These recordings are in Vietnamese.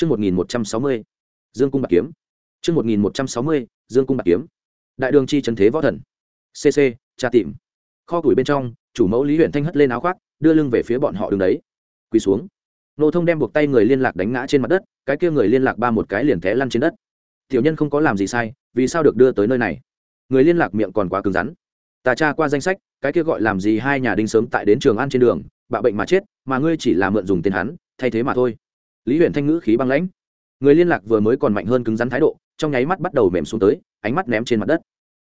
Chương 1160. Dương cung bạc kiếm. Chương 1160. Dương cung bạc kiếm. Đại đường chi trấn thế võ thần. CC, trà tìm. Kho tuổi bên trong, chủ mẫu Lý Huyền Thanh hất lên áo khoác, đưa lưng về phía bọn họ đứng đấy. Quỳ xuống. Nô thông đem buộc tay người liên lạc đánh ngã trên mặt đất, cái kia người liên lạc ba một cái liền té lăn trên đất. Tiểu nhân không có làm gì sai, vì sao được đưa tới nơi này? Người liên lạc miệng còn quá cứng rắn. Ta tra qua danh sách, cái kia gọi làm gì hai nhà đinh sớm tại đến trường ăn trên đường, bạo bệnh mà chết, mà ngươi chỉ là mượn dùng tên hắn, thay thế mà thôi lý huyện thanh ngữ khí băng lãnh. Người liên lạc vừa mới còn mạnh hơn cứng rắn thái độ, trong nháy mắt bắt đầu mềm xuống tới, ánh mắt ném trên mặt đất.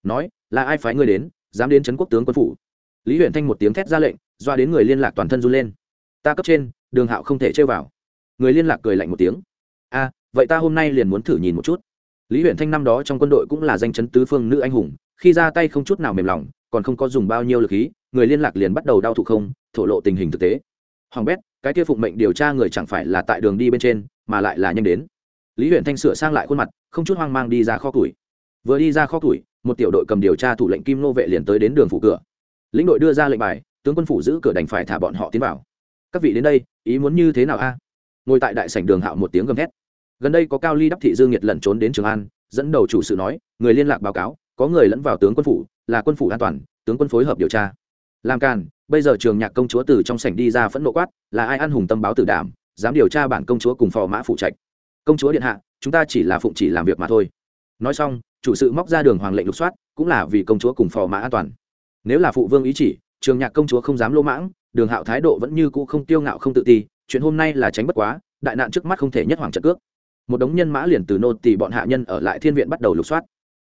Nói, là ai phái ngươi đến, dám đến trấn quốc tướng quân phủ? Lý huyện thanh một tiếng thét ra lệnh, doa đến người liên lạc toàn thân run lên. Ta cấp trên, đường hạo không thể chơi vào. Người liên lạc cười lạnh một tiếng. A, vậy ta hôm nay liền muốn thử nhìn một chút. Lý huyện thanh năm đó trong quân đội cũng là danh chấn tứ phương nữ anh hùng, khi ra tay không chút nào mềm lòng, còn không có dùng bao nhiêu lực khí, người liên lạc liền bắt đầu đau thụ không, thổ lộ tình hình thực tế. Hoàng bét cái kia phụng mệnh điều tra người chẳng phải là tại đường đi bên trên, mà lại là nhanh đến. Lý huyện thanh sửa sang lại khuôn mặt, không chút hoang mang đi ra kho củi. Vừa đi ra kho củi, một tiểu đội cầm điều tra thủ lệnh kim nô vệ liền tới đến đường phủ cửa. Lĩnh đội đưa ra lệnh bài, tướng quân phủ giữ cửa đành phải thả bọn họ tiến vào. Các vị đến đây, ý muốn như thế nào a? Ngồi tại đại sảnh đường hạo một tiếng gầm thét. Gần đây có cao ly đắp thị dương nhiệt lẩn trốn đến trường an, dẫn đầu chủ sự nói, người liên lạc báo cáo, có người lẫn vào tướng quân phủ, là quân phủ an toàn, tướng quân phối hợp điều tra. Làm càn bây giờ trường nhạc công chúa từ trong sảnh đi ra phẫn nộ quát, là ai ăn hùng tâm báo tử đảm, dám điều tra bản công chúa cùng phò mã phụ trạch? Công chúa điện hạ, chúng ta chỉ là phụng chỉ làm việc mà thôi. Nói xong, chủ sự móc ra đường hoàng lệnh lục soát, cũng là vì công chúa cùng phò mã an toàn. Nếu là phụ vương ý chỉ, trường nhạc công chúa không dám lỗ mãng, đường hạo thái độ vẫn như cũ không tiêu ngạo không tự ti, chuyện hôm nay là tránh bất quá, đại nạn trước mắt không thể nhất hoàng trận cước. Một đống nhân mã liền từ nô tỳ bọn hạ nhân ở lại thiên viện bắt đầu lục soát.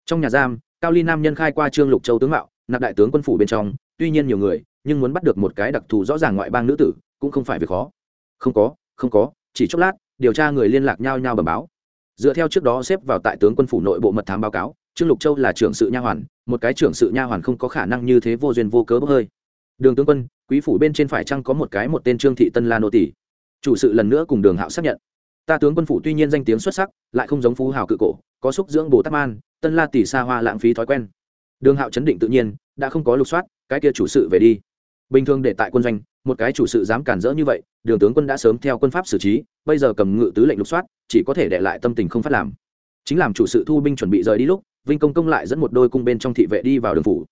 Trong nhà giam, cao ly nam nhân khai qua trương lục châu tướng mạo, nạp đại tướng quân phủ bên trong, tuy nhiên nhiều người nhưng muốn bắt được một cái đặc thù rõ ràng ngoại bang nữ tử cũng không phải việc khó. Không có không có, chỉ chốc lát, điều tra người liên lạc nhau nhau bẩm báo. Dựa theo trước đó xếp vào tại tướng quân phủ nội bộ mật thám báo cáo, trương lục châu là trưởng sự nha hoàn, một cái trưởng sự nha hoàn không có khả năng như thế vô duyên vô cớ bốc hơi. Đường tướng quân, quý phủ bên trên phải chăng có một cái một tên trương thị tân la nô tỷ chủ sự lần nữa cùng đường hạo xác nhận. Ta tướng quân phủ tuy nhiên danh tiếng xuất sắc, lại không giống phú hào cự cổ, có xúc dưỡng bồ tát man, tân la tỷ xa hoa lãng phí thói quen. Đường hạo chấn định tự nhiên, đã không có lục soát, cái kia chủ sự về đi bình thường để tại quân doanh, một cái chủ sự dám cản rỡ như vậy, đường tướng quân đã sớm theo quân pháp xử trí, bây giờ cầm ngự tứ lệnh lục soát, chỉ có thể để lại tâm tình không phát làm. Chính làm chủ sự thu binh chuẩn bị rời đi lúc, vinh công công lại dẫn một đôi cung bên trong thị vệ đi vào đường phủ.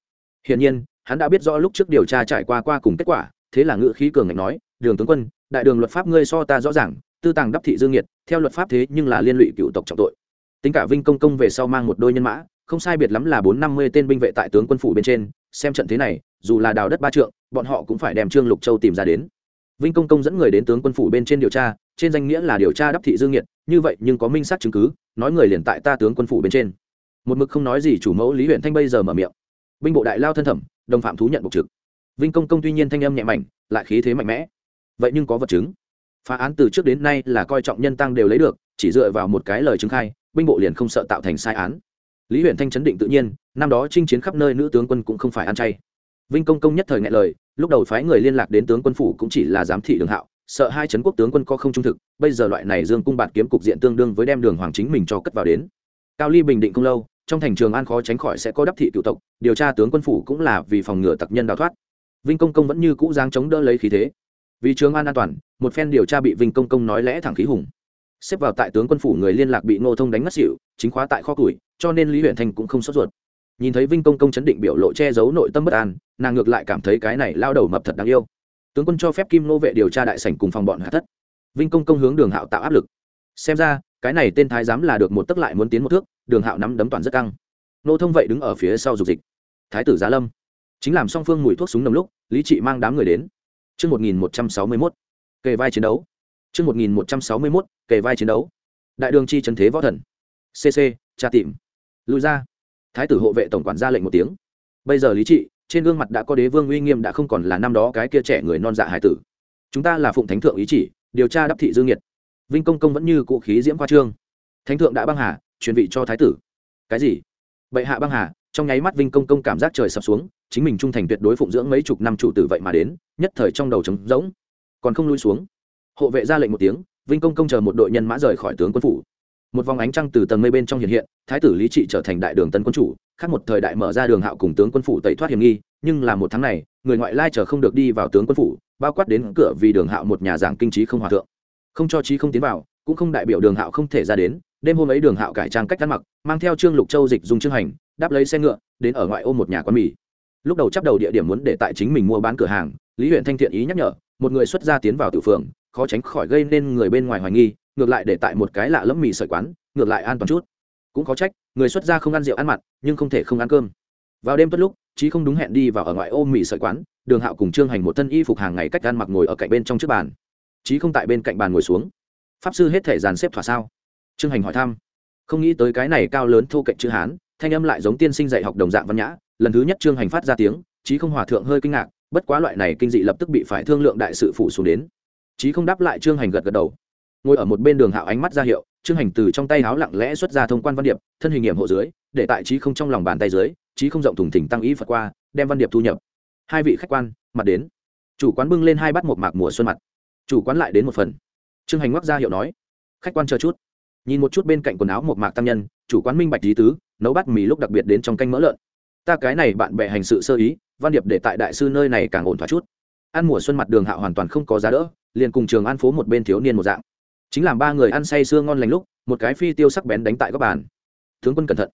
Hiển nhiên, hắn đã biết rõ lúc trước điều tra trải qua qua cùng kết quả, thế là ngự khí cường ngạnh nói, đường tướng quân, đại đường luật pháp ngươi so ta rõ ràng, tư tàng đắp thị dương nhiệt theo luật pháp thế nhưng là liên lụy cựu tộc trọng tội. Tính cả vinh công công về sau mang một đôi nhân mã, không sai biệt lắm là bốn năm mươi tên binh vệ tại tướng quân phủ bên trên, xem trận thế này, dù là đào đất ba trượng bọn họ cũng phải đem trương lục châu tìm ra đến. Vinh công công dẫn người đến tướng quân phủ bên trên điều tra, trên danh nghĩa là điều tra đắp thị dương nhiệt như vậy nhưng có minh xác chứng cứ, nói người liền tại ta tướng quân phủ bên trên. Một mực không nói gì chủ mẫu lý huyện thanh bây giờ mở miệng. Binh bộ đại lao thân thẩm, đồng phạm thú nhận bộc trực. Vinh công công tuy nhiên thanh âm nhẹ mạnh lại khí thế mạnh mẽ. Vậy nhưng có vật chứng. Phá án từ trước đến nay là coi trọng nhân tăng đều lấy được, chỉ dựa vào một cái lời chứng khai, binh bộ liền không sợ tạo thành sai án. Lý huyện thanh chấn định tự nhiên, năm đó chinh chiến khắp nơi nữ tướng quân cũng không phải ăn chay vinh công công nhất thời ngại lời, lúc đầu phái người liên lạc đến tướng quân phủ cũng chỉ là giám thị đường hạo, sợ hai trấn quốc tướng quân có không trung thực, bây giờ loại này dương cung bạt kiếm cục diện tương đương với đem đường hoàng chính mình cho cất vào đến. Cao ly bình định không lâu, trong thành trường an khó tránh khỏi sẽ có đắp thị cựu tộc, điều tra tướng quân phủ cũng là vì phòng ngừa tặc nhân đào thoát. Vinh công công vẫn như cũ giang chống đỡ lấy khí thế. Vì trường an an toàn, một phen điều tra bị vinh công công nói lẽ thẳng khí hùng. Xếp vào tại tướng quân phủ người liên lạc bị ngô thông đánh ngất xỉu, chính khóa tại kho củi, cho nên lý huyện thành cũng không sốt ruột nhìn thấy vinh công công chấn định biểu lộ che giấu nội tâm bất an nàng ngược lại cảm thấy cái này lao đầu mập thật đáng yêu. Tướng quân cho phép kim nô vệ điều tra đại sảnh cùng phòng bọn hạ thất. Vinh công công hướng đường hạo tạo áp lực. Xem ra cái này tên thái giám là được một tấc lại muốn tiến một thước đường hạo nắm đấm toàn rất căng. Nô thông vậy đứng ở phía sau dục dịch. Thái tử giá lâm. Chính làm song phương mùi thuốc súng nồng lúc lý trị mang đám người đến. Trước 1161, kề vai chiến đấu. Trước 1161, kề vai chiến đấu. Đại đường chi trần thế võ thần. CC, tra tìm. Lùi ra thái tử hộ vệ tổng quản ra lệnh một tiếng. Bây giờ lý trị, trên gương mặt đã có đế vương uy nghiêm đã không còn là năm đó cái kia trẻ người non dạ hải tử. Chúng ta là phụng thánh thượng ý chỉ, điều tra đắp thị dương nhiệt. Vinh công công vẫn như cụ khí diễm khoa trương. Thánh thượng đã băng hà, truyền vị cho thái tử. Cái gì? Bệ hạ băng hà, trong nháy mắt vinh công công cảm giác trời sập xuống, chính mình trung thành tuyệt đối phụng dưỡng mấy chục năm chủ tử vậy mà đến, nhất thời trong đầu trống rỗng. Còn không lui xuống. Hộ vệ ra lệnh một tiếng, vinh công công chờ một đội nhân mã rời khỏi tướng quân phủ một vòng ánh trăng từ tầng mây bên trong hiện hiện, thái tử lý trị trở thành đại đường tân quân chủ, khác một thời đại mở ra đường hạo cùng tướng quân phủ tẩy thoát hiểm nghi, nhưng là một tháng này, người ngoại lai chờ không được đi vào tướng quân phủ, bao quát đến cửa vì đường hạo một nhà giảng kinh trí không hòa thượng. Không cho trí không tiến vào, cũng không đại biểu đường hạo không thể ra đến, đêm hôm ấy đường hạo cải trang cách ăn mặc, mang theo trương lục châu dịch dùng chương hành, đáp lấy xe ngựa, đến ở ngoại ô một nhà quán mì. Lúc đầu chấp đầu địa điểm muốn để tại chính mình mua bán cửa hàng, lý huyện thanh thiện ý nhắc nhở, một người xuất gia tiến vào tự phường, khó tránh khỏi gây nên người bên ngoài hoài nghi ngược lại để tại một cái lạ lẫm mì sợi quán, ngược lại an toàn chút. Cũng có trách, người xuất gia không ăn rượu ăn mặn, nhưng không thể không ăn cơm. Vào đêm tuất lúc, chí không đúng hẹn đi vào ở ngoại ô mì sợi quán, đường hạo cùng trương hành một thân y phục hàng ngày cách ăn mặc ngồi ở cạnh bên trong trước bàn. Chí không tại bên cạnh bàn ngồi xuống. Pháp sư hết thể dàn xếp thỏa sao? Trương hành hỏi thăm. Không nghĩ tới cái này cao lớn thô cạnh chữ hán, thanh âm lại giống tiên sinh dạy học đồng dạng văn nhã. Lần thứ nhất trương hành phát ra tiếng, chí không hòa thượng hơi kinh ngạc, bất quá loại này kinh dị lập tức bị phải thương lượng đại sự phụ xuống đến. Chí không đáp lại trương hành gật gật đầu ngồi ở một bên đường hạo ánh mắt ra hiệu, trương hành từ trong tay áo lặng lẽ xuất ra thông quan văn điệp, thân hình nghiệm hộ dưới, để tại trí không trong lòng bàn tay dưới, trí không rộng thùng thỉnh tăng ý phật qua, đem văn điệp thu nhập. Hai vị khách quan, mặt đến. Chủ quán bưng lên hai bát một mạc mùa xuân mặt. Chủ quán lại đến một phần. Trương hành ngoắc ra hiệu nói, khách quan chờ chút. Nhìn một chút bên cạnh quần áo một mạc tăng nhân, chủ quán minh bạch lý tứ, nấu bát mì lúc đặc biệt đến trong canh mỡ lợn. Ta cái này bạn bè hành sự sơ ý, văn điệp để tại đại sư nơi này càng ổn thỏa chút. Ăn mùa xuân mặt đường hạ hoàn toàn không có giá đỡ, liền cùng trường an phố một bên thiếu niên một dạng chính làm ba người ăn say sưa ngon lành lúc, một cái phi tiêu sắc bén đánh tại các bàn. Tướng quân cẩn thận.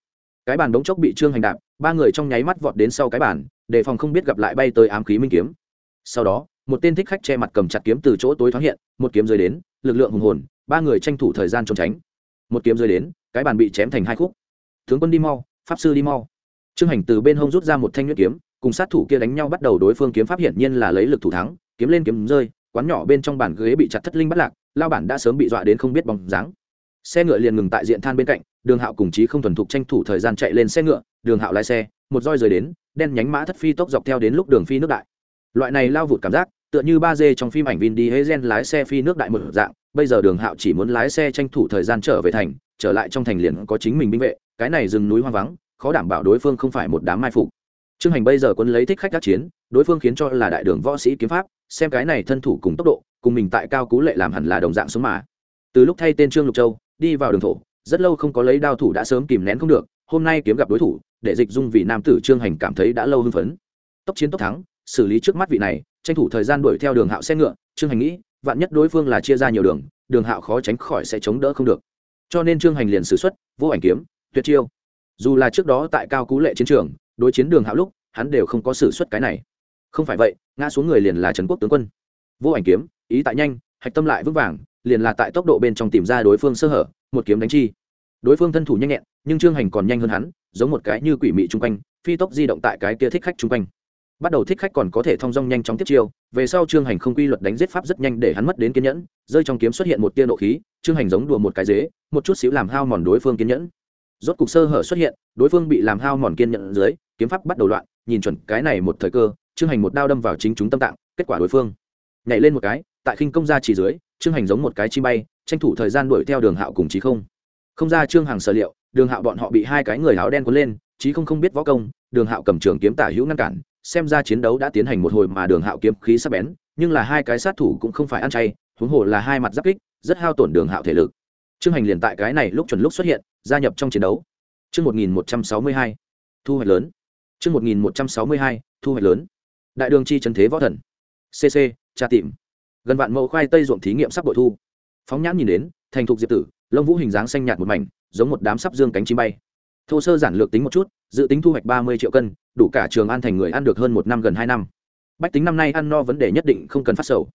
Cái bàn đống chốc bị trương hành đạp, ba người trong nháy mắt vọt đến sau cái bàn đề phòng không biết gặp lại bay tới ám khí minh kiếm. Sau đó, một tên thích khách che mặt cầm chặt kiếm từ chỗ tối thoáng hiện, một kiếm rơi đến, lực lượng hùng hồn, ba người tranh thủ thời gian trốn tránh. Một kiếm rơi đến, cái bàn bị chém thành hai khúc. Tướng quân đi mau, pháp sư đi mau. Trương hành từ bên hông rút ra một thanh nhuyễn kiếm, cùng sát thủ kia đánh nhau bắt đầu đối phương kiếm pháp hiển nhiên là lấy lực thủ thắng, kiếm lên kiếm rơi, quán nhỏ bên trong bàn ghế bị chặt thất linh bắt lạc lao bản đã sớm bị dọa đến không biết bóng dáng. Xe ngựa liền ngừng tại diện than bên cạnh, đường hạo cùng chí không thuần thục tranh thủ thời gian chạy lên xe ngựa, đường hạo lái xe, một roi rời đến, đen nhánh mã thất phi tốc dọc theo đến lúc đường phi nước đại. Loại này lao vụt cảm giác, tựa như ba d trong phim ảnh vin đi hễ gen lái xe phi nước đại một dạng, bây giờ đường hạo chỉ muốn lái xe tranh thủ thời gian trở về thành, trở lại trong thành liền có chính mình binh vệ, cái này rừng núi hoang vắng, khó đảm bảo đối phương không phải một đám mai phục trương hành bây giờ quân lấy thích khách tác chiến, đối phương khiến cho là đại đường võ sĩ kiếm pháp, xem cái này thân thủ cùng tốc độ, cùng mình tại cao cú lệ làm hẳn là đồng dạng sống mà. Từ lúc thay tên trương lục châu, đi vào đường thổ, rất lâu không có lấy đao thủ đã sớm kìm nén không được, hôm nay kiếm gặp đối thủ, để dịch dung vì nam tử trương hành cảm thấy đã lâu hưng phấn. Tốc chiến tốc thắng, xử lý trước mắt vị này, tranh thủ thời gian đuổi theo đường hạo xe ngựa, trương hành nghĩ, vạn nhất đối phương là chia ra nhiều đường đường hạo khó tránh khỏi sẽ chống đỡ không được. Cho nên trương hành liền xử xuất, vô ảnh kiếm, tuyệt chiêu. Dù là trước đó tại cao cú lệ chiến trường đối chiến đường hạo lúc, hắn đều không có xử xuất cái này. Không phải vậy, ngã xuống người liền là trần quốc tướng quân. Vô ảnh kiếm, ý tại nhanh, hạch tâm lại vững vàng, liền là tại tốc độ bên trong tìm ra đối phương sơ hở, một kiếm đánh chi. Đối phương thân thủ nhanh nhẹn, nhưng trương hành còn nhanh hơn hắn, giống một cái như quỷ mị chung quanh, phi tốc di động tại cái kia thích khách chung quanh. Bắt đầu thích khách còn có thể thong dong nhanh chóng tiếp chiêu, về sau trương hành không quy luật đánh giết pháp rất nhanh để hắn mất đến kiên nhẫn, rơi trong kiếm xuất hiện một tia nộ khí, trương hành giống đùa một cái dế, một chút xíu làm hao mòn đối phương kiên nhẫn rốt cục sơ hở xuất hiện, đối phương bị làm hao mòn kiên nhẫn dưới, kiếm pháp bắt đầu loạn, nhìn chuẩn cái này một thời cơ, trương hành một đao đâm vào chính chúng tâm tạng, kết quả đối phương. Nhảy lên một cái, tại khinh công ra chỉ dưới, trương hành giống một cái chi bay, tranh thủ thời gian đuổi theo đường hạo cùng trí không. Không ra trương hàng sở liệu, đường hạo bọn họ bị hai cái người áo đen cuốn lên trí không không biết võ công, đường hạo cầm trường kiếm tả hữu ngăn cản, xem ra chiến đấu đã tiến hành một hồi mà đường hạo kiếm khí sắp bén, nhưng là hai cái sát thủ cũng không phải ăn chay, huống hồ là hai mặt giáp kích, rất hao tổn đường hạo thể lực. Trương hành liền tại cái này lúc chuẩn lúc xuất hiện gia nhập trong chiến đấu. Chương một nghìn một trăm sáu mươi hai, thu hoạch lớn. Chương một nghìn một trăm sáu mươi hai, thu hoạch lớn. Đại đường chi trần thế võ thần. Cc tra tìm. Gần vạn mẫu khoai tây ruộng thí nghiệm sắp bội thu. Phóng nhãn nhìn đến, thành thục diệp tử, lông vũ hình dáng xanh nhạt một mảnh, giống một đám sắp dương cánh chim bay. Thô sơ giản lược tính một chút, dự tính thu hoạch ba mươi triệu cân, đủ cả trường an thành người ăn được hơn một năm gần hai năm. Bách tính năm nay ăn no vấn đề nhất định không cần phát sầu.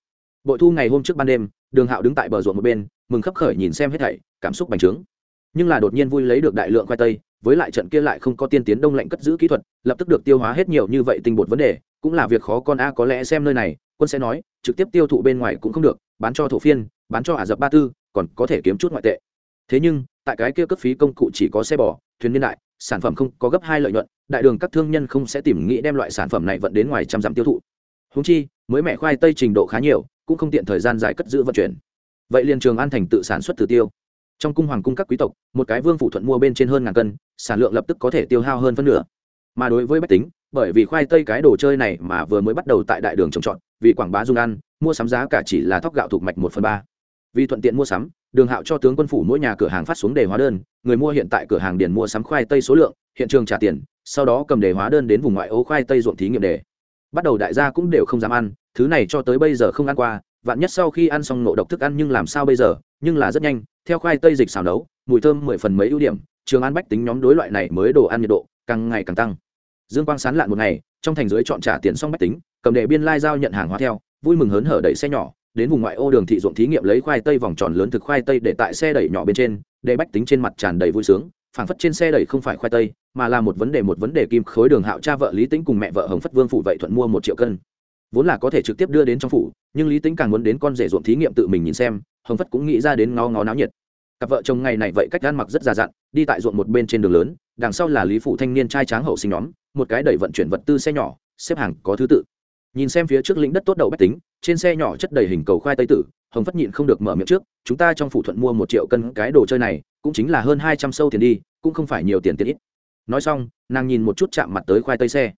Bội thu ngày hôm trước ban đêm, đường hạo đứng tại bờ ruộng một bên, mừng khấp khởi nhìn xem hết thảy, cảm xúc bành trướng nhưng là đột nhiên vui lấy được đại lượng khoai tây, với lại trận kia lại không có tiên tiến đông lạnh cất giữ kỹ thuật, lập tức được tiêu hóa hết nhiều như vậy tinh bột vấn đề, cũng là việc khó con a, có lẽ xem nơi này, quân sẽ nói, trực tiếp tiêu thụ bên ngoài cũng không được, bán cho thổ phiên, bán cho ả rập ba tư, còn có thể kiếm chút ngoại tệ. Thế nhưng, tại cái kia cấp phí công cụ chỉ có xe bò, thuyền niên đại, sản phẩm không có gấp hai lợi nhuận, đại đường các thương nhân không sẽ tìm nghĩ đem loại sản phẩm này vận đến ngoài trăm dặm tiêu thụ. Húng chi, mới mẹ khoai tây trình độ khá nhiều, cũng không tiện thời gian dài cất giữ vận chuyển. Vậy liền trường an thành tự sản xuất từ tiêu trong cung hoàng cung các quý tộc, một cái vương phủ thuận mua bên trên hơn ngàn cân, sản lượng lập tức có thể tiêu hao hơn phân nửa. Mà đối với bách tính, bởi vì khoai tây cái đồ chơi này mà vừa mới bắt đầu tại đại đường trồng trọt, vì quảng bá dung ăn, mua sắm giá cả chỉ là thóc gạo thuộc mạch một phần ba. Vì thuận tiện mua sắm, đường hạo cho tướng quân phủ mỗi nhà cửa hàng phát xuống đề hóa đơn, người mua hiện tại cửa hàng điền mua sắm khoai tây số lượng, hiện trường trả tiền, sau đó cầm đề hóa đơn đến vùng ngoại ô khoai tây ruộng thí nghiệm đề. Bắt đầu đại gia cũng đều không dám ăn, thứ này cho tới bây giờ không ăn qua, vạn nhất sau khi ăn xong nộ độc thức ăn nhưng làm sao bây giờ, nhưng là rất nhanh theo khoai tây dịch xào nấu, mùi thơm mười phần mấy ưu điểm, trường an bách tính nhóm đối loại này mới đồ ăn nhiệt độ càng ngày càng tăng. Dương quang sán lạn một ngày, trong thành dưới chọn trả tiền xong bách tính, cầm đệ biên lai giao nhận hàng hóa theo, vui mừng hớn hở đẩy xe nhỏ, đến vùng ngoại ô đường thị ruộng thí nghiệm lấy khoai tây vòng tròn lớn thực khoai tây để tại xe đẩy nhỏ bên trên, để bách tính trên mặt tràn đầy vui sướng, phảng phất trên xe đẩy không phải khoai tây, mà là một vấn đề một vấn đề kim khối đường hạo cha vợ lý tĩnh cùng mẹ vợ hồng phất vương phụ vậy thuận mua một triệu cân. Vốn là có thể trực tiếp đưa đến trong phủ, nhưng lý tĩnh càng muốn đến con rể ruộng thí nghiệm tự mình nhìn xem, hồng phất cũng nghĩ ra đến ngó ngó náo nhiệt cặp vợ chồng ngày này vậy cách ăn mặc rất già dặn, đi tại ruộng một bên trên đường lớn, đằng sau là lý phụ thanh niên trai tráng hậu sinh nhóm, một cái đẩy vận chuyển vật tư xe nhỏ, xếp hàng có thứ tự. Nhìn xem phía trước lĩnh đất tốt đầu bách tính, trên xe nhỏ chất đầy hình cầu khoai tây tử, hồng phất nhịn không được mở miệng trước, chúng ta trong phủ thuận mua một triệu cân cái đồ chơi này, cũng chính là hơn hai trăm sâu tiền đi, cũng không phải nhiều tiền tiền ít. Nói xong, nàng nhìn một chút chạm mặt tới khoai tây xe.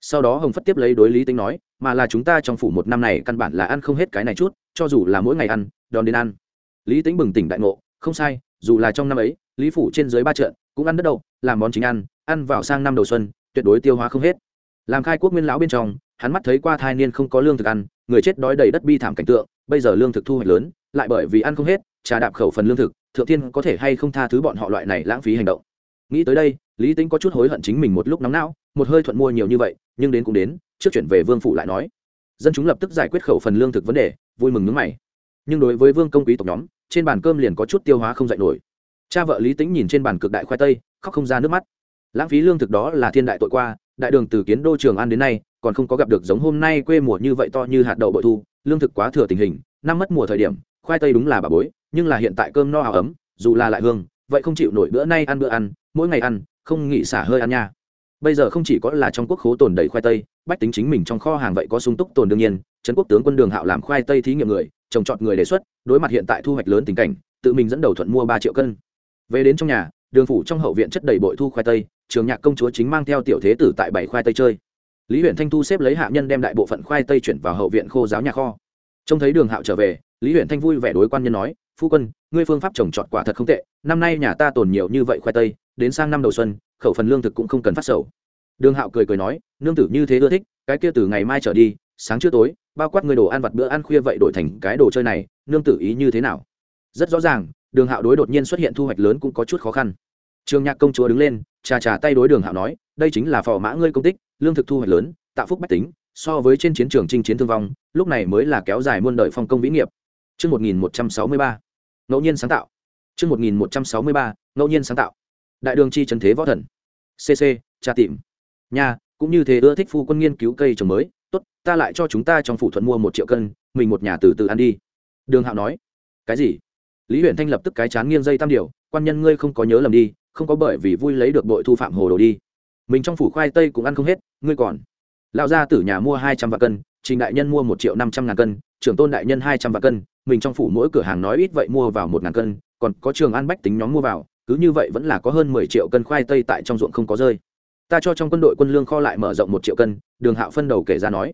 Sau đó hồng phất tiếp lấy đối lý tính nói, mà là chúng ta trong phủ một năm này căn bản là ăn không hết cái này chút, cho dù là mỗi ngày ăn đòn đến ăn. Lý tính bừng tỉnh đại ngộ không sai, dù là trong năm ấy, lý phủ trên dưới ba trận, cũng ăn đất đậu, làm món chính ăn ăn vào sang năm đầu xuân, tuyệt đối tiêu hóa không hết. Làm khai quốc nguyên lão bên trong, hắn mắt thấy qua thai niên không có lương thực ăn, người chết đói đầy đất bi thảm cảnh tượng, bây giờ lương thực thu hoạch lớn, lại bởi vì ăn không hết, trà đạp khẩu phần lương thực, thượng tiên có thể hay không tha thứ bọn họ loại này lãng phí hành động. Nghĩ tới đây, lý tính có chút hối hận chính mình một lúc nóng não, một hơi thuận mua nhiều như vậy, nhưng đến cũng đến, trước chuyển về vương phủ lại nói. Dân chúng lập tức giải quyết khẩu phần lương thực vấn đề, vui mừng nước mày. Nhưng đối với vương công quý tộc nhóm trên bàn cơm liền có chút tiêu hóa không dạy nổi. Cha vợ lý tính nhìn trên bàn cực đại khoai tây, khóc không ra nước mắt. Lãng phí lương thực đó là thiên đại tội qua, đại đường từ kiến đô trường an đến nay, còn không có gặp được giống hôm nay quê mùa như vậy to như hạt đậu bội thu, lương thực quá thừa tình hình, năm mất mùa thời điểm, khoai tây đúng là bà bối, nhưng là hiện tại cơm no áo ấm, dù là lại hương, vậy không chịu nổi bữa nay ăn bữa ăn, mỗi ngày ăn, không nghỉ xả hơi ăn nha. Bây giờ không chỉ có là trong quốc khố tồn đầy khoai tây, bách tính chính mình trong kho hàng vậy có sung túc tồn đương nhiên, trấn quốc tướng quân đường hạo làm khoai tây thí nghiệm người trồng trọt người đề xuất, đối mặt hiện tại thu hoạch lớn tình cảnh, tự mình dẫn đầu thuận mua ba triệu cân. Về đến trong nhà, đường phủ trong hậu viện chất đầy bội thu khoai tây, trường nhạc công chúa chính mang theo tiểu thế tử tại bảy khoai tây chơi. Lý huyện thanh thu xếp lấy hạ nhân đem đại bộ phận khoai tây chuyển vào hậu viện khô giáo nhà kho. Trông thấy đường hạo trở về, lý huyện thanh vui vẻ đối quan nhân nói, phu quân, ngươi phương pháp trồng trọt quả thật không tệ, năm nay nhà ta tồn nhiều như vậy khoai tây, đến sang năm đầu xuân, khẩu phần lương thực cũng không cần phát sầu. Đường hạo cười cười nói, nương tử như thế ưa thích, cái kia từ ngày mai trở đi sáng chưa tối bao quát người đồ ăn vặt bữa ăn khuya vậy đổi thành cái đồ chơi này nương tự ý như thế nào rất rõ ràng đường hạo đối đột nhiên xuất hiện thu hoạch lớn cũng có chút khó khăn trường nhạc công chúa đứng lên trà trà tay đối đường hạo nói đây chính là phò mã ngươi công tích lương thực thu hoạch lớn tạo phúc bách tính so với trên chiến trường chinh chiến thương vong lúc này mới là kéo dài muôn đời phong công vĩ nghiệp Trước 1163, ngẫu nhiên sáng tạo. Trước 1163, ngẫu nhiên sáng tạo. Đại đường chi chân thế võ thần. CC, cha tìm. Nha, cũng như thế ưa thích phu quân nghiên cứu cây trồng mới, tốt, ta lại cho chúng ta trong phủ thuận mua một triệu cân, mình một nhà từ từ ăn đi. Đường Hạo nói. Cái gì? Lý huyện Thanh lập tức cái chán nghiêng dây tam điều, quan nhân ngươi không có nhớ lầm đi, không có bởi vì vui lấy được bội thu phạm hồ đồ đi. Mình trong phủ khoai tây cũng ăn không hết, ngươi còn lão gia tử nhà mua hai trăm vạn cân trình đại nhân mua một triệu năm trăm ngàn cân trưởng tôn đại nhân hai trăm vạn cân mình trong phủ mỗi cửa hàng nói ít vậy mua vào một ngàn cân còn có trường an bách tính nhóm mua vào cứ như vậy vẫn là có hơn mười triệu cân khoai tây tại trong ruộng không có rơi ta cho trong quân đội quân lương kho lại mở rộng một triệu cân, đường hạo phân đầu kể ra nói.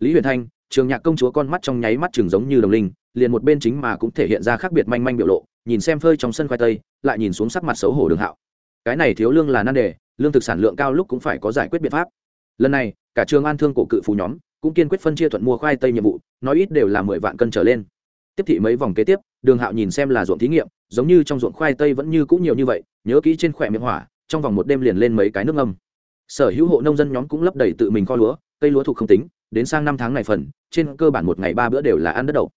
Lý huyền thanh, trường nhạc công chúa con mắt trong nháy mắt trường giống như đồng linh, liền một bên chính mà cũng thể hiện ra khác biệt manh manh biểu lộ, nhìn xem phơi trong sân khoai tây, lại nhìn xuống sắc mặt xấu hổ đường hạo. Cái này thiếu lương là nan đề, lương thực sản lượng cao lúc cũng phải có giải quyết biện pháp. Lần này, cả trường an thương cổ cự phú nhóm, cũng kiên quyết phân chia thuận mua khoai tây nhiệm vụ, nói ít đều là mười vạn cân trở lên. Tiếp thị mấy vòng kế tiếp, đường hạo nhìn xem là ruộng thí nghiệm, giống như trong ruộng khoai tây vẫn như cũng nhiều như vậy, nhớ kỹ trên khỏe miệng hỏa, trong vòng một đêm liền lên mấy cái nước ngâm sở hữu hộ nông dân nhóm cũng lấp đầy tự mình kho lúa, cây lúa thuộc không tính, đến sang năm tháng này phần, trên cơ bản một ngày ba bữa đều là ăn đất đậu.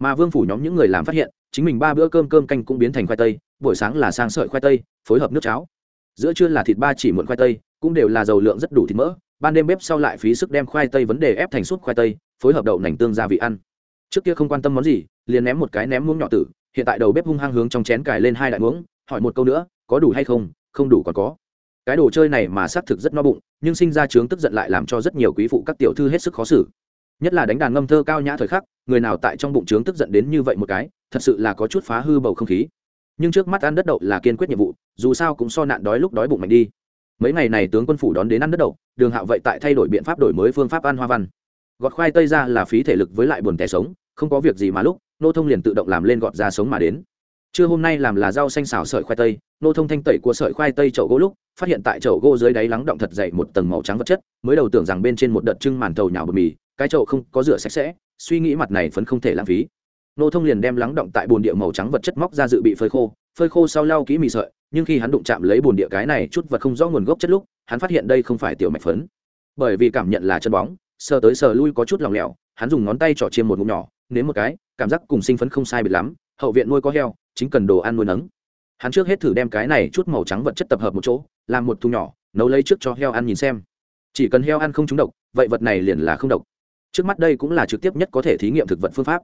Mà vương phủ nhóm những người làm phát hiện, chính mình ba bữa cơm cơm canh cũng biến thành khoai tây, buổi sáng là sang sợi khoai tây, phối hợp nước cháo. Giữa trưa là thịt ba chỉ muộn khoai tây, cũng đều là dầu lượng rất đủ thịt mỡ. Ban đêm bếp sau lại phí sức đem khoai tây vấn đề ép thành súp khoai tây, phối hợp đậu nành tương gia vị ăn. Trước kia không quan tâm món gì, liền ném một cái ném muỗng nhỏ tử. Hiện tại đầu bếp hung hăng hướng trong chén cài lên hai đại muỗng, hỏi một câu nữa, có đủ hay không? Không đủ còn có cái đồ chơi này mà xác thực rất no bụng, nhưng sinh ra chướng tức giận lại làm cho rất nhiều quý phụ các tiểu thư hết sức khó xử. Nhất là đánh đàn ngâm thơ cao nhã thời khắc, người nào tại trong bụng trướng tức giận đến như vậy một cái, thật sự là có chút phá hư bầu không khí. Nhưng trước mắt ăn đất đậu là kiên quyết nhiệm vụ, dù sao cũng so nạn đói lúc đói bụng mạnh đi. Mấy ngày này tướng quân phủ đón đến ăn đất đậu, đường hạo vậy tại thay đổi biện pháp đổi mới phương pháp ăn hoa văn. Gọt khoai tây ra là phí thể lực với lại buồn tẻ sống, không có việc gì mà lúc, nô thông liền tự động làm lên gọt ra sống mà đến. Trưa hôm nay làm là rau xanh xào sợi khoai tây, nô thông thanh tẩy của sợi khoai tây chậu gỗ lúc phát hiện tại chậu gỗ dưới đáy lắng động thật dày một tầng màu trắng vật chất, mới đầu tưởng rằng bên trên một đợt trưng màn thầu nhào bột mì, cái chậu không có rửa sạch sẽ, suy nghĩ mặt này phấn không thể lãng phí. Nô thông liền đem lắng động tại bồn địa màu trắng vật chất móc ra dự bị phơi khô phơi khô sau lau kỹ mì sợi, nhưng khi hắn đụng chạm lấy bồn địa cái này chút vật không rõ nguồn gốc chất lúc, hắn phát hiện đây không phải tiểu mạch phấn. Bởi vì cảm nhận là chân bóng, sờ tới sờ lui có chút lòng lẻo, hắn dùng ngón tay trỏ chiêm một ngụm nhỏ, nếm một cái, cảm giác cùng sinh phấn không sai biệt lắm, hậu viện nuôi có heo, chính cần đồ ăn nuôi nấng hắn trước hết thử đem cái này chút màu trắng vật chất tập hợp một chỗ, làm một thùng nhỏ, nấu lấy trước cho heo ăn nhìn xem. Chỉ cần heo ăn không trúng độc, vậy vật này liền là không độc. Trước mắt đây cũng là trực tiếp nhất có thể thí nghiệm thực vật phương pháp.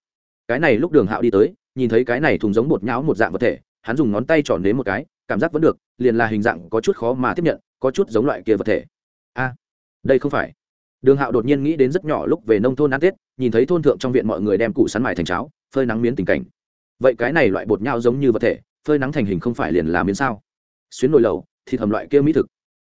Cái này lúc đường hạo đi tới, nhìn thấy cái này thùng giống bột nhão một dạng vật thể, hắn dùng ngón tay tròn đến một cái, cảm giác vẫn được, liền là hình dạng có chút khó mà tiếp nhận, có chút giống loại kia vật thể. A, đây không phải. Đường hạo đột nhiên nghĩ đến rất nhỏ lúc về nông thôn ăn tết, nhìn thấy thôn thượng trong viện mọi người đem củ sắn mài thành cháo, phơi nắng miến tình cảnh. Vậy cái này loại bột nhau giống như vật thể phơi nắng thành hình không phải liền làm miến sao? Xuyến nồi lẩu thì thầm loại kia mỹ thực.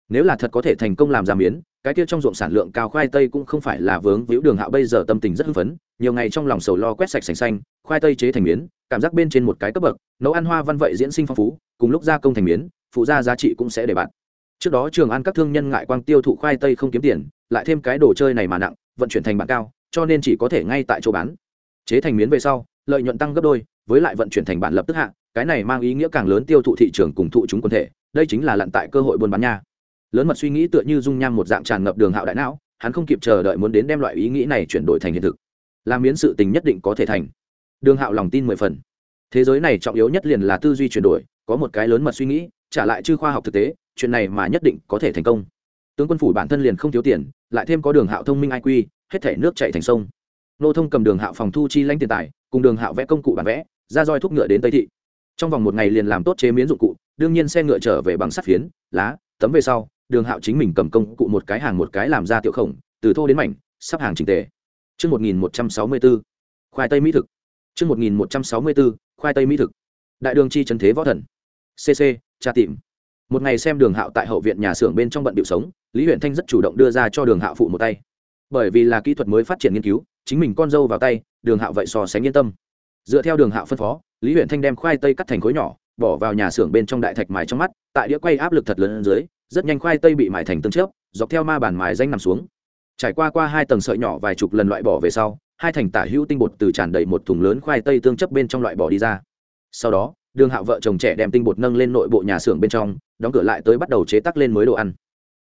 Nếu là thật có thể thành công làm ra miến, cái kia trong ruộng sản lượng cao khoai tây cũng không phải là vướng víu đường hạo, bây giờ tâm tình rất hưng phấn, nhiều ngày trong lòng sầu lo quét sạch sành xanh, khoai tây chế thành miến, cảm giác bên trên một cái cấp bậc, nấu ăn hoa văn vậy diễn sinh phong phú, cùng lúc gia công thành miến, phụ gia giá trị cũng sẽ để bạn. Trước đó trường ăn các thương nhân ngại quang tiêu thụ khoai tây không kiếm tiền, lại thêm cái đồ chơi này mà nặng, vận chuyển thành bản cao, cho nên chỉ có thể ngay tại chỗ bán. Chế thành miến về sau, lợi nhuận tăng gấp đôi, với lại vận chuyển thành bản lập tức hạ cái này mang ý nghĩa càng lớn tiêu thụ thị trường cùng thụ chúng quần thể, đây chính là lặn tại cơ hội buôn bán nha. Lớn mật suy nghĩ tựa như dung nham một dạng tràn ngập đường hạo đại não, hắn không kịp chờ đợi muốn đến đem loại ý nghĩ này chuyển đổi thành hiện thực. Làm miến sự tình nhất định có thể thành. Đường hạo lòng tin mười phần. Thế giới này trọng yếu nhất liền là tư duy chuyển đổi, có một cái lớn mật suy nghĩ, trả lại chư khoa học thực tế, chuyện này mà nhất định có thể thành công. Tướng quân phủ bản thân liền không thiếu tiền, lại thêm có đường hạo thông minh ai quy, hết thể nước chạy thành sông. Nô thông cầm đường hạo phòng thu chi lãnh tiền tài, cùng đường hạo vẽ công cụ bản vẽ, ra roi thuốc ngựa đến tây thị trong vòng một ngày liền làm tốt chế miến dụng cụ đương nhiên xe ngựa trở về bằng sắt phiến lá tấm về sau đường hạo chính mình cầm công cụ một cái hàng một cái làm ra tiểu khổng từ thô đến mảnh sắp hàng trình tề Trước 1164, khoai tây mỹ thực. Trước 1164, khoai tây mỹ thực. Đại đường chi trần thế võ thần. CC, cha tìm. Một ngày xem đường hạo tại hậu viện nhà xưởng bên trong bận điệu sống, Lý Huyền Thanh rất chủ động đưa ra cho đường hạo phụ một tay. Bởi vì là kỹ thuật mới phát triển nghiên cứu, chính mình con dâu vào tay, đường hạo vậy so sánh yên tâm. Dựa theo đường hạo phân phó, Lý Huyền Thanh đem khoai tây cắt thành khối nhỏ, bỏ vào nhà xưởng bên trong đại thạch mài trong mắt, tại đĩa quay áp lực thật lớn dưới, rất nhanh khoai tây bị mài thành tương chớp dọc theo ma bàn mài danh nằm xuống. Trải qua qua hai tầng sợi nhỏ vài chục lần loại bỏ về sau hai thành tả hữu tinh bột từ tràn đầy một thùng lớn khoai tây tương chấp bên trong loại bỏ đi ra. Sau đó đường hạo vợ chồng trẻ đem tinh bột nâng lên nội bộ nhà xưởng bên trong đóng cửa lại tới bắt đầu chế tắc lên mới đồ ăn.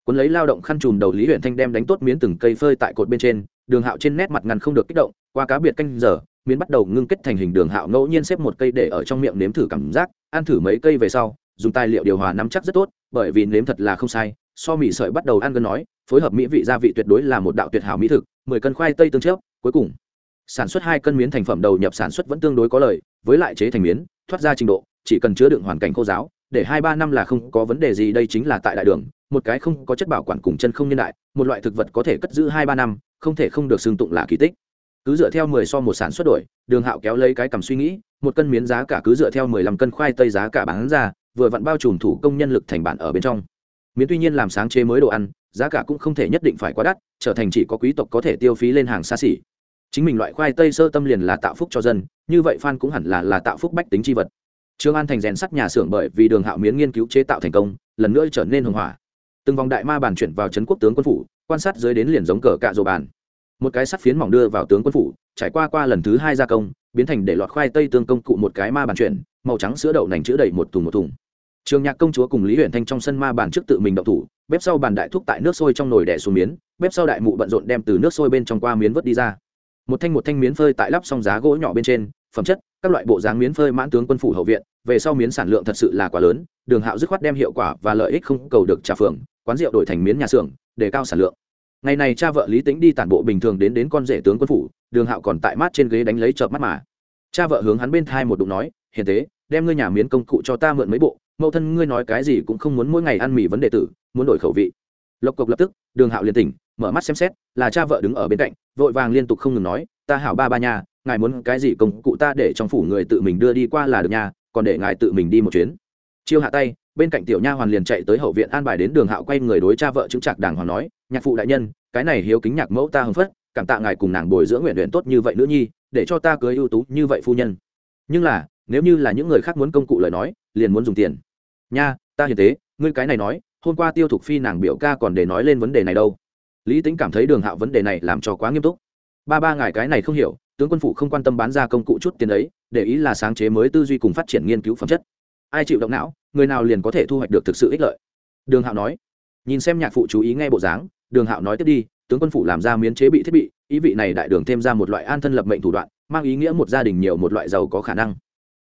Cuốn lấy lao động khăn chùm đầu lý huyện thanh đem đánh tốt miếng từng cây phơi tại cột bên trên đường hạo trên nét mặt ngăn không được kích động qua cá biệt canh giờ miến bắt đầu ngưng kết thành hình đường hạo ngẫu nhiên xếp một cây để ở trong miệng nếm thử cảm giác, ăn thử mấy cây về sau, dùng tài liệu điều hòa nắm chắc rất tốt, bởi vì nếm thật là không sai, so mì sợi bắt đầu ăn gần nói, phối hợp mỹ vị gia vị tuyệt đối là một đạo tuyệt hảo mỹ thực, mười cân khoai tây tương chớp, cuối cùng, sản xuất hai cân miến thành phẩm đầu nhập sản xuất vẫn tương đối có lợi, với lại chế thành miến, thoát ra trình độ, chỉ cần chứa đựng hoàn cảnh khô giáo, để hai ba năm là không có vấn đề gì, đây chính là tại đại đường, một cái không có chất bảo quản cùng chân không nhân đại, một loại thực vật có thể cất giữ hai ba năm, không thể không được xưng tụng là kỳ tích cứ dựa theo mười so một sản xuất đổi, đường hạo kéo lấy cái cầm suy nghĩ, một cân miến giá cả cứ dựa theo mười lăm cân khoai tây giá cả bán ra, vừa vặn bao trùm thủ công nhân lực thành bản ở bên trong. Miến tuy nhiên làm sáng chế mới đồ ăn, giá cả cũng không thể nhất định phải quá đắt, trở thành chỉ có quý tộc có thể tiêu phí lên hàng xa xỉ. Chính mình loại khoai tây sơ tâm liền là tạo phúc cho dân, như vậy phan cũng hẳn là là tạo phúc bách tính chi vật. Trương an thành rèn sắt nhà xưởng bởi vì đường hạo miến nghiên cứu chế tạo thành công, lần nữa trở nên hưng hỏa. Từng vòng đại ma bàn chuyển vào trấn quốc tướng quân phủ, quan sát dưới đến liền giống cờ cạ rồ bàn một cái sắt phiến mỏng đưa vào tướng quân phủ, trải qua qua lần thứ hai gia công, biến thành để lọt khoai tây tương công cụ một cái ma bàn chuyển, màu trắng sữa đậu nành chữ đầy một thùng một thùng. Trường nhạc công chúa cùng lý huyện thanh trong sân ma bàn trước tự mình đậu thủ, bếp sau bàn đại thúc tại nước sôi trong nồi đẻ xuống miến, bếp sau đại mụ bận rộn đem từ nước sôi bên trong qua miến vớt đi ra. Một thanh một thanh miến phơi tại lắp xong giá gỗ nhỏ bên trên, phẩm chất, các loại bộ dáng miến phơi mãn tướng quân phủ hậu viện, về sau miến sản lượng thật sự là quá lớn, đường hạo dứt khoát đem hiệu quả và lợi ích không cầu được trà phường quán rượu đổi thành miến nhà xưởng, để cao sản lượng ngày này cha vợ lý tính đi tản bộ bình thường đến đến con rể tướng quân phủ, đường hạo còn tại mát trên ghế đánh lấy chợp mắt mà. Cha vợ hướng hắn bên thai một đụng nói, hiền tế, đem ngươi nhà miến công cụ cho ta mượn mấy bộ, mẫu thân ngươi nói cái gì cũng không muốn mỗi ngày ăn mì vấn đề tử, muốn đổi khẩu vị. Lộc cộc lập tức, đường hạo liền tỉnh, mở mắt xem xét, là cha vợ đứng ở bên cạnh, vội vàng liên tục không ngừng nói, ta hảo ba ba nhà ngài muốn cái gì công cụ ta để trong phủ người tự mình đưa đi qua là được nhà còn để ngài tự mình đi một chuyến. Chiêu hạ tay bên cạnh tiểu nha hoàn liền chạy tới hậu viện an bài đến đường hạo quay người đối cha vợ chứng trạc đàng hoàng nói, nhạc phụ đại nhân, cái này hiếu kính nhạc mẫu ta hưng phất cảm tạ ngài cùng nàng bồi dưỡng nguyện luyện tốt như vậy nữ nhi, để cho ta cưới ưu tú như vậy phu nhân. Nhưng là, nếu như là những người khác muốn công cụ lời nói, liền muốn dùng tiền. Nha, ta hiền tế, ngươi cái này nói, hôm qua tiêu thục phi nàng biểu ca còn để nói lên vấn đề này đâu. Lý tính cảm thấy đường hạo vấn đề này làm cho quá nghiêm túc. Ba ba ngài cái này không hiểu, tướng quân phụ không quan tâm bán ra công cụ chút tiền ấy, để ý là sáng chế mới tư duy cùng phát triển nghiên cứu phẩm chất. Ai chịu động não người nào liền có thể thu hoạch được thực sự ích lợi? Đường hạo nói. Nhìn xem nhạc phụ chú ý nghe bộ dáng, đường hạo nói tiếp đi, tướng quân phủ làm ra miến chế bị thiết bị, ý vị này đại đường thêm ra một loại an thân lập mệnh thủ đoạn, mang ý nghĩa một gia đình nhiều một loại giàu có khả năng.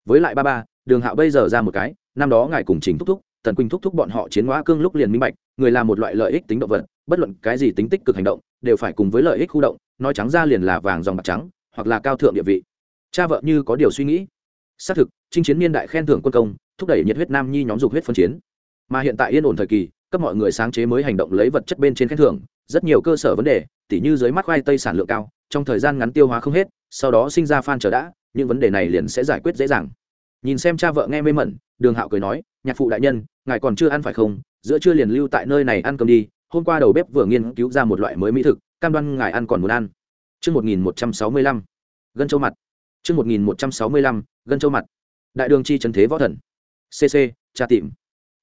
Với lại ba ba, đường hạo bây giờ ra một cái, năm đó ngài cùng trình thúc thúc, tần quỳnh thúc thúc bọn họ chiến hóa cương lúc liền minh bạch, người là một loại lợi ích tính động vật, bất luận cái gì tính tích cực hành động, đều phải cùng với lợi ích khu động, nói trắng ra liền là vàng dòng bạc trắng, hoặc là cao thượng địa vị. Cha vợ như có điều suy nghĩ xác thực chinh chiến niên đại khen thưởng quân công thúc đẩy nhiệt huyết nam nhi nhóm dục huyết phân chiến. Mà hiện tại yên ổn thời kỳ cấp mọi người sáng chế mới hành động lấy vật chất bên trên khen thưởng rất nhiều cơ sở vấn đề tỉ như dưới mắt khoai tây sản lượng cao trong thời gian ngắn tiêu hóa không hết sau đó sinh ra phan trở đã những vấn đề này liền sẽ giải quyết dễ dàng. Nhìn xem cha vợ nghe mê mẩn đường hạo cười nói nhạc phụ đại nhân ngài còn chưa ăn phải không? Giữa chưa liền lưu tại nơi này ăn cơm đi hôm qua đầu bếp vừa nghiên cứu ra một loại mới mỹ thực cam đoan ngài ăn còn muốn ăn. Trước 1165, gân châu mặt. Trước 1165, gân châu mặt. Đại đường chi trấn thế võ thần. CC, cha tìm.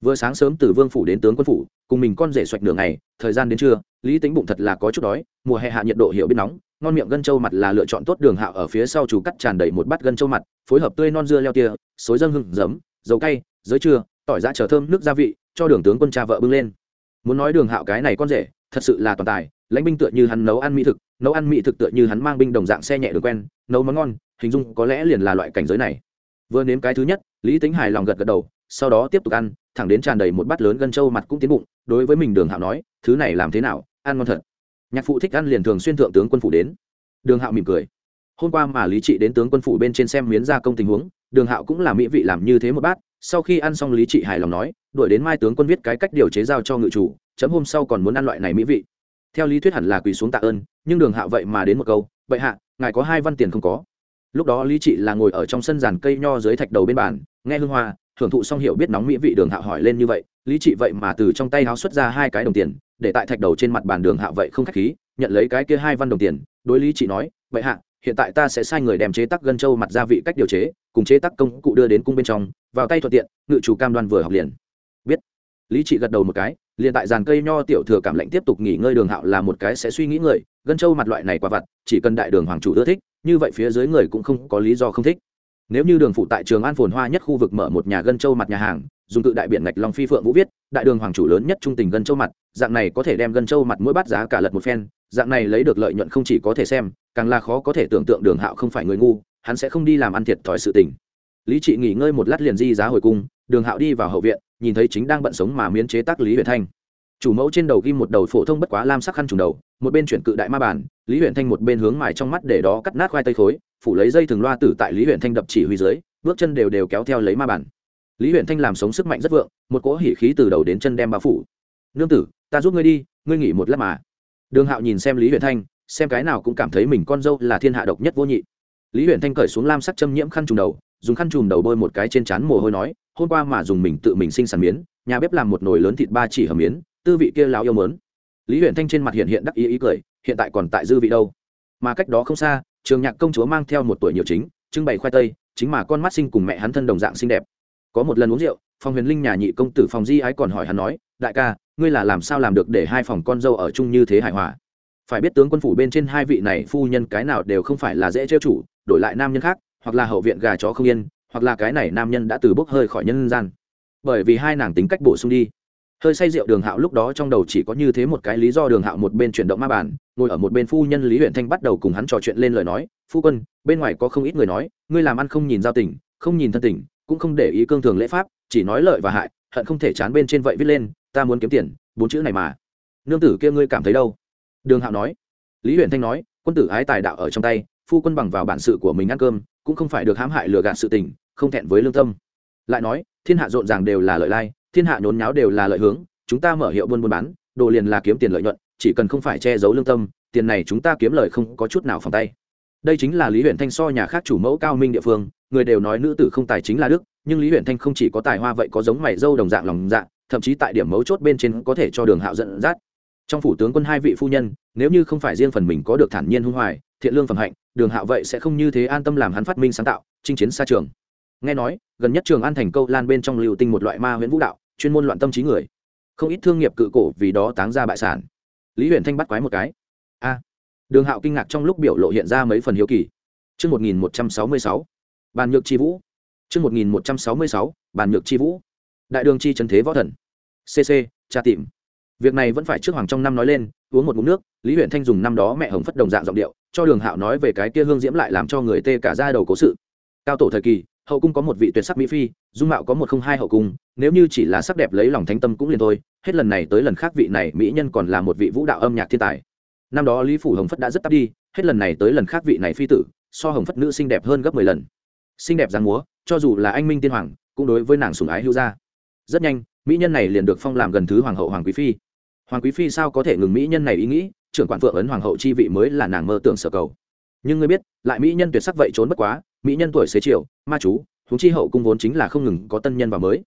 Vừa sáng sớm từ vương phủ đến tướng quân phủ, cùng mình con rể xoạch nửa ngày, thời gian đến trưa, lý tính bụng thật là có chút đói, mùa hè hạ nhiệt độ hiểu biết nóng, ngon miệng gân châu mặt là lựa chọn tốt đường hạo ở phía sau chủ cắt tràn đầy một bát gân châu mặt, phối hợp tươi non dưa leo tia, xối dâng hưng, giấm, dầu cay, dưới trưa, tỏi ra trở thơm nước gia vị, cho đường tướng quân cha vợ bưng lên. Muốn nói đường hạo cái này con rể, thật sự là toàn tài, lãnh binh tựa như hắn nấu ăn mỹ thực, nấu ăn mỹ thực tựa như hắn mang binh đồng dạng xe nhẹ đường quen, nấu món ngon, hình dung có lẽ liền là loại cảnh giới này. Vừa nếm cái thứ nhất, Lý Tính hài lòng gật gật đầu, sau đó tiếp tục ăn, thẳng đến tràn đầy một bát lớn gân trâu mặt cũng tiến bụng, đối với mình Đường Hạo nói, thứ này làm thế nào, ăn ngon thật. Nhạc phụ thích ăn liền thường xuyên thượng tướng quân phủ đến. Đường Hạo mỉm cười. Hôm qua mà Lý Trị đến tướng quân phủ bên trên xem miến gia công tình huống, Đường Hạo cũng là mỹ vị làm như thế một bát, sau khi ăn xong Lý Trị hài lòng nói, đuổi đến Mai tướng quân viết cái cách điều chế giao cho ngự chủ, chấm hôm sau còn muốn ăn loại này mỹ vị theo lý thuyết hẳn là quỳ xuống tạ ơn nhưng đường hạo vậy mà đến một câu vậy hạ ngài có hai văn tiền không có lúc đó lý trị là ngồi ở trong sân giàn cây nho dưới thạch đầu bên bàn, nghe hương hoa, thưởng thụ xong hiểu biết nóng mỹ vị đường hạo hỏi lên như vậy, lý trị vậy mà từ trong tay háo xuất ra hai cái đồng tiền, để tại thạch đầu trên mặt bàn đường hạo vậy không k h á c h khí, nhận lấy cái kia hai văn đồng tiền, đối lý trị nói, vậy hạ, hiện tại ta sẽ sai người đem chế tắc gân châu mặt gia vị cách điều chế, cùng chế tắc công cụ đưa đến cung bên trong, vào tay thuận tiện, ngự chủ cam đoan vừa học liền. Biết. Lý trị gật đầu một cái, liền tại dàn cây nho tiểu thừa cảm lệnh tiếp tục nghỉ ngơi đường hạo là một cái sẽ suy nghĩ người, gân châu mặt loại này quả vặt, chỉ cần đại đường hoàng chủ ưa thích như vậy phía dưới người cũng không có lý do không thích. Nếu như đường phụ tại trường an phồn hoa nhất khu vực mở một nhà gân châu mặt nhà hàng, dùng tự đại biển ngạch long phi phượng vũ viết, đại đường hoàng chủ lớn nhất trung tình gân châu mặt, dạng này có thể đem gân châu mặt mỗi bát giá cả lật một phen, dạng này lấy được lợi nhuận không chỉ có thể xem, càng là khó có thể tưởng tượng đường hạo không phải người ngu, hắn sẽ không đi làm ăn thiệt thòi sự tình. Lý trị nghỉ ngơi một lát liền di giá hồi cung, đường hạo đi vào hậu viện, nhìn thấy chính đang bận sống mà miến chế tác lý huyền thanh chủ mẫu trên đầu ghim một đầu phổ thông bất quá lam sắc khăn trùng đầu, một bên chuyển cự đại ma bản lý huyền thanh một bên hướng mài trong mắt để đó cắt nát khoai tây khối, phủ lấy dây thừng loa tử tại lý huyền thanh đập chỉ huy dưới, bước chân đều đều kéo theo lấy ma bản lý huyền thanh làm sống sức mạnh rất vượng, một cỗ hỉ khí từ đầu đến chân đem bao phủ. Nương tử, ta giúp ngươi đi, ngươi nghỉ một lát mà. Đường hạo nhìn xem lý huyền thanh, xem cái nào cũng cảm thấy mình con dâu là thiên hạ độc nhất vô nhị. Lý huyền thanh cởi xuống lam sắc châm nhiễm khăn trùng đầu, dùng khăn trùm đầu bôi một cái trên trán mồ hôi nói, hôm qua mà dùng mình tự mình sinh sản miến, nhà bếp làm một nồi lớn thịt ba chỉ hầm miến tư vị kia láo yêu mớn. Lý huyện thanh trên mặt hiện hiện đắc ý ý cười, hiện tại còn tại dư vị đâu. Mà cách đó không xa, trường nhạc công chúa mang theo một tuổi nhiều chính, trưng bày khoai tây, chính mà con mắt sinh cùng mẹ hắn thân đồng dạng xinh đẹp. Có một lần uống rượu phòng huyền linh nhà nhị công tử phòng di ái còn hỏi hắn nói, đại ca, ngươi là làm sao làm được để hai phòng con dâu ở chung như thế hài hòa? Phải biết tướng quân phủ bên trên hai vị này phu nhân cái nào đều không phải là dễ trêu chủ, đổi lại nam nhân khác, hoặc là hậu viện gà chó không yên, hoặc là cái này nam nhân đã từ bốc hơi khỏi nhân gian. Bởi vì hai nàng tính cách bổ sung đi hơi say rượu đường hạo lúc đó trong đầu chỉ có như thế một cái lý do đường hạo một bên chuyển động ma bản ngồi ở một bên phu nhân lý huyện thanh bắt đầu cùng hắn trò chuyện lên lời nói, phu quân, bên ngoài có không ít người nói, ngươi làm ăn không nhìn giao tình, không nhìn thân tình, cũng không để ý cương thường lễ pháp, chỉ nói lợi và hại, hận không thể chán bên trên vậy viết lên, ta muốn kiếm tiền, bốn chữ này mà. Nương tử kia ngươi cảm thấy đâu? Đường hạo nói. Lý huyện thanh nói, quân tử ái tài đạo ở trong tay, phu quân bằng vào bản sự của mình ăn cơm, cũng không phải được hãm hại lừa gạt sự tình, không thẹn với lương tâm. Lại nói, thiên hạ rộn ràng đều là lợi lai thiên hạ nhốn nháo đều là lợi hướng, chúng ta mở hiệu buôn buôn bán, đồ liền là kiếm tiền lợi nhuận, chỉ cần không phải che giấu lương tâm, tiền này chúng ta kiếm lời không có chút nào phòng tay. Đây chính là lý huyện thanh so nhà khác chủ mẫu cao minh địa phương, người đều nói nữ tử không tài chính là đức, nhưng lý huyện thanh không chỉ có tài hoa vậy có giống mày dâu đồng dạng lòng dạng thậm chí tại điểm mấu chốt bên trên có thể cho đường hạo dẫn dắt. Trong phủ tướng quân hai vị phu nhân, nếu như không phải riêng phần mình có được thản nhiên hung hoài, thiện lương phẩm hạnh, đường hạo vậy sẽ không như thế an tâm làm hắn phát minh sáng tạo, chinh chiến xa trường. Nghe nói, gần nhất trường an thành câu lan bên trong lưu tinh một loại ma huyễn vũ đạo chuyên môn loạn tâm trí người không ít thương nghiệp cự cổ vì đó táng ra bại sản lý huyền thanh bắt quái một cái a đường hạo kinh ngạc trong lúc biểu lộ hiện ra mấy phần hiếu kỳ Chương 1166. Bàn nhược chi vũ. Chương 1166. Bàn nhược chi vũ. Đại đường chi trấn thế võ thần. CC, tra tìm. Việc này vẫn phải trước hoàng trong năm nói lên, uống một ngụm nước, Lý Huyền Thanh dùng năm đó mẹ hồng phất đồng dạng giọng điệu, cho Đường Hạo nói về cái kia hương diễm lại làm cho người tê cả da đầu cố sự. Cao tổ thời kỳ, hậu cung có một vị tuyệt sắc mỹ phi, dung mạo có một không hai hậu cung, nếu như chỉ là sắc đẹp lấy lòng thánh tâm cũng liền thôi, hết lần này tới lần khác vị này mỹ nhân còn là một vị vũ đạo âm nhạc thiên tài. Năm đó Lý phủ Hồng Phất đã rất tắt đi, hết lần này tới lần khác vị này phi tử, so Hồng Phất nữ xinh đẹp hơn gấp mười lần. Xinh đẹp giang múa, cho dù là anh minh tiên hoàng, cũng đối với nàng sủng ái hữu gia. Rất nhanh, mỹ nhân này liền được phong làm gần thứ hoàng hậu hoàng quý phi hoàng quý phi sao có thể ngừng mỹ nhân này ý nghĩ trưởng quản phượng ấn hoàng hậu chi vị mới là nàng mơ tưởng sở cầu nhưng ngươi biết lại mỹ nhân tuyệt sắc vậy trốn bất quá mỹ nhân tuổi xế chiều, ma chú, huống chi hậu cung vốn chính là không ngừng có tân nhân và mới.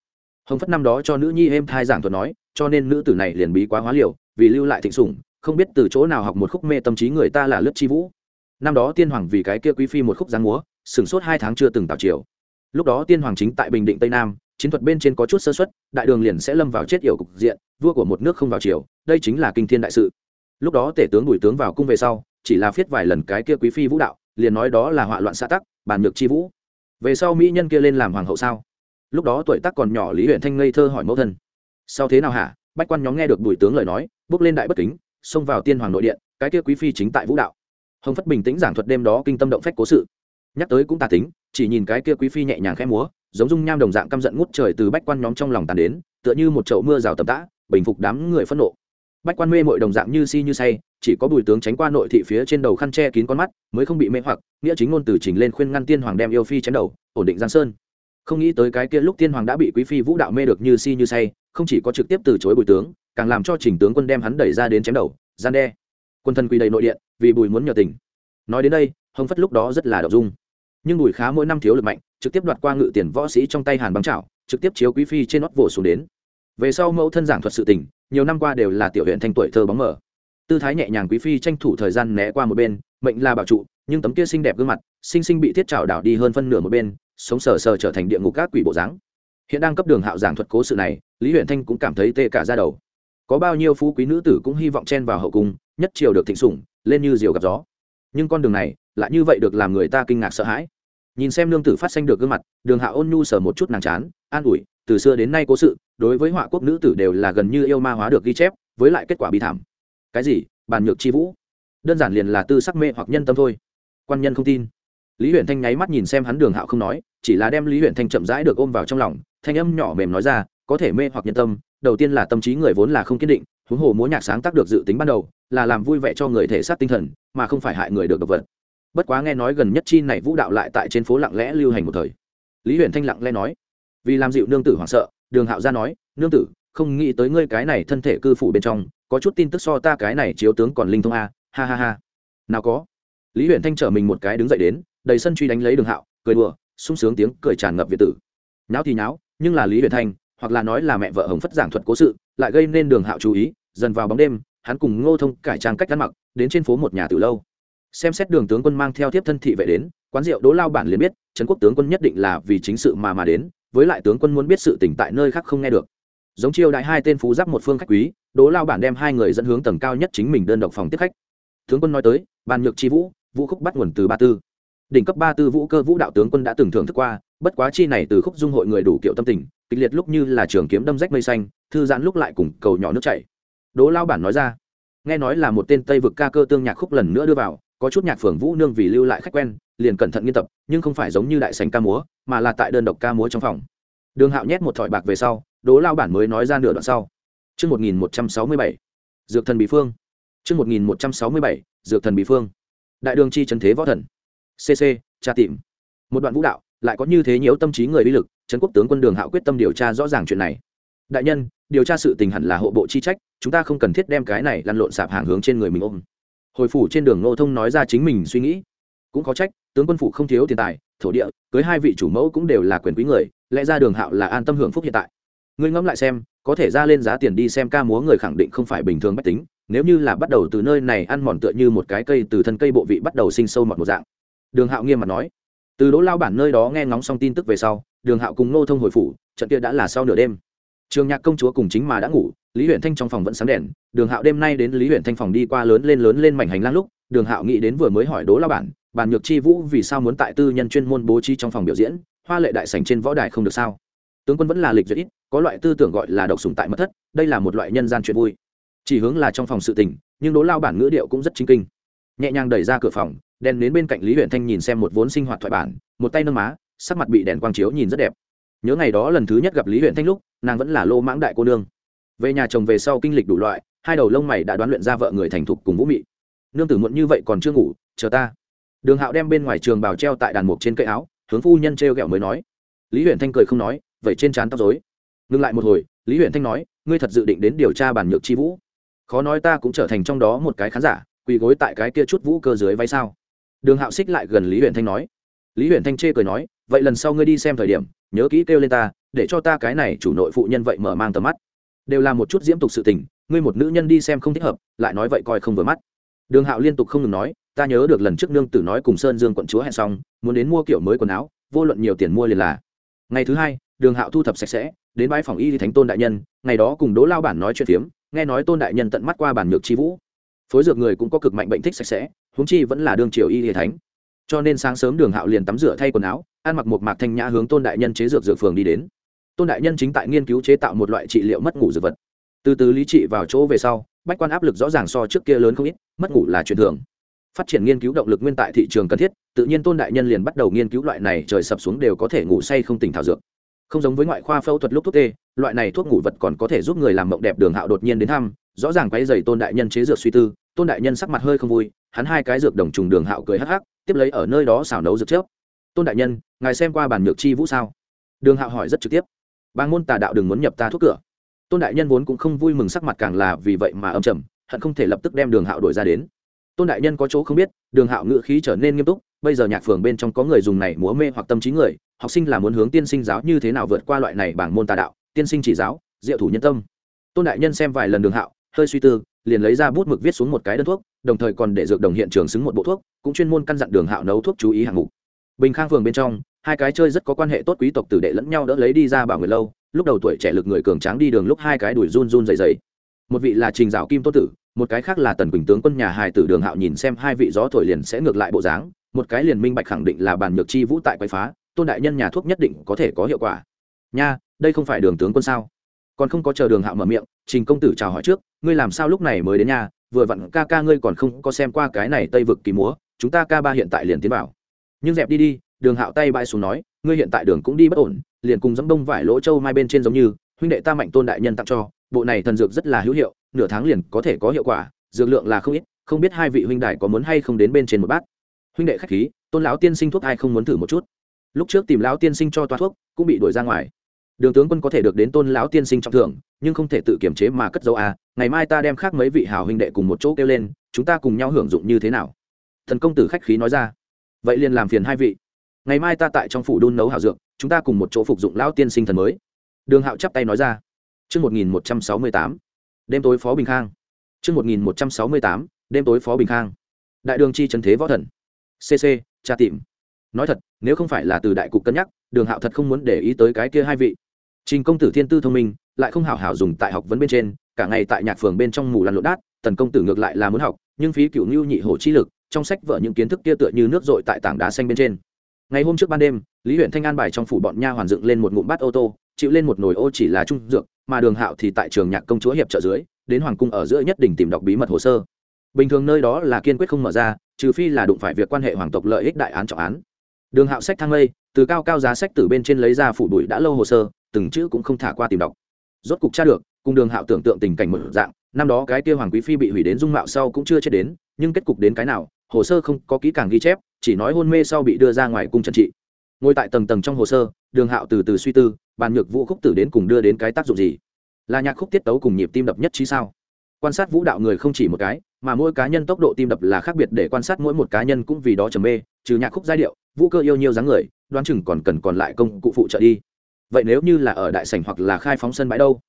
Hồng phất năm đó cho nữ nhi êm thai giảng thuật nói, cho nên nữ tử này liền bí quá hóa liều, vì lưu lại thịnh sủng, không biết từ chỗ nào học một khúc mê tâm trí người ta là lướt chi vũ. Năm đó tiên hoàng vì cái kia quý phi một khúc giáng múa, sửng sốt hai tháng chưa từng tạo chiều lúc đó tiên hoàng chính tại bình định tây nam, chiến thuật bên trên có chút sơ xuất đại đường liền sẽ lâm vào chết yểu cục diện, vua của một nước không vào triều, đây chính là kinh thiên đại sự. Lúc đó tể tướng bùi tướng vào cung về sau, chỉ là viết vài lần cái kia quý phi vũ đạo, liền nói đó là họa loạn xã tắc bàn nhược chi vũ. Về sau mỹ nhân kia lên làm hoàng hậu sao? Lúc đó tuổi tác còn nhỏ lý huyện thanh ngây thơ hỏi mẫu thân. Sau thế nào hả? Bách quan nhóm nghe được bùi tướng lời nói, bước lên đại bất kính, xông vào tiên hoàng nội điện, cái kia quý phi chính tại vũ đạo. Hồng phất bình tĩnh giảng thuật đêm đó kinh tâm động phách cố sự. Nhắc tới cũng tà tính, chỉ nhìn cái kia quý phi nhẹ nhàng khẽ múa, giống dung nham đồng dạng căm giận ngút trời từ bách quan nhóm trong lòng tàn đến, tựa như một chậu mưa rào tầm tã, bình phục đám người phẫn nộ bách quan mê mội đồng dạng như si như say, chỉ có bùi tướng tránh qua nội thị phía trên đầu khăn che kín con mắt, mới không bị mê hoặc, nghĩa chính ngôn từ trình lên khuyên ngăn tiên hoàng đem yêu phi chém đầu, ổn định giang sơn. Không nghĩ tới cái kia lúc tiên hoàng đã bị quý phi vũ đạo mê được như si như say, không chỉ có trực tiếp từ chối bùi tướng, càng làm cho trình tướng quân đem hắn đẩy ra đến chém đầu, gian đe. Quân thân quy đầy nội điện, vì bùi muốn nhờ tình nói đến đây, hồng phất lúc đó rất là đậu dung. Nhưng bùi khá mỗi năm thiếu lực mạnh, trực tiếp đoạt qua ngự tiền võ sĩ trong tay hàn băng trảo trực tiếp chiếu quý phi trên nót vồ xuống đến. Về sau mẫu thân giảng thuật sự tình nhiều năm qua đều là tiểu huyện thanh tuổi thơ bóng mở tư thái nhẹ nhàng quý phi tranh thủ thời gian né qua một bên, mệnh là bảo trụ, nhưng tấm kia xinh đẹp gương mặt, xinh xinh bị thiết trào đảo đi hơn phân nửa một bên, sống sờ sờ trở thành địa ngục các quỷ bộ dáng. Hiện đang cấp đường hạo giảng thuật cố sự này, lý huyện thanh cũng cảm thấy tê cả ra đầu. Có bao nhiêu phú quý nữ tử cũng hy vọng chen vào hậu cung, nhất triều được thịnh sủng, lên như diều gặp gió. Nhưng con đường này, lại như vậy được làm người ta kinh ngạc sợ hãi. Nhìn xem nương tử phát xanh được gương mặt, đường hạ ôn nhu sờ một chút nàng chán, an ủi từ xưa đến nay cố sự, đối với họa quốc nữ tử đều là gần như yêu ma hóa được ghi chép, với lại kết quả bi thảm. Cái gì? Bàn nhược chi vũ. Đơn giản liền là tư sắc mê hoặc nhân tâm thôi. Quan nhân không tin. Lý huyện thanh nháy mắt nhìn xem hắn đường hạo không nói, chỉ là đem lý huyện thanh chậm rãi được ôm vào trong lòng, thanh âm nhỏ mềm nói ra, có thể mê hoặc nhân tâm, đầu tiên là tâm trí người vốn là không kiên định, huống hồ múa nhạc sáng tác được dự tính ban đầu, là làm vui vẻ cho người thể xác tinh thần, mà không phải hại người được độc vật. Bất quá nghe nói gần nhất chi này vũ đạo lại tại trên phố lặng lẽ lưu hành một thời. Lý huyện thanh lặng lẽ nói vì làm dịu nương tử hoảng sợ, đường hạo ra nói, nương tử, không nghĩ tới ngươi cái này thân thể cư phủ bên trong, có chút tin tức so ta cái này chiếu tướng còn linh thông a. Ha ha ha. Nào có. Lý huyện thanh trở mình một cái đứng dậy đến, đầy sân truy đánh lấy đường hạo, cười đùa, sung sướng tiếng cười tràn ngập việt tử. Nháo thì nháo, nhưng là lý huyện thanh, hoặc là nói là mẹ vợ hồng phất giảng thuật cố sự, lại gây nên đường hạo chú ý, dần vào bóng đêm, hắn cùng ngô thông cải trang cách ăn mặc, đến trên phố một nhà từ lâu. Xem xét đường tướng quân mang theo tiếp thân thị vệ đến, quán rượu đỗ lao bản liền biết, trấn quốc tướng quân nhất định là vì chính sự mà mà đến với lại tướng quân muốn biết sự tỉnh tại nơi khác không nghe được. Giống chiêu đại hai tên phú giáp một phương khách quý, đỗ lao bản đem hai người dẫn hướng tầng cao nhất chính mình đơn độc phòng tiếp khách. Tướng quân nói tới, bàn nhược chi vũ vũ khúc bắt nguồn từ ba tư. Đỉnh cấp ba tư vũ cơ vũ đạo tướng quân đã từng thưởng thức qua, bất quá chi này từ khúc dung hội người đủ kiệu tâm tình, kịch liệt lúc như là trường kiếm đâm rách mây xanh, thư giãn lúc lại cùng cầu nhỏ nước chảy. Đỗ lao bản nói ra, nghe nói là một tên tây vực ca cơ tương nhạc khúc lần nữa đưa vào, có chút nhạc phường vũ nương vì lưu lại khách quen liền cẩn thận nghiên tập nhưng không phải giống như đại sành ca múa mà là tại đơn độc ca múa trong phòng đường hạo nhét một thỏi bạc về sau đố lao bản mới nói ra nửa đoạn sau Trước 1167, Dược thần bị Phương. Trước 1167, Dược thần bị Phương. Đại đường chi trấn thế võ thần. CC, tra tìm. Một đoạn vũ đạo, lại có như thế nhiều tâm trí người uy lực, trấn quốc tướng quân Đường Hạo quyết tâm điều tra rõ ràng chuyện này. Đại nhân, điều tra sự tình hẳn là hộ bộ chi trách, chúng ta không cần thiết đem cái này lăn lộn sạp hàng hướng trên người mình ôm hồi phủ trên đường ngô thông nói ra chính mình suy nghĩ cũng có trách, tướng quân phủ không thiếu tiền tài, thổ địa, cưới hai vị chủ mẫu cũng đều là quyền quý người, lẽ ra đường hạo là an tâm hưởng phúc hiện tại. Ngươi ngẫm lại xem, có thể ra lên giá tiền đi xem ca múa người khẳng định không phải bình thường bách tính, nếu như là bắt đầu từ nơi này ăn mòn tựa như một cái cây từ thân cây bộ vị bắt đầu sinh sâu mọt một dạng. Đường hạo nghiêm mặt nói. Từ đỗ lao bản nơi đó nghe ngóng xong tin tức về sau, đường hạo cùng nô thông hồi phủ, trận kia đã là sau nửa đêm. Trường nhạc công chúa cùng chính mà đã ngủ, lý huyện thanh trong phòng vẫn sáng đèn, đường hạo đêm nay đến lý huyện thanh phòng đi qua lớn lên lớn lên mảnh hành lang lúc, đường hạo nghĩ đến vừa mới hỏi đố lao bản bàn nhược chi vũ vì sao muốn tại tư nhân chuyên môn bố trí trong phòng biểu diễn, hoa lệ đại sảnh trên võ đài không được sao? Tướng quân vẫn là lịch duyệt ít, có loại tư tưởng gọi là độc sùng tại mất thất, đây là một loại nhân gian chuyện vui. Chỉ hướng là trong phòng sự tình, nhưng đố lao bản ngữ điệu cũng rất chính kinh. Nhẹ nhàng đẩy ra cửa phòng, đèn đến bên cạnh lý huyện thanh nhìn xem một vốn sinh hoạt thoại bản, một tay nâng má, sắc mặt bị đèn quang chiếu nhìn rất đẹp. Nhớ ngày đó lần thứ nhất gặp lý huyện thanh lúc, nàng vẫn là lô mãng đại cô nương. Về nhà chồng về sau kinh lịch đủ loại, hai đầu lông mày đã đoán luyện ra vợ người thành thục cùng vũ mị. Nương tử muộn như vậy còn chưa ngủ, chờ ta đường hạo đem bên ngoài trường bào treo tại đàn mục trên cây áo, hướng phu nhân t r e o g ẹ o mới nói. Lý huyện thanh cười không nói, vậy trên trán tóc dối ngừng lại một hồi, lý huyện thanh nói, ngươi thật dự định đến điều tra bản nhược chi vũ. Khó nói ta cũng trở thành trong đó một cái khán giả, quỳ gối tại cái kia chút vũ cơ dưới váy sao? Đường hạo xích lại gần lý huyện thanh nói. Lý huyện thanh chê cười nói, vậy lần sau ngươi đi xem thời điểm, nhớ kỹ kêu lên ta, để cho ta cái này chủ nội phụ nhân vậy mở mang tầm mắt. Đều là một chút diễm tục sự tình, ngươi một nữ nhân đi xem không thích hợp, lại nói vậy coi không vừa mắt. Đường hạo liên tục không ngừng nói ta nhớ được lần trước nương tử nói cùng sơn dương quận chúa hẹn xong, muốn đến mua kiểu mới quần áo, vô luận nhiều tiền mua liền là. Ngày thứ hai, đường hạo thu thập sạch sẽ, đến bãi phòng y thánh tôn đại nhân, ngày đó cùng đỗ lao bản nói chuyện phiếm, nghe nói tôn đại nhân tận mắt qua bản nhược chi vũ. Phối dược người cũng có cực mạnh bệnh thích sạch sẽ, huống chi vẫn là đương triều y hệ thánh. Cho nên sáng sớm đường hạo liền tắm rửa thay quần áo, ăn mặc một mạc thanh nhã hướng tôn đại nhân chế dược dược phường đi đến. Tôn đại nhân chính tại nghiên cứu chế tạo một loại trị liệu mất ngủ dược vật. Từ từ lý trị vào chỗ về sau, bách quan áp lực rõ ràng so trước kia lớn không ít, mất ngủ là chuyện thường phát triển nghiên cứu động lực nguyên tại thị trường cần thiết, tự nhiên tôn đại nhân liền bắt đầu nghiên cứu loại này trời sập xuống đều có thể ngủ say không tỉnh thảo dược. Không giống với ngoại khoa phẫu thuật lúc thuốc tê, loại này thuốc ngủ vật còn có thể giúp người làm mộng đẹp đường hạo đột nhiên đến thăm, rõ ràng quay dày tôn đại nhân chế dược suy tư, tôn đại nhân sắc mặt hơi không vui, hắn hai cái dược đồng trùng đường hạo cười hắc hắc, tiếp lấy ở nơi đó xào nấu dược trước. Tôn đại nhân, ngài xem qua bản nhược chi vũ sao? Đường hạo hỏi rất trực tiếp. Bang môn tà đạo đừng muốn nhập ta thuốc cửa. Tôn đại nhân vốn cũng không vui mừng sắc mặt càng là vì vậy mà âm trầm, hận không thể lập tức đem đường hạo đổi ra đến tôn đại nhân có chỗ không biết, đường hạo ngự khí trở nên nghiêm túc, bây giờ nhạc phường bên trong có người dùng này múa mê hoặc tâm trí người, học sinh là muốn hướng tiên sinh giáo như thế nào vượt qua loại này bảng môn tà đạo, tiên sinh chỉ giáo, diệu thủ nhân tâm. Tôn đại nhân xem vài lần đường hạo, hơi suy tư, liền lấy ra bút mực viết xuống một cái đơn thuốc, đồng thời còn để dược đồng hiện trường xứng một bộ thuốc, cũng chuyên môn căn dặn đường hạo nấu thuốc chú ý hạng mục. Bình khang phường bên trong, hai cái chơi rất có quan hệ tốt quý tộc tử đệ lẫn nhau đỡ lấy đi ra bảo người lâu, lúc đầu tuổi trẻ lực người cường tráng đi đường lúc hai cái đuổi run run dày dày một vị là trình dạo kim tô tử một cái khác là tần quỳnh tướng quân nhà hài tử đường hạo nhìn xem hai vị gió thổi liền sẽ ngược lại bộ dáng, một cái liền minh bạch khẳng định là bàn nhược chi vũ tại quậy phá, tôn đại nhân nhà thuốc nhất định có thể có hiệu quả. Nha, đây không phải đường tướng quân sao? Còn không có chờ đường hạo mở miệng, trình công tử chào hỏi trước, ngươi làm sao lúc này mới đến nhà vừa vặn ca ca ngươi còn không có xem qua cái này tây vực kỳ múa, chúng ta ca ba hiện tại liền tiến vào. Nhưng dẹp đi đi, đường hạo tay bãi xuống nói, ngươi hiện tại đường cũng đi bất ổn, liền cùng dẫm đông vải lỗ châu mai bên trên giống như, huynh đệ ta mạnh tôn đại nhân tặng cho, bộ này thần dược rất là hữu hiệu nửa tháng liền có thể có hiệu quả dược lượng là không ít không biết hai vị huynh đại có muốn hay không đến bên trên một bát. Huynh đệ khách khí tôn lão tiên sinh thuốc ai không muốn thử một chút? Lúc trước tìm lão tiên sinh cho toa thuốc cũng bị đuổi ra ngoài. Đường tướng quân có thể được đến tôn lão tiên sinh trọng thưởng nhưng không thể tự kiểm chế mà cất dấu à ngày mai ta đem khác mấy vị hào huynh đệ cùng một chỗ kêu lên chúng ta cùng nhau hưởng dụng như thế nào? Thần công tử khách khí nói ra. Vậy liền làm phiền hai vị. Ngày mai ta tại trong phủ đun nấu hảo dược chúng ta cùng một chỗ phục dụng lão tiên sinh thần mới. Đường hạo chắp tay nói ra. Trước 1168, đêm tối phó bình khang. Trước 1168, đêm tối phó bình khang. Đại đường chi trần thế võ thần. CC, tra tìm. Nói thật, nếu không phải là từ đại cục cân nhắc, đường hạo thật không muốn để ý tới cái kia hai vị. Trình công tử thiên tư thông minh, lại không hảo hảo dùng tại học vấn bên trên, cả ngày tại nhạc phường bên trong mù lăn lộn đát, tần công tử ngược lại là muốn học, nhưng phí cựu ngưu nhị hổ chi lực, trong sách vở những kiến thức kia tựa như nước dội tại tảng đá xanh bên trên ngày hôm trước ban đêm lý huyện thanh an bài trong phủ bọn nha hoàn dựng lên một ngụm bát ô tô chịu lên một nồi ô chỉ là trung dược, mà đường hạo thì tại trường nhạc công chúa hiệp trợ dưới, đến hoàng cung ở giữa nhất đỉnh tìm đọc bí mật hồ sơ. Bình thường nơi đó là kiên quyết không mở ra, trừ phi là đụng phải việc quan hệ hoàng tộc lợi ích đại án trọng án. Đường hạo sách thang lây, từ cao cao giá sách từ bên trên lấy ra phủ đuổi đã lâu hồ sơ, từng chữ cũng không thả qua tìm đọc. Rốt cục tra được, cùng đường hạo tưởng tượng tình cảnh một dạng, năm đó cái kia hoàng quý phi bị hủy đến dung mạo sau cũng chưa chết đến, nhưng kết cục đến cái nào, hồ sơ không có kỹ càng ghi chép, chỉ nói hôn mê sau bị đưa ra ngoài cung trần trị ngồi tại tầng tầng trong hồ sơ, đường hạo từ từ suy tư, bàn nhược vũ khúc tử đến cùng đưa đến cái tác dụng gì? Là nhạc khúc tiết tấu cùng nhịp tim đập nhất trí sao? Quan sát vũ đạo người không chỉ một cái, mà mỗi cá nhân tốc độ tim đập là khác biệt để quan sát mỗi một cá nhân cũng vì đó trầm mê, trừ nhạc khúc giai điệu, vũ cơ yêu nhiều dáng người, đoán chừng còn cần còn lại công cụ phụ trợ đi. Vậy nếu như là ở đại sảnh hoặc là khai phóng sân bãi đâu?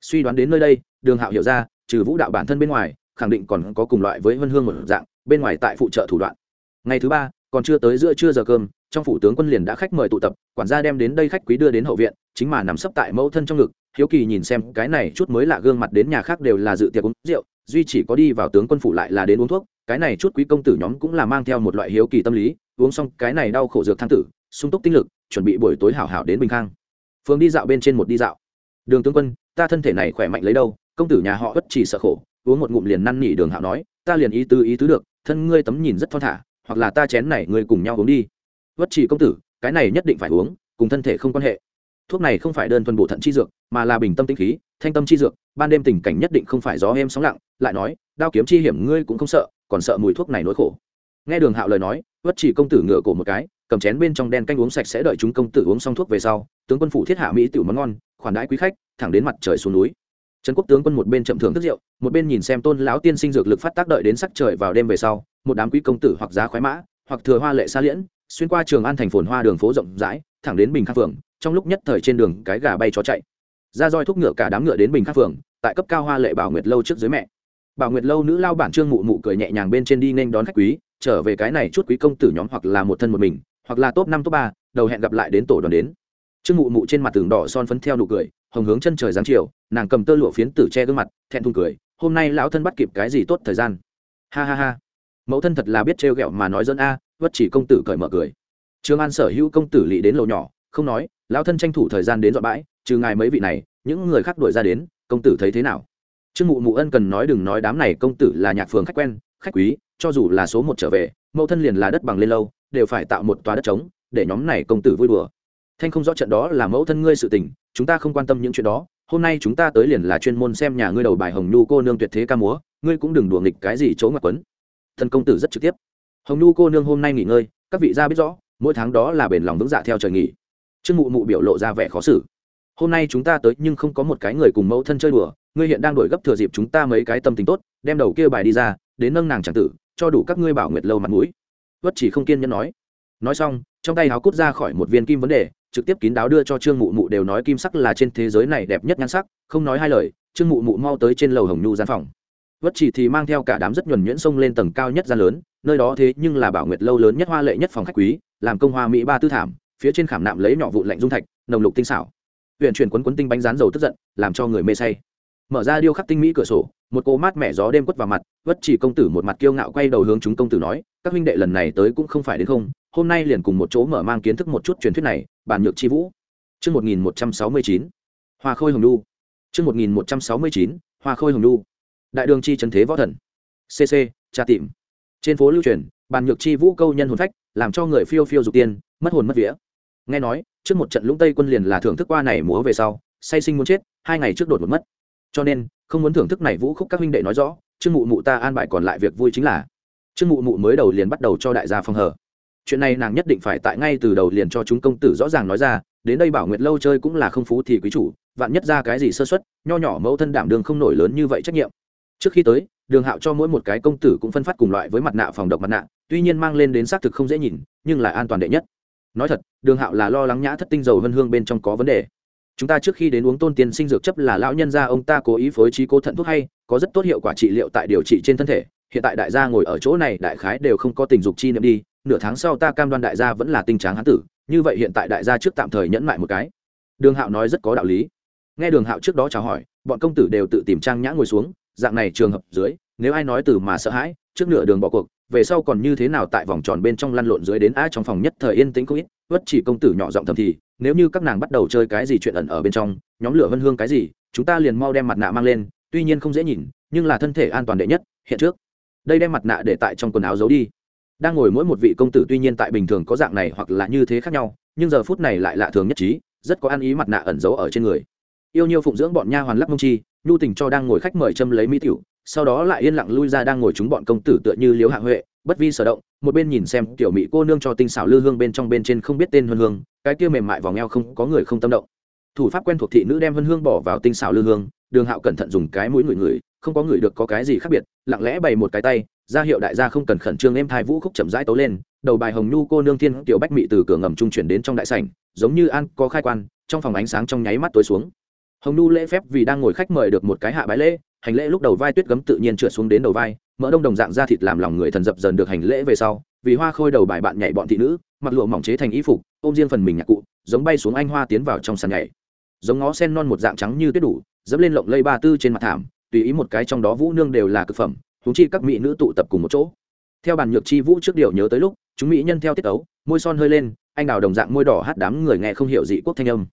Suy đoán đến nơi đây, đường hạo hiểu ra, trừ vũ đạo bản thân bên ngoài, khẳng định còn có cùng loại với vân hương một dạng, bên ngoài tại phụ trợ thủ đoạn. Ngày thứ ba, còn chưa tới giữa trưa giờ cơm trong phủ tướng quân liền đã khách mời tụ tập, quản gia đem đến đây khách quý đưa đến hậu viện, chính mà nằm sấp tại mẫu thân trong ngực, hiếu kỳ nhìn xem, cái này chút mới lạ gương mặt đến nhà khác đều là dự tiệc uống rượu, duy chỉ có đi vào tướng quân phủ lại là đến uống thuốc, cái này chút quý công tử nhóm cũng là mang theo một loại hiếu kỳ tâm lý, uống xong, cái này đau khổ dược thang tử, sung túc tinh lực, chuẩn bị buổi tối hảo hảo đến bình khang. Phương đi dạo bên trên một đi dạo. Đường tướng quân, ta thân thể này khỏe mạnh lấy đâu, công tử nhà họ bất chỉ sợ khổ, uống một ngụm liền năn nỉ đường hạo nói, ta liền ý tứ ý tứ được, thân ngươi tấm nhìn rất thon thả, hoặc là ta chén này ngươi cùng nhau uống đi vất chỉ công tử, cái này nhất định phải uống, cùng thân thể không quan hệ. Thuốc này không phải đơn thuần bổ thận chi dược, mà là bình tâm tinh khí, thanh tâm chi dược, ban đêm tình cảnh nhất định không phải gió êm sóng lặng, lại nói, đao kiếm chi hiểm ngươi cũng không sợ, còn sợ mùi thuốc này nỗi khổ. Nghe đường hạo lời nói, vất chỉ công tử ngựa cổ một cái, cầm chén bên trong đen canh uống sạch sẽ đợi chúng công tử uống xong thuốc về sau, tướng quân phủ thiết hạ mỹ tiểu món ngon, khoản đãi quý khách, thẳng đến mặt trời xuống núi. Trần quốc tướng quân một bên chậm thưởng thức rượu, một bên nhìn xem tôn lão tiên sinh dược lực phát tác đợi đến sắc trời vào đêm về sau, một đám quý công tử hoặc giá khoái mã, hoặc thừa hoa lệ xa liễn xuyên qua trường an thành phồn hoa đường phố rộng rãi, thẳng đến bình khang phường, trong lúc nhất thời trên đường cái gà bay chó chạy. Ra roi thúc ngựa cả đám ngựa đến bình khắc phường, tại cấp cao hoa lệ bảo nguyệt lâu trước dưới mẹ. Bảo nguyệt lâu nữ lao bản trương mụ mụ cười nhẹ nhàng bên trên đi nên đón khách quý, trở về cái này chút quý công tử nhóm hoặc là một thân một mình, hoặc là top năm top ba, đầu hẹn gặp lại đến tổ đoàn đến. Trương mụ mụ trên mặt tường đỏ son phấn theo nụ cười, hồng hướng chân trời giáng chiều, nàng cầm tơ lụa phiến tử che gương mặt, thẹn thùng cười, hôm nay lão thân bắt kịp cái gì tốt thời gian. Ha ha ha. Mẫu thân thật là biết trêu ghẹo mà nói dân a vất chỉ công tử cởi mở cười. Trương an sở hữu công tử lỵ đến lầu nhỏ, không nói, lão thân tranh thủ thời gian đến dọn bãi, trừ ngài mấy vị này, những người khác đuổi ra đến, công tử thấy thế nào? Trương mụ mụ ân cần nói đừng nói đám này công tử là nhạc phường khách quen, khách quý, cho dù là số một trở về, mẫu thân liền là đất bằng lên lâu, đều phải tạo một tòa đất trống, để nhóm này công tử vui đùa. Thanh không rõ trận đó là mẫu thân ngươi sự tình, chúng ta không quan tâm những chuyện đó, hôm nay chúng ta tới liền là chuyên môn xem nhà ngươi đầu bài hồng nhu cô nương tuyệt thế ca múa, ngươi cũng đừng đùa nghịch cái gì chỗ ngoặt quấn. Thân công tử rất trực tiếp hồng nhu cô nương hôm nay nghỉ ngơi, các vị gia biết rõ, mỗi tháng đó là bền lòng vững dạ theo trời nghỉ. Trương mụ mụ biểu lộ ra vẻ khó xử. Hôm nay chúng ta tới nhưng không có một cái người cùng mẫu thân chơi đùa, ngươi hiện đang đổi gấp thừa dịp chúng ta mấy cái tâm tình tốt, đem đầu kia bài đi ra, đến nâng nàng c tử, cho đủ các ngươi bảo nguyệt lâu mặt mũi. Vất chỉ không kiên nhẫn nói. Nói xong, trong tay háo cút ra khỏi một viên kim vấn đề, trực tiếp kín đáo đưa cho trương mụ mụ đều nói kim sắc là trên thế giới này đẹp nhất nhan sắc, không nói hai lời, trương mụ mụ mau tới trên lầu hồng nhu gian phòng vất chỉ thì mang theo cả đám rất nhuần nhuyễn sông lên tầng cao nhất ra lớn nơi đó thế nhưng là bảo nguyệt lâu lớn nhất hoa lệ nhất phòng khách quý làm công hoa mỹ ba tư thảm phía trên khảm nạm lấy nhỏ vụ lạnh dung thạch nồng lục tinh xảo huyện chuyển quấn quấn tinh bánh rán dầu tức giận làm cho người mê say mở ra điêu khắc tinh mỹ cửa sổ một cô mát mẻ gió đêm quất vào mặt vất chỉ công tử một mặt kiêu ngạo quay đầu hướng chúng công tử nói các huynh đệ lần này tới cũng không phải đến không hôm nay liền cùng một chỗ mở mang kiến thức một chút truyền thuyết này bản nhược chi vũ chương 1169, Hoa Khôi Hồng Đu. chương 1169, Hoa Khôi Hồng Đu. Đại đường chi trần thế võ thần. CC, tra tìm. Trên phố lưu truyền, bàn nhược chi vũ câu nhân hồn phách, làm cho người phiêu phiêu dục tiên, mất hồn mất vía. Nghe nói, trước một trận lũng tây quân liền là thưởng thức qua này múa về sau, say sinh muốn chết, hai ngày trước đột một mất. Cho nên, không muốn thưởng thức này vũ khúc các huynh đệ nói rõ, trương mụ mụ ta an bài còn lại việc vui chính là trương mụ mụ mới đầu liền bắt đầu cho đại gia phong hở chuyện này nàng nhất định phải tại ngay từ đầu liền cho chúng công tử rõ ràng nói ra đến đây bảo nguyệt lâu chơi cũng là không phú thì quý chủ vạn nhất ra cái gì sơ xuất nho nhỏ mẫu thân đảm đường không nổi lớn như vậy trách nhiệm trước khi tới, đường hạo cho mỗi một cái công tử cũng phân phát cùng loại với mặt nạ phòng độc mặt nạ, tuy nhiên mang lên đến xác thực không dễ nhìn, nhưng lại an toàn đệ nhất. Nói thật, đường hạo là lo lắng nhã thất tinh dầu vân hương bên trong có vấn đề. Chúng ta trước khi đến uống tôn tiên sinh dược chấp là lão nhân gia ông ta cố ý phối trí cố thận thuốc hay, có rất tốt hiệu quả trị liệu tại điều trị trên thân thể. Hiện tại đại gia ngồi ở chỗ này đại khái đều không có tình dục chi niệm đi, nửa tháng sau ta cam đoan đại gia vẫn là tinh tráng hán tử, như vậy hiện tại đại gia trước tạm thời nhẫn lại một cái. Đường hạo nói rất có đạo lý. Nghe đường hạo trước đó chào hỏi, bọn công tử đều tự tìm trang nhã ngồi xuống dạng này trường hợp dưới, nếu ai nói từ mà sợ hãi, trước nửa đường bỏ cuộc, về sau còn như thế nào tại vòng tròn bên trong lăn lộn dưới đến a trong phòng nhất thời yên tĩnh không ít vất chỉ công tử nhỏ giọng thầm thì, nếu như các nàng bắt đầu chơi cái gì chuyện ẩn ở bên trong, nhóm lửa vân hương cái gì, chúng ta liền mau đem mặt nạ mang lên, tuy nhiên không dễ nhìn, nhưng là thân thể an toàn đệ nhất, hiện trước. Đây đem mặt nạ để tại trong quần áo giấu đi. Đang ngồi mỗi một vị công tử tuy nhiên tại bình thường có dạng này hoặc là như thế khác nhau, nhưng giờ phút này lại lạ thường nhất trí, rất có ăn ý mặt nạ ẩn giấu ở trên người yêu nhiêu phụng dưỡng bọn nha hoàn lắc mông chi, nhu tình cho đang ngồi khách mời châm lấy mỹ tiểu, sau đó lại yên lặng lui ra đang ngồi chúng bọn công tử tựa như liếu hạ huệ, bất vi sở động, một bên nhìn xem tiểu mỹ cô nương cho tinh xảo lư hương bên trong bên trên không biết tên hương hương, cái kia mềm mại vòng eo không có người không tâm động. Thủ pháp quen thuộc thị nữ đem hương hương bỏ vào tinh xảo lư hương, đường hạo cẩn thận dùng cái mũi ngửi ngửi, không có người được có cái gì khác biệt, lặng lẽ bày một cái tay, ra hiệu đại gia không cần khẩn trương em thai vũ khúc chậm rãi tấu lên, đầu bài hồng nhu cô nương thiên, tiểu bách mị từ cửa ngầm trung chuyển đến trong đại sảnh, giống như an có khai quan, trong phòng ánh sáng trong nháy mắt tối xuống hồng nhu lễ phép vì đang ngồi khách mời được một cái hạ bái lễ, hành lễ lúc đầu vai tuyết gấm tự nhiên trượt xuống đến đầu vai, mỡ đông đồng dạng da thịt làm lòng người thần dập dần được hành lễ về sau, vì hoa khôi đầu bài bạn nhảy bọn thị nữ, mặc lụa mỏng chế thành y phục, ôm riêng phần mình nhạc cụ, giống bay xuống anh hoa tiến vào trong sàn nhảy. Giống ngó sen non một dạng trắng như tuyết đủ, dẫm lên lộng lây ba tư trên mặt thảm, tùy ý một cái trong đó vũ nương đều là cực phẩm thúng chi các mỹ nữ tụ tập cùng một chỗ. Theo bàn nhược chi vũ trước điều nhớ tới lúc, chúng mỹ nhân theo tiết ấu môi son hơi lên, anh đào đồng dạng môi đỏ hát đám người nghe không hiểu dị quốc thanh âm.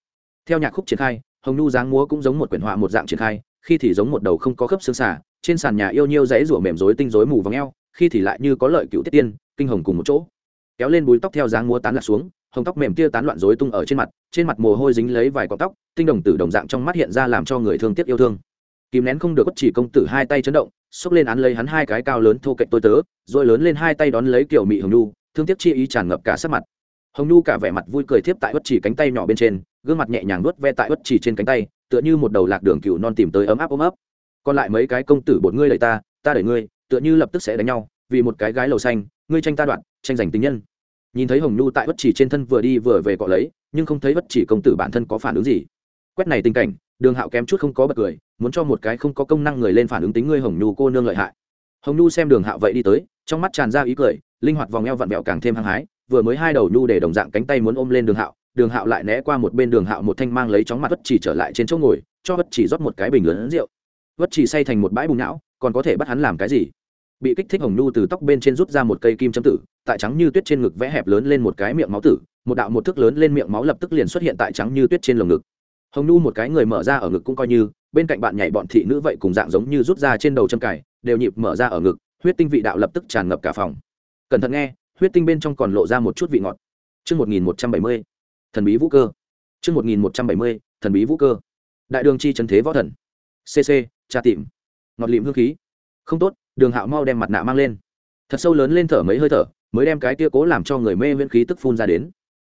Theo nhạc khúc triển khai hồng nhu dáng múa cũng giống một quyển họa một dạng triển khai, khi thì giống một đầu không có khớp xương xả trên sàn nhà yêu nhiêu dãy rủa mềm rối tinh rối mù vòng eo, khi thì lại như có lợi cựu tiết tiên, kinh hồng cùng một chỗ. Kéo lên búi tóc theo dáng múa tán lạc xuống, hồng tóc mềm tia tán loạn rối tung ở trên mặt trên mặt mồ hôi dính lấy vài cọng tóc, tinh đồng tử đồng dạng trong mắt hiện ra làm cho người thương tiếc yêu thương. Kìm nén không được bất chỉ công tử hai tay chấn động, xốc lên án lấy hắn hai cái cao lớn thô cạnh tôi tớ, rồi lớn lên hai tay đón lấy kiểu mị hồng nhu, thương tiếc chi ý tràn ngập cả sắc mặt hồng nhu cả vẻ mặt vui cười tiếp tại bất chỉ cánh tay nhỏ bên trên, gương mặt nhẹ nhàng nuốt ve tại bất chỉ trên cánh tay, tựa như một đầu lạc đường cựu non tìm tới ấm áp ôm ấp. Còn lại mấy cái công tử bột ngươi đẩy ta ta đẩy ngươi, tựa như lập tức sẽ đánh nhau, vì một cái gái lầu xanh, ngươi tranh ta đoạn tranh giành tình nhân. Nhìn thấy hồng nhu tại bất chỉ trên thân vừa đi vừa về cọ lấy, nhưng không thấy bất chỉ công tử bản thân có phản ứng gì. Quét này tình cảnh, đường hạo kém chút không có bật cười, muốn cho một cái không có công năng người lên phản ứng tính ngươi hồng nhu cô nương lợi hại. Hồng nhu xem đường hạo vậy đi tới, trong mắt tràn ra ý cười, linh hoạt vòng eo vặn vẹo càng thêm hăng hái vừa mới hai đầu nhu để đồng dạng cánh tay muốn ôm lên đường hạo đường hạo lại né qua một bên đường hạo một thanh mang lấy chóng mặt bất chỉ trở lại trên chỗ ngồi, cho bất chỉ rót một cái bình lớn rượu. Bất chỉ say thành một bãi bùng não, còn có thể bắt hắn làm cái gì? Bị kích thích hồng nhu từ tóc bên trên rút ra một cây kim châm tử, tại trắng như tuyết trên ngực vẽ hẹp lớn lên một cái miệng máu tử, một đạo một thước lớn lên miệng máu lập tức liền xuất hiện tại trắng như tuyết trên lồng ngực. Hồng nhu một cái người mở ra ở ngực cũng coi như, bên cạnh bạn nhảy bọn thị nữ vậy cùng dạng giống như rút ra trên đầu châm cài, đều nhịp mở ra ở ngực, huyết tinh vị đạo lập tức tràn ngập cả phòng. Cẩn thận nghe huyết tinh bên trong còn lộ ra một chút vị ngọt Trước 1170, thần bí vũ cơ. Trước 1170, thần bí vũ cơ. Đại đường chi trấn thế võ thần. CC, tra tìm. Ngọt lịm hương khí. Không tốt, đường hạo mau đem mặt nạ mang lên. Thật sâu lớn lên thở mấy hơi thở, mới đem cái kia cố làm cho người mê viễn khí tức phun ra đến.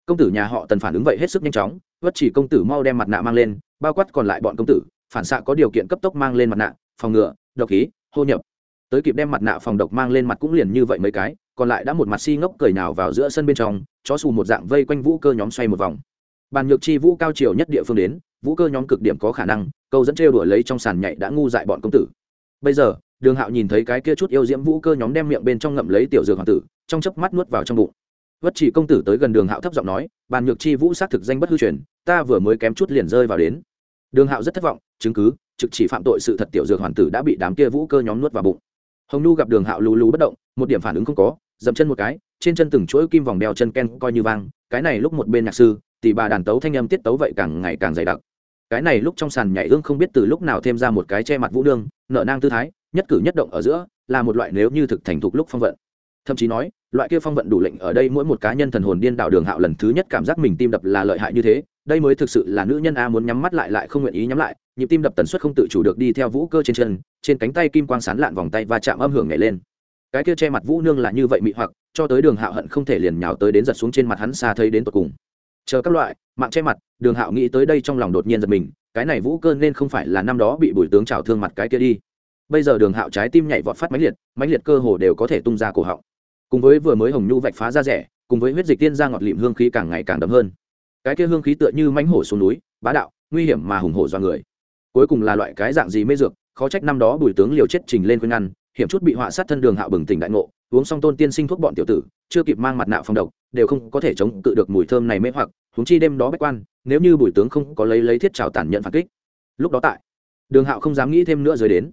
Công tử nhà họ tần phản ứng vậy hết sức nhanh chóng, vất chỉ công tử mau đem mặt nạ mang lên, bao quát còn lại bọn công tử, phản xạ có điều kiện cấp tốc mang lên mặt nạ, phòng ngừa, độc khí, hô nhập. Tới kịp đem mặt nạ phòng độc mang lên mặt cũng liền như vậy mấy cái, còn lại đã một mặt si ngốc cười nào vào giữa sân bên trong, chó xù một dạng vây quanh vũ cơ nhóm xoay một vòng. Bàn nhược chi vũ cao chiều nhất địa phương đến, vũ cơ nhóm cực điểm có khả năng, câu dẫn trêu đuổi lấy trong sàn nhảy đã ngu dại bọn công tử. Bây giờ, đường hạo nhìn thấy cái kia chút yêu diễm vũ cơ nhóm đem miệng bên trong ngậm lấy tiểu dược hoàng tử, trong chớp mắt nuốt vào trong bụng. Vất chỉ công tử tới gần đường hạo thấp giọng nói, bàn nhược chi vũ xác thực danh bất hư truyền, ta vừa mới kém chút liền rơi vào đến. Đường hạo rất thất vọng, chứng cứ, trực chỉ phạm tội sự thật tiểu dược hoàng tử đã bị đám kia vũ cơ nhóm nuốt vào bụng hồng nu gặp đường hạo lù lù bất động, một điểm phản ứng không có, dậm chân một cái, trên chân từng chuỗi kim vòng đeo chân ken coi như vang, cái này lúc một bên nhạc sư, tỷ bà đàn tấu thanh âm tiết tấu vậy càng ngày càng dày đặc. Cái này lúc trong sàn nhảy ương không biết từ lúc nào thêm ra một cái che mặt vũ đương nợ nang tư thái, nhất cử nhất động ở giữa, là một loại nếu như thực thành thục lúc phong vận. Thậm chí nói, loại kia phong vận đủ lệnh ở đây mỗi một cá nhân thần hồn điên đảo đường hạo lần thứ nhất cảm giác mình tim đập là lợi hại như thế, đây mới thực sự là nữ nhân a muốn nhắm mắt lại lại không nguyện ý nhắm lại nhịp tim đập tần suất không tự chủ được đi theo vũ cơ trên chân, trên cánh tay kim quang sán lạn vòng tay và chạm âm hưởng nhảy lên. Cái kia che mặt vũ nương là như vậy mị hoặc, cho tới đường hạo hận không thể liền nhào tới đến giật xuống trên mặt hắn xa thấy đến tột cùng. Chờ các loại, mạng che mặt, đường hạo nghĩ tới đây trong lòng đột nhiên giật mình, cái này vũ cơ nên không phải là năm đó bị bùi tướng trào thương mặt cái kia đi. Bây giờ đường hạo trái tim nhảy vọt phát mãnh liệt mãnh liệt cơ hồ đều có thể tung ra cổ họng. Cùng với vừa mới hồng nhu vạch phá ra rẻ, cùng với huyết dịch tiên ra ngọt lịm hương khí càng ngày càng đậm hơn. Cái kia hương khí tựa như mãnh hổ xuống núi, bá đạo, nguy hiểm mà hùng hổ do người cuối cùng là loại cái dạng gì mê dược, khó trách năm đó bùi tướng liều chết trình lên khuyên ngăn, hiểm chút bị họa sát thân đường hạo bừng tỉnh đại ngộ, uống xong tôn tiên sinh thuốc bọn tiểu tử, chưa kịp mang mặt nạ phòng độc, đều không có thể chống cự được mùi thơm này mê hoặc, huống chi đêm đó bách quan, nếu như bùi tướng không có lấy lấy thiết trào tản nhận phản kích. Lúc đó tại, đường hạo không dám nghĩ thêm nữa rồi đến.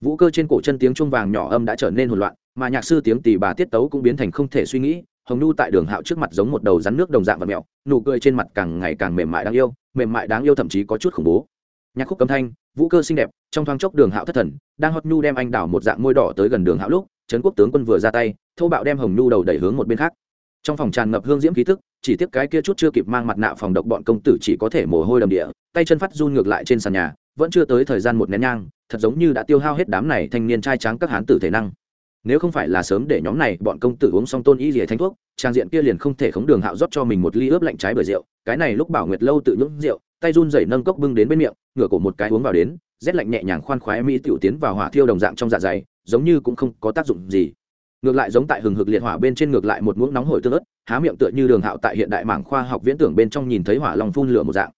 Vũ cơ trên cổ chân tiếng chuông vàng nhỏ âm đã trở nên hỗn loạn, mà nhạc sư tiếng tỳ bà tiết tấu cũng biến thành không thể suy nghĩ, hồng nu tại đường hạo trước mặt giống một đầu rắn nước đồng dạng và mẹo nụ cười trên mặt càng ngày càng mềm mại đáng yêu, mềm mại đáng yêu thậm chí có chút khủng bố nhạc khúc cấm thanh, vũ cơ xinh đẹp, trong thoáng chốc đường hạo thất thần, đang hót nhu đem anh đảo một dạng môi đỏ tới gần đường hạo lúc, trấn quốc tướng quân vừa ra tay, thô bạo đem hồng nhu đầu đẩy hướng một bên khác. Trong phòng tràn ngập hương diễm khí thức chỉ tiếc cái kia chút chưa kịp mang mặt nạ phòng độc bọn công tử chỉ có thể mồ hôi đầm địa, tay chân phát run ngược lại trên sàn nhà, vẫn chưa tới thời gian một nén nhang, thật giống như đã tiêu hao hết đám này thanh niên trai trắng các hán tử thể năng. Nếu không phải là sớm để nhóm này bọn công tử uống xong tôn y rỉa thanh thuốc, trang diện kia liền không thể khống đường hạo rót cho mình một ly ướp lạnh trái bưởi rượu, cái này lúc bảo nguyệt lâu tự nhũng rượu tay run rẩy nâng cốc bưng đến bên miệng, ngửa cổ một cái uống vào đến, rét lạnh nhẹ nhàng khoan khoái mỹ tiểu tiến vào hỏa thiêu đồng dạng trong dạ dày, giống như cũng không có tác dụng gì. Ngược lại giống tại hừng hực liệt hỏa bên trên ngược lại một muỗng nóng hổi tương ớt, há miệng tựa như đường hạo tại hiện đại mảng khoa học viễn tưởng bên trong nhìn thấy hỏa lòng phun lửa một dạng.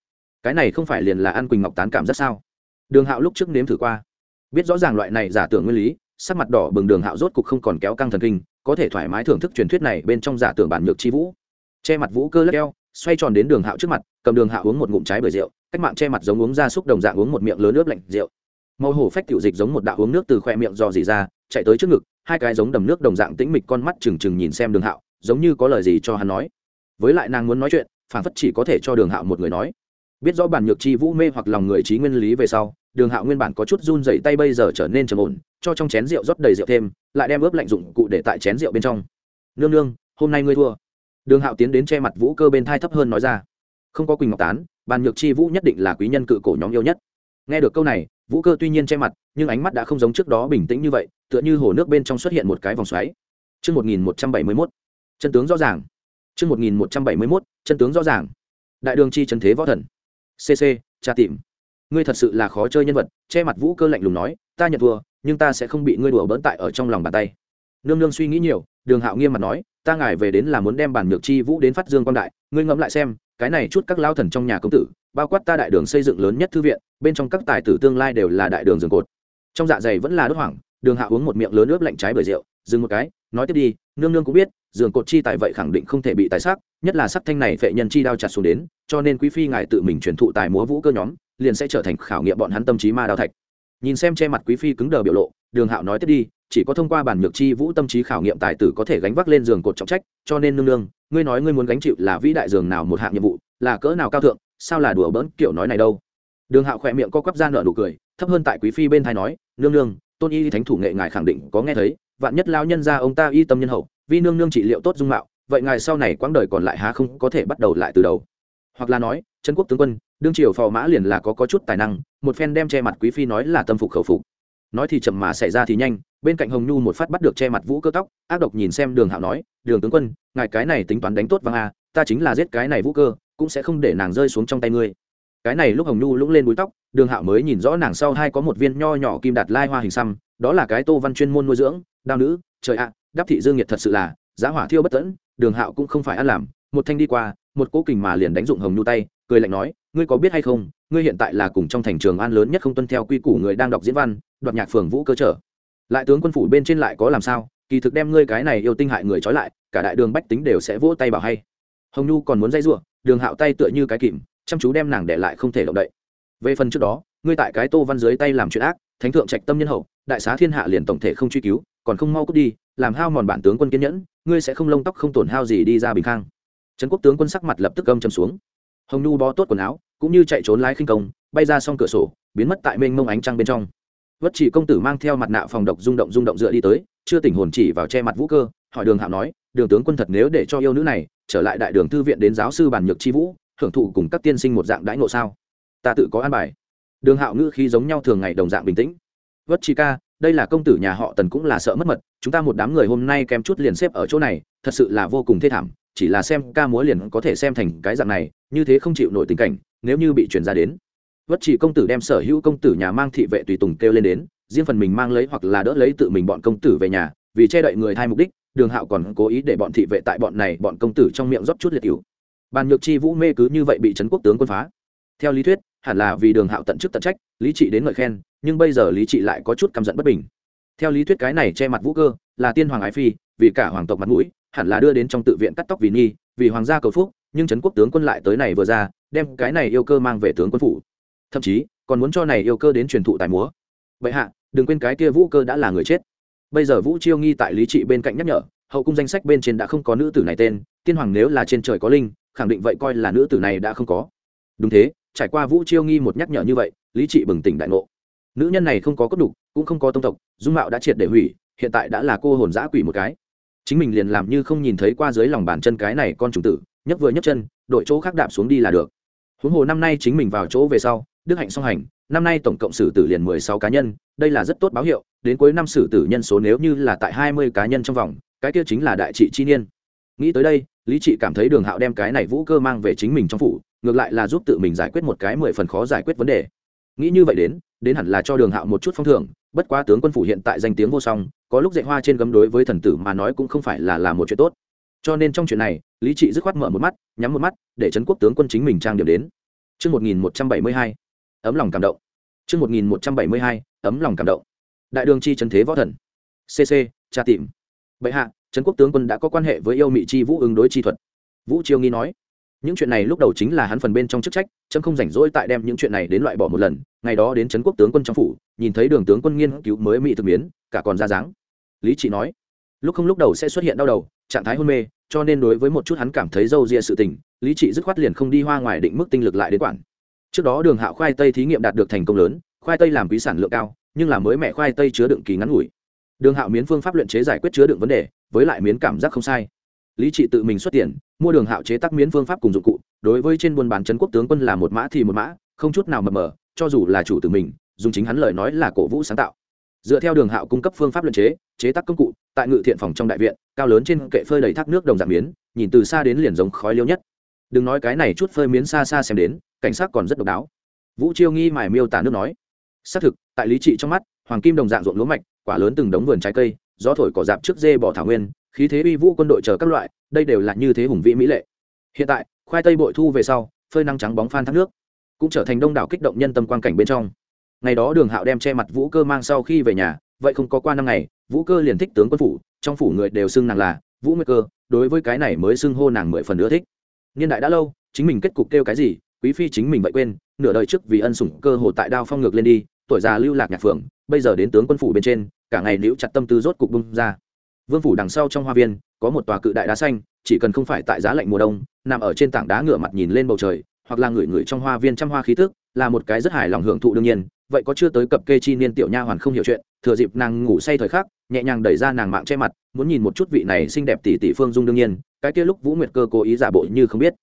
Cái này không phải liền là ăn quỳnh ngọc tán cảm rất sao? Đường hạo lúc trước nếm thử qua. Biết rõ ràng loại này giả tưởng nguyên lý, sắc mặt đỏ bừng đường hạo rốt cục không còn kéo căng thần kinh, có thể thoải mái thưởng thức truyền thuyết này bên trong giả tưởng bản nhược chi vũ. Che mặt vũ cơ lắc eo xoay tròn đến đường hạo trước mặt, cầm đường hạo uống một ngụm trái bưởi rượu, cách mạng che mặt giống uống ra xúc đồng dạng uống một miệng lớn nước lạnh rượu. Màu hổ phách tiểu dịch giống một đạo uống nước từ khoe miệng dò dỉ ra, chạy tới trước ngực, hai cái giống đầm nước đồng dạng tĩnh mịch con mắt trừng trừng nhìn xem đường hạo, giống như có lời gì cho hắn nói. Với lại nàng muốn nói chuyện phản phất chỉ có thể cho đường hạo một người nói. Biết rõ bản nhược chi vũ mê hoặc lòng người trí nguyên lý về sau, đường hạo nguyên bản có chút run dậy tay bây giờ trở nên trầm ổn, cho trong chén rượu rót đầy rượu thêm, lại đem ướp lạnh dụng cụ để tại chén rượu bên trong. Nương nương, hôm nay ngươi thua đường hạo tiến đến che mặt vũ cơ bên thai thấp hơn nói ra không có quỳnh ngọc tán bàn nhược chi vũ nhất định là quý nhân cự cổ nhóm yêu nhất nghe được câu này vũ cơ tuy nhiên che mặt nhưng ánh mắt đã không giống trước đó bình tĩnh như vậy tựa như hồ nước bên trong xuất hiện một cái vòng xoáy Trước 1171, chân tướng rõ ràng. Trước 1171, chân tướng rõ ràng. Đại đường chi chân thế võ thần. CC, cha tìm. Ngươi thật sự là khó chơi nhân vật, che mặt vũ cơ lạnh lùng nói, ta nhận thua, nhưng ta sẽ không bị ngươi đùa bỡn tại ở trong lòng bàn tay. Nương nương suy nghĩ nhiều, Đường Hạo nghiêm mặt nói, ta ngài về đến là muốn đem bản nhược chi vũ đến phát dương quan đại, ngươi ngẫm lại xem, cái này chút các lao thần trong nhà công tử, bao quát ta đại đường xây dựng lớn nhất thư viện, bên trong các tài tử tương lai đều là đại đường rừng cột. Trong dạ dày vẫn là đốt hoảng, Đường Hạ uống một miệng lớn nước lạnh trái bưởi rượu, dừng một cái, nói tiếp đi, nương nương cũng biết, giường cột chi tài vậy khẳng định không thể bị tài sắc, nhất là sắc thanh này phệ nhân chi đao chặt xuống đến, cho nên quý phi ngài tự mình truyền thụ tài múa vũ cơ nhóm, liền sẽ trở thành khảo nghiệm bọn hắn tâm trí ma đao thạch. Nhìn xem che mặt quý phi cứng đờ biểu lộ, Đường Hạo nói tiếp đi, chỉ có thông qua bản nhược chi vũ tâm trí khảo nghiệm tài tử có thể gánh vác lên giường cột trọng trách, cho nên nương nương, ngươi nói ngươi muốn gánh chịu là vĩ đại giường nào một hạng nhiệm vụ, là cỡ nào cao thượng, sao là đùa bỡn kiểu nói này đâu. Đường Hạo khỏe miệng co quắp ra nở nụ cười, thấp hơn tại quý phi bên thai nói, nương nương, tôn y thánh thủ nghệ ngài khẳng định có nghe thấy, vạn nhất lao nhân ra ông ta y tâm nhân hậu, vì nương nương trị liệu tốt dung mạo, vậy ngài sau này quãng đời còn lại há không có thể bắt đầu lại từ đầu. Hoặc là nói, chân quốc tướng quân, đương triều phò mã liền là có có chút tài năng, một phen đem che mặt quý phi nói là tâm phục khẩu phục. Nói thì chậm mà xảy ra thì nhanh bên cạnh hồng nhu một phát bắt được che mặt vũ cơ tóc ác độc nhìn xem đường hạo nói đường tướng quân ngài cái này tính toán đánh tốt vàng a ta chính là giết cái này vũ cơ cũng sẽ không để nàng rơi xuống trong tay ngươi. Cái này lúc hồng nhu lũng lên búi tóc đường hạo mới nhìn rõ nàng sau hai có một viên nho nhỏ kim đạt lai hoa hình xăm đó là cái tô văn chuyên môn nuôi dưỡng đao nữ trời ạ đáp thị dương nhiệt thật sự là giá hỏa thiêu bất tẫn đường hạo cũng không phải ăn làm một thanh đi qua một cố kình mà liền đánh dụng hồng nhu tay cười lạnh nói, ngươi có biết hay không, ngươi hiện tại là cùng trong thành trường an lớn nhất không tuân theo quy củ người đang đọc diễn văn, đoạt nhạc phường vũ cơ trở. Lại tướng quân phủ bên trên lại có làm sao, kỳ thực đem ngươi cái này yêu tinh hại người trói lại, cả đại đường bách tính đều sẽ vỗ tay bảo hay. Hồng nhu còn muốn dây giụa, đường hạo tay tựa như cái kìm, chăm chú đem nàng để lại không thể động đậy. Về phần trước đó, ngươi tại cái tô văn dưới tay làm chuyện ác, thánh thượng trạch tâm nhân hậu, đại xá thiên hạ liền tổng thể không truy cứu, còn không mau cút đi, làm hao mòn bản tướng quân kiên nhẫn, ngươi sẽ không lông tóc không tổn hao gì đi ra bình khang. Trấn quốc tướng quân sắc mặt lập tức gâm chầm xuống hồng nhu bó tốt quần áo, cũng như chạy trốn lái khinh công, bay ra xong cửa sổ, biến mất tại mênh mông ánh trăng bên trong. Vất chỉ công tử mang theo mặt nạ phòng độc rung động rung động dựa đi tới, chưa tỉnh hồn chỉ vào che mặt vũ cơ, hỏi đường hạo nói, đường tướng quân thật nếu để cho yêu nữ này trở lại đại đường thư viện đến giáo sư bản nhược chi vũ, hưởng thụ cùng các tiên sinh một dạng đãi ngộ sao? Ta tự có an bài. Đường hạo ngữ khi giống nhau thường ngày đồng dạng bình tĩnh. Vất chi ca, đây là công tử nhà họ tần cũng là sợ mất mật, chúng ta một đám người hôm nay kém chút liền xếp ở chỗ này, thật sự là vô cùng thê thảm chỉ là xem ca múa liền có thể xem thành cái dạng này, như thế không chịu nổi tình cảnh, nếu như bị chuyển ra đến. Vất chỉ công tử đem sở hữu công tử nhà mang thị vệ tùy tùng kêu lên đến, riêng phần mình mang lấy hoặc là đỡ lấy tự mình bọn công tử về nhà, vì che đậy người thay mục đích, đường hạo còn cố ý để bọn thị vệ tại bọn này bọn công tử trong miệng rót chút liệt cựu bàn nhược chi vũ mê cứ như vậy bị trấn quốc tướng quân phá. Theo lý thuyết, hẳn là vì đường hạo tận chức tận trách, lý trị đến ngợi khen, nhưng bây giờ lý trị lại có chút căm giận bất bình. Theo lý thuyết cái này che mặt vũ cơ, là tiên hoàng ái phi, vì cả hoàng tộc mặt mũi hẳn là đưa đến trong tự viện cắt tóc vì nghi, vì hoàng gia cầu phúc, nhưng trấn quốc tướng quân lại tới này vừa ra, đem cái này yêu cơ mang về tướng quân phủ. Thậm chí, còn muốn cho này yêu cơ đến truyền thụ tài múa. Vậy hạ, đừng quên cái kia vũ cơ đã là người chết. Bây giờ vũ chiêu nghi tại lý trị bên cạnh nhắc nhở, hậu cung danh sách bên trên đã không có nữ tử này tên, tiên hoàng nếu là trên trời có linh, khẳng định vậy coi là nữ tử này đã không có. Đúng thế, trải qua vũ chiêu nghi một nhắc nhở như vậy, lý trị bừng tỉnh đại ngộ. Nữ nhân này không có cốt đục, cũng không có tông tộc, dung mạo đã triệt để hủy, hiện tại đã là cô hồn giã quỷ một cái chính mình liền làm như không nhìn thấy qua dưới lòng bàn chân cái này con trùng tử, nhấc vừa nhấc chân đội chỗ khác đạp xuống đi là được. Huống hồ năm nay chính mình vào chỗ về sau, đức hạnh song hành, năm nay tổng cộng xử tử liền mười sáu cá nhân, đây là rất tốt báo hiệu, đến cuối năm xử tử nhân số nếu như là tại hai mươi cá nhân trong vòng, cái kia chính là đại trị chi niên. Nghĩ tới đây, lý trị cảm thấy đường hạo đem cái này vũ cơ mang về chính mình trong phủ, ngược lại là giúp tự mình giải quyết một cái mười phần khó giải quyết vấn đề. Nghĩ như vậy đến đến hẳn là cho đường hạo một chút phong thưởng bất quá tướng quân phủ hiện tại danh tiếng vô song có lúc dạy hoa trên gấm đối với thần tử mà nói cũng không phải là là một chuyện tốt cho nên trong chuyện này lý trị dứt khoát mở một mắt nhắm một mắt để trấn quốc tướng quân chính mình trang điểm đến Trước 1172, ấm lòng cảm động. Trước 1172, ấm lòng cảm động. Đại đường chi trấn thế võ thần. CC, tra tìm. Bệ hạ, trấn quốc tướng quân đã có quan hệ với yêu mị chi vũ ứng đối chi thuật. Vũ Chiêu nghi nói, những chuyện này lúc đầu chính là hắn phần bên trong chức trách, chấm không rảnh rỗi tại đem những chuyện này đến loại bỏ một lần, ngày đó đến trấn quốc tướng quân trong phủ, nhìn thấy đường tướng quân nghiên cứu mới mỹ thực biến, cả còn ra dáng. Lý trị nói lúc không lúc đầu sẽ xuất hiện đau đầu trạng thái hôn mê cho nên đối với một chút hắn cảm thấy d â u ria sự tình lý trị dứt khoát liền không đi hoa ngoài định mức tinh lực lại đến quản. Trước đó đường hạo khoai tây thí nghiệm đạt được thành công lớn khoai tây làm quý sản lượng cao nhưng là mới mẹ khoai tây chứa đựng kỳ ngắn ngủi. Đường hạo miến phương pháp luyện chế giải quyết chứa đựng vấn đề với lại miến cảm giác không sai lý trị tự mình xuất tiền, mua đường hạo chế tác miến phương pháp cùng dụng cụ, đối với trên buôn bán trấn quốc tướng quân là một mã thì một mã, không chút nào mập mờ, cho dù là chủ tử mình, dùng chính hắn lời nói là cổ vũ sáng tạo. Dựa theo đường hạo cung cấp phương pháp luyện chế chế tác công cụ, tại ngự thiện phòng trong đại viện, cao lớn trên kệ phơi đầy thác nước đồng dạng miến, nhìn từ xa đến liền giống khói liêu nhất. Đừng nói cái này chút phơi miến xa xa xem đến, cảnh sát còn rất độc đáo. Vũ chiêu nghi mải miêu tả nước nói, xác thực, tại lý trị trong mắt, hoàng kim đồng dạng ruộng lúa mạch, quả lớn từng đống vườn trái cây gió thổi cỏ dạp trước dê bỏ thảo nguyên, khí thế uy vũ quân đội chờ các loại, đây đều là như thế hùng vĩ mỹ lệ. Hiện tại, khoai tây bội thu về sau, phơi nắng trắng bóng phan thác nước, cũng trở thành đông đảo kích động nhân tâm quan cảnh bên trong. Ngày đó đường hạo đem che mặt vũ cơ mang sau khi về nhà, vậy không có qua năm ngày, vũ cơ liền thích tướng quân phủ, trong phủ người đều xưng nàng là vũ nguyệt cơ, đối với cái này mới xưng hô nàng mười phần ưa thích. Niên đại đã lâu, chính mình kết cục kêu cái gì, quý phi chính mình vậy quên, nửa đời trước vì ân sủng cơ hồ tại đao phong ngược lên đi, tuổi già lưu lạc nhạc phượng, bây giờ đến tướng quân phủ bên trên cả ngày liễu chặt tâm tư rốt cục bung ra. Vương phủ đằng sau trong hoa viên, có một tòa cự đại đá xanh, chỉ cần không phải tại giá lạnh mùa đông, nằm ở trên tảng đá ngựa mặt nhìn lên bầu trời, hoặc là người người trong hoa viên trăm hoa khí tức, là một cái rất hài lòng hưởng thụ đương nhiên, vậy có chưa tới cập kê chi niên tiểu nha hoàn không hiểu chuyện, thừa dịp nàng ngủ say thời khắc, nhẹ nhàng đẩy ra nàng mạng che mặt, muốn nhìn một chút vị này xinh đẹp tỷ tỷ phương dung đương nhiên, cái kia lúc vũ nguyệt cơ cố ý giả bộ như không biết.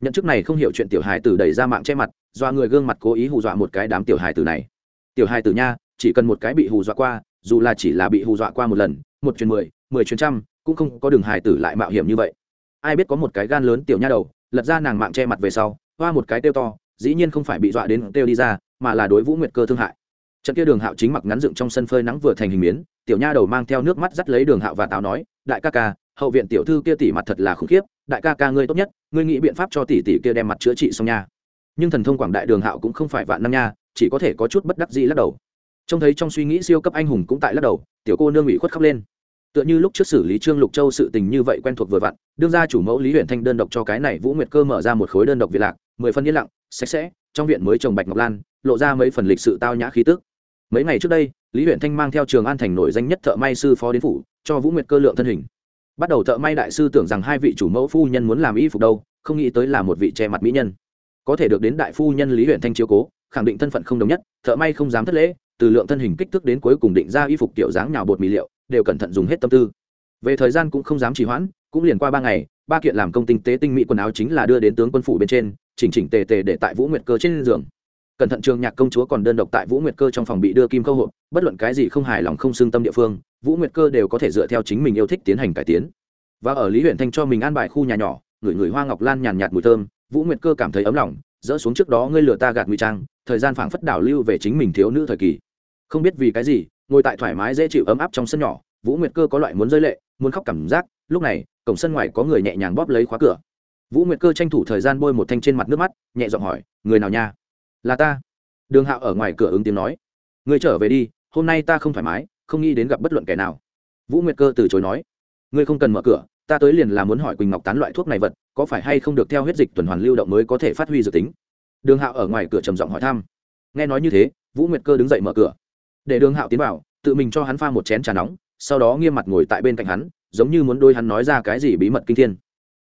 Nhận chức này không hiểu chuyện tiểu hài tử đẩy ra mạng che mặt do người gương mặt cố ý hù dọa một cái đám tiểu hài tử này. Tiểu hài tử nha, chỉ cần một cái bị hù dọa qua dù là chỉ là bị hù dọa qua một lần, một chuyến mười mười chuyến trăm, cũng không có đường hài tử lại mạo hiểm như vậy. Ai biết có một cái gan lớn tiểu nha đầu, lật ra nàng mạng che mặt về sau, hoa một cái tiêu to, dĩ nhiên không phải bị dọa đến tiêu đi ra, mà là đối vũ nguyệt cơ thương hại. Trận kia đường hạo chính mặc ngắn dựng trong sân phơi nắng vừa thành hình miến, tiểu nha đầu mang theo nước mắt dắt lấy đường hạo và táo nói, đại ca ca, hậu viện tiểu thư kia tỉ mặt thật là khủng khiếp, đại ca ca ngươi tốt nhất, ngươi nghĩ biện pháp cho tỷ tỷ kia đem mặt chữa trị xong nha. Nhưng thần thông quảng đại đường hạo cũng không phải vạn năm nha, chỉ có thể có chút bất đắc dĩ lắc đầu trông thấy trong suy nghĩ siêu cấp anh hùng cũng tại lắc đầu, tiểu cô nương ủy khuất khóc lên. Tựa như lúc trước xử lý trương lục châu sự tình như vậy quen thuộc vừa vặn, đương ra chủ mẫu lý huyện thanh đơn độc cho cái này vũ nguyệt cơ mở ra một khối đơn độc việt lạc, mười phân yên lặng, sạch sẽ, trong viện mới trồng bạch ngọc lan, lộ ra mấy phần lịch sự tao nhã khí tức. Mấy ngày trước đây, lý huyện thanh mang theo trường an thành nổi danh nhất thợ may sư phó đến phủ, cho vũ nguyệt cơ lượng thân hình. Bắt đầu thợ may đại sư tưởng rằng hai vị chủ mẫu phu nhân muốn làm y phục đâu, không nghĩ tới là một vị che mặt mỹ nhân. Có thể được đến đại phu nhân lý huyện thanh chiếu cố, khẳng định thân phận không đồng nhất, thợ may không dám thất lễ từ lượng thân hình kích thước đến cuối cùng định ra y phục kiểu dáng nhào bột mì liệu, đều cẩn thận dùng hết tâm tư. Về thời gian cũng không dám trì hoãn, cũng liền qua ba ngày, ba kiện làm công tinh tế tinh mỹ quần áo chính là đưa đến tướng quân phủ bên trên, chỉnh chỉnh tề tề để tại vũ nguyệt cơ trên giường. Cẩn thận trường nhạc công chúa còn đơn độc tại vũ nguyệt cơ trong phòng bị đưa kim câu hộp, bất luận cái gì không hài lòng không xương tâm địa phương, vũ nguyệt cơ đều có thể dựa theo chính mình yêu thích tiến hành cải tiến. Và ở lý huyện thanh cho mình an bài khu nhà nhỏ, người người hoa ngọc lan nhàn nhạt mùi thơm, vũ nguyệt cơ cảm thấy ấm lòng, dỡ xuống trước đó ngươi lừa ta gạt ngụy trang, thời gian phảng phất đảo lưu về chính mình thiếu nữ thời kỳ không biết vì cái gì, ngồi tại thoải mái dễ chịu ấm áp trong sân nhỏ, vũ nguyệt cơ có loại muốn rơi lệ, muốn khóc cảm giác, lúc này, cổng sân ngoài có người nhẹ nhàng bóp lấy khóa cửa. Vũ nguyệt cơ tranh thủ thời gian bôi một thanh trên mặt nước mắt, nhẹ giọng hỏi, người nào nha? Là ta. Đường hạo ở ngoài cửa ứng tiếng nói người trở về đi, hôm nay ta không thoải mái, không nghĩ đến gặp bất luận kẻ nào. Vũ nguyệt cơ từ chối nói, ngươi không cần mở cửa, ta tới liền là muốn hỏi quỳnh ngọc tán loại thuốc này vật, có phải hay không được theo huyết dịch tuần hoàn lưu động mới có thể phát huy dự tính? Đường hạo ở ngoài cửa trầm giọng hỏi thăm. Nghe nói như thế, vũ nguyệt cơ đứng dậy mở cửa để đường hạo tiến vào tự mình cho hắn pha một chén trà nóng sau đó nghiêm mặt ngồi tại bên cạnh hắn giống như muốn đôi hắn nói ra cái gì bí mật kinh thiên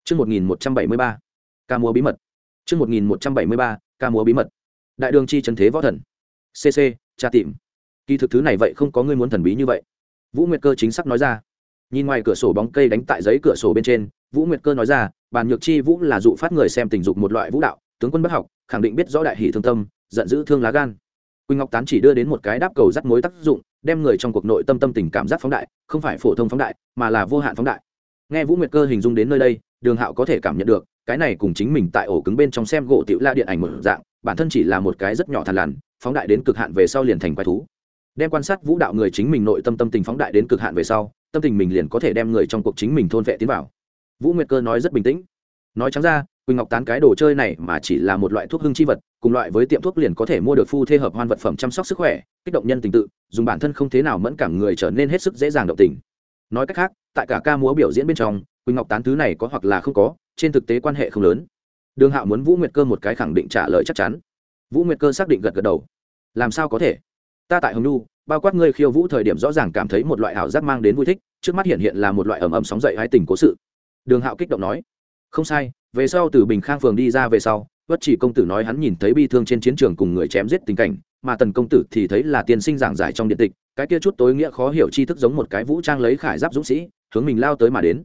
Trước 1173, ca múa bí mật. Trước 1173, ca múa bí mật. Đại đường chi chân thế võ thần. CC, trà tìm. Kỳ thực thứ này vậy không có người muốn thần bí như vậy. Vũ Nguyệt Cơ chính xác nói ra. Nhìn ngoài cửa sổ bóng cây đánh tại giấy cửa sổ bên trên, Vũ Nguyệt Cơ nói ra, bàn nhược chi vũ là dụ phát người xem tình dục một loại vũ đạo, tướng quân bất học, khẳng định biết rõ đại hỷ thương tâm, giận dữ thương lá gan. Quỳnh Ngọc Tán chỉ đưa đến một cái đáp cầu rắc mối tác dụng, đem người trong cuộc nội tâm tâm tình cảm giác phóng đại, không phải phổ thông phóng đại, mà là vô hạn phóng đại. Nghe Vũ Nguyệt Cơ hình dung đến nơi đây, Đường Hạo có thể cảm nhận được, cái này cùng chính mình tại ổ cứng bên trong xem gỗ tiểu la điện ảnh mở dạng, bản thân chỉ là một cái rất nhỏ thằn lằn, phóng đại đến cực hạn về sau liền thành quái thú. Đem quan sát vũ đạo người chính mình nội tâm tâm tình phóng đại đến cực hạn về sau, tâm tình mình liền có thể đem người trong cuộc chính mình thôn vệ tiến vào. Vũ Nguyệt Cơ nói rất bình tĩnh. Nói trắng ra, Quỳnh Ngọc tán cái đồ chơi này mà chỉ là một loại thuốc hưng chi vật, cùng loại với tiệm thuốc liền có thể mua được phu thê hợp hoan vật phẩm chăm sóc sức khỏe, kích động nhân tình tự, dùng bản thân không thế nào mẫn cảm người trở nên hết sức dễ dàng động tình. Nói cách khác, tại cả ca múa biểu diễn bên trong, Quỳnh Ngọc tán thứ này có hoặc là không có, trên thực tế quan hệ không lớn. Đường Hạo muốn Vũ Nguyệt Cơ một cái khẳng định trả lời chắc chắn. Vũ Nguyệt Cơ xác định gật gật đầu. Làm sao có thể? Ta tại Hồng Nhu, bao quát ngươi khiêu vũ thời điểm rõ ràng cảm thấy một loại ảo giác mang đến vui thích trước mắt hiện hiện là một loại ẩm ẩm sóng dậy hai tình cố sự đường hạo kích động nói không sai về sau từ bình khang phường đi ra về sau vất chỉ công tử nói hắn nhìn thấy bi thương trên chiến trường cùng người chém giết tình cảnh, mà tần công tử thì thấy là tiên sinh giảng giải trong điện tịch, cái kia chút tối nghĩa khó hiểu tri thức giống một cái vũ trang lấy khải giáp dũng sĩ, hướng mình lao tới mà đến.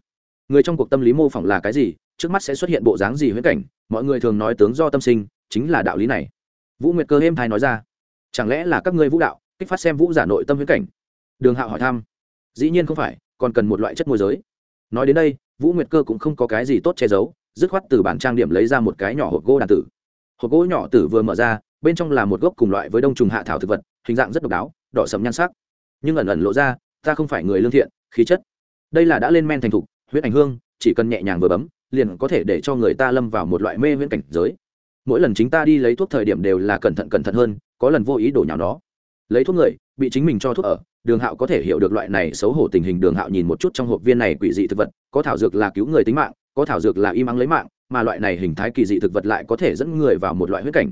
Người trong cuộc tâm lý mô phỏng là cái gì, trước mắt sẽ xuất hiện bộ dáng gì huyễn cảnh, mọi người thường nói tướng do tâm sinh, chính là đạo lý này. Vũ nguyệt cơ êm thai nói ra, chẳng lẽ là các ngươi vũ đạo, kích phát xem vũ giả nội tâm huyễn cảnh? Đường hạo hỏi thăm, dĩ nhiên không phải, còn cần một loại chất môi giới. Nói đến đây, vũ nguyệt cơ cũng không có cái gì tốt che giấu dứt khoát từ bản trang điểm lấy ra một cái nhỏ hộp gỗ đàn tử. Hộp gỗ nhỏ tử vừa mở ra, bên trong là một gốc cùng loại với đông trùng hạ thảo thực vật, hình dạng rất độc đáo, đỏ sầm nhan sắc. Nhưng ẩn ẩn lộ ra, ta không phải người lương thiện, khí chất. Đây là đã lên men thành thục, huyết ảnh hương, chỉ cần nhẹ nhàng vừa bấm, liền có thể để cho người ta lâm vào một loại mê viễn cảnh giới. Mỗi lần chính ta đi lấy thuốc thời điểm đều là cẩn thận cẩn thận hơn, có lần vô ý đổ nhào nó. Lấy thuốc người, bị chính mình cho thuốc ở, đường hạo có thể hiểu được loại này xấu hổ tình hình. Đường hạo nhìn một chút trong hộp viên này quỷ dị thực vật, có thảo dược là cứu người tính mạng có thảo dược là im ắng lấy mạng, mà loại này hình thái kỳ dị thực vật lại có thể dẫn người vào một loại huyết cảnh.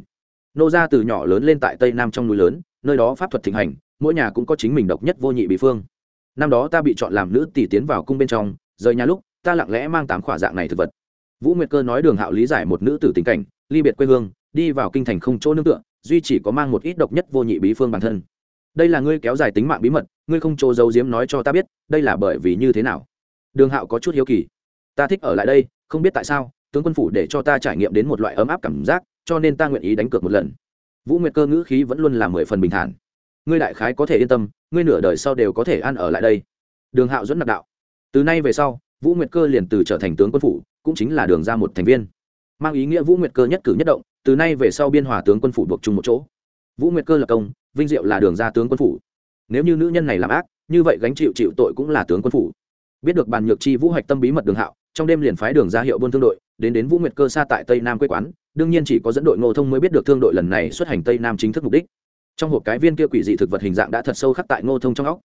Nô ra từ nhỏ lớn lên tại tây nam trong núi lớn, nơi đó pháp thuật thịnh hành, mỗi nhà cũng có chính mình độc nhất vô nhị bị phương. Năm đó ta bị chọn làm nữ tỷ tiến vào cung bên trong, rời nhà lúc, ta lặng lẽ mang tám khỏa dạng này thực vật. Vũ nguyệt cơ nói đường hạo lý giải một nữ tử tình cảnh, ly biệt quê hương, đi vào kinh thành không chỗ nương tựa, duy chỉ có mang một ít độc nhất vô nhị bí phương bản thân. Đây là ngươi kéo dài tính mạng bí mật, ngươi không chỗ giấu giếm nói cho ta biết, đây là bởi vì như thế nào? Đường hạo có chút hiếu kỳ ta thích ở lại đây, không biết tại sao, tướng quân phủ để cho ta trải nghiệm đến một loại ấm áp cảm giác, cho nên ta nguyện ý đánh cược một lần. Vũ nguyệt cơ ngữ khí vẫn luôn là mười phần bình thản. Ngươi đại khái có thể yên tâm, ngươi nửa đời sau đều có thể ăn ở lại đây. Đường hạo dẫn nặc đạo. Từ nay về sau, vũ nguyệt cơ liền từ trở thành tướng quân phủ, cũng chính là đường ra một thành viên. Mang ý nghĩa vũ nguyệt cơ nhất cử nhất động, từ nay về sau biên hòa tướng quân phủ buộc chung một chỗ. Vũ nguyệt cơ là công, vinh diệu là đường ra tướng quân phủ. Nếu như nữ nhân này làm ác, như vậy gánh chịu chịu tội cũng là tướng quân phủ. Biết được bàn nhược chi vũ Hạch tâm bí mật đường hạo trong đêm liền phái đường ra hiệu buôn thương đội, đến đến vũ nguyệt cơ xa tại tây nam quê quán, đương nhiên chỉ có dẫn đội ngô thông mới biết được thương đội lần này xuất hành tây nam chính thức mục đích. Trong hộp cái viên kia quỷ dị thực vật hình dạng đã thật sâu khắc tại ngô thông trong óc.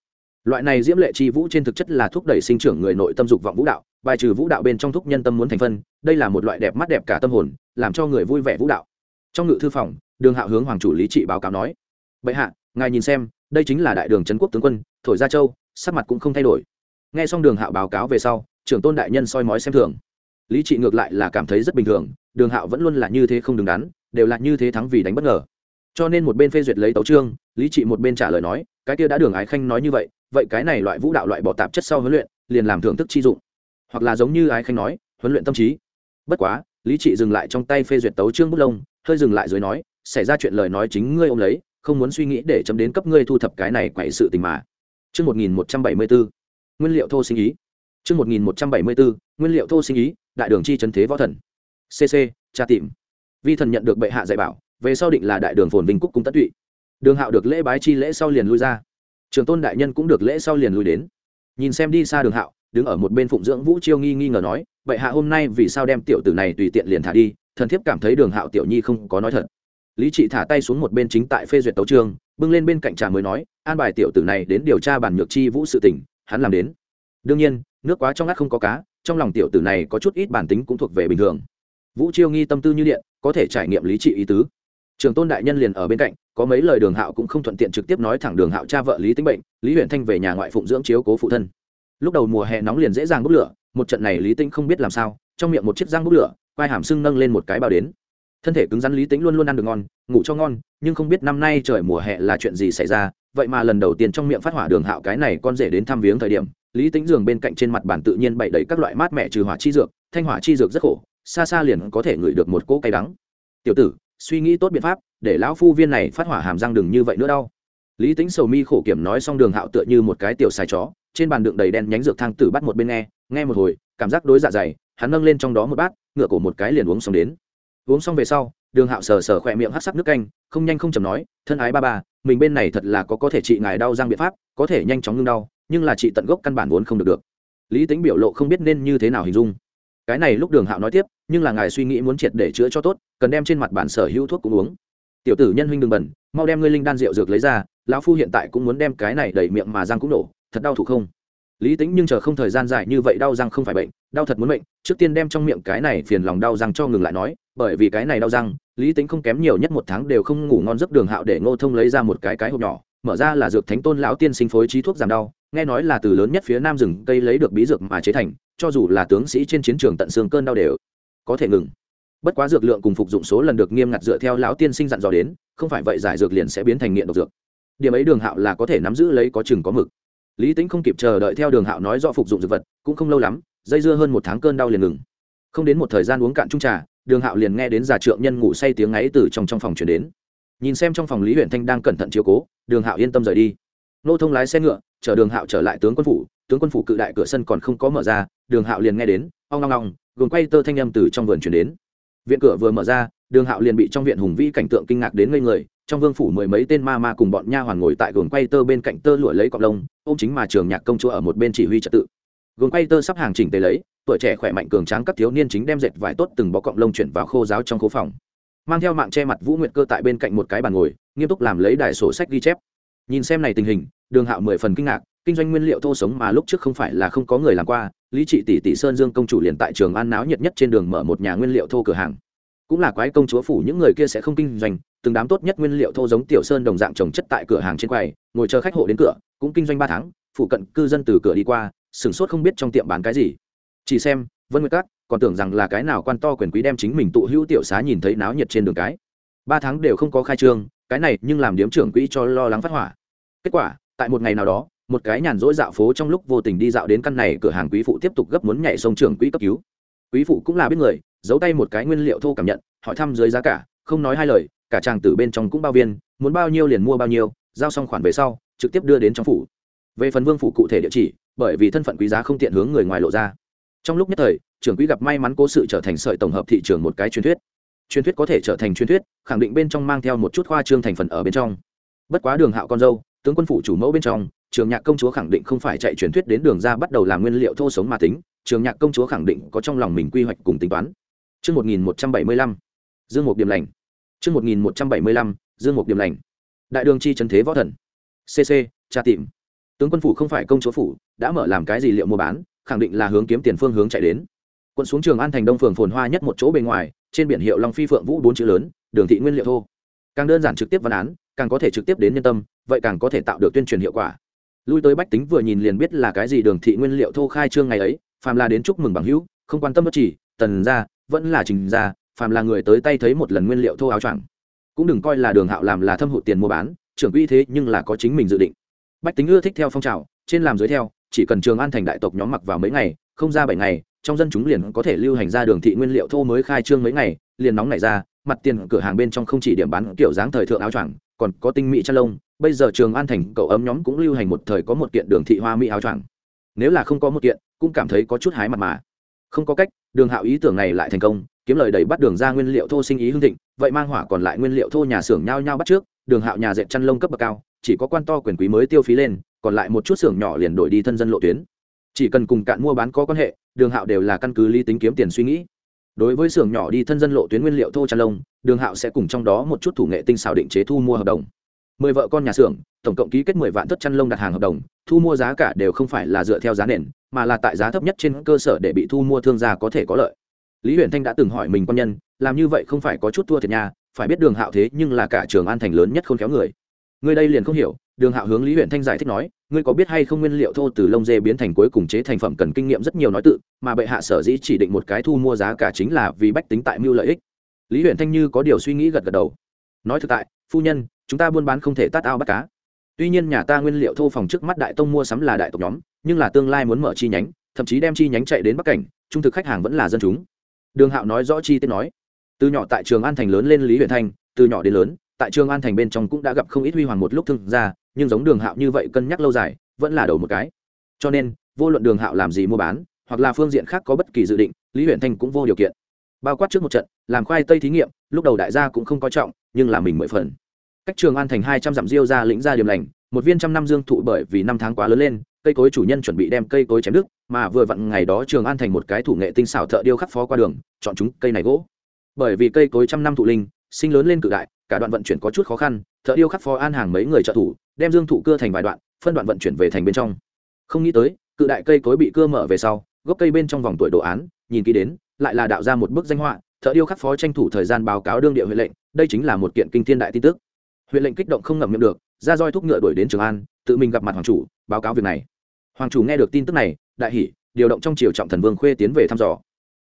Loại này diễm lệ chi vũ trên thực chất là thúc đẩy sinh trưởng người nội tâm dục vọng vũ đạo, bài trừ vũ đạo bên trong thúc nhân tâm muốn thành phân, đây là một loại đẹp mắt đẹp cả tâm hồn, làm cho người vui vẻ vũ đạo. Trong ngự thư phòng, đường hạo hướng hoàng chủ lý trị báo cáo nói, bệ hạ, ngài nhìn xem, đây chính là đại đường trấn quốc tướng quân, thổi gia châu, sắc mặt cũng không thay đổi. Nghe xong đường hạo báo cáo về sau trưởng tôn đại nhân soi mói xem thường. Lý trị ngược lại là cảm thấy rất bình thường đường hạo vẫn luôn là như thế không đứng đắn đều là như thế thắng vì đánh bất ngờ. Cho nên một bên phê duyệt lấy tấu trương lý trị một bên trả lời nói cái kia đã đường ái khanh nói như vậy vậy cái này loại vũ đạo loại bỏ tạp chất sau huấn luyện liền làm thưởng thức chi dụng. Hoặc là giống như ái khanh nói huấn luyện tâm trí. Bất quá lý trị dừng lại trong tay phê duyệt tấu trương bút lông hơi dừng lại rồi nói xảy ra chuyện lời nói chính ngươi ôm lấy không muốn suy nghĩ để chấm đến cấp ngươi thu thập cái này quậy sự tình mà. Trước 1174, nguyên liệu thô sinh ý. Trước 1174, nguyên liệu thô sinh ý, đại đường chi trấn thế võ thần. CC, tra tìm. Vi thần nhận được bệ hạ dạy bảo, về sau định là đại đường phồn vinh cúc cung tất tụy. Đường Hạo được lễ bái chi lễ sau liền lui ra. Trường tôn đại nhân cũng được lễ sau liền lui đến. Nhìn xem đi xa Đường Hạo, đứng ở một bên phụng dưỡng Vũ Chiêu nghi nghi ngờ nói, bệ hạ hôm nay vì sao đem tiểu tử này tùy tiện liền thả đi, thần thiếp cảm thấy Đường Hạo tiểu nhi không có nói thật. Lý Trị thả tay xuống một bên chính tại phê duyệt tấu chương, bưng lên bên cạnh trà mới nói, an bài tiểu tử này đến điều tra bản nhược chi vũ sự tình, hắn làm đến đương nhiên, nước quá trong ngắt không có cá, trong lòng tiểu tử này có chút ít bản tính cũng thuộc về bình thường. Vũ chiêu nghi tâm tư như điện, có thể trải nghiệm lý trị ý tứ. Trường tôn đại nhân liền ở bên cạnh, có mấy lời đường hạo cũng không thuận tiện trực tiếp nói thẳng đường hạo cha vợ lý tính bệnh, lý huyện thanh về nhà ngoại phụng dưỡng chiếu cố phụ thân. Lúc đầu mùa hè nóng liền dễ dàng bốc lửa, một trận này lý tĩnh không biết làm sao, trong miệng một chiếc răng bốc lửa, quai hàm sưng nâng lên một cái bao đến. Thân thể cứng rắn lý tính luôn luôn ăn được ngon, ngủ cho ngon, nhưng không biết năm nay trời mùa hè là chuyện gì xảy ra, vậy mà lần đầu tiên trong miệng phát hỏa đường hạo cái này con rể đến thăm viếng thời điểm lý tính giường bên cạnh trên mặt bàn tự nhiên bày đầy các loại mát mẻ trừ hỏa chi dược, thanh hỏa chi dược rất khổ, xa xa liền có thể ngửi được một cỗ cay đắng. Tiểu tử, suy nghĩ tốt biện pháp, để lão phu viên này phát hỏa hàm răng đừng như vậy nữa đau lý tính sầu mi khổ kiểm nói xong đường hạo tựa như một cái tiểu xài chó, trên bàn đựng đầy đen nhánh dược thang tử bắt một bên nghe nghe một hồi, cảm giác đối dạ dày, hắn nâng lên trong đó một bát ngựa cổ một cái liền uống xong đến. Uống xong về sau, đường hạo sờ sờ khỏe miệng hát sắc nước canh, không nhanh không chầm nói, thân ái ba ba, mình bên này thật là có có thể trị ngài đau răng biện pháp, có thể nhanh chóng ngưng đau nhưng là trị tận gốc căn bản vốn không được được. Lý tính biểu lộ không biết nên như thế nào hình dung. Cái này lúc đường hạo nói tiếp, nhưng là ngài suy nghĩ muốn triệt để chữa cho tốt, cần đem trên mặt bản sở hữu thuốc cũng uống. Tiểu tử nhân huynh đừng bẩn, mau đem ngươi linh đan rượu dược lấy ra, lão phu hiện tại cũng muốn đem cái này đẩy miệng mà răng cũng nổ, thật đau thủ không? Lý tính nhưng chờ không thời gian dài như vậy đau răng không phải bệnh, đau thật muốn bệnh trước tiên đem trong miệng cái này phiền lòng đau răng cho ngừng lại nói, bởi vì cái này đau răng, lý tính không kém nhiều nhất một tháng đều không ngủ ngon giấc đường hạo để ngô thông lấy ra một cái cái hộp nhỏ, mở ra là dược thánh tôn lão tiên sinh phối trí thuốc giảm đau nghe nói là từ lớn nhất phía nam rừng cây lấy được bí dược mà chế thành, cho dù là tướng sĩ trên chiến trường tận xương cơn đau đều có thể ngừng. Bất quá dược lượng cùng phục dụng số lần được nghiêm ngặt dựa theo lão tiên sinh dặn dò đến, không phải vậy giải dược liền sẽ biến thành nghiện độc dược. Điểm ấy đường hạo là có thể nắm giữ lấy có chừng có mực. Lý tính không kịp chờ đợi theo đường hạo nói do phục dụng dược vật, cũng không lâu lắm, dây dưa hơn một tháng cơn đau liền ngừng. Không đến một thời gian uống cạn trung trà, đường hạo liền nghe đến già trượng nhân ngủ say tiếng ấy từ trong trong phòng chuyển đến. Nhìn xem trong phòng lý huyện thanh đang cẩn thận chiếu cố, đường hạo yên tâm rời đi nô thông lái xe ngựa, chở đường hạo trở lại tướng quân phủ, tướng quân phủ cự đại cửa sân còn không có mở ra, đường hạo liền nghe đến, ong ong ong, gồm quay tơ thanh â m từ trong vườn chuyển đến. Viện cửa vừa mở ra, đường hạo liền bị trong viện hùng vĩ cảnh tượng kinh ngạc đến ngây người, trong vương phủ mười mấy tên ma ma cùng bọn nha hoàn ngồi tại gồm quay tơ bên cạnh tơ lụa lấy cọc lông ô m chính mà trường nhạc công chúa ở một bên chỉ huy trật tự. Gồm quay tơ sắp hàng chỉnh tề lấy, tuổi trẻ khỏe mạnh cường tráng các thiếu niên chính đem dệt vải tốt từng bó cọng lông chuyển vào khô giáo trong khố phòng. Mang theo mạng che mặt vũ nguyệt cơ tại bên cạnh một cái bàn ngồi, nghiêm túc làm lấy đài sổ sách ghi chép nhìn xem này tình hình, đường hạo mười phần kinh ngạc, kinh doanh nguyên liệu thô sống mà lúc trước không phải là không có người làm qua, lý trị tỷ tỷ sơn dương công chủ liền tại trường an náo nhiệt nhất trên đường mở một nhà nguyên liệu thô cửa hàng. Cũng là quái công chúa phủ, những người kia sẽ không kinh doanh, từng đám tốt nhất nguyên liệu thô giống tiểu sơn đồng dạng trồng chất tại cửa hàng trên quầy, ngồi chờ khách hộ đến cửa, cũng kinh doanh ba tháng, phụ cận cư dân từ cửa đi qua, sửng sốt không biết trong tiệm bán cái gì. Chỉ xem, vân nguyệt cát còn tưởng rằng là cái nào quan to quyền quý đem chính mình tụ hữu tiểu xá nhìn thấy náo nhiệt trên đường cái. Ba tháng đều không có khai trương cái này nhưng làm điếm trưởng quỹ cho lo lắng phát hỏa. Kết quả, tại một ngày nào đó, một cái nhàn rỗi dạo phố trong lúc vô tình đi dạo đến căn này cửa hàng quý phụ tiếp tục gấp muốn nhảy sông trưởng quỹ cấp cứu. Quý phụ cũng là biết người, giấu tay một cái nguyên liệu thô cảm nhận, hỏi thăm dưới giá cả, không nói hai lời, cả chàng tử bên trong cũng bao viên, muốn bao nhiêu liền mua bao nhiêu, giao xong khoản về sau, trực tiếp đưa đến trong phủ. Về phần vương phủ cụ thể địa chỉ, bởi vì thân phận quý giá không tiện hướng người ngoài lộ ra. Trong lúc nhất thời, trưởng quỹ gặp may mắn cố sự trở thành sợi tổng hợp thị trường một cái truyền thuyết truyền thuyết có thể trở thành truyền thuyết khẳng định bên trong mang theo một chút khoa trương thành phần ở bên trong bất quá đường hạo con dâu tướng quân phủ chủ mẫu bên trong trường nhạc công chúa khẳng định không phải chạy truyền thuyết đến đường ra bắt đầu làm nguyên liệu thô sống mà tính trường nhạc công chúa khẳng định có trong lòng mình quy hoạch cùng tính toán Trước 1175, Dương Mục Điểm Lành. Trước 1175, Dương Mục Điểm Lành. Đại đường chi trần thế võ thần. CC, tra tìm. Tướng quân phủ không phải công chúa phủ, đã mở làm cái gì liệu mua bán, khẳng định là hướng kiếm tiền phương hướng chạy đến. Quận xuống trường An thành Đông phường phồn hoa nhất một chỗ bên ngoài, trên biển hiệu Long Phi Phượng Vũ bốn chữ lớn, đường thị nguyên liệu thô. Càng đơn giản trực tiếp văn án, càng có thể trực tiếp đến nhân tâm, vậy càng có thể tạo được tuyên truyền hiệu quả. Lui tới bách tính vừa nhìn liền biết là cái gì đường thị nguyên liệu thô khai trương ngày ấy, phàm là đến chúc mừng bằng hữu, không quan tâm bất chỉ, tần gia, vẫn là trình gia, phàm là người tới tay thấy một lần nguyên liệu thô áo choàng cũng đừng coi là đường hạo làm là thâm hụt tiền mua bán trưởng uy thế nhưng là có chính mình dự định bách tính ưa thích theo phong trào trên làm dưới theo chỉ cần trường an thành đại tộc nhóm mặc vào mấy ngày không ra bảy ngày trong dân chúng liền có thể lưu hành ra đường thị nguyên liệu thô mới khai trương mấy ngày, liền nóng nảy ra, mặt tiền cửa hàng bên trong không chỉ điểm bán kiểu dáng thời thượng áo choàng, còn có tinh mỹ chăn lông. Bây giờ trường an thành cậu ấm nhóm cũng lưu hành một thời có một kiện đường thị hoa mỹ áo choàng. Nếu là không có một kiện, cũng cảm thấy có chút hái mặt mà. Không có cách, đường hạo ý tưởng này lại thành công, kiếm lời đầy bắt đường ra nguyên liệu thô sinh ý hương thịnh, vậy mang hỏa còn lại nguyên liệu thô nhà xưởng nhau nhau bắt trước, đường hạo nhà dệt chăn lông cấp bậc cao, chỉ có quan to quyền quý mới tiêu phí lên, còn lại một chút xưởng nhỏ liền đổi đi thân dân lộ tuyến chỉ cần cùng cạn mua bán có quan hệ, đường hạo đều là căn cứ lý tính kiếm tiền suy nghĩ. Đối với xưởng nhỏ đi thân dân lộ tuyến nguyên liệu thô chăn lông, đường hạo sẽ cùng trong đó một chút thủ nghệ tinh xảo định chế thu mua hợp đồng. Mười vợ con nhà xưởng, tổng cộng ký kết mười vạn thất chăn lông đặt hàng hợp đồng, thu mua giá cả đều không phải là dựa theo giá nền, mà là tại giá thấp nhất trên cơ sở để bị thu mua thương gia có thể có lợi. Lý huyền thanh đã từng hỏi mình quan nhân, làm như vậy không phải có chút thua thiệt nhà phải biết đường hạo thế nhưng là cả trường an thành lớn nhất không khéo người người đây liền không hiểu, đường hạo hướng lý huyền thanh giải thích nói, ngươi có biết hay không nguyên liệu thô từ lông dê biến thành cuối cùng chế thành phẩm cần kinh nghiệm rất nhiều nói tự, mà bệ hạ sở dĩ chỉ định một cái thu mua giá cả chính là vì bách tính tại mưu lợi ích. Lý huyền thanh như có điều suy nghĩ gật gật đầu. Nói thực tại, phu nhân, chúng ta buôn bán không thể tát ao bắt cá. Tuy nhiên nhà ta nguyên liệu thô phòng trước mắt đại tông mua sắm là đại tộc nhóm, nhưng là tương lai muốn mở chi nhánh, thậm chí đem chi nhánh chạy đến bắc cảnh, trung thực khách hàng vẫn là dân chúng. Đường hạo nói rõ chi tiết nói. Từ nhỏ tại trường an thành lớn lên lý huyện thanh, từ nhỏ đến lớn tại trường an thành bên trong cũng đã gặp không ít huy hoàng một lúc thương gia, nhưng giống đường hạo như vậy cân nhắc lâu dài vẫn là đầu một cái. Cho nên vô luận đường hạo làm gì mua bán hoặc là phương diện khác có bất kỳ dự định lý huyện thanh cũng vô điều kiện. Bao quát trước một trận làm khoai tây thí nghiệm lúc đầu đại gia cũng không coi trọng nhưng là mình mười phần. Cách trường an thành hai trăm dặm diêu ra lĩnh ra điểm lành một viên trăm năm dương thụ bởi vì năm tháng quá lớn lên cây cối chủ nhân chuẩn bị đem cây cối chém đứt mà vừa vặn ngày đó trường an thành một cái thủ nghệ tinh xảo thợ điêu khắc phó qua đường chọn chúng cây này gỗ. Bởi vì cây cối trăm năm thụ linh sinh lớn lên cự đại cả đoạn vận chuyển có chút khó khăn, thợ điêu khắc phó an hàng mấy người trợ thủ, đem dương thụ cưa thành vài đoạn, phân đoạn vận chuyển về thành bên trong. Không nghĩ tới, cự đại cây cối bị cưa mở về sau, gốc cây bên trong vòng tuổi đồ án, nhìn kỹ đến, lại là đạo ra một bức danh họa, thợ điêu khắc phó tranh thủ thời gian báo cáo đương địa huyện lệnh, đây chính là một kiện kinh thiên đại tin tức. Huyện lệnh kích động không ngậm miệng được, ra roi thúc ngựa đuổi đến trường an, tự mình gặp mặt hoàng chủ, báo cáo việc này. Hoàng chủ nghe được tin tức này, đại hỉ, điều động trong triều trọng thần vương khuê tiến về thăm dò.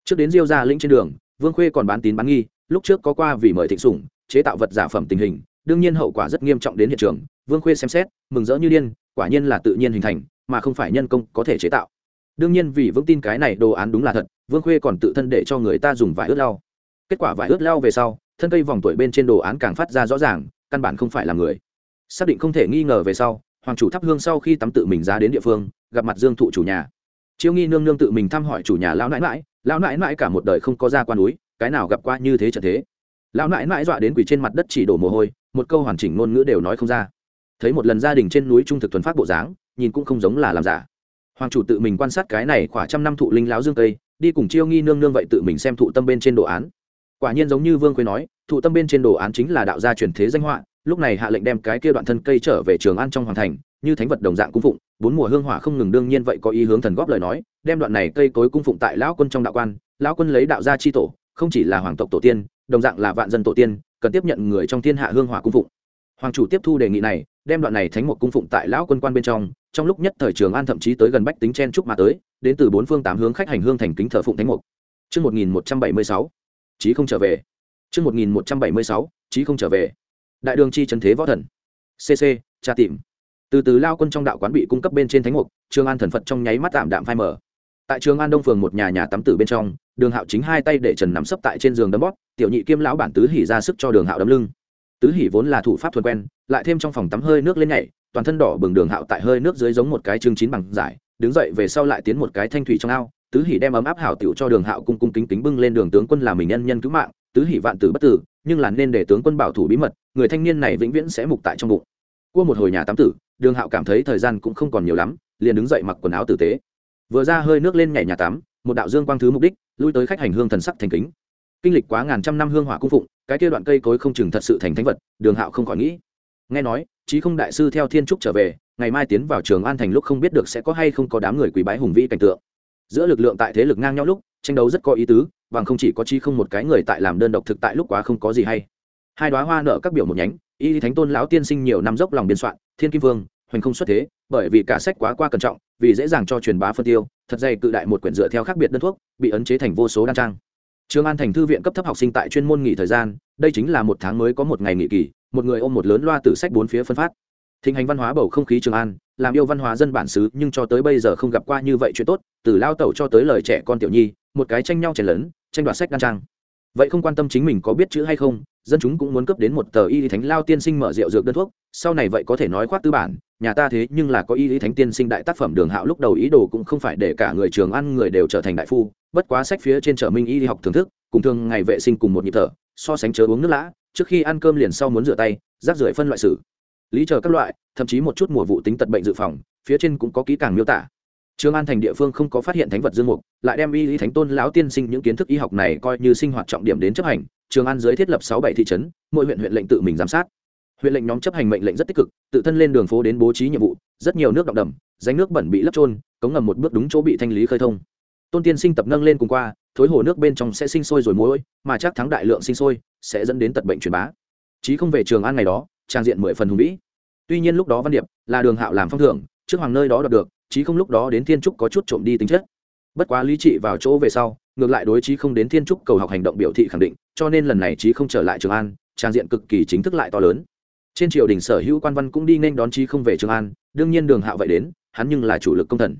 Trước đến diêu gia lĩnh trên đường, vương khuê còn bán tín bán nghi, lúc trước có qua vì mời thịnh sủng chế tạo vật giả phẩm tình hình, đương nhiên hậu quả rất nghiêm trọng đến hiện trường, vương khuê xem xét, mừng rỡ như điên, quả nhiên là tự nhiên hình thành, mà không phải nhân công có thể chế tạo. Đương nhiên vì vững tin cái này đồ án đúng là thật, vương khuê còn tự thân để cho người ta dùng vải ướt lau. Kết quả vải ướt lau về sau, thân cây vòng tuổi bên trên đồ án càng phát ra rõ ràng, căn bản không phải là người. Xác định không thể nghi ngờ về sau, hoàng chủ thắp hương sau khi tắm tự mình ra đến địa phương, gặp mặt dương thụ chủ nhà. Chiêu nghi nương nương tự mình thăm hỏi chủ nhà lão nãi mãi lão nãi mãi cả một đời không có ra quan núi, cái nào gặp qua như thế trận thế lão nãi mãi dọa đến quỷ trên mặt đất chỉ đổ mồ hôi, một câu hoàn chỉnh ngôn ngữ đều nói không ra. Thấy một lần gia đình trên núi trung thực thuần phát bộ dáng, nhìn cũng không giống là làm giả. Hoàng chủ tự mình quan sát cái này khoảng trăm năm thụ linh láo dương tây đi cùng chiêu nghi nương nương vậy tự mình xem thụ tâm bên trên đồ án. Quả nhiên giống như vương quế nói, thụ tâm bên trên đồ án chính là đạo gia truyền thế danh họa, lúc này hạ lệnh đem cái kia đoạn thân cây trở về trường an trong hoàng thành, như thánh vật đồng dạng cung phụng, bốn mùa hương hỏa không ngừng đương nhiên vậy có ý hướng thần góp lời nói, đem đoạn này cây cối cung phụng tại lão quân trong đạo quan, lão quân lấy đạo gia chi tổ, không chỉ là hoàng tộc tổ tiên đồng dạng là vạn dân tổ tiên cần tiếp nhận người trong thiên hạ hương hỏa cung phụng hoàng chủ tiếp thu đề nghị này đem đoạn này thánh một cung phụng tại lão quân quan bên trong trong lúc nhất thời trường an thậm chí tới gần bách tính chen trúc mà tới đến từ bốn phương tám hướng khách hành hương thành kính thờ phụng thánh mục Trước 1176, chí không trở về. Trước 1176, chí không trở về. Đại đường chi trần thế võ thần. CC, tra tìm. Từ từ lao quân trong đạo quán bị cung cấp bên trên thánh mục, Trường An thần Phật trong nháy mắt tạm đạm phai mở. Tại Trường An Đông phường một nhà nhà tắm tử bên trong, Đường Hạo chính hai tay để trần nằm sấp tại trên giường đấm bóp, tiểu nhị kiêm lão bản tứ hỉ ra sức cho Đường Hạo đấm lưng. Tứ hỉ vốn là thủ pháp thuần quen, lại thêm trong phòng tắm hơi nước lên nhảy, toàn thân đỏ bừng Đường Hạo tại hơi nước dưới giống một cái chương chín bằng giải, đứng dậy về sau lại tiến một cái thanh thủy trong ao, tứ hỉ đem ấm áp hảo tiểu cho đường hạo cung cung kính kính bưng lên đường tướng quân là mình nhân nhân cứu mạng tứ hỉ vạn tử bất tử nhưng là nên để tướng quân bảo thủ bí mật người thanh niên này vĩnh viễn sẽ mục tại trong bụng qua một hồi nhà tắm tử đường hạo cảm thấy thời gian cũng không còn nhiều lắm liền đứng dậy mặc quần áo tử tế vừa ra hơi nước lên nhảy nhà tắm, một đạo dương quang thứ mục đích, lui tới khách hành hương thần sắc thành kính. Kinh lịch quá ngàn trăm năm hương hỏa cung phụng, cái kia đoạn cây cối không chừng thật sự thành thánh vật, đường hạo không khỏi nghĩ. Nghe nói trí không đại sư theo thiên trúc trở về, ngày mai tiến vào trường an thành lúc không biết được sẽ có hay không có đám người quý bái hùng vĩ cảnh tượng. Giữa lực lượng tại thế lực ngang nhau lúc, tranh đấu rất có ý tứ và không chỉ có chi không một cái người tại làm đơn độc thực tại lúc quá không có gì hay. Hai đoá hoa nợ các biểu một nhánh, y thánh tôn lão tiên sinh nhiều năm dốc lòng biên soạn, thiên kim vương, hoành không xuất thế, bởi vì cả sách quá qua cẩn trọng vì dễ dàng cho truyền bá phân tiêu, thật dày cự đại một quyển dựa theo khác biệt đơn thuốc, bị ấn chế thành vô số đan trang. Trường an thành thư viện cấp thấp học sinh tại chuyên môn nghỉ thời gian, đây chính là một tháng mới có một ngày nghỉ kỳ, một người ôm một lớn loa từ sách bốn phía phân phát. Thịnh hành văn hóa bầu không khí trường an, làm yêu văn hóa dân bản xứ, nhưng cho tới bây giờ không gặp qua như vậy chuyện tốt, từ lao tẩu cho tới lời trẻ con tiểu nhi, một cái tranh nhau chèn lớn, tranh đoạt sách đan trang. Vậy không quan tâm chính mình có biết chữ hay không, dân chúng cũng muốn cấp đến một tờ y lý thánh lao tiên sinh mở rượu dược đơn thuốc, sau này vậy có thể nói khoác tư bản nhà ta thế nhưng là có ý lý thánh tiên sinh đại tác phẩm đường hạo lúc đầu ý đồ cũng không phải để cả người trường ăn người đều trở thành đại phu bất quá sách phía trên trở minh y học thưởng thức cùng thường ngày vệ sinh cùng một nhịp thở so sánh chớ uống nước lã trước khi ăn cơm liền sau muốn rửa tay rác rưởi phân loại sử lý chờ các loại thậm chí một chút mùa vụ tính tật bệnh dự phòng phía trên cũng có kỹ càng miêu tả Trường An thành địa phương không có phát hiện thánh vật dương mục, lại đem y lý thánh tôn lão tiên sinh những kiến thức y học này coi như sinh hoạt trọng điểm đến chấp hành. Trường An dưới thiết lập sáu bảy thị trấn, mỗi huyện huyện lệnh tự mình giám sát. Huyện lệnh nhóm chấp hành mệnh lệnh rất tích cực, tự thân lên đường phố đến bố trí nhiệm vụ, rất nhiều nước động đầm, rãnh nước bẩn bị lấp trôn, cống ngầm một bước đúng chỗ bị thanh lý khơi thông. Tôn tiên sinh tập nâng lên cùng qua, thối hồ nước bên trong sẽ sinh sôi rồi muối, mà chắc thắng đại lượng sinh sôi, sẽ dẫn đến tật bệnh truyền bá. Chí không về Trường An ngày đó, trang diện mười phần hùng vĩ. Tuy nhiên lúc đó Văn Điệp là Đường Hạo làm phong thưởng, trước hoàng nơi đó đoạt được, chí không lúc đó đến thiên trúc có chút trộm đi tính chất bất quá lý trị vào chỗ về sau ngược lại đối chí không đến thiên trúc cầu học hành động biểu thị khẳng định cho nên lần này chí không trở lại trường an trang diện cực kỳ chính thức lại to lớn trên triều đình sở hữu quan văn cũng đi nên đón chi không về trường an, đương nhiên đường hạo vậy đến, hắn nhưng là chủ lực công thần.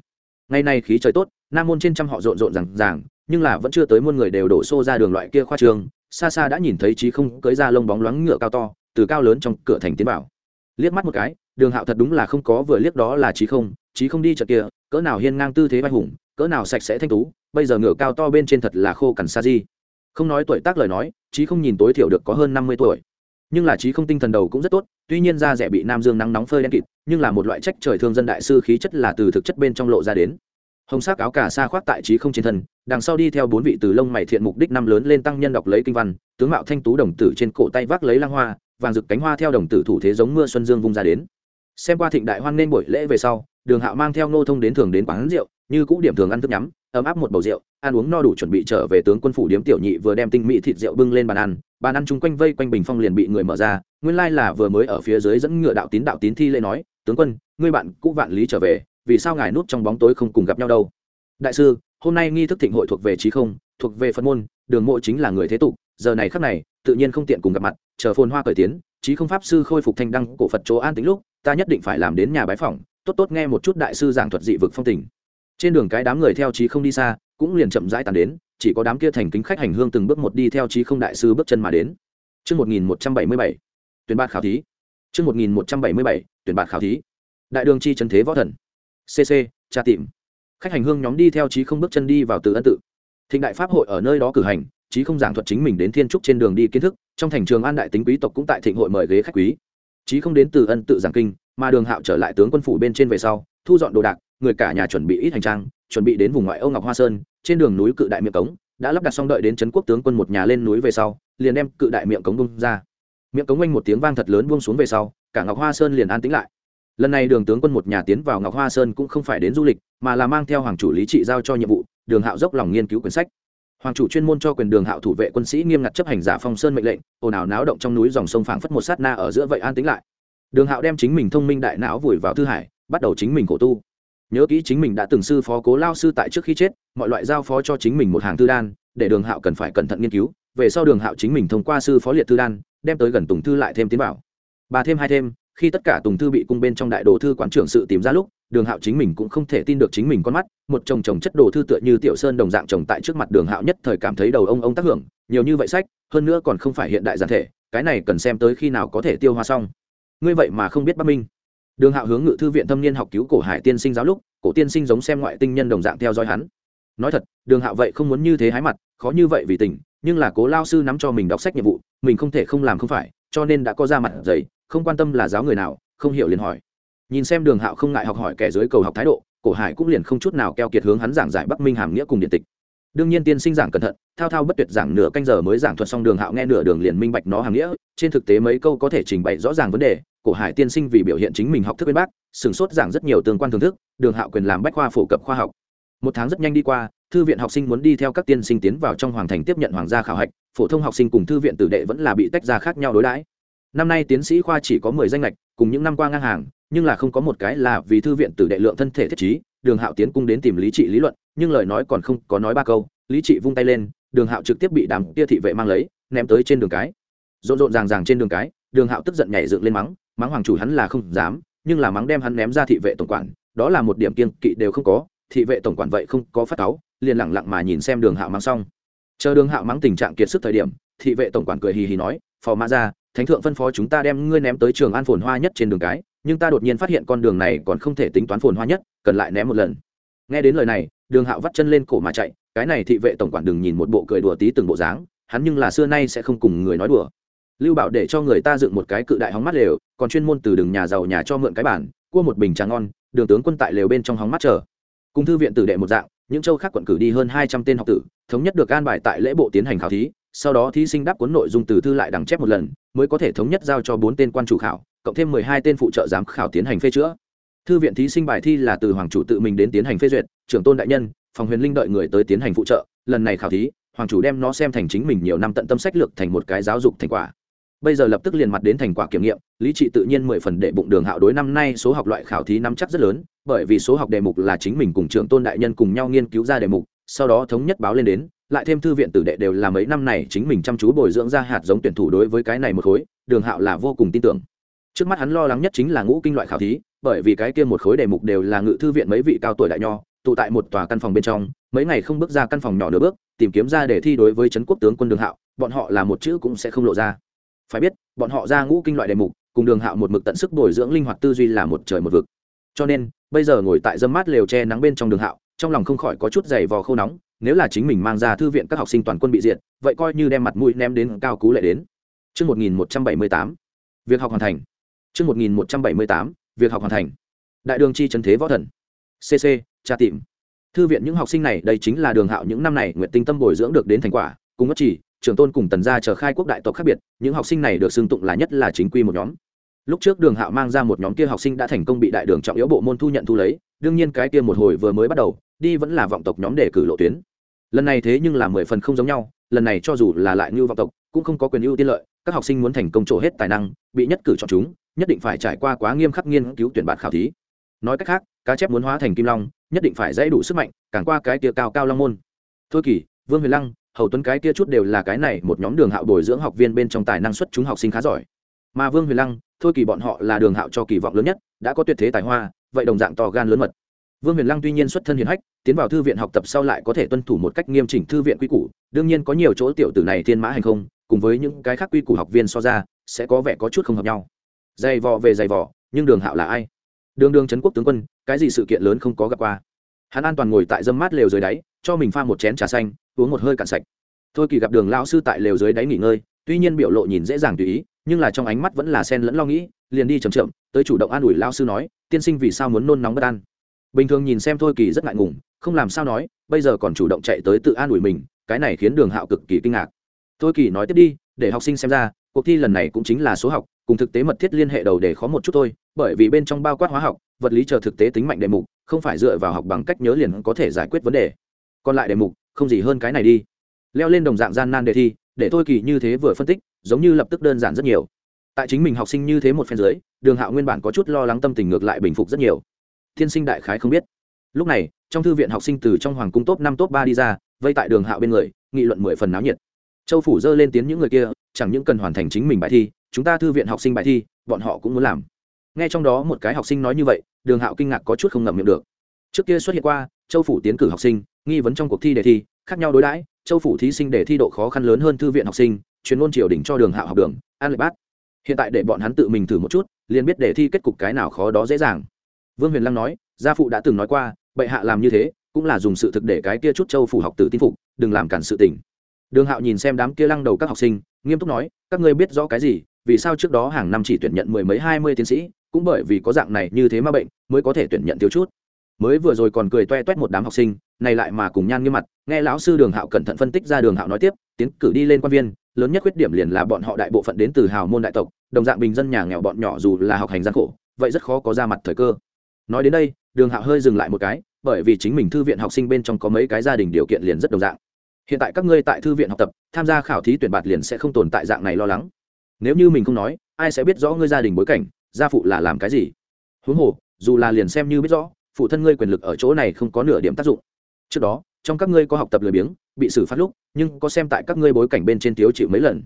Ngày nay khí trời tốt, nam môn trên trăm họ rộn rộn rằng ràng, nhưng là vẫn chưa tới muôn người đều đổ xô ra đường loại kia khoa trường, xa xa đã nhìn thấy chí không cưới ra lông bóng loáng ngựa cao to, từ cao lớn trong cửa thành tiến vào. Liếc mắt một cái, đường hạo thật đúng là không có vừa liếc đó là chí không chí không đi chợ kia, cỡ nào hiên ngang tư thế vai hùng, cỡ nào sạch sẽ thanh tú, bây giờ ngựa cao to bên trên thật là khô cằn sa di. Không nói tuổi tác lời nói, chí không nhìn tối thiểu được có hơn năm mươi tuổi nhưng là trí không tinh thần đầu cũng rất tốt, tuy nhiên da rẻ bị nam dương nắng nóng phơi đen kịt, nhưng là một loại trách trời thương dân đại sư khí chất là từ thực chất bên trong lộ ra đến. Hồng sắc áo cà sa khoác tại trí không trên thân, đằng sau đi theo bốn vị từ lông mày thiện mục đích năm lớn lên tăng nhân đọc lấy kinh văn, tướng mạo thanh tú đồng tử trên cổ tay vác lấy lang hoa, vàng rực cánh hoa theo đồng tử thủ thế giống mưa xuân dương vung ra đến. Xem qua thịnh đại hoan nên buổi lễ về sau, đường hạo mang theo nô thông đến thường đến quán rượu, như cũ điểm thường ăn thức nhắm, ấm áp một bầu rượu, ăn uống no đủ chuẩn bị trở về tướng quân phủ điếm tiểu nhị vừa đem tinh mỹ thịt rượu bưng lên bàn ăn bàn ăn chung quanh vây quanh bình phong liền bị người mở ra, nguyên lai là vừa mới ở phía dưới dẫn ngựa đạo tín đạo tín thi lễ nói, tướng quân, ngươi bạn cũ vạn lý trở về, vì sao ngài núp trong bóng tối không cùng gặp nhau đâu? Đại sư, hôm nay nghi thức thịnh hội thuộc về trí không, thuộc về phật môn, đường mộ chính là người thế tục, giờ này khắc này, tự nhiên không tiện cùng gặp mặt, chờ phồn hoa cởi tiến, trí không pháp sư khôi phục thanh đăng cổ phật chỗ an tính lúc, ta nhất định phải làm đến nhà bái phỏng, tốt tốt nghe một chút đại sư giảng thuật dị vực phong tình. Trên đường cái đám người theo trí không đi xa, cũng liền chậm rãi tàn đến chỉ có đám kia thành kính khách hành hương từng bước một đi theo trí không đại sư bước chân mà đến Trước 1177, tuyển bạt khảo thí. Trước 1177, tuyển bạt khảo thí. Đại đường chi chân thế võ thần. CC, tra tìm. Khách hành hương nhóm đi theo trí không bước chân đi vào từ ân tự. Thịnh đại pháp hội ở nơi đó cử hành, trí không giảng thuật chính mình đến thiên trúc trên đường đi kiến thức, trong thành trường an đại tính quý tộc cũng tại thịnh hội mời ghế khách quý. Trí không đến từ ân tự giảng kinh, mà đường hạo trở lại tướng quân phủ bên trên về sau, thu dọn đồ đạc, người cả nhà chuẩn bị ít hành trang, chuẩn bị đến vùng ngoại Âu Ngọc Hoa Sơn, trên đường núi cự đại miệng cống, đã lắp đặt xong đợi đến trấn quốc tướng quân một nhà lên núi về sau, liền đem cự đại miệng cống bung ra. Miệng cống oanh một tiếng vang thật lớn buông xuống về sau, cả Ngọc Hoa Sơn liền an tĩnh lại. Lần này Đường tướng quân một nhà tiến vào Ngọc Hoa Sơn cũng không phải đến du lịch, mà là mang theo hoàng chủ lý trị giao cho nhiệm vụ, Đường Hạo dốc lòng nghiên cứu quyển sách. Hoàng chủ chuyên môn cho quyền Đường Hạo thủ vệ quân sĩ nghiêm ngặt chấp hành giả phong sơn mệnh lệnh, ồn ào náo động trong núi dòng sông phảng phất một sát na ở giữa vậy an tĩnh lại. Đường Hạo đem chính mình thông minh đại não vùi vào thư hải, bắt đầu chính mình khổ tu nhớ kỹ chính mình đã từng sư phó cố lao sư tại trước khi chết, mọi loại giao phó cho chính mình một hàng thư đan, để đường hạo cần phải cẩn thận nghiên cứu. Về sau đường hạo chính mình thông qua sư phó liệt thư đan, đem tới gần tùng thư lại thêm tiến bảo ba thêm hai thêm, khi tất cả tùng thư bị cung bên trong đại đồ thư quán trưởng sự tìm ra lúc, đường hạo chính mình cũng không thể tin được chính mình con mắt, một chồng chồng chất đồ thư tựa như tiểu sơn đồng dạng chồng tại trước mặt đường hạo nhất thời cảm thấy đầu ông ông tác hưởng, nhiều như vậy sách, hơn nữa còn không phải hiện đại giản thể, cái này cần xem tới khi nào có thể tiêu hoa xong. Ngươi vậy mà không biết bắc minh đường hạo hướng ngự thư viện thâm niên học cứu cổ hải tiên sinh giáo lúc, cổ tiên sinh giống xem ngoại tinh nhân đồng dạng theo dõi hắn. Nói thật, đường hạo vậy không muốn như thế hái mặt, khó như vậy vì tình, nhưng là cố lao sư nắm cho mình đọc sách nhiệm vụ, mình không thể không làm không phải, cho nên đã có ra mặt giấy không quan tâm là giáo người nào, không hiểu liền hỏi. Nhìn xem đường hạo không ngại học hỏi kẻ dưới cầu học thái độ, cổ hải cũng liền không chút nào keo kiệt hướng hắn giảng giải bắc minh hàm nghĩa cùng điện tịch đương nhiên tiên sinh giảng cẩn thận, thao thao bất tuyệt giảng nửa canh giờ mới giảng thuật xong đường hạo nghe nửa đường liền minh bạch nó hàng nghĩa. Trên thực tế mấy câu có thể trình bày rõ ràng vấn đề, cổ hải tiên sinh vì biểu hiện chính mình học thức bên bác, sửng sốt giảng rất nhiều tương quan thưởng thức, đường hạo quyền làm bách khoa phổ cập khoa học. Một tháng rất nhanh đi qua, thư viện học sinh muốn đi theo các tiên sinh tiến vào trong hoàng thành tiếp nhận hoàng gia khảo hạch, phổ thông học sinh cùng thư viện tử đệ vẫn là bị tách ra khác nhau đối đãi. Năm nay tiến sĩ khoa chỉ có mười danh lệch cùng những năm qua ngang hàng, nhưng là không có một cái là vì thư viện tử đệ lượng thân thể thiết trí, đường hạo tiến cung đến tìm lý trị lý luận nhưng lời nói còn không có nói ba câu, lý trị vung tay lên, đường hạo trực tiếp bị đám tia thị vệ mang lấy, ném tới trên đường cái. Rộn rộn ràng ràng trên đường cái, đường hạo tức giận nhảy dựng lên mắng mắng hoàng chủ hắn là không dám, nhưng là mắng đem hắn ném ra thị vệ tổng quản, đó là một điểm kiên kỵ đều không có, thị vệ tổng quản vậy không có phát cáu, liền lẳng lặng mà nhìn xem đường hạo mắng xong. Chờ đường hạo mắng tình trạng kiệt sức thời điểm, thị vệ tổng quản cười hì hì nói, phò mã ra thánh thượng phân phó chúng ta đem ngươi ném tới trường an phồn hoa nhất trên đường cái, nhưng ta đột nhiên phát hiện con đường này còn không thể tính toán phồn hoa nhất, cần lại ném một lần. Nghe đến lời này đường hạo vắt chân lên cổ mà chạy, cái này thị vệ tổng quản đừng nhìn một bộ cười đùa tí từng bộ dáng, hắn nhưng là xưa nay sẽ không cùng người nói đùa. Lưu bảo để cho người ta dựng một cái cự đại hóng mắt lều, còn chuyên môn từ đường nhà giàu nhà cho mượn cái bản cua một bình trà ngon, đường tướng quân tại lều bên trong hóng mắt chờ. Cùng thư viện tử đệ một dạng, những châu khác quận cử đi hơn hai trăm tên học tử, thống nhất được an bài tại lễ bộ tiến hành khảo thí, sau đó thí sinh đáp cuốn nội dung từ thư lại đằng chép một lần, mới có thể thống nhất giao cho bốn tên quan chủ khảo, cộng thêm mười hai tên phụ trợ giám khảo tiến hành phê chữa thư viện thí sinh bài thi là từ hoàng chủ tự mình đến tiến hành phê duyệt, trưởng tôn đại nhân, phòng huyền linh đợi người tới tiến hành phụ trợ, lần này khảo thí, hoàng chủ đem nó xem thành chính mình nhiều năm tận tâm sách lược thành một cái giáo dục thành quả. Bây giờ lập tức liền mặt đến thành quả kiểm nghiệm, lý trị tự nhiên mười phần đệ bụng đường hạo đối năm nay số học loại khảo thí nắm chắc rất lớn, bởi vì số học đề mục là chính mình cùng trưởng tôn đại nhân cùng nhau nghiên cứu ra đề mục, sau đó thống nhất báo lên đến, lại thêm thư viện tử đệ đều là mấy năm này chính mình chăm chú bồi dưỡng ra hạt giống tuyển thủ đối với cái này một khối, đường hạo là vô cùng tin tưởng. Trước mắt hắn lo lắng nhất chính là ngũ kinh loại khảo thí bởi vì cái kia một khối đề mục đều là ngự thư viện mấy vị cao tuổi đại nho tụ tại một tòa căn phòng bên trong mấy ngày không bước ra căn phòng nhỏ nửa bước tìm kiếm ra để thi đối với trấn quốc tướng quân đường hạo bọn họ là một chữ cũng sẽ không lộ ra. Phải biết bọn họ ra ngũ kinh loại đề mục cùng đường hạo một mực tận sức bồi dưỡng linh hoạt tư duy là một trời một vực. Cho nên bây giờ ngồi tại dâm mát lều che nắng bên trong đường hạo trong lòng không khỏi có chút giày vò khô nóng nếu là chính mình mang ra thư viện các học sinh toàn quân bị diện vậy coi như đem mặt mũi ném đến cao cú lại đến. Trước 1178, việc học hoàn thành. Trước 1178, việc học hoàn thành. Đại đường chi trần thế võ thần. CC, tra tìm. Thư viện những học sinh này đây chính là đường hạo những năm này nguyện tinh tâm bồi dưỡng được đến thành quả, cùng ngất chỉ, trường tôn cùng tần gia chờ khai quốc đại tộc khác biệt những học sinh này được xưng tụng là nhất là chính quy một nhóm lúc trước đường hạo mang ra một nhóm kia học sinh đã thành công bị đại đường trọng yếu bộ môn thu nhận thu lấy đương nhiên cái kia một hồi vừa mới bắt đầu đi vẫn là vọng tộc nhóm để cử lộ tuyến lần này thế nhưng là mười phần không giống nhau lần này cho dù là lại như vọng tộc cũng không có quyền ưu tiên lợi các học sinh muốn thành công trổ hết tài năng bị nhất cử chọn chúng nhất định phải trải qua quá nghiêm khắc nghiên cứu tuyển bạn khảo thí. Nói cách khác, cá chép muốn hóa thành kim long, nhất định phải dãy đủ sức mạnh, càng qua cái kia cao cao long môn. Thôi kỳ, vương huyền lăng, hầu tuấn cái kia chút đều là cái này một nhóm đường hạo bồi dưỡng học viên bên trong tài năng xuất chúng học sinh khá giỏi. Mà vương huyền lăng, thôi kỳ bọn họ là đường hạo cho kỳ vọng lớn nhất, đã có tuyệt thế tài hoa, vậy đồng dạng to gan lớn mật. Vương huyền lăng tuy nhiên xuất thân hiền hách, tiến vào thư viện học tập sau lại có thể tuân thủ một cách nghiêm chỉnh thư viện quy củ, đương nhiên có nhiều chỗ tiểu tử này thiên mã hành không, cùng với những cái khác quy củ học viên so ra, sẽ có vẻ có chút không hợp nhau dày vò về dày vò, nhưng đường hạo là ai? Đường đường trấn quốc tướng quân, cái gì sự kiện lớn không có gặp qua? Hắn an toàn ngồi tại dâm mát lều dưới đáy, cho mình pha một chén trà xanh, uống một hơi cạn sạch. Thôi kỳ gặp đường lão sư tại lều dưới đáy nghỉ ngơi, tuy nhiên biểu lộ nhìn dễ dàng tùy ý, nhưng là trong ánh mắt vẫn là sen lẫn lo nghĩ, liền đi chầm chậm, tới chủ động an ủi lão sư nói, tiên sinh vì sao muốn nôn nóng bất an? Bình thường nhìn xem thôi kỳ rất ngại ngùng, không làm sao nói, bây giờ còn chủ động chạy tới tự an ủi mình, cái này khiến đường hạo cực kỳ kinh ngạc. Thôi kỳ nói tiếp đi, để học sinh xem ra cuộc thi lần này cũng chính là số học, cùng thực tế mật thiết liên hệ đầu để khó một chút thôi, bởi vì bên trong bao quát hóa học, vật lý chờ thực tế tính mạnh đề mục, không phải dựa vào học bằng cách nhớ liền có thể giải quyết vấn đề. Còn lại đề mục, không gì hơn cái này đi. Leo lên đồng dạng gian nan đề thi, để thôi kỳ như thế vừa phân tích, giống như lập tức đơn giản rất nhiều. Tại chính mình học sinh như thế một phen dưới, đường hạo nguyên bản có chút lo lắng tâm tình ngược lại bình phục rất nhiều. Thiên sinh đại khái không biết. Lúc này, trong thư viện học sinh từ trong hoàng cung top năm, top ba đi ra, vây tại đường hạo bên người, nghị luận mười phần náo nhiệt châu phủ dơ lên tiếng những người kia, chẳng những cần hoàn thành chính mình bài thi, chúng ta thư viện học sinh bài thi, bọn họ cũng muốn làm. Nghe trong đó một cái học sinh nói như vậy, đường hạo kinh ngạc có chút không ngậm miệng được. Trước kia xuất hiện qua, châu phủ tiến cử học sinh, nghi vấn trong cuộc thi đề thi, khác nhau đối đãi, châu phủ thí sinh để thi độ khó khăn lớn hơn thư viện học sinh, chuyên môn triều đình cho đường hạo học đường an lệ bát. Hiện tại để bọn hắn tự mình thử một chút, liền biết đề thi kết cục cái nào khó đó dễ dàng. Vương huyền lăng nói, gia phụ đã từng nói qua, bệ hạ làm như thế, cũng là dùng sự thực để cái kia chút châu phủ học tử tin phục, đừng làm cản sự tình đường hạo nhìn xem đám kia lăng đầu các học sinh, nghiêm túc nói, các ngươi biết rõ cái gì, vì sao trước đó hàng năm chỉ tuyển nhận mười mấy, hai mươi tiến sĩ, cũng bởi vì có dạng này như thế mà bệnh, mới có thể tuyển nhận thiếu chút. Mới vừa rồi còn cười toe toét một đám học sinh, này lại mà cùng nhan nghiêm mặt, nghe lão sư đường hạo cẩn thận phân tích ra đường hạo nói tiếp, tiến cử đi lên quan viên, lớn nhất khuyết điểm liền là bọn họ đại bộ phận đến từ hào môn đại tộc, đồng dạng bình dân nhà nghèo bọn nhỏ dù là học hành gian khổ, vậy rất khó có ra mặt thời cơ. Nói đến đây, đường hạo hơi dừng lại một cái, bởi vì chính mình thư viện học sinh bên trong có mấy cái gia đình điều kiện liền rất đồng dạng hiện tại các ngươi tại thư viện học tập, tham gia khảo thí tuyển bạt liền sẽ không tồn tại dạng này lo lắng. Nếu như mình không nói, ai sẽ biết rõ ngươi gia đình bối cảnh, gia phụ là làm cái gì? Huống hồ, dù là liền xem như biết rõ, phụ thân ngươi quyền lực ở chỗ này không có nửa điểm tác dụng. Trước đó, trong các ngươi có học tập lười biếng, bị xử phát lúc, nhưng có xem tại các ngươi bối cảnh bên trên tiếu chịu mấy lần.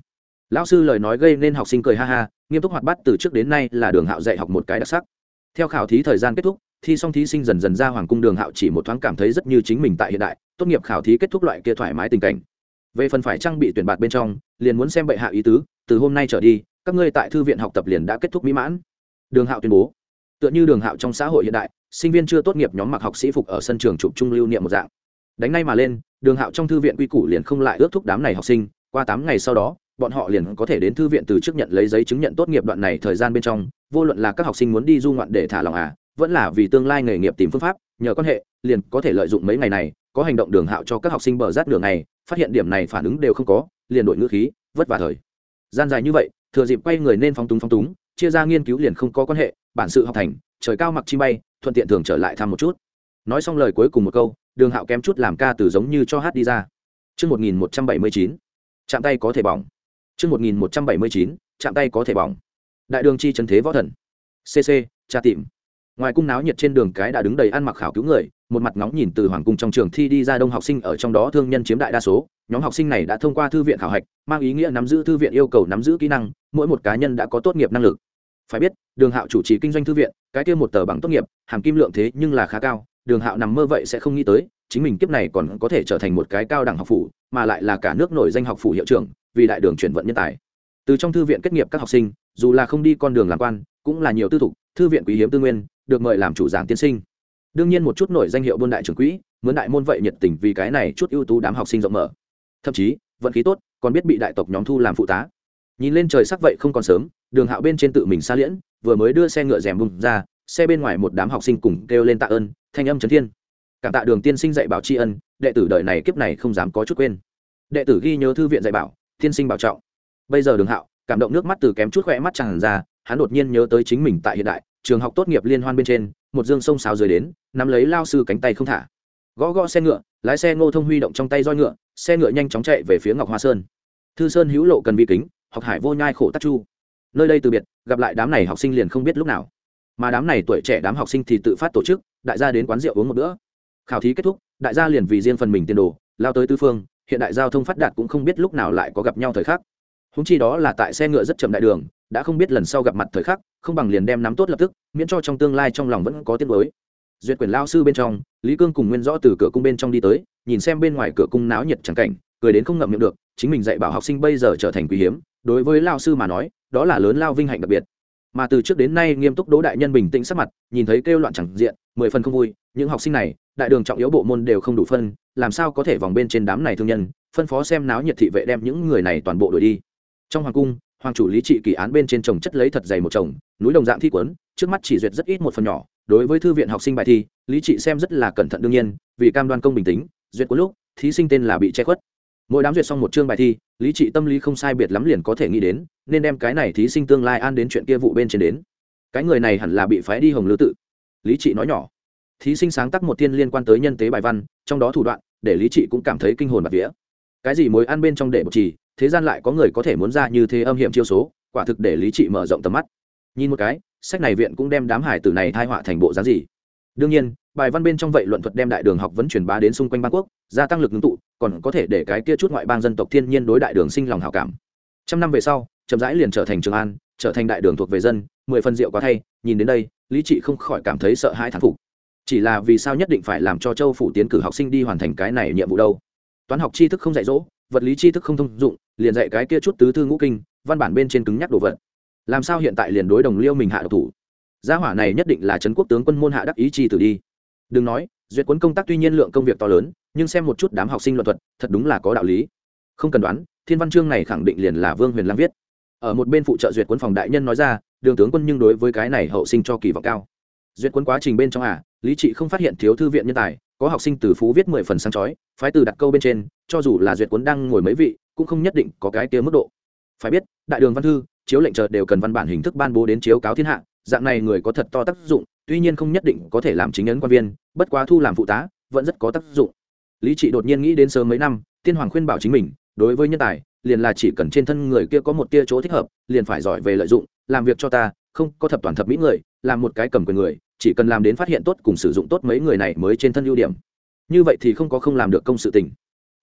Lão sư lời nói gây nên học sinh cười ha ha, nghiêm túc hoạt bát từ trước đến nay là đường hạo dạy học một cái đặc sắc. Theo khảo thí thời gian kết thúc thi xong thí sinh dần dần ra hoàng cung đường hạo chỉ một thoáng cảm thấy rất như chính mình tại hiện đại, tốt nghiệp khảo thí kết thúc loại kia thoải mái tình cảnh. Về phần phải trang bị tuyển bạt bên trong, liền muốn xem bệ hạ ý tứ, từ hôm nay trở đi, các ngươi tại thư viện học tập liền đã kết thúc mỹ mãn. Đường hạo tuyên bố. Tựa như đường hạo trong xã hội hiện đại, sinh viên chưa tốt nghiệp nhóm mặc học sĩ phục ở sân trường chụp trung lưu niệm một dạng. Đánh ngay mà lên, đường hạo trong thư viện quy củ liền không lại ước thúc đám này học sinh, qua tám ngày sau đó, bọn họ liền có thể đến thư viện từ chức nhận lấy giấy chứng nhận tốt nghiệp đoạn này thời gian bên trong, vô luận là các học sinh muốn đi du ngoạn để thả lòng à vẫn là vì tương lai nghề nghiệp tìm phương pháp nhờ quan hệ liền có thể lợi dụng mấy ngày này có hành động đường hạo cho các học sinh bờ rát đường này phát hiện điểm này phản ứng đều không có liền đổi ngữ khí vất vả thời gian dài như vậy thừa dịp quay người nên phóng túng phóng túng chia ra nghiên cứu liền không có quan hệ bản sự học thành trời cao mặc chi bay thuận tiện thường trở lại thăm một chút nói xong lời cuối cùng một câu đường hạo kém chút làm ca từ giống như cho hát đi ra Trước 1179, chạm tay có thể bỏng. Trước 1179, chạm tay có thể bỏng. Đại đường chi chân thế võ thần. CC, tra tìm. Ngoài cung náo nhiệt trên đường cái đã đứng đầy ăn mặc khảo cứu người, một mặt ngóng nhìn từ hoàng cung trong trường thi đi ra đông học sinh ở trong đó thương nhân chiếm đại đa số, nhóm học sinh này đã thông qua thư viện khảo hạch, mang ý nghĩa nắm giữ thư viện yêu cầu nắm giữ kỹ năng, mỗi một cá nhân đã có tốt nghiệp năng lực. Phải biết, Đường Hạo chủ trì kinh doanh thư viện, cái kia một tờ bằng tốt nghiệp, hàm kim lượng thế nhưng là khá cao, Đường Hạo nằm mơ vậy sẽ không nghĩ tới, chính mình kiếp này còn có thể trở thành một cái cao đẳng học phủ, mà lại là cả nước nổi danh học phủ hiệu trưởng, vì đại đường chuyển vận nhân tài. Từ trong thư viện kết nghiệp các học sinh, dù là không đi con đường làm quan, cũng là nhiều tư thục, thư viện quý hiếm tư nguyên, được mời làm chủ giảng tiên sinh. Đương nhiên một chút nổi danh hiệu buôn đại trưởng quỹ, muốn đại môn vậy nhiệt tình vì cái này chút ưu tú đám học sinh rộng mở. Thậm chí, vận khí tốt, còn biết bị đại tộc nhóm thu làm phụ tá. Nhìn lên trời sắc vậy không còn sớm, Đường Hạo bên trên tự mình xa liễn, vừa mới đưa xe ngựa rèm bung ra, xe bên ngoài một đám học sinh cùng kêu lên tạ ơn, thanh âm chấn thiên cảm tạ đường tiên sinh dạy bảo tri ân đệ tử đời này kiếp này không dám có chút quên đệ tử ghi nhớ thư viện dạy bảo tiên sinh bảo trọng bây giờ đường hạo cảm động nước mắt từ kém chút khỏe mắt tràn ra hắn đột nhiên nhớ tới chính mình tại hiện đại trường học tốt nghiệp liên hoan bên trên, một dương sông sáo rời đến, nắm lấy lao sư cánh tay không thả. Gõ gõ xe ngựa, lái xe ngô thông huy động trong tay roi ngựa, xe ngựa nhanh chóng chạy về phía ngọc hoa sơn. Thư sơn hữu lộ cần vi kính, học hải vô nhai khổ tắc chu. Nơi đây từ biệt, gặp lại đám này học sinh liền không biết lúc nào. Mà đám này tuổi trẻ đám học sinh thì tự phát tổ chức, đại gia đến quán rượu uống một bữa. Khảo thí kết thúc, đại gia liền vì riêng phần mình tiền đồ, lao tới tư phương, hiện đại giao thông phát đạt cũng không biết lúc nào lại có gặp nhau thời khắc. Húng chi đó là tại xe ngựa rất chậm đại đường đã không biết lần sau gặp mặt thời khắc, không bằng liền đem nắm tốt lập tức, miễn cho trong tương lai trong lòng vẫn có tiếng mới duyệt quyền lao sư bên trong, lý cương cùng nguyên rõ từ cửa cung bên trong đi tới, nhìn xem bên ngoài cửa cung náo nhiệt chẳng cảnh, cười đến không ngậm miệng được, chính mình dạy bảo học sinh bây giờ trở thành quý hiếm, đối với lao sư mà nói, đó là lớn lao vinh hạnh đặc biệt. Mà từ trước đến nay nghiêm túc đỗ đại nhân bình tĩnh sắc mặt, nhìn thấy kêu loạn chẳng diện, mười phần không vui, những học sinh này, đại đường trọng yếu bộ môn đều không đủ phân, làm sao có thể vòng bên trên đám này thương nhân, phân phó xem náo nhiệt thị vệ đem những người này toàn bộ đuổi đi. Trong hoàng cung hoàng chủ lý trị kỳ án bên trên chồng chất lấy thật dày một chồng, núi đồng dạng thi quấn, trước mắt chỉ duyệt rất ít một phần nhỏ. Đối với thư viện học sinh bài thi, lý trị xem rất là cẩn thận đương nhiên, vì cam đoan công bình tĩnh, duyệt có lúc, thí sinh tên là bị che khuất. Mỗi đám duyệt xong một chương bài thi, lý trị tâm lý không sai biệt lắm liền có thể nghĩ đến, nên đem cái này thí sinh tương lai an đến chuyện kia vụ bên trên đến. Cái người này hẳn là bị phái đi hồng lư tự. Lý trị nói nhỏ. Thí sinh sáng tác một thiên liên quan tới nhân tế bài văn, trong đó thủ đoạn, để lý trị cũng cảm thấy kinh hồn bạc vía. Cái gì mối ăn bên trong để một trì thế gian lại có người có thể muốn ra như thế âm hiểm chiêu số, quả thực để lý trị mở rộng tầm mắt. Nhìn một cái, sách này viện cũng đem đám hải tử này thai họa thành bộ dáng gì. Đương nhiên, bài văn bên trong vậy luận thuật đem đại đường học vẫn truyền bá đến xung quanh ba quốc gia tăng lực ngưng tụ, còn có thể để cái kia chút ngoại bang dân tộc thiên nhiên đối đại đường sinh lòng hảo cảm. Trăm năm về sau, chậm rãi liền trở thành trường an, trở thành đại đường thuộc về dân, mười phần rượu quá thay, nhìn đến đây, lý trị không khỏi cảm thấy sợ hãi thán phục. Chỉ là vì sao nhất định phải làm cho châu phủ tiến cử học sinh đi hoàn thành cái này nhiệm vụ đâu? Toán học tri thức không dạy dỗ vật lý tri thức không thông dụng, liền dạy cái kia chút tứ thư ngũ kinh, văn bản bên trên cứng nhắc đồ vật. Làm sao hiện tại liền đối đồng liêu mình hạ độc thủ? Gia hỏa này nhất định là trấn quốc tướng quân môn hạ đắc ý chi tử đi. Đừng nói, duyệt cuốn công tác tuy nhiên lượng công việc to lớn, nhưng xem một chút đám học sinh luận thuật, thật đúng là có đạo lý. Không cần đoán, thiên văn chương này khẳng định liền là vương huyền lam viết. Ở một bên phụ trợ duyệt cuốn phòng đại nhân nói ra, đường tướng quân nhưng đối với cái này hậu sinh cho kỳ vọng cao. Duyệt cuốn quá trình bên trong à lý trị không phát hiện thiếu thư viện nhân tài có học sinh từ phú viết mười phần sáng chói, phái từ đặt câu bên trên, cho dù là duyệt cuốn đang ngồi mấy vị, cũng không nhất định có cái kia mức độ. Phải biết, đại đường văn thư, chiếu lệnh chợt đều cần văn bản hình thức ban bố đến chiếu cáo thiên hạ, dạng này người có thật to tác dụng, tuy nhiên không nhất định có thể làm chính ấn quan viên, bất quá thu làm phụ tá, vẫn rất có tác dụng. Lý trị đột nhiên nghĩ đến sớm mấy năm, tiên hoàng khuyên bảo chính mình, đối với nhân tài, liền là chỉ cần trên thân người kia có một tia chỗ thích hợp, liền phải giỏi về lợi dụng, làm việc cho ta, không có thập toàn thập mỹ người, làm một cái cầm quyền người chỉ cần làm đến phát hiện tốt cùng sử dụng tốt mấy người này mới trên thân ưu điểm như vậy thì không có không làm được công sự tình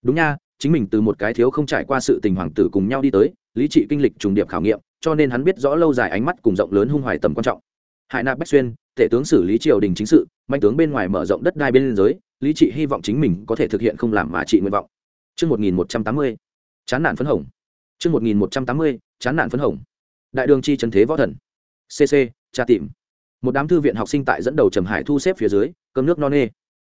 đúng nha chính mình từ một cái thiếu không trải qua sự tình hoàng tử cùng nhau đi tới lý trị kinh lịch trùng điệp khảo nghiệm cho nên hắn biết rõ lâu dài ánh mắt cùng rộng lớn hung hoài tầm quan trọng hải nạp bách xuyên tể tướng xử lý triều đình chính sự mạnh tướng bên ngoài mở rộng đất đai bên giới lý trị hy vọng chính mình có thể thực hiện không làm mà trị nguyện vọng Trước 1180, chán nản phấn hồng. Trước 1180, chán nản phấn hồng. Đại đường chi trần thế võ thần. CC, tra tìm. Một đám thư viện học sinh tại dẫn đầu Trầm Hải thu xếp phía dưới, cơm nước no nê.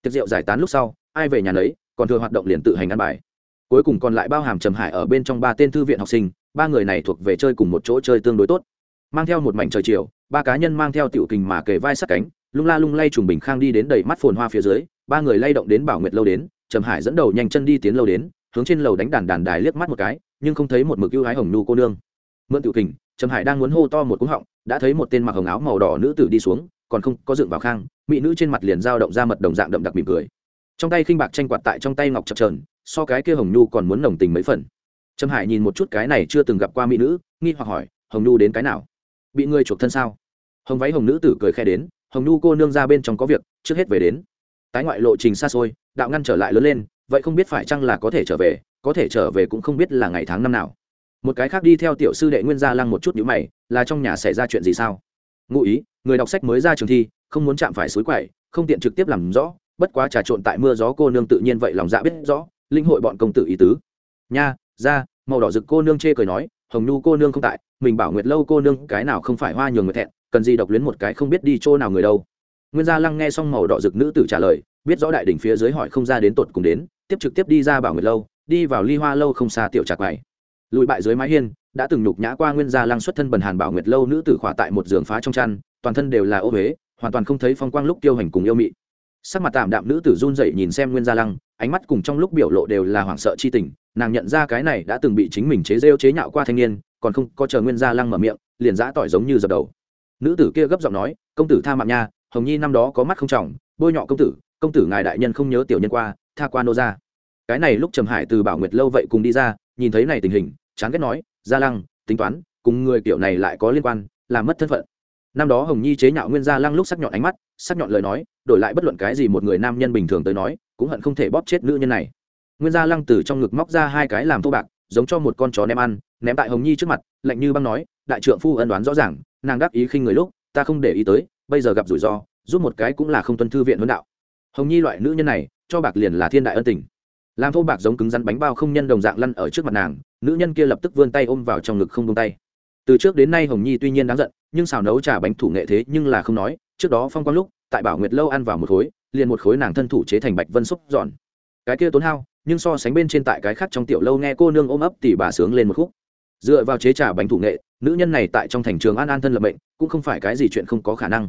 Tiệc rượu giải tán lúc sau, ai về nhà lấy còn thừa hoạt động liền tự hành ăn bài. Cuối cùng còn lại bao hàm Trầm Hải ở bên trong ba tên thư viện học sinh, ba người này thuộc về chơi cùng một chỗ chơi tương đối tốt. Mang theo một mảnh trời chiều, ba cá nhân mang theo tiểu kình mà kề vai sát cánh, lung la lung lay trùng bình khang đi đến đầy mắt phồn hoa phía dưới, ba người lay động đến Bảo Nguyệt lâu đến, Trầm Hải dẫn đầu nhanh chân đi tiến lâu đến, hướng trên lầu đánh đàn đàn đài liếc mắt một cái, nhưng không thấy một mực ưu ái hồng nu cô nương. Mượn tiểu kình, Trầm Hải đang muốn hô to một cú họng, đã thấy một tên mặc hồng áo màu đỏ nữ tử đi xuống, còn không có dựng vào khang, mỹ nữ trên mặt liền dao động ra mật đồng dạng đậm đặc mỉm cười. Trong tay khinh bạc tranh quạt tại trong tay ngọc chập trờn so cái kia hồng nu còn muốn nồng tình mấy phần. Trầm Hải nhìn một chút cái này chưa từng gặp qua mỹ nữ, nghi hoặc hỏi, hồng nu đến cái nào? Bị ngươi chuộc thân sao? hồng váy hồng nữ tử cười khe đến hồng nu cô nương ra bên trong có việc trước hết về đến tái ngoại lộ trình xa xôi đạo ngăn trở lại lớn lên vậy không biết phải chăng là có thể trở về có thể trở về cũng không biết là ngày tháng năm nào một cái khác đi theo tiểu sư đệ nguyên gia lăng một chút nhữ mày, là trong nhà xảy ra chuyện gì sao? Ngụ ý, người đọc sách mới ra trường thi, không muốn chạm phải suối quậy, không tiện trực tiếp làm rõ, bất quá trà trộn tại mưa gió cô nương tự nhiên vậy lòng dạ biết rõ, linh hội bọn công tử ý tứ. Nha, ra, màu đỏ rực cô nương chê cười nói, hồng nhu cô nương không tại, mình bảo nguyệt lâu cô nương cái nào không phải hoa nhường người thẹn, cần gì độc luyến một cái không biết đi chỗ nào người đâu. Nguyên gia lăng nghe xong màu đỏ rực nữ tử trả lời, biết rõ đại đỉnh phía dưới hỏi không ra đến tột cùng đến, tiếp trực tiếp đi ra bảo nguyệt lâu, đi vào ly hoa lâu không xa tiểu trạc này lùi bại dưới mái hiên, đã từng nhục nhã qua nguyên gia lăng xuất thân bần hàn bảo nguyệt lâu nữ tử khỏa tại một giường phá trong chăn, toàn thân đều là ô huế hoàn toàn không thấy phong quang lúc tiêu hành cùng yêu mị. Sắc mặt tạm đạm nữ tử run dậy nhìn xem nguyên gia lăng, ánh mắt cùng trong lúc biểu lộ đều là hoảng sợ chi tình, nàng nhận ra cái này đã từng bị chính mình chế rêu chế nhạo qua thanh niên, còn không có chờ nguyên gia lăng mở miệng, liền giã tỏi giống như dập đầu. Nữ tử kia gấp giọng nói, công tử tha mạng nha, hồng nhi năm đó có mắt không trọng, bôi nhọ công tử công tử ngài đại nhân không nhớ tiểu nhân qua, tha qua nô ra cái này lúc trầm hải từ bảo nguyệt lâu vậy cùng đi ra, nhìn thấy này tình hình chán ghét nói, gia lăng, tính toán, cùng người kiểu này lại có liên quan, làm mất thân phận. Năm đó hồng nhi chế nhạo nguyên gia lăng lúc sắc nhọn ánh mắt, sắc nhọn lời nói, đổi lại bất luận cái gì một người nam nhân bình thường tới nói, cũng hận không thể bóp chết nữ nhân này. Nguyên gia lăng từ trong ngực móc ra hai cái làm thô bạc, giống cho một con chó ném ăn, ném tại hồng nhi trước mặt, lạnh như băng nói, đại trượng phu ân đoán rõ ràng, nàng đáp ý khinh người lúc, ta không để ý tới, bây giờ gặp rủi ro, giúp một cái cũng là không tuân thư viện huấn đạo. Hồng nhi loại nữ nhân này, cho bạc liền là thiên đại ân tình làm thô bạc giống cứng rắn bánh bao không nhân đồng dạng lăn ở trước mặt nàng, nữ nhân kia lập tức vươn tay ôm vào trong ngực không tung tay. Từ trước đến nay hồng nhi tuy nhiên đáng giận, nhưng xào nấu trà bánh thủ nghệ thế nhưng là không nói, trước đó phong quang lúc, tại bảo nguyệt lâu ăn vào một khối, liền một khối nàng thân thủ chế thành bạch vân xúc giòn cái kia tốn hao, nhưng so sánh bên trên tại cái khác trong tiểu lâu nghe cô nương ôm ấp tỉ bà sướng lên một khúc. Dựa vào chế trà bánh thủ nghệ, nữ nhân này tại trong thành trường an an thân lập mệnh, cũng không phải cái gì chuyện không có khả năng.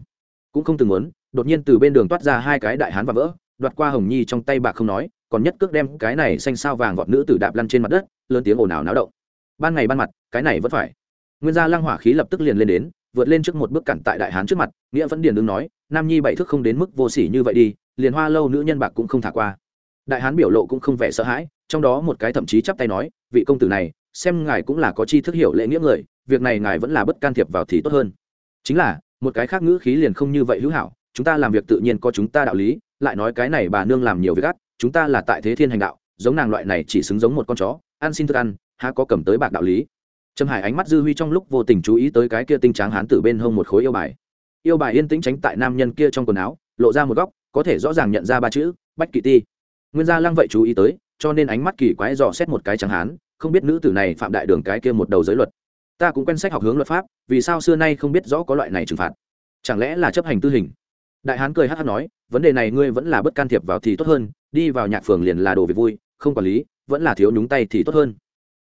Cũng không từng muốn, đột nhiên từ bên đường toát ra hai cái đại hán và vỡ, đoạt qua hồng nhi trong tay bạc không nói còn nhất cước đem cái này xanh sao vàng gọt nữ tử đạp lăn trên mặt đất, lớn tiếng ồn ào náo động. Ban ngày ban mặt, cái này vẫn phải. Nguyên gia lăng hỏa khí lập tức liền lên đến, vượt lên trước một bước cản tại đại hán trước mặt, nghĩa vẫn điền đứng nói, nam nhi bảy thức không đến mức vô sỉ như vậy đi, liền hoa lâu nữ nhân bạc cũng không thả qua. Đại hán biểu lộ cũng không vẻ sợ hãi, trong đó một cái thậm chí chắp tay nói, vị công tử này, xem ngài cũng là có chi thức hiểu lễ nghĩa người, việc này ngài vẫn là bất can thiệp vào thì tốt hơn. Chính là, một cái khác ngữ khí liền không như vậy hữu hảo, chúng ta làm việc tự nhiên có chúng ta đạo lý, lại nói cái này bà nương làm nhiều việc gắt chúng ta là tại thế thiên hành đạo, giống nàng loại này chỉ xứng giống một con chó, ăn xin thức ăn, há có cầm tới bạc đạo lý. Trầm hải ánh mắt dư huy trong lúc vô tình chú ý tới cái kia tinh tráng hán tử bên hông một khối yêu bài. Yêu bài yên tĩnh tránh tại nam nhân kia trong quần áo, lộ ra một góc, có thể rõ ràng nhận ra ba chữ, bách kỵ ti. Nguyên gia lăng vậy chú ý tới, cho nên ánh mắt kỳ quái dò xét một cái tráng hán, không biết nữ tử này phạm đại đường cái kia một đầu giới luật. Ta cũng quen sách học hướng luật pháp, vì sao xưa nay không biết rõ có loại này trừng phạt? Chẳng lẽ là chấp hành tư hình? Đại hán cười hát hát nói vấn đề này ngươi vẫn là bất can thiệp vào thì tốt hơn đi vào nhạc phường liền là đồ việc vui không quản lý vẫn là thiếu nhúng tay thì tốt hơn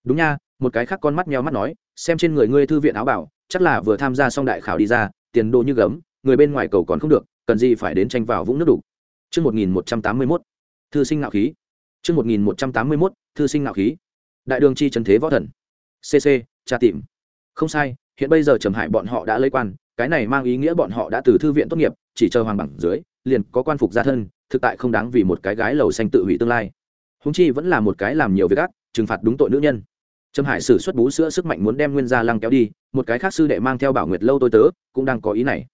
đúng nha một cái khác con mắt meo mắt nói xem trên người ngươi thư viện áo bảo chắc là vừa tham gia xong đại khảo đi ra tiền đồ như gấm người bên ngoài cầu còn không được cần gì phải đến tranh vào vũng nước đủ Trước 1181, thư sinh ngạo khí. Trước 1181, thư sinh ngạo khí. Đại đường chi trần thế võ thần. CC, tra tìm. Không sai, hiện bây giờ Trầm Hải bọn họ đã lấy quan, cái này mang ý nghĩa bọn họ đã từ thư viện tốt nghiệp, chỉ chờ hoàng bằng dưới, liền có quan phục gia thân, thực tại không đáng vì một cái gái lầu xanh tự hủy tương lai. Húng chi vẫn là một cái làm nhiều việc ác, trừng phạt đúng tội nữ nhân. Trầm hải sử xuất bú sữa sức mạnh muốn đem nguyên gia lăng kéo đi một cái khác sư đệ mang theo bảo nguyệt lâu tôi tớ cũng đang có ý này.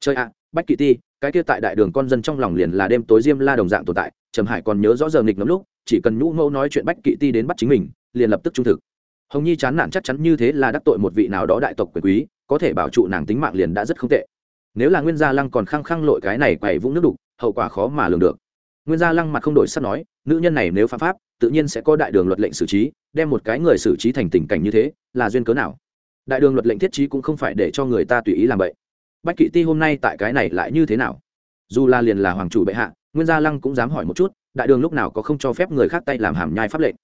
Chơi ạ bách kỵ ti cái kia tại đại đường con dân trong lòng liền là đêm tối diêm la đồng dạng tồn tại trầm hải còn nhớ rõ giờ nghịch ngấm lúc chỉ cần nhũ mẫu nói chuyện bách kỵ ti đến bắt chính mình liền lập tức trung thực. Hồng nhi chán nản chắc chắn như thế là đắc tội một vị nào đó đại tộc quyền quý có thể bảo trụ nàng tính mạng liền đã rất không tệ nếu là nguyên gia lăng còn khăng khăng lội cái này quầy vũng nước đục, hậu quả khó mà lường được. Nguyên gia lăng mặt không đổi sắt nói, nữ nhân này nếu phạm pháp, tự nhiên sẽ có đại đường luật lệnh xử trí, đem một cái người xử trí thành tình cảnh như thế, là duyên cớ nào? Đại đường luật lệnh thiết trí cũng không phải để cho người ta tùy ý làm vậy. Bách kỵ ti hôm nay tại cái này lại như thế nào? Dù là liền là hoàng chủ bệ hạ, nguyên gia lăng cũng dám hỏi một chút, đại đường lúc nào có không cho phép người khác tay làm hàm nhai pháp lệnh?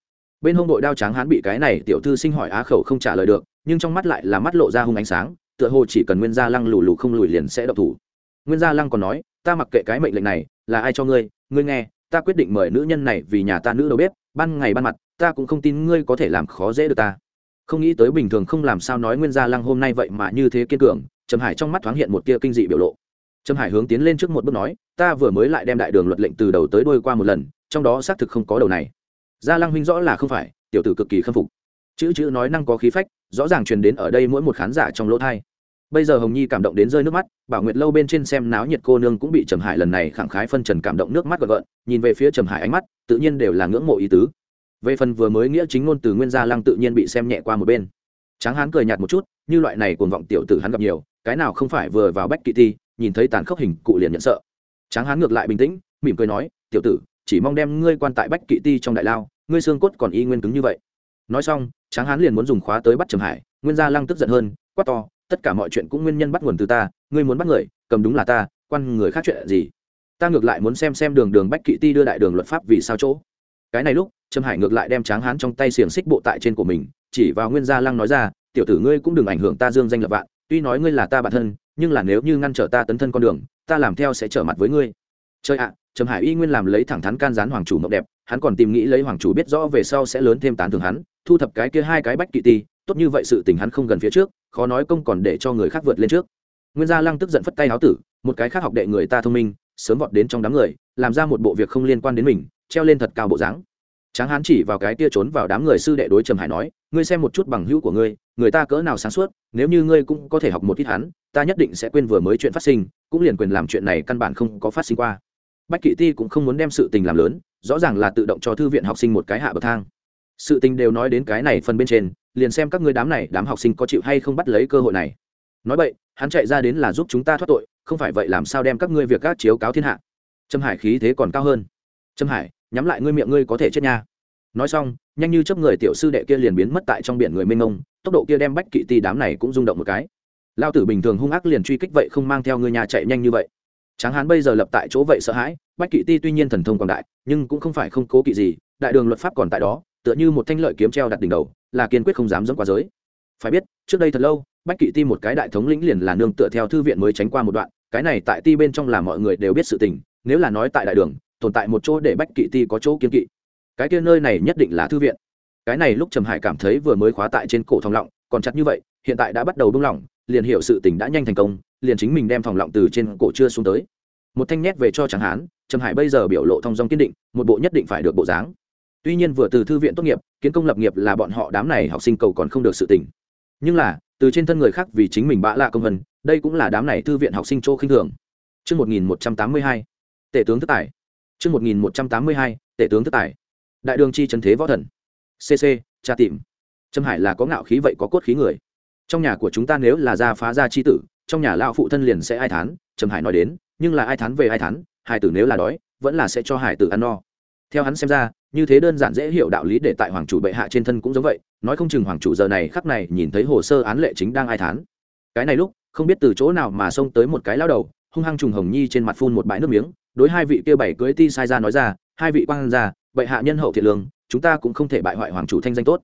Bên hông đội đao tráng hán bị cái này tiểu thư sinh hỏi á khẩu không trả lời được, nhưng trong mắt lại là mắt lộ ra hung ánh sáng tựa hồ chỉ cần nguyên gia lăng lù lù không lùi liền sẽ độc thủ. Nguyên gia lăng còn nói, ta mặc kệ cái mệnh lệnh này, là ai cho ngươi? Ngươi nghe, ta quyết định mời nữ nhân này vì nhà ta nữ đầu bếp, ban ngày ban mặt, ta cũng không tin ngươi có thể làm khó dễ được ta. Không nghĩ tới bình thường không làm sao nói nguyên gia lăng hôm nay vậy mà như thế kiên cường, trầm hải trong mắt thoáng hiện một tia kinh dị biểu lộ. Trầm hải hướng tiến lên trước một bước nói, ta vừa mới lại đem đại đường luật lệnh từ đầu tới đôi qua một lần, trong đó xác thực không có đầu này. Gia lăng huynh rõ là không phải, tiểu tử cực kỳ khâm phục. Chữ chữ nói năng có khí phách, rõ ràng truyền đến ở đây mỗi một khán giả trong lỗ thai bây giờ hồng nhi cảm động đến rơi nước mắt, bảo nguyệt lâu bên trên xem náo nhiệt cô nương cũng bị trầm hải lần này khẳng khái phân trần cảm động nước mắt gợn gợn, nhìn về phía trầm hải ánh mắt, tự nhiên đều là ngưỡng mộ ý tứ. Về phần vừa mới nghĩa chính ngôn từ nguyên gia lăng tự nhiên bị xem nhẹ qua một bên. Tráng hán cười nhạt một chút, như loại này cuồng vọng tiểu tử hắn gặp nhiều, cái nào không phải vừa vào bách kỵ thi nhìn thấy tàn khốc hình cụ liền nhận sợ. Tráng hán ngược lại bình tĩnh, mỉm cười nói, tiểu tử, chỉ mong đem ngươi quan tại bách kỵ ti trong đại lao, ngươi xương cốt còn y nguyên cứng như vậy. Nói xong, tráng hán liền muốn dùng khóa tới bắt trầm hải, nguyên gia lăng tức giận hơn, quát to tất cả mọi chuyện cũng nguyên nhân bắt nguồn từ ta, ngươi muốn bắt người, cầm đúng là ta, quan người khác chuyện gì? Ta ngược lại muốn xem xem đường đường bách kỵ ti đưa đại đường luật pháp vì sao chỗ. Cái này lúc, trâm hải ngược lại đem tráng hán trong tay xiềng xích bộ tại trên của mình, chỉ vào nguyên gia lăng nói ra, tiểu tử ngươi cũng đừng ảnh hưởng ta dương danh lập vạn, tuy nói ngươi là ta bản thân, nhưng là nếu như ngăn trở ta tấn thân con đường, ta làm theo sẽ trở mặt với ngươi. Chơi ạ trầm hải y nguyên làm lấy thẳng thắn can gián hoàng chủ mộng đẹp, hắn còn tìm nghĩ lấy hoàng chủ biết rõ về sau sẽ lớn thêm tán thường hắn, thu thập cái kia hai cái bách kỵ ti tốt như vậy sự tình hắn không gần phía trước, khó nói công còn để cho người khác vượt lên trước. Nguyên gia lăng tức giận phất tay háo tử, một cái khác học đệ người ta thông minh, sớm vọt đến trong đám người, làm ra một bộ việc không liên quan đến mình, treo lên thật cao bộ dáng. Tráng hán chỉ vào cái tia trốn vào đám người sư đệ đối trầm hải nói, ngươi xem một chút bằng hữu của ngươi, người ta cỡ nào sáng suốt, nếu như ngươi cũng có thể học một ít hắn, ta nhất định sẽ quên vừa mới chuyện phát sinh, cũng liền quyền làm chuyện này căn bản không có phát sinh qua. Bách kỵ ti cũng không muốn đem sự tình làm lớn, rõ ràng là tự động cho thư viện học sinh một cái hạ bậc thang. Sự tình đều nói đến cái này phần bên trên liền xem các ngươi đám này đám học sinh có chịu hay không bắt lấy cơ hội này. Nói vậy, hắn chạy ra đến là giúp chúng ta thoát tội, không phải vậy làm sao đem các ngươi việc các chiếu cáo thiên hạ. Trâm hải khí thế còn cao hơn. Trâm hải, nhắm lại ngươi miệng ngươi có thể chết nha. Nói xong, nhanh như chấp người tiểu sư đệ kia liền biến mất tại trong biển người mênh mông, tốc độ kia đem bách kỵ ti đám này cũng rung động một cái. Lao tử bình thường hung ác liền truy kích vậy không mang theo người nhà chạy nhanh như vậy. Tráng hán bây giờ lập tại chỗ vậy sợ hãi, bách kỵ ti tuy nhiên thần thông còn đại, nhưng cũng không phải không cố kỵ gì, đại đường luật pháp còn tại đó tựa như một thanh lợi kiếm treo đặt đỉnh đầu, là kiên quyết không dám dẫm qua giới. Phải biết, trước đây thật lâu, bách kỵ ti một cái đại thống lĩnh liền là nương tựa theo thư viện mới tránh qua một đoạn, cái này tại ti bên trong là mọi người đều biết sự tình, nếu là nói tại đại đường, tồn tại một chỗ để bách kỵ ti có chỗ kiên kỵ. Cái kia nơi này nhất định là thư viện. Cái này lúc trầm hải cảm thấy vừa mới khóa tại trên cổ thòng lọng, còn chặt như vậy, hiện tại đã bắt đầu buông lỏng, liền hiểu sự tình đã nhanh thành công, liền chính mình đem phòng lọng từ trên cổ chưa xuống tới. Một thanh nhét về cho chẳng hán, trầm hải bây giờ biểu lộ thong dong kiên định, một bộ nhất định phải được bộ dáng tuy nhiên vừa từ thư viện tốt nghiệp kiến công lập nghiệp là bọn họ đám này học sinh cầu còn không được sự tỉnh nhưng là từ trên thân người khác vì chính mình bã lạ công vân đây cũng là đám này thư viện học sinh chỗ khinh thường Trước 1182, tể tướng thất tài. Trước 1182, tể tướng thất tài. Đại đường chi trần thế võ thần. CC, cha tìm. Trâm Hải là có ngạo khí vậy có cốt khí người. Trong nhà của chúng ta nếu là gia phá gia chi tử, trong nhà lão phụ thân liền sẽ ai thán, Trâm Hải nói đến, nhưng là ai thán về ai thán, hải tử nếu là đói, vẫn là sẽ cho hải tử ăn no. Theo hắn xem ra, như thế đơn giản dễ hiểu đạo lý để tại hoàng chủ bệ hạ trên thân cũng giống vậy, nói không chừng hoàng chủ giờ này khắc này nhìn thấy hồ sơ án lệ chính đang ai thán. Cái này lúc, không biết từ chỗ nào mà xông tới một cái lao đầu, hung hăng trùng hồng nhi trên mặt phun một bãi nước miếng, đối hai vị kia bảy cưới ti sai ra nói ra, hai vị quan ra bệ hạ nhân hậu thiện lương, chúng ta cũng không thể bại hoại hoàng chủ thanh danh tốt.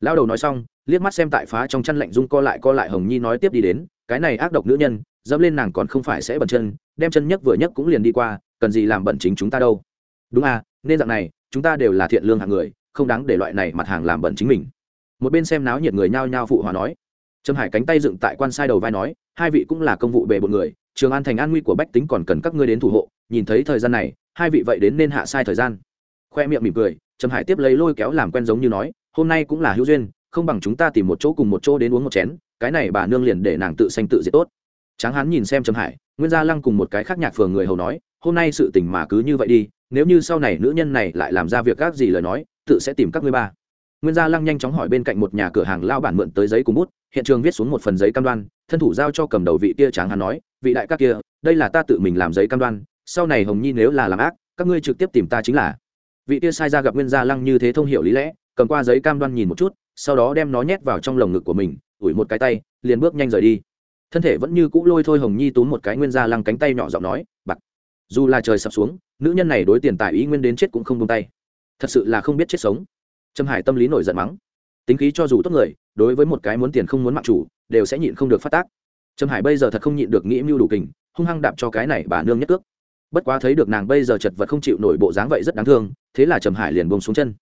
Lao đầu nói xong, liếc mắt xem tại phá trong chăn lạnh dung co lại co lại hồng nhi nói tiếp đi đến, cái này ác độc nữ nhân, dẫm lên nàng còn không phải sẽ bẩn chân, đem chân nhấc vừa nhấc cũng liền đi qua, cần gì làm bẩn chính chúng ta đâu? Đúng à nên dạng này chúng ta đều là thiện lương hạng người, không đáng để loại này mặt hàng làm bẩn chính mình. Một bên xem náo nhiệt người nhao nhao phụ hòa nói. Trâm hải cánh tay dựng tại quan sai đầu vai nói, hai vị cũng là công vụ bề một người, trường an thành an nguy của bách tính còn cần các ngươi đến thủ hộ, nhìn thấy thời gian này, hai vị vậy đến nên hạ sai thời gian. Khoe miệng mỉm cười, trâm hải tiếp lấy lôi kéo làm quen giống như nói, hôm nay cũng là hữu duyên, không bằng chúng ta tìm một chỗ cùng một chỗ đến uống một chén, cái này bà nương liền để nàng tự sanh tự diệt tốt. Tráng hán nhìn xem trâm hải, nguyên gia lăng cùng một cái khác nhạc phường người hầu nói, hôm nay sự tình mà cứ như vậy đi nếu như sau này nữ nhân này lại làm ra việc các gì lời nói, tự sẽ tìm các ngươi ba. Nguyên gia lăng nhanh chóng hỏi bên cạnh một nhà cửa hàng lao bản mượn tới giấy cùng bút, hiện trường viết xuống một phần giấy cam đoan, thân thủ giao cho cầm đầu vị kia tráng hắn nói, vị đại các kia, đây là ta tự mình làm giấy cam đoan, sau này hồng nhi nếu là làm ác, các ngươi trực tiếp tìm ta chính là. Vị kia sai ra gặp nguyên gia lăng như thế thông hiểu lý lẽ, cầm qua giấy cam đoan nhìn một chút, sau đó đem nó nhét vào trong lồng ngực của mình, ủi một cái tay, liền bước nhanh rời đi. Thân thể vẫn như cũ lôi thôi hồng nhi túm một cái nguyên gia lăng cánh tay nhỏ giọng nói bặc dù là trời sập xuống nữ nhân này đối tiền tài ý nguyên đến chết cũng không tung tay. Thật sự là không biết chết sống. Trâm hải tâm lý nổi giận mắng. Tính khí cho dù tốt người, đối với một cái muốn tiền không muốn mặc chủ, đều sẽ nhịn không được phát tác. Trâm hải bây giờ thật không nhịn được nghĩ mưu đủ kình, hung hăng đạp cho cái này bà nương nhất ước bất quá thấy được nàng bây giờ chật vật không chịu nổi bộ dáng vậy rất đáng thương, thế là trầm hải liền bông xuống chân.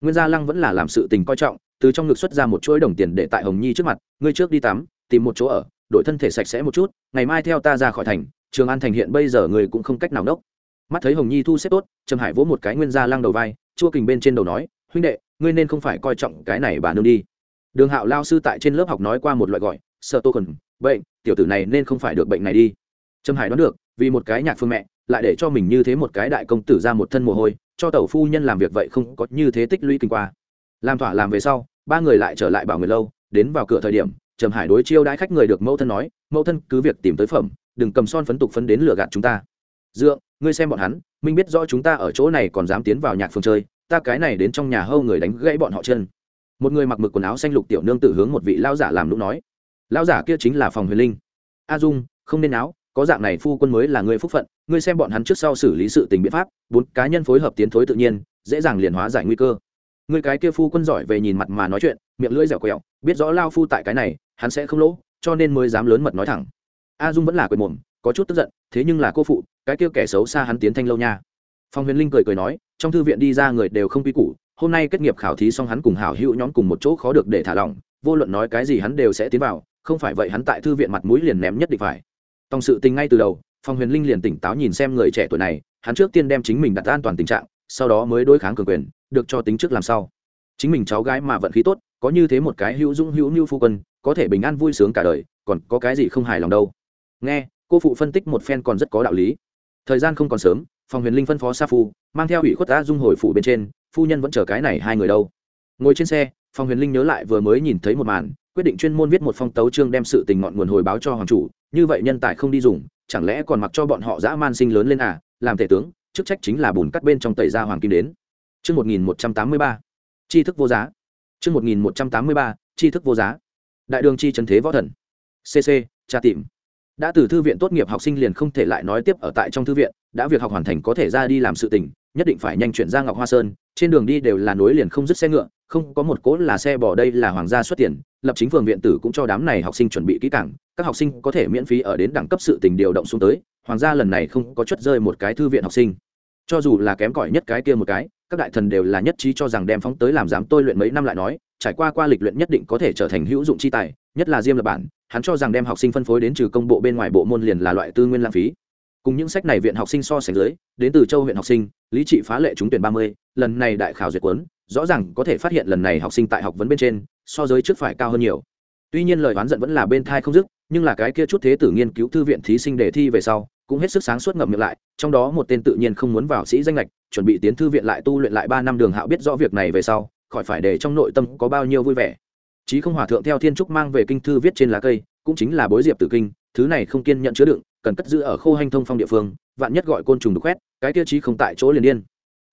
Nguyên gia lăng vẫn là làm sự tình coi trọng, từ trong ngực xuất ra một chuỗi đồng tiền để tại hồng nhi trước mặt, ngươi trước đi tắm, tìm một chỗ ở, đổi thân thể sạch sẽ một chút, ngày mai theo ta ra khỏi thành, trường an thành hiện bây giờ người cũng không cách nào đốc mắt thấy hồng nhi thu xếp tốt trầm hải vỗ một cái nguyên gia lăng đầu vai chua kình bên trên đầu nói huynh đệ ngươi nên không phải coi trọng cái này bà nương đi đường hạo lao sư tại trên lớp học nói qua một loại gọi sợ tô cần bệnh tiểu tử này nên không phải được bệnh này đi trầm hải đoán được vì một cái nhạc phương mẹ lại để cho mình như thế một cái đại công tử ra một thân mồ hôi cho tẩu phu nhân làm việc vậy không có như thế tích lũy kinh qua làm thỏa làm về sau ba người lại trở lại bảo người lâu đến vào cửa thời điểm trầm hải đối chiêu đãi khách người được mẫu thân nói mẫu thân cứ việc tìm tới phẩm đừng cầm son phấn tục phấn đến lừa gạt chúng ta dượng ngươi xem bọn hắn minh biết rõ chúng ta ở chỗ này còn dám tiến vào nhạc phường chơi, ta cái này đến trong nhà hâu người đánh gãy bọn họ chân. Một người mặc mực quần áo xanh lục tiểu nương tử hướng một vị lao giả làm lúc nói lao giả kia chính là phòng huyền linh. A dung, không nên áo có dạng này phu quân mới là người phúc phận, ngươi xem bọn hắn trước sau xử lý sự tình biện pháp, bốn cá nhân phối hợp tiến thối tự nhiên, dễ dàng liền hóa giải nguy cơ. Người cái kia phu quân giỏi về nhìn mặt mà nói chuyện, miệng lưỡi dẻo quẹo, biết rõ lao phu tại cái này, hắn sẽ không lỗ, cho nên mới dám lớn mật nói thẳng. A dung vẫn là quệt mồm có chút tức giận thế nhưng là cô phụ cái kia kẻ xấu xa hắn tiến thanh lâu nha. Phong huyền linh cười cười nói trong thư viện đi ra người đều không quy củ hôm nay kết nghiệp khảo thí xong hắn cùng hảo hữu nhóm cùng một chỗ khó được để thả lỏng vô luận nói cái gì hắn đều sẽ tiến vào không phải vậy hắn tại thư viện mặt mũi liền ném nhất định phải. Tòng sự tình ngay từ đầu phong huyền linh liền tỉnh táo nhìn xem người trẻ tuổi này hắn trước tiên đem chính mình đặt an toàn tình trạng sau đó mới đối kháng cường quyền được cho tính trước làm sau, chính mình cháu gái mà vận khí tốt có như thế một cái hữu dũng hữu như phu quân có thể bình an vui sướng cả đời còn có cái gì không hài lòng đâu. Nghe cô phụ phân tích một phen còn rất có đạo lý thời gian không còn sớm phòng huyền linh phân phó sa phu mang theo ủy khuất đã dung hồi phủ bên trên phu nhân vẫn chờ cái này hai người đâu ngồi trên xe phòng huyền linh nhớ lại vừa mới nhìn thấy một màn quyết định chuyên môn viết một phong tấu chương đem sự tình ngọn nguồn hồi báo cho hoàng chủ như vậy nhân tài không đi dùng chẳng lẽ còn mặc cho bọn họ dã man sinh lớn lên à làm tể tướng chức trách chính là bùn cắt bên trong tẩy ra hoàng kim đến Trước 1183, tri thức vô giá. Trước 1183, tri thức vô giá. Đại đường chi trần thế võ thần. CC, tra tìm. Đã từ thư viện tốt nghiệp học sinh liền không thể lại nói tiếp ở tại trong thư viện, đã việc học hoàn thành có thể ra đi làm sự tình, nhất định phải nhanh chuyển ra Ngọc Hoa Sơn, trên đường đi đều là nối liền không dứt xe ngựa, không có một cỗ là xe bỏ đây là hoàng gia xuất tiền, lập chính phường viện tử cũng cho đám này học sinh chuẩn bị kỹ càng, các học sinh có thể miễn phí ở đến đẳng cấp sự tình điều động xuống tới, hoàng gia lần này không có chất rơi một cái thư viện học sinh. Cho dù là kém cỏi nhất cái kia một cái, các đại thần đều là nhất trí cho rằng đem phóng tới làm dám tôi luyện mấy năm lại nói, trải qua qua lịch luyện nhất định có thể trở thành hữu dụng chi tài, nhất là Diêm lập bản, hắn cho rằng đem học sinh phân phối đến trừ công bộ bên ngoài bộ môn liền là loại tư nguyên lãng phí. Cùng những sách này viện học sinh so sánh dưới đến từ châu huyện học sinh lý trị phá lệ trúng tuyển ba mươi lần này đại khảo duyệt cuốn, rõ ràng có thể phát hiện lần này học sinh tại học vấn bên trên so giới trước phải cao hơn nhiều. Tuy nhiên lời oán giận vẫn là bên thai không dứt nhưng là cái kia chút thế tử nghiên cứu thư viện thí sinh đề thi về sau cũng hết sức sáng suốt ngậm miệng lại trong đó một tên tự nhiên không muốn vào sĩ danh lệch chuẩn bị tiến thư viện lại tu luyện lại ba năm đường hạo biết rõ việc này về sau khỏi phải để trong nội tâm có bao nhiêu vui vẻ chí không hòa thượng theo thiên trúc mang về kinh thư viết trên lá cây, cũng chính là bối diệp tử kinh, thứ này không kiên nhận chứa đựng, cần cất giữ ở khô hanh thông phong địa phương, vạn nhất gọi côn trùng đục khoét, cái tiêu chí không tại chỗ liền điên.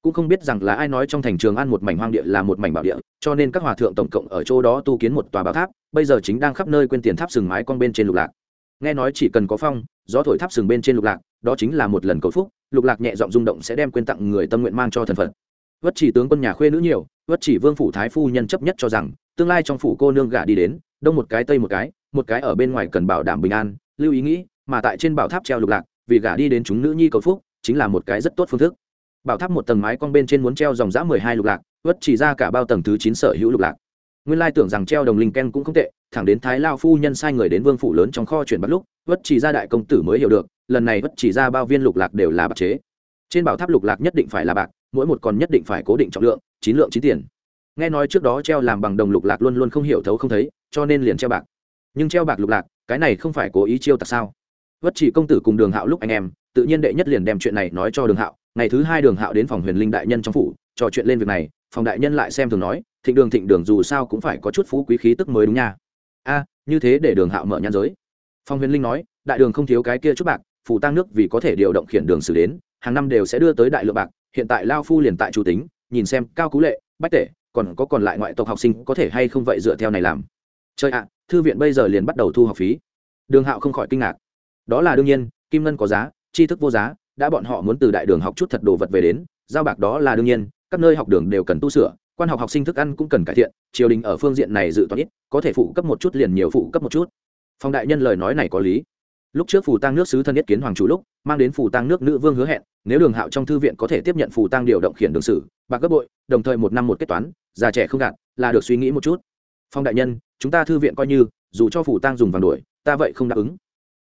Cũng không biết rằng là ai nói trong thành trường ăn một mảnh hoang địa là một mảnh bảo địa, cho nên các hòa thượng tổng cộng ở chỗ đó tu kiến một tòa bảo tháp, bây giờ chính đang khắp nơi quên tiền tháp sừng mái con bên trên lục lạc. Nghe nói chỉ cần có phong, gió thổi tháp sừng bên trên lục lạc, đó chính là một lần cầu phúc, lục lạc nhẹ giọng rung động sẽ đem quên tặng người tâm nguyện mang cho thần phật. Vất chỉ tướng quân nhà khuê nữ nhiều, vất chỉ vương phủ thái phu nhân chấp nhất cho rằng tương lai trong phủ cô nương gả đi đến, đông một cái, tây một cái một cái ở bên ngoài cần bảo đảm bình an, lưu ý nghĩ, mà tại trên bảo tháp treo lục lạc, vì gả đi đến chúng nữ nhi cầu phúc, chính là một cái rất tốt phương thức. Bảo tháp một tầng mái con bên trên muốn treo dòng giã mười hai lục lạc, vất chỉ ra cả bao tầng thứ chín sở hữu lục lạc. Nguyên lai tưởng rằng treo đồng linh ken cũng không tệ, thẳng đến thái lao phu nhân sai người đến vương phủ lớn trong kho chuyển bắt lúc, vất chỉ ra đại công tử mới hiểu được, lần này vất chỉ ra bao viên lục lạc đều là bạc chế. Trên bảo tháp lục lạc nhất định phải là bạc, mỗi một còn nhất định phải cố định trọng lượng, chín lượng chín tiền nghe nói trước đó treo làm bằng đồng lục lạc luôn luôn không hiểu thấu không thấy, cho nên liền treo bạc. Nhưng treo bạc lục lạc, cái này không phải cố ý chiêu tặc sao? Vất chỉ công tử cùng đường hạo lúc anh em, tự nhiên đệ nhất liền đem chuyện này nói cho đường hạo. Ngày thứ hai đường hạo đến phòng huyền linh đại nhân trong phủ, trò chuyện lên việc này, phòng đại nhân lại xem thường nói, thịnh đường thịnh đường, dù sao cũng phải có chút phú quý khí tức mới đúng nha. A, như thế để đường hạo mở nhan giới. Phòng huyền linh nói, đại đường không thiếu cái kia chút bạc phủ tăng nước vì có thể điều động khiển đường xử đến, hàng năm đều sẽ đưa tới đại lượng bạc, hiện tại lao phu liền tại chủ tính, nhìn xem cao cú lệ, bách tể còn có còn lại ngoại tộc học sinh có thể hay không vậy dựa theo này làm? Chơi ạ, thư viện bây giờ liền bắt đầu thu học phí. Đường hạo không khỏi kinh ngạc. Đó là đương nhiên, kim ngân có giá, tri thức vô giá, đã bọn họ muốn từ đại đường học chút thật đồ vật về đến, giao bạc đó là đương nhiên, các nơi học đường đều cần tu sửa, quan học học sinh thức ăn cũng cần cải thiện, triều đình ở phương diện này dự toán ít, có thể phụ cấp một chút liền nhiều phụ cấp một chút. Phong đại nhân lời nói này có lý lúc trước phù tăng nước sứ thân nhất kiến hoàng chủ lúc, mang đến phù tăng nước nữ vương hứa hẹn, nếu đường hạo trong thư viện có thể tiếp nhận phù tăng điều động khiển đường sử, bạc gấp bội, đồng thời một năm một kết toán, già trẻ không gạt, là được suy nghĩ một chút. Phong đại nhân, chúng ta thư viện coi như, dù cho phù tăng dùng vàng đuổi, ta vậy không đáp ứng.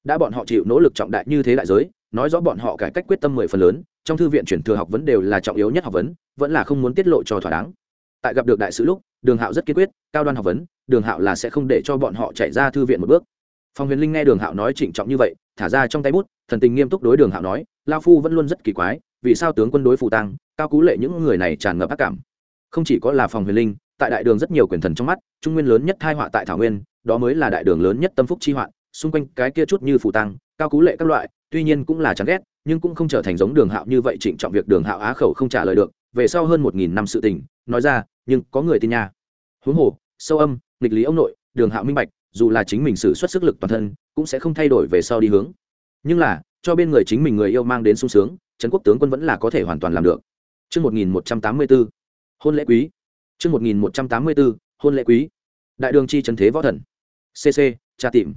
Đã bọn họ chịu nỗ lực trọng đại như thế đại giới, nói rõ bọn họ cải cách quyết tâm mười phần lớn, trong thư viện chuyển thừa học vấn đều là trọng yếu nhất học vấn, vẫn là không muốn tiết lộ cho thỏa đáng. Tại gặp được đại sứ lúc, đường hạo rất kiên quyết, cao đoan học vấn, đường hạo là sẽ không để cho bọn họ chạy ra thư viện một bước phong huyền linh nghe đường hạo nói trịnh trọng như vậy, thả ra trong tay bút, thần tình nghiêm túc đối đường hạo nói, lao phu vẫn luôn rất kỳ quái, vì sao tướng quân đối phụ tăng cao cú lệ những người này tràn ngập ác cảm? Không chỉ có là phòng huyền linh, tại đại đường rất nhiều quyền thần trong mắt, trung nguyên lớn nhất thai họa tại thảo nguyên, đó mới là đại đường lớn nhất tâm phúc chi hoạn xung quanh cái kia chút như phụ tăng cao cú lệ các loại, tuy nhiên cũng là chán ghét, nhưng cũng không trở thành giống đường hạo như vậy trịnh trọng việc đường hạo á khẩu không trả lời được, về sau hơn một nghìn năm sự tình, nói ra, nhưng có người tin nha. Huống hồ, sâu âm, nghịch lý ông nội, đường hạo minh bạch dù là chính mình sử xuất sức lực toàn thân cũng sẽ không thay đổi về sau đi hướng nhưng là cho bên người chính mình người yêu mang đến sung sướng trấn quốc tướng quân vẫn là có thể hoàn toàn làm được Trước 1184, hôn lễ quý. Trước 1184, hôn lễ quý. Đại đường chi trấn thế võ thần. CC, tra tìm.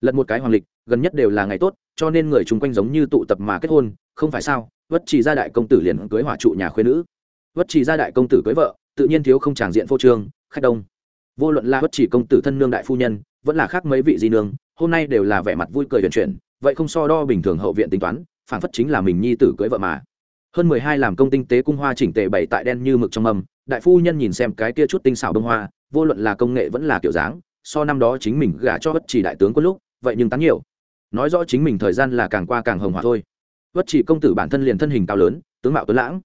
Lật một cái hoàng lịch, gần nhất đều là ngày tốt, cho nên người chung quanh giống như tụ tập mà kết hôn, không phải sao? Vất Chỉ gia đại công tử liền cưới hỏa trụ nhà khuê nữ. Vất Chỉ gia đại công tử cưới vợ, tự nhiên thiếu không tràng diện phô trương, khách đông. Vô luận là Vất Chỉ công tử thân nương đại phu nhân, vẫn là khác mấy vị di nương, hôm nay đều là vẻ mặt vui cười huyền chuyển, vậy không so đo bình thường hậu viện tính toán, phản phất chính là mình nhi tử cưới vợ mà. Hơn mười hai làm công tinh tế cung hoa chỉnh tề bày tại đen như mực trong mâm đại phu nhân nhìn xem cái kia chút tinh xảo bông hoa vô luận là công nghệ vẫn là kiểu dáng so năm đó chính mình gả cho bất chỉ đại tướng có lúc vậy nhưng tán nhiều. Nói rõ chính mình thời gian là càng qua càng hồng hòa thôi. Bất chỉ công tử bản thân liền thân hình cao lớn tướng mạo tuấn lãng.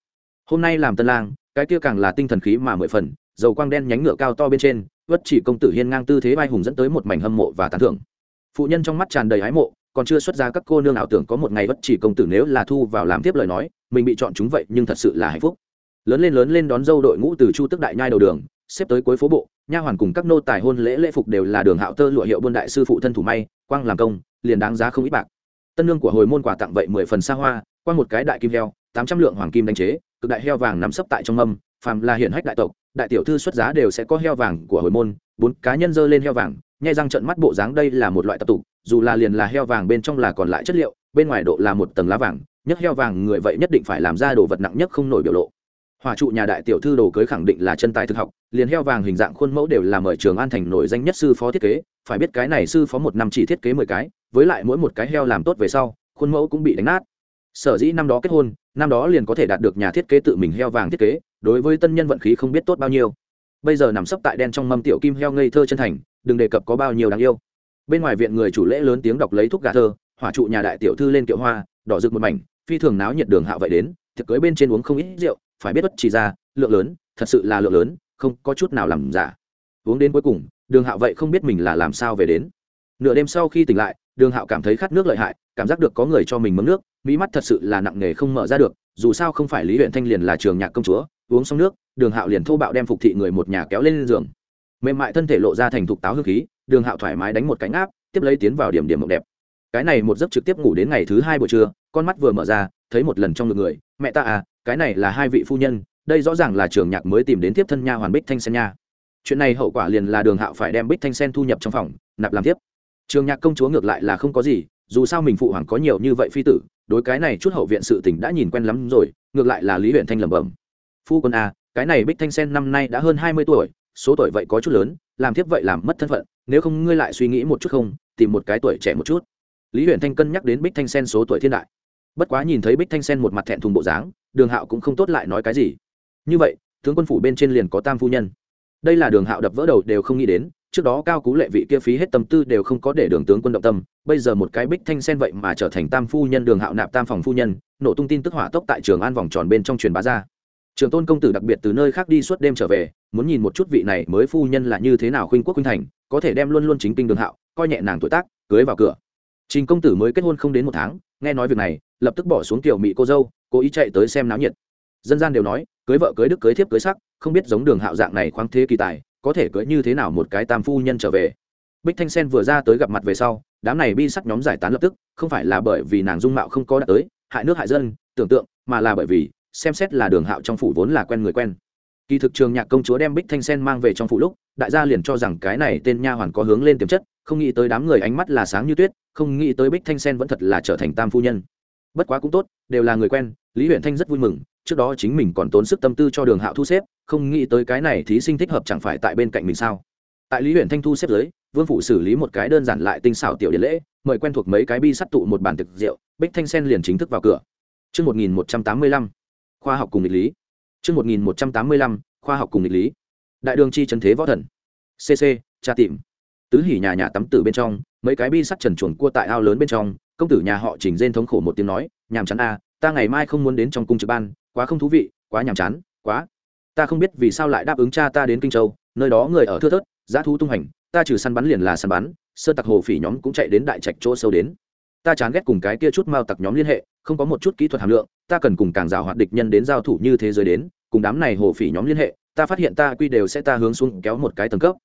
Hôm nay làm tân lang cái kia càng là tinh thần khí mà mười phần dầu quang đen nhánh ngựa cao to bên trên Vất chỉ công tử hiên ngang tư thế vai hùng dẫn tới một mảnh hâm mộ và tán thưởng. Phụ nhân trong mắt tràn đầy ái mộ, còn chưa xuất ra các cô nương ảo tưởng có một ngày vất chỉ công tử nếu là thu vào làm tiếp lời nói, mình bị chọn chúng vậy nhưng thật sự là hạnh phúc. Lớn lên lớn lên đón dâu đội ngũ từ chu tức đại nhai đầu đường, xếp tới cuối phố bộ, nha hoàn cùng các nô tài hôn lễ lễ phục đều là đường hạo tơ lụa hiệu buôn đại sư phụ thân thủ may, quang làm công, liền đáng giá không ít bạc. Tân lương của hồi môn quà tặng vậy mười phần xa hoa qua một cái đại kim heo, tám trăm lượng hoàng kim đánh chế, cực đại heo vàng nắm sấp tại trong mâm phàm là hiện hách đại tộc, đại tiểu thư xuất giá đều sẽ có heo vàng của hồi môn, bốn cá nhân dơ lên heo vàng, nhai răng trận mắt bộ dáng đây là một loại tập tục, dù là liền là heo vàng bên trong là còn lại chất liệu, bên ngoài độ là một tầng lá vàng nhất heo vàng người vậy nhất định phải làm ra đồ vật nặng nhất không nổi biểu lộ. Hòa trụ nhà đại tiểu thư đồ cưới khẳng định là chân tài thực học, liền heo vàng hình dạng khuôn mẫu đều là mời trường an thành nổi danh nhất sư phó thiết kế, phải biết cái này sư phó một năm chỉ thiết kế mười cái, với lại mỗi một cái heo làm tốt về sau, khuôn mẫu cũng bị đánh nát. Sở dĩ năm đó kết hôn, năm đó liền có thể đạt được nhà thiết kế tự mình heo vàng thiết kế đối với tân nhân vận khí không biết tốt bao nhiêu. Bây giờ nằm sấp tại đen trong mâm tiểu kim heo ngây thơ chân thành, đừng đề cập có bao nhiêu đáng yêu. Bên ngoài viện người chủ lễ lớn tiếng đọc lấy thuốc gà thơ, hỏa trụ nhà đại tiểu thư lên kiệu hoa, đỏ rực một mảnh, phi thường náo nhiệt đường hạo vậy đến thực cưới bên trên uống không ít rượu, phải biết bất chỉ ra, lượng lớn, thật sự là lượng lớn, không có chút nào làm giả. Uống đến cuối cùng, đường hạo vậy không biết mình là làm sao về đến. Nửa đêm sau khi tỉnh lại, đường hạo cảm thấy khát nước lợi hại, cảm giác được có người cho mình mấm nước, mỹ mắt thật sự là nặng nề không mở ra được, dù sao không phải lý huyện thanh liền là trường nhạc công chúa uống xong nước, đường hạo liền thô bạo đem phục thị người một nhà kéo lên giường. Mềm mại thân thể lộ ra thành thục táo hương khí, đường hạo thoải mái đánh một cánh áp tiếp lấy tiến vào điểm điểm mộng đẹp. Cái này một giấc trực tiếp ngủ đến ngày thứ hai buổi trưa, con mắt vừa mở ra, thấy một lần trong ngực người, mẹ ta à cái này là hai vị phu nhân, đây rõ ràng là trường nhạc mới tìm đến tiếp thân nha hoàn bích thanh sen nha. Chuyện này hậu quả liền là đường hạo phải đem bích thanh sen thu nhập trong phòng, nạp làm tiếp trường nhạc công chúa ngược lại là không có gì, dù sao mình phụ hoàng có nhiều như vậy phi tử, đối cái này chút hậu viện sự tình đã nhìn quen lắm rồi, ngược lại là lý huyện thanh lẩm bẩm phu quân à cái này bích thanh sen năm nay đã hơn hai mươi tuổi, số tuổi vậy có chút lớn, làm thiếp vậy làm mất thân phận, nếu không ngươi lại suy nghĩ một chút không, tìm một cái tuổi trẻ một chút. Lý huyện thanh cân nhắc đến bích thanh sen số tuổi thiên đại. Bất quá nhìn thấy bích thanh sen một mặt thẹn thùng bộ dáng, đường hạo cũng không tốt lại nói cái gì. Như vậy, tướng quân phủ bên trên liền có tam phu nhân. Đây là đường hạo đập vỡ đầu đều không nghĩ đến, trước đó cao cú lệ vị kia phí hết tâm tư đều không có để đường tướng quân động tâm, bây giờ một cái bích thanh sen vậy mà trở thành tam phu nhân, đường hạo nạp tam phòng phu nhân, nổ tung tin tức hỏa tốc tại trường an vòng tròn bên trong truyền bá ra trường tôn công tử đặc biệt từ nơi khác đi suốt đêm trở về, muốn nhìn một chút vị này mới phu nhân là như thế nào khuynh quốc khuynh thành, có thể đem luôn luôn chính kinh đường hạo, coi nhẹ nàng tuổi tác, cưới vào cửa. Trình công tử mới kết hôn không đến một tháng, nghe nói việc này, lập tức bỏ xuống tiểu mỹ cô dâu, cố ý chạy tới xem náo nhiệt. Dân gian đều nói, cưới vợ cưới đức cưới thiếp cưới sắc, không biết giống đường hạo dạng này khoáng thế kỳ tài, có thể cưới như thế nào một cái tam phu nhân trở về. Bích thanh sen vừa ra tới gặp mặt về sau, đám này bi sắc nhóm giải tán lập tức, không phải là bởi vì nàng dung mạo không có đã tới, hại nước hại dân, tưởng tượng, mà là bởi vì xem xét là đường hạo trong phủ vốn là quen người quen. Kỳ thực trường nhạc công chúa đem bích thanh sen mang về trong phủ lúc đại gia liền cho rằng cái này tên nha hoàn có hướng lên tiềm chất không nghĩ tới đám người ánh mắt là sáng như tuyết không nghĩ tới bích thanh sen vẫn thật là trở thành tam phu nhân. Bất quá cũng tốt đều là người quen lý huyện thanh rất vui mừng trước đó chính mình còn tốn sức tâm tư cho đường hạo thu xếp không nghĩ tới cái này thí sinh thích hợp chẳng phải tại bên cạnh mình sao. Tại lý huyện thanh thu xếp giới vương phủ xử lý một cái đơn giản lại tinh xảo tiểu điện lễ mời quen thuộc mấy cái bi sắt tụ một bàn thực rượu bích thanh sen liền chính thức vào cửa. Trước 1185, khoa học cùng nghịch lý. Trước 1185, khoa học cùng nghịch lý. Đại đường chi trần thế võ thần. CC, tra tìm. Tứ hỉ nhà nhà tắm tử bên trong, mấy cái bi sắt trần chuồn cua tại ao lớn bên trong, công tử nhà họ chỉnh rên thống khổ một tiếng nói, nhàm chán a, ta ngày mai không muốn đến trong cung trực ban, quá không thú vị, quá nhàm chán, quá. Ta không biết vì sao lại đáp ứng cha ta đến Kinh Châu, nơi đó người ở thưa thớt, giá thú tung hành, ta trừ săn bắn liền là săn bắn, sơ tặc hồ phỉ nhóm cũng chạy đến đại trạch chỗ sâu đến. Ta chán ghét cùng cái kia chút mao tặc nhóm liên hệ, không có một chút kỹ thuật hàm lượng, ta cần cùng càng rào hoạt địch nhân đến giao thủ như thế giới đến, cùng đám này hồ phỉ nhóm liên hệ, ta phát hiện ta quy đều sẽ ta hướng xuống kéo một cái tầng cấp.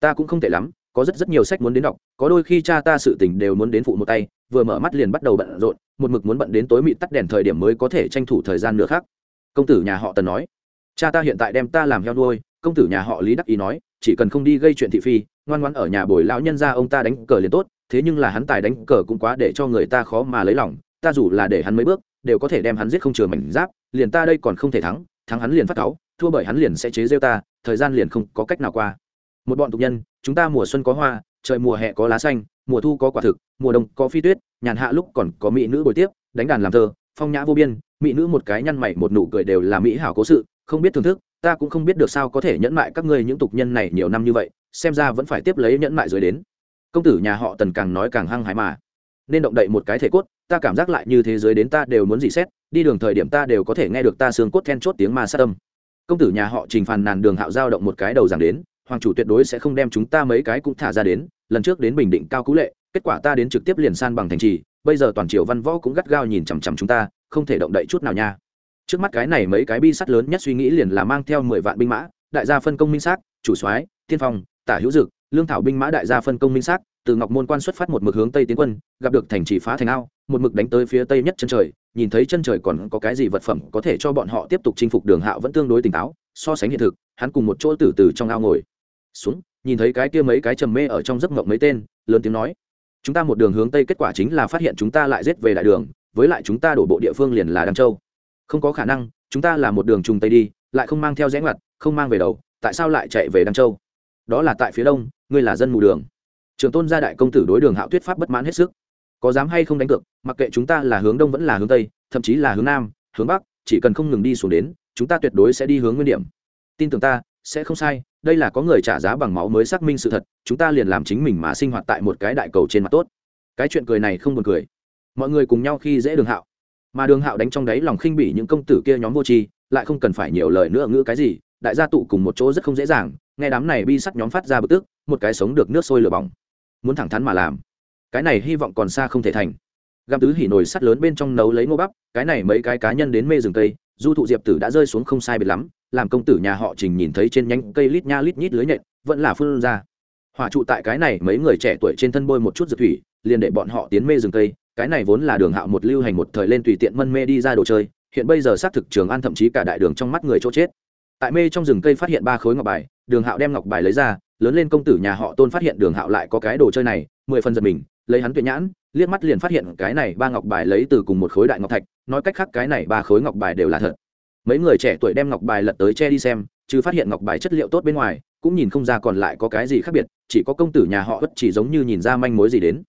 Ta cũng không tệ lắm, có rất rất nhiều sách muốn đến đọc có đôi khi cha ta sự tình đều muốn đến phụ một tay vừa mở mắt liền bắt đầu bận rộn một mực muốn bận đến tối mị tắt đèn thời điểm mới có thể tranh thủ thời gian nữa khác công tử nhà họ tần nói cha ta hiện tại đem ta làm heo nuôi công tử nhà họ lý đắc ý nói chỉ cần không đi gây chuyện thị phi ngoan ngoãn ở nhà bồi lão nhân ra ông ta đánh cờ liền tốt thế nhưng là hắn tài đánh cờ cũng quá để cho người ta khó mà lấy lòng ta dù là để hắn mấy bước, đều có thể đem hắn giết không chừa mảnh giáp, liền ta đây còn không thể thắng thắng hắn liền phát cáu, thua bởi hắn liền sẽ chế rêu ta, thời gian liền không có cách nào qua. Một bọn tục nhân, chúng ta mùa xuân có hoa, trời mùa hè có lá xanh, mùa thu có quả thực, mùa đông có phi tuyết, nhàn hạ lúc còn có mỹ nữ bồi tiếp, đánh đàn làm thơ, phong nhã vô biên, mỹ nữ một cái nhăn mày một nụ cười đều là mỹ hảo cố sự, không biết thưởng thức, ta cũng không biết được sao có thể nhẫn mại các ngươi những tục nhân này nhiều năm như vậy, xem ra vẫn phải tiếp lấy nhẫn mại rồi đến. Công tử nhà họ tần càng nói càng hăng hái mà, nên động đậy một cái thể cốt ta cảm giác lại như thế giới đến ta đều muốn dị xét, đi đường thời điểm ta đều có thể nghe được ta xương cốt then chốt tiếng ma sát tâm công tử nhà họ trình phàn nàn đường hạo giao động một cái đầu rằng đến, hoàng chủ tuyệt đối sẽ không đem chúng ta mấy cái cũng thả ra đến, lần trước đến bình định cao cú lệ, kết quả ta đến trực tiếp liền san bằng thành trì, bây giờ toàn triều văn võ cũng gắt gao nhìn chằm chằm chúng ta, không thể động đậy chút nào nha. Trước mắt cái này mấy cái bi sắt lớn nhất suy nghĩ liền là mang theo mười vạn binh mã, đại gia phân công minh xác, chủ soái, tiên phong, tả hữu dực, lương thảo binh mã đại gia phân công minh xác từ ngọc môn quan xuất phát một mực hướng tây tiến quân, gặp được thành trì phá thành ao, một mực đánh tới phía tây nhất chân trời, nhìn thấy chân trời còn có cái gì vật phẩm có thể cho bọn họ tiếp tục chinh phục đường hạo vẫn tương đối tỉnh táo, so sánh hiện thực, hắn cùng một chỗ từ từ trong ao ngồi. Xuống, nhìn thấy cái kia mấy cái trầm mê ở trong giấc mộng mấy tên, lớn tiếng nói, chúng ta một đường hướng tây kết quả chính là phát hiện chúng ta lại rết về đại đường, với lại chúng ta đổ bộ địa phương liền là đăng châu. Không có khả năng, chúng ta là một đường trùng tây đi, lại không mang theo rẽ ngoặt, không mang về đầu, tại sao lại chạy về đăng châu? Đó là tại phía đông, ngươi là dân mù đường trường tôn gia đại công tử đối đường hạo tuyết pháp bất mãn hết sức. Có dám hay không đánh cược, mặc kệ chúng ta là hướng đông vẫn là hướng tây, thậm chí là hướng nam, hướng bắc, chỉ cần không ngừng đi xuống đến, chúng ta tuyệt đối sẽ đi hướng nguyên điểm. Tin tưởng ta, sẽ không sai, đây là có người trả giá bằng máu mới xác minh sự thật, chúng ta liền làm chính mình mà sinh hoạt tại một cái đại cầu trên mặt tốt. Cái chuyện cười này không buồn cười. Mọi người cùng nhau khi dễ đường hạo. Mà đường hạo đánh trong đáy lòng khinh bỉ những công tử kia nhóm vô tri, lại không cần phải nhiều lời nữa ngữ cái gì, đại gia tụ cùng một chỗ rất không dễ dàng, nghe đám này bi sắt nhóm phát ra bực tức, một cái sống được nước sôi lửa bỏng muốn thẳng thắn mà làm. Cái này hy vọng còn xa không thể thành. Găm tứ hỉ nồi sắt lớn bên trong nấu lấy ngô bắp, cái này mấy cái cá nhân đến mê rừng cây, du thụ diệp tử đã rơi xuống không sai biệt lắm, làm công tử nhà họ trình nhìn thấy trên nhánh cây lít nha lít nhít lưới nhện, vẫn là phương ra. Hỏa trụ tại cái này mấy người trẻ tuổi trên thân bôi một chút dược thủy, liền để bọn họ tiến mê rừng cây, cái này vốn là đường hạo một lưu hành một thời lên tùy tiện mân mê đi ra đồ chơi, hiện bây giờ xác thực trường an thậm chí cả đại đường trong mắt người chỗ chết. Tại mê trong rừng cây phát hiện ba khối ngọc bài, đường hạo đem ngọc bài lấy ra lớn lên công tử nhà họ tôn phát hiện đường hạo lại có cái đồ chơi này, mười phần giật mình, lấy hắn tuyệt nhãn, liếc mắt liền phát hiện cái này ba ngọc bài lấy từ cùng một khối đại ngọc thạch, nói cách khác cái này ba khối ngọc bài đều là thật. Mấy người trẻ tuổi đem ngọc bài lật tới che đi xem, chứ phát hiện ngọc bài chất liệu tốt bên ngoài, cũng nhìn không ra còn lại có cái gì khác biệt, chỉ có công tử nhà họ bất chỉ giống như nhìn ra manh mối gì đến.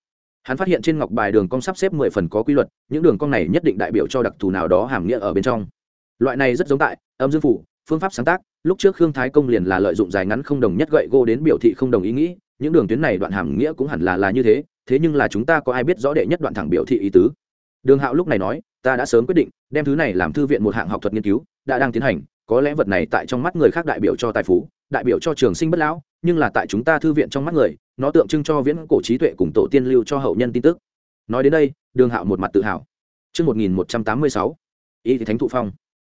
Hắn phát hiện trên ngọc bài đường cong sắp xếp mười phần có quy luật, những đường cong này nhất định đại biểu cho đặc thù nào đó hàm nghĩa ở bên trong. Loại này rất giống tại, âm dương phủ, phương pháp sáng tác lúc trước khương thái công liền là lợi dụng dài ngắn không đồng nhất gậy gô đến biểu thị không đồng ý nghĩ những đường tuyến này đoạn hàm nghĩa cũng hẳn là là như thế thế nhưng là chúng ta có ai biết rõ đệ nhất đoạn thẳng biểu thị ý tứ đường hạo lúc này nói ta đã sớm quyết định đem thứ này làm thư viện một hạng học thuật nghiên cứu đã đang tiến hành có lẽ vật này tại trong mắt người khác đại biểu cho tài phú đại biểu cho trường sinh bất lão nhưng là tại chúng ta thư viện trong mắt người nó tượng trưng cho viễn cổ trí tuệ cùng tổ tiên lưu cho hậu nhân tin tức nói đến đây đường hạo một mặt tự hào Trước 1186, ý thì thánh thụ phong.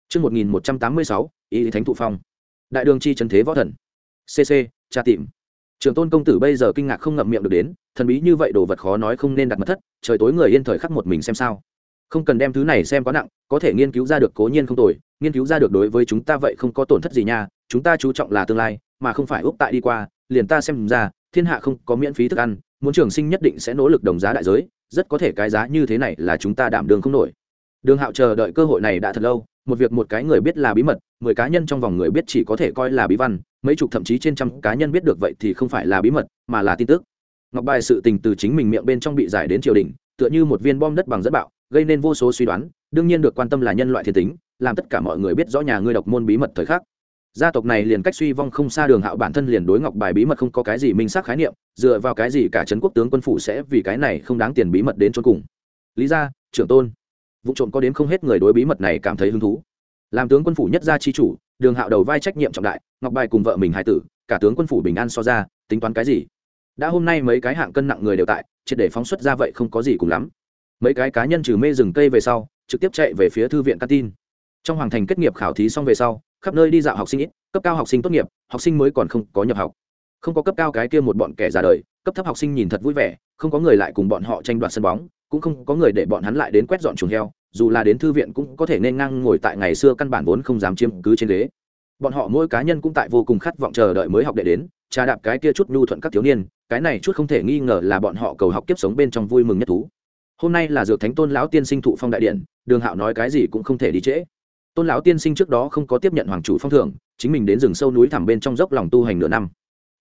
Trước 1186, ý thì thánh thụ phong. Đại đường chi trần thế võ thần. CC, tra tìm. Trường tôn công tử bây giờ kinh ngạc không ngậm miệng được đến, thần bí như vậy đồ vật khó nói không nên đặt mất thất, trời tối người yên thời khắc một mình xem sao. Không cần đem thứ này xem quá nặng, có thể nghiên cứu ra được cố nhiên không tồi, nghiên cứu ra được đối với chúng ta vậy không có tổn thất gì nha, chúng ta chú trọng là tương lai, mà không phải úp tại đi qua, liền ta xem ra, thiên hạ không có miễn phí thức ăn, muốn trường sinh nhất định sẽ nỗ lực đồng giá đại giới, rất có thể cái giá như thế này là chúng ta đảm đường không nổi. Đường Hạo chờ đợi cơ hội này đã thật lâu, một việc một cái người biết là bí mật, mười cá nhân trong vòng người biết chỉ có thể coi là bí văn, mấy chục thậm chí trên trăm cá nhân biết được vậy thì không phải là bí mật, mà là tin tức. Ngọc bài sự tình từ chính mình miệng bên trong bị giải đến triều đình, tựa như một viên bom đất bằng dẫn bạo, gây nên vô số suy đoán, đương nhiên được quan tâm là nhân loại thiên tính, làm tất cả mọi người biết rõ nhà ngươi độc môn bí mật thời khắc. Gia tộc này liền cách suy vong không xa đường hạo bản thân liền đối ngọc bài bí mật không có cái gì minh xác khái niệm dựa vào cái gì cả trấn quốc tướng quân phủ sẽ vì cái này không đáng tiền bí mật đến chốn cùng. Lý gia trưởng tôn vụ trộm có đến không hết người đối bí mật này cảm thấy hứng thú. Làm tướng quân phủ nhất gia chi chủ, đường hạo đầu vai trách nhiệm trọng đại, ngọc bài cùng vợ mình hai tử, cả tướng quân phủ bình an so ra, tính toán cái gì? Đã hôm nay mấy cái hạng cân nặng người đều tại, triệt để phóng xuất ra vậy không có gì cùng lắm. Mấy cái cá nhân trừ mê rừng cây về sau, trực tiếp chạy về phía thư viện căn tin. Trong hoàng thành kết nghiệp khảo thí xong về sau, khắp nơi đi dạo học sinh ít, cấp cao học sinh tốt nghiệp, học sinh mới còn không có nhập học. Không có cấp cao cái kia một bọn kẻ già đời, cấp thấp học sinh nhìn thật vui vẻ, không có người lại cùng bọn họ tranh đoạt sân bóng cũng không có người để bọn hắn lại đến quét dọn chuồng heo, dù là đến thư viện cũng có thể nên ngang ngồi tại ngày xưa căn bản vốn không dám chiếm cứ trên ghế. Bọn họ mỗi cá nhân cũng tại vô cùng khát vọng chờ đợi mới học đệ đến, trà đạp cái kia chút nhu thuận các thiếu niên, cái này chút không thể nghi ngờ là bọn họ cầu học kiếp sống bên trong vui mừng nhất thú. Hôm nay là dược thánh tôn lão tiên sinh thụ phong đại điện đường hạo nói cái gì cũng không thể đi trễ. Tôn lão tiên sinh trước đó không có tiếp nhận hoàng chủ phong thưởng, chính mình đến rừng sâu núi thẳm bên trong dốc lòng tu hành nửa năm.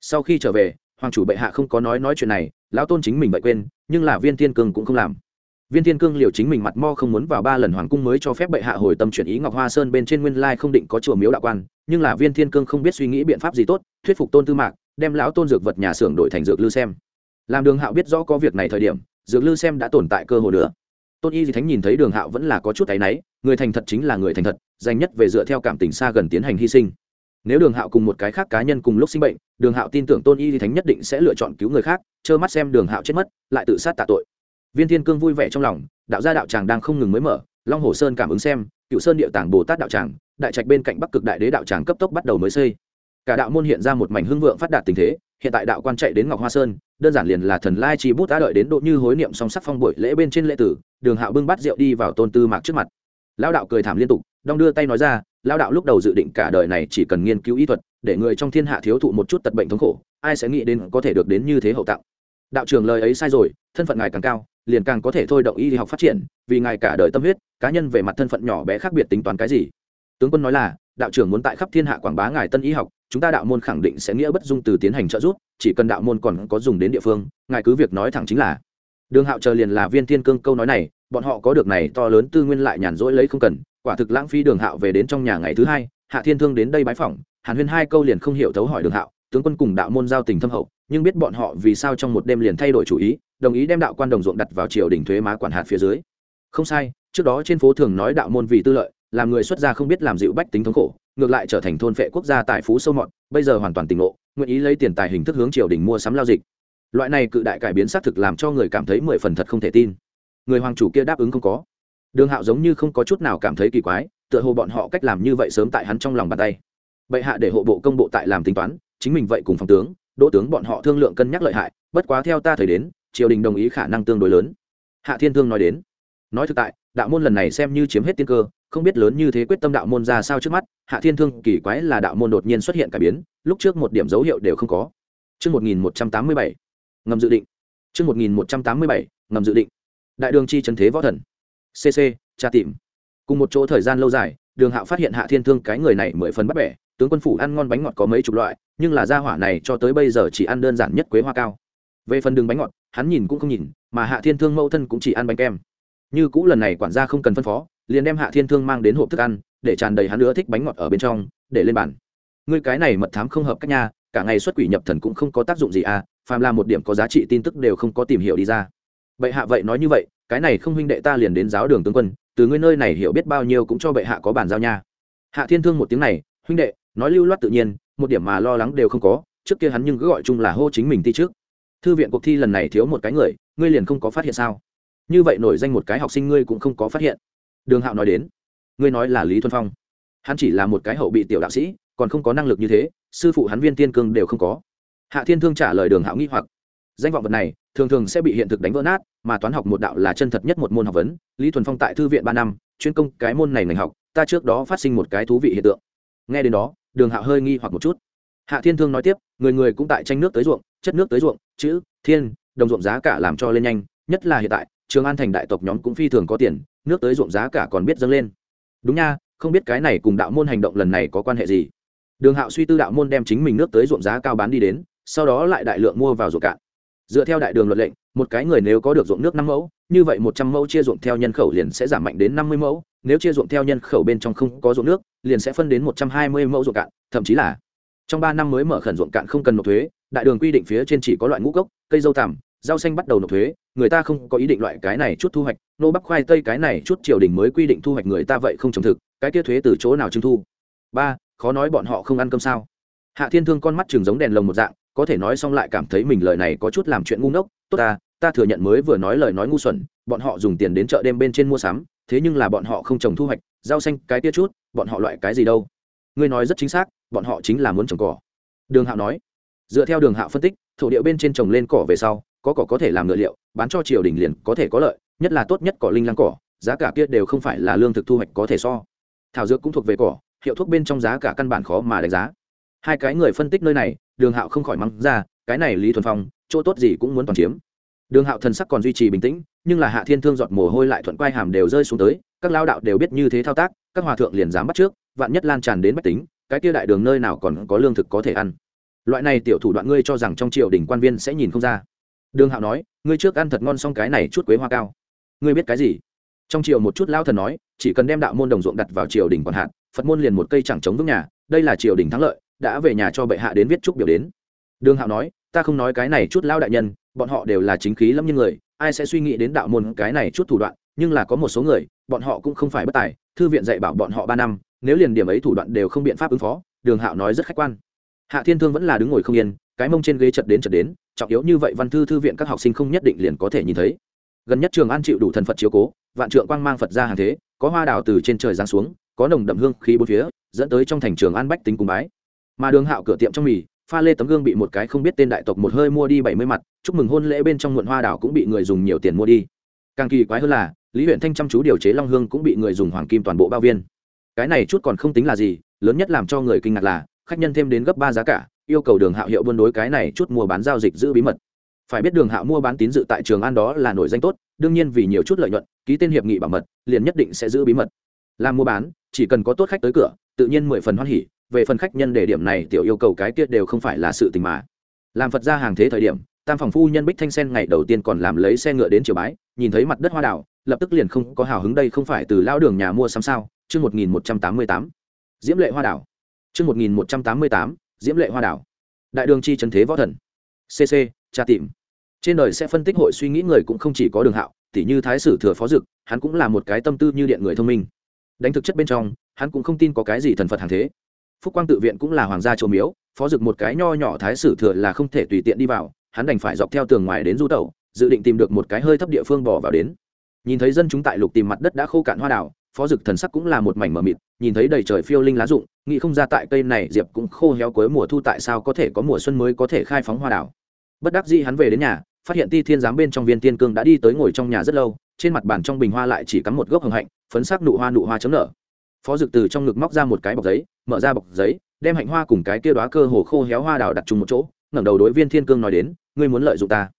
Sau khi trở về, hoàng chủ bệ hạ không có nói nói chuyện này, lão tôn chính mình bậy quên nhưng là viên Thiên Cương cũng không làm. Viên thiên cương liều chính mình mặt mo không muốn vào ba lần hoàng cung mới cho phép bệ hạ hồi tâm chuyển ý ngọc hoa sơn bên trên nguyên lai không định có chùa miếu đạo quan, nhưng là viên thiên cương không biết suy nghĩ biện pháp gì tốt, thuyết phục tôn tư mạc, đem lão tôn dược vật nhà xưởng đổi thành dược lư xem. Làm đường hạo biết rõ có việc này thời điểm, dược lư xem đã tồn tại cơ hội nữa. Tôn y di thánh nhìn thấy đường hạo vẫn là có chút áy náy, người thành thật chính là người thành thật, dành nhất về dựa theo cảm tình xa gần tiến hành hy sinh nếu đường hạo cùng một cái khác cá nhân cùng lúc sinh bệnh, đường hạo tin tưởng tôn y thì thánh nhất định sẽ lựa chọn cứu người khác, trơ mắt xem đường hạo chết mất, lại tự sát tạ tội. Viên thiên cương vui vẻ trong lòng, đạo gia đạo tràng đang không ngừng mới mở, long hồ sơn cảm ứng xem, cựu sơn địa tàng bồ tát đạo tràng, đại trạch bên cạnh bắc cực đại đế đạo tràng cấp tốc bắt đầu mới xây. Cả đạo môn hiện ra một mảnh hưng vượng phát đạt tình thế, hiện tại đạo quan chạy đến ngọc hoa sơn, đơn giản liền là thần lai chi bút đã đợi đến độ như hối niệm song sắc phong buổi lễ bên trên lễ tử, đường hạo bưng bát rượu đi vào tôn tư mạc trước mặt. Lão đạo cười thảm liên tục, đong đưa tay nói ra lao đạo lúc đầu dự định cả đời này chỉ cần nghiên cứu y thuật, để người trong thiên hạ thiếu thụ một chút tật bệnh thống khổ, ai sẽ nghĩ đến có thể được đến như thế hậu tặng. Đạo trưởng lời ấy sai rồi, thân phận ngài càng cao, liền càng có thể thôi động y học phát triển, vì ngài cả đời tâm huyết, cá nhân về mặt thân phận nhỏ bé khác biệt tính toán cái gì. Tướng quân nói là, đạo trưởng muốn tại khắp thiên hạ quảng bá ngài tân y học, chúng ta đạo môn khẳng định sẽ nghĩa bất dung từ tiến hành trợ giúp, chỉ cần đạo môn còn có dùng đến địa phương, ngài cứ việc nói thẳng chính là. Đường hạo chờ liền là viên thiên cương câu nói này, bọn họ có được này to lớn tư nguyên lại nhàn rỗi lấy không cần quả thực lãng phí đường hạo về đến trong nhà ngày thứ hai, hạ thiên thương đến đây bái phỏng, hàn huyên hai câu liền không hiểu thấu hỏi đường hạo, tướng quân cùng đạo môn giao tình thâm hậu, nhưng biết bọn họ vì sao trong một đêm liền thay đổi chủ ý, đồng ý đem đạo quan đồng ruộng đặt vào triều đình thuế má quản hạt phía dưới. Không sai, trước đó trên phố thường nói đạo môn vì tư lợi, làm người xuất gia không biết làm dịu bách tính thống khổ, ngược lại trở thành thôn phệ quốc gia tài phú sâu mọt, bây giờ hoàn toàn tỉnh ngộ, nguyện ý lấy tiền tài hình thức hướng triều đình mua sắm lao dịch. Loại này cự đại cải biến xác thực làm cho người cảm thấy mười phần thật không thể tin. Người hoàng chủ kia đáp ứng không có đường hạo giống như không có chút nào cảm thấy kỳ quái tựa hồ bọn họ cách làm như vậy sớm tại hắn trong lòng bàn tay bệ hạ để hộ bộ công bộ tại làm tính toán chính mình vậy cùng phòng tướng đỗ tướng bọn họ thương lượng cân nhắc lợi hại bất quá theo ta thời đến triều đình đồng ý khả năng tương đối lớn hạ thiên thương nói đến nói thực tại đạo môn lần này xem như chiếm hết tiên cơ không biết lớn như thế quyết tâm đạo môn ra sao trước mắt hạ thiên thương kỳ quái là đạo môn đột nhiên xuất hiện cải biến lúc trước một điểm dấu hiệu đều không có Trước 1187, ngầm dự định. Trước 1187, ngầm dự định. Đại đường chi trần thế võ thần. CC, tra tìm. Cùng một chỗ thời gian lâu dài, đường hạo phát hiện hạ thiên thương cái người này mười phần bắt bẻ tướng quân phủ ăn ngon bánh ngọt có mấy chục loại nhưng là gia hỏa này cho tới bây giờ chỉ ăn đơn giản nhất quế hoa cao. Về phần đường bánh ngọt hắn nhìn cũng không nhìn mà hạ thiên thương mẫu thân cũng chỉ ăn bánh kem. Như cũ lần này quản gia không cần phân phó liền đem hạ thiên thương mang đến hộp thức ăn để tràn đầy hắn nữa thích bánh ngọt ở bên trong để lên bàn. Ngươi cái này mật thám không hợp các nhà cả ngày xuất quỷ nhập thần cũng không có tác dụng gì à phàm là một điểm có giá trị tin tức đều không có tìm hiểu đi ra. Bệ hạ vậy nói như vậy cái này không huynh đệ ta liền đến giáo đường tướng quân, từ ngươi nơi này hiểu biết bao nhiêu cũng cho bệ hạ có bàn giao nha. Hạ thiên thương một tiếng này, huynh đệ, nói lưu loát tự nhiên, một điểm mà lo lắng đều không có, trước kia hắn nhưng cứ gọi chung là hô chính mình thi trước. Thư viện cuộc thi lần này thiếu một cái người, ngươi liền không có phát hiện sao? Như vậy nổi danh một cái học sinh ngươi cũng không có phát hiện. Đường hạo nói đến, ngươi nói là lý thuần phong. Hắn chỉ là một cái hậu bị tiểu đạo sĩ, còn không có năng lực như thế, sư phụ hắn viên tiên cương đều không có. Hạ thiên thương trả lời đường hạo nghi hoặc, danh vọng vật này thường thường sẽ bị hiện thực đánh vỡ nát, mà toán học một đạo là chân thật nhất một môn học vấn. Lý thuần phong tại thư viện ba năm, chuyên công cái môn này ngành học, ta trước đó phát sinh một cái thú vị hiện tượng. Nghe đến đó, đường hạo hơi nghi hoặc một chút. Hạ thiên thương nói tiếp, người người cũng tại tranh nước tới ruộng, chất nước tới ruộng, chữ, thiên, đồng ruộng giá cả làm cho lên nhanh, nhất là hiện tại, trường an thành đại tộc nhóm cũng phi thường có tiền, nước tới ruộng giá cả còn biết dâng lên. Đúng nha, không biết cái này cùng đạo môn hành động lần này có quan hệ gì. Đường hạo suy tư đạo môn đem chính mình nước tới ruộng giá cao bán đi đến, sau đó lại đại lượng mua vào ruộng cạn dựa theo đại đường luật lệnh, một cái người nếu có được ruộng nước năm mẫu, như vậy một trăm mẫu chia ruộng theo nhân khẩu liền sẽ giảm mạnh đến năm mươi mẫu, nếu chia ruộng theo nhân khẩu bên trong không có ruộng nước, liền sẽ phân đến một trăm hai mươi mẫu ruộng cạn, thậm chí là trong ba năm mới mở khẩn ruộng cạn không cần nộp thuế, đại đường quy định phía trên chỉ có loại ngũ cốc, cây dâu tằm, rau xanh bắt đầu nộp thuế, người ta không có ý định loại cái này chút thu hoạch, nô bắc khoai tây cái này chút triều đình mới quy định thu hoạch người ta vậy không trồng thực, cái kia thuế từ chỗ nào trưng thu? Ba, khó nói bọn họ không ăn cơm sao? Hạ thiên thương con mắt trường giống đèn lồng một dạng có thể nói xong lại cảm thấy mình lời này có chút làm chuyện ngu ngốc, tốt ta ta thừa nhận mới vừa nói lời nói ngu xuẩn, bọn họ dùng tiền đến chợ đêm bên trên mua sắm, thế nhưng là bọn họ không trồng thu hoạch, rau xanh cái tia chút, bọn họ loại cái gì đâu? Ngươi nói rất chính xác, bọn họ chính là muốn trồng cỏ. Đường hạo nói. Dựa theo đường hạo phân tích, thổ địa bên trên trồng lên cỏ về sau, có cỏ có thể làm ngựa liệu, bán cho triều đình liền có thể có lợi, nhất là tốt nhất cỏ linh lăng cỏ, giá cả kia đều không phải là lương thực thu hoạch có thể so. Thảo dược cũng thuộc về cỏ, hiệu thuốc bên trong giá cả căn bản khó mà đánh giá. Hai cái người phân tích nơi này đường hạo không khỏi mắng ra, cái này lý thuần phong, chỗ tốt gì cũng muốn toàn chiếm. Đường hạo thần sắc còn duy trì bình tĩnh, nhưng là hạ thiên thương giọt mồ hôi lại thuận quai hàm đều rơi xuống tới, các lao đạo đều biết như thế thao tác, các hòa thượng liền dám bắt trước, vạn nhất lan tràn đến bách tính, cái kia đại đường nơi nào còn có lương thực có thể ăn. Loại này tiểu thủ đoạn ngươi cho rằng trong triều đình quan viên sẽ nhìn không ra. Đường hạo nói, ngươi trước ăn thật ngon xong cái này chút quế hoa cao. Ngươi biết cái gì? Trong triều một chút lao thần nói, chỉ cần đem đạo môn đồng ruộng đặt vào triều đình còn hạn, phật môn liền một cây chẳng chống vững nhà, đây là triều đình thắng lợi đã về nhà cho bệ hạ đến viết chúc biểu đến. Đường hạo nói, ta không nói cái này chút lao đại nhân, bọn họ đều là chính khí lâm như người, ai sẽ suy nghĩ đến đạo môn cái này chút thủ đoạn, nhưng là có một số người, bọn họ cũng không phải bất tài, thư viện dạy bảo bọn họ ba năm, nếu liền điểm ấy thủ đoạn đều không biện pháp ứng phó. Đường hạo nói rất khách quan. Hạ thiên thương vẫn là đứng ngồi không yên, cái mông trên ghế chật đến chật đến, trọng yếu như vậy văn thư thư viện các học sinh không nhất định liền có thể nhìn thấy. Gần nhất trường an chịu đủ thần phật chiếu cố, vạn trượng quang mang phật ra hàng thế, có hoa đào từ trên trời giáng xuống, có nồng đậm hương khí bốn phía, dẫn tới trong thành trường an bách tính cùng bái mà đường hạo cửa tiệm trong mì, pha lê tấm gương bị một cái không biết tên đại tộc một hơi mua đi bảy mươi mặt, chúc mừng hôn lễ bên trong muộn hoa đảo cũng bị người dùng nhiều tiền mua đi. Càng kỳ quái hơn là, lý huyện thanh chăm chú điều chế long hương cũng bị người dùng hoàng kim toàn bộ bao viên. Cái này chút còn không tính là gì, lớn nhất làm cho người kinh ngạc là, khách nhân thêm đến gấp ba giá cả, yêu cầu đường hạo hiệu buôn đối cái này chút mua bán giao dịch giữ bí mật. Phải biết đường hạo mua bán tín dự tại trường an đó là nổi danh tốt, đương nhiên vì nhiều chút lợi nhuận, ký tên hiệp nghị bảo mật, liền nhất định sẽ giữ bí mật. Làm mua bán, chỉ cần có tốt khách tới cửa, tự nhiên mười phần hoan hỉ về phần khách nhân để điểm này tiểu yêu cầu cái tiết đều không phải là sự tình mà. Làm phật ra hàng thế thời điểm, tam phòng phu nhân bích thanh sen ngày đầu tiên còn làm lấy xe ngựa đến triều bái, nhìn thấy mặt đất hoa đảo lập tức liền không có hào hứng đây không phải từ lao đường nhà mua sắm sao? Chương một nghìn một trăm tám mươi tám. Diễm lệ hoa đảo. Chương một nghìn một trăm tám mươi tám, diễm lệ hoa đảo. Đại đường chi trần thế võ thần. Cc tra tìm. Trên đời sẽ phân tích hội suy nghĩ người cũng không chỉ có đường hạo, tỉ như thái sử thừa phó dực, hắn cũng là một cái tâm tư như điện người thông minh. Đánh thực chất bên trong, hắn cũng không tin có cái gì thần phật hàng thế phúc quang tự viện cũng là hoàng gia chỗ miếu, phó dực một cái nho nhỏ thái sử thừa là không thể tùy tiện đi vào, hắn đành phải dọc theo tường ngoài đến du tẩu, dự định tìm được một cái hơi thấp địa phương bỏ vào đến. Nhìn thấy dân chúng tại lục tìm mặt đất đã khô cạn hoa đào, phó dực thần sắc cũng là một mảnh mờ mịt, nhìn thấy đầy trời phiêu linh lá rụng, nghĩ không ra tại cây này diệp cũng khô héo cuối mùa thu tại sao có thể có mùa xuân mới có thể khai phóng hoa đào. Bất đắc dĩ hắn về đến nhà, phát hiện ti thiên giám bên trong viên tiên cương đã đi tới ngồi trong nhà rất lâu, trên mặt bàn trong bình hoa lại chỉ cắm một gốc hồng hạnh, phấn sắc nụ hoa nụ hoa chấm nở phó dực từ trong ngực móc ra một cái bọc giấy, mở ra bọc giấy, đem hạnh hoa cùng cái kia đoá cơ hồ khô héo hoa đào đặt chung một chỗ, ngẩng đầu đối viên thiên cương nói đến, ngươi muốn lợi dụng ta?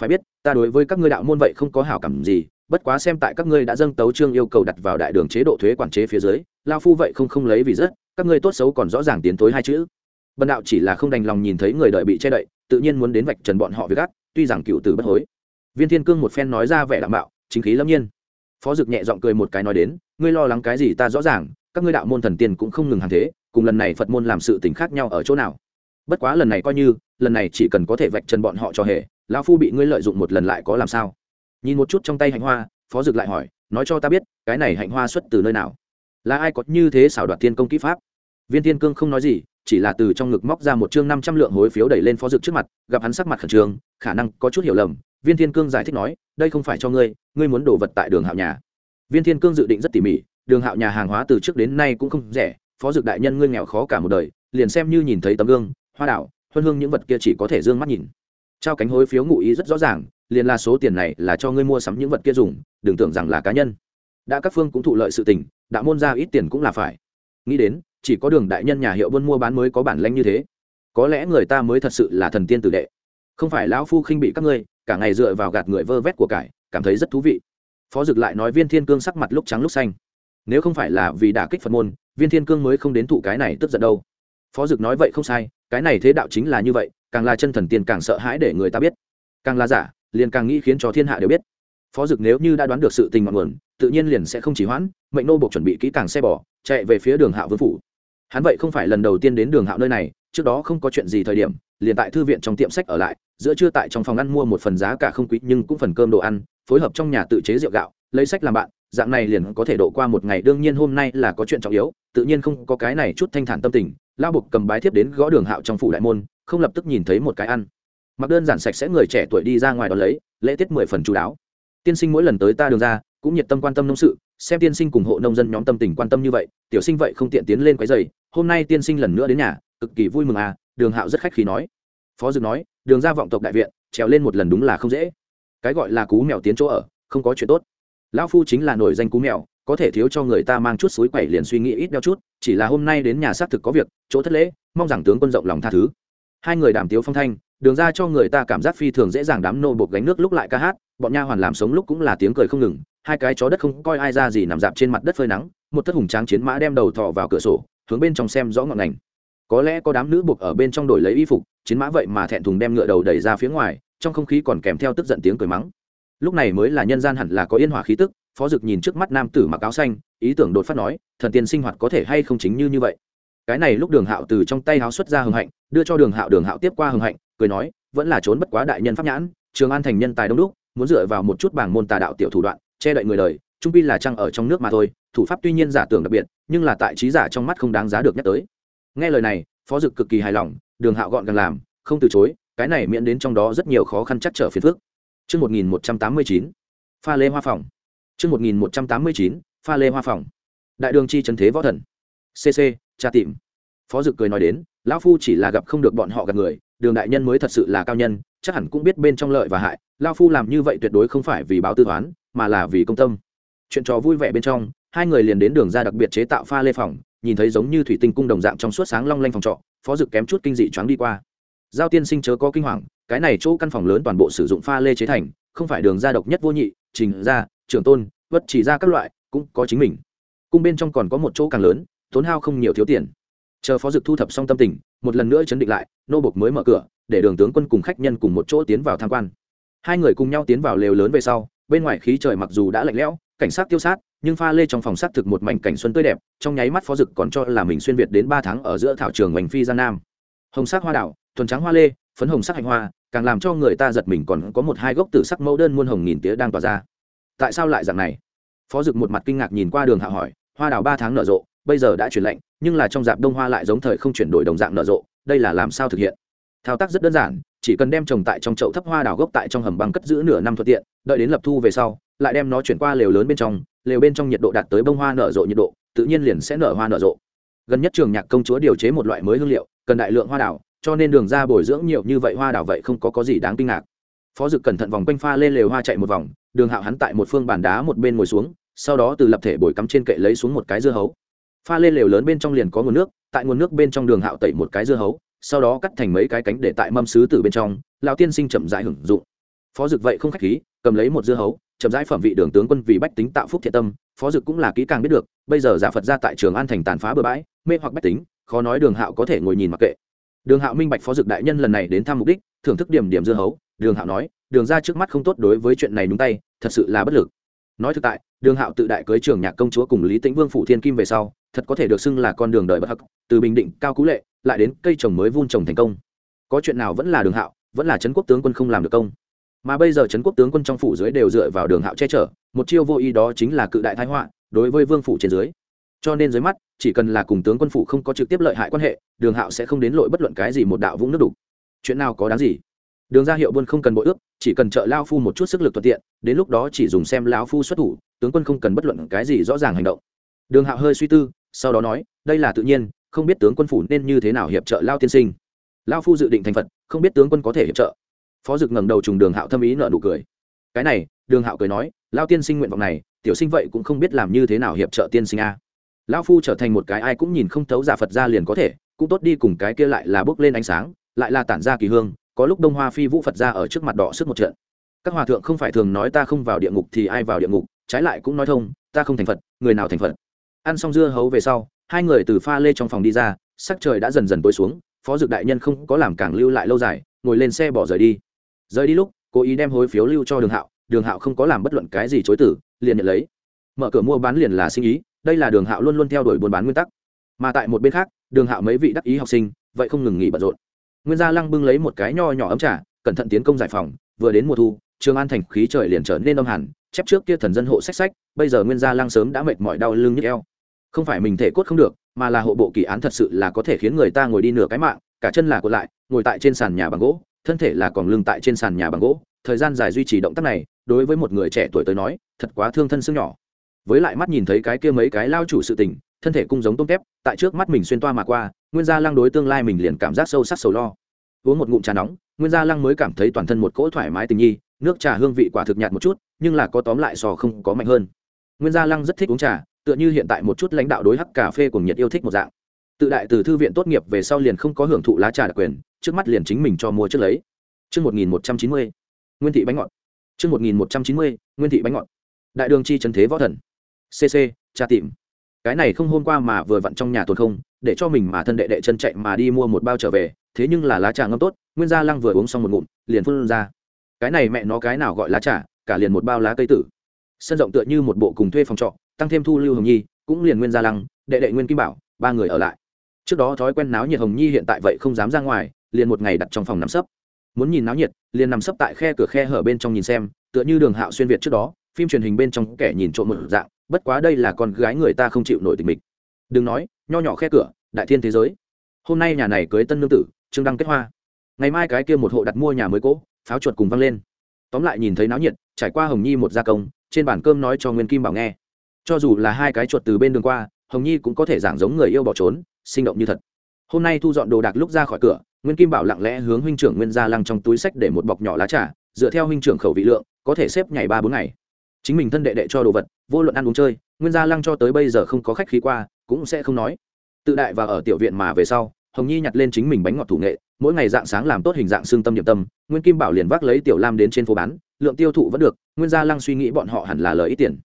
Phải biết, ta đối với các ngươi đạo môn vậy không có hảo cảm gì, bất quá xem tại các ngươi đã dâng tấu trương yêu cầu đặt vào đại đường chế độ thuế quản chế phía dưới, lao phu vậy không không lấy vì rất, các ngươi tốt xấu còn rõ ràng tiến tối hai chữ. Bần đạo chỉ là không đành lòng nhìn thấy người đợi bị che đậy, tự nhiên muốn đến vạch trần bọn họ với gắt, tuy rằng cựu tử bất hối. Viên thiên cương một phen nói ra vẻ đảm bảo, chính khí lâm nhiên. Phó dực nhẹ giọng cười một cái nói đến ngươi lo lắng cái gì ta rõ ràng, các ngươi đạo môn thần tiên cũng không ngừng hàng thế, cùng lần này phật môn làm sự tình khác nhau ở chỗ nào? Bất quá lần này coi như, lần này chỉ cần có thể vạch trần bọn họ cho hề, lão phu bị ngươi lợi dụng một lần lại có làm sao? Nhìn một chút trong tay hạnh hoa, phó dực lại hỏi, nói cho ta biết, cái này hạnh hoa xuất từ nơi nào? Là ai có như thế xảo đoạt thiên công kỹ pháp? Viên thiên cương không nói gì, chỉ là từ trong ngực móc ra một chương năm trăm lượng hối phiếu đẩy lên phó dực trước mặt, gặp hắn sắc mặt khẩn trương, khả năng có chút hiểu lầm. Viên thiên cương giải thích nói, đây không phải cho ngươi ngươi muốn đổ vật tại đường hạo nhà viên thiên cương dự định rất tỉ mỉ, đường hạo nhà hàng hóa từ trước đến nay cũng không rẻ, phó dực đại nhân ngươi nghèo khó cả một đời, liền xem như nhìn thấy tấm gương, hoa đảo, huân hương những vật kia chỉ có thể d ư ơ n g mắt nhìn. Trao cánh hối phiếu ngụ ý rất rõ ràng, liền là số tiền này là cho ngươi mua sắm những vật kia dùng, đừng tưởng rằng là cá nhân. Đã các phương cũng thụ lợi sự tình đã môn ra ít tiền cũng là phải. Nghĩ đến, chỉ có đường đại nhân nhà hiệu buôn mua bán mới có bản lanh như thế. Có lẽ người ta mới thật sự là thần tiên tử đệ. Không phải lão phu khinh bị các ngươi, cả ngày dựa vào gạt người vơ vét của cải, cảm thấy rất thú vị phó dực lại nói viên thiên cương sắc mặt lúc trắng lúc xanh. Nếu không phải là vì đả kích phật môn, viên thiên cương mới không đến thụ cái này tức giận đâu. Phó dực nói vậy không sai, cái này thế đạo chính là như vậy, càng là chân thần tiên càng sợ hãi để người ta biết. Càng là giả, liền càng nghĩ khiến cho thiên hạ đều biết. Phó dực nếu như đã đoán được sự tình ngọn nguồn, tự nhiên liền sẽ không chỉ hoãn, mệnh nô buộc chuẩn bị kỹ càng xe bỏ chạy về phía đường hạo vương phủ. Hắn vậy không phải lần đầu tiên đến đường hạo nơi này, trước đó không có chuyện gì thời điểm, liền tại thư viện trong tiệm sách ở lại, giữa trưa tại trong phòng ăn mua một phần giá cả không quý nhưng cũng phần cơm đồ ăn phối hợp trong nhà tự chế rượu gạo, lấy sách làm bạn, dạng này liền có thể độ qua một ngày. Đương nhiên hôm nay là có chuyện trọng yếu, tự nhiên không có cái này chút thanh thản tâm tình. Lao buộc cầm bái thiếp đến gõ đường hạo trong phủ đại môn, không lập tức nhìn thấy một cái ăn. Mặc đơn giản sạch sẽ người trẻ tuổi đi ra ngoài đó lấy, lễ tiết mười phần chú đáo. Tiên sinh mỗi lần tới ta đường ra, cũng nhiệt tâm quan tâm nông sự, xem tiên sinh cùng hộ nông dân nhóm tâm tình quan tâm như vậy, tiểu sinh vậy không tiện tiến lên quái dày hôm nay tiên sinh lần nữa đến nhà, cực kỳ vui mừng à đường hạo rất khách khí nói. Phó dực nói, đường ra vọng tộc đại viện, trèo lên một lần đúng là không dễ cái gọi là cú mèo tiến chỗ ở, không có chuyện tốt. Lão phu chính là nổi danh cú mèo, có thể thiếu cho người ta mang chút suối quẩy liền suy nghĩ ít đeo chút, chỉ là hôm nay đến nhà xác thực có việc, chỗ thất lễ, mong rằng tướng quân rộng lòng tha thứ. Hai người đàm tiếu phong thanh, đường ra cho người ta cảm giác phi thường dễ dàng đám nô bột gánh nước lúc lại ca hát, bọn nha hoàn làm sống lúc cũng là tiếng cười không ngừng, hai cái chó đất không coi ai ra gì nằm dạp trên mặt đất phơi nắng, một thất hùng tráng chiến mã đem đầu thọ vào cửa sổ, hướng bên trong xem rõ ngọn ngành. Có lẽ có đám nữ buộc ở bên trong đổi lấy y phục, chiến mã vậy mà thẹn thùng đem ngựa đầu đẩy ra phía ngoài trong không khí còn kèm theo tức giận tiếng cười mắng. Lúc này mới là nhân gian hẳn là có yên hòa khí tức, phó dực nhìn trước mắt nam tử mặc áo xanh, ý tưởng đột phát nói, thần tiên sinh hoạt có thể hay không chính như như vậy? Cái này lúc đường hạo từ trong tay háo xuất ra hưng hạnh, đưa cho đường hạo đường hạo tiếp qua hưng hạnh, cười nói, vẫn là trốn bất quá đại nhân pháp nhãn, trường an thành nhân tài đông đúc, muốn dựa vào một chút bảng môn tà đạo tiểu thủ đoạn, che đậy người đời, trung pi là trăng ở trong nước mà thôi, thủ pháp tuy nhiên giả tưởng đặc biệt, nhưng là tại trí giả trong mắt không đáng giá được nhắc tới. Nghe lời này, phó dực cực kỳ hài lòng, đường hạo gọn gàng làm, không từ chối cái này miễn đến trong đó rất nhiều khó khăn chắc trở phiền phức chương 1189, pha lê hoa phòng. chương 1189, pha lê hoa phòng. Đại đường chi trấn thế võ thần. CC, cha tìm. Phó Dực cười nói đến, lão phu chỉ là gặp không được bọn họ gặp người, đường đại nhân mới thật sự là cao nhân, chắc hẳn cũng biết bên trong lợi và hại, lão phu làm như vậy tuyệt đối không phải vì báo tư toán, mà là vì công tâm. Chuyện trò vui vẻ bên trong, hai người liền đến đường ra đặc biệt chế tạo pha lê phòng, nhìn thấy giống như thủy tinh cung đồng dạng trong suốt sáng long lanh phòng trọ, Phó Dực kém chút kinh dị choáng đi qua. Giao tiên sinh chớ có kinh hoàng, cái này chỗ căn phòng lớn toàn bộ sử dụng pha lê chế thành, không phải đường ra độc nhất vô nhị, trình ra, trưởng tôn, vất chỉ ra các loại, cũng có chính mình. Cung bên trong còn có một chỗ càng lớn, tốn hao không nhiều thiếu tiền. Chờ phó dực thu thập xong tâm tình một lần nữa chấn định lại nô bộc mới mở cửa để đường tướng quân cùng khách nhân cùng một chỗ tiến vào tham quan. Hai người cùng nhau tiến vào lều lớn về sau bên ngoài khí trời mặc dù đã lạnh lẽo cảnh sát tiêu sát nhưng pha lê trong phòng sát thực một mảnh cảnh xuân tươi đẹp trong nháy mắt phó dực còn cho là mình xuyên việt đến ba tháng ở giữa thảo trường hoành phi gian nam. Hồng sắc hoa đảo thuần trắng hoa lê, phấn hồng sắc hạnh hoa, càng làm cho người ta giật mình còn có một hai gốc tử sắc mẫu đơn muôn hồng nghìn tía đang tỏa ra. Tại sao lại dạng này? Phó dực một mặt kinh ngạc nhìn qua đường hạ hỏi, hoa đào ba tháng nở rộ, bây giờ đã chuyển lạnh, nhưng là trong dạp đông hoa lại giống thời không chuyển đổi đồng dạng nở rộ, đây là làm sao thực hiện? Thao tác rất đơn giản, chỉ cần đem trồng tại trong chậu thấp hoa đào gốc tại trong hầm băng cất giữ nửa năm thuận tiện, đợi đến lập thu về sau, lại đem nó chuyển qua lều lớn bên trong, lều bên trong nhiệt độ đạt tới bông hoa nở rộ nhiệt độ, tự nhiên liền sẽ nở hoa nở rộ. Gần nhất trường nhạc công chúa điều chế một loại mới hương liệu, cần đại lượng hoa đào cho nên đường ra bồi dưỡng nhiều như vậy hoa đào vậy không có có gì đáng kinh ngạc. Phó dực cẩn thận vòng quanh pha lên lều hoa chạy một vòng, đường hạo hắn tại một phương bàn đá một bên ngồi xuống, sau đó từ lập thể bồi cắm trên kệ lấy xuống một cái dưa hấu. Pha lên lều lớn bên trong liền có nguồn nước, tại nguồn nước bên trong đường hạo tẩy một cái dưa hấu, sau đó cắt thành mấy cái cánh để tại mâm xứ từ bên trong, lão tiên sinh chậm rãi hưởng dụng. Phó dực vậy không khách khí, cầm lấy một dưa hấu, chậm rãi phẩm vị đường tướng quân vì bách tính tạo phúc thiện tâm, phó dực cũng là kỹ càng biết được, bây giờ giả phật ra tại trường an thành tàn phá bừa bãi, mê hoặc bách tính, khó nói đường hạo có thể ngồi nhìn mặc kệ đường hạo minh bạch phó dực đại nhân lần này đến thăm mục đích, thưởng thức điểm điểm dưa hấu. Đường hạo nói, đường ra trước mắt không tốt đối với chuyện này đúng tay, thật sự là bất lực. Nói thực tại, đường hạo tự đại cưới trường nhạc công chúa cùng lý tĩnh vương phủ thiên kim về sau, thật có thể được xưng là con đường đời bất hắc, từ bình định, cao cú lệ, lại đến cây trồng mới vun trồng thành công. Có chuyện nào vẫn là đường hạo, vẫn là trấn quốc tướng quân không làm được công. Mà bây giờ trấn quốc tướng quân trong phủ dưới đều dựa vào đường hạo che chở, một chiêu vô ý đó chính là cự đại thái họa đối với vương phủ trên dưới cho nên dưới mắt, chỉ cần là cùng tướng quân phủ không có trực tiếp lợi hại quan hệ, đường hạo sẽ không đến lội bất luận cái gì một đạo vũng nước đục. Chuyện nào có đáng gì? Đường ra hiệu buôn không cần bội ước, chỉ cần trợ lao phu một chút sức lực thuận tiện, đến lúc đó chỉ dùng xem lão phu xuất thủ, tướng quân không cần bất luận cái gì rõ ràng hành động. Đường hạo hơi suy tư, sau đó nói, đây là tự nhiên, không biết tướng quân phủ nên như thế nào hiệp trợ lao tiên sinh. Lao phu dự định thành phật, không biết tướng quân có thể hiệp trợ. Phó dực ngẩng đầu trùng đường hạo thâm ý nợ nụ cười. Cái này, đường hạo cười nói, lao tiên sinh nguyện vọng này, tiểu sinh vậy cũng không biết làm như thế nào hiệp trợ tiên sinh a lao phu trở thành một cái ai cũng nhìn không thấu giả phật ra liền có thể, cũng tốt đi cùng cái kia lại là bước lên ánh sáng, lại là tản ra kỳ hương, có lúc đông hoa phi vũ phật ra ở trước mặt đỏ sức một trận. Các hòa thượng không phải thường nói ta không vào địa ngục thì ai vào địa ngục, trái lại cũng nói thông, ta không thành phật, người nào thành phật. Ăn xong dưa hấu về sau, hai người từ pha lê trong phòng đi ra, sắc trời đã dần dần tối xuống, phó dực đại nhân không có làm cảng lưu lại lâu dài, ngồi lên xe bỏ rời đi. Rời đi lúc, cố ý đem hối phiếu lưu cho đường hạo đường hạo không có làm bất luận cái gì chối tử, liền nhận lấy. Mở cửa mua bán liền là sinh ý đây là đường hạo luôn luôn theo đuổi buôn bán nguyên tắc. Mà tại một bên khác, đường hạo mấy vị đắc ý học sinh, vậy không ngừng nghỉ bận rộn. Nguyên gia lăng bưng lấy một cái nho nhỏ ấm trà, cẩn thận tiến công giải phòng vừa đến mùa thu, trường an thành khí trời liền trở nên âm hẳn, chép trước kia thần dân hộ sách sách, bây giờ nguyên gia lăng sớm đã mệt mỏi đau lưng nhức eo. Không phải mình thể cốt không được, mà là hộ bộ kỳ án thật sự là có thể khiến người ta ngồi đi nửa cái mạng, cả chân là cột lại, ngồi tại trên sàn nhà bằng gỗ, thân thể là còn lưng tại trên sàn nhà bằng gỗ. Thời gian dài duy trì động tác này, đối với một người trẻ tuổi tới nói, thật quá thương thân xương nhỏ với lại mắt nhìn thấy cái kia mấy cái lao chủ sự tình thân thể cung giống tôm tép tại trước mắt mình xuyên toa mà qua nguyên gia lăng đối tương lai mình liền cảm giác sâu sắc sầu lo uống một ngụm trà nóng nguyên gia lăng mới cảm thấy toàn thân một cỗ thoải mái tình nhi nước trà hương vị quả thực nhạt một chút nhưng là có tóm lại sò không có mạnh hơn nguyên gia lăng rất thích uống trà tựa như hiện tại một chút lãnh đạo đối hắc cà phê cùng nhiệt yêu thích một dạng tự đại từ thư viện tốt nghiệp về sau liền không có hưởng thụ lá trà đặc quyền trước mắt liền chính mình cho mua trước lấy Trước 1190, Nguyên thị bánh ngọt. Trước 1190, Nguyên thị bánh ngọt. Đại đường chi trần thế võ thần. CC, cha tìm. Cái này không hôm qua mà vừa vặn trong nhà tồn không, để cho mình mà thân đệ đệ chân chạy mà đi mua một bao trở về, thế nhưng là lá trà ngâm tốt, Nguyên gia lăng vừa uống xong một ngụm, liền phun ra. Cái này mẹ nó cái nào gọi lá trà, cả liền một bao lá cây tử sân rộng tựa như một bộ cùng thuê phòng trọ tăng thêm thu lưu hồng nhi cũng liền nguyên gia lăng đệ đệ nguyên kim bảo ba người ở lại trước đó thói quen náo nhiệt hồng nhi hiện tại vậy không dám ra ngoài liền một ngày đặt trong phòng nằm sấp muốn nhìn náo nhiệt liền nằm sấp tại khe cửa khe hở bên trong nhìn xem tựa như đường hạo xuyên việt trước đó phim truyền hình bên trong kẻ nhìn trộm một dạng, bất quá đây là con gái người ta không chịu nổi tình mình. Đừng nói, nho nhỏ khe cửa, đại thiên thế giới. Hôm nay nhà này cưới tân nương tử, trương đăng kết hoa. Ngày mai cái kia một hộ đặt mua nhà mới cỗ pháo chuột cùng văng lên. Tóm lại nhìn thấy náo nhiệt, trải qua hồng nhi một gia công, trên bàn cơm nói cho nguyên kim bảo nghe. Cho dù là hai cái chuột từ bên đường qua, hồng nhi cũng có thể giảng giống người yêu bỏ trốn, sinh động như thật. Hôm nay thu dọn đồ đạc lúc ra khỏi cửa, nguyên kim bảo lặng lẽ hướng huynh trưởng nguyên gia lăng trong túi sách để một bọc nhỏ lá trà, dựa theo huynh trưởng khẩu vị lượng, có thể xếp ngày ba bốn ngày chính mình thân đệ đệ cho đồ vật, vô luận ăn uống chơi, nguyên gia lăng cho tới bây giờ không có khách khí qua, cũng sẽ không nói. Tự đại và ở tiểu viện mà về sau, hồng nhi nhặt lên chính mình bánh ngọt thủ nghệ, mỗi ngày dạng sáng làm tốt hình dạng xương tâm nhiệm tâm, nguyên kim bảo liền vác lấy tiểu lam đến trên phố bán, lượng tiêu thụ vẫn được, nguyên gia lăng suy nghĩ bọn họ hẳn là lợi ít tiền.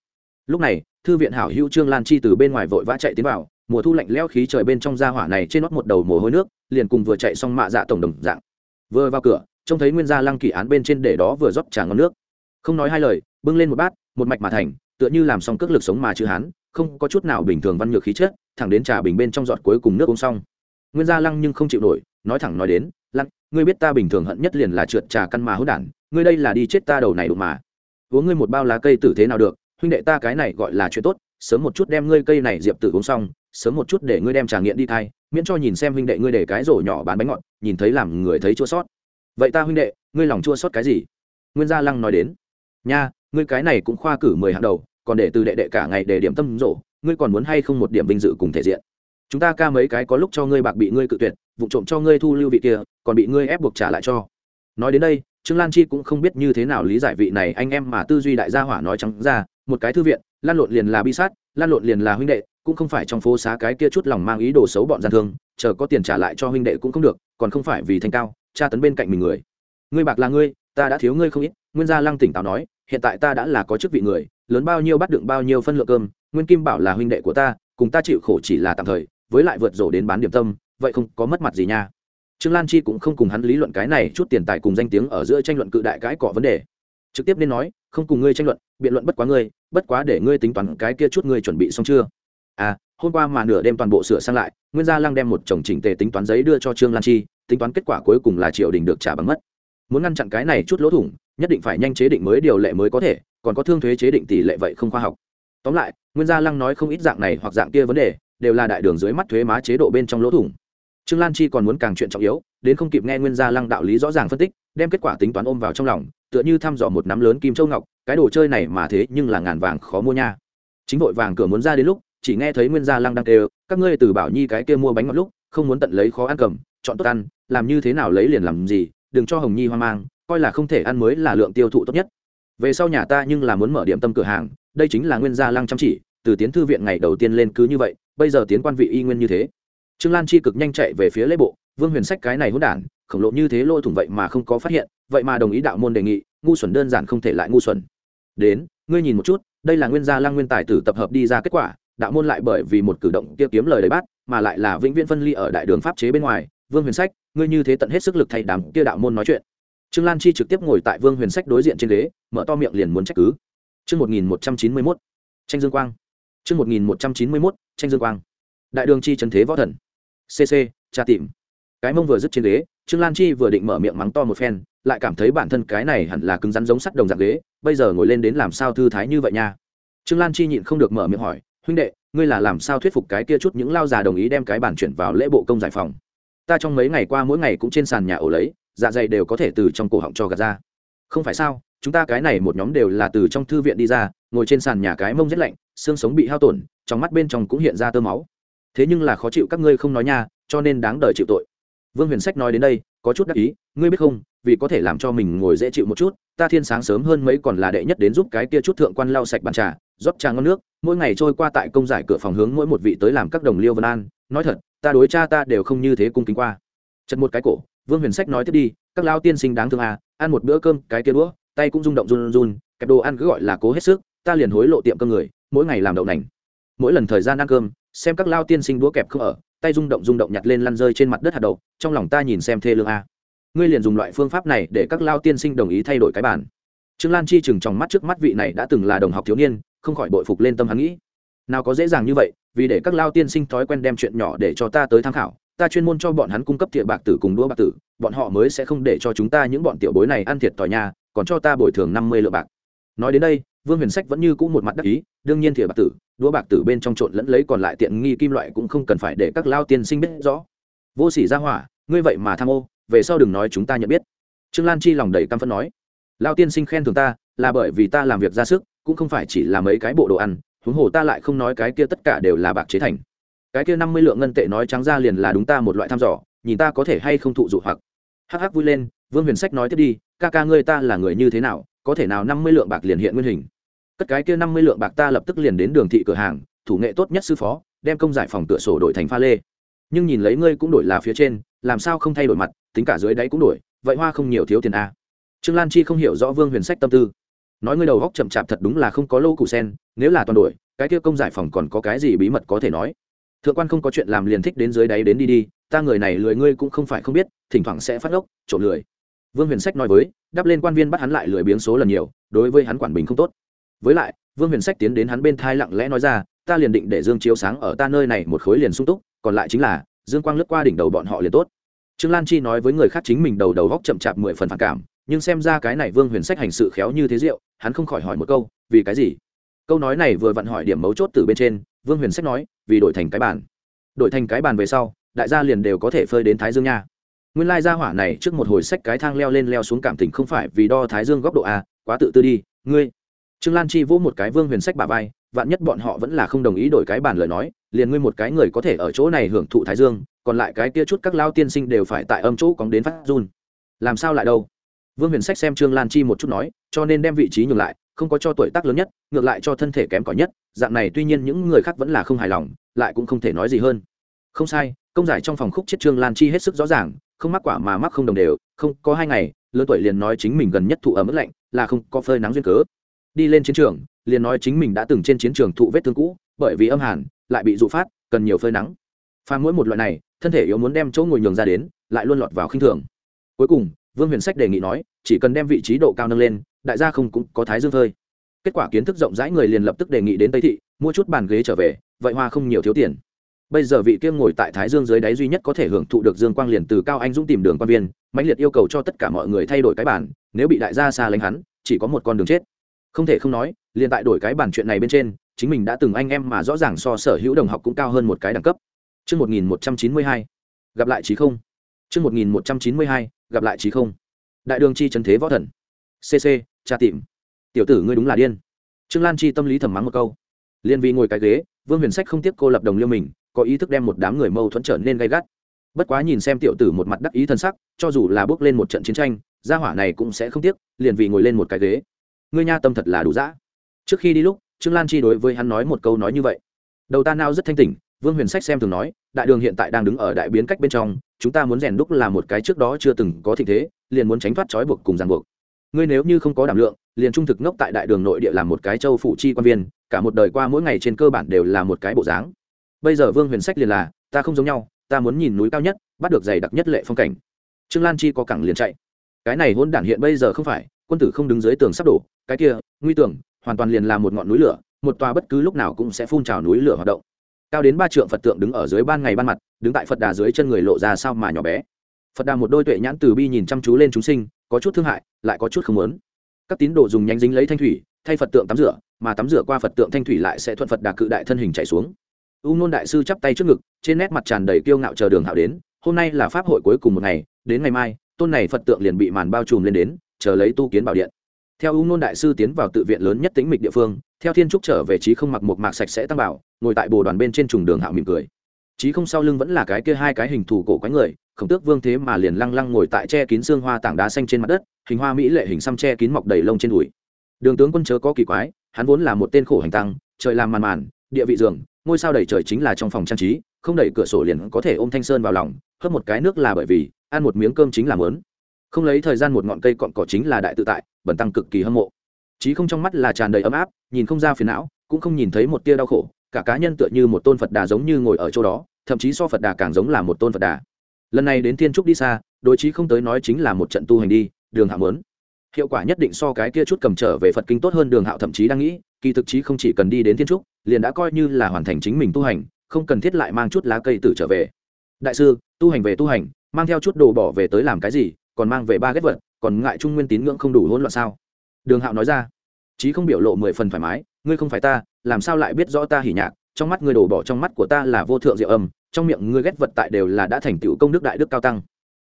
Lúc này, thư viện hảo hữu trương lan chi từ bên ngoài vội vã chạy tiến vào, mùa thu lạnh leo khí trời bên trong gia hỏa này trên nót một đầu mồ hôi nước, liền cùng vừa chạy xong mạ dạ tổng đồng dạng. Vừa vào cửa, trông thấy nguyên gia lăng kỳ án bên trên để đó vừa rót trà ngon nước. Không nói hai lời, bưng lên một bát một mạch mà thành, tựa như làm xong cước lực sống mà chữ hán, không có chút nào bình thường văn nhược khí chất, thẳng đến trà bình bên trong giọt cuối cùng nước uống xong. Nguyên gia lăng nhưng không chịu nổi, nói thẳng nói đến, lăng, ngươi biết ta bình thường hận nhất liền là trượt trà căn mà hốt đản, ngươi đây là đi chết ta đầu này đụng mà. Uống ngươi một bao lá cây tử thế nào được, huynh đệ ta cái này gọi là chuyện tốt, sớm một chút đem ngươi cây này diệp tử uống xong, sớm một chút để ngươi đem trà nghiện đi thai miễn cho nhìn xem huynh đệ ngươi để cái rổ nhỏ bán bánh ngọt, nhìn thấy làm người thấy chua sót. Vậy ta huynh đệ, ngươi lòng chua sót cái gì? Nguyên gia lăng nói đến. Nha ngươi cái này cũng khoa cử mười hàng đầu, còn để từ đệ đệ cả ngày để điểm tâm rộ ngươi còn muốn hay không một điểm vinh dự cùng thể diện? Chúng ta ca mấy cái có lúc cho ngươi bạc bị ngươi cự tuyệt, vụ trộm cho ngươi thu lưu vị kia, còn bị ngươi ép buộc trả lại cho. Nói đến đây, trương lan chi cũng không biết như thế nào lý giải vị này anh em mà tư duy đại gia hỏa nói trắng ra, một cái thư viện, lan lộn liền là bi sát, lan lộn liền là huynh đệ, cũng không phải trong phố xá cái kia chút lòng mang ý đồ xấu bọn gian thương, chờ có tiền trả lại cho huynh đệ cũng không được, còn không phải vì thanh cao, tra tấn bên cạnh mình người. Ngươi bạc là ngươi ta đã thiếu ngươi không ít, nguyên gia lăng tỉnh táo nói, hiện tại ta đã là có chức vị người, lớn bao nhiêu bắt đựng bao nhiêu phân lượng cơm, nguyên kim bảo là huynh đệ của ta, cùng ta chịu khổ chỉ là tạm thời, với lại vượt rổ đến bán điểm tâm, vậy không có mất mặt gì nha. Trương lan chi cũng không cùng hắn lý luận cái này, chút tiền tài cùng danh tiếng ở giữa tranh luận cự đại cãi cọ vấn đề. Trực tiếp nên nói, không cùng ngươi tranh luận, biện luận bất quá ngươi, bất quá để ngươi tính toán cái kia chút ngươi chuẩn bị xong chưa? À hôm qua mà nửa đêm toàn bộ sửa sang lại, nguyên gia lăng đem một chồng chỉnh tề tính toán giấy đưa cho trương lan chi, tính toán kết quả cuối cùng là triều đình được trả bằng mất muốn ngăn chặn cái này chút lỗ thủng, nhất định phải nhanh chế định mới điều lệ mới có thể, còn có thương thuế chế định tỷ lệ vậy không khoa học. Tóm lại, nguyên gia lăng nói không ít dạng này hoặc dạng kia vấn đề, đều là đại đường dưới mắt thuế má chế độ bên trong lỗ thủng. Trương lan chi còn muốn càng chuyện trọng yếu, đến không kịp nghe nguyên gia lăng đạo lý rõ ràng phân tích, đem kết quả tính toán ôm vào trong lòng, tựa như thăm dò một nắm lớn kim châu ngọc, cái đồ chơi này mà thế nhưng là ngàn vàng khó mua nha. Chính vội vàng cửa muốn ra đến lúc, chỉ nghe thấy nguyên gia lăng đang kêu, các ngươi từ bảo nhi cái kia mua bánh ngọt lúc, không muốn tận lấy khó ăn cầm, chọn tốt ăn, làm như thế nào lấy liền làm gì đừng cho hồng nhi hoang mang, coi là không thể ăn mới là lượng tiêu thụ tốt nhất. Về sau nhà ta nhưng là muốn mở điểm tâm cửa hàng, đây chính là nguyên gia lăng chăm chỉ, từ tiến thư viện ngày đầu tiên lên cứ như vậy, bây giờ tiến quan vị y nguyên như thế. Trương lan chi cực nhanh chạy về phía lễ bộ, vương huyền sách cái này hỗn đản, khổng lộ như thế lôi thủng vậy mà không có phát hiện, vậy mà đồng ý đạo môn đề nghị, ngu xuẩn đơn giản không thể lại ngu xuẩn. Đến, ngươi nhìn một chút, đây là nguyên gia lăng nguyên tài tử tập hợp đi ra kết quả, đạo môn lại bởi vì một cử động kia kiếm lời đầy bát, mà lại là vĩnh viễn phân ly ở đại đường pháp chế bên ngoài, vương huyền sách ngươi như thế tận hết sức lực thay đám kia đạo môn nói chuyện trương lan chi trực tiếp ngồi tại vương huyền sách đối diện trên ghế mở to miệng liền muốn trách cứ Chương 1191. Tranh Dương Quang. Chương 1191. Tranh Dương Quang. Đại đường chi trấn thế võ thần. CC, Cha tìm. Cái mông vừa dứt trên ghế, Trương Lan Chi vừa định mở miệng mắng to một phen, lại cảm thấy bản thân cái này hẳn là cứng rắn giống sắt đồng dạng ghế, bây giờ ngồi lên đến làm sao thư thái như vậy nha. Trương Lan Chi nhịn không được mở miệng hỏi, huynh đệ, ngươi là làm sao thuyết phục cái kia chút những lao già đồng ý đem cái bản chuyển vào lễ bộ công giải phòng? Ta trong mấy ngày qua mỗi ngày cũng trên sàn nhà ổ lấy, dạ dày đều có thể từ trong cổ họng cho gạt ra. Không phải sao, chúng ta cái này một nhóm đều là từ trong thư viện đi ra ngồi trên sàn nhà cái mông rét lạnh xương sống bị hao tổn trong mắt bên trong cũng hiện ra tơ máu. Thế nhưng là khó chịu các ngươi không nói nha cho nên đáng đời chịu tội. Vương huyền sách nói đến đây có chút đắc ý ngươi biết không vì có thể làm cho mình ngồi dễ chịu một chút ta thiên sáng sớm hơn mấy còn là đệ nhất đến giúp cái kia chút thượng quan lau sạch bàn trà rót trà ngon nước mỗi ngày trôi qua tại công giải cửa phòng hướng mỗi một vị tới làm các đồng liêu vân an. Nói thật ta đối cha ta đều không như thế cung kính qua. Chật một cái cổ, vương huyền sách nói tiếp đi, các lao tiên sinh đáng thương à ăn một bữa cơm, cái kia đũa, tay cũng rung động run run, kẹp đồ ăn cứ gọi là cố hết sức, ta liền hối lộ tiệm cơm người, mỗi ngày làm đậu nành. Mỗi lần thời gian ăn cơm, xem các lao tiên sinh đũa kẹp không ở, tay rung động rung động nhặt lên lăn rơi trên mặt đất hạt đậu, trong lòng ta nhìn xem thê lương a ngươi liền dùng loại phương pháp này để các lao tiên sinh đồng ý thay đổi cái bản trương lan chi chừng trong mắt trước mắt vị này đã từng là đồng học thiếu niên, không khỏi bội phục lên tâm hắn nghĩ. Nào có dễ dàng như vậy vì để các lao tiên sinh thói quen đem chuyện nhỏ để cho ta tới tham khảo, ta chuyên môn cho bọn hắn cung cấp thiện bạc tử cùng đũa bạc tử, bọn họ mới sẽ không để cho chúng ta những bọn tiểu bối này ăn thiệt tỏi nhà, còn cho ta bồi thường năm mươi lượng bạc. Nói đến đây, vương huyền sách vẫn như cũ một mặt đắc ý, đương nhiên thiệp bạc tử, đũa bạc tử bên trong trộn lẫn lấy còn lại tiện nghi kim loại cũng không cần phải để các lao tiên sinh biết rõ. Vô sỉ ra hỏa, ngươi vậy mà tham ô, về sau đừng nói chúng ta nhận biết. Trương lan chi lòng đầy căm phẫn nói, lao tiên sinh khen thường ta, là bởi vì ta làm việc ra sức, cũng không phải chỉ là mấy cái bộ đồ ăn huống hồ ta lại không nói cái kia tất cả đều là bạc chế thành. Cái kia năm mươi lượng ngân tệ nói trắng ra liền là đúng ta một loại thăm dò, nhìn ta có thể hay không thụ dụ hoặc. Hắc hắc vui lên, vương huyền sách nói tiếp đi, ca ca ngươi ta là người như thế nào, có thể nào năm mươi lượng bạc liền hiện nguyên hình? Cất cái kia năm mươi lượng bạc ta lập tức liền đến đường thị cửa hàng, thủ nghệ tốt nhất sư phó, đem công giải phòng tựa sổ đổi thành pha lê. Nhưng nhìn lấy ngươi cũng đổi là phía trên, làm sao không thay đổi mặt, tính cả dưới đáy cũng đổi, vậy hoa không nhiều thiếu tiền a. Trương lan chi không hiểu rõ vương huyền sách tâm tư nói ngươi đầu góc chậm chạp thật đúng là không có lô cụ sen, nếu là toàn đổi, cái kia công giải phòng còn có cái gì bí mật có thể nói? Thượng quan không có chuyện làm liền thích đến dưới đáy đến đi đi, ta người này lười ngươi cũng không phải không biết, thỉnh thoảng sẽ phát ốc trộm lười. Vương huyền sách nói với, đắp lên quan viên bắt hắn lại lười biếng số lần nhiều, đối với hắn quản bình không tốt. Với lại, vương huyền sách tiến đến hắn bên thai lặng lẽ nói ra, ta liền định để dương chiếu sáng ở ta nơi này một khối liền sung túc, còn lại chính là, dương quang lướt qua đỉnh đầu bọn họ liền tốt. Trương lan chi nói với người khác chính mình đầu đầu góc chậm chạp mười phần phản cảm nhưng xem ra cái này vương huyền sách hành sự khéo như thế diệu, hắn không khỏi hỏi một câu, vì cái gì? Câu nói này vừa vặn hỏi điểm mấu chốt từ bên trên, vương huyền sách nói, vì đổi thành cái bàn đổi thành cái bàn về sau, đại gia liền đều có thể phơi đến thái dương nha. Nguyên lai gia hỏa này trước một hồi sách cái thang leo lên leo xuống cảm tình không phải vì đo thái dương góc độ a quá tự tư đi, ngươi. Trương lan chi vỗ một cái vương huyền sách bà vai, vạn nhất bọn họ vẫn là không đồng ý đổi cái bàn lời nói, liền ngươi một cái người có thể ở chỗ này hưởng thụ thái dương, còn lại cái kia chút các lao tiên sinh đều phải tại âm chỗ cóng đến phát run. Làm sao lại đâu? Vương huyền sách xem trương lan chi một chút nói, cho nên đem vị trí nhường lại, không có cho tuổi tác lớn nhất, ngược lại cho thân thể kém cỏi nhất, dạng này tuy nhiên những người khác vẫn là không hài lòng, lại cũng không thể nói gì hơn. Không sai, công giải trong phòng khúc chết trương lan chi hết sức rõ ràng, không mắc quả mà mắc không đồng đều, không có hai ngày, lớn tuổi liền nói chính mình gần nhất thụ ở mức lạnh, là không có phơi nắng duyên cớ. Đi lên chiến trường, liền nói chính mình đã từng trên chiến trường thụ vết thương cũ, bởi vì âm hàn, lại bị dụ phát, cần nhiều phơi nắng. Pha mỗi một loại này, thân thể yếu muốn đem chỗ ngồi nhường ra đến, lại luôn lọt vào khinh thường. Cuối cùng vương huyền sách đề nghị nói chỉ cần đem vị trí độ cao nâng lên đại gia không cũng có thái dương phơi. Kết quả kiến thức rộng rãi người liền lập tức đề nghị đến tây thị mua chút bàn ghế trở về vậy hoa không nhiều thiếu tiền. Bây giờ vị kia ngồi tại thái dương dưới đáy duy nhất có thể hưởng thụ được dương quang liền từ cao anh dũng tìm đường quan viên mãnh liệt yêu cầu cho tất cả mọi người thay đổi cái bản nếu bị đại gia xa lánh hắn chỉ có một con đường chết. Không thể không nói liền tại đổi cái bản chuyện này bên trên chính mình đã từng anh em mà rõ ràng so sở hữu đồng học cũng cao hơn một cái đẳng cấp. Trước 1192, gặp lại trí không. Trước 1192, gặp lại trí không. Đại đường chi trần thế võ thần. CC, cha tìm. Tiểu tử ngươi đúng là điên. Trương Lan chi tâm lý thầm mắng một câu. Liên vi ngồi cái ghế, Vương Huyền Sách không tiếp cô lập đồng liêu mình, có ý thức đem một đám người mâu thuẫn trở nên gay gắt. Bất quá nhìn xem tiểu tử một mặt đắc ý thần sắc, cho dù là bước lên một trận chiến tranh, gia hỏa này cũng sẽ không tiếc, liền vì ngồi lên một cái ghế. Ngươi nha tâm thật là đủ dã. Trước khi đi lúc, Trương Lan chi đối với hắn nói một câu nói như vậy. Đầu ta nào rất thanh tỉnh, Vương Huyền Sách xem thường nói, đại đường hiện tại đang đứng ở đại biến cách bên trong, chúng ta muốn rèn đúc là một cái trước đó chưa từng có thịnh thế, liền muốn tránh thoát trói buộc cùng ràng buộc. Ngươi nếu như không có đảm lượng, liền trung thực ngốc tại đại đường nội địa làm một cái châu phụ chi quan viên, cả một đời qua mỗi ngày trên cơ bản đều là một cái bộ dáng. Bây giờ Vương Huyền Sách liền là, ta không giống nhau, ta muốn nhìn núi cao nhất, bắt được dày đặc nhất lệ phong cảnh. Trương Lan Chi có cẳng liền chạy. Cái này hôn đản hiện bây giờ không phải, quân tử không đứng dưới tường sắp đổ, cái kia, nguy tưởng, hoàn toàn liền là một ngọn núi lửa, một tòa bất cứ lúc nào cũng sẽ phun trào núi lửa hoạt động cao đến ba trượng phật tượng đứng ở dưới ban ngày ban mặt, đứng tại phật đà dưới chân người lộ ra sao mà nhỏ bé. Phật đà một đôi tuệ nhãn từ bi nhìn chăm chú lên chúng sinh, có chút thương hại, lại có chút không lớn các tín đồ dùng nhánh dính lấy thanh thủy, thay phật tượng tắm rửa, mà tắm rửa qua phật tượng thanh thủy lại sẽ thuận phật đà cự đại thân hình chạy xuống. U nôn đại sư chắp tay trước ngực, trên nét mặt tràn đầy kiêu ngạo chờ đường hạo đến, hôm nay là pháp hội cuối cùng một ngày, đến ngày mai, tôn này phật tượng liền bị màn bao trùm lên đến, chờ lấy tu kiến bảo điện. Theo u nôn đại sư tiến vào tự viện lớn nhất tĩnh mịch địa phương theo thiên trúc trở về trí không mặc một mạc sạch sẽ tăng bảo, ngồi tại bồ đoàn bên trên trùng đường hạo mỉm cười. Trí không sau lưng vẫn là cái kia hai cái hình thù cổ quái người, khổng tước vương thế mà liền lăng lăng ngồi tại che kín xương hoa tảng đá xanh trên mặt đất, hình hoa mỹ lệ hình xăm che kín mọc đầy lông trên đùi. Đường tướng quân chớ có kỳ quái, hắn vốn là một tên khổ hành tăng, trời làm màn màn, địa vị giường ngôi sao đầy trời chính là trong phòng trang trí, không đẩy cửa sổ liền có thể ôm thanh sơn vào lòng, hớp một cái nước là bởi vì, ăn một miếng cơm chính là mớn không lấy thời gian một ngọn cây cọn cỏ chính là đại tự tại, bẩn tăng cực kỳ hâm mộ trí không trong mắt là tràn đầy ấm áp, nhìn không ra phiền não, cũng không nhìn thấy một tia đau khổ, cả cá nhân tựa như một tôn phật đà giống như ngồi ở chỗ đó, thậm chí so phật đà càng giống là một tôn phật đà. Lần này đến thiên trúc đi xa, đối chí không tới nói chính là một trận tu hành đi, đường hạ mớn hiệu quả nhất định so cái kia chút cầm trở về phật kinh tốt hơn đường hạo thậm chí đang nghĩ, kỳ thực chí không chỉ cần đi đến thiên trúc, liền đã coi như là hoàn thành chính mình tu hành, không cần thiết lại mang chút lá cây tử trở về. Đại sư, tu hành về tu hành, mang theo chút đồ bỏ về tới làm cái gì, còn mang về ba ghét vật, còn ngại trung nguyên tín ngưỡng không đủ hỗn loạn sao? Đường hạo nói ra. Chí không biểu lộ mười phần thoải mái, ngươi không phải ta, làm sao lại biết rõ ta hỉ nhạc? Trong mắt ngươi đổ bỏ trong mắt của ta là vô thượng diệu âm, trong miệng ngươi ghét vật tại đều là đã thành tựu công đức đại đức cao tăng.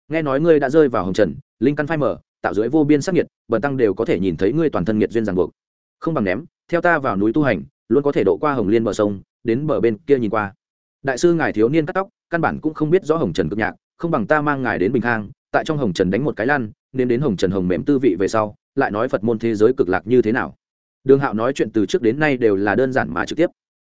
Nghe nói ngươi đã rơi vào hồng trần, linh căn phai mở tạo dưới vô biên sắc nhiệt, bần tăng đều có thể nhìn thấy ngươi toàn thân nhiệt duyên ràng buộc. Không bằng ném, theo ta vào núi tu hành, luôn có thể độ qua hồng liên bờ sông, đến bờ bên kia nhìn qua. Đại sư ngài thiếu niên cắt tóc, căn bản cũng không biết rõ hồng trần cực nhạc, không bằng ta mang ngài đến bình khang tại trong hồng trần đánh một cái lăn, nên đến hồng trần hồng mềm tư vị về sau lại nói phật môn thế giới cực lạc như thế nào? Đường hạo nói chuyện từ trước đến nay đều là đơn giản mà trực tiếp.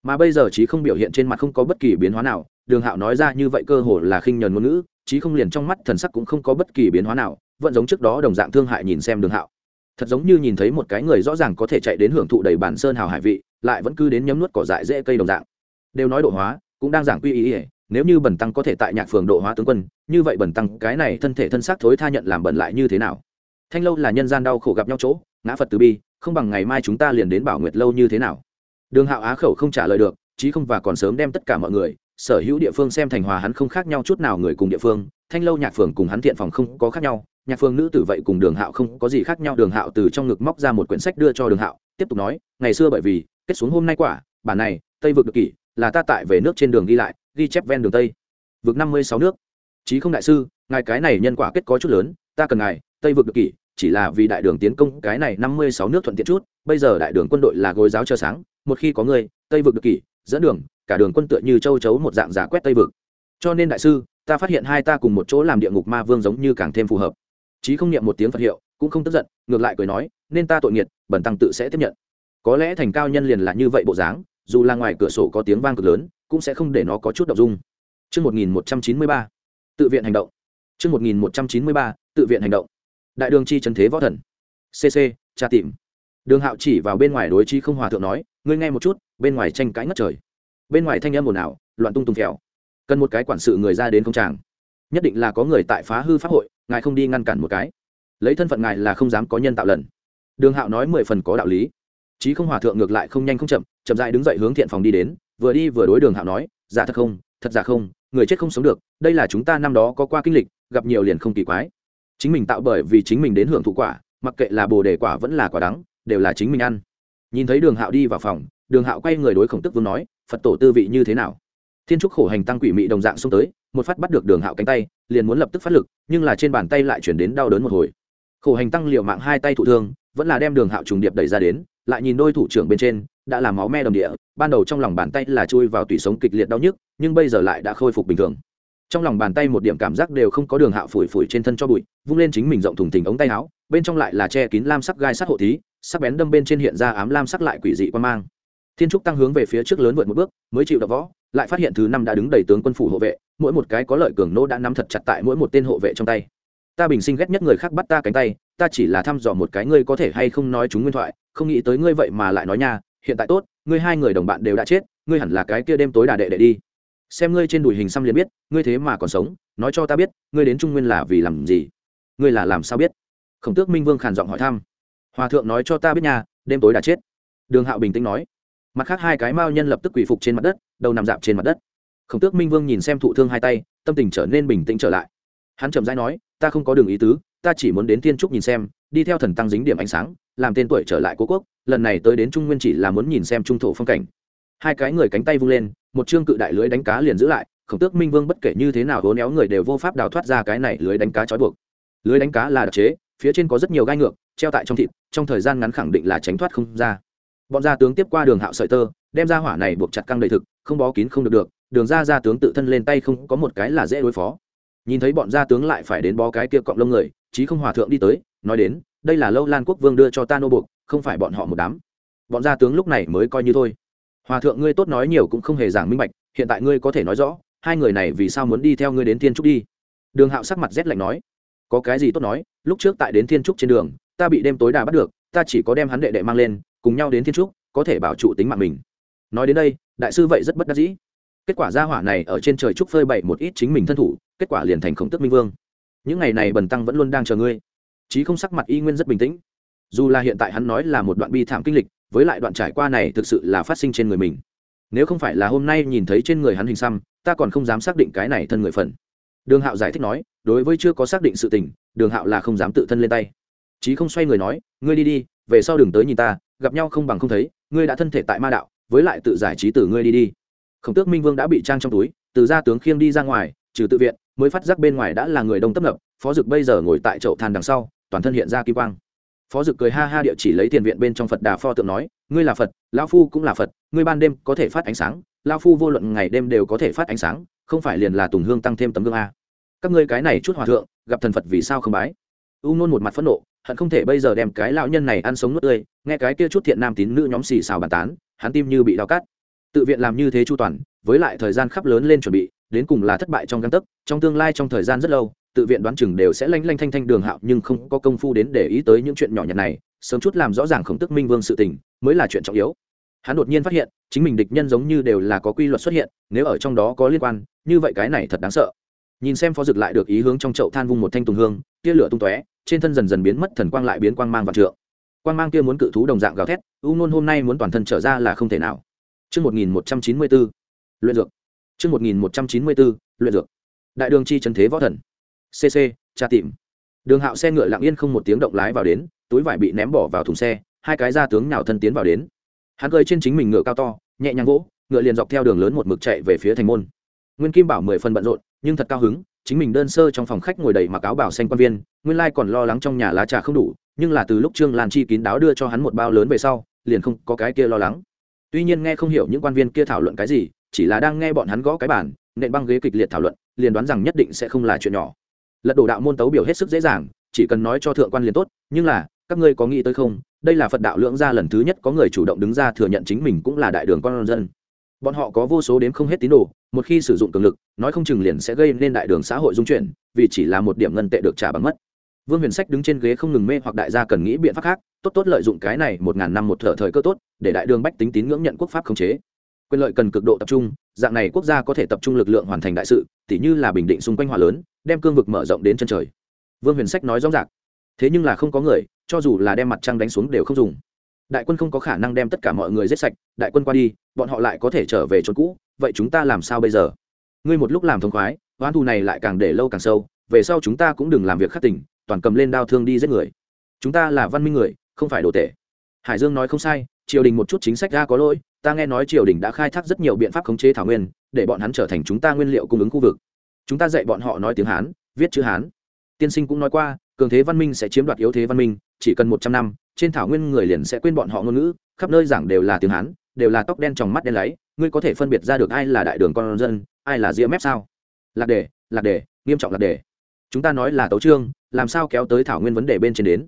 Mà bây giờ trí không biểu hiện trên mặt không có bất kỳ biến hóa nào, đường hạo nói ra như vậy cơ hồ là khinh nhờn ngôn ngữ trí không liền trong mắt thần sắc cũng không có bất kỳ biến hóa nào, vẫn giống trước đó đồng dạng thương hại nhìn xem đường hạo. Thật giống như nhìn thấy một cái người rõ ràng có thể chạy đến hưởng thụ đầy bản sơn hào hải vị, lại vẫn cứ đến nhấm nuốt cỏ dại dễ cây đồng dạng. Đều nói độ hóa, cũng đang giảng quy ý ỉa nếu như bẩn tăng có thể tại nhạc phường độ hóa tướng quân, như vậy bẩn tăng cái này thân thể thân xác thối tha nhận làm bẩn lại như thế nào? Thanh lâu là nhân gian đau khổ gặp nhau chỗ, ngã phật từ bi, không bằng ngày mai chúng ta liền đến bảo nguyệt lâu như thế nào? Đường hạo á khẩu không trả lời được, chí không và còn sớm đem tất cả mọi người, sở hữu địa phương xem thành hòa hắn không khác nhau chút nào người cùng địa phương. Thanh lâu nhạc phường cùng hắn thiện phòng không có khác nhau, nhạc phường nữ tử vậy cùng đường hạo không có gì khác nhau. Đường hạo từ trong ngực móc ra một quyển sách đưa cho đường hạo, tiếp tục nói, ngày xưa bởi vì, kết xuống hôm nay quả, bản này, tây vực được kỷ, là ta tại về nước trên đường đi lại, ghi chép ven đường tây. Vực năm mươi sáu nước. Chí không đại sư, ngài cái này nhân quả kết có chút lớn, ta cần ngài, tây vực được kỷ chỉ là vì đại đường tiến công cái này năm mươi sáu nước thuận tiện chút bây giờ đại đường quân đội là gối giáo chờ sáng một khi có người tây vực được kỷ dẫn đường cả đường quân tựa như châu chấu một dạng giả quét tây vực cho nên đại sư ta phát hiện hai ta cùng một chỗ làm địa ngục ma vương giống như càng thêm phù hợp chí không niệm một tiếng phật hiệu cũng không tức giận ngược lại cười nói nên ta tội nghiệt bẩn tăng tự sẽ tiếp nhận có lẽ thành cao nhân liền là như vậy bộ dáng dù là ngoài cửa sổ có tiếng vang cực lớn cũng sẽ không để nó có chút đ ộ n g dung Trước 1193, tự viện hành động. Trước 1193, tự viện hành động. Đại đường chi Trần thế võ thần. CC, tra tìm. Đường Hạo chỉ vào bên ngoài đối chi không hòa thượng nói, ngươi nghe một chút, bên ngoài tranh cãi ngất trời. Bên ngoài thanh âm ồn ào, loạn tung tung kẹo. Cần một cái quản sự người ra đến công tràng. Nhất định là có người tại phá hư pháp hội, ngài không đi ngăn cản một cái. Lấy thân phận ngài là không dám có nhân tạo lần. Đường Hạo nói mười phần có đạo lý. Chí không hòa thượng ngược lại không nhanh không chậm, chậm rãi đứng dậy hướng thiện phòng đi đến, vừa đi vừa đối đường hạo nói giả thật không thật giả không người chết không sống được đây là chúng ta năm đó có qua kinh lịch gặp nhiều liền không kỳ quái chính mình tạo bởi vì chính mình đến hưởng thụ quả, mặc kệ là bồ đề quả vẫn là quả đắng, đều là chính mình ăn. Nhìn thấy đường hạo đi vào phòng, đường hạo quay người đối khổng tức vương nói, phật tổ tư vị như thế nào? Thiên trúc khổ hành tăng quỷ mị đồng dạng xông tới, một phát bắt được đường hạo cánh tay, liền muốn lập tức phát lực, nhưng là trên bàn tay lại chuyển đến đau đớn một hồi. Khổ hành tăng liệu mạng hai tay thụ thương, vẫn là đem đường hạo trùng điệp đẩy ra đến, lại nhìn đôi thủ trưởng bên trên, đã làm máu me đồng địa, ban đầu trong lòng bàn tay là chui vào tủy sống kịch liệt đau nhức, nhưng bây giờ lại đã khôi phục bình thường trong lòng bàn tay một điểm cảm giác đều không có đường hạo phủi phủi trên thân cho bụi, vung lên chính mình rộng thùng thình ống tay áo, bên trong lại là che kín lam sắc gai sắc hộ thí, sắc bén đâm bên trên hiện ra ám lam sắc lại quỷ dị quan mang. Thiên trúc tăng hướng về phía trước lớn vượt một bước, mới chịu đập võ, lại phát hiện thứ năm đã đứng đầy tướng quân phủ hộ vệ, mỗi một cái có lợi cường nô đã nắm thật chặt tại mỗi một tên hộ vệ trong tay. Ta bình sinh ghét nhất người khác bắt ta cánh tay, ta chỉ là thăm dò một cái ngươi có thể hay không nói chúng nguyên thoại, không nghĩ tới ngươi vậy mà lại nói nha, hiện tại tốt, ngươi hai người đồng bạn đều đã chết, ngươi hẳn là cái kia đêm tối đà đệ đệ đi xem ngươi trên đùi hình xăm liền biết, ngươi thế mà còn sống, nói cho ta biết, ngươi đến trung nguyên là vì làm gì? Ngươi là làm sao biết? Khổng tước minh vương khàn giọng hỏi thăm. Hòa thượng nói cho ta biết nha, đêm tối đã chết. Đường hạo bình tĩnh nói. Mặt khác hai cái mao nhân lập tức quỳ phục trên mặt đất, đầu nằm dạp trên mặt đất. Khổng tước minh vương nhìn xem thụ thương hai tay, tâm tình trở nên bình tĩnh trở lại. Hắn chậm rãi nói, ta không có đường ý tứ, ta chỉ muốn đến thiên trúc nhìn xem, đi theo thần tăng dính điểm ánh sáng, làm tên tuổi trở lại cố quốc, lần này tới đến trung nguyên chỉ là muốn nhìn xem trung thổ phong cảnh. Hai cái người cánh tay vung lên một chương cự đại lưới đánh cá liền giữ lại, khổng tước minh vương bất kể như thế nào hố néo người đều vô pháp đào thoát ra cái này lưới đánh cá trói buộc. Lưới đánh cá là đặc chế, phía trên có rất nhiều gai ngược, treo tại trong thịt, trong thời gian ngắn khẳng định là tránh thoát không ra. Bọn gia tướng tiếp qua đường hạo sợi tơ, đem ra hỏa này buộc chặt căng đầy thực, không bó kín không được được, đường ra gia tướng tự thân lên tay không có một cái là dễ đối phó. Nhìn thấy bọn gia tướng lại phải đến bó cái kia cọng lông người, chí không hòa thượng đi tới, nói đến, đây là lâu lan quốc vương đưa cho ta nô buộc, không phải bọn họ một đám. Bọn gia tướng lúc này mới coi như thôi hòa thượng ngươi tốt nói nhiều cũng không hề giảng minh bạch, hiện tại ngươi có thể nói rõ, hai người này vì sao muốn đi theo ngươi đến thiên trúc đi? Đường hạo sắc mặt rét lạnh nói. Có cái gì tốt nói, lúc trước tại đến thiên trúc trên đường, ta bị đêm tối đà bắt được, ta chỉ có đem hắn đệ đệ mang lên, cùng nhau đến thiên trúc, có thể bảo trụ tính mạng mình. Nói đến đây, đại sư vậy rất bất đắc dĩ. Kết quả gia hỏa này ở trên trời trúc phơi bậy một ít chính mình thân thủ, kết quả liền thành khổng tức minh vương. Những ngày này bần tăng vẫn luôn đang chờ ngươi. Chí không sắc mặt y nguyên rất bình tĩnh. Dù là hiện tại hắn nói là một đoạn bi thảm kinh lịch với lại đoạn trải qua này thực sự là phát sinh trên người mình. Nếu không phải là hôm nay nhìn thấy trên người hắn hình xăm, ta còn không dám xác định cái này thân người phần. Đường hạo giải thích nói, đối với chưa có xác định sự tình, đường hạo là không dám tự thân lên tay. Chí không xoay người nói, ngươi đi đi, về sau đừng tới nhìn ta, gặp nhau không bằng không thấy, ngươi đã thân thể tại ma đạo, với lại tự giải trí từ ngươi đi đi. Khổng tước minh vương đã bị trang trong túi, từ gia tướng khiêng đi ra ngoài, trừ tự viện, mới phát giác bên ngoài đã là người đông tấp nập, phó dực bây giờ ngồi tại chậu than đằng sau, toàn thân hiện ra kim quang phó dực cười ha ha địa chỉ lấy tiền viện bên trong phật đà pho tượng nói, ngươi là phật lao phu cũng là phật, ngươi ban đêm có thể phát ánh sáng lao phu vô luận ngày đêm đều có thể phát ánh sáng, không phải liền là tùng hương tăng thêm tấm gương a. Các ngươi cái này chút hòa thượng, gặp thần phật vì sao không bái? U nôn một mặt phẫn nộ, hận không thể bây giờ đem cái lão nhân này ăn sống nuốt tươi, nghe cái kia chút thiện nam tín nữ nhóm xì xào bàn tán, hắn tim như bị đau cắt. Tự viện làm như thế chu toàn, với lại thời gian khắp lớn lên chuẩn bị, đến cùng là thất bại trong găng tấc, trong tương lai trong thời gian rất lâu tự viện đoán chừng đều sẽ lanh lanh thanh thanh đường hạo nhưng không có công phu đến để ý tới những chuyện nhỏ nhặt này sớm chút làm rõ ràng khổng tức minh vương sự tình mới là chuyện trọng yếu hắn đột nhiên phát hiện chính mình địch nhân giống như đều là có quy luật xuất hiện nếu ở trong đó có liên quan như vậy cái này thật đáng sợ nhìn xem phó dực lại được ý hướng trong chậu than vung một thanh tùng hương tia lửa tung tóe trên thân dần dần biến mất thần quang lại biến quang mang vạn trượng quang mang kia muốn cự thú đồng dạng gào thét u nôn hôm nay muốn toàn thân trở ra là không thể nào Trước 1194, luyện dược. Trước 1194, luyện dược. Đại đường chi chân thế võ thần. CC, tra tìm. Đường Hạo xe ngựa lặng yên không một tiếng động lái vào đến, túi vải bị ném bỏ vào thùng xe, hai cái ra tướng nào thân tiến vào đến. Hắn cười trên chính mình ngựa cao to, nhẹ nhàng vỗ, ngựa liền dọc theo đường lớn một mực chạy về phía thành môn. Nguyên Kim Bảo mười phần bận rộn, nhưng thật cao hứng, chính mình đơn sơ trong phòng khách ngồi đầy mặc áo bảo xanh quan viên, nguyên lai còn lo lắng trong nhà lá trà không đủ, nhưng là từ lúc Trương Lan Chi kín đáo đưa cho hắn một bao lớn về sau, liền không có cái kia lo lắng tuy nhiên nghe không hiểu những quan viên kia thảo luận cái gì chỉ là đang nghe bọn hắn gõ cái bản nện băng ghế kịch liệt thảo luận liền đoán rằng nhất định sẽ không là chuyện nhỏ lật đổ đạo môn tấu biểu hết sức dễ dàng, chỉ cần nói cho thượng quan liền tốt, nhưng là, các ngươi có nghĩ tới không? Đây là phật đạo lưỡng gia lần thứ nhất có người chủ động đứng ra thừa nhận chính mình cũng là đại đường con dân. Bọn họ có vô số đến không hết tín đồ, một khi sử dụng cường lực, nói không chừng liền sẽ gây nên đại đường xã hội dung chuyển, vì chỉ là một điểm ngân tệ được trả bằng mất. Vương huyền sách đứng trên ghế không ngừng mê hoặc đại gia cần nghĩ biện pháp khác, tốt tốt lợi dụng cái này một ngàn năm một thở thời cơ tốt, để đại đường bách tính tín ngưỡng nhận quốc pháp khống chế. Quyền lợi cần cực độ tập trung, dạng này quốc gia có thể tập trung lực lượng hoàn thành đại sự, tỉ như là bình định xung quanh hòa lớn đem cương vực mở rộng đến chân trời. Vương huyền sách nói rõ ràng, thế nhưng là không có người, cho dù là đem mặt trăng đánh xuống đều không dùng. Đại quân không có khả năng đem tất cả mọi người giết sạch, đại quân qua đi, bọn họ lại có thể trở về chỗ cũ, vậy chúng ta làm sao bây giờ? Ngươi một lúc làm thông khoái oan thù này lại càng để lâu càng sâu, về sau chúng ta cũng đừng làm việc khắc tình, toàn cầm lên đao thương đi giết người. Chúng ta là văn minh người, không phải đồ tể hải dương nói không sai, triều đình một chút chính sách ra có lỗi, ta nghe nói triều đình đã khai thác rất nhiều biện pháp khống chế thảo nguyên, để bọn hắn trở thành chúng ta nguyên liệu cung ứng khu vực chúng ta dạy bọn họ nói tiếng hán, viết chữ hán. Tiên sinh cũng nói qua, cường thế văn minh sẽ chiếm đoạt yếu thế văn minh, chỉ cần một trăm năm, trên thảo nguyên người liền sẽ quên bọn họ ngôn ngữ, khắp nơi giảng đều là tiếng hán, đều là tóc đen tròng mắt đen láy, ngươi có thể phân biệt ra được ai là đại đường con dân, ai là ria mép sao? Lạc đề lạc đề, nghiêm trọng lạc đề. Chúng ta nói là tấu trương, làm sao kéo tới thảo nguyên vấn đề bên trên đến?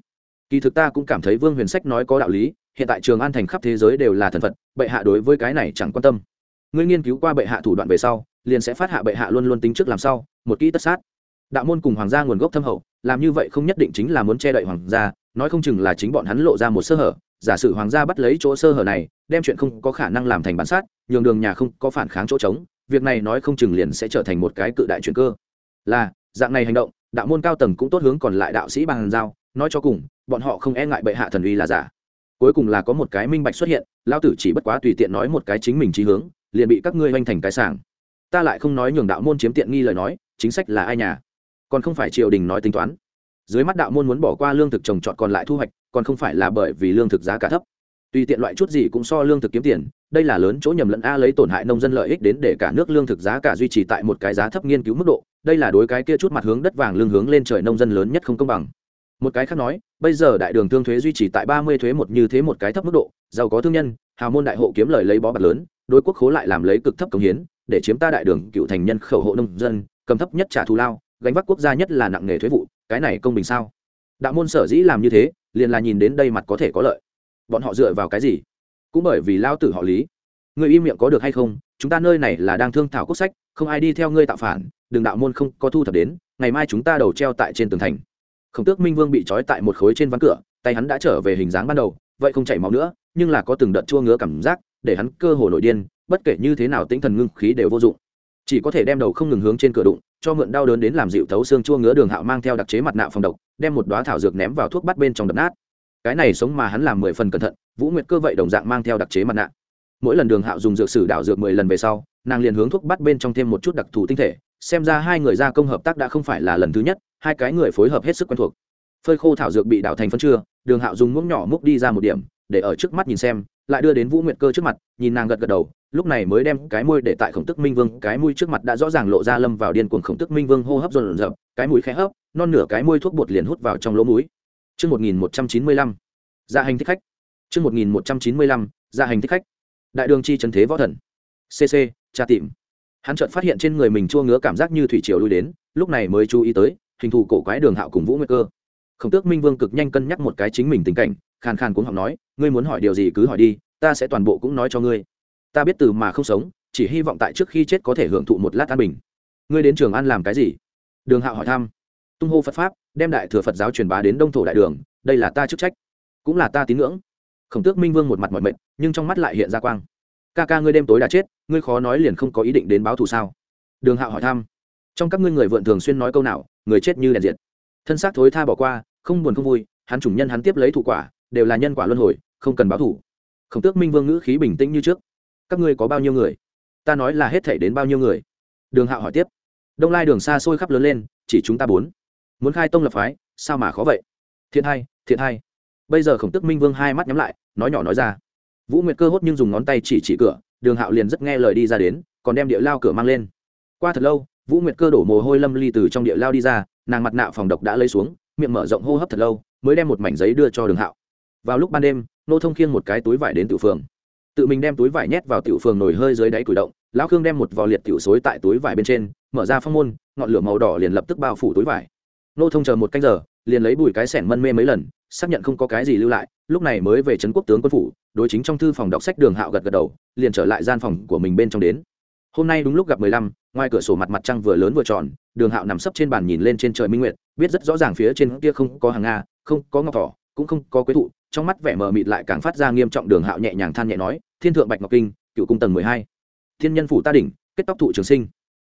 Kỳ thực ta cũng cảm thấy vương huyền sách nói có đạo lý, hiện tại trường an thành khắp thế giới đều là thần phật, bệ hạ đối với cái này chẳng quan tâm ngươi nghiên cứu qua bệ hạ thủ đoạn về sau liền sẽ phát hạ bệ hạ luôn luôn tính trước làm sau, một kỹ tất sát. Đạo môn cùng hoàng gia nguồn gốc thâm hậu làm như vậy không nhất định chính là muốn che đậy hoàng gia nói không chừng là chính bọn hắn lộ ra một sơ hở. Giả sử hoàng gia bắt lấy chỗ sơ hở này đem chuyện không có khả năng làm thành bản sát nhường đường nhà không có phản kháng chỗ trống việc này nói không chừng liền sẽ trở thành một cái cự đại chuyện cơ. Là dạng này hành động đạo môn cao tầng cũng tốt hướng còn lại đạo sĩ bằng giao nói cho cùng bọn họ không e ngại bệ hạ thần uy là giả. Cuối cùng là có một cái minh bạch xuất hiện lao tử chỉ bất quá tùy tiện nói một cái chính mình trí hướng liền bị các ngươi hoành thành cái sảng. Ta lại không nói nhường đạo môn chiếm tiện nghi lời nói, chính sách là ai nhà? Còn không phải triều đình nói tính toán. Dưới mắt đạo môn muốn bỏ qua lương thực trồng trọt còn lại thu hoạch, còn không phải là bởi vì lương thực giá cả thấp. Tùy tiện loại chút gì cũng so lương thực kiếm tiền, đây là lớn chỗ nhầm lẫn a lấy tổn hại nông dân lợi ích đến để cả nước lương thực giá cả duy trì tại một cái giá thấp nghiên cứu mức độ, đây là đối cái kia chút mặt hướng đất vàng lương hướng lên trời nông dân lớn nhất không công bằng. Một cái khác nói, bây giờ đại đường thương thuế duy trì tại ba mươi thuế một như thế một cái thấp mức độ, giàu có thương nhân, hào môn đại hộ kiếm lời lấy bó bạc lớn đối quốc khố lại làm lấy cực thấp công hiến, để chiếm ta đại đường cựu thành nhân khẩu hộ nông dân, cầm thấp nhất trả thù lao, gánh vác quốc gia nhất là nặng nghề thuế vụ, cái này công bình sao? Đạo môn sở dĩ làm như thế, liền là nhìn đến đây mặt có thể có lợi. Bọn họ dựa vào cái gì? Cũng bởi vì lao tử họ lý. Người im miệng có được hay không? Chúng ta nơi này là đang thương thảo quốc sách, không ai đi theo ngươi tạo phản đường đạo môn không có thu thập đến, ngày mai chúng ta đầu treo tại trên tường thành. Khổng tước minh vương bị trói tại một khối trên ván cửa, tay hắn đã trở về hình dáng ban đầu, vậy không chảy máu nữa, nhưng là có từng đợt chua ngứa cảm giác để hắn cơ hồ nổi điên, bất kể như thế nào tinh thần ngưng khí đều vô dụng. Chỉ có thể đem đầu không ngừng hướng trên cửa đụng, cho mượn đau đớn đến làm dịu thấu xương chua ngứa đường hạo mang theo đặc chế mặt nạ phòng độc, đem một đoá thảo dược ném vào thuốc bắt bên trong đập nát. Cái này sống mà hắn làm mười phần cẩn thận, vũ nguyệt cơ vậy đồng dạng mang theo đặc chế mặt nạ. Mỗi lần đường hạo dùng dược sử đảo dược mười lần về sau, nàng liền hướng thuốc bắt bên trong thêm một chút đặc thù tinh thể, xem ra hai người gia công hợp tác đã không phải là lần thứ nhất, hai cái người phối hợp hết sức quen thuộc. Phơi khô thảo dược bị đảo thành phân chưa đường hạo dùng muỗng nhỏ múc đi ra một điểm, để ở trước mắt nhìn xem lại đưa đến vũ nguyệt cơ trước mặt nhìn nàng gật gật đầu lúc này mới đem cái môi để tại khổng tức minh vương cái mũi trước mặt đã rõ ràng lộ ra lâm vào điên cuồng khổng tức minh vương hô hấp dồn dập cái mũi khẽ hấp non nửa cái môi thuốc bột liền hút vào trong lỗ mũi Trước 1195, dạ hành thích khách. Trước 1195, dạ hành thích khách. Đại đường chi trần thế võ thần. CC, tra tìm. Hắn chợt phát hiện trên người mình chua ngứa cảm giác như thủy triều lui đến, lúc này mới chú ý tới, hình thù cổ quái đường hạo cùng vũ nguyệt cơ. Khổng tước minh vương cực nhanh cân nhắc một cái chính mình tình cảnh, khàn khàn cũng học nói, ngươi muốn hỏi điều gì cứ hỏi đi, ta sẽ toàn bộ cũng nói cho ngươi. Ta biết từ mà không sống chỉ hy vọng tại trước khi chết có thể hưởng thụ một lát an bình. Ngươi đến trường an làm cái gì? Đường hạo hỏi thăm. Tung hô phật pháp đem đại thừa phật giáo truyền bá đến đông thổ đại đường đây là ta chức trách cũng là ta tín ngưỡng. Khổng tước minh vương một mặt mọi mệnh nhưng trong mắt lại hiện ra quang. Ca ca ngươi đêm tối đã chết ngươi khó nói liền không có ý định đến báo thù sao? Đường hạo hỏi thăm. Trong các ngươi người vượn thường xuyên nói câu nào người chết như đèn diệt. Thân xác thối tha bỏ qua không buồn không vui, hắn chủng nhân hắn tiếp lấy thủ quả, đều là nhân quả luân hồi, không cần báo thủ. Khổng tước minh vương ngữ khí bình tĩnh như trước. Các ngươi có bao nhiêu người? Ta nói là hết thể đến bao nhiêu người? Đường hạo hỏi tiếp. Đông lai đường xa xôi khắp lớn lên, chỉ chúng ta bốn. Muốn khai tông lập phái, sao mà khó vậy? Thiện hai thiện hai bây giờ khổng tước minh vương hai mắt nhắm lại, nói nhỏ nói ra. Vũ nguyệt cơ hốt nhưng dùng ngón tay chỉ chỉ cửa, đường hạo liền rất nghe lời đi ra đến, còn đem địa lao cửa mang lên. Qua thật lâu, vũ nguyệt cơ đổ mồ hôi lâm ly từ trong địa lao đi ra, nàng mặt nạ phòng độc đã lấy xuống miệng mở rộng hô hấp thật lâu, mới đem một mảnh giấy đưa cho đường hạo. Vào lúc ban đêm, nô thông khiêng một cái túi vải đến tiểu phường. Tự mình đem túi vải nhét vào tiểu phường nổi hơi dưới đáy cử động, lão khương đem một vò liệt tiểu xối tại túi vải bên trên, mở ra phong môn, ngọn lửa màu đỏ liền lập tức bao phủ túi vải. Nô thông chờ một canh giờ, liền lấy bùi cái sẻn mân mê mấy lần, xác nhận không có cái gì lưu lại, lúc này mới về trấn quốc tướng quân phủ, đối chính trong thư phòng đọc sách đường hạo gật gật đầu, liền trở lại gian phòng của mình bên trong đến. Hôm nay đúng lúc gặp mười lăm ngoài cửa sổ mặt mặt trăng vừa lớn vừa tròn, đường hạo nằm sấp trên bàn nhìn lên trên trời minh nguyệt, biết rất rõ ràng phía trên kia không có hàng nga, không có ngọc thỏ, cũng không có quế thụ, trong mắt vẻ mờ mịt lại càng phát ra nghiêm trọng đường hạo nhẹ nhàng than nhẹ nói, thiên thượng bạch ngọc kinh, cựu cung tầng mười hai. Thiên nhân phủ ta đỉnh, kết tóc thụ trường sinh.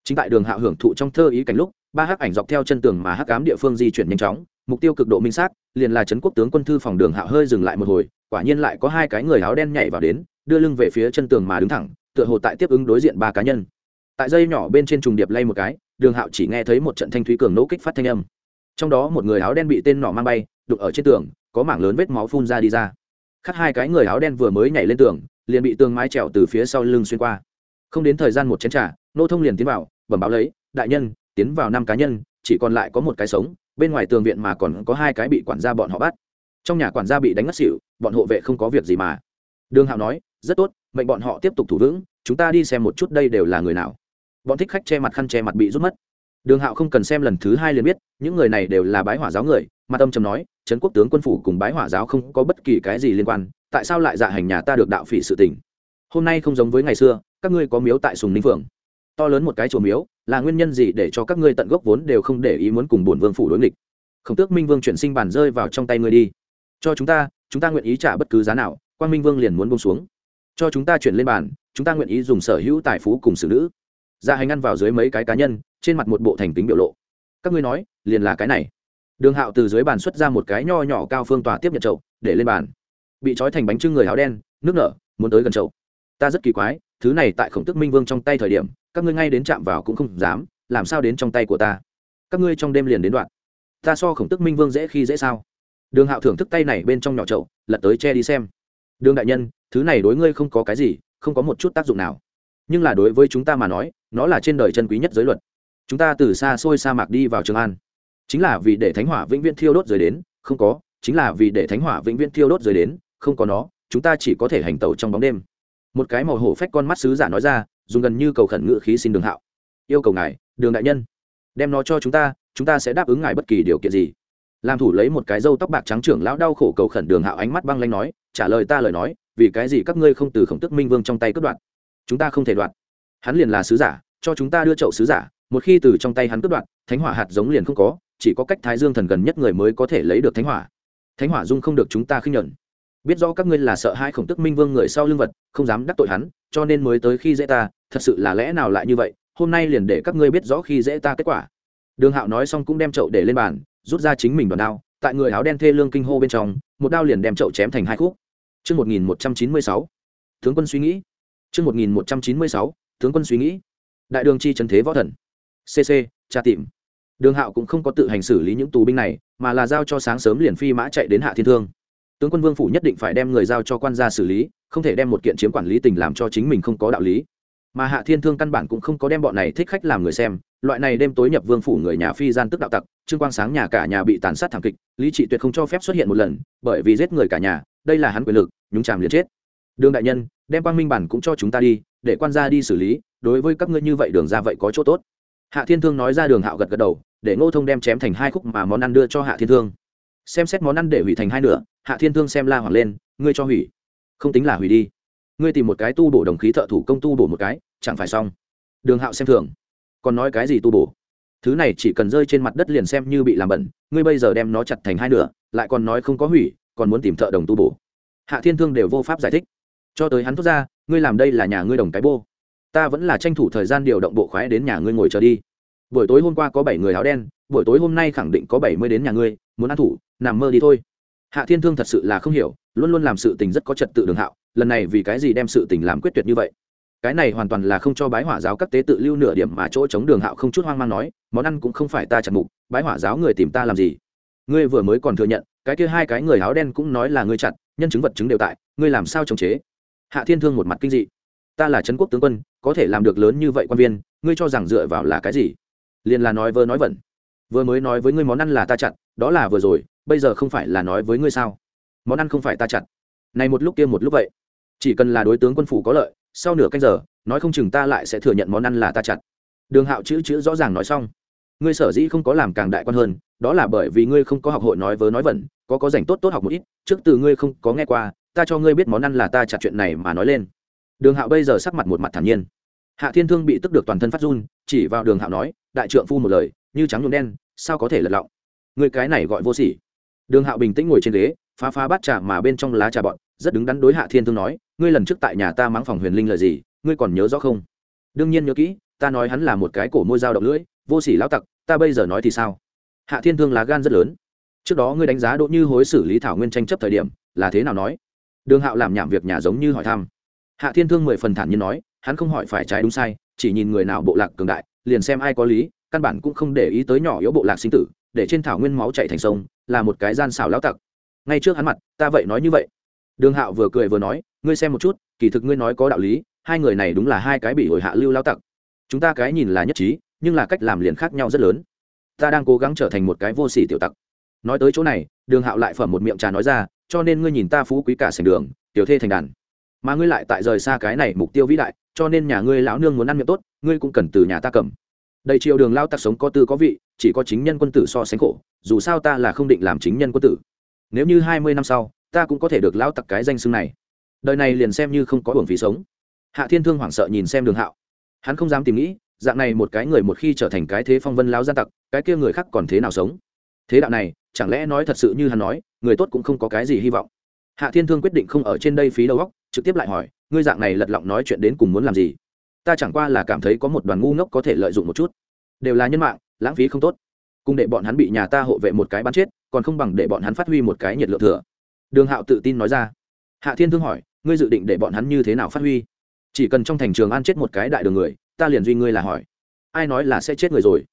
Chính tại đường hạo hưởng thụ trong thơ ý cảnh lúc, ba hắc ảnh dọc theo chân tường mà hắc ám địa phương di chuyển nhanh chóng, mục tiêu cực độ minh xác, liền là trấn quốc tướng quân thư phòng đường hạo hơi dừng lại một hồi, quả nhiên lại có hai cái người áo đen nhảy vào đến, đưa lưng về phía chân tường mà đứng thẳng, tựa hồ tại tiếp ứng đối diện ba cá nhân tại dây nhỏ bên trên trùng điệp lay một cái, đường hạo chỉ nghe thấy một trận thanh thúy cường nỗ kích phát thanh âm. Trong đó một người áo đen bị tên nỏ mang bay, đục ở trên tường, có mảng lớn vết máu phun ra đi ra. Khắc hai cái người áo đen vừa mới nhảy lên tường, liền bị tường mái trèo từ phía sau lưng xuyên qua. Không đến thời gian một chén t r à nô thông liền tiến vào, bẩm báo lấy, đại nhân, tiến vào năm cá nhân, chỉ còn lại có một cái sống, bên ngoài tường viện mà còn có hai cái bị quản gia bọn họ bắt. Trong nhà quản gia bị đánh ngất xỉu, bọn hộ vệ không có việc gì mà. Đường hạo nói, rất tốt, mệnh bọn họ tiếp tục thủ vững, chúng ta đi xem một chút đây đều là người nào bọn thích khách che mặt khăn che mặt bị rút mất. Đường hạo không cần xem lần thứ hai liền biết, những người này đều là bái hỏa giáo người, mà tâm trầm nói, trấn quốc tướng quân phủ cùng bái hỏa giáo không có bất kỳ cái gì liên quan, tại sao lại dạ hành nhà ta được đạo phỉ sự tình? Hôm nay không giống với ngày xưa, các ngươi có miếu tại sùng ninh phượng. To lớn một cái chùa miếu, là nguyên nhân gì để cho các ngươi tận gốc vốn đều không để ý muốn cùng bổn vương phủ đối nghịch? Khổng tước minh vương chuyển sinh bản rơi vào trong tay ngươi đi. Cho chúng ta chúng ta nguyện ý trả bất cứ giá nào quan minh vương liền muốn bông xuống. Cho chúng ta chuyển lên bàn, chúng ta nguyện ý dùng sở hữu tài phú cùng xử nữ dạ hành ăn vào dưới mấy cái cá nhân, trên mặt một bộ thành tính biểu lộ. Các ngươi nói, liền là cái này. Đường hạo từ dưới bàn xuất ra một cái nho nhỏ cao phương tòa tiếp nhận chậu, để lên bàn. Bị trói thành bánh trưng người áo đen, nước nở, muốn tới gần chậu. Ta rất kỳ quái, thứ này tại khổng tức minh vương trong tay thời điểm, các ngươi ngay đến chạm vào cũng không dám, làm sao đến trong tay của ta? Các ngươi trong đêm liền đến đoạn. Ta so khổng tức minh vương dễ khi dễ sao? Đường hạo thưởng thức tay này bên trong nhỏ chậu, lật tới che đi xem. Đường đại nhân, thứ này đối ngươi không có cái gì, không có một chút tác dụng nào. Nhưng là đối với chúng ta mà nói nó là trên đời chân quý nhất giới luật. Chúng ta từ xa xôi sa mạc đi vào trường an. Chính là vì để thánh hỏa vĩnh viễn thiêu đốt rời đến, không có, chính là vì để thánh hỏa vĩnh viễn thiêu đốt rời đến, không có nó, chúng ta chỉ có thể hành tẩu trong bóng đêm. Một cái màu hổ phách con mắt sứ giả nói ra, dùng gần như cầu khẩn ngự khí xin đường hạo. Yêu cầu ngài, đường đại nhân, đem nó cho chúng ta chúng ta sẽ đáp ứng ngài bất kỳ điều kiện gì. Làm thủ lấy một cái râu tóc bạc trắng trưởng lão đau khổ cầu khẩn đường hạo ánh mắt băng lanh nói, trả lời ta lời nói, vì cái gì các ngươi không từ khổng tức minh vương trong tay cướp đoạt? Chúng ta không thể đoạt hắn liền là sứ giả cho chúng ta đưa chậu sứ giả một khi từ trong tay hắn cướp đoạt thánh hỏa hạt giống liền không có chỉ có cách thái dương thần gần nhất người mới có thể lấy được thánh hỏa. Thánh hỏa dung không được chúng ta khinh nhuận. Biết rõ các ngươi là sợ hai khổng tức minh vương người sau lưng vật không dám đắc tội hắn cho nên mới tới khi dễ ta thật sự là lẽ nào lại như vậy hôm nay liền để các ngươi biết rõ khi dễ ta kết quả. Đường hạo nói xong cũng đem chậu để lên bàn rút ra chính mình đòn đao tại người áo đen thê lương kinh hô bên trong một đao liền đem chậu chém thành hai khúc. Trước 1196, tướng quân suy nghĩ. Trước 1196, tướng quân suy nghĩ. Đại đường chi trần thế võ thần. CC, tra tìm. Đường Hạo cũng không có tự hành xử lý những tù binh này, mà là giao cho sáng sớm liền phi mã chạy đến Hạ Thiên Thương. Tướng quân Vương phủ nhất định phải đem người giao cho quan gia xử lý, không thể đem một kiện chiếm quản lý tình làm cho chính mình không có đạo lý. Mà Hạ Thiên Thương căn bản cũng không có đem bọn này thích khách làm người xem, loại này đêm tối nhập vương phủ người nhà phi gian tức đạo tặc, Trương Quang sáng nhà cả nhà bị tàn sát thảm kịch, Lý Trị Tuyệt không cho phép xuất hiện một lần, bởi vì giết người cả nhà, đây là hắn quyền lực, nhúng chàm liền chết. Đường đại nhân, đem Quang Minh bản cũng cho chúng ta đi, để quan gia đi xử lý, đối với các ngươi như vậy đường ra vậy có chỗ tốt. Hạ Thiên Thương nói ra Đường Hạo gật gật đầu, để ngô thông đem chém thành hai khúc mà món ăn đưa cho hạ thiên thương. Xem xét món ăn để hủy thành hai nửa hạ thiên thương xem la hoàng lên ngươi cho hủy. Không tính là hủy đi. Ngươi tìm một cái tu bổ đồng khí thợ thủ công tu bổ một cái chẳng phải xong. Đường hạo xem thường. Còn nói cái gì tu bổ? Thứ này chỉ cần rơi trên mặt đất liền xem như bị làm bẩn ngươi bây giờ đem nó chặt thành hai nửa lại còn nói không có hủy còn muốn tìm thợ đồng tu bổ. Hạ thiên thương đều vô pháp giải thích cho tới hắn thốt ra, ngươi làm đây là nhà ngươi đồng cái bô. Ta vẫn là tranh thủ thời gian điều động bộ khoái đến nhà ngươi ngồi chờ đi. Buổi tối hôm qua có bảy người áo đen, buổi tối hôm nay khẳng định có bảy mươi đến nhà ngươi, muốn ăn thủ, nằm mơ đi thôi. Hạ thiên thương thật sự là không hiểu, luôn luôn làm sự tình rất có trật tự đường hạo, lần này vì cái gì đem sự tình làm quyết tuyệt như vậy? Cái này hoàn toàn là không cho bái hỏa giáo các tế tự lưu nửa điểm mà chỗ chống đường hạo không chút hoang mang nói, món ăn cũng không phải ta chặt mục, bái hỏa giáo người tìm ta làm gì? Ngươi vừa mới còn thừa nhận, cái kia hai cái người áo đen cũng nói là ngươi chặt, nhân chứng vật chứng đều tại, ngươi làm sao chống chế? Hạ thiên thương một mặt kinh dị. Ta là trấn quốc tướng quân, có thể làm được lớn như vậy quan viên, ngươi cho rằng dựa vào là cái gì? Liền là nói vơ nói vẩn. Vừa mới nói với ngươi món ăn là ta chặn đó là vừa rồi, bây giờ không phải là nói với ngươi sao? Món ăn không phải ta chặn này một lúc kia một lúc vậy. Chỉ cần là đối tướng quân phủ có lợi, sau nửa canh giờ, nói không chừng ta lại sẽ thừa nhận món ăn là ta chặn đường hạo chữ chữ rõ ràng nói xong. Ngươi sở dĩ không có làm càng đại quan hơn, đó là bởi vì ngươi không có học hội nói vớ nói vẩn, có có dành tốt tốt học một ít, trước từ ngươi không có nghe qua ta cho ngươi biết món ăn là ta chặt chuyện này mà nói lên. Đường hạo bây giờ sắc mặt một mặt thản nhiên. Hạ thiên thương bị tức được toàn thân phát run, chỉ vào đường hạo nói, đại trượng phu một lời, như trắng nhuộm đen, sao có thể lật lọng? Người cái này gọi vô sỉ. Đường hạo bình tĩnh ngồi trên ghế, phá phá bát trà mà bên trong lá trà bọn, rất đứng đắn đối hạ thiên thương nói, ngươi lần trước tại nhà ta mắng phòng huyền linh là gì, ngươi còn nhớ rõ không? Đương nhiên nhớ kỹ, ta nói hắn là một cái cổ môi dao động lưỡi, vô sỉ lão tặc, ta bây giờ nói thì sao? Hạ thiên thương lá gan rất lớn. Trước đó ngươi đánh giá đỗ như hối xử lý thảo nguyên tranh chấp thời điểm, là thế nào nói? Đường hạo làm nhảm việc nhà giống như hỏi thăm. Hạ thiên thương mười phần thản nhiên nói, hắn không hỏi phải trái đúng sai, chỉ nhìn người nào bộ lạc cường đại, liền xem ai có lý, căn bản cũng không để ý tới nhỏ yếu bộ lạc sinh tử, để trên thảo nguyên máu chạy thành sông, là một cái gian xào lão tặc. Ngay trước hắn mặt, ta vậy nói như vậy. Đường hạo vừa cười vừa nói, ngươi xem một chút, kỳ thực ngươi nói có đạo lý, hai người này đúng là hai cái bị hồi hạ lưu lao tặc. Chúng ta cái nhìn là nhất trí, nhưng là cách làm liền khác nhau rất lớn. Ta đang cố gắng trở thành một cái vô sỉ tiểu tặc. Nói tới chỗ này, đường hạo lại phẩm một miệng trà nói ra cho nên ngươi nhìn ta phú quý cả sành đường, tiểu thê thành đàn. Mà ngươi lại tại rời xa cái này mục tiêu vĩ đại, cho nên nhà ngươi lão nương muốn ăn miệng tốt, ngươi cũng cần từ nhà ta cầm. Đầy chiều đường lao tặc sống có tư có vị, chỉ có chính nhân quân tử so sánh khổ, dù sao ta là không định làm chính nhân quân tử. Nếu như hai mươi năm sau, ta cũng có thể được lao tặc cái danh xưng này. Đời này liền xem như không có hưởng phí sống. Hạ thiên thương hoảng sợ nhìn xem đường hạo. Hắn không dám tìm nghĩ, dạng này một cái người một khi trở thành cái thế phong vân lao gia tặc, cái kia người khác còn thế nào sống? Thế đạo này, chẳng lẽ nói thật sự như hắn nói người tốt cũng không có cái gì hy vọng. Hạ thiên thương quyết định không ở trên đây phí đầu góc trực tiếp lại hỏi, ngươi dạng này lật lọng nói chuyện đến cùng muốn làm gì? Ta chẳng qua là cảm thấy có một đoàn ngu ngốc có thể lợi dụng một chút. Đều là nhân mạng, lãng phí không tốt. Cùng để bọn hắn bị nhà ta hộ vệ một cái bắn chết, còn không bằng để bọn hắn phát huy một cái nhiệt lượng thừa. Đường hạo tự tin nói ra. Hạ thiên thương hỏi, ngươi dự định để bọn hắn như thế nào phát huy? Chỉ cần trong thành trường an chết một cái đại đường người, ta liền duy ngươi là hỏi. Ai nói là sẽ chết người rồi?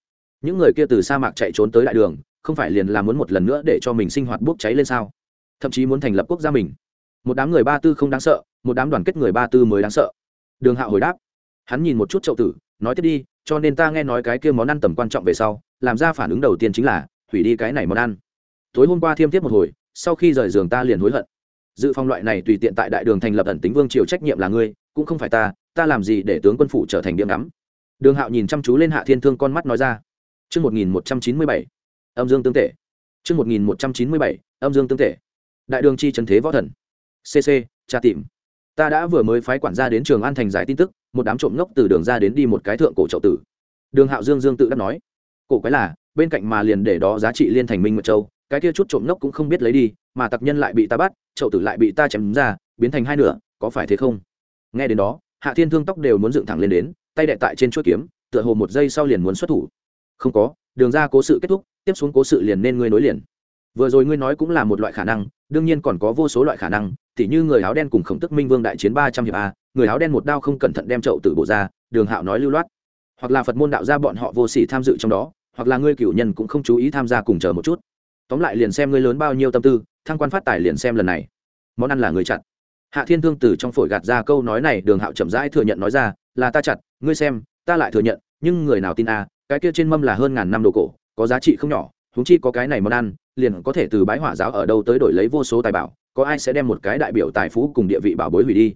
Những người kia từ sa mạc chạy trốn tới đại đường không phải liền là muốn một lần nữa để cho mình sinh hoạt bốc cháy lên sao? Thậm chí muốn thành lập quốc gia mình. Một đám người ba tư không đáng sợ một đám đoàn kết người ba tư mới đáng sợ. Đường hạo hồi đáp. Hắn nhìn một chút trậu tử nói tiếp đi cho nên ta nghe nói cái kia món ăn tầm quan trọng về sau làm ra phản ứng đầu tiên chính là hủy đi cái này món ăn. Tối hôm qua thiêm tiếp một hồi sau khi rời giường ta liền hối hận. Dự phòng loại này tùy tiện tại đại đường thành lập ẩn tính vương triều trách nhiệm là ngươi cũng không phải ta ta làm gì để tướng quân phủ trở thành điểm ngắm? Đường hạo nhìn chăm chú lên hạ thiên thương con mắt nói ra. Trước 1197, âm dương tương tệ. Trước 1197, âm dương tương tệ. Đại đường chi trần thế võ thần. CC, tra tìm. Ta đã vừa mới phái quản gia đến trường An thành giải tin tức, một đám trộm ngốc từ đường ra đến đi một cái thượng cổ trậu tử đường hạo dương dương tự đắc nói cổ quái là bên cạnh mà liền để đó giá trị liên thành minh mật châu cái kia chút trộm ngốc cũng không biết lấy đi mà tặc nhân lại bị ta bắt trậu tử lại bị ta chém ra biến thành hai nửa có phải thế không nghe đến đó hạ thiên thương tóc đều muốn dựng thẳng lên đến tay đệ tại trên chuỗi kiếm tựa hồ một giây sau liền muốn xuất thủ không có đường ra cố sự kết thúc, tiếp xuống cố sự liền nên ngươi nối liền. Vừa rồi ngươi nói cũng là một loại khả năng, đương nhiên còn có vô số loại khả năng, tỉ như người áo đen cùng khổng tức minh vương đại chiến ba trăm hiệp a, người áo đen một đao không cẩn thận đem chậu từ bộ ra, đường hạo nói lưu loát. Hoặc là phật môn đạo gia bọn họ vô s ỉ tham dự trong đó, hoặc là ngươi cựu nhân cũng không chú ý tham gia cùng chờ một chút. Tóm lại liền xem ngươi lớn bao nhiêu tâm tư, thăng quan phát tài liền xem lần này. Món ăn là người chặt. Hạ thiên thương từ trong phổi gạt ra câu nói này, đường hạo chậm rãi thừa nhận nói ra, là ta chặt, ngươi xem, ta lại thừa nhận, nhưng người nào tin a cái kia trên mâm là hơn ngàn năm đồ cổ, có giá trị không nhỏ húng chi có cái này món ăn, liền có thể từ bái hỏa giáo ở đâu tới đổi lấy vô số tài bảo, có ai sẽ đem một cái đại biểu tài phú cùng địa vị bảo bối hủy đi?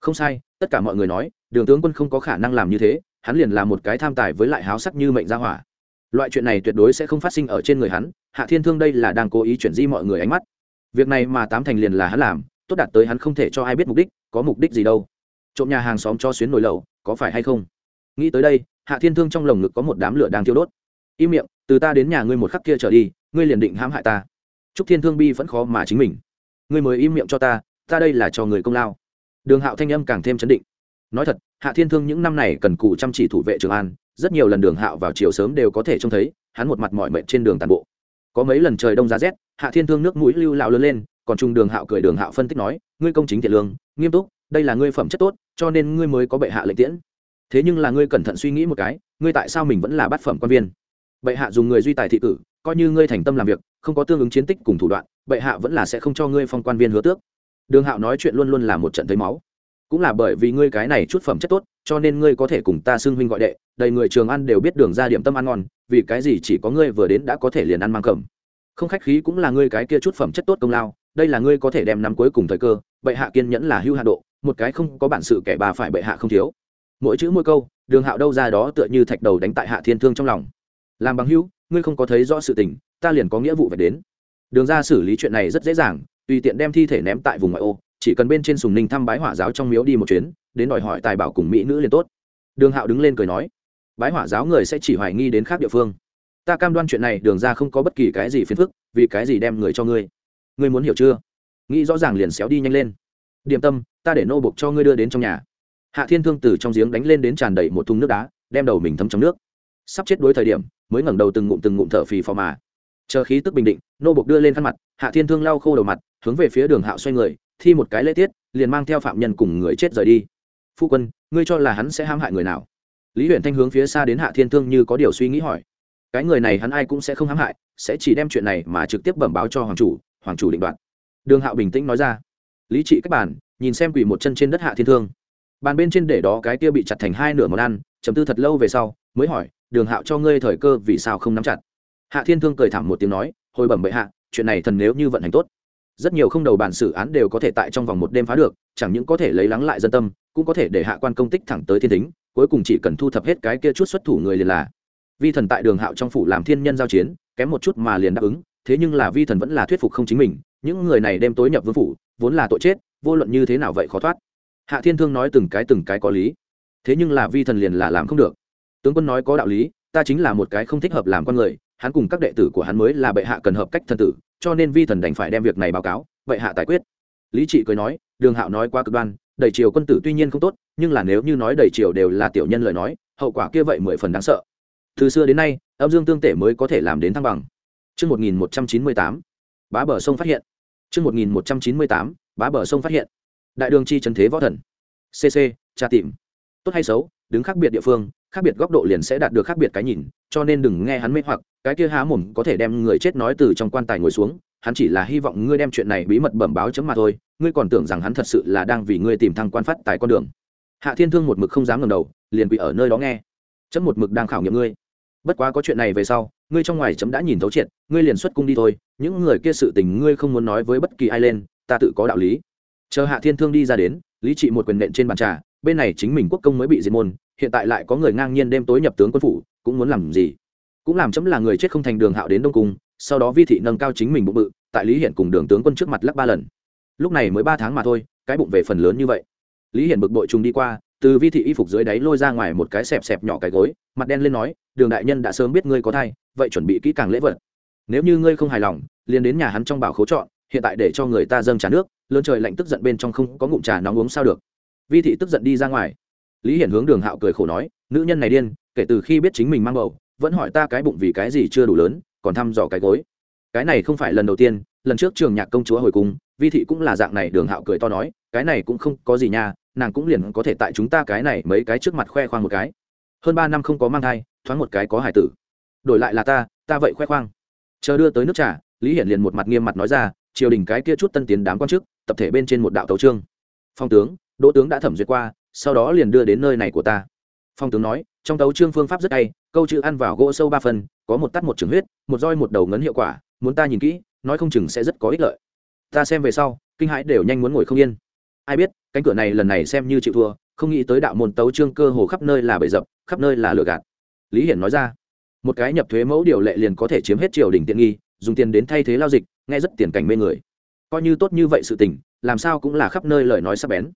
Không sai, tất cả mọi người nói, đường tướng quân không có khả năng làm như thế, hắn liền là một cái tham tài với lại háo sắc như mệnh gia hỏa. Loại chuyện này tuyệt đối sẽ không phát sinh ở trên người hắn, hạ thiên thương đây là đang cố ý chuyển di mọi người ánh mắt. Việc này mà tám thành liền là hắn làm, tốt đạt tới hắn không thể cho ai biết mục đích, có mục đích gì đâu. Trộm nhà hàng xóm cho xuyến nồi lầu có phải hay không? Nghĩ tới đây hạ thiên thương trong lồng ngực có một đám lửa đang thiêu đốt. Im miệng, từ ta đến nhà ngươi một khắc kia trở đi, ngươi liền định hãm hại ta. Trúc thiên thương bi vẫn khó mà chính mình. Ngươi mới im miệng cho ta ta đây là cho người công lao. Đường hạo thanh âm càng thêm chấn định. Nói thật, hạ thiên thương những năm này cần cù chăm chỉ thủ vệ trường an, rất nhiều lần đường hạo vào chiều sớm đều có thể trông thấy, hắn một mặt mỏi mệt trên đường tàn bộ. Có mấy lần trời đông giá rét, hạ thiên thương nước mũi lưu lạo lớn lên, còn trung đường hạo cười đường hạo phân tích nói, ngươi công chính thiện lương, nghiêm túc, đây là ngươi phẩm chất tốt, cho nên ngươi mới có bệ hạ lệnh tiễn thế nhưng là ngươi cẩn thận suy nghĩ một cái, ngươi tại sao mình vẫn là bát phẩm quan viên? Bệ hạ dùng người duy tài thị cử coi như ngươi thành tâm làm việc, không có tương ứng chiến tích cùng thủ đoạn, bệ hạ vẫn là sẽ không cho ngươi phong quan viên hứa tước. Đường hạo nói chuyện luôn luôn là một trận thấy máu. Cũng là bởi vì ngươi cái này chút phẩm chất tốt, cho nên ngươi có thể cùng ta xưng huynh gọi đệ, đầy người trường ăn đều biết đường ra điểm tâm ăn ngon, vì cái gì chỉ có ngươi vừa đến đã có thể liền ăn mang cầm. Không khách khí cũng là ngươi cái kia chút phẩm chất tốt công lao, đây là ngươi có thể đem năm cuối cùng thời cơ, bệ hạ kiên nhẫn là hưu hạ độ, một cái không có bản sự kẻ bà phải bệ hạ không thiếu mỗi chữ mỗi câu, đường hạo đâu ra đó tựa như thạch đầu đánh tại hạ thiên thương trong lòng. Làm bằng hữu, ngươi không có thấy rõ sự tình, ta liền có nghĩa vụ phải đến. Đường ra xử lý chuyện này rất dễ dàng, tùy tiện đem thi thể ném tại vùng ngoại ô, chỉ cần bên trên sùng ninh thăm bái hỏa giáo trong miếu đi một chuyến, đến đòi hỏi tài bảo cùng mỹ nữ liền tốt. Đường hạo đứng lên cười nói, bái hỏa giáo người sẽ chỉ hoài nghi đến khác địa phương. Ta cam đoan chuyện này, đường ra không có bất kỳ cái gì phiền phức, vì cái gì đem người cho ngươi? Ngươi muốn hiểu chưa? Nghĩ rõ ràng liền xéo đi nhanh lên. Điểm tâm, ta để nô bục cho ngươi đưa đến trong nhà hạ thiên thương từ trong giếng đánh lên đến tràn đầy một thùng nước đá, đem đầu mình thấm trong nước. Sắp chết đối thời điểm, mới ngẩng đầu từng ngụm từng ngụm thở phì phò mà. Chờ khí tức bình định, nô bục đưa lên khăn mặt, hạ thiên thương lau khô đầu mặt, hướng về phía đường hạo xoay người, thi một cái lễ tiết, liền mang theo phạm nhân cùng người chết rời đi. Phu quân, ngươi cho là hắn sẽ hãm hại người nào? Lý huyện thanh hướng phía xa đến hạ thiên thương như có điều suy nghĩ hỏi. Cái người này hắn ai cũng sẽ không hãm hại, sẽ chỉ đem chuyện này mà trực tiếp bẩm báo cho hoàng chủ hoàng chủ định đoạt. Đường hạo bình tĩnh nói ra. Lý trị các bản nhìn xem quỷ một chân trên đất hạ thiên thương bàn bên trên để đó cái kia bị chặt thành hai nửa món ăn, chấm tư thật lâu về sau, mới hỏi, đường hạo cho ngươi thời cơ vì sao không nắm chặt? Hạ thiên thương cười thảm một tiếng nói, hồi bẩm bệ hạ, chuyện này thần nếu như vận hành tốt, rất nhiều không đầu bản xử án đều có thể tại trong vòng một đêm phá được, chẳng những có thể lấy lắng lại dân tâm, cũng có thể để hạ quan công tích thẳng tới thiên tính cuối cùng chỉ cần thu thập hết cái kia chút xuất thủ người liền là. Vi thần tại đường hạo trong phủ làm thiên nhân giao chiến, kém một chút mà liền đáp ứng, thế nhưng là vi thần vẫn là thuyết phục không chính mình, những người này đêm tối nhập vương phủ, vốn là tội chết, vô luận như thế nào vậy khó thoát hạ thiên thương nói từng cái từng cái có lý. Thế nhưng là vi thần liền là làm không được. Tướng quân nói có đạo lý ta chính là một cái không thích hợp làm con người hắn cùng các đệ tử của hắn mới là bệ hạ cần hợp cách thần tử cho nên vi thần đành phải đem việc này báo cáo bệ hạ tài quyết. Lý trị cười nói đường hạo nói qua cực đoan đầy triều quân tử tuy nhiên không tốt nhưng là nếu như nói đầy triều đều là tiểu nhân lời nói hậu quả kia vậy mười phần đáng sợ. Từ xưa đến nay âm dương tương tể mới có thể làm đến thăng bằng. Trước 1198, bá bờ sông phát hiện. Trước 1198, bá bờ sông phát hiện. Đại đường chi trần thế võ thần. CC, tra tìm. Tốt hay xấu, đứng khác biệt địa phương, khác biệt góc độ liền sẽ đạt được khác biệt cái nhìn, cho nên đừng nghe hắn mê hoặc, cái kia há mồm có thể đem người chết nói từ trong quan tài ngồi xuống, hắn chỉ là hy vọng ngươi đem chuyện này bí mật bẩm báo chấm mà thôi, ngươi còn tưởng rằng hắn thật sự là đang vì ngươi tìm thăng quan phát tại con đường. Hạ Thiên Thương một mực không dám ngẩng đầu, liền quỳ ở nơi đó nghe. Chấm một mực đang khảo nghiệm ngươi. Bất quá có chuyện này về sau, ngươi trong ngoài chấm đã nhìn thấu triệt, ngươi liền xuất cung đi thôi, những người kia sự tình ngươi không muốn nói với bất kỳ ai lên, ta tự có đạo lý. Chờ Hạ Thiên Thương đi ra đến, Lý Trị một quyền nện trên bàn trà, bên này chính mình quốc công mới bị diệt môn, hiện tại lại có người ngang nhiên đêm tối nhập tướng quân phủ, cũng muốn làm gì? Cũng làm chấm là người chết không thành đường hạo đến Đông cung, sau đó Vi thị nâng cao chính mình bụng bự, tại Lý Hiển cùng Đường tướng quân trước mặt lắc ba lần. Lúc này mới ba tháng mà thôi, cái bụng về phần lớn như vậy. Lý Hiển bực bội trùng đi qua, từ Vi thị y phục dưới đáy lôi ra ngoài một cái xẹp xẹp nhỏ cái gối, mặt đen lên nói, Đường đại nhân đã sớm biết ngươi có thai, vậy chuẩn bị kỹ càng lễ vật. Nếu như ngươi không hài lòng, liền đến nhà hắn trong bảo khấu chọn, hiện tại để cho người ta dâng trà nước, lớn trời lạnh tức giận bên trong không có ngụm trà nóng uống sao được. Vi thị tức giận đi ra ngoài. Lý hiển hướng đường hạo cười khổ nói nữ nhân này điên kể từ khi biết chính mình mang bầu vẫn hỏi ta cái bụng vì cái gì chưa đủ lớn còn thăm dò cái gối. Cái này không phải lần đầu tiên lần trước trường nhạc công chúa hồi cung vi thị cũng là dạng này. Đường hạo cười to nói cái này cũng không có gì nha nàng cũng liền có thể tại chúng ta cái này mấy cái trước mặt khoe khoang một cái. Hơn ba năm không có mang thai thoáng một cái có hải tử. Đổi lại là ta ta vậy khoe khoang. Chờ đưa tới nước trà lý hiển liền một mặt nghiêm mặt nói ra triều đình cái kia chút tân tiến đám quan chức, tập thể bên trên một đạo tấu trương phong tướng, đỗ tướng đã thẩm duyệt qua, sau đó liền đưa đến nơi này của ta. Phong tướng nói, trong tấu trương phương pháp rất hay, câu chữ ăn vào gỗ sâu ba phần, có một tắt một trường huyết, một roi một đầu ngấn hiệu quả, muốn ta nhìn kỹ, nói không chừng sẽ rất có ích lợi. Ta xem về sau, kinh hãi đều nhanh muốn ngồi không yên. Ai biết, cánh cửa này lần này xem như chịu thua, không nghĩ tới đạo môn tấu trương cơ hồ khắp nơi là bể dập, khắp nơi là lừa gạt. Lý hiển nói ra, một cái nhập thuế mẫu điều lệ liền có thể chiếm hết triều đình tiện nghi, dùng tiền đến thay thế lao dịch nghe rất tiền cảnh mê người. Coi như tốt như vậy sự tình, làm sao cũng là khắp nơi lời nói sắc bén.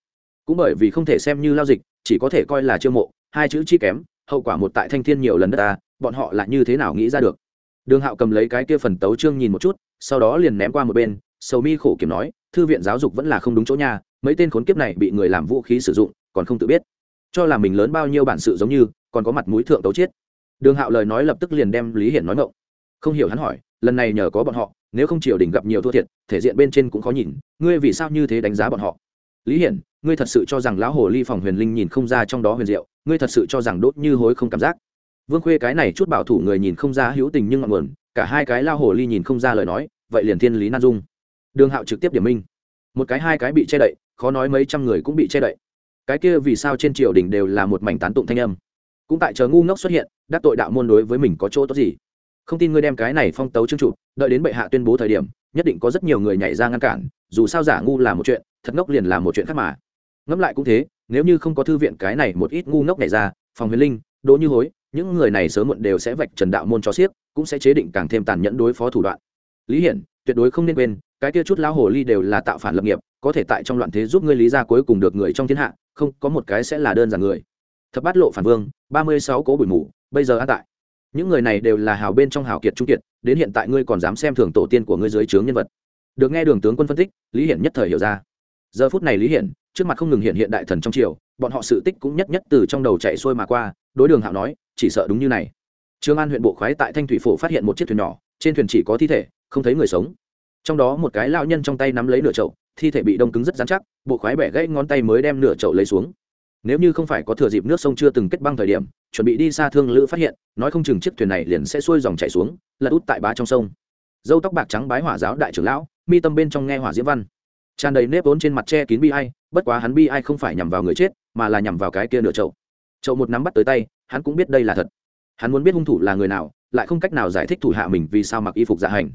Cũng bởi vì không thể xem như lao dịch, chỉ có thể coi là chiêu mộ, hai chữ chi kém, hậu quả một tại thanh thiên nhiều lần đất ta, bọn họ là như thế nào nghĩ ra được. Đường hạo cầm lấy cái kia phần tấu trương nhìn một chút, sau đó liền ném qua một bên, sầu mi khổ kiểm nói, thư viện giáo dục vẫn là không đúng chỗ nhà mấy tên khốn kiếp này bị người làm vũ khí sử dụng, còn không tự biết. Cho là mình lớn bao nhiêu bản sự giống như, còn có mặt mũi thượng tấu chiết đường hạo lời nói lập tức liền đem lý hiển nói ngộng không hiểu hắn hỏi, lần này nhờ có bọn họ nếu không triều đình gặp nhiều thua thiệt, thể diện bên trên cũng khó nhìn, ngươi vì sao như thế đánh giá bọn họ? Lý hiển, ngươi thật sự cho rằng lão hồ ly phòng huyền linh nhìn không ra trong đó huyền diệu, ngươi thật sự cho rằng đốt như hối không cảm giác? Vương khuê cái này chút bảo thủ người nhìn không ra hữu tình nhưng ngọn nguồn, cả hai cái lao hồ ly nhìn không ra lời nói, vậy liền thiên lý nan dung. Đường hạo trực tiếp điểm minh. Một cái hai cái bị che đậy, khó nói mấy trăm người cũng bị che đậy. Cái kia vì sao trên triều đình đều là một mảnh tán tụng thanh âm? Cũng tại chờ ngu ngốc xuất hiện, đắc tội đạo môn đối với mình có chỗ tốt gì? Không tin ngươi đem cái này phong tấu chương trụ đợi đến bệ hạ tuyên bố thời điểm, nhất định có rất nhiều người nhảy ra ngăn cản, dù sao giả ngu là một chuyện, thật ngốc liền là một chuyện khác mà. Ngẫm lại cũng thế, nếu như không có thư viện cái này một ít ngu ngốc nhảy ra, phòng huyền linh, đỗ như hối, những người này sớm muộn đều sẽ vạch trần đạo môn cho xiếc, cũng sẽ chế định càng thêm tàn nhẫn đối phó thủ đoạn. Lý hiển, tuyệt đối không nên quên, cái kia chút lão hồ ly đều là tạo phản lập nghiệp, có thể tại trong loạn thế giúp ngươi lý gia cuối cùng được người trong thiên hạ, không, có một cái sẽ là đơn giản người. Thập bát lộ phản vương, ba mươi sáu cố bụi mù, bây giờ an tại những người này đều là hào bên trong hào kiệt trung kiệt, đến hiện tại ngươi còn dám xem thường tổ tiên của ngươi dưới trướng nhân vật. Được nghe đường tướng quân phân tích, lý hiển nhất thời hiểu ra. Giờ phút này lý hiển, trước mặt không ngừng hiện hiện đại thần trong triều, bọn họ sự tích cũng nhất nhất từ trong đầu chạy xuôi mà qua, đối đường hạo nói, chỉ sợ đúng như này. Trương an huyện bộ khoái tại thanh thủy phổ phát hiện một chiếc thuyền nhỏ, trên thuyền chỉ có thi thể, không thấy người sống. Trong đó một cái lao nhân trong tay nắm lấy nửa chậu, thi thể bị đông cứng rất dán chắc, bộ khoái bẻ gãy ngón tay mới đem nửa chậu lấy xuống nếu như không phải có thừa dịp nước sông chưa từng kết băng thời điểm, chuẩn bị đi xa thương lữ phát hiện, nói không chừng chiếc thuyền này liền sẽ xuôi dòng chảy xuống, lật út tại bá trong sông. Dâu tóc bạc trắng bái hỏa giáo đại trưởng lão, mi tâm bên trong nghe hỏa diễm văn. Tràn đầy nếp vốn trên mặt che kín bi ai, bất quá hắn bi ai không phải nhằm vào người chết, mà là nhằm vào cái kia nửa chậu. Chậu một nắm bắt tới tay, hắn cũng biết đây là thật. Hắn muốn biết hung thủ là người nào, lại không cách nào giải thích thủ hạ mình vì sao mặc y phục dạ hành.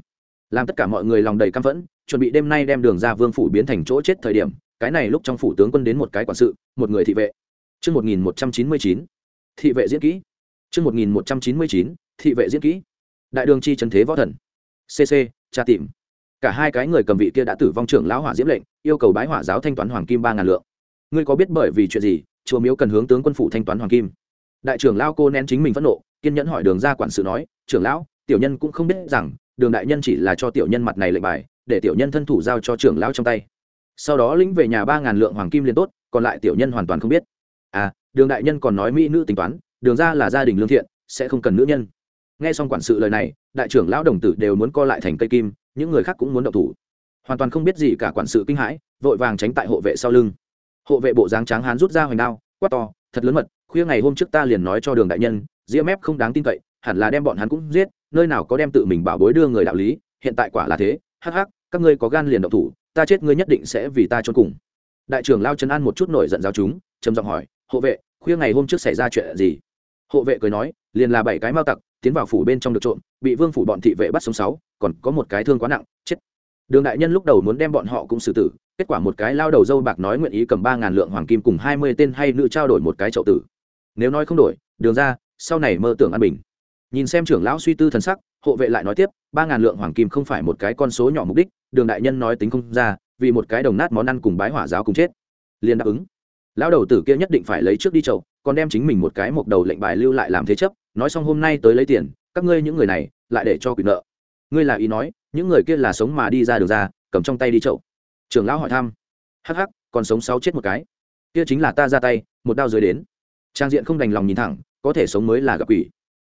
Làm tất cả mọi người lòng đầy căm phẫn, chuẩn bị đêm nay đem đường ra vương phủ biến thành chỗ chết thời điểm, cái này lúc trong phủ tướng quân đến một cái quản sự, một người thị vệ. Chương 1199. Thị vệ diễn kỹ. Chương 1199. Thị vệ diễn kỹ. Đại đường chi trấn thế võ thần. CC, tra tìm. Cả hai cái người cầm vị kia đã tử vong trưởng lão hỏa diễm lệnh, yêu cầu bái hỏa giáo thanh toán hoàng kim ba ngàn lượng. Ngươi có biết bởi vì chuyện gì, chùa miếu cần hướng tướng quân phủ thanh toán hoàng kim? Đại trưởng lão cô nén chính mình phẫn nộ, kiên nhẫn hỏi đường ra quản sự nói, trưởng lão, tiểu nhân cũng không biết rằng, đường đại nhân chỉ là cho tiểu nhân mặt này lệnh bài, để tiểu nhân thân thủ giao cho trưởng lão trong tay. Sau đó lĩnh về nhà ba ngàn lượng hoàng kim liền tốt, còn lại tiểu nhân hoàn toàn không biết à đường đại nhân còn nói mỹ nữ tính toán, đường ra là gia đình lương thiện, sẽ không cần nữ nhân. Nghe xong quản sự lời này, đại trưởng lão đồng tử đều muốn co lại thành cây kim, những người khác cũng muốn động thủ. Hoàn toàn không biết gì cả quản sự kinh hãi, vội vàng tránh tại hộ vệ sau lưng. Hộ vệ bộ dáng tráng hán rút ra hoành đao, quát to, thật lớn mật, khuya ngày hôm trước ta liền nói cho đường đại nhân ria mép không đáng tin cậy, hẳn là đem bọn hắn cũng giết, nơi nào có đem tự mình bảo bối đưa người đạo lý, hiện tại quả là thế, hắc hắc, các ngươi có gan liền động thủ, ta chết ngươi nhất định sẽ vì ta trốn cùng. Đại trưởng lao chân an một chút nổi giận giáo chúng, trầm giọng hỏi hộ vệ, khuya ngày hôm trước xảy ra chuyện gì? Hộ vệ cười nói, liền là bảy cái mao tặc, tiến vào phủ bên trong được trộm, bị vương phủ bọn thị vệ bắt sống sáu, còn có một cái thương quá nặng, chết. Đường đại nhân lúc đầu muốn đem bọn họ cũng xử tử, kết quả một cái lao đầu dâu bạc nói nguyện ý cầm ba ngàn lượng hoàng kim cùng hai mươi tên hay nữ trao đổi một cái chậu tử. Nếu nói không đổi, đường ra, sau này mơ tưởng an bình. Nhìn xem trưởng lão suy tư thần sắc, hộ vệ lại nói tiếp, ba ngàn lượng hoàng kim không phải một cái con số nhỏ mục đích, đường đại nhân nói tính không ra, vì một cái đồng nát món ăn cùng bái hỏa giáo cùng chết. Liền đáp ứng lão đầu tử kia nhất định phải lấy trước đi chậu, còn đem chính mình một cái một đầu lệnh bài lưu lại làm thế chấp, nói xong hôm nay tới lấy tiền, các ngươi những người này, lại để cho quyền nợ. Ngươi là ý nói, những người kia là sống mà đi ra đường ra, cầm trong tay đi chậu. Trưởng lão hỏi thăm. Hắc hắc, còn sống sáu chết một cái. Kia chính là ta ra tay, một đao dưới đến. Trang diện không đành lòng nhìn thẳng, có thể sống mới là gặp quỷ.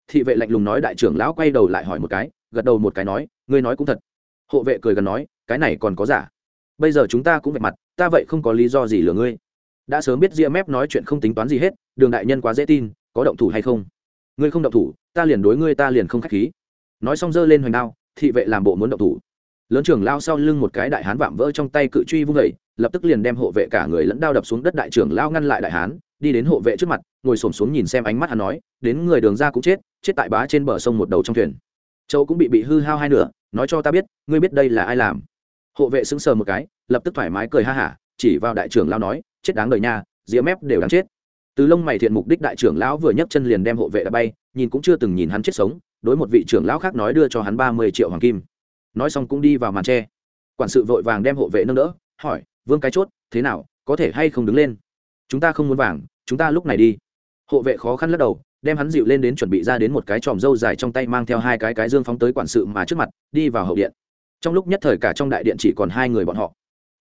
Thị vệ lạnh lùng nói đại trưởng lão quay đầu lại hỏi một cái, gật đầu một cái nói, ngươi nói cũng thật. Hộ vệ cười gần nói, cái này còn có giả. Bây giờ chúng ta cũng vạch mặt, ta vậy không có lý do gì lừa ngươi đã sớm biết ria mép nói chuyện không tính toán gì hết, đường đại nhân quá dễ tin, có động thủ hay không? Ngươi không động thủ, ta liền đối ngươi ta liền không k h á c h khí. Nói xong giơ lên hoành đao, thị vệ làm bộ muốn động thủ. Lớn trưởng lao sau lưng một cái đại hán vạm vỡ trong tay cự truy vung vẩy lập tức liền đem hộ vệ cả người lẫn đao đập xuống đất đại trưởng lao ngăn lại đại hán, đi đến hộ vệ trước mặt, ngồi xổm xuống nhìn xem ánh mắt hắn nói, đến người đường ra cũng chết chết tại bá trên bờ sông một đầu trong thuyền. Châu cũng bị bị hư hao hai nửa, nói cho ta biết, ngươi biết đây là ai làm. Hộ vệ sững sờ một cái, lập tức thoải mái cười ha hả, chỉ vào đại trưởng lao nói chết đáng đời nha dĩa mép đều đáng chết. Từ lông mày thiện mục đích đại trưởng lão vừa nhấc chân liền đem hộ vệ đã bay, nhìn cũng chưa từng nhìn hắn chết sống, đối một vị trưởng lão khác nói đưa cho hắn ba mươi triệu hoàng kim. Nói xong cũng đi vào màn tre. Quản sự vội vàng đem hộ vệ nâng đỡ, hỏi, vương cái chốt, thế nào, có thể hay không đứng lên? Chúng ta không muốn vàng, chúng ta lúc này đi. Hộ vệ khó khăn lắc đầu, đem hắn dịu lên đến chuẩn bị ra đến một cái tròm râu dài trong tay mang theo hai cái cái dương phóng tới quản sự mà trước mặt, đi vào hậu điện. Trong lúc nhất thời cả trong đại điện chỉ còn hai người bọn họ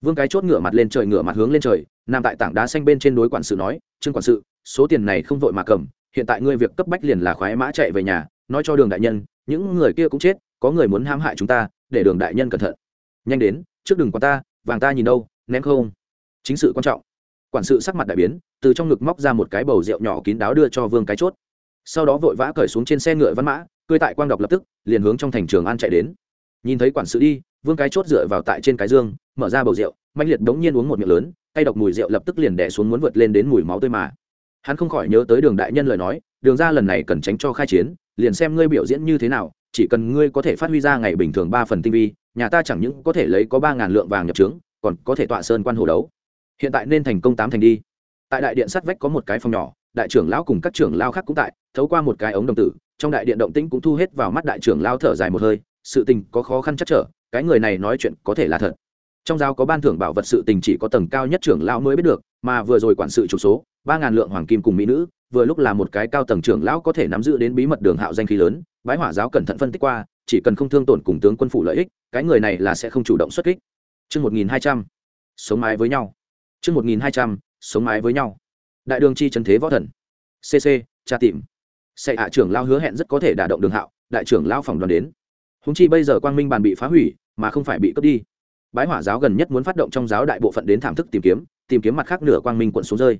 vương cái chốt ngửa mặt lên trời, ngửa mặt hướng lên trời, nằm tại tảng đá xanh bên trên đối quản sự nói, trương quản sự, số tiền này không vội mà cầm, hiện tại ngươi việc cấp bách liền là khoái mã chạy về nhà, nói cho đường đại nhân, những người kia cũng chết, có người muốn hãm hại chúng ta, để đường đại nhân cẩn thận. Nhanh đến, trước đừng có ta, vàng ta nhìn đâu, ném không. Chính sự quan trọng. Quản sự sắc mặt đại biến, từ trong ngực móc ra một cái bầu rượu nhỏ kín đáo đưa cho vương cái chốt. Sau đó vội vã cởi xuống trên xe ngựa văn mã, cười tại quang đọc lập tức, liền hướng trong thành trường an chạy đến. Nhìn thấy quản sự đi, vương cái chốt dựa vào tại trên cái dương mở ra bầu rượu, mạnh liệt đống nhiên uống một miệng lớn, tay độc mùi rượu lập tức liền đẻ xuống muốn vượt lên đến mùi máu tươi mà. Hắn không khỏi nhớ tới đường đại nhân lời nói, đường ra lần này cần tránh cho khai chiến, liền xem ngươi biểu diễn như thế nào, chỉ cần ngươi có thể phát huy ra ngày bình thường ba phần tinh vi, nhà ta chẳng những có thể lấy có ba ngàn lượng vàng nhập trướng, còn có thể tọa sơn quan hồ đấu. Hiện tại nên thành công tám thành đi. Tại đại điện sắt vách có một cái phòng nhỏ, đại trưởng lão cùng các trưởng lao khác cũng tại, thấu qua một cái ống đồng tử, trong đại điện động tĩnh cũng thu hết vào mắt đại trưởng lao thở dài một hơi, sự tình có khó khăn chắc trở, cái người này nói chuyện có thể là thật trong giáo có ban thưởng bảo vật sự tình chỉ có tầng cao nhất trưởng lão mới biết được mà vừa rồi quản sự trục số ba ngàn lượng hoàng kim cùng mỹ nữ vừa lúc là một cái cao tầng trưởng lão có thể nắm giữ đến bí mật đường hạo danh khí lớn bái hỏa giáo cẩn thận phân tích qua chỉ cần không thương tổn cùng tướng quân phủ lợi ích cái người này là sẽ không chủ động xuất kích Chương 1200. Sống mái với nhau. Chương 1200. Sống mái với nhau. Đại đường chi trần thế võ thần. CC, tra tìm. Sẽ hạ trưởng lao hứa hẹn rất có thể đả động đường hạo, đại trưởng lao phòng đoàn đến. Húng chi bây giờ quang minh bàn bị phá hủy, mà không phải bị cướp đi. Bái hỏa giáo gần nhất muốn phát động trong giáo đại bộ phận đến thảm thức tìm kiếm, tìm kiếm mặt khác nửa quang minh quận xuống rơi.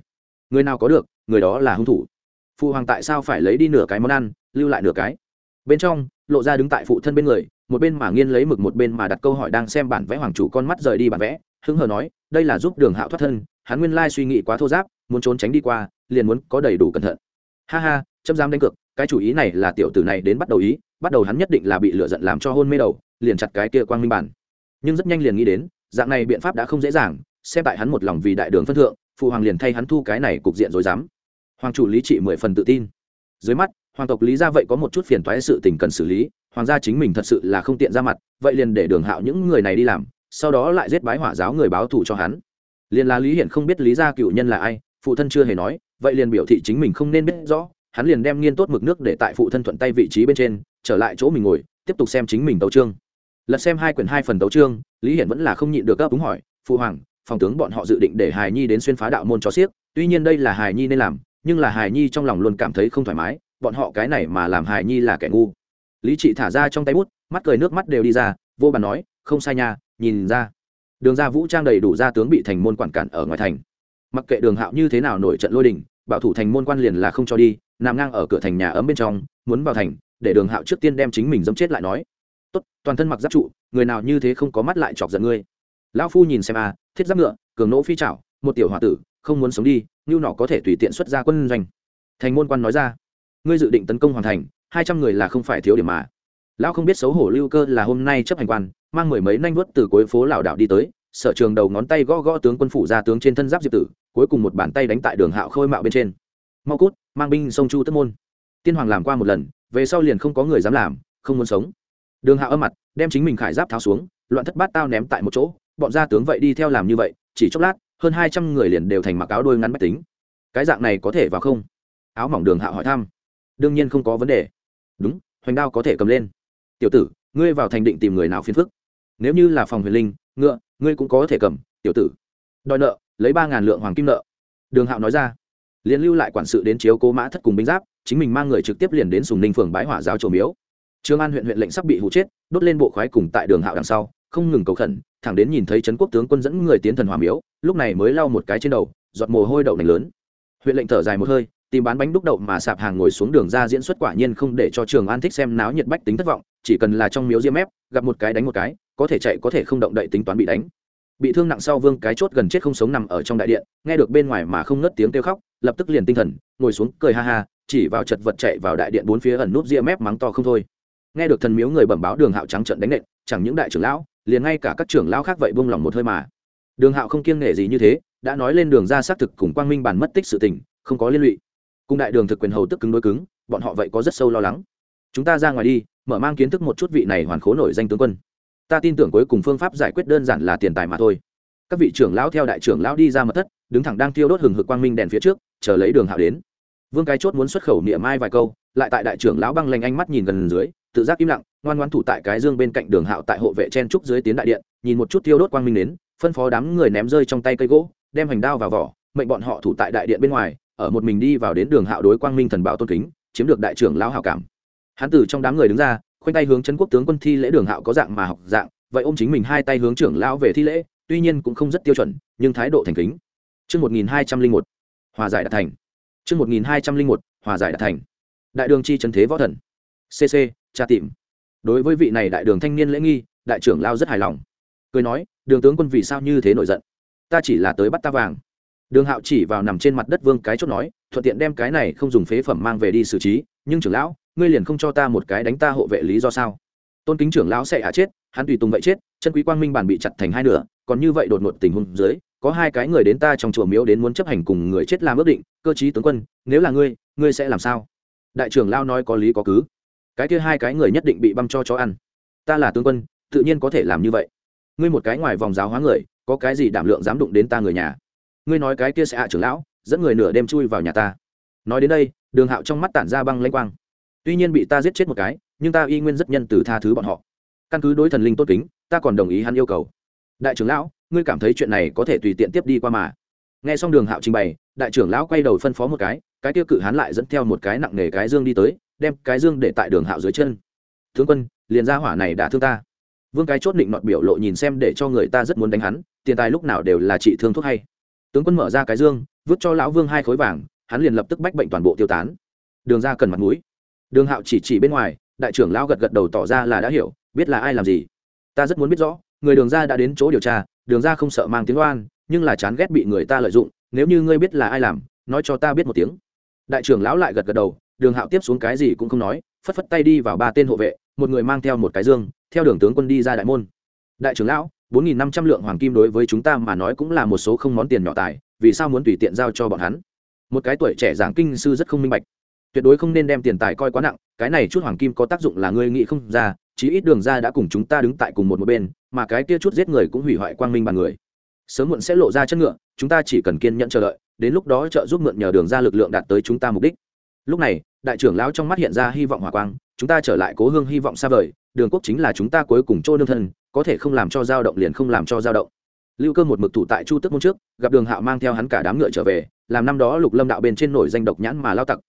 Người nào có được, người đó là hung thủ. Phụ hoàng tại sao phải lấy đi nửa cái món ăn, lưu lại nửa cái? Bên trong, lộ ra đứng tại phụ thân bên người, một bên mà nghiên lấy mực một bên mà đặt câu hỏi đang xem bản vẽ hoàng chủ con mắt rời đi bản vẽ hứng hờ nói đây là giúp đường hạo thoát thân hắn nguyên lai suy nghĩ quá thô giáp muốn trốn tránh đi qua liền muốn có đầy đủ cẩn thận ha ha chấm dám đánh cược cái chủ ý này là tiểu tử này đến bắt đầu ý bắt đầu hắn nhất định là bị lựa giận làm cho hôn mê đầu liền chặt cái kia quang minh bản nhưng rất nhanh liền nghĩ đến, dạng này biện pháp đã không dễ dàng, xem tại hắn một lòng vì đại đường phân thượng, phụ hoàng liền thay hắn thu cái này cục diện rồi dám. Hoàng chủ lý trị mười phần tự tin. Dưới mắt, hoàng tộc lý ra vậy có một chút phiền toái sự tình cần xử lý, hoàng gia chính mình thật sự là không tiện ra mặt, vậy liền để đường hạo những người này đi làm, sau đó lại giết bái hỏa giáo người báo thù cho hắn. Liền là lý hiển không biết lý gia cựu nhân là ai, phụ thân chưa hề nói, vậy liền biểu thị chính mình không nên biết rõ, hắn liền đem nghiên tốt mực nước để tại phụ thân thuận tay vị trí bên trên, trở lại chỗ mình ngồi, tiếp tục xem chính mình tấu trương lật xem hai quyển hai phần đấu trương lý hiển vẫn là không nhịn được gấp đúng hỏi, phụ hoàng, phòng tướng bọn họ dự định để hài nhi đến xuyên phá đạo môn cho xiếc, tuy nhiên đây là hài nhi nên làm, nhưng là hài nhi trong lòng luôn cảm thấy không thoải mái, bọn họ cái này mà làm hài nhi là kẻ ngu. Lý trị thả ra trong tay bút, mắt cười nước mắt đều đi ra, vô bàn nói, không sai nha, nhìn ra. Đường ra vũ trang đầy đủ ra tướng bị thành môn quản cản ở ngoài thành. Mặc kệ đường hạo như thế nào nổi trận lôi đình, bảo thủ thành môn quan liền là không cho đi, nằm ngang ở cửa thành nhà ấm bên trong, muốn vào thành, để đường hạo trước tiên đem chính mình dẫm chết lại nói tốt, toàn thân mặc giáp trụ, người nào như thế không có mắt lại chọc giận ngươi. Lão phu nhìn xem a thiết giáp ngựa, cường nỗ phi trảo một tiểu h o a tử, không muốn sống đi, như nọ có thể tùy tiện xuất ra quân doanh. Thành môn quan nói ra, ngươi dự định tấn công hoàn thành, hai trăm người là không phải thiếu điểm mà. Lão không biết xấu hổ lưu cơ là hôm nay chấp hành quan, mang mười mấy nanh vớt từ cuối phố lảo đảo đi tới, sở trường đầu ngón tay gõ gõ tướng quân phủ ra tướng trên thân giáp diệp tử, cuối cùng một bàn tay đánh tại đường hạo khôi mạo bên trên. Mau cút, mang binh sông chu tất môn. Tiên hoàng làm qua một lần, về sau liền không có người dám làm, không muốn sống đường hạo âm mặt, đem chính mình khải giáp tháo xuống, loạn thất bát tao ném tại một chỗ, bọn gia tướng vậy đi theo làm như vậy, chỉ chốc lát, hơn hai trăm người liền đều thành mặc áo đôi ngắn bách tính. Cái dạng này có thể vào không? Áo mỏng đường hạo hỏi thăm. Đương nhiên không có vấn đề. Đúng, hoành đao có thể cầm lên. Tiểu tử, ngươi vào thành định tìm người nào phiền phức? Nếu như là phòng huyền linh, ngựa, ngươi cũng có thể cầm, tiểu tử. Đòi nợ, lấy ba ngàn lượng hoàng kim nợ. Đường hạo nói ra. Liền lưu lại quản sự đến chiếu cố mã thất cùng binh giáp, chính mình mang người trực tiếp liền đến sùng ninh phường bái hỏa giáo trổ miếu trương an huyện huyện lệnh sắp bị hủ chết, đốt lên bộ khoái cùng tại đường hạo đằng sau, không ngừng cầu khẩn, thẳng đến nhìn thấy trấn quốc tướng quân dẫn người tiến thần hòa miếu, lúc này mới lau một cái trên đầu, giọt mồ hôi đậu nành lớn. Huyện lệnh thở dài một hơi, tìm bán bánh đúc đậu mà sạp hàng ngồi xuống đường ra diễn xuất quả nhiên không để cho trường an thích xem náo nhiệt bách tính thất vọng, chỉ cần là trong miếu diêm ép gặp một cái đánh một cái, có thể chạy có thể không động đậy tính toán bị đánh. Bị thương nặng sau vương cái chốt gần chết không sống nằm ở trong đại điện, nghe được bên ngoài mà không ngớt tiếng kêu khóc, lập tức liền tinh thần, ngồi xuống cười ha ha, chỉ vào chật vật chạy vào đại điện bốn phía ẩn núp ria mép mắng to không thôi nghe được thần miếu người bẩm báo đường hạo trắng trận đánh nện, chẳng những đại trưởng lão, liền ngay cả các trưởng lão khác vậy buông lòng một hơi mà. Đường hạo không kiêng nể gì như thế, đã nói lên đường ra xác thực cùng quang minh bản mất tích sự tình, không có liên lụy. Cùng đại đường thực quyền hầu tức cứng đối cứng, bọn họ vậy có rất sâu lo lắng. Chúng ta ra ngoài đi, mở mang kiến thức một chút vị này hoàn khố nổi danh tướng quân. Ta tin tưởng cuối cùng phương pháp giải quyết đơn giản là tiền tài mà thôi. Các vị trưởng lão theo đại trưởng lão đi ra mật thất, đứng thẳng đang tiêu đốt hừng hực quang minh đèn phía trước, chờ lấy đường hạo đến. Vương cái chốt muốn xuất khẩu niệm mai vài câu, lại tại đại trưởng lão băng lanh ánh mắt nhìn gần dưới tự giác im lặng ngoan ngoan thủ tại cái dương bên cạnh đường hạo tại hộ vệ chen trúc dưới tiến đại điện nhìn một chút tiêu đốt quang minh đến phân phó đám người ném rơi trong tay cây gỗ đem hành đao vào vỏ mệnh bọn họ thủ tại đại điện bên ngoài ở một mình đi vào đến đường hạo đối quang minh thần bảo tôn kính chiếm được đại trưởng lão hảo cảm hắn từ trong đám người đứng ra khoanh tay hướng chân quốc tướng quân thi lễ đường hạo có dạng mà học dạng vậy ôm chính mình hai tay hướng trưởng lão về thi lễ tuy nhiên cũng không rất tiêu chuẩn nhưng thái độ thành kính Trước 1201, hòa giải đã thành. Trước 1201, hòa giải đã thành. Đại đường chi trần thế võ thần. CC, tra tìm. Đối với vị này đại đường thanh niên lễ nghi, đại trưởng lao rất hài lòng. Cười nói, đường tướng quân vì sao như thế nổi giận? Ta chỉ là tới bắt ta vàng. Đường Hạo chỉ vào nằm trên mặt đất vương cái chốt nói, thuận tiện đem cái này không dùng phế phẩm mang về đi xử trí, nhưng trưởng lão, ngươi liền không cho ta một cái đánh ta hộ vệ lý do sao? Tôn kính trưởng lão sẽ hạ chết, hắn tùy tùng vậy chết, chân quý quang minh bản bị chặt thành hai nửa, còn như vậy đột ngột tình huống dưới, có hai cái người đến ta trong chùa miếu đến muốn chấp hành cùng người chết làm ước định, cơ chí tướng quân, nếu là ngươi, ngươi sẽ làm sao? Đại trưởng lão nói có lý có cứ. Cái kia hai cái người nhất định bị băm cho chó ăn. Ta là tướng quân, tự nhiên có thể làm như vậy. Ngươi một cái ngoài vòng giáo hóa người, có cái gì đảm lượng dám đụng đến ta người nhà? ngươi nói cái kia sẽ hạ trưởng lão dẫn người nửa đêm chui vào nhà ta nói đến đây đường hạo trong mắt tản ra băng lanh quang tuy nhiên bị ta giết chết một cái nhưng ta y nguyên rất nhân từ tha thứ bọn họ căn cứ đối thần linh tốt kính ta còn đồng ý hắn yêu cầu đại trưởng lão ngươi cảm thấy chuyện này có thể tùy tiện tiếp đi qua mà nghe xong đường hạo trình bày đại trưởng lão quay đầu phân phó một cái cái tiêu cự hắn lại dẫn theo một cái nặng nề cái dương đi tới đem cái dương để tại đường hạo dưới chân. Tướng quân, liền ra hỏa này đã thương ta. Vương cái chốt định nọt biểu lộ nhìn xem để cho người ta rất muốn đánh hắn, tiền tài lúc nào đều là trị thương thuốc hay. Tướng quân mở ra cái dương, vứt cho lão vương hai khối vàng, hắn liền lập tức bách bệnh toàn bộ tiêu tán. Đường ra cần mặt mũi. Đường hạo chỉ chỉ bên ngoài, đại trưởng lão gật gật đầu tỏ ra là đã hiểu, biết là ai làm gì. Ta rất muốn biết rõ, người đường ra đã đến chỗ điều tra, đường ra không sợ mang tiếng oan, nhưng là chán ghét bị người ta lợi dụng, nếu như ngươi biết là ai làm, nói cho ta biết một tiếng. Đại trưởng lão lại gật gật đầu đường hạo tiếp xuống cái gì cũng không nói, phất phất tay đi vào ba tên hộ vệ, một người mang theo một cái dương, theo đường tướng quân đi ra đại môn. Đại trưởng lão, bốn nghìn năm trăm lượng hoàng kim đối với chúng ta mà nói cũng là một số không món tiền nhỏ tài, vì sao muốn tùy tiện giao cho bọn hắn? Một cái tuổi trẻ giảng kinh sư rất không minh bạch. Tuyệt đối không nên đem tiền tài coi quá nặng, cái này chút hoàng kim có tác dụng là ngươi nghĩ không ra, chí ít đường ra đã cùng chúng ta đứng tại cùng một một bên, mà cái kia chút giết người cũng hủy hoại quang minh bằng người. Sớm muộn sẽ lộ ra chất ngựa, chúng ta chỉ cần kiên nhẫn chờ đợi, đến lúc đó trợ giúp mượn nhờ đường ra lực lượng đạt tới chúng ta mục đích lúc này, đại trưởng lão trong mắt hiện ra hy vọng hỏa quang, chúng ta trở lại cố hương hy vọng xa vời, đường quốc chính là chúng ta cuối cùng chỗ nương thân, có thể không làm cho dao động liền không làm cho dao động. Lưu cơ một mực thủ tại chu tức môn trước, gặp đường hạo mang theo hắn cả đám ngựa trở về, làm năm đó lục lâm đạo bên trên nổi danh độc nhãn mà lao tặc.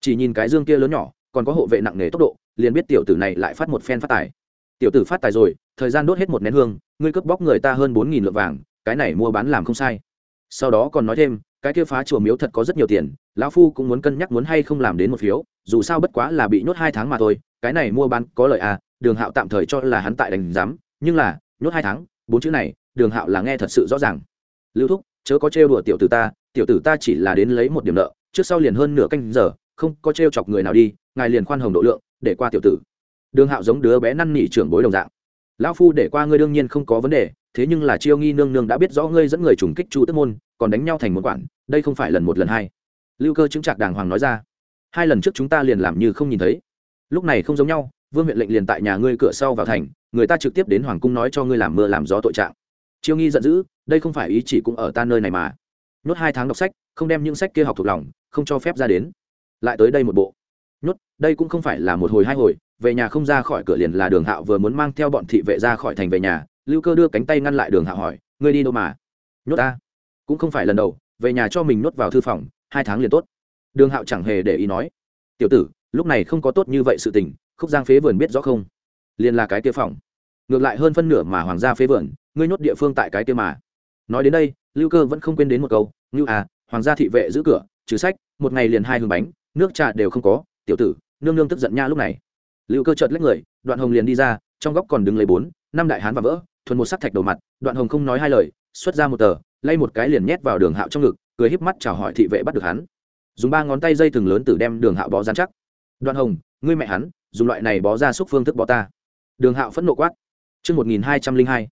Chỉ nhìn cái dương kia lớn nhỏ, còn có hộ vệ nặng nề tốc độ, liền biết tiểu tử này lại phát một phen phát tài. Tiểu tử phát tài rồi, thời gian đốt hết một nén hương, ngươi cướp bóc người ta hơn bốn nghìn lượng vàng, cái này mua bán làm không sai sau đó còn nói thêm, cái kia phá chùa miếu thật có rất nhiều tiền, lão phu cũng muốn cân nhắc muốn hay không làm đến một phiếu, dù sao bất quá là bị nhốt hai tháng mà thôi, cái này mua bán có lợi à đường hạo tạm thời cho là hắn tại đành giám, nhưng là, nhốt hai tháng, bốn chữ này, đường hạo là nghe thật sự rõ ràng. Lưu thúc, chớ có trêu đùa tiểu tử ta, tiểu tử ta chỉ là đến lấy một điểm nợ, trước sau liền hơn nửa canh giờ, không có trêu chọc người nào đi, ngài liền khoan hồng độ lượng, để qua tiểu tử. Đường hạo giống đứa bé năn nỉ trưởng bối đồng dạng. Lão phu để qua ngươi đương nhiên không có vấn đề thế nhưng là chiêu nghi nương nương đã biết rõ ngươi dẫn người trùng kích chu tức môn, còn đánh nhau thành một quản, đây không phải lần một lần hai. Lưu cơ chứng trạc đàng hoàng nói ra, hai lần trước chúng ta liền làm như không nhìn thấy. Lúc này không giống nhau, vương huyện lệnh liền tại nhà ngươi cửa sau vào thành, người ta trực tiếp đến hoàng cung nói cho ngươi làm mưa làm gió tội trạng. Chiêu nghi giận dữ, đây không phải ý chỉ cũng ở ta nơi này mà. Nhốt hai tháng đọc sách, không đem những sách kia học thuộc lòng, không cho phép ra đến. Lại tới đây một bộ. Nhốt, đây cũng không phải là một hồi hai hồi, về nhà không ra khỏi cửa liền là đường hạo vừa muốn mang theo bọn thị vệ ra khỏi thành về nhà lưu cơ đưa cánh tay ngăn lại đường hạo hỏi, ngươi đi đâu mà? Nhốt ta. Cũng không phải lần đầu, về nhà cho mình nhốt vào thư phòng, hai tháng liền tốt. Đường hạo chẳng hề để ý nói, tiểu tử, lúc này không có tốt như vậy sự tình, khúc giang phế vườn biết rõ không? Liền là cái kia phòng. Ngược lại hơn phân nửa mà hoàng gia phế vườn, ngươi nhốt địa phương tại cái kia mà. Nói đến đây, lưu cơ vẫn không quên đến một câu, như à hoàng gia thị vệ giữ cửa, trừ sách, một ngày liền hai hương bánh, nước trà đều không có, tiểu tử, nương nương tức giận nha lúc này. Lưu cơ chợt lấy người, đoạn hồng liền đi ra, trong góc còn đứng lấy bốn, năm đại hán và vỡ thuần một sắc thạch đầu mặt đoạn hồng không nói hai lời xuất ra một tờ lay một cái liền nhét vào đường hạo trong ngực cười híp mắt chào hỏi thị vệ bắt được hắn dùng ba ngón tay dây thừng lớn tự đem đường hạo bó dán chắc đoạn hồng ngươi mẹ hắn dùng loại này bó ra xúc phương thức bó ta đường hạo phẫn nộ quát Chương 1202.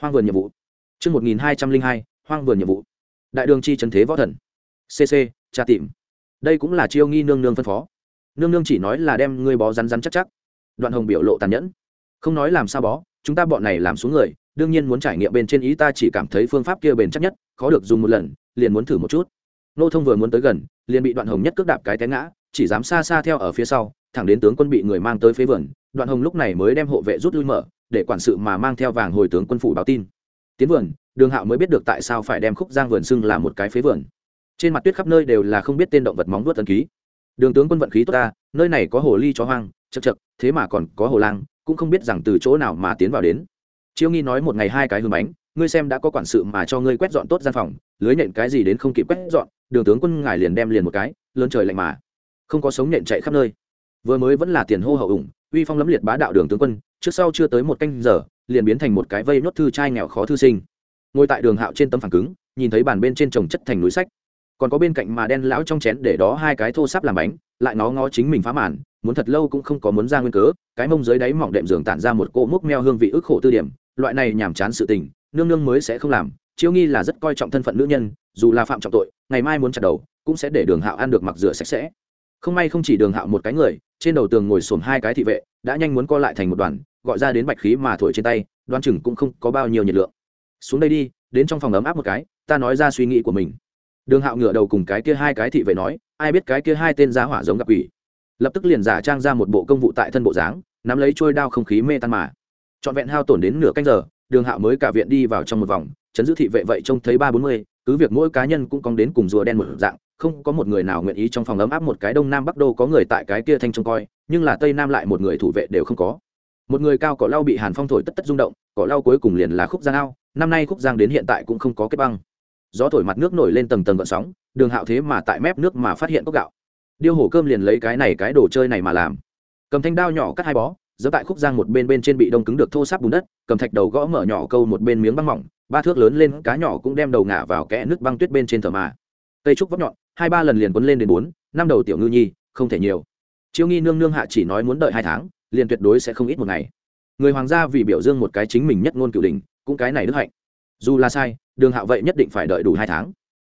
Hoang vườn nhiệm vụ. Chương 1202. Hoang vườn nhiệm vụ. Đại đường chi trấn thế võ thần. CC, tra tìm. Đây cũng là chiêu nghi nương nương phân phó. Nương nương chỉ nói là đem ngươi bó rắn rắn chắc chắc. Đoạn Hồng biểu lộ tàn nhẫn. Không nói làm sao bó, chúng ta bọn này làm xuống người, đương nhiên muốn trải nghiệm bên trên ý ta chỉ cảm thấy phương pháp kia bền chắc nhất, khó được dùng một lần, liền muốn thử một chút. Nô Thông vừa muốn tới gần, liền bị Đoạn Hồng nhất cước đạp cái té ngã, chỉ dám xa xa theo ở phía sau, thẳng đến tướng quân bị người mang tới phế vườn, Đoạn Hồng lúc này mới đem hộ vệ rút lui mở, để quản sự mà mang theo vàng hồi tướng quân phủ báo tin. Tiến vườn đường hạo mới biết được tại sao phải đem khúc giang vườn xưng là một cái phế vườn. Trên mặt tuyết khắp nơi đều là không biết tên động vật móng vuốt tân ký. Đường tướng quân vận khí tốt ta nơi này có hồ ly chó hoang chật chật thế mà còn có hồ lang cũng không biết rằng từ chỗ nào mà tiến vào đến. Chiêu nghi nói một ngày hai cái hương bánh, ngươi xem đã có quản sự mà cho ngươi quét dọn tốt gian phòng, lưới nện cái gì đến không kịp quét dọn, đường tướng quân ngài liền đem liền một cái, lớn trời lạnh mà. Không có sống nện chạy khắp nơi. Vừa mới vẫn là tiền hô hậu ủng, uy phong lẫm liệt bá đạo đường tướng quân, trước sau chưa tới một canh giờ, liền biến thành một cái vây nốt thư trai nghèo khó thư sinh. Ngồi tại đường hạo trên tấm phẳng cứng, nhìn thấy bàn bên trên trồng chất thành núi sách còn có bên cạnh mà đen lão trong chén để đó hai cái thô sáp làm bánh, lại nó ngó chính mình phá màn, muốn thật lâu cũng không có muốn ra nguyên cớ, cái mông dưới đáy mỏng đệm giường tản ra một cỗ múc meo hương vị ức khổ tư điểm, loại này nhàm chán sự tình, nương nương mới sẽ không làm, chiêu nghi là rất coi trọng thân phận nữ nhân, dù là phạm trọng tội, ngày mai muốn chặt đầu, cũng sẽ để đường hạo ăn được mặc rửa sạch sẽ. Không may không chỉ đường hạo một cái người, trên đầu tường ngồi xổm hai cái thị vệ, đã nhanh muốn co lại thành một đoàn, gọi ra đến bạch khí mà thổi trên tay, đoan chừng cũng không có bao nhiêu nhiệt lượng. Xuống đây đi, đến trong phòng ấm áp một cái, ta nói ra suy nghĩ của mình đường hạo ngửa đầu cùng cái kia hai cái thị vệ nói, ai biết cái kia hai tên giá hỏa giống gặp quỷ. Lập tức liền giả trang ra một bộ công vụ tại thân bộ dáng, nắm lấy trôi đao không khí mê tan mà. Trọn vẹn hao tổn đến nửa canh giờ, đường hạo mới cả viện đi vào trong một vòng, chấn giữ thị vệ vậy trông thấy ba bốn mươi, cứ việc mỗi cá nhân cũng cong đến cùng rùa đen một dạng, không có một người nào nguyện ý trong phòng ấm áp một cái đông nam bắc đô có người tại cái kia thanh trông coi, nhưng là tây nam lại một người thủ vệ đều không có. Một người cao cỏ lau bị hàn phong thổi tất tất rung động, cỏ lau cuối cùng liền là khúc giang ao, năm nay khúc giang đến hiện tại cũng không có kết băng gió thổi mặt nước nổi lên tầng tầng gợn sóng, đường hạo thế mà tại mép nước mà phát hiện cốc gạo. Điêu hổ cơm liền lấy cái này cái đồ chơi này mà làm. Cầm thanh đao nhỏ cắt hai bó giấu tại khúc giang một bên bên trên bị đông cứng được thô sáp bùn đất, cầm thạch đầu gõ mở nhỏ câu một bên miếng băng mỏng, ba thước lớn lên cá nhỏ cũng đem đầu ngả vào kẽ nước băng tuyết bên trên thờ mà. Cây trúc vóc nhọn, hai ba lần liền quấn lên đến bốn, năm đầu tiểu ngư nhi, không thể nhiều. Chiêu nghi nương nương hạ chỉ nói muốn đợi hai tháng, liền tuyệt đối sẽ không ít một ngày. Người hoàng gia vì biểu dương một cái chính mình nhất ngôn cửu đình cũng cái này đức hạnh. Dù là sai đường hạo vậy nhất định phải đợi đủ hai tháng.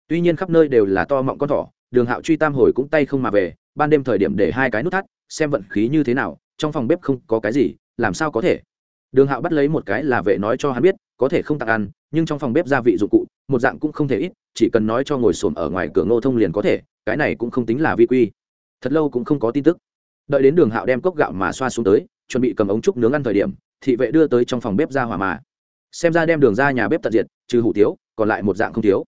Tuy nhiên khắp nơi đều là to mọng con thỏ, đường hạo truy tam hồi cũng tay không mà về, ban đêm thời điểm để hai cái nút thắt, xem vận khí như thế nào, trong phòng bếp không có cái gì, làm sao có thể. Đường hạo bắt lấy một cái là vệ nói cho hắn biết, có thể không tặng ăn, nhưng trong phòng bếp gia vị dụng cụ, một dạng cũng không thể ít, chỉ cần nói cho ngồi xổm ở ngoài cửa ngô thông liền có thể, cái này cũng không tính là vi quy. Thật lâu cũng không có tin tức. Đợi đến đường hạo đem cốc gạo mà xoa xuống tới, chuẩn bị cầm ống trúc nướng ăn thời điểm, thị vệ đưa tới trong phòng bếp ra hỏa mà xem ra đem đường ra nhà bếp tận diệt, trừ hủ tiếu, còn lại một dạng không thiếu.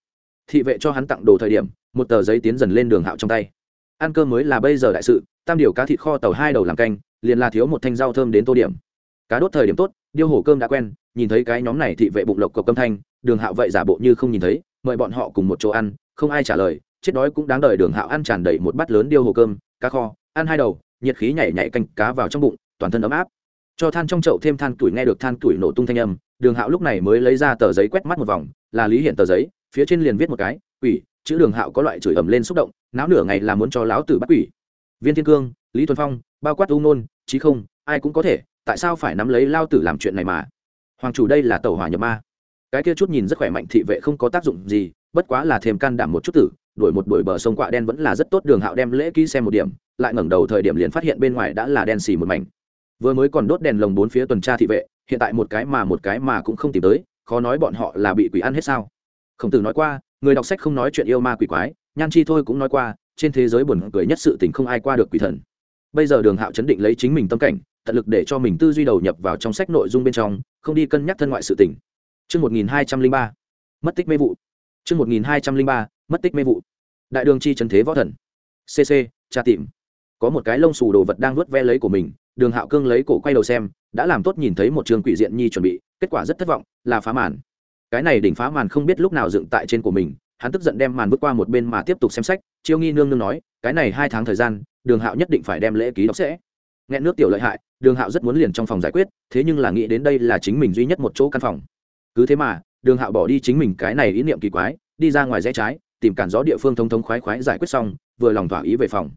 Thị vệ cho hắn tặng đồ thời điểm, một tờ giấy tiến dần lên đường hạo trong tay. Ăn cơm mới là bây giờ đại sự, tam điều cá thịt kho tàu hai đầu làm canh, liền là thiếu một thanh rau thơm đến tô điểm. Cá đốt thời điểm tốt, điêu hổ cơm đã quen, nhìn thấy cái nhóm này thị vệ bụng lộc cộc câm thanh, đường hạo vậy giả bộ như không nhìn thấy, mời bọn họ cùng một chỗ ăn, không ai trả lời, chết đói cũng đáng đợi đường hạo ăn tràn đầy một bát lớn điêu hổ cơm, cá kho, ăn hai đầu, nhiệt khí nhảy nhảy canh cá vào trong bụng, toàn thân ấm áp. Cho than trong chậu thêm than tuổi nghe được than tuổi nổ tung thanh âm đường hạo lúc này mới lấy ra tờ giấy quét mắt một vòng, là lý hiện tờ giấy, phía trên liền viết một cái, quỷ, chữ đường hạo có loại chửi ầm lên xúc động, náo nửa ngày là muốn cho lão tử bắt quỷ. Viên thiên cương, lý thuần phong, bao quát u nôn, chí không, ai cũng có thể, tại sao phải nắm lấy lao tử làm chuyện này mà? Hoàng chủ đây là tàu hỏa nhập ma. Cái kia chút nhìn rất khỏe mạnh thị vệ không có tác dụng gì, bất quá là thêm can đảm một chút tử đuổi một đuổi bờ sông quạ đen vẫn là rất tốt, đường hạo đem lễ ký xem một điểm, lại ngẩng đầu thời điểm liền phát hiện bên ngoài đã là đen xì một mảnh. Vừa mới còn đốt đèn lồng bốn phía tuần tra thị vệ hiện tại một cái mà một cái mà cũng không tìm tới khó nói bọn họ là bị quỷ ăn hết sao. Khổng tử nói qua người đọc sách không nói chuyện yêu ma quỷ quái nhan chi thôi cũng nói qua trên thế giới buồn cười nhất sự tình không ai qua được quỷ thần. Bây giờ đường hạo chấn định lấy chính mình tâm cảnh tận lực để cho mình tư duy đầu nhập vào trong sách nội dung bên trong không đi cân nhắc thân ngoại sự tình. Trước 1203, mất tích mê vụ. Trước 1203, mất tích mê vụ. đại đường chi trần thế võ thần. Cc tra tìm. Có một cái lông xù đồ vật đang vớt ve lấy của mình đường hạo cương lấy cổ quay đầu xem đã làm tốt nhìn thấy một trường quỷ diện nhi chuẩn bị, kết quả rất thất vọng, là phá màn. Cái này đỉnh phá màn không biết lúc nào dựng tại trên của mình, hắn tức giận đem màn bước qua một bên mà tiếp tục xem sách, chiêu nghi nương nương nói, cái này hai tháng thời gian, đường hạo nhất định phải đem lễ ký đọc sẽ. Nghe nước tiểu lợi hại, đường hạo rất muốn liền trong phòng giải quyết, thế nhưng là nghĩ đến đây là chính mình duy nhất một chỗ căn phòng. Cứ thế mà, đường hạo bỏ đi chính mình cái này ý niệm kỳ quái, đi ra ngoài rẽ trái, tìm cản gió địa phương thông thống khoái khoái giải quyết xong, vừa lòng thỏa ý về phòng.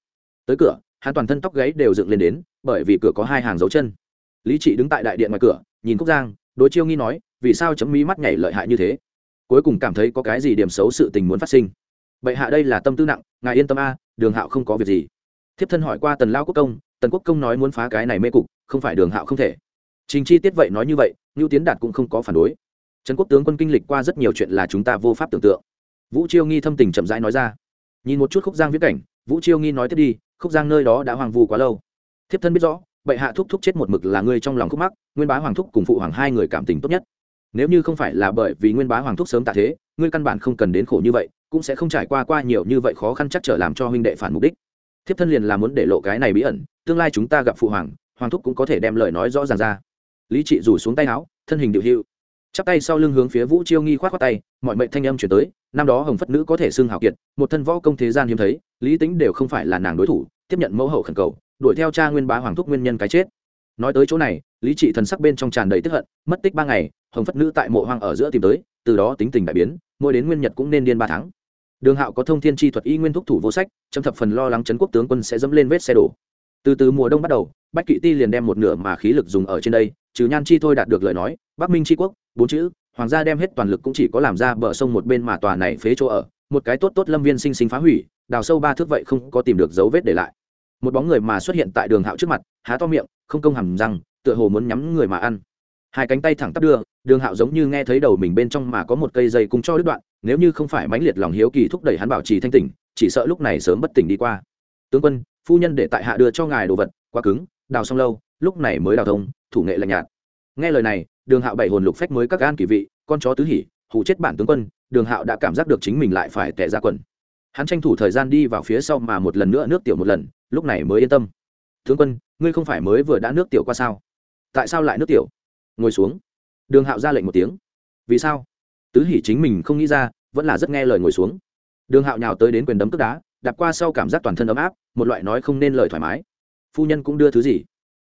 Tới cửa, hắn toàn thân tóc gáy đều dựng lên đến, bởi vì cửa có hai hàng dấu chân lý trị đứng tại đại điện ngoài cửa, nhìn cúc giang, đối chiêu nghi nói, vì sao chấm mí mắt nhảy lợi hại như thế? Cuối cùng cảm thấy có cái gì điểm xấu sự tình muốn phát sinh. Bệ hạ đây là tâm tư nặng, ngài yên tâm a, đường hạo không có việc gì. Thiếp thân hỏi qua tần lao quốc công, tần quốc công nói muốn phá cái này mê cục, không phải đường hạo không thể. Trình chi tiết vậy nói như vậy, ngưu tiến đạt cũng không có phản đối. Trần quốc tướng quân kinh lịch qua rất nhiều chuyện là chúng ta vô pháp tưởng tượng. Vũ chiêu nghi thâm tình chậm rãi nói ra. Nhìn một chút khúc giang viết cảnh, vũ chiêu nghi nói tiếp đi, khúc giang nơi đó đã hoàng vu quá lâu. Thiếp thân biết rõ bệ hạ thúc thúc chết một mực là ngươi trong lòng khúc mắc, nguyên bá hoàng thúc cùng phụ hoàng hai người cảm tình tốt nhất. Nếu như không phải là bởi vì nguyên bá hoàng thúc sớm tạ thế, ngươi căn bản không cần đến khổ như vậy, cũng sẽ không trải qua qua nhiều như vậy khó khăn chắc trở làm cho huynh đệ phản mục đích. Thiếp thân liền là muốn để lộ cái này bí ẩn, tương lai chúng ta gặp phụ hoàng hoàng thúc cũng có thể đem lời nói rõ ràng ra. Lý trị rủ xuống tay áo, thân hình điệu hữu chắp tay sau lưng hướng phía vũ chiêu nghi khoát khoát tay, mọi mệnh thanh âm chuyển tới, năm đó hồng phất nữ có thể xưng hào kiệt, một thân võ công thế gian hiếm thấy, lý tính đều không phải là nàng đối thủ, tiếp nhận mẫu hậu khẩn cầu đuổi theo cha nguyên bá hoàng thúc nguyên nhân cái chết. Nói tới chỗ này, lý trị thần sắc bên trong tràn đầy tức hận, mất tích ba ngày, hồng phất nữ tại mộ hoang ở giữa tìm tới, từ đó tính tình đại biến, mỗi đến nguyên nhật cũng nên điên ba tháng. Đường hạo có thông thiên chi thuật y nguyên thúc thủ vô sách, chấm thập phần lo lắng chấn quốc tướng quân sẽ dẫm lên vết xe đổ. Từ từ mùa đông bắt đầu, bách kỵ ti liền đem một nửa mà khí lực dùng ở trên đây, trừ nhan chi thôi đạt được lời nói, bắc minh tri quốc, bốn chữ, hoàng gia đem hết toàn lực cũng chỉ có làm ra bờ sông một bên mà tòa này phế chỗ ở, một cái tốt tốt lâm viên sinh sinh phá hủy, đào sâu ba thước vậy không có tìm được dấu vết để lại một bóng người mà xuất hiện tại đường hạo trước mặt, há to miệng, không công hầm răng, tựa hồ muốn nhắm người mà ăn. Hai cánh tay thẳng tắp đưa, đường hạo giống như nghe thấy đầu mình bên trong mà có một cây dây cùng cho đứt đoạn, nếu như không phải mãnh liệt lòng hiếu kỳ thúc đẩy hắn bảo trì thanh tỉnh, chỉ sợ lúc này sớm bất tỉnh đi qua. Tướng quân, phu nhân để tại hạ đưa cho ngài đồ vật, quá cứng, đào xong lâu, lúc này mới đào thông, thủ nghệ lạnh nhạt. Nghe lời này, đường hạo bảy hồn lục phách mới các gan kỳ vị, con chó tứ hỉ hụ chết bản tướng quân, đường hạo đã cảm giác được chính mình lại phải tệ ra quần. Hắn tranh thủ thời gian đi vào phía sau mà một lần nữa nước tiểu một lần lúc này mới yên tâm. Tướng quân, ngươi không phải mới vừa đã nước tiểu qua sao? Tại sao lại nước tiểu? Ngồi xuống. Đường hạo ra lệnh một tiếng. Vì sao? Tứ hỉ chính mình không nghĩ ra, vẫn là rất nghe lời ngồi xuống. Đường hạo nhào tới đến quyền đấm tức đá, đạp qua sau cảm giác toàn thân ấm áp, một loại nói không nên lời thoải mái. Phu nhân cũng đưa thứ gì?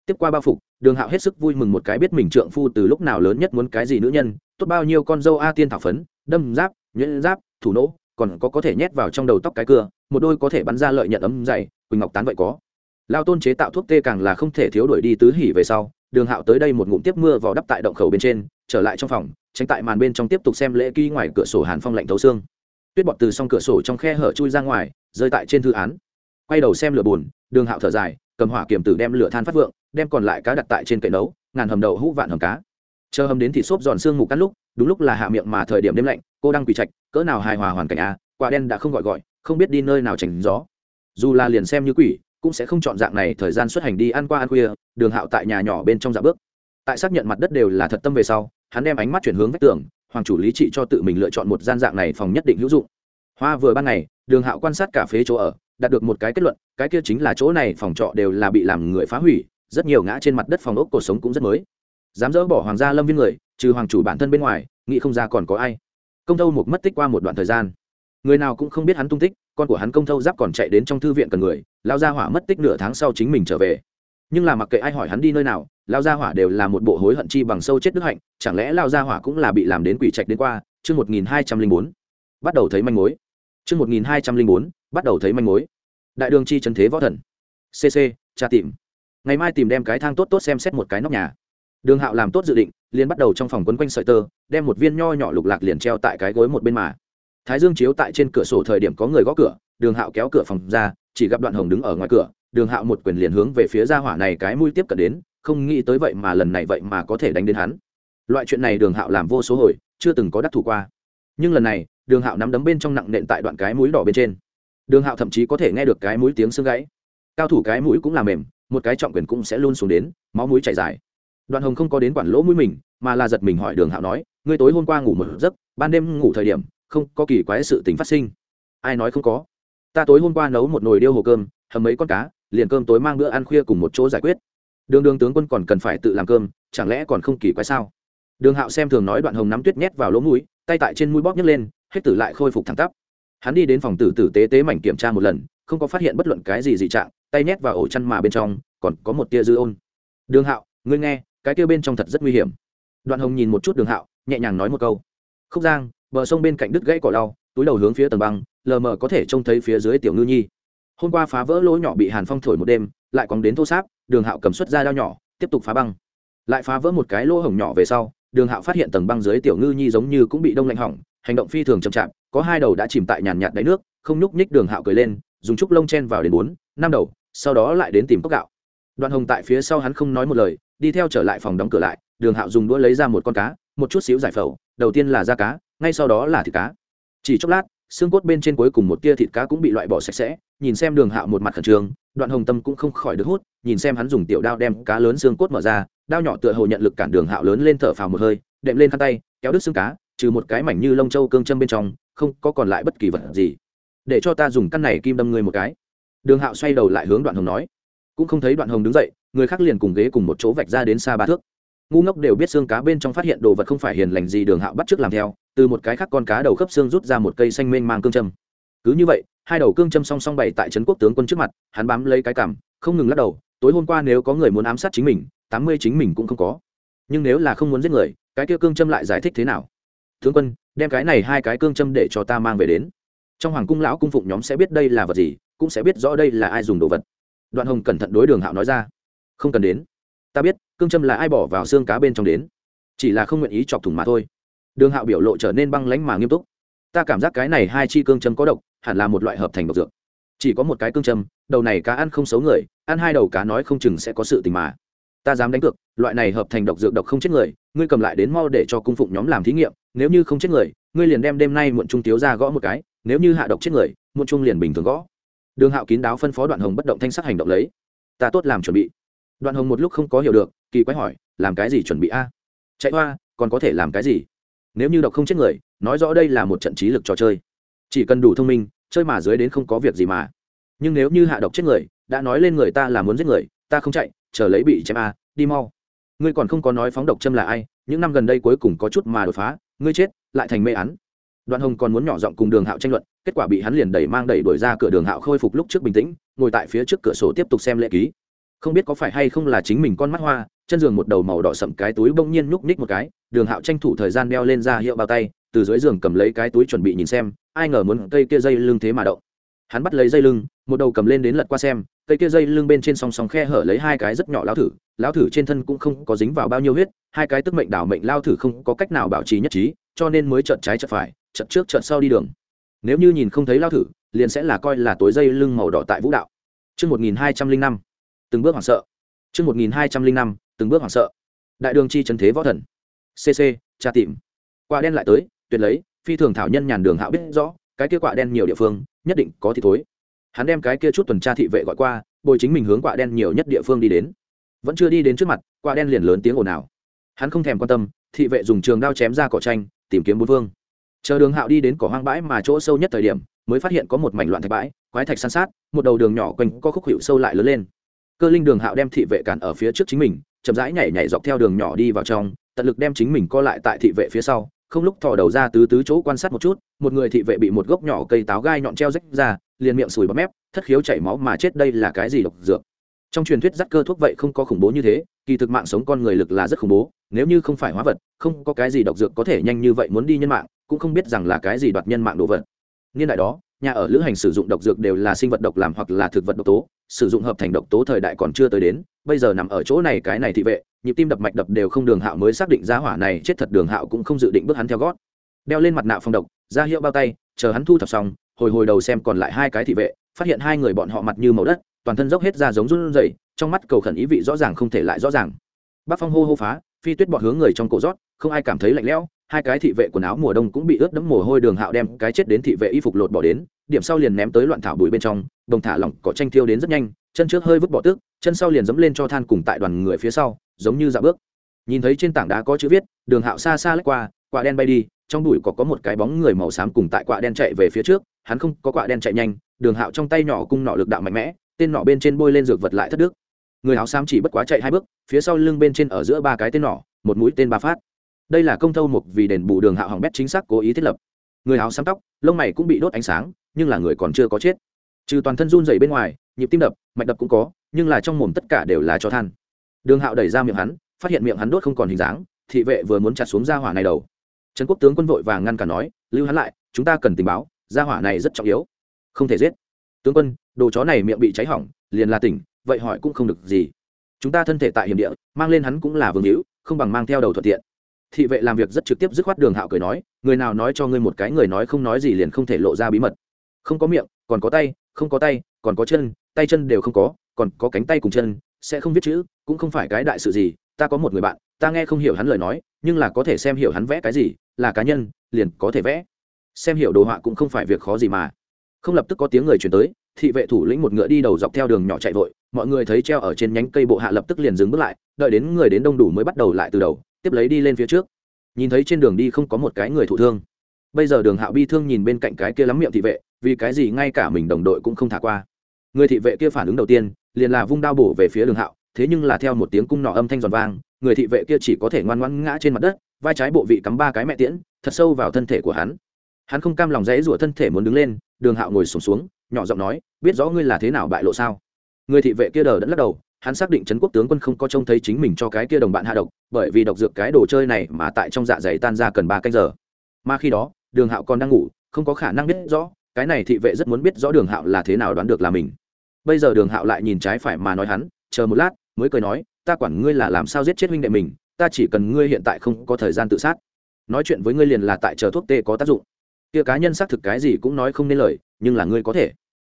Tiếp qua bao phục, đường hạo hết sức vui mừng một cái biết mình trượng phu từ lúc nào lớn nhất muốn cái gì nữ nhân, tốt bao nhiêu con dâu a tiên thảo phấn, đâm giáp, nhuyễn giáp, thủ nỗ còn có có thể nhét vào trong đầu tóc cái cưa, một đôi có thể bắn ra lợi nhận ấm dày, quỳnh ngọc tán vậy có. Lao tôn chế tạo thuốc tê càng là không thể thiếu đuổi đi tứ hỉ về sau, đường hạo tới đây một ngụm tiếp mưa vào đắp tại động khẩu bên trên, trở lại trong phòng, tránh tại màn bên trong tiếp tục xem lễ ký ngoài cửa sổ hàn phong lạnh thấu xương. Tuyết bọt từ s cửa sổ trong khe hở chui ra ngoài, rơi tại trên thư án. Quay đầu xem lửa bùn đường hạo thở dài, cầm hỏa kiềm tử đem lửa than phát vượng, đem còn lại cá đặt tại trên cậy nấu, ngàn hầm đậu hũ vạn hầm cá. Chờ hầm đến thì xốp giòn xương mù cắt lúc, đúng lúc là hạ miệng mà thời điểm đêm lạnh cô đang quỳ trạch, cỡ nào hài hòa hoàn cảnh a quả đen đã không gọi gọi, không biết đi nơi nào tránh gió. Dù là liền xem như quỷ, cũng sẽ không chọn dạng này thời gian xuất hành đi ăn qua ăn khuya, đường hạo tại nhà nhỏ bên trong dạ bước. Tại xác nhận mặt đất đều là thật tâm về sau, hắn đem ánh mắt chuyển hướng vách tường, hoàng chủ lý trị cho tự mình lựa chọn một gian dạng này phòng nhất định hữu dụng. Hoa vừa ban ngày, đường hạo quan sát cả phế chỗ ở, đạt được một cái kết luận, cái kia chính là chỗ này phòng trọ đều là bị làm người phá hủy, rất nhiều ngã trên mặt đất phòng ốc cuộc sống cũng rất mới. Dám dỡ bỏ hoàng gia lâm viên người, trừ hoàng chủ bản thân bên ngoài, nghĩ không ra còn có ai công thâu mục mất tích qua một đoạn thời gian. Người nào cũng không biết hắn tung tích, con của hắn công thâu giáp còn chạy đến trong thư viện cần người lao gia hỏa mất tích nửa tháng sau chính mình trở về. Nhưng là mặc kệ ai hỏi hắn đi nơi nào lao gia hỏa đều là một bộ hối hận chi bằng sâu chết đức hạnh, chẳng lẽ lao gia hỏa cũng là bị làm đến quỷ trạch đến qua? Chương một nghìn hai trăm linh bốn, bắt đầu thấy manh mối. Chương một nghìn hai trăm linh bốn, bắt đầu thấy manh mối. Đại đường chi trần thế võ thần. Cc tra tìm. Ngày mai tìm đem cái thang tốt tốt xem xét một cái nóc nhà đường hạo làm tốt dự định, liền bắt đầu trong phòng quấn quanh sợi tơ, đem một viên nho nhỏ lục lạc liền treo tại cái gối một bên mà. Thái dương chiếu tại trên cửa sổ thời điểm có người gõ cửa, đường hạo kéo cửa phòng ra, chỉ gặp đoạn hồng đứng ở ngoài cửa, đường hạo một quyền liền hướng về phía gia hỏa này cái mũi tiếp cận đến, không nghĩ tới vậy mà lần này vậy mà có thể đánh đến hắn. Loại chuyện này đường hạo làm vô số hồi, chưa từng có đắc thủ qua. Nhưng lần này, đường hạo nắm đấm bên trong nặng nện tại đoạn cái mũi đỏ bên trên. Đường hạo thậm chí có thể nghe được cái mũi tiếng xương gãy. Cao thủ cái mũi cũng là mềm, một cái trọng quyền cũng sẽ luôn xuống đến, máu mũi chảy dài đoạn hồng không có đến quản lỗ mũi mình, mà là giật mình hỏi đường hạo nói, ngươi tối hôm qua ngủ một giấc, ban đêm ngủ thời điểm, không có kỳ quái sự tình phát sinh. Ai nói không có? Ta tối hôm qua nấu một nồi điêu hồ cơm, hầm mấy con cá, liền cơm tối mang bữa ăn khuya cùng một chỗ giải quyết. Đường đường tướng quân còn cần phải tự làm cơm, chẳng lẽ còn không kỳ quái sao? Đường hạo xem thường nói đoạn hồng nắm tuyết nhét vào lỗ mũi, tay tại trên mũi bóp nhấc lên, hết tử lại khôi phục thẳng tắp. Hắn đi đến phòng tử tử tế tế mảnh kiểm tra một lần, không có phát hiện bất luận cái gì dị trạng, tay nhét vào ổ chăn mà bên trong, còn có một tia dư ôn. Đường hạo, ngươi nghe cái kia bên trong thật rất nguy hiểm. Đoạn hồng nhìn một chút đường hạo, nhẹ nhàng nói một câu. Khúc giang, bờ sông bên cạnh đứt gãy cỏ lau, túi đầu hướng phía tầng băng, lờ mờ có thể trông thấy phía dưới tiểu ngư nhi. Hôm qua phá vỡ lỗ nhỏ bị hàn phong thổi một đêm, lại còn đến thô sáp, đường hạo cầm xuất ra đao nhỏ, tiếp tục phá băng. Lại phá vỡ một cái lỗ hổng nhỏ về sau, đường hạo phát hiện tầng băng dưới tiểu ngư nhi giống như cũng bị đông lạnh hỏng, hành động phi thường chậm chạp, có hai đầu đã chìm tại nhàn nhạt đáy nước, không nhúc nhích đường hạo cười lên, dùng trúc lông chen vào đến bốn, năm đầu, sau đó lại đến tìm cốc gạo đoạn hồng tại phía sau hắn không nói một lời, đi theo trở lại phòng đóng cửa lại, đường hạo dùng đũa lấy ra một con cá, một chút xíu giải phẫu, đầu tiên là da cá, ngay sau đó là thịt cá. Chỉ chốc lát, xương cốt bên trên cuối cùng một tia thịt cá cũng bị loại bỏ sạch sẽ, nhìn xem đường hạo một mặt khẩn trương, đoạn hồng tâm cũng không khỏi được hút, nhìn xem hắn dùng tiểu đao đem cá lớn xương cốt mở ra, đao nhỏ tựa hồ nhận lực cản đường hạo lớn lên thở phào một hơi, đệm lên khăn tay, kéo đứt xương cá, trừ một cái mảnh như lông trâu cương châm bên trong, không có còn lại bất kỳ vật gì. Để cho ta dùng căn này kim đâm người một cái. Đường hạo xoay đầu lại hướng đoạn hồng nói cũng không thấy đoạn hồng đứng dậy, người khác liền cùng ghế cùng một chỗ vạch ra đến xa ba thước. Ngu ngốc đều biết xương cá bên trong phát hiện đồ vật không phải hiền lành gì đường hạo bắt trước làm theo, từ một cái khác con cá đầu khớp xương rút ra một cây xanh mênh mang cương châm. Cứ như vậy, hai đầu cương châm song song bày tại trấn quốc tướng quân trước mặt, hắn bám lấy cái cảm không ngừng lắc đầu, tối hôm qua nếu có người muốn ám sát chính mình, tám mươi chính mình cũng không có. Nhưng nếu là không muốn giết người, cái kia cương châm lại giải thích thế nào? Tướng quân, đem cái này hai cái cương châm để cho ta mang về đến. Trong hoàng cung lão cung phụng nhóm sẽ biết đây là vật gì, cũng sẽ biết rõ đây là ai dùng đồ vật đoạn hồng cẩn thận đối đường hạo nói ra. Không cần đến. Ta biết, cương châm là ai bỏ vào xương cá bên trong đến. Chỉ là không nguyện ý chọc thủng mà thôi. Đường hạo biểu lộ trở nên băng lánh mà nghiêm túc. Ta cảm giác cái này hai chi cương châm có độc, hẳn là một loại hợp thành độc dược. Chỉ có một cái cương châm, đầu này cá ăn không xấu người, ăn hai đầu cá nói không chừng sẽ có sự tình mà. Ta dám đánh cược, loại này hợp thành độc dược độc không chết người, ngươi cầm lại đến mau để cho cung phụng nhóm làm thí nghiệm, nếu như không chết người, ngươi liền đem đêm nay muộn trung tiếu ra gõ một cái, nếu như hạ độc chết người, muộn trung liền bình thường gõ đường hạo kín đáo phân phó đoạn hồng bất động thanh sắc hành động lấy. Ta tốt làm chuẩn bị. Đoạn hồng một lúc không có hiểu được, kỳ quái hỏi, làm cái gì chuẩn bị a? Chạy hoa, còn có thể làm cái gì? Nếu như độc không chết người, nói rõ đây là một trận trí lực trò chơi. Chỉ cần đủ thông minh, chơi mà dưới đến không có việc gì mà. Nhưng nếu như hạ độc chết người, đã nói lên người ta là muốn giết người, ta không chạy, chờ lấy bị chém a, đi mau. Ngươi còn không có nói phóng độc châm là ai, những năm gần đây cuối cùng có chút mà đột phá, ngươi chết, lại thành mê án đoạn hồng còn muốn nhỏ giọng cùng đường hạo tranh luận, kết quả bị hắn liền đẩy mang đẩy đuổi ra cửa đường hạo khôi phục lúc trước bình tĩnh, ngồi tại phía trước cửa sổ tiếp tục xem lễ ký. Không biết có phải hay không là chính mình con mắt hoa, chân giường một đầu màu đỏ sậm cái túi bỗng nhiên nhúc ních một cái, đường hạo tranh thủ thời gian đeo lên ra hiệu bao tay, từ dưới giường cầm lấy cái túi chuẩn bị nhìn xem, ai ngờ muốn cây kia dây lưng thế mà động. Hắn bắt lấy dây lưng, một đầu cầm lên đến lật qua xem, cây kia dây lưng bên trên song song khe hở lấy hai cái rất nhỏ lao thử lao thử trên thân cũng không có dính vào bao nhiêu huyết, hai cái tức mệnh đảo mệnh lao thử không có cách nào bảo trì nhất trí, cho nên mới trợn trái trợn phải chật trước chật sau đi đường nếu như nhìn không thấy lao thử liền sẽ là coi là tối dây lưng màu đỏ tại vũ đạo Trước 1205, từng bước hoảng sợ. Trước 1205, từng bước hoảng sợ. Đại đường chi trần thế võ thần. CC, tra tìm. Quả đen lại tới, tuyệt lấy, phi thường thảo nhân nhàn đường hạo biết rõ, cái kia quả đen nhiều địa phương, nhất định có thì thối. Hắn đem cái kia chút tuần tra thị vệ gọi qua, bồi chính mình hướng quả đen nhiều nhất địa phương đi đến. Vẫn chưa đi đến trước mặt, quả đen liền lớn tiếng ồn ào. Hắn không thèm quan tâm, thị vệ dùng trường đao chém ra cỏ tranh, tìm kiếm bốn phương. Chờ Đường Hạo đi đến cỏ hoang bãi mà chỗ sâu nhất thời điểm, mới phát hiện có một mảnh loạn thạch bãi, quái thạch san sát, một đầu đường nhỏ quanh có khúc hiệu sâu lại lớn lên. Cơ linh đường hạo đem thị vệ cản ở phía trước chính mình chậm rãi nhảy nhảy dọc theo đường nhỏ đi vào trong tận lực đem chính mình co lại tại thị vệ phía sau không lúc thò đầu ra tứ tứ chỗ quan sát một chút một người thị vệ bị một gốc nhỏ cây táo gai nhọn treo rách ra liền miệng sùi bắp mép thất khiếu chảy máu mà chết đây là cái gì độc dược? Trong truyền thuyết dắt cơ thuốc vậy không có khủng bố như thế, kỳ thực mạng sống con người lực là rất khủng bố, nếu như không phải hóa vật, không có cái gì độc dược có thể nhanh như vậy muốn đi nhân mạng, cũng không biết rằng là cái gì đoạt nhân mạng đồ vật. Niên đại đó, nhà ở lữ hành sử dụng độc dược đều là sinh vật độc làm hoặc là thực vật độc tố, sử dụng hợp thành độc tố thời đại còn chưa tới đến, bây giờ nằm ở chỗ này cái này thị vệ, nhịp tim đập mạch đập đều không đường hạo mới xác định giá hỏa này chết thật đường hạo cũng không dự định bước hắn theo gót. Đeo lên mặt nạ phong độc, ra hiệu bao tay, chờ hắn thu thập xong, hồi hồi đầu xem còn lại hai cái thị vệ, phát hiện hai người bọn họ mặt như màu đất toàn thân dốc hết ra giống run rẩy trong mắt cầu khẩn ý vị rõ ràng không thể lại rõ ràng. Bác phong hô hô phá phi tuyết bọt hướng người trong cổ rót không ai cảm thấy lạnh lẽo hai cái thị vệ quần áo mùa đông cũng bị ướt đẫm mồ hôi đường hạo đem cái chết đến thị vệ y phục lột bỏ đến điểm sau liền ném tới loạn thảo bụi bên trong đồng thả lỏng cỏ tranh thiêu đến rất nhanh chân trước hơi vứt bỏ tức, chân sau liền giẫm lên cho than cùng tại đoàn người phía sau giống như dạ bước. Nhìn thấy trên tảng đá có chữ viết đường hạo xa xa lách qua quả đen bay đi trong bụi có có một cái bóng người màu xám cùng tại quả đen chạy về phía trước hắn không có quả đen chạy nhanh đường hạo trong tay nhỏ cung nọ lực đạo mạnh mẽ tên nọ bên trên bôi lên dược vật lại thất đức. Người áo xám chỉ bất quá chạy hai bước, phía sau lưng bên trên ở giữa ba cái tên nọ một mũi tên ba phát. Đây là công thâu mục vì đền bù đường hạo hỏng bét chính xác cố ý thiết lập. Người áo xám tóc, lông mày cũng bị đốt ánh sáng, nhưng là người còn chưa có chết. Trừ toàn thân run dày bên ngoài, nhịp tim đập, mạch đập cũng có, nhưng là trong mồm tất cả đều là cho than. Đường hạo đẩy ra miệng hắn, phát hiện miệng hắn đốt không còn hình dáng, thị vệ vừa muốn chặt xuống ra hỏa này đầu. Trần quốc tướng quân vội vàng ngăn cả nói, lưu hắn lại, chúng ta cần tình báo ra hỏa này rất trọng yếu. Không thể giết. Tướng quân đồ chó này miệng bị cháy hỏng, liền là tỉnh, vậy hỏi cũng không được gì. Chúng ta thân thể tại hiểm địa, mang lên hắn cũng là vương hữu, không bằng mang theo đầu thuận tiện. Thị vệ làm việc rất trực tiếp dứt khoát đường hạo cười nói, người nào nói cho ngươi một cái người nói không nói gì liền không thể lộ ra bí mật. Không có miệng, còn có tay, không có tay, còn có chân, tay chân đều không có, còn có cánh tay cùng chân, sẽ không viết chữ, cũng không phải cái đại sự gì, ta có một người bạn, ta nghe không hiểu hắn lời nói, nhưng là có thể xem hiểu hắn vẽ cái gì, là cá nhân, liền có thể vẽ. Xem hiểu đồ họa cũng không phải việc khó gì mà. Không lập tức có tiếng người chuyển tới thị vệ thủ lĩnh một ngựa đi đầu dọc theo đường nhỏ chạy vội mọi người thấy treo ở trên nhánh cây bộ hạ lập tức liền dừng bước lại đợi đến người đến đông đủ mới bắt đầu lại từ đầu tiếp lấy đi lên phía trước. Nhìn thấy trên đường đi không có một cái người thụ thương. Bây giờ đường hạo bi thương nhìn bên cạnh cái kia lắm miệng thị vệ vì cái gì ngay cả mình đồng đội cũng không thả qua. Người thị vệ kia phản ứng đầu tiên liền là vung đao bổ về phía đường hạo thế nhưng là theo một tiếng cung nọ âm thanh giòn vang người thị vệ kia chỉ có thể ngoan ngoãn ngã trên mặt đất vai trái bộ vị cắm ba cái mẹ tiễn thật sâu vào thân thể của hắn. Hắn không cam lòng rẽ rủa thân thể muốn đứng lên đường hạo ngồi sùng xuống, xuống nhỏ giọng nói, biết rõ ngươi là thế nào bại lộ sao? Người thị vệ kia đờ đẫn lắc đầu, hắn xác định trấn quốc tướng quân không có trông thấy chính mình cho cái kia đồng bạn hạ độc, bởi vì độc dược cái đồ chơi này mà tại trong dạ dày tan ra cần ba canh giờ. Mà khi đó, đường hạo còn đang ngủ, không có khả năng biết rõ, cái này thị vệ rất muốn biết rõ đường hạo là thế nào đoán được là mình. Bây giờ đường hạo lại nhìn trái phải mà nói hắn, chờ một lát, mới cười nói, ta quản ngươi là làm sao giết chết huynh đệ mình, ta chỉ cần ngươi hiện tại không có thời gian tự sát. Nói chuyện với ngươi liền là tại chờ thuốc tê có tác dụng. Kia cá nhân xác thực cái gì cũng nói không nên lời, nhưng là ngươi có thể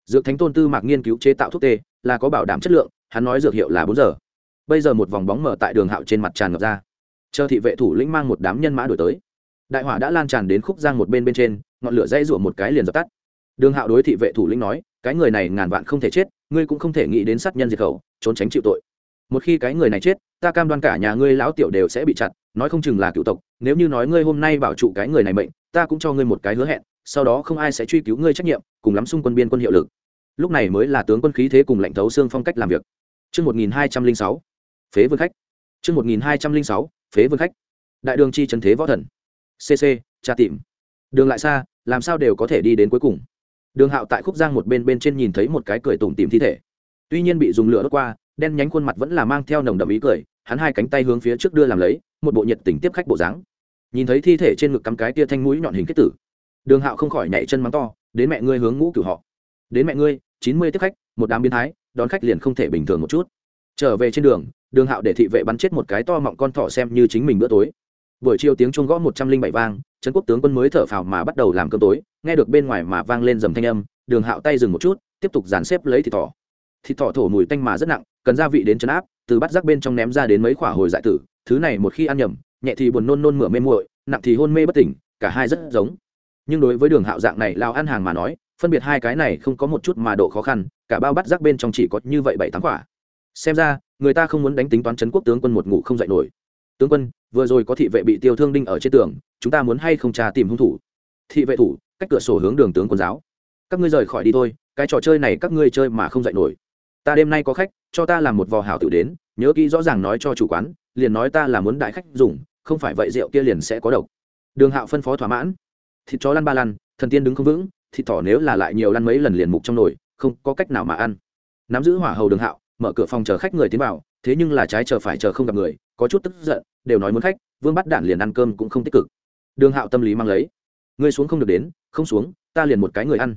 dược thánh tôn tư mạc nghiên cứu chế tạo thuốc tê, là có bảo đảm chất lượng, hắn nói dược hiệu là bốn giờ. Bây giờ một vòng bóng mở tại đường hạo trên mặt tràn ngập ra. Chờ thị vệ thủ lĩnh mang một đám nhân mã đổi tới. Đại hỏa đã lan tràn đến khúc giang một bên bên trên, ngọn lửa dây rủa một cái liền dập tắt. Đường hạo đối thị vệ thủ lĩnh nói, cái người này ngàn vạn không thể chết, ngươi cũng không thể nghĩ đến sát nhân diệt khẩu, trốn tránh chịu tội. Một khi cái người này chết, ta cam đoan cả nhà ngươi lão tiểu đều sẽ bị chặt, nói không chừng là cựu tộc, nếu như nói ngươi hôm nay bảo trụ cái người này mệnh, ta cũng cho ngươi một cái hứa hẹn sau đó không ai sẽ truy cứu ngươi trách nhiệm cùng lắm xung quân biên quân hiệu lực lúc này mới là tướng quân khí thế cùng lệnh thấu xương phong cách làm việc Chương 1206. Phế Vương khách. Chương 1206. Phế Vương khách. Đại đường chi trấn thế võ thần. CC, tra tìm. Đường lại xa, làm sao đều có thể đi đến cuối cùng. Đường Hạo tại khúc giang một bên bên trên nhìn thấy một cái cười tủm tỉm thi thể. Tuy nhiên bị dùng lửa đốt qua, đen nhánh khuôn mặt vẫn là mang theo nồng đậm ý cười, hắn hai cánh tay hướng phía trước đưa làm lấy, một bộ nhiệt tình tiếp khách bộ dáng. Nhìn thấy thi thể trên ngực cắm cái tia thanh mũi nhọn hình kết tử. Đường Hạo không khỏi nhảy chân mắng to, đến mẹ ngươi hướng ngũ cửu họ. Đến mẹ ngươi, chín mươi tiếp khách, một đám biến thái, đón khách liền không thể bình thường một chút. Trở về trên đường đường hạo để thị vệ bắn chết một cái to mọng con thỏ xem như chính mình bữa tối. Buổi chiều tiếng chuông gõ một trăm linh bảy vang trấn quốc tướng quân mới thở phào mà bắt đầu làm cơm tối nghe được bên ngoài mà vang lên dầm thanh âm đường hạo tay dừng một chút tiếp tục dàn xếp lấy thịt thỏ. Thịt thỏ thổ mùi tanh mà rất nặng cần gia vị đến chấn áp từ bắt rác bên trong ném ra đến mấy khỏa hồi dại tử thứ này một khi ăn nhầm nhẹ thì buồn nôn nôn mửa mê muội nặng thì hôn mê bất tỉnh cả hai rất giống nhưng đối với đường hạo dạng này lao ăn hàng mà nói, phân biệt hai cái này không có một chút mà độ khó khăn, cả bao bắt rác bên trong chỉ có như vậy bảy tám quả. Xem ra, người ta không muốn đánh tính toán chấn quốc tướng quân một ngủ không dậy nổi. Tướng quân, vừa rồi có thị vệ bị tiêu thương đinh ở trên tường, chúng ta muốn hay không tra tìm hung thủ? Thị vệ thủ, cách cửa sổ hướng đường tướng quân giáo. Các ngươi rời khỏi đi thôi, cái trò chơi này các ngươi chơi mà không dậy nổi. Ta đêm nay có khách, cho ta làm một vò hảo tự đến, nhớ kỹ rõ ràng nói cho chủ quán, liền nói ta là muốn đại khách dùng, không phải vậy rượu kia liền sẽ có độc. Đường hạo phân phó thỏa mãn thịt chó lăn ba lăn, thần tiên đứng không vững, thịt thỏ nếu là lại nhiều lăn mấy lần liền mục trong nồi, không có cách nào mà ăn. Nắm giữ hỏa hầu đường hạo, mở cửa phòng chờ khách người tiến vào, thế nhưng là trái chờ phải chờ không gặp người, có chút tức giận, đều nói muốn khách, vương bắt đản liền ăn cơm cũng không tích cực. Đường hạo tâm lý mang lấy. Ngươi xuống không được đến, không xuống, ta liền một cái người ăn.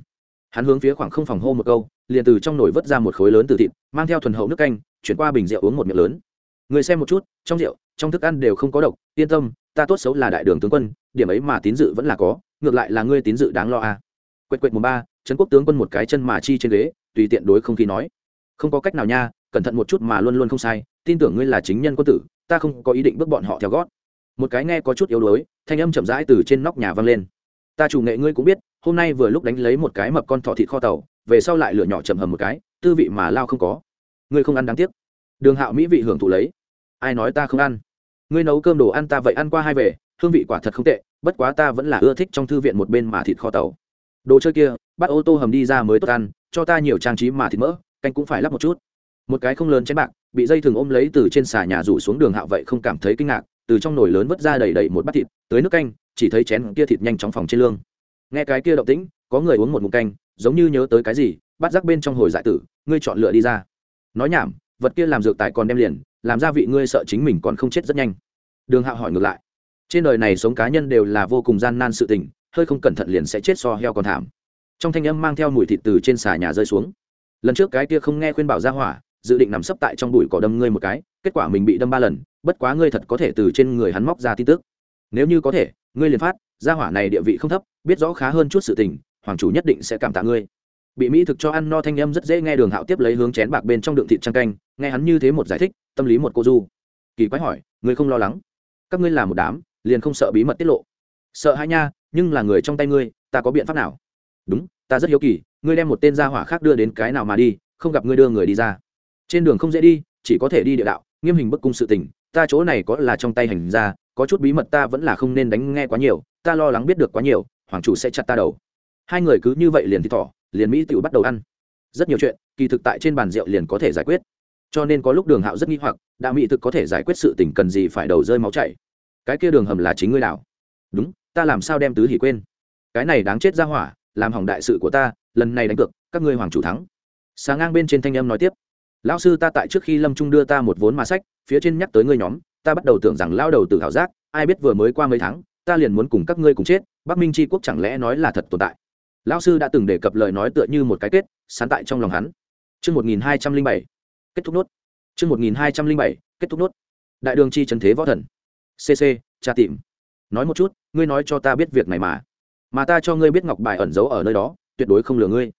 Hắn hướng phía khoảng không phòng hô một câu, liền từ trong nồi vớt ra một khối lớn từ thịt, mang theo thuần hậu nước canh, chuyển qua bình rượu uống một miệng lớn. Người xem một chút, trong rượu, trong thức ăn đều không có độc, yên tâm, ta tốt xấu là đại đường tướng quân, điểm ấy mà tín dự vẫn là có ngược lại là ngươi tín dự đáng lo à. quệt quệt mùng ba, trấn quốc tướng quân một cái chân mà chi trên ghế, tùy tiện đối không khí nói. Không có cách nào nha, cẩn thận một chút mà luôn luôn không sai, tin tưởng ngươi là chính nhân quân tử, ta không có ý định bước bọn họ theo gót. Một cái nghe có chút yếu đuối, thanh âm chậm rãi từ trên nóc nhà vang lên. Ta chủ nghệ ngươi cũng biết, hôm nay vừa lúc đánh lấy một cái mập con thỏ thịt kho tàu, về sau lại lửa nhỏ chậm hầm một cái, tư vị mà lao không có. Ngươi không ăn đáng tiếc. Đường hạo mỹ vị hưởng thụ lấy. Ai nói ta không ăn? Ngươi nấu cơm đồ ăn ta vậy ăn qua hai về hương vị quả thật không tệ bất quá ta vẫn là ưa thích trong thư viện một bên mà thịt kho tàu. Đồ chơi kia, bắt ô tô hầm đi ra mới tốt ăn, cho ta nhiều trang trí mà thịt mỡ, canh cũng phải lắp một chút. Một cái không lớn chén bạc, bị dây thừng ôm lấy từ trên xà nhà rủ xuống đường hạo vậy không cảm thấy kinh ngạc, từ trong nồi lớn vớt ra đầy đầy một bát thịt tới nước canh, chỉ thấy chén kia thịt nhanh chóng phòng trên lương. Nghe cái kia động tĩnh, có người uống một mụn canh, giống như nhớ tới cái gì, bắt rắc bên trong hồi giải tử, ngươi chọn lựa đi ra. Nói nhảm, vật kia làm dược tài còn đem liền, làm ra vị ngươi sợ chính mình còn không chết rất nhanh. Đường hạo hỏi ngược lại trên đời này sống cá nhân đều là vô cùng gian nan sự tình, hơi không cẩn thận liền sẽ chết so heo còn thảm. Trong thanh âm mang theo mùi thịt từ trên xà nhà rơi xuống. Lần trước cái kia không nghe khuyên bảo ra hỏa, dự định nằm sấp tại trong bụi cỏ đâm ngươi một cái, kết quả mình bị đâm ba lần, bất quá ngươi thật có thể từ trên người hắn móc ra tin tức. Nếu như có thể, ngươi liền phát gia hỏa này địa vị không thấp, biết rõ khá hơn chút sự tình, hoàng chủ nhất định sẽ cảm tạ ngươi. Bị mỹ thực cho ăn no thanh âm rất dễ nghe đường hạo tiếp lấy hướng chén bạc bên trong đựng thịt trăng canh, nghe hắn như thế một giải thích, tâm lý một cô du. Kỳ quái hỏi, ngươi không lo lắng? Các ngươi là một đám liền không sợ bí mật tiết lộ. Sợ hai nha, nhưng là người trong tay ngươi, ta có biện pháp nào? Đúng, ta rất hiếu kỳ, ngươi đem một tên gia hỏa khác đưa đến cái nào mà đi, không gặp ngươi đưa người đi ra. Trên đường không dễ đi, chỉ có thể đi địa đạo, nghiêm hình bức cung sự tình, ta chỗ này có là trong tay hành ra có chút bí mật ta vẫn là không nên đánh nghe quá nhiều, ta lo lắng biết được quá nhiều, hoàng chủ sẽ chặt ta đầu. Hai người cứ như vậy liền thì thỏ, liền mỹ tự bắt đầu ăn. Rất nhiều chuyện, kỳ thực tại trên bàn rượu liền có thể giải quyết. Cho nên có lúc đường hạo rất nghi hoặc, đạo mỹ thực có thể giải quyết sự tình cần gì phải đầu rơi máu chảy cái kia đường hầm là chính ngươi đảo đúng ta làm sao đem tứ hỉ quên cái này đáng chết ra hỏa làm hỏng đại sự của ta lần này đánh cược các ngươi hoàng chủ thắng sáng ngang bên trên thanh âm nói tiếp lão sư ta tại trước khi lâm trung đưa ta một vốn mà sách phía trên nhắc tới ngươi nhóm ta bắt đầu tưởng rằng lao đầu từ khảo giác ai biết vừa mới qua mấy tháng ta liền muốn cùng các ngươi cùng chết bắc minh tri quốc chẳng lẽ nói là thật tồn tại lão sư đã từng đề cập lời nói tựa như một cái kết sán tại trong lòng hắn Trước 1207, kết thúc nốt. Trước 1207, kết thúc nốt. Đại đường chi trần thế võ thần. CC, cha tìm. Nói một chút, ngươi nói cho ta biết việc này mà. Mà ta cho ngươi biết ngọc bài ẩn giấu ở nơi đó, tuyệt đối không lừa ngươi.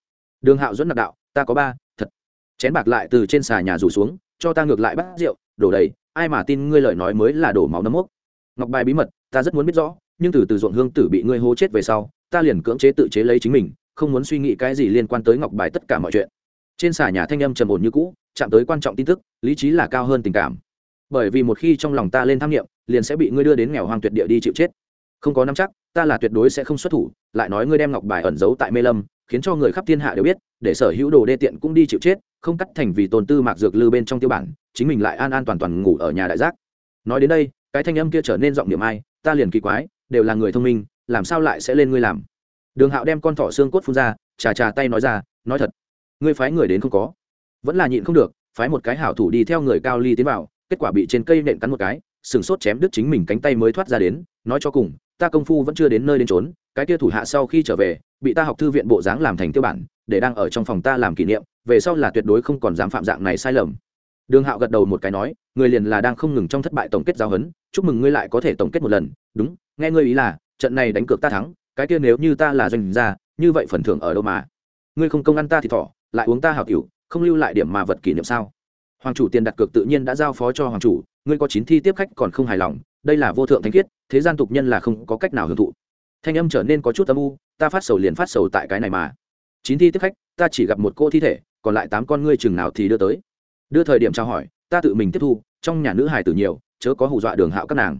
Đường Hạo dẫn nạp đạo, ta có ba, thật. Chén bạc lại từ trên xà nhà rủ xuống, cho ta ngược lại bát rượu, đổ đầy, ai mà tin ngươi lời nói mới là đổ máu nấm mốc. Ngọc bài bí mật, ta rất muốn biết rõ, nhưng từ từ ruộng hương tử bị ngươi hô chết về sau, ta liền cưỡng chế tự chế lấy chính mình không muốn suy nghĩ cái gì liên quan tới ngọc bài tất cả mọi chuyện trên xà nhà thanh âm trầm ổn như cũ chạm tới quan trọng tin tức lý trí là cao hơn tình cảm bởi vì một khi trong lòng ta lên tham nghiệm liền sẽ bị ngươi đưa đến nghèo hoang tuyệt địa đi chịu chết. Không có nắm chắc, ta là tuyệt đối sẽ không xuất thủ, lại nói ngươi đem ngọc bài ẩn giấu tại mê lâm, khiến cho người khắp thiên hạ đều biết, để sở hữu đồ đê tiện cũng đi chịu chết, không cắt thành vì tồn tư mạc dược lư bên trong tiêu bản, chính mình lại an an toàn toàn ngủ ở nhà đại giác. Nói đến đây, cái thanh âm kia trở nên giọng niệm ai ta liền kỳ quái, đều là người thông minh, làm sao lại sẽ lên ngươi làm? Đường hạo đem con thỏ xương cốt phun ra trà trà tay nói ra, nói thật, ngươi phái người đến không có. Vẫn là nhịn không được, phái một cái hảo thủ đi theo người cao ly tiến vào, kết quả bị trên cây nện cắn một cái sừng sốt chém đứt chính mình cánh tay mới thoát ra đến, nói cho cùng, ta công phu vẫn chưa đến nơi đến trốn cái kia thủ hạ sau khi trở về, bị ta học thư viện bộ dáng làm thành tiêu bản, để đang ở trong phòng ta làm kỷ niệm, về sau là tuyệt đối không còn dám phạm dạng này sai lầm. Đường hạo gật đầu một cái nói, người liền là đang không ngừng trong thất bại tổng kết giao hấn chúc mừng ngươi lại có thể tổng kết một lần, đúng, nghe ngươi ý là, trận này đánh cược ta thắng, cái kia nếu như ta là doanh gia, như vậy phần thưởng ở đâu mà? Ngươi không công ăn ta thì thỏ, lại uống ta hảo tiểu không lưu lại điểm mà vật kỷ niệm sao? Hoàng chủ tiền đặt cược tự nhiên đã giao phó cho hoàng chủ, ngươi có chín thi tiếp khách còn không hài lòng, đây là vô thượng thanh khiết, thế gian tục nhân là không có cách nào hưởng thụ. Thanh âm trở nên có chút âm u, ta phát sầu liền phát sầu tại cái này mà. Chín thi tiếp khách, ta chỉ gặp một cô thi thể, còn lại tám con ngươi chừng nào thì đưa tới. Đưa thời điểm trao hỏi, ta tự mình tiếp thu, trong nhà nữ hài tử nhiều, chớ có hù dọa đường hạo các nàng.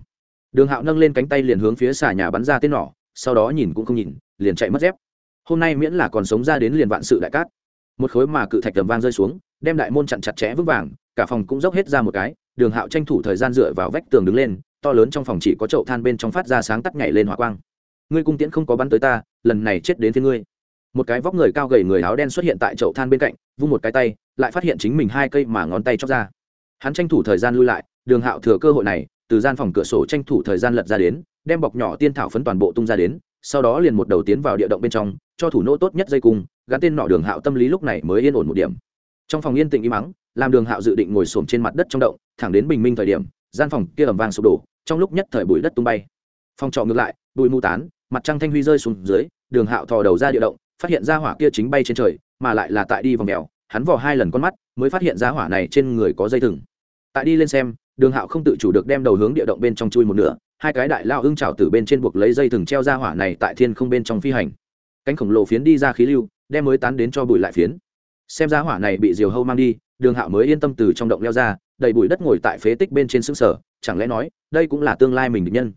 Đường hạo nâng lên cánh tay liền hướng phía xà nhà bắn ra tên nỏ, sau đó nhìn cũng không nhìn, liền chạy mất dép. Hôm nay miễn là còn sống ra đến liền vạn sự đại cát. Một khối mà cự thạch tầm vang rơi xuống đem đại môn chặn chặt chẽ vững vàng, cả phòng cũng dốc hết ra một cái, đường hạo tranh thủ thời gian dựa vào vách tường đứng lên, to lớn trong phòng chỉ có chậu than bên trong phát ra sáng tắt nhảy lên hỏa quang. Ngươi cung tiễn không có bắn tới ta, lần này chết đến phía ngươi. Một cái vóc người cao gầy người áo đen xuất hiện tại chậu than bên cạnh, vung một cái tay, lại phát hiện chính mình hai cây mà ngón tay chóc ra. Hắn tranh thủ thời gian lui lại, đường hạo thừa cơ hội này, từ gian phòng cửa sổ tranh thủ thời gian lật ra đến, đem bọc nhỏ tiên thảo phấn toàn bộ tung ra đến, sau đó liền một đầu tiến vào địa động bên trong, cho thủ nỗ tốt nhất dây cung, gắn tên nọ đường hạo tâm lý lúc này mới yên ổn một điểm trong phòng yên tĩnh im mắng làm đường hạo dự định ngồi xổm trên mặt đất trong động, thẳng đến bình minh thời điểm, gian phòng kia ẩm vang sụp đổ, trong lúc nhất thời bụi đất tung bay. Phòng trọ ngược lại, bụi mù tán, mặt trăng thanh huy rơi xuống dưới, đường hạo thò đầu ra địa động, phát hiện ra hỏa kia chính bay trên trời, mà lại là tại đi vòng mèo, hắn vò hai lần con mắt, mới phát hiện ra hỏa này trên người có dây thừng. Tại đi lên xem, đường hạo không tự chủ được đem đầu hướng địa động bên trong chui một nửa, hai cái đại lao hưng trào từ bên trên buộc lấy dây thừng treo ra hỏa này tại thiên không bên trong phi hành. Cánh khổng lồ phiến đi ra khí lưu, đem mới tán đến cho bụi lại phiến xem ra hỏa này bị diều hâu mang đi, đường hạo mới yên tâm từ trong động leo ra, đầy bụi đất ngồi tại phế tích bên trên xương sở chẳng lẽ nói, đây cũng là tương lai mình định nhân?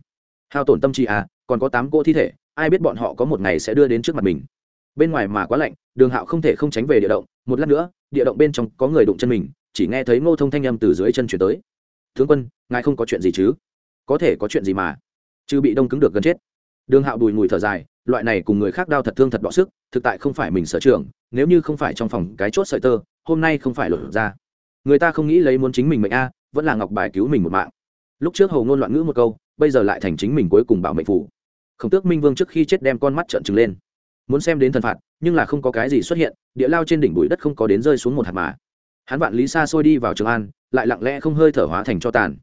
Hao tổn tâm trí à còn có tám cô thi thể, ai biết bọn họ có một ngày sẽ đưa đến trước mặt mình. Bên ngoài mà quá lạnh, đường hạo không thể không tránh về địa động, một lát nữa, địa động bên trong có người đụng chân mình, chỉ nghe thấy ngô thông thanh â m từ dưới chân chuyển tới. Tướng quân, ngài không có chuyện gì chứ? Có thể có chuyện gì mà? Chứ bị đông cứng được gần chết đường hạo bùi mùi thở dài, loại này cùng người khác đau thật thương thật đọ sức, thực tại không phải mình sở trường, nếu như không phải trong phòng cái chốt sợi tơ, hôm nay không phải lột ra. Người ta không nghĩ lấy muốn chính mình mệnh a, vẫn là ngọc bài cứu mình một mạng. Lúc trước hầu ngôn loạn ngữ một câu, bây giờ lại thành chính mình cuối cùng bảo mệnh phủ khổng tước minh vương trước khi chết đem con mắt trợn trừng lên. Muốn xem đến thần phạt, nhưng là không có cái gì xuất hiện, địa lao trên đỉnh bụi đất không có đến rơi xuống một hạt mà. Hắn vạn lý xa xôi đi vào trường an, lại lặng lẽ không hơi thở hóa thành cho tàn.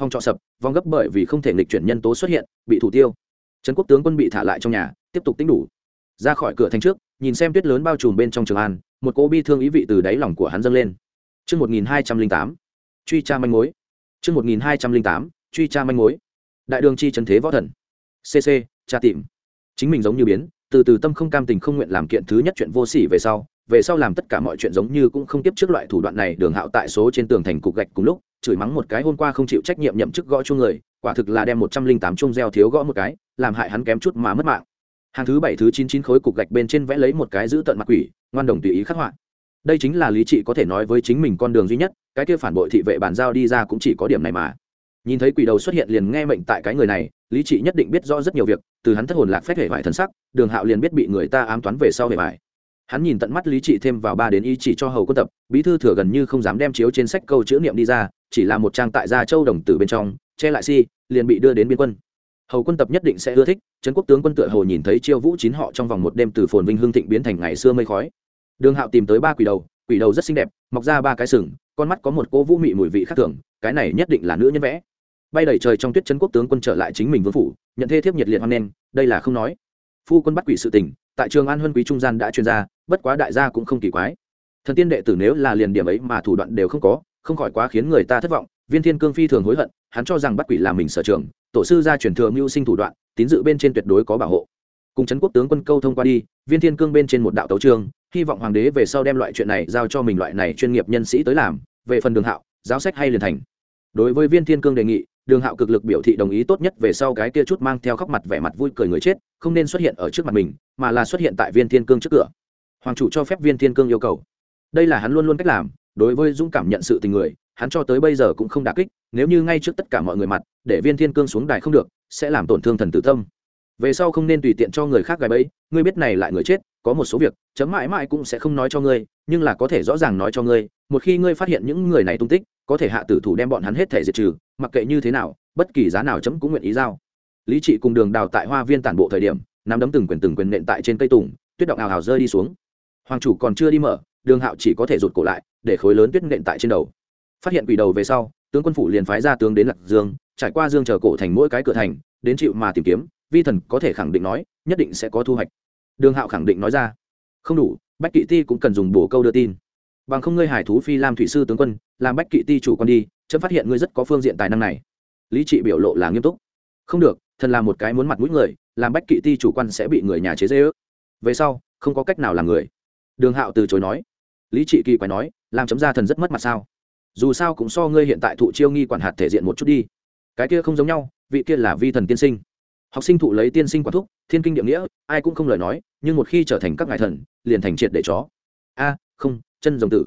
Phong trọ sập, vong gấp bởi vì không thể nghịch chuyển nhân tố xuất hiện, bị thủ tiêu trấn quốc tướng quân bị thả lại trong nhà tiếp tục tính đủ ra khỏi cửa thành trước nhìn xem tuyết lớn bao trùm bên trong trường an một cỗ bi thương ý vị từ đáy lòng của hắn dâng lên Trước 1208, truy tra manh mối. Trước 1208, truy tra manh mối. Đại đường chi trấn thế võ thần. CC, tra tìm. Chính mình giống như biến, từ từ tâm không cam tình không nguyện làm kiện thứ nhất chuyện vô sỉ về sau, về sau làm tất cả mọi chuyện giống như cũng không tiếp trước loại thủ đoạn này đường hạo tại số trên tường thành cục gạch cùng lúc chửi mắng một cái hôm qua không chịu trách nhiệm nhậm chức gõ chuông người quả thực là đem một trăm linh tám chung gieo thiếu gõ một cái, làm hại hắn kém chút mà mất mạng. Hàng thứ bảy thứ chín chín khối cục gạch bên trên vẽ lấy một cái giữ tận mặt quỷ, ngoan đồng tùy ý khắc họa. Đây chính là lý trị có thể nói với chính mình con đường duy nhất, cái kia phản bội thị vệ bàn giao đi ra cũng chỉ có điểm này mà. Nhìn thấy quỷ đầu xuất hiện liền nghe mệnh tại cái người này, lý trị nhất định biết rõ rất nhiều việc, từ hắn thất hồn lạc phép hệ vải thần sắc, đường hạo liền biết bị người ta ám toán về sau hệ vải. Hắn nhìn tận mắt lý trị thêm vào ba đến ý chỉ cho hầu quân tập, bí thư thừa gần như không dám đem chiếu trên sách câu chữ niệm đi ra chỉ là một trang tại gia châu đồng tử bên trong, che lại si, liền bị đưa đến biên quân. Hầu quân tập nhất định sẽ ưa thích, trấn quốc tướng quân tựa hồ nhìn thấy chiêu vũ chín họ trong vòng một đêm từ phồn vinh hương thịnh biến thành ngày xưa mây khói. Đường hạo tìm tới ba quỷ đầu quỷ đầu rất xinh đẹp, mọc ra ba cái sừng, con mắt có một cô vũ mị mùi vị khác thường, cái này nhất định là nữ nhân vẽ. Bay đầy trời trong tuyết trấn quốc tướng quân trở lại chính mình vương phủ, nhận thê thiếp nhiệt liệt hoan nghênh, đây là không nói. Phu quân bắt quỷ sự tình, tại trường an huân quý trung gian đã chuyên gia bất quá đại gia cũng không kỳ quái. Thần tiên đệ tử nếu là liền điểm ấy mà thủ đoạn đều không có không khỏi quá khiến người ta thất vọng, viên thiên cương phi thường hối hận, hắn cho rằng bắt quỷ là mình sở trường, tổ sư gia truyền thừa mưu sinh thủ đoạn, tín dự bên trên tuyệt đối có bảo hộ. Cùng trấn quốc tướng quân câu thông qua đi, viên thiên cương bên trên một đạo tấu trương hy vọng hoàng đế về sau đem loại chuyện này giao cho mình loại này chuyên nghiệp nhân sĩ tới làm, về phần đường hạo, giáo sách hay liền thành. Đối với viên thiên cương đề nghị, đường hạo cực lực biểu thị đồng ý tốt nhất về sau cái kia chút mang theo khóc mặt vẻ mặt vui cười người chết, không nên xuất hiện ở trước mặt mình, mà là xuất hiện tại viên thiên cương trước cửa. Hoàng chủ cho phép viên thiên cương yêu cầu. Đây là hắn luôn luôn cách làm đối với dũng cảm nhận sự tình người, hắn cho tới bây giờ cũng không đà kích, nếu như ngay trước tất cả mọi người mặt, để viên thiên cương xuống đài không được, sẽ làm tổn thương thần tử tâm. Về sau không nên tùy tiện cho người khác gài bẫy, ngươi biết này lại người chết, có một số việc, chấm mãi mãi cũng sẽ không nói cho ngươi, nhưng là có thể rõ ràng nói cho ngươi, một khi ngươi phát hiện những người này tung tích, có thể hạ tử thủ đem bọn hắn hết thể diệt trừ, mặc kệ như thế nào, bất kỳ giá nào chấm cũng nguyện ý giao. Lý trị cùng đường đào tại hoa viên tản bộ thời điểm, nắm đấm từng quyền từng quyền nện tại trên cây tùng, tuyết động ào ào rơi đi xuống. Hoàng chủ còn chưa đi mở đường hạo chỉ có thể rụt cổ lại, để khối lớn tuyết nện tại trên đầu. Phát hiện quỷ đầu về sau, tướng quân phủ liền phái ra tướng đến lạc dương, trải qua dương chờ cổ thành mỗi cái cửa thành, đến chịu mà tìm kiếm, vi thần có thể khẳng định nói, nhất định sẽ có thu hoạch. Đường hạo khẳng định nói ra. Không đủ, bách kỵ ti cũng cần dùng bổ câu đưa tin. Bằng không ngươi hải thú phi làm thủy sư tướng quân, làm bách kỵ ti chủ con đi chấm phát hiện ngươi rất có phương diện tài năng này. Lý trị biểu lộ là nghiêm túc. Không được, thần là một cái muốn mặt mũi người, làm bách kỵ ti chủ quan sẽ bị người nhà chế dễ ước về sau, không có cách nào làm người đường hạo từ chối nói. Lý trị kỳ quái nói, làm chấm ra thần rất mất mặt sao? Dù sao cũng so ngươi hiện tại thụ chiêu nghi quản hạt thể diện một chút đi. Cái kia không giống nhau, vị kia là vi thần tiên sinh. Học sinh thụ lấy tiên sinh quản thúc, thiên kinh địa nghĩa, ai cũng không lời nói, nhưng một khi trở thành các ngài thần, liền thành triệt để chó. A, không, chân rồng tử.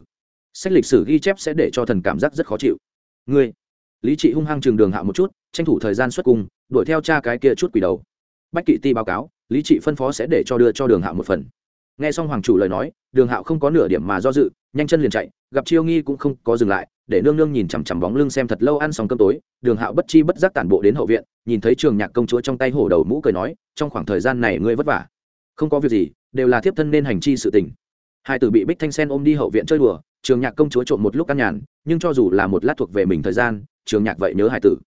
Sách lịch sử ghi chép sẽ để cho thần cảm giác rất khó chịu. Ngươi. Lý trị hung hăng trường đường hạ một chút, tranh thủ thời gian xuất cung, đuổi theo cha cái kia chút quỷ đầu. Bách kỵ ti báo cáo, lý trị phân phó sẽ để cho đưa cho đường hạ một phần nghe xong hoàng chủ lời nói, đường hạo không có nửa điểm mà do dự, nhanh chân liền chạy, gặp chiêu nghi cũng không có dừng lại, để nương nương nhìn chằm chằm bóng lưng xem thật lâu ăn xong cơm tối. Đường hạo bất chi bất giác tản bộ đến hậu viện, nhìn thấy trường nhạc công chúa trong tay hổ đầu mũ cười nói, trong khoảng thời gian này ngươi vất vả. Không có việc gì, đều là thiếp thân nên hành chi sự tình. Hai tử bị bích thanh sen ôm đi hậu viện chơi đùa, trường nhạc công chúa trộm một lúc căn nhàn, nhưng cho dù là một lát thuộc về mình thời gian, trường nhạc vậy nhớ hai tử.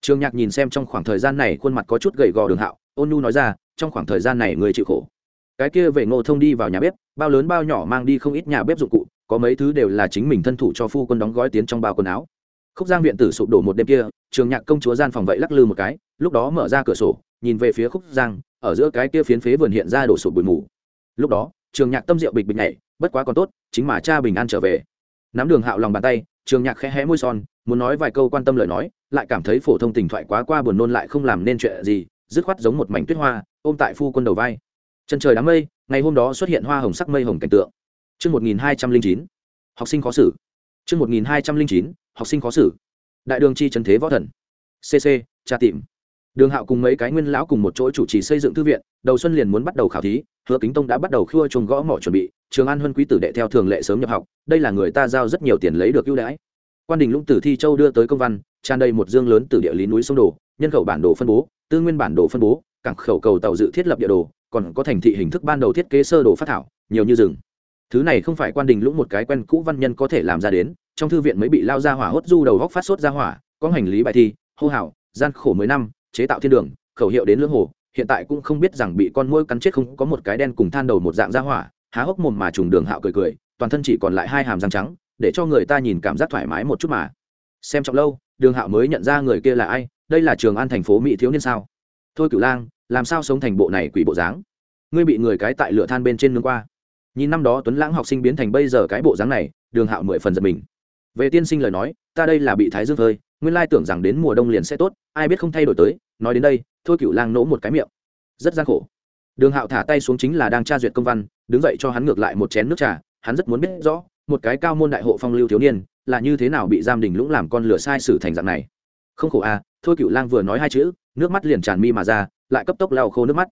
Trường nhạc nhìn xem trong khoảng thời gian này khuôn mặt có chút gầy gò đường hạo, ôn nhu nói ra, trong khoảng thời gian này ngươi chịu khổ cái kia về ngô thông đi vào nhà bếp, bao lớn bao nhỏ mang đi không ít nhà bếp dụng cụ, có mấy thứ đều là chính mình thân thủ cho phu quân đóng gói tiến trong bao quần áo. Khúc giang viện tử sụp đổ một đêm kia, trường nhạc công chúa gian phòng vậy lắc lư một cái, lúc đó mở ra cửa sổ, nhìn về phía khúc giang, ở giữa cái kia phiến phế vườn hiện ra đổ sụp bụi mù. Lúc đó, trường nhạc tâm rượu bịch bịch nhảy, bất quá còn tốt, chính mà cha bình an trở về. Nắm đường hạo lòng bàn tay, trường nhạc khẽ hé môi son, muốn nói vài câu quan tâm lời nói, lại cảm thấy phổ thông tình thoại quá qua buồn nôn lại không làm nên chuyện gì, dứt khoát giống một mảnh tuyết hoa, ôm tại phu quân đầu vai chân trời đám mây ngày hôm đó xuất hiện hoa hồng sắc mây hồng cảnh tượng Trước 1209, học sinh khó xử. Trước 1209, học sinh khó xử. Đại đường chi trần thế võ thần. CC, tra tìm. Đường Hạo cùng mấy cái nguyên lão cùng một chỗ chủ trì xây dựng thư viện, đầu xuân liền muốn bắt đầu khảo thí, Hứa Kính Tông đã bắt đầu khua chuồng gõ mỏ chuẩn bị, Trường An Huân quý tử đệ theo thường lệ sớm nhập học, đây là người ta giao rất nhiều tiền lấy được ưu đãi. Quan đình Lũng Tử Thi Châu đưa tới công văn, tràn đầy một dương lớn từ địa lý núi sông đồ, nhân khẩu bản đồ phân bố, tư nguyên bản đồ phân bố, cảng khẩu cầu tàu dự thiết lập địa đồ, còn có thành thị hình thức ban đầu thiết kế sơ đồ phát thảo, nhiều như rừng. Thứ này không phải Quan đình Lũng một cái quen cũ văn nhân có thể làm ra đến, trong thư viện mới bị lao ra hỏa hốt du đầu góc phát sốt ra hỏa, có hành lý bài thi, hô hào, gian khổ mười năm, chế tạo thiên đường, khẩu hiệu đến lưỡng hồ hiện tại cũng không biết rằng bị con mũi cắn chết không có một cái đen cùng than đầu một dạng ra hỏa há hốc mồm mà trùng đường hạo cười cười toàn thân chỉ còn lại hai hàm răng trắng để cho người ta nhìn cảm giác thoải mái một chút mà xem trọng lâu đường hạo mới nhận ra người kia là ai đây là trường an thành phố mỹ thiếu niên sao thôi cửu lang làm sao sống thành bộ này quỷ bộ dáng? Ngươi bị người cái tại lửa than bên trên nương qua. Nhìn năm đó tuấn lãng học sinh biến thành bây giờ cái bộ dáng này, đường hạo mười phần giật mình. Về tiên sinh lời nói, ta đây là bị thái dương hơi nguyên lai tưởng rằng đến mùa đông liền sẽ tốt, ai biết không thay đổi tới, nói đến đây, thôi cựu lang nỗ một cái miệng. Rất gian khổ. Đường hạo thả tay xuống chính là đang tra duyệt công văn, đứng dậy cho hắn ngược lại một chén nước trà, hắn rất muốn biết rõ, một cái cao môn đại hộ phong lưu thiếu niên, là như thế nào bị giam đình lũng làm con lửa sai sử thành dạng này. Không khổ à thôi cựu lang vừa nói hai chữ, nước mắt liền tràn mi mà ra lại cấp tốc lau khô nước mắt.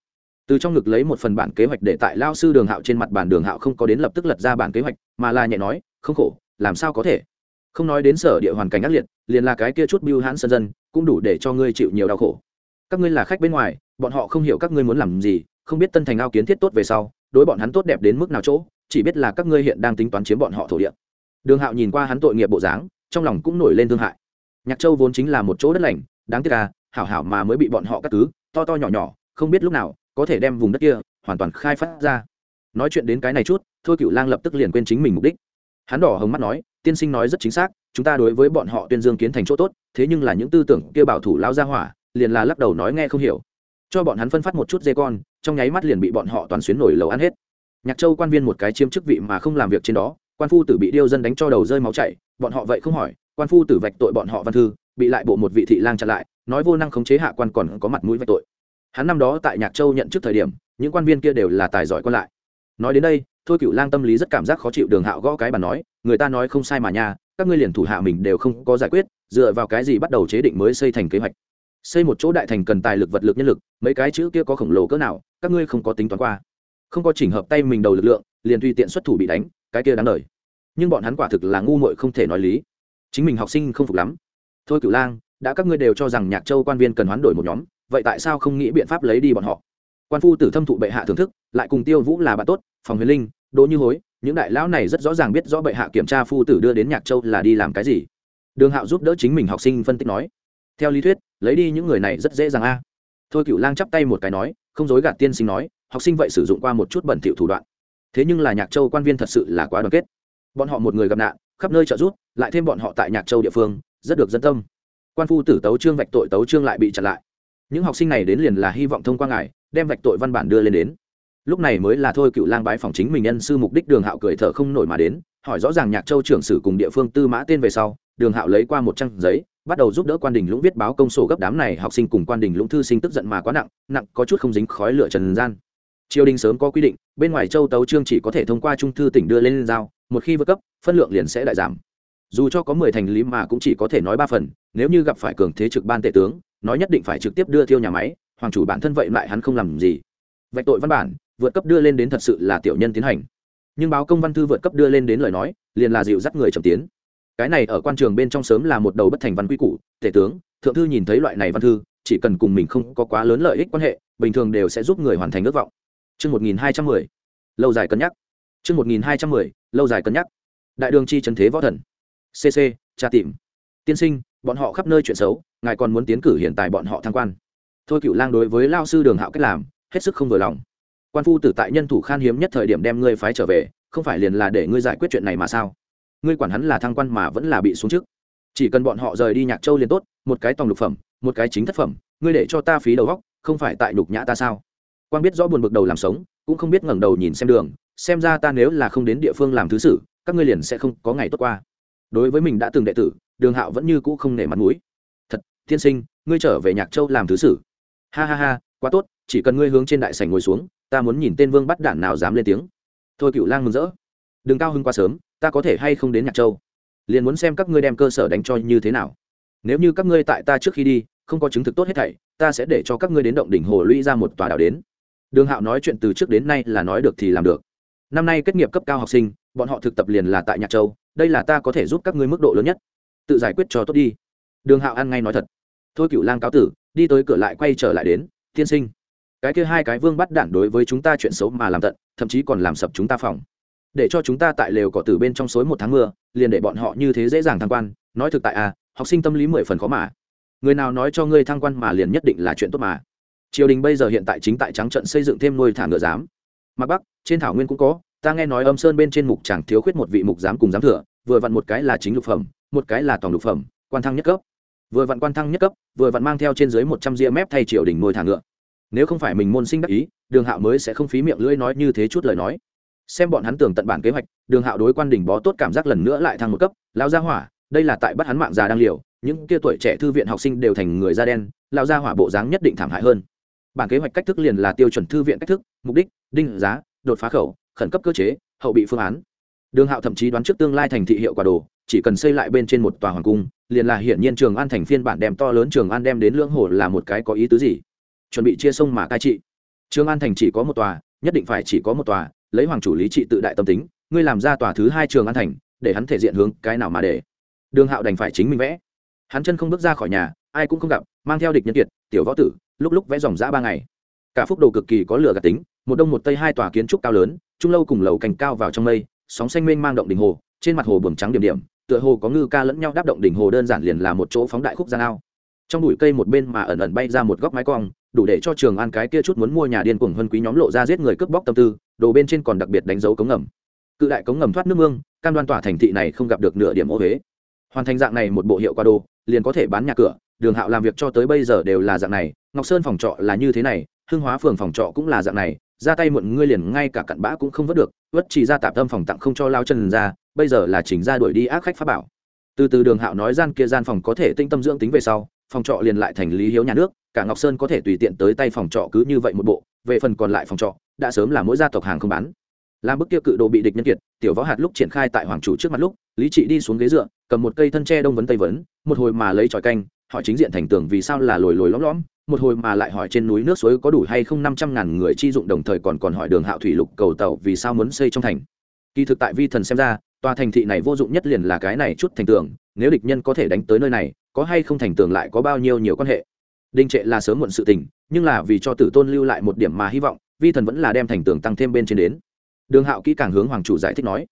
Từ trong ngực lấy một phần bản kế hoạch để tại lao sư đường hạo trên mặt bản đường hạo không có đến lập tức lật ra bản kế hoạch, mà là nhẹ nói, không khổ, làm sao có thể? Không nói đến sở địa hoàn cảnh ác liệt, liền là cái kia chút biêu hãn sân dân, cũng đủ để cho ngươi chịu nhiều đau khổ. Các ngươi là khách bên ngoài, bọn họ không hiểu các ngươi muốn làm gì, không biết tân thành ao kiến thiết tốt về sau, đối bọn hắn tốt đẹp đến mức nào chỗ, chỉ biết là các ngươi hiện đang tính toán chiếm bọn họ thổ địa. Đường hạo nhìn qua hắn tội nghiệp bộ dáng, trong lòng cũng nổi lên thương hại. Nhạc châu vốn chính là một chỗ đất lành, đáng tiếc là hảo hảo mà mới bị bọn họ cắt cứ to to nhỏ nhỏ, không biết lúc nào, có thể đem vùng đất kia hoàn toàn khai phát ra. Nói chuyện đến cái này chút, thôi cựu lang lập tức liền quên chính mình mục đích. Hắn đỏ hồng mắt nói, tiên sinh nói rất chính xác, chúng ta đối với bọn họ tuyên dương kiến thành chỗ tốt, thế nhưng là những tư tưởng kia bảo thủ lao ra hỏa, liền là lắc đầu nói nghe không hiểu. Cho bọn hắn phân phát một chút dê con, trong nháy mắt liền bị bọn họ toàn xuyến nổi lầu ăn hết. Nhạc châu quan viên một cái chiếm chức vị mà không làm việc trên đó, quan phu tử bị điêu dân đánh cho đầu rơi máu chảy, bọn họ vậy không hỏi, quan phu tử vạch tội bọn họ văn thư, bị lại bộ một vị thị lang chặn lại nói vô năng khống chế hạ quan còn có mặt mũi vạch tội. Hắn năm đó tại nhạc châu nhận trước thời điểm, những quan viên kia đều là tài giỏi quan lại. Nói đến đây, thôi cựu lang tâm lý rất cảm giác khó chịu đường hạo gõ cái bàn nói, người ta nói không sai mà nha, các ngươi liền thủ hạ mình đều không có giải quyết, dựa vào cái gì bắt đầu chế định mới xây thành kế hoạch? Xây một chỗ đại thành cần tài lực vật lực nhân lực, mấy cái chữ kia có khổng lồ cỡ nào, các ngươi không có tính toán qua. Không có chỉnh hợp tay mình đầu lực lượng, liền tùy tiện xuất thủ bị đánh, cái kia đáng lời nhưng bọn hắn quả thực là ngu muội không thể nói lý. Chính mình học sinh không phục lắm. Thôi cửu lang đã các ngươi đều cho rằng nhạc châu quan viên cần hoán đổi một nhóm, vậy tại sao không nghĩ biện pháp lấy đi bọn họ? Quan phu tử thâm thụ bệ hạ thưởng thức, lại cùng tiêu vũ là bạn tốt, phòng huyền linh, đỗ như hối, những đại lão này rất rõ ràng biết rõ bệ hạ kiểm tra phu tử đưa đến nhạc châu là đi làm cái gì. Đường hạo giúp đỡ chính mình học sinh phân tích nói, theo lý thuyết, lấy đi những người này rất dễ dàng a. Thôi cựu lang chắp tay một cái nói, không dối gạt tiên sinh nói, học sinh vậy sử dụng qua một chút bẩn thỉu thủ đoạn. Thế nhưng là nhạc châu quan viên thật sự là quá đoàn kết. Bọn họ một người gặp nạn, khắp nơi trợ giúp, lại thêm bọn họ tại nhạc châu địa phương, rất được dân tâm quan phu tử tấu trương vạch tội tấu trương lại bị chặn lại. Những học sinh này đến liền là hy vọng thông qua ngài, đem vạch tội văn bản đưa lên đến. Lúc này mới là thôi cựu lang bái phòng chính mình nhân sư mục đích đường hạo cười thở không nổi mà đến, hỏi rõ ràng nhạc châu trưởng sử cùng địa phương tư mã tên về sau, đường hạo lấy qua một trang giấy, bắt đầu giúp đỡ quan đình lũng viết báo công sổ gấp đám này học sinh cùng quan đình lũng thư sinh tức giận mà quá nặng nặng có chút không dính khói lửa trần gian. Triều đình sớm có quy định, bên ngoài châu tấu trương chỉ có thể thông qua trung thư tỉnh đưa lên giao, một khi vượt cấp, phân lượng liền sẽ đại giảm dù cho có mười thành lý mà cũng chỉ có thể nói ba phần, nếu như gặp phải cường thế trực ban tể tướng, nói nhất định phải trực tiếp đưa thiêu nhà máy, hoàng chủ bản thân vậy lại hắn không làm gì vạch tội văn bản, vượt cấp đưa lên đến thật sự là tiểu nhân tiến hành nhưng báo công văn thư vượt cấp đưa lên đến lời nói, liền là dịu dắt người trầm tiến cái này ở quan trường bên trong sớm là một đầu bất thành văn quy củ, tể tướng, thượng thư nhìn thấy loại này văn thư, chỉ cần cùng mình không có quá lớn lợi ích quan hệ, bình thường đều sẽ giúp người hoàn thành ước vọng Chương 1210. Lâu dài cân nhắc. Chương 1210. Lâu dài cân nhắc. Đại đường chi trần thế võ thần. CC, tra tìm. Tiên sinh, bọn họ khắp nơi chuyện xấu, ngài còn muốn tiến cử hiện tại bọn họ thăng quan. Thôi cựu Lang đối với lao sư Đường Hạo cách làm, hết sức không vừa lòng. Quan phu tử tại nhân thủ khan hiếm nhất thời điểm đem ngươi phái trở về, không phải liền là để ngươi giải quyết chuyện này mà sao? ngươi quản hắn là thăng quan mà vẫn là bị xuống chức chỉ cần bọn họ rời đi nhạc châu liền tốt một cái tòng lục phẩm một cái chính thất phẩm ngươi để cho ta phí đầu góc không phải tại nhục nhã ta sao quan biết rõ buồn bực đầu làm sống cũng không biết ngẩng đầu nhìn xem đường xem ra ta nếu là không đến địa phương làm thứ sử các ngươi liền sẽ không có ngày tốt qua đối với mình đã từng đệ tử, đường hạo vẫn như cũ không nể mặt mũi. Thật, tiên sinh, ngươi trở về nhạc châu làm thứ sử. Ha ha ha, quá tốt, chỉ cần ngươi hướng trên đại sảnh ngồi xuống, ta muốn nhìn tên vương bắt đản nào dám lên tiếng. Thôi cựu lang mừng rỡ. Đừng cao hưng quá sớm, ta có thể hay không đến nhạc châu? Liền muốn xem các ngươi đem cơ sở đánh cho như thế nào. Nếu như các ngươi tại ta trước khi đi, không có chứng thực tốt hết thảy, ta sẽ để cho các ngươi đến động đỉnh hồ lũy ra một tòa đảo đến. Đường hạo nói chuyện từ trước đến nay là nói được thì làm được. Năm nay kết nghiệp cấp cao học sinh, bọn họ thực tập liền là tại nhạc châu đây là ta có thể giúp các ngươi mức độ lớn nhất. Tự giải quyết cho tốt đi. Đường hạo ăn ngay nói thật. Thôi cựu lang cáo tử, đi tới cửa lại quay trở lại đến, tiên sinh. Cái kia hai cái vương bắt đản đối với chúng ta chuyện xấu mà làm tận, thậm chí còn làm sập chúng ta phòng. Để cho chúng ta tại lều cỏ tử bên trong suối một tháng mưa, liền để bọn họ như thế dễ dàng thăng quan. Nói thực tại à học sinh tâm lý mười phần khó mà. Người nào nói cho ngươi thăng quan mà liền nhất định là chuyện tốt mà. Triều đình bây giờ hiện tại chính tại trắng trận xây dựng thêm nuôi thả ngựa giám. Mặc bắc, trên thảo nguyên cũng có, ta nghe nói âm sơn bên trên mục chẳng thiếu khuyết một vị mục giám cùng giám thừa vừa vặn một cái là chính lục phẩm, một cái là toàn lục phẩm, quan thăng nhất cấp. Vừa vặn quan thăng nhất cấp, vừa vặn mang theo trên dưới một trăm ria mép thay triều đình nuôi thả ngựa. Nếu không phải mình môn sinh đắc ý, đường hạo mới sẽ không phí miệng lưỡi nói như thế chút lời nói. Xem bọn hắn tưởng tận bản kế hoạch, đường hạo đối quan đỉnh bó tốt cảm giác lần nữa lại thăng một cấp lao gia hỏa, đây là tại bắt hắn mạng già đang liều, những kia tuổi trẻ thư viện học sinh đều thành người da đen lao gia hỏa bộ dáng nhất định thảm hại hơn. Bản kế hoạch cách thức liền là tiêu chuẩn thư viện cách thức, mục đích, đinh giá, đột phá khẩu, khẩn cấp cơ chế, hậu bị phương án đường hạo thậm chí đoán trước tương lai thành thị hiệu quả đồ, chỉ cần xây lại bên trên một tòa hoàng cung, liền là hiển nhiên trường an thành phiên bản đem to lớn trường an đem đến lưỡng hồ là một cái có ý tứ gì. Chuẩn bị chia sông mà cai trị. Trường an thành chỉ có một tòa, nhất định phải chỉ có một tòa, lấy hoàng chủ lý trị tự đại tâm tính, ngươi làm ra tòa thứ hai trường an thành, để hắn thể diện hướng cái nào mà để. Đường hạo đành phải chính mình vẽ. Hắn chân không bước ra khỏi nhà, ai cũng không gặp, mang theo địch nhân kiệt, tiểu võ tử, lúc lúc vẽ dòng dã ba ngày. Cả phúc đồ cực kỳ có lửa gạt tính, một đông một tây hai tòa kiến trúc cao lớn, trung lâu cùng lầu cành cao vào trong mây sóng xanh mênh mang động đỉnh hồ, trên mặt hồ buồm trắng điểm điểm, tựa hồ có ngư ca lẫn nhau đáp động đỉnh hồ đơn giản liền là một chỗ phóng đại khúc gian ao. Trong bụi cây một bên mà ẩn ẩn bay ra một góc mái cong, đủ để cho trường an cái kia chút muốn mua nhà điên cuồng hơn quý nhóm lộ ra giết người cướp bóc tâm tư, đồ bên trên còn đặc biệt đánh dấu cống ngầm. Cự đại cống ngầm thoát nước mương, cam đoan tỏa thành thị này không gặp được nửa điểm ô huế hoàn thành dạng này một bộ hiệu qua đồ, liền có thể bán nhà cửa, đường hạo làm việc cho tới bây giờ đều là dạng này, ngọc sơn phòng trọ là như thế này hương hóa phường phòng trọ cũng là dạng này ra tay muộn ngươi liền ngay cả cặn bã cũng không vớt được, vất chỉ ra tạp tâm phòng tặng không cho lao chân ra, bây giờ là chỉnh ra đuổi đi ác khách pháp bảo. Từ từ đường hạo nói gian kia gian phòng có thể tinh tâm dưỡng tính về sau, phòng trọ liền lại thành lý hiếu nhà nước, cả ngọc sơn có thể tùy tiện tới tay phòng trọ cứ như vậy một bộ, về phần còn lại phòng trọ, đã sớm là mỗi gia tộc hàng không bán. Làm bức kia cự đồ bị địch nhân kiệt, tiểu võ hạt lúc triển khai tại hoàng chủ trước mặt lúc, lý trị đi xuống ghế dựa, cầm một cây thân tre đông vấn tây vấn, một hồi mà lấy tròi canh hỏi chính diện thành tường vì sao là lồi lồi lõm lõm một hồi mà lại hỏi trên núi nước suối có đủ hay không năm trăm ngàn người chi dụng đồng thời còn còn hỏi đường hạo thủy lục cầu tàu vì sao muốn xây trong thành. Kỳ thực tại vi thần xem ra, tòa thành thị này vô dụng nhất liền là cái này chút thành tường, nếu địch nhân có thể đánh tới nơi này, có hay không thành tường lại có bao nhiêu nhiều quan hệ. Đinh trệ là sớm muộn sự tình, nhưng là vì cho tử tôn lưu lại một điểm mà hy vọng, vi thần vẫn là đem thành tường tăng thêm bên trên đến. Đường hạo kỹ càng hướng hoàng chủ giải thích nói,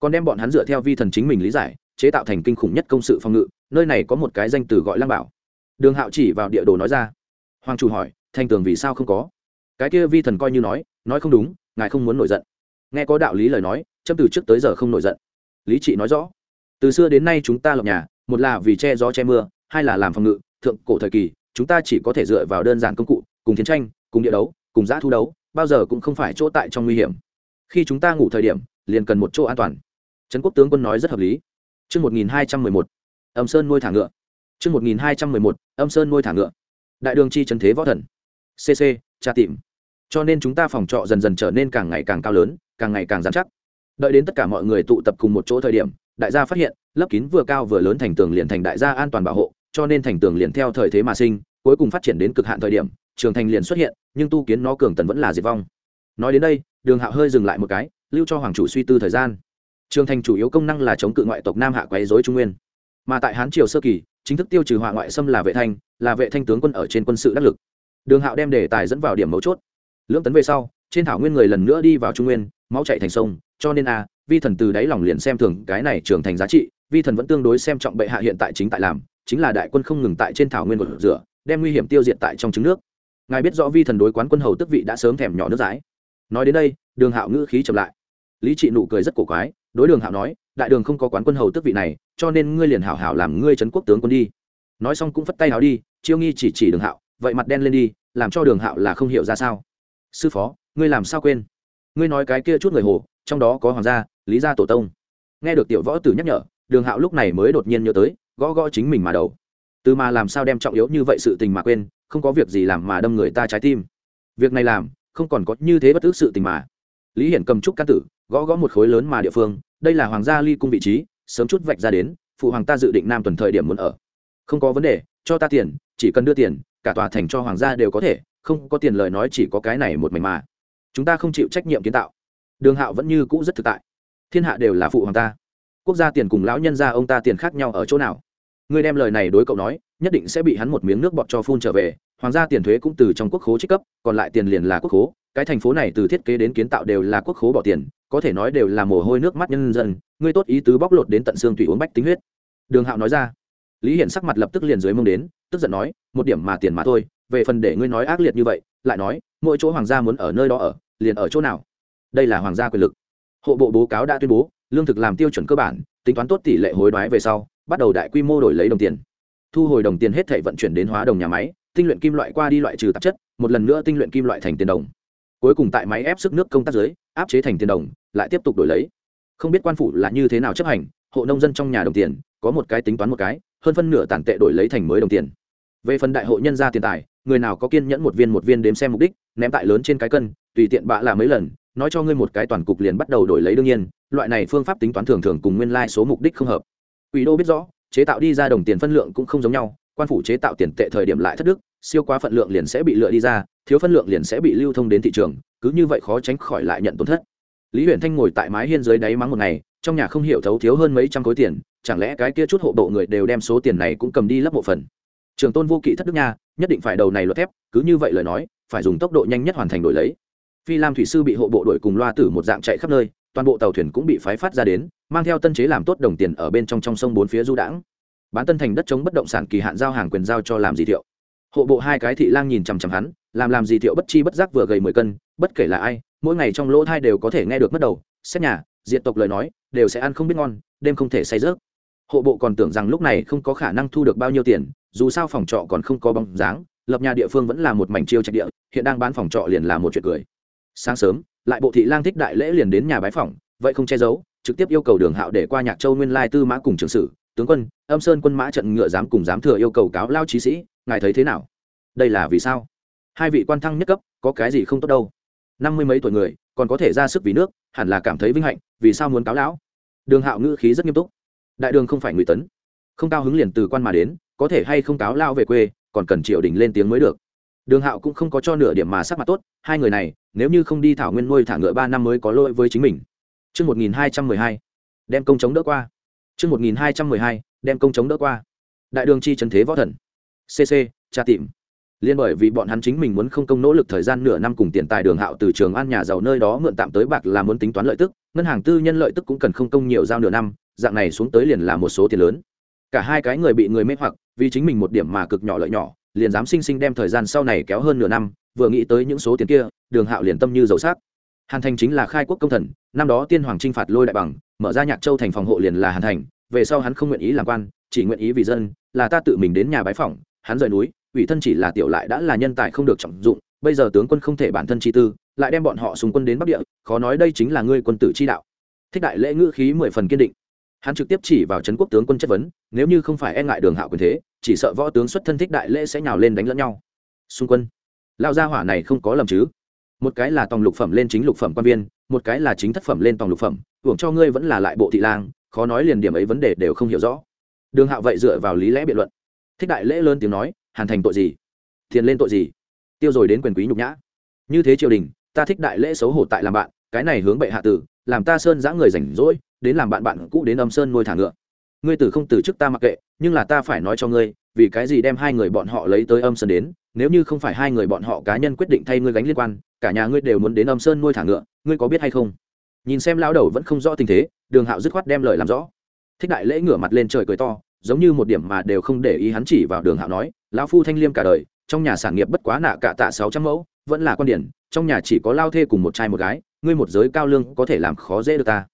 còn đem bọn hắn dựa theo vi thần chính mình lý giải, chế tạo thành kinh khủng nhất công sự phòng ngự, nơi này có một cái danh từ gọi lăng bảo. Đường hạo chỉ vào địa đồ nói ra hoàng chủ hỏi thanh tường vì sao không có? Cái kia vi thần coi như nói nói không đúng ngài không muốn nổi giận. Nghe có đạo lý lời nói châm từ trước tới giờ không nổi giận. Lý trị nói rõ từ xưa đến nay chúng ta lập nhà một là vì che gió che mưa hai là làm phòng ngự thượng cổ thời kỳ chúng ta chỉ có thể dựa vào đơn giản công cụ cùng chiến tranh cùng địa đấu cùng giã thu đấu bao giờ cũng không phải chỗ tại trong nguy hiểm. Khi chúng ta ngủ thời điểm liền cần một chỗ an toàn. Trấn quốc tướng quân nói rất hợp lý. Trước 1211, âm sơn nuôi thả ngựa. Trước 1211, âm sơn nuôi thả ngựa. Đại đường chi trần thế võ thần. CC, tra tìm. Cho nên chúng ta phòng trọ dần dần trở nên càng ngày càng cao lớn, càng ngày càng dán chắc. Đợi đến tất cả mọi người tụ tập cùng một chỗ thời điểm, đại gia phát hiện, lấp kín vừa cao vừa lớn thành tường liền thành đại gia an toàn bảo hộ, cho nên thành tường liền theo thời thế mà sinh, cuối cùng phát triển đến cực hạn thời điểm, trường thành liền xuất hiện, nhưng tu kiến nó cường tần vẫn là diệt vong. Nói đến đây, Đường Hạo hơi dừng lại một cái, lưu cho hoàng chủ suy tư thời gian. Trường thành chủ yếu công năng là chống cự ngoại tộc Nam Hạ quấy rối Trung Nguyên. Mà tại Hán triều sơ kỳ, chính thức tiêu trừ họa ngoại xâm là vệ thanh, là vệ thanh tướng quân ở trên quân sự đắc lực. Đường Hạo đem đề tài dẫn vào điểm mấu chốt. Lưỡng tấn về sau, trên thảo nguyên người lần nữa đi vào Trung Nguyên, máu chảy thành sông, cho nên a, vi thần từ đáy lòng liền xem thường cái này trưởng thành giá trị, vi thần vẫn tương đối xem trọng bệ hạ hiện tại chính tại làm, chính là đại quân không ngừng tại trên thảo nguyên của rửa đem nguy hiểm tiêu diệt tại trong trứng nước ngài biết rõ vi thần đối quán quân hầu tức vị đã sớm thèm nhỏ nước dãi nói đến đây đường hạo ngữ khí chậm lại lý trị nụ cười rất cổ quái đối đường hạo nói, đại đường không có quán quân hầu tước vị này, cho nên ngươi liền hảo hảo làm ngươi trấn quốc tướng quân đi. Nói xong cũng phất tay háo đi, chiêu nghi chỉ chỉ đường hạo, vậy mặt đen lên đi, làm cho đường hạo là không hiểu ra sao. Sư phó, ngươi làm sao quên? Ngươi nói cái kia chút người hồ, trong đó có hoàng gia, lý gia tổ tông. Nghe được tiểu võ tử nhắc nhở, đường hạo lúc này mới đột nhiên nhớ tới, gõ gõ chính mình mà đầu. Từ mà làm sao đem trọng yếu như vậy sự tình mà quên, không có việc gì làm mà đâm người ta trái tim. Việc này làm, không còn có như thế bất ước sự tình mà. Lý hiển cầm trúc can tử gõ gõ một khối lớn mà địa phương, đây là hoàng gia ly cung vị trí, sớm chút vạch ra đến, phụ hoàng ta dự định nam tuần thời điểm muốn ở. Không có vấn đề, cho ta tiền, chỉ cần đưa tiền, cả tòa thành cho hoàng gia đều có thể, không có tiền lời nói chỉ có cái này một mảnh mà. Chúng ta không chịu trách nhiệm kiến tạo. Đường hạo vẫn như cũ rất thực tại. Thiên hạ đều là phụ hoàng ta. Quốc gia tiền cùng lão nhân gia ông ta tiền khác nhau ở chỗ nào? Ngươi đem lời này đối cậu nói, nhất định sẽ bị hắn một miếng nước bọt cho phun trở về. Hoàng gia tiền thuế cũng từ trong quốc khố trích cấp, còn lại tiền liền là quốc khố. Cái thành phố này từ thiết kế đến kiến tạo đều là quốc khố bỏ tiền có thể nói đều là mồ hôi nước mắt nhân dân, ngươi tốt ý tứ bóc lột đến tận xương tùy uống bách tính huyết. Đường hạo nói ra. Lý hiển sắc mặt lập tức liền dưới mông đến, tức giận nói, một điểm mà tiền mà thôi, về phần để ngươi nói ác liệt như vậy, lại nói, mỗi chỗ hoàng gia muốn ở nơi đó ở, liền ở chỗ nào? Đây là hoàng gia quyền lực. Hộ bộ bố cáo đã tuyên bố, lương thực làm tiêu chuẩn cơ bản, tính toán tốt tỷ lệ hối đoái về sau, bắt đầu đại quy mô đổi lấy đồng tiền. Thu hồi đồng tiền hết thể vận chuyển đến hóa đồng nhà máy, tinh luyện kim loại qua đi loại trừ tạp chất, một lần nữa tinh luyện kim loại thành tiền đồng. Cuối cùng tại máy ép sức nước công tác giới áp chế thành tiền đồng lại tiếp tục đổi lấy. Không biết quan phủ là như thế nào chấp hành, hộ nông dân trong nhà đồng tiền, có một cái tính toán một cái, hơn phân nửa tàn tệ đổi lấy thành mới đồng tiền. Về phần đại hội nhân gia tiền tài, người nào có kiên nhẫn một viên một viên đếm xem mục đích, ném tại lớn trên cái cân, tùy tiện bạ là mấy lần, nói cho ngươi một cái toàn cục liền bắt đầu đổi lấy đương nhiên, loại này phương pháp tính toán thường thường cùng nguyên lai số mục đích không hợp. Ủy đô biết rõ, chế tạo đi ra đồng tiền phân lượng cũng không giống nhau, quan phủ chế tạo tiền tệ thời điểm lại thất đức, siêu quá phận lượng liền sẽ bị lựa đi ra, thiếu phân lượng liền sẽ bị lưu thông đến thị trường, cứ như vậy khó tránh khỏi lại nhận tổn thất lý huyền thanh ngồi tại mái hiên dưới đáy mắng một ngày, trong nhà không hiểu thấu thiếu hơn mấy trăm khối tiền, chẳng lẽ cái kia chút hộ bộ người đều đem số tiền này cũng cầm đi lấp bộ phần trường tôn vô kỵ thất đức nha, nhất định phải đầu này luật thép, cứ như vậy lời nói, phải dùng tốc độ nhanh nhất hoàn thành đổi lấy. Phi lam thủy sư bị hộ bộ đội cùng loa tử một dạng chạy khắp nơi, toàn bộ tàu thuyền cũng bị phái phát ra đến, mang theo tân chế làm tốt đồng tiền ở bên trong trong sông bốn phía du đãng. Bán tân thành đất chống bất động sản kỳ hạn giao hàng quyền giao cho làm gì thiệu. Hộ bộ hai cái thị lang nhìn chằm chằm hắn, làm làm gì thiệu bất chi bất giác vừa gầy mười cân, bất kể là ai mỗi ngày trong lỗ thai đều có thể nghe được mất đầu, xét nhà diện tộc lời nói, đều sẽ ăn không biết ngon, đêm không thể say rớt hộ bộ còn tưởng rằng lúc này không có khả năng thu được bao nhiêu tiền, dù sao phòng trọ còn không có bóng dáng, lập nhà địa phương vẫn là một mảnh chiêu trạch địa, hiện đang bán phòng trọ liền là một chuyện cười. Sáng sớm, lại bộ thị lang thích đại lễ liền đến nhà bái phòng vậy không che giấu, trực tiếp yêu cầu đường hạo để qua nhạc châu nguyên lai tư mã cùng trường sử, tướng quân, âm sơn quân mã trận ngựa dám cùng dám thừa yêu cầu cáo lao trí sĩ, ngài thấy thế nào? Đây là vì sao? Hai vị quan thăng nhất cấp, có cái gì không tốt đâu? Năm mươi mấy tuổi người còn có thể ra sức vì nước hẳn là cảm thấy vinh hạnh vì sao muốn cáo lão đường hạo ngữ khí rất nghiêm túc đại đường không phải người tấn không cao hứng liền từ quan mà đến có thể hay không cáo lao về quê còn cần triều đình lên tiếng mới được đường hạo cũng không có cho nửa điểm mà sắc mặt tốt hai người này nếu như không đi thảo nguyên nuôi thả ngựa ba năm mới có lỗi với chính mình Trước 1212, đem công chống đỡ qua. Trước 1212, đem công chống đỡ qua. Đại đường chi trần thế võ thần. CC, tra tìm. Liên bởi vì bọn hắn chính mình muốn không công nỗ lực thời gian nửa năm cùng tiền tài đường hạo từ trường an nhà giàu nơi đó mượn tạm tới bạc là muốn tính toán lợi tức, ngân hàng tư nhân lợi tức cũng cần không công nhiều giao nửa năm, dạng này xuống tới liền là một số tiền lớn. Cả hai cái người bị người mê hoặc, vì chính mình một điểm mà cực nhỏ lợi nhỏ, liền dám sinh sinh đem thời gian sau này kéo hơn nửa năm, vừa nghĩ tới những số tiền kia, Đường Hạo liền tâm như dầu sắc. Hàn Thành chính là khai quốc công thần, năm đó tiên hoàng trinh phạt lôi đại bằng, mở ra Nhạc Châu thành phòng hộ liền là Hàn Thành, về sau hắn không nguyện ý làm quan, chỉ nguyện ý vì dân, là ta tự mình đến nhà bái phỏng, hắn rời núi, ủy thân chỉ là tiểu lại đã là nhân tài không được trọng dụng, bây giờ tướng quân không thể bản thân chi tư, lại đem bọn họ xung quân đến Bắc Địa, khó nói đây chính là ngươi quân tử chi đạo. Thích đại lễ ngữ khí mười phần kiên định. Hắn trực tiếp chỉ vào trấn quốc tướng quân chất vấn, nếu như không phải e ngại Đường Hạo quyền thế, chỉ sợ võ tướng xuất thân thích đại lễ sẽ nhào lên đánh lẫn nhau. Xung quân, lao gia hỏa này không có lầm chứ? một cái là tòng lục phẩm lên chính lục phẩm quan viên một cái là chính thất phẩm lên tòng lục phẩm hưởng cho ngươi vẫn là lại bộ thị lang khó nói liền điểm ấy vấn đề đều không hiểu rõ đường hạo vậy dựa vào lý lẽ biện luận thích đại lễ lớn tiếng nói hàn thành tội gì? Thiền lên tội gì? Tiêu rồi đến quyền quý nhục nhã. Như thế triều đình, ta thích đại lễ xấu hổ tại làm bạn, cái này hướng bệ hạ tử, làm ta sơn giã người rảnh rỗi, đến làm bạn bạn cũ đến âm sơn nuôi thả ngựa. Ngươi tử không từ chức ta mặc kệ, nhưng là ta phải nói cho ngươi, vì cái gì đem hai người bọn họ lấy tới âm sơn đến, nếu như không phải hai người bọn họ cá nhân quyết định thay ngươi gánh liên quan, cả nhà ngươi đều muốn đến âm sơn nuôi thả ngựa, ngươi có biết hay không? Nhìn xem lao đầu vẫn không rõ tình thế, đường hạo dứt khoát đem lời làm rõ. Thích đại lễ ngửa mặt lên trời cười to giống như một điểm mà đều không để ý hắn chỉ vào đường hạo nói, lão phu thanh liêm cả đời, trong nhà sản nghiệp bất quá nạ cả tạ sáu trăm mẫu, vẫn là quan điển, trong nhà chỉ có lao thê cùng một trai một gái, ngươi một giới cao lương có thể làm khó dễ được ta.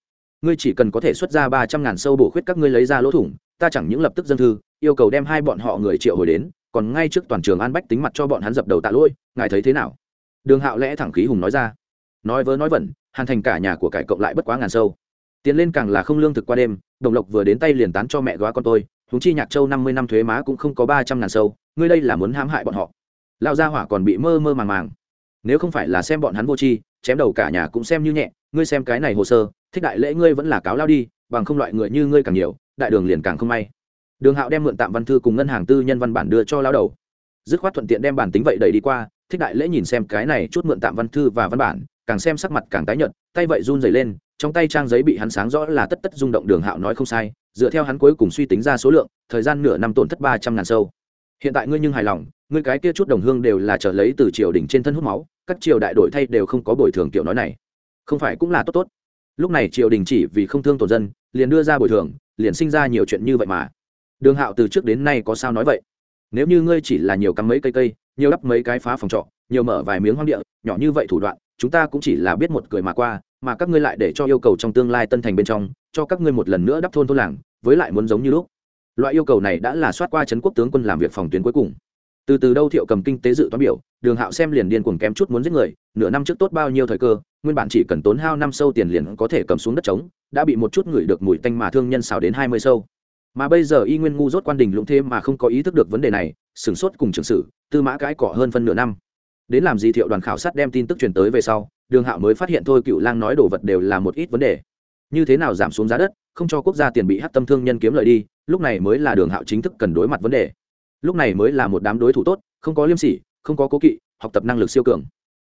Ngươi chỉ cần có thể xuất ra ba trăm ngàn sâu bổ khuyết các ngươi lấy ra lỗ thủng, ta chẳng những lập tức dân thư, yêu cầu đem hai bọn họ người triệu hồi đến, còn ngay trước toàn trường an bách tính mặt cho bọn hắn dập đầu tạ lỗi, ngài thấy thế nào? Đường hạo lẽ thẳng khí hùng nói ra. Nói vớ nói vẩn, hàn thành cả nhà của cải cộng lại bất quá ngàn sâu. Tiến lên càng là không lương thực qua đêm, đồng lộc vừa đến tay liền tán cho mẹ góa con tôi huống chi nhạc châu năm mươi năm thuế má cũng không có ba trăm ngàn sâu, ngươi đây là muốn hãm hại bọn họ. Lao gia hỏa còn bị mơ mơ màng màng. Nếu không phải là xem bọn hắn vô tri, chém đầu cả nhà cũng xem như nhẹ, ngươi xem cái này hồ sơ, thích đại lễ ngươi vẫn là cáo lao đi, bằng không loại người như ngươi càng nhiều, đại đường liền càng không may. Đường hạo đem mượn tạm văn thư cùng ngân hàng tư nhân văn bản đưa cho lao đầu. Dứt khoát thuận tiện đem bản tính vậy đẩy đi qua, thích đại lễ nhìn xem cái này chút mượn tạm văn thư và văn bản, càng xem sắc mặt càng tái nhợt, tay vậy run dày lên, trong tay trang giấy bị hắn sáng rõ là tất tất rung động, đường hạo nói không sai dựa theo hắn cuối cùng suy tính ra số lượng, thời gian nửa năm tổn thất ba trăm ngàn sâu. Hiện tại ngươi nhưng hài lòng, ngươi cái kia chút đồng hương đều là trở lấy từ triều đình trên thân hút máu, các triều đại đổi thay đều không có bồi thường kiểu nói này. Không phải cũng là tốt tốt. Lúc này triều đình chỉ vì không thương tổn dân, liền đưa ra bồi thường, liền sinh ra nhiều chuyện như vậy mà. Đường hạo từ trước đến nay có sao nói vậy? Nếu như ngươi chỉ là nhiều cắm mấy cây cây, nhiều đắp mấy cái phá phòng trọ, nhiều mở vài miếng hoang địa, nhỏ như vậy thủ đoạn, chúng ta cũng chỉ là biết một cười mà qua mà các ngươi lại để cho yêu cầu trong tương lai tân thành bên trong, cho các ngươi một lần nữa đắp thôn thôn làng, với lại muốn giống như lúc. Loại yêu cầu này đã là soát qua trấn quốc tướng quân làm việc phòng tuyến cuối cùng. Từ từ đâu thiệu cầm kinh tế dự toán biểu, đường hạo xem liền điên cuồng kém chút muốn giết người, nửa năm trước tốt bao nhiêu thời cơ, nguyên bản chỉ cần tốn hao năm sâu tiền liền có thể cầm xuống đất trống, đã bị một chút người được mùi tanh mà thương nhân xào đến hai mươi sâu. Mà bây giờ y nguyên ngu rốt quan đình lũng thế mà không có ý thức được vấn đề này, sửng sốt cùng trường sử, tư mã cãi cỏ hơn phân nửa năm đến làm gì thiệu đoàn khảo sát đem tin tức truyền tới về sau, đường hạo mới phát hiện thôi cựu lang nói đồ vật đều là một ít vấn đề. Như thế nào giảm xuống giá đất, không cho quốc gia tiền bị hát tâm thương nhân kiếm lợi đi, lúc này mới là đường hạo chính thức cần đối mặt vấn đề. Lúc này mới là một đám đối thủ tốt, không có liêm sỉ, không có cố kỵ, học tập năng lực siêu cường.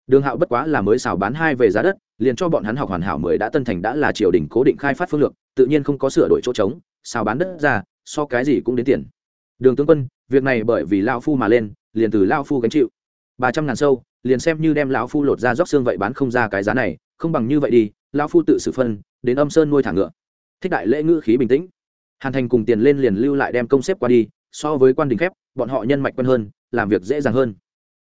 Đường hạo bất quá là mới xào bán hai về giá đất, liền cho bọn hắn học hoàn hảo mới đã tân thành đã là triều đình cố định khai phát phương lược, tự nhiên không có sửa đổi chỗ trống, xào bán đất ra, so cái gì cũng đến tiền. Đường tướng quân, việc này bởi vì lao phu mà lên, liền từ lao phu gánh chịu ba trăm ngàn sâu, liền xem như đem lão phu lột ra róc xương vậy bán không ra cái giá này, không bằng như vậy đi, lão phu tự xử phân, đến âm sơn nuôi thả ngựa. Thích đại lễ ngữ khí bình tĩnh. Hàn thành cùng tiền lên liền lưu lại đem công xếp qua đi, so với quan đình khép, bọn họ nhân mạch quen hơn, làm việc dễ dàng hơn.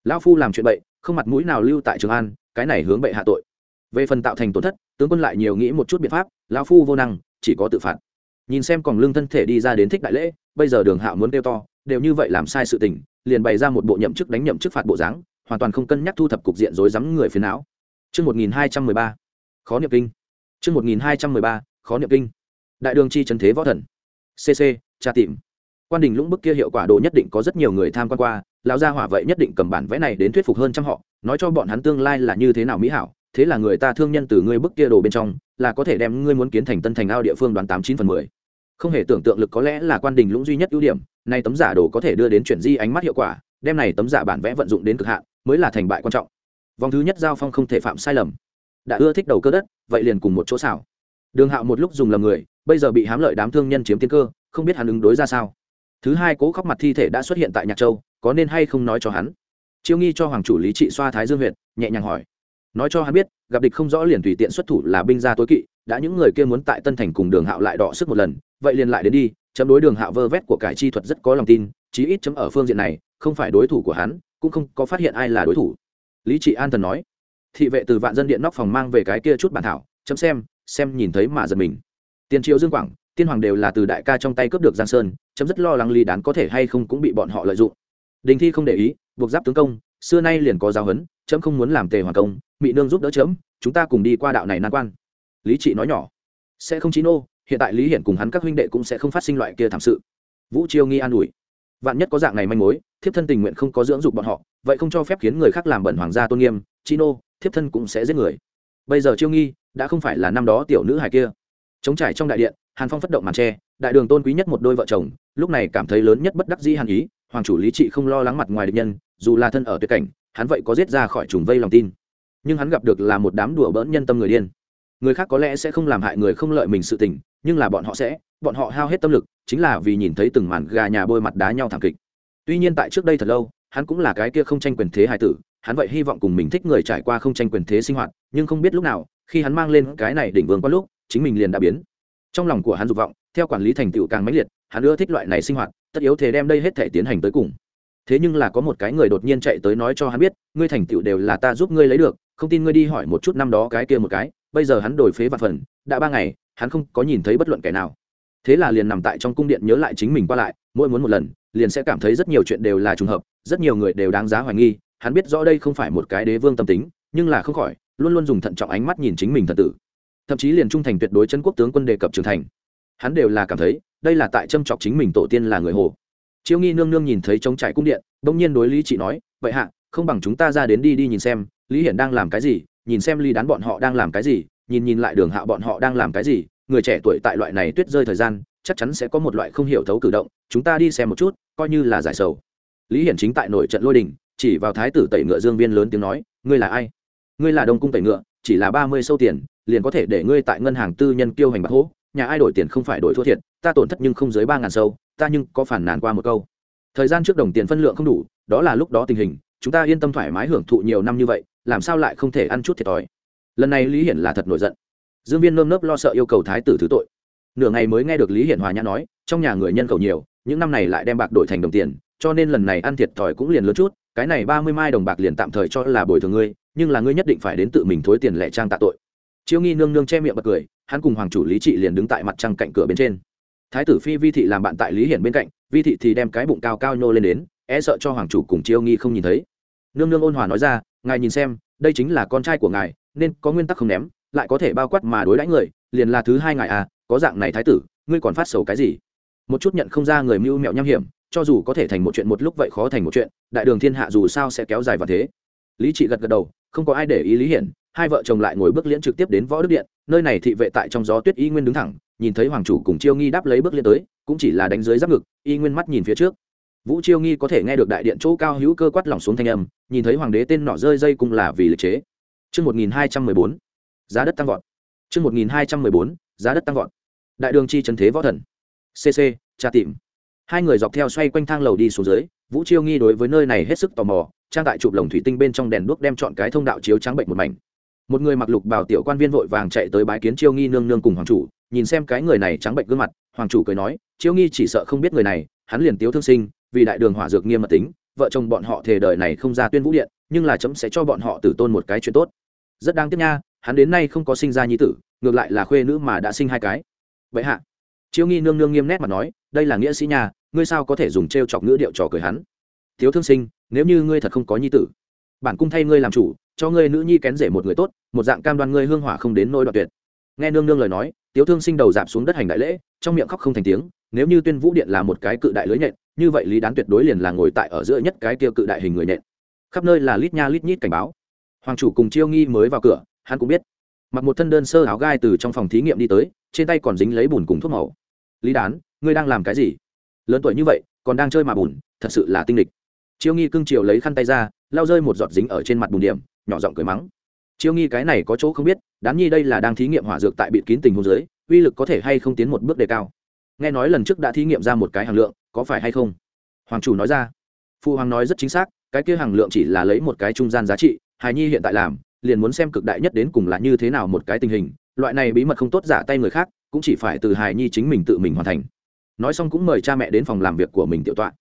Lão phu làm chuyện bậy, không mặt mũi nào lưu tại trường an, cái này hướng bậy hạ tội. Về phần tạo thành tổn thất, tướng quân lại nhiều nghĩ một chút biện pháp, lão phu vô năng, chỉ có tự phạt. Nhìn xem còn lương thân thể đi ra đến thích đại lễ, bây giờ đường hạo muốn kêu to, đều như vậy làm sai sự tình liền bày ra một bộ nhậm chức đánh nhậm chức phạt bộ dáng, hoàn toàn không cân nhắc thu thập cục diện rối rắm người phiền não. Chương một nghìn hai trăm mười ba, khó niệm kinh. Chương một nghìn hai trăm mười ba, khó niệm kinh. Đại đường chi trần thế võ thần. Cc tra tìm. Quan đình lũng bức kia hiệu quả đồ nhất định có rất nhiều người tham quan qua, lão gia hỏa vậy nhất định cầm bản vẽ này đến thuyết phục hơn trăm họ, nói cho bọn hắn tương lai là như thế nào mỹ hảo, thế là người ta thương nhân từ ngươi bức kia đồ bên trong, là có thể đem ngươi muốn kiến thành tân thành ao địa phương đoán tám chín phần mười không hề tưởng tượng lực có lẽ là quan đình lũng duy nhất ưu điểm, nay tấm giả đồ có thể đưa đến chuyển di ánh mắt hiệu quả đem này tấm giả bản vẽ vận dụng đến cực hạn, mới là thành bại quan trọng. Vòng thứ nhất giao phong không thể phạm sai lầm. Đã ưa thích đầu cơ đất, vậy liền cùng một chỗ xảo. Đường hạo một lúc dùng lầm người, bây giờ bị hám lợi đám thương nhân chiếm tiên cơ, không biết hắn ứng đối ra sao. Thứ hai cố khóc mặt thi thể đã xuất hiện tại nhạc châu, có nên hay không nói cho hắn? Chiêu nghi cho hoàng chủ lý trị xoa thái dương huyện nhẹ nhàng hỏi. Nói cho hắn biết, gặp địch không rõ liền tùy tiện xuất thủ là binh gia tối kỵ, đã những người kia muốn tại tân thành cùng đường hạo lại đọ sức một lần vậy liền lại đến đi, chấm đối đường hạ vơ vét của cải chi thuật rất có lòng tin, chí ít chấm ở phương diện này, không phải đối thủ của hắn, cũng không có phát hiện ai là đối thủ. Lý trị an thần nói. Thị vệ từ vạn dân điện nóc phòng mang về cái kia chút bản thảo, chấm xem xem nhìn thấy mà giật mình. Tiền triệu dương quảng, tiên hoàng đều là từ đại ca trong tay cướp được giang sơn, chấm rất lo lắng lý đán có thể hay không cũng bị bọn họ lợi dụng. Đình thi không để ý, buộc giáp tướng công, xưa nay liền có giáo huấn, chấm không muốn làm tề hoàng công mỹ nương giúp đỡ chấm, chúng ta cùng đi qua đạo này nan quan. Lý trị nói nhỏ. Sẽ không chí nô hiện tại lý hiển cùng hắn các huynh đệ cũng sẽ không phát sinh loại kia thảm sự. Vũ chiêu nghi an ủi. Vạn nhất có dạng này manh mối, thiếp thân tình nguyện không có dưỡng dục bọn họ, vậy không cho phép khiến người khác làm bẩn hoàng gia tôn nghiêm, chi nô, thiếp thân cũng sẽ giết người. Bây giờ chiêu nghi, đã không phải là năm đó tiểu nữ hài kia. Chống trải trong đại điện, hàn phong phất động màn tre, đại đường tôn quý nhất một đôi vợ chồng, lúc này cảm thấy lớn nhất bất đắc dĩ hàn ý, hoàng chủ lý trị không lo lắng mặt ngoài địch nhân, dù là thân ở tuyệt cảnh, hắn vậy có giết ra khỏi trùng vây lòng tin. Nhưng hắn gặp được là một đám đùa bỡn nhân tâm người điên. Người khác có lẽ sẽ không làm hại người không lợi mình sự tình nhưng là bọn họ sẽ, bọn họ hao hết tâm lực, chính là vì nhìn thấy từng màn gà nhà bôi mặt đá nhau thảm kịch. Tuy nhiên tại trước đây thật lâu, hắn cũng là cái kia không tranh quyền thế hài tử, hắn vậy hy vọng cùng mình thích người trải qua không tranh quyền thế sinh hoạt, nhưng không biết lúc nào, khi hắn mang lên cái này đỉnh vương có lúc, chính mình liền đã biến. Trong lòng của hắn dục vọng, theo quản lý thành tựu càng mãnh liệt, hắn ưa thích loại này sinh hoạt, tất yếu thế đem đây hết thể tiến hành tới cùng. Thế nhưng là có một cái người đột nhiên chạy tới nói cho hắn biết, ngươi thành tựu đều là ta giúp ngươi lấy được, không tin ngươi đi hỏi một chút năm đó cái kia một cái, bây giờ hắn đổi phế vạn phần, đã ba ngày hắn không có nhìn thấy bất luận kẻ nào. Thế là liền nằm tại trong cung điện nhớ lại chính mình qua lại, mỗi muốn một lần, liền sẽ cảm thấy rất nhiều chuyện đều là trùng hợp, rất nhiều người đều đáng giá hoài nghi, hắn biết rõ đây không phải một cái đế vương tâm tính, nhưng là không khỏi, luôn luôn dùng thận trọng ánh mắt nhìn chính mình thật tử. Thậm chí liền trung thành tuyệt đối chân quốc tướng quân đề cập trưởng thành. Hắn đều là cảm thấy, đây là tại châm chọc chính mình tổ tiên là người hồ. Chiêu nghi nương nương nhìn thấy trống trải cung điện, bỗng nhiên đối lý chị nói, vậy hạ, không bằng chúng ta ra đến đi đi nhìn xem, lý hiển đang làm cái gì, nhìn xem lý đán bọn họ đang làm cái gì nhìn nhìn lại đường hạo bọn họ đang làm cái gì, người trẻ tuổi tại loại này tuyết rơi thời gian, chắc chắn sẽ có một loại không hiểu thấu cử động, chúng ta đi xem một chút, coi như là giải sầu. Lý hiển chính tại nội trận lôi đình, chỉ vào thái tử tẩy ngựa dương viên lớn tiếng nói, ngươi là ai? Ngươi là đông cung tẩy ngựa, chỉ là ba mươi sâu tiền, liền có thể để ngươi tại ngân hàng tư nhân kiêu hành bạc hố, nhà ai đổi tiền không phải đổi thua thiệt, ta tổn thất nhưng không dưới ba ngàn sâu, ta nhưng có phản nàn qua một câu. Thời gian trước đồng tiền phân lượng không đủ, đó là lúc đó tình hình, chúng ta yên tâm thoải mái hưởng thụ nhiều năm như vậy, làm sao lại không thể ăn chút thiệt thòi? Lần này lý hiển là thật nổi giận. Dương viên nơm nớp lo sợ yêu cầu thái tử thứ tội. Nửa ngày mới nghe được lý hiển hòa nhã nói, trong nhà người nhân khẩu nhiều, những năm này lại đem bạc đổi thành đồng tiền, cho nên lần này ăn thiệt thòi cũng liền lớn chút, cái này ba mươi mai đồng bạc liền tạm thời cho là bồi thường ngươi, nhưng là ngươi nhất định phải đến tự mình thối tiền lẻ trang tạ tội. Chiêu nghi nương nương che miệng bật cười, hắn cùng hoàng chủ lý trị liền đứng tại mặt trăng cạnh cửa bên trên. Thái tử phi vi thị làm bạn tại lý hiển bên cạnh, vi thị thì đem cái bụng cao cao nhô lên đến e sợ cho hoàng chủ cùng chiêu nghi không nhìn thấy. Nương nương ôn hòa nói ra, ngài nhìn xem, đây chính là con trai của ngài nên có nguyên tắc không ném, lại có thể bao quát mà đối đãi người, liền là thứ hai ngài à có dạng này thái tử, ngươi còn phát sầu cái gì? Một chút nhận không ra người mưu mẹo nham hiểm, cho dù có thể thành một chuyện một lúc vậy khó thành một chuyện, đại đường thiên hạ dù sao sẽ kéo dài và thế. Lý trị gật gật đầu, không có ai để ý lý hiển, hai vợ chồng lại ngồi bước liễn trực tiếp đến võ đức điện, nơi này thị vệ tại trong gió tuyết y nguyên đứng thẳng, nhìn thấy hoàng chủ cùng chiêu nghi đáp lấy bước liễn tới, cũng chỉ là đánh dưới giáp ngực, y nguyên mắt nhìn phía trước. Vũ chiêu nghi có thể nghe được đại điện chỗ cao hữu cơ quát lỏng xuống thanh âm, nhìn thấy hoàng đế tên nọ rơi dây cung là vì lịch chế chương 1214, giá đất tăng vọt. chương 1214, giá đất tăng vọt. Đại đường chi trấn thế võ thần. CC, trà tìm. Hai người dọc theo xoay quanh thang lầu đi xuống dưới, Vũ Chiêu nghi đối với nơi này hết sức tò mò, trang tại chụp lồng thủy tinh bên trong đèn đuốc đem chọn cái thông đạo chiếu trắng bệnh một mảnh. Một người mặc lục bào tiểu quan viên vội vàng chạy tới bái kiến Chiêu nghi nương nương cùng hoàng chủ, nhìn xem cái người này trắng bệnh gương mặt, hoàng chủ cười nói, Chiêu nghi chỉ sợ không biết người này, hắn liền tiếu thương sinh, vì đại đường hỏa dược nghiêm mật tính vợ chồng bọn họ thề đời này không ra tuyên vũ điện nhưng là chấm sẽ cho bọn họ tử tôn một cái chuyện tốt. Rất đáng tiếc nha, hắn đến nay không có sinh ra nhi tử, ngược lại là khuê nữ mà đã sinh hai cái. Vậy hạ, chiêu nghi nương nương nghiêm nét mà nói, đây là nghĩa sĩ nhà, ngươi sao có thể dùng t r e o chọc ngữ điệu trò cười hắn? Thiếu thương sinh, nếu như ngươi thật không có nhi tử, bản cung thay ngươi làm chủ, cho ngươi nữ nhi kén rể một người tốt, một dạng cam đoan ngươi hương hỏa không đến nôi đoạn tuyệt. Nghe nương nương lời nói, tiếu thương sinh đầu dạp xuống đất hành đại lễ, trong miệng khóc không thành tiếng, nếu như tuyên vũ điện là một cái cự đại lưới nhện, như vậy lý đán tuyệt đối liền là ngồi tại ở giữa nhất cái tiêu cự đại hình người nhện khắp nơi là lít nha lít nhít cảnh báo. Hoàng chủ cùng chiêu nghi mới vào cửa, hắn cũng biết. Mặc một thân đơn sơ áo gai từ trong phòng thí nghiệm đi tới, trên tay còn dính lấy bùn cùng thuốc màu. Lý đán, ngươi đang làm cái gì? Lớn tuổi như vậy, còn đang chơi mà bùn, thật sự là tinh lịch. Chiêu nghi cưng chiều lấy khăn tay ra lao rơi một giọt dính ở trên mặt bùn điểm, nhỏ giọng cười mắng. Chiêu nghi cái này có chỗ không biết, đán nhi đây là đang thí nghiệm hỏa dược tại bịt kín tình hồ dưới, uy lực có thể hay không tiến một bước đề cao. Nghe nói lần trước đã thí nghiệm ra một cái hàng lượng, có phải hay không? Hoàng chủ nói ra. Phụ hoàng nói rất chính xác cái kia hàng lượng chỉ là lấy một cái trung gian giá trị, hài nhi hiện tại làm, liền muốn xem cực đại nhất đến cùng là như thế nào một cái tình hình, loại này bí mật không tốt giả tay người khác, cũng chỉ phải từ hài nhi chính mình tự mình hoàn thành. Nói xong cũng mời cha mẹ đến phòng làm việc của mình tiểu tọa.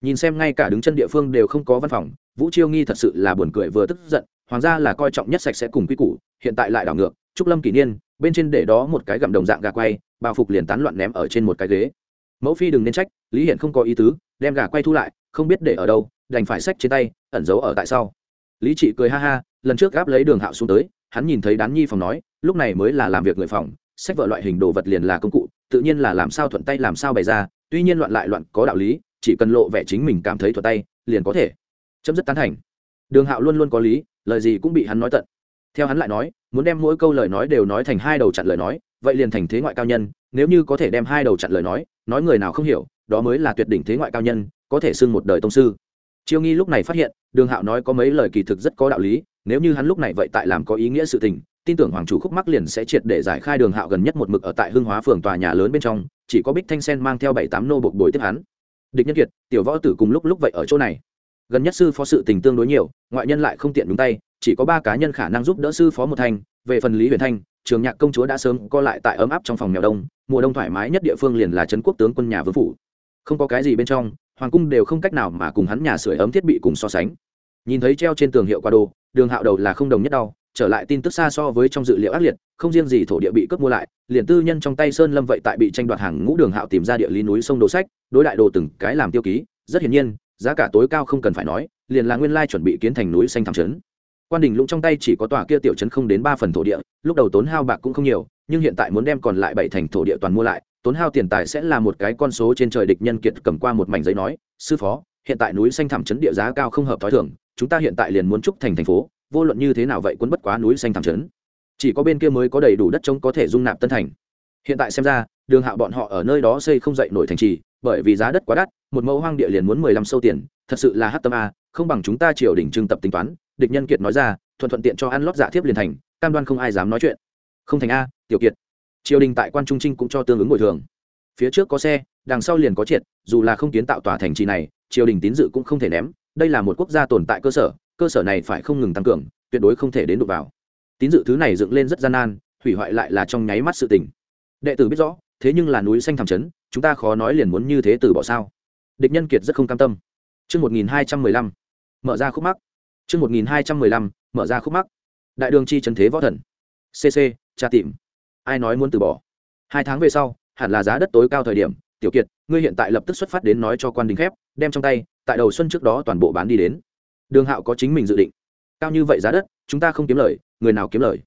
Nhìn xem ngay cả đứng chân địa phương đều không có văn phòng, vũ chiêu nghi thật sự là buồn cười vừa tức giận, hoàng gia là coi trọng nhất sạch sẽ cùng quy củ, hiện tại lại đảo ngược, trúc lâm kỷ niên, bên trên để đó một cái gặm đồng dạng gà quay, bao phục liền tán loạn ném ở trên một cái ghế. Mẫu phi đừng nên trách, lý hiện không có ý tứ, đem gà quay thu lại không biết để ở đâu, đành phải xách trên tay, ẩn giấu ở tại sau. Lý trị cười ha ha, lần trước gáp lấy đường hạo xuống tới, hắn nhìn thấy đán nhi phòng nói, lúc này mới là làm việc người phòng sách vợ loại hình đồ vật liền là công cụ, tự nhiên là làm sao thuận tay làm sao bày ra, tuy nhiên loạn lại loạn có đạo lý, chỉ cần lộ vẻ chính mình cảm thấy thuận tay, liền có thể. Chấm dứt tán thành. Đường hạo luôn luôn có lý, lời gì cũng bị hắn nói tận. Theo hắn lại nói, muốn đem mỗi câu lời nói đều nói thành hai đầu chặn lời nói, vậy liền thành thế ngoại cao nhân, nếu như có thể đem hai đầu chặn lời nói nói người nào không hiểu, đó mới là tuyệt đỉnh thế ngoại cao nhân có thể xưng một đời tông sư. Chiêu nghi lúc này phát hiện, đường hạo nói có mấy lời kỳ thực rất có đạo lý, nếu như hắn lúc này vậy tại làm có ý nghĩa sự tình, tin tưởng hoàng chủ khúc mắc liền sẽ triệt để giải khai đường hạo gần nhất một mực ở tại hưng hóa phường tòa nhà lớn bên trong, chỉ có bích thanh sen mang theo bảy tám nô bộc bồi tiếp hắn. Địch nhân kiệt, tiểu võ tử cùng lúc lúc vậy ở chỗ này. Gần nhất sư phó sự tình tương đối nhiều, ngoại nhân lại không tiện đúng tay, chỉ có ba cá nhân khả năng giúp đỡ sư phó một thanh về phần lý huyền thanh, trường nhạc công chúa đã sớm co lại tại ấm áp trong phòng mèo đông, mùa đông thoải mái nhất địa phương liền là trấn quốc tướng quân nhà vương phủ. Không có cái gì bên trong hoàng cung đều không cách nào mà cùng hắn nhà sưởi ấm thiết bị cùng so sánh. Nhìn thấy treo trên tường hiệu qua đồ, đường hạo đầu là không đồng nhất đau, trở lại tin tức xa so với trong dự liệu ác liệt, không riêng gì thổ địa bị cướp mua lại, liền tư nhân trong tay sơn lâm vậy tại bị tranh đoạt hàng ngũ đường hạo tìm ra địa lý núi sông đồ sách, đối đại đồ từng cái làm tiêu ký, rất hiển nhiên, giá cả tối cao không cần phải nói, liền là nguyên lai chuẩn bị kiến thành núi xanh thảm trấn. Quan đình lũng trong tay chỉ có tòa kia tiểu trấn không đến ba phần thổ địa, lúc đầu tốn hao bạc cũng không nhiều nhưng hiện tại muốn đem còn lại bảy thành thổ địa toàn mua lại, tốn hao tiền tài sẽ là một cái con số trên trời địch nhân kiệt cầm qua một mảnh giấy nói, sư phó, hiện tại núi xanh thảm trấn địa giá cao không hợp t h ó i thưởng chúng ta hiện tại liền muốn trúc thành thành phố, vô luận như thế nào vậy quấn bất quá núi xanh thảm trấn chỉ có bên kia mới có đầy đủ đất trống có thể dung nạp tân thành. Hiện tại xem ra, đường hạo bọn họ ở nơi đó xây không dậy nổi thành trì, bởi vì giá đất quá đắt, một mẫu hoang địa liền muốn mười lăm sâu tiền, thật sự là hát tâm a, không bằng chúng ta triều đình trưng tập tính toán, địch nhân kiệt nói ra, thuận thuận tiện cho ăn lót giả thiếp liền thành, cam đoan không ai dám nói chuyện không thành a tiểu kiệt. Triều đình tại quan trung trinh cũng cho tương ứng bồi thường. Phía trước có xe đằng sau liền có triệt dù là không kiến tạo tòa thành trì này triều đình tín dự cũng không thể ném. Đây là một quốc gia tồn tại cơ sở cơ sở này phải không ngừng tăng cường tuyệt đối không thể đến đụng vào. Tín dự thứ này dựng lên rất gian nan hủy hoại lại là trong nháy mắt sự tình. Đệ tử biết rõ thế nhưng là núi xanh thẳm chấn chúng ta khó nói liền muốn như thế từ bỏ sao? Địch nhân kiệt rất không cam tâm. Trước 1215, mở ra khúc mắc. Trước 1215, mở ra khúc mắc. Đại đường chi trần thế võ thần. CC, tra tìm. Ai nói muốn từ bỏ? Hai tháng về sau, hẳn là giá đất tối cao thời điểm, tiểu kiệt, ngươi hiện tại lập tức xuất phát đến nói cho quan đình khép, đem trong tay, tại đầu xuân trước đó toàn bộ bán đi đến. Đường Hạo có chính mình dự định. Cao như vậy giá đất, chúng ta không kiếm lời, người nào kiếm lời?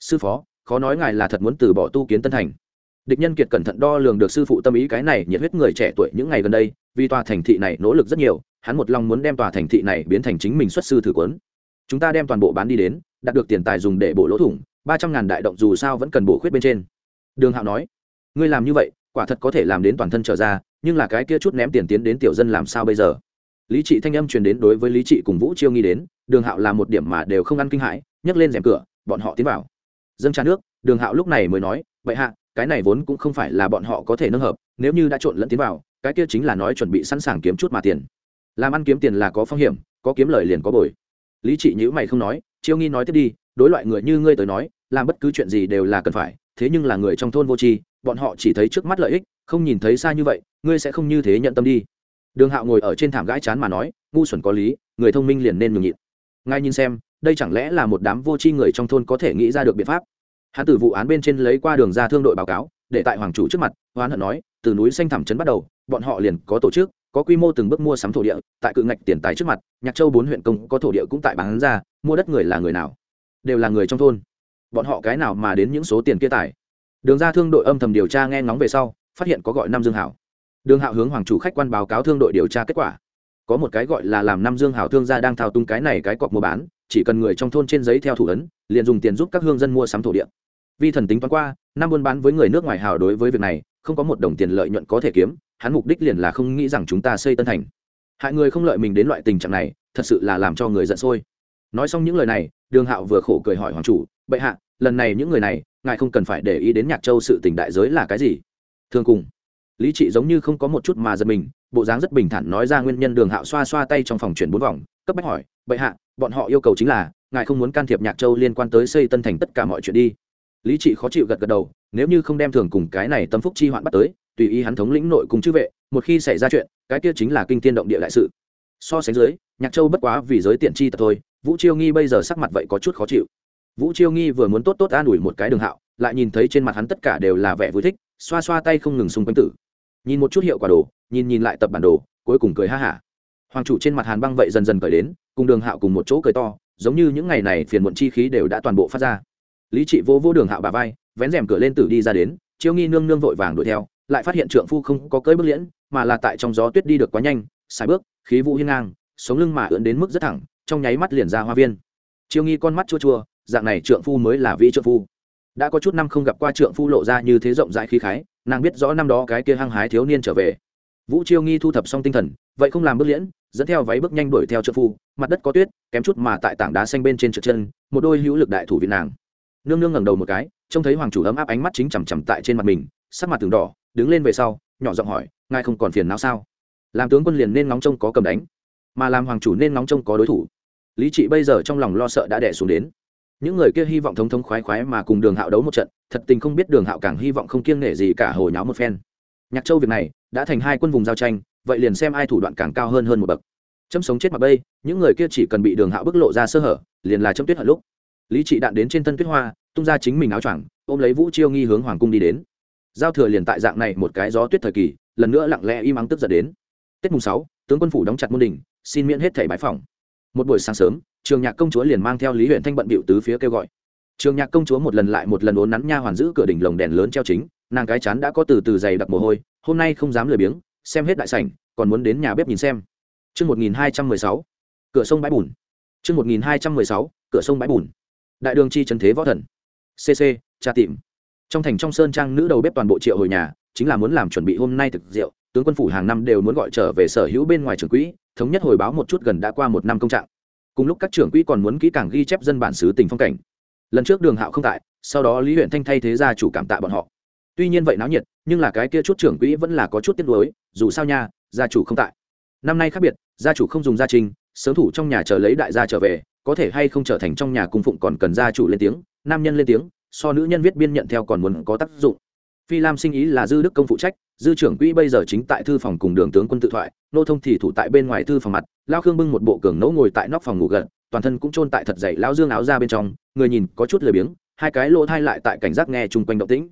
Sư phó, khó nói ngài là thật muốn từ bỏ tu kiến tân thành địch nhân kiệt cẩn thận đo lường được sư phụ tâm ý cái này nhiệt huyết người trẻ tuổi những ngày gần đây vì tòa thành thị này nỗ lực rất nhiều hắn một lòng muốn đem tòa thành thị này biến thành chính mình xuất sư thử quấn chúng ta đem toàn bộ bán đi đến đạt được tiền tài dùng để bổ lỗ thủng ba trăm ngàn đại động dù sao vẫn cần bổ khuyết bên trên. Đường hạo nói, ngươi làm như vậy, quả thật có thể làm đến toàn thân trở ra, nhưng là cái kia chút ném tiền tiến đến tiểu dân làm sao bây giờ? Lý trị thanh âm truyền đến đối với lý trị cùng vũ chiêu nghi đến, đường hạo làm một điểm mà đều không ăn kinh hãi, nhấc lên rèm cửa, bọn họ tiến vào. Dâng trà nước, đường hạo lúc này mới nói, vậy hạ, cái này vốn cũng không phải là bọn họ có thể nâng hợp, nếu như đã trộn lẫn tiến vào, cái kia chính là nói chuẩn bị sẵn sàng kiếm chút mà tiền. Làm ăn kiếm tiền là có phong hiểm, có kiếm lời liền có bồi lý trị nhữ mày không nói, chiêu nghi nói tiếp đi, đối loại người như ngươi tới nói, làm bất cứ chuyện gì đều là cần phải, thế nhưng là người trong thôn vô tri, bọn họ chỉ thấy trước mắt lợi ích, không nhìn thấy xa như vậy, ngươi sẽ không như thế nhận tâm đi. Đường hạo ngồi ở trên thảm gãi chán mà nói, ngu xuẩn có lý, người thông minh liền nên nhường nhịn. Ngay nhìn xem, đây chẳng lẽ là một đám vô tri người trong thôn có thể nghĩ ra được biện pháp? Hắn từ vụ án bên trên lấy qua đường ra thương đội báo cáo, để tại hoàng chủ trước mặt, hoán hận nói, từ núi xanh thảm trấn bắt đầu, bọn họ liền có tổ chức có quy mô từng bước mua sắm thổ địa, tại cự ngạch tiền tài trước mặt, nhạc châu bốn huyện công có thổ địa cũng tại bán ra, mua đất người là người nào? Đều là người trong thôn. Bọn họ cái nào mà đến những số tiền kia tài? Đường ra thương đội âm thầm điều tra nghe ngóng về sau, phát hiện có gọi năm dương hảo. Đường hạo hướng hoàng chủ khách quan báo cáo thương đội điều tra kết quả. Có một cái gọi là làm năm dương hảo thương gia đang thao tung cái này cái cọc mua bán, chỉ cần người trong thôn trên giấy theo thủ ấn, liền dùng tiền giúp các hương dân mua sắm thổ địa. Vi thần tính toán qua, năm buôn bán với người nước ngoài hào đối với việc này, không có một đồng tiền lợi nhuận có thể kiếm hắn mục đích liền là không nghĩ rằng chúng ta xây tân thành. Hại người không lợi mình đến loại tình trạng này, thật sự là làm cho người giận sôi. Nói xong những lời này, đường hạo vừa khổ cười hỏi hoàng chủ, bệ hạ, lần này những người này, ngài không cần phải để ý đến nhạc châu sự tình đại giới là cái gì? Thường cùng, lý trị giống như không có một chút mà giật mình, bộ dáng rất bình thản nói ra nguyên nhân đường hạo xoa xoa tay trong phòng chuyển bốn vòng, cấp bách hỏi, bệ hạ, bọn họ yêu cầu chính là, ngài không muốn can thiệp nhạc châu liên quan tới xây tân thành tất cả mọi chuyện đi. Lý trị khó chịu gật gật đầu, nếu như không đem thường cùng cái này tâm phúc chi hoạn bắt tới tùy ý hắn thống lĩnh nội cùng chư vệ, một khi xảy ra chuyện, cái kia chính là kinh tiên động địa đại sự. So sánh dưới, nhạc châu bất quá vì giới tiện chi tật thôi, vũ chiêu nghi bây giờ sắc mặt vậy có chút khó chịu. Vũ chiêu nghi vừa muốn tốt tốt an ủi một cái đường hạo, lại nhìn thấy trên mặt hắn tất cả đều là vẻ vui thích, xoa xoa tay không ngừng xung quanh tử. Nhìn một chút hiệu quả đồ, nhìn nhìn lại tập bản đồ, cuối cùng cười ha hả. Hoàng chủ trên mặt hàn băng vậy dần dần cởi đến, cùng đường hạo cùng một chỗ cười to, giống như những ngày này phiền muộn chi khí đều đã toàn bộ phát ra. Lý trị vô vô đường hạo bà vai, vén rèm cửa lên tử đi ra đến, chiêu nghi nương nương vội vàng đuổi theo lại phát hiện trượng phu không có cưỡi bước liễn, mà là tại trong gió tuyết đi được quá nhanh xài bước, khí vũ hiên ngang, sống lưng mà ưỡn đến mức rất thẳng, trong nháy mắt liền ra hoa viên. Chiêu nghi con mắt chua chua, dạng này trượng phu mới là vị trượng phu. Đã có chút năm không gặp qua trượng phu lộ ra như thế rộng rãi khí khái, nàng biết rõ năm đó cái kia hăng hái thiếu niên trở về. Vũ chiêu nghi thu thập xong tinh thần, vậy không làm bước liễn, dẫn theo váy bước nhanh đuổi theo trượng phu, mặt đất có tuyết, kém chút mà tại tảng đá xanh bên trên trượt chân, một đôi hữu lực đại thủ việt nàng. Nương nương ngẩng đầu một cái, trông thấy hoàng chủ ấm áp ánh mắt chính chằm chằm tại trên mặt mình sắc mặt từng đỏ, đứng lên về sau, nhỏ giọng hỏi, ngài không còn phiền não sao? Làm tướng quân liền nên ngóng trông có cầm đánh, mà làm hoàng chủ nên ngóng trông có đối thủ. Lý trị bây giờ trong lòng lo sợ đã đẻ xuống đến. Những người kia hy vọng thống thống khoái khoái mà cùng đường hạo đấu một trận, thật tình không biết đường hạo càng hy vọng không kiêng nể gì cả hồi nháo một phen. Nhạc châu việc này, đã thành hai quân vùng giao tranh, vậy liền xem ai thủ đoạn càng cao hơn hơn một bậc. Chấm sống chết mặt bây, những người kia chỉ cần bị đường hạo bức lộ ra sơ hở, liền là chấm tuyết hận lúc. Lý trị đạn đến trên thân tuyết hoa, tung ra chính mình áo choàng, ôm lấy vũ chiêu nghi hướng hoàng cung đi đến giao thừa liền tại dạng này một cái gió tuyết thời kỳ lần nữa lặng lẽ im ắng tức giận đến tết mùng sáu tướng quân phủ đóng chặt môn đình xin miễn hết thẻ bãi phòng một buổi sáng sớm trường nhạc công chúa liền mang theo lý huyện thanh bận bịu tứ phía kêu gọi trường nhạc công chúa một lần lại một lần ốn nắn nha hoàn giữ cửa đỉnh lồng đèn lớn treo chính nàng cái chán đã có từ từ dày đặc mồ hôi hôm nay không dám lười biếng xem hết đại sảnh còn muốn đến nhà bếp nhìn xem Trước 1216, cửa sông bãi bùn. Trước 1216, cửa sông bãi bùn. Đại đường chi trần thế võ thần. CC, tra tìm. Trong thành trong sơn trang nữ đầu bếp toàn bộ triệu hồi nhà, chính là muốn làm chuẩn bị hôm nay thực rượu, tướng quân phủ hàng năm đều muốn gọi trở về sở hữu bên ngoài trưởng quỹ, thống nhất hồi báo một chút gần đã qua một năm công trạng. Cùng lúc các trưởng quỹ còn muốn kỹ càng ghi chép dân bản xứ tình phong cảnh. Lần trước Đường Hạo không tại, sau đó Lý huyện Thanh thay thế gia chủ cảm tạ bọn họ. Tuy nhiên vậy náo nhiệt, nhưng là cái kia chút trưởng quỹ vẫn là có chút tiếc nuối, dù sao nha, gia chủ không tại. Năm nay khác biệt, gia chủ không dùng gia trình, sớm thủ trong nhà chờ lấy đại gia trở về có thể hay không trở thành trong nhà cung phụng còn cần gia chủ lên tiếng nam nhân lên tiếng so nữ nhân viết biên nhận theo còn muốn có tác dụng. Phi lam sinh ý là dư đức công phụ trách, dư trưởng quỹ bây giờ chính tại thư phòng cùng đường tướng quân tự thoại, nô thông thì thủ tại bên ngoài thư phòng mặt, lao khương bưng một bộ cường nấu ngồi tại nóc phòng ngủ gần toàn thân cũng chôn tại thật dậy lao dương áo ra bên trong, người nhìn có chút lười biếng, hai cái lỗ thai lại tại cảnh giác nghe chung quanh động tĩnh.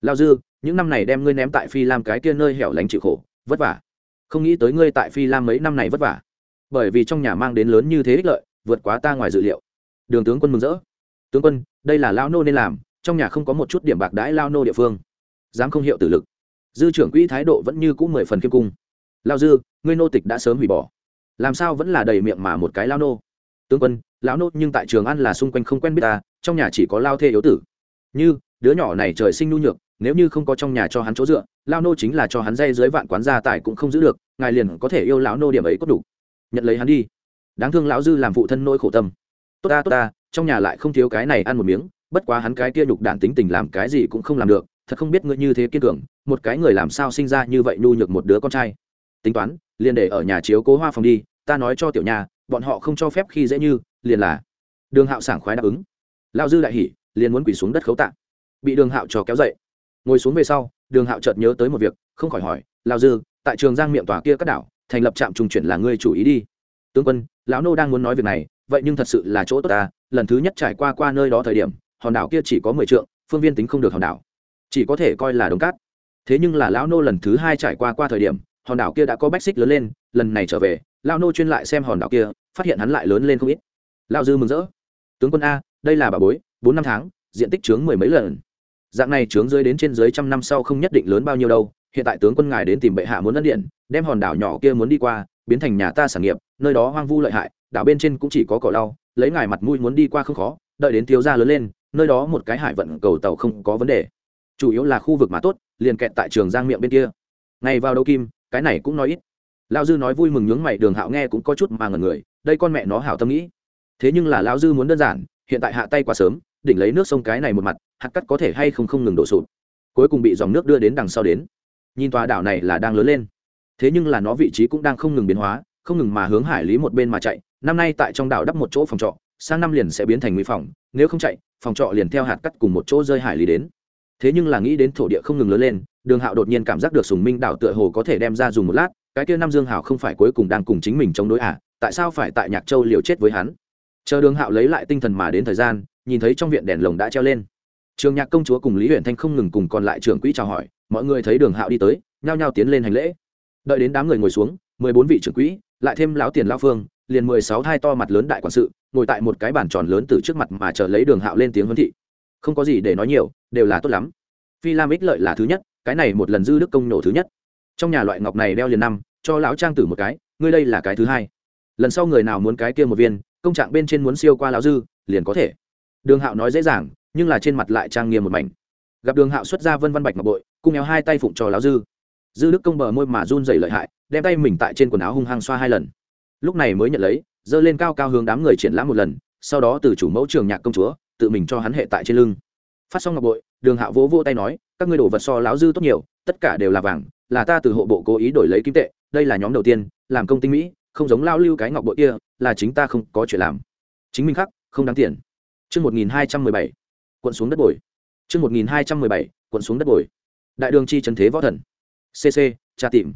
Lao dư, những năm này đem ngươi ném tại phi lam cái kia nơi hẻo lánh chịu khổ, vất vả. Không nghĩ tới ngươi tại phi lam mấy năm này vất vả. Bởi vì trong nhà mang đến lớn như thế ích lợi, vượt quá ta ngoài dự liệu. Đường tướng quân mừng rỡ tướng quân, đây là lao nô nên làm, trong nhà không có một chút điểm bạc đãi lao nô địa phương. Dám không hiệu tử lực. Dư trưởng quỹ thái độ vẫn như cũ mười phần kiêm cung. Lao dư, ngươi nô tịch đã sớm hủy bỏ. Làm sao vẫn là đầy miệng mà một cái lao nô? Tướng quân, lão nô nhưng tại trường ăn là xung quanh không quen biết ta, trong nhà chỉ có lao thê yếu tử. Như, đứa nhỏ này trời sinh nhu nhược, nếu như không có trong nhà cho hắn chỗ dựa lao nô chính là cho hắn dây dưới vạn quán gia tài cũng không giữ được, ngài liền có thể yêu lão nô điểm ấy có đủ. Nhận lấy hắn đi. Đáng thương lão dư làm phụ thân nỗi khổ tâm. Tốt ta tốt ta trong nhà lại không thiếu cái này ăn một miếng, bất quá hắn cái kia nhục đản tính tình làm cái gì cũng không làm được, thật không biết ngươi như thế kiên cường, một cái người làm sao sinh ra như vậy nhu nhược một đứa con trai. Tính toán, liền để ở nhà chiếu cố hoa phòng đi, ta nói cho tiểu nhà, bọn họ không cho phép khi dễ như, liền là. Đường hạo sảng khoái đáp ứng. Lao dư đại hỉ, liền muốn quỳ xuống đất khấu tạ. Bị đường hạo trò kéo dậy. Ngồi xuống về sau, đường hạo chợt nhớ tới một việc, không khỏi hỏi lao dư, tại trường giang miệng tòa kia các đảo, thành lập trạm trung chuyển là ngươi chủ ý đi. Tướng quân, lão nô đang muốn nói việc này, vậy nhưng thật sự là chỗ tốt ta lần thứ nhất trải qua qua nơi đó thời điểm, hòn đảo kia chỉ có mười trượng, phương viên tính không được hòn đảo. Chỉ có thể coi là đống cát. Thế nhưng là lão nô lần thứ hai trải qua qua thời điểm, hòn đảo kia đã có bách xích lớn lên, lần này trở về, lão nô chuyên lại xem hòn đảo kia, phát hiện hắn lại lớn lên không ít. Lão dư mừng rỡ. Tướng quân a, đây là bà bối, bốn năm tháng, diện tích trướng mười mấy lần. Dạng này trướng dưới đến trên dưới trăm năm sau không nhất định lớn bao nhiêu đâu, hiện tại tướng quân ngài đến tìm bệ hạ muốn ân điện, đem hòn đảo nhỏ kia muốn đi qua, biến thành nhà ta sản nghiệp, nơi đó hoang vu lợi hại, đảo bên trên cũng chỉ có cỏ lau lấy ngài mặt mũi muốn đi qua không khó, đợi đến thiếu gia lớn lên, nơi đó một cái hải vận cầu tàu không có vấn đề. Chủ yếu là khu vực mà tốt, liền kẹt tại trường giang miệng bên kia. Ngày vào đầu kim, cái này cũng nói ít. Lão dư nói vui mừng nhướng mày, đường hạo nghe cũng có chút mà ngần người, đây con mẹ nó hảo tâm nghĩ. Thế nhưng là lão dư muốn đơn giản, hiện tại hạ tay quá sớm, đỉnh lấy nước sông cái này một mặt, hạt cắt có thể hay không không ngừng đổ sụp. Cuối cùng bị dòng nước đưa đến đằng sau đến. Nhìn tòa đảo này là đang lớn lên. Thế nhưng là nó vị trí cũng đang không ngừng biến hóa, không ngừng mà hướng hải lý một bên mà chạy năm nay tại trong đảo đắp một chỗ phòng trọ, sang năm liền sẽ biến thành nguy phòng, nếu không chạy, phòng trọ liền theo hạt cắt cùng một chỗ rơi hải lý đến. Thế nhưng là nghĩ đến thổ địa không ngừng lớn lên, đường hạo đột nhiên cảm giác được sùng minh đảo tựa hồ có thể đem ra dùng một lát, cái kia Nam dương hảo không phải cuối cùng đang cùng chính mình chống đối à tại sao phải tại nhạc châu liều chết với hắn? Chờ đường hạo lấy lại tinh thần mà đến thời gian, nhìn thấy trong viện đèn lồng đã treo lên. Trường nhạc công chúa cùng lý huyện thanh không ngừng cùng còn lại trưởng quỹ chào hỏi, mọi người thấy đường hạo đi tới, nhao nhao tiến lên hành lễ. Đợi đến đám người ngồi xuống, mười bốn vị trưởng quỹ, lại thêm lão tiền lao phương liền mười sáu thai to mặt lớn đại quản sự, ngồi tại một cái bàn tròn lớn từ trước mặt mà chờ lấy đường hạo lên tiếng huấn thị. Không có gì để nói nhiều, đều là tốt lắm. Phi lam ích lợi là thứ nhất, cái này một lần dư đức công nổ thứ nhất. Trong nhà loại ngọc này đeo liền năm, cho lão trang tử một cái, ngươi đây là cái thứ hai. Lần sau người nào muốn cái kia một viên, công trạng bên trên muốn siêu qua lão dư, liền có thể. Đường hạo nói dễ dàng, nhưng là trên mặt lại trang nghiêm một mảnh. Gặp đường hạo xuất ra vân văn bạch ngọc bội cùng éo hai tay phụng cho lão dư. Dư đức công bờ môi mà run dày lợi hại, đem tay mình tại trên quần áo hung hăng xoa hai lần lúc này mới nhận lấy dơ lên cao cao hướng đám người triển lãm một lần sau đó từ chủ mẫu trường nhạc công chúa tự mình cho hắn hệ tại trên lưng. Phát xong ngọc bội đường hạ vỗ vô tay nói các ngươi đổ vật so láo dư tốt nhiều tất cả đều là vàng là ta từ hộ bộ cố ý đổi lấy kim tệ đây là nhóm đầu tiên làm công tinh mỹ không giống lao lưu cái ngọc bội kia là chính ta không có chuyện làm. Chính mình khắc không đáng tiền. Trước 1217, quận xuống đất bồi. Trước 1217, quận xuống đất bồi. Đại đường chi trần thế võ thần. Cc cha tìm.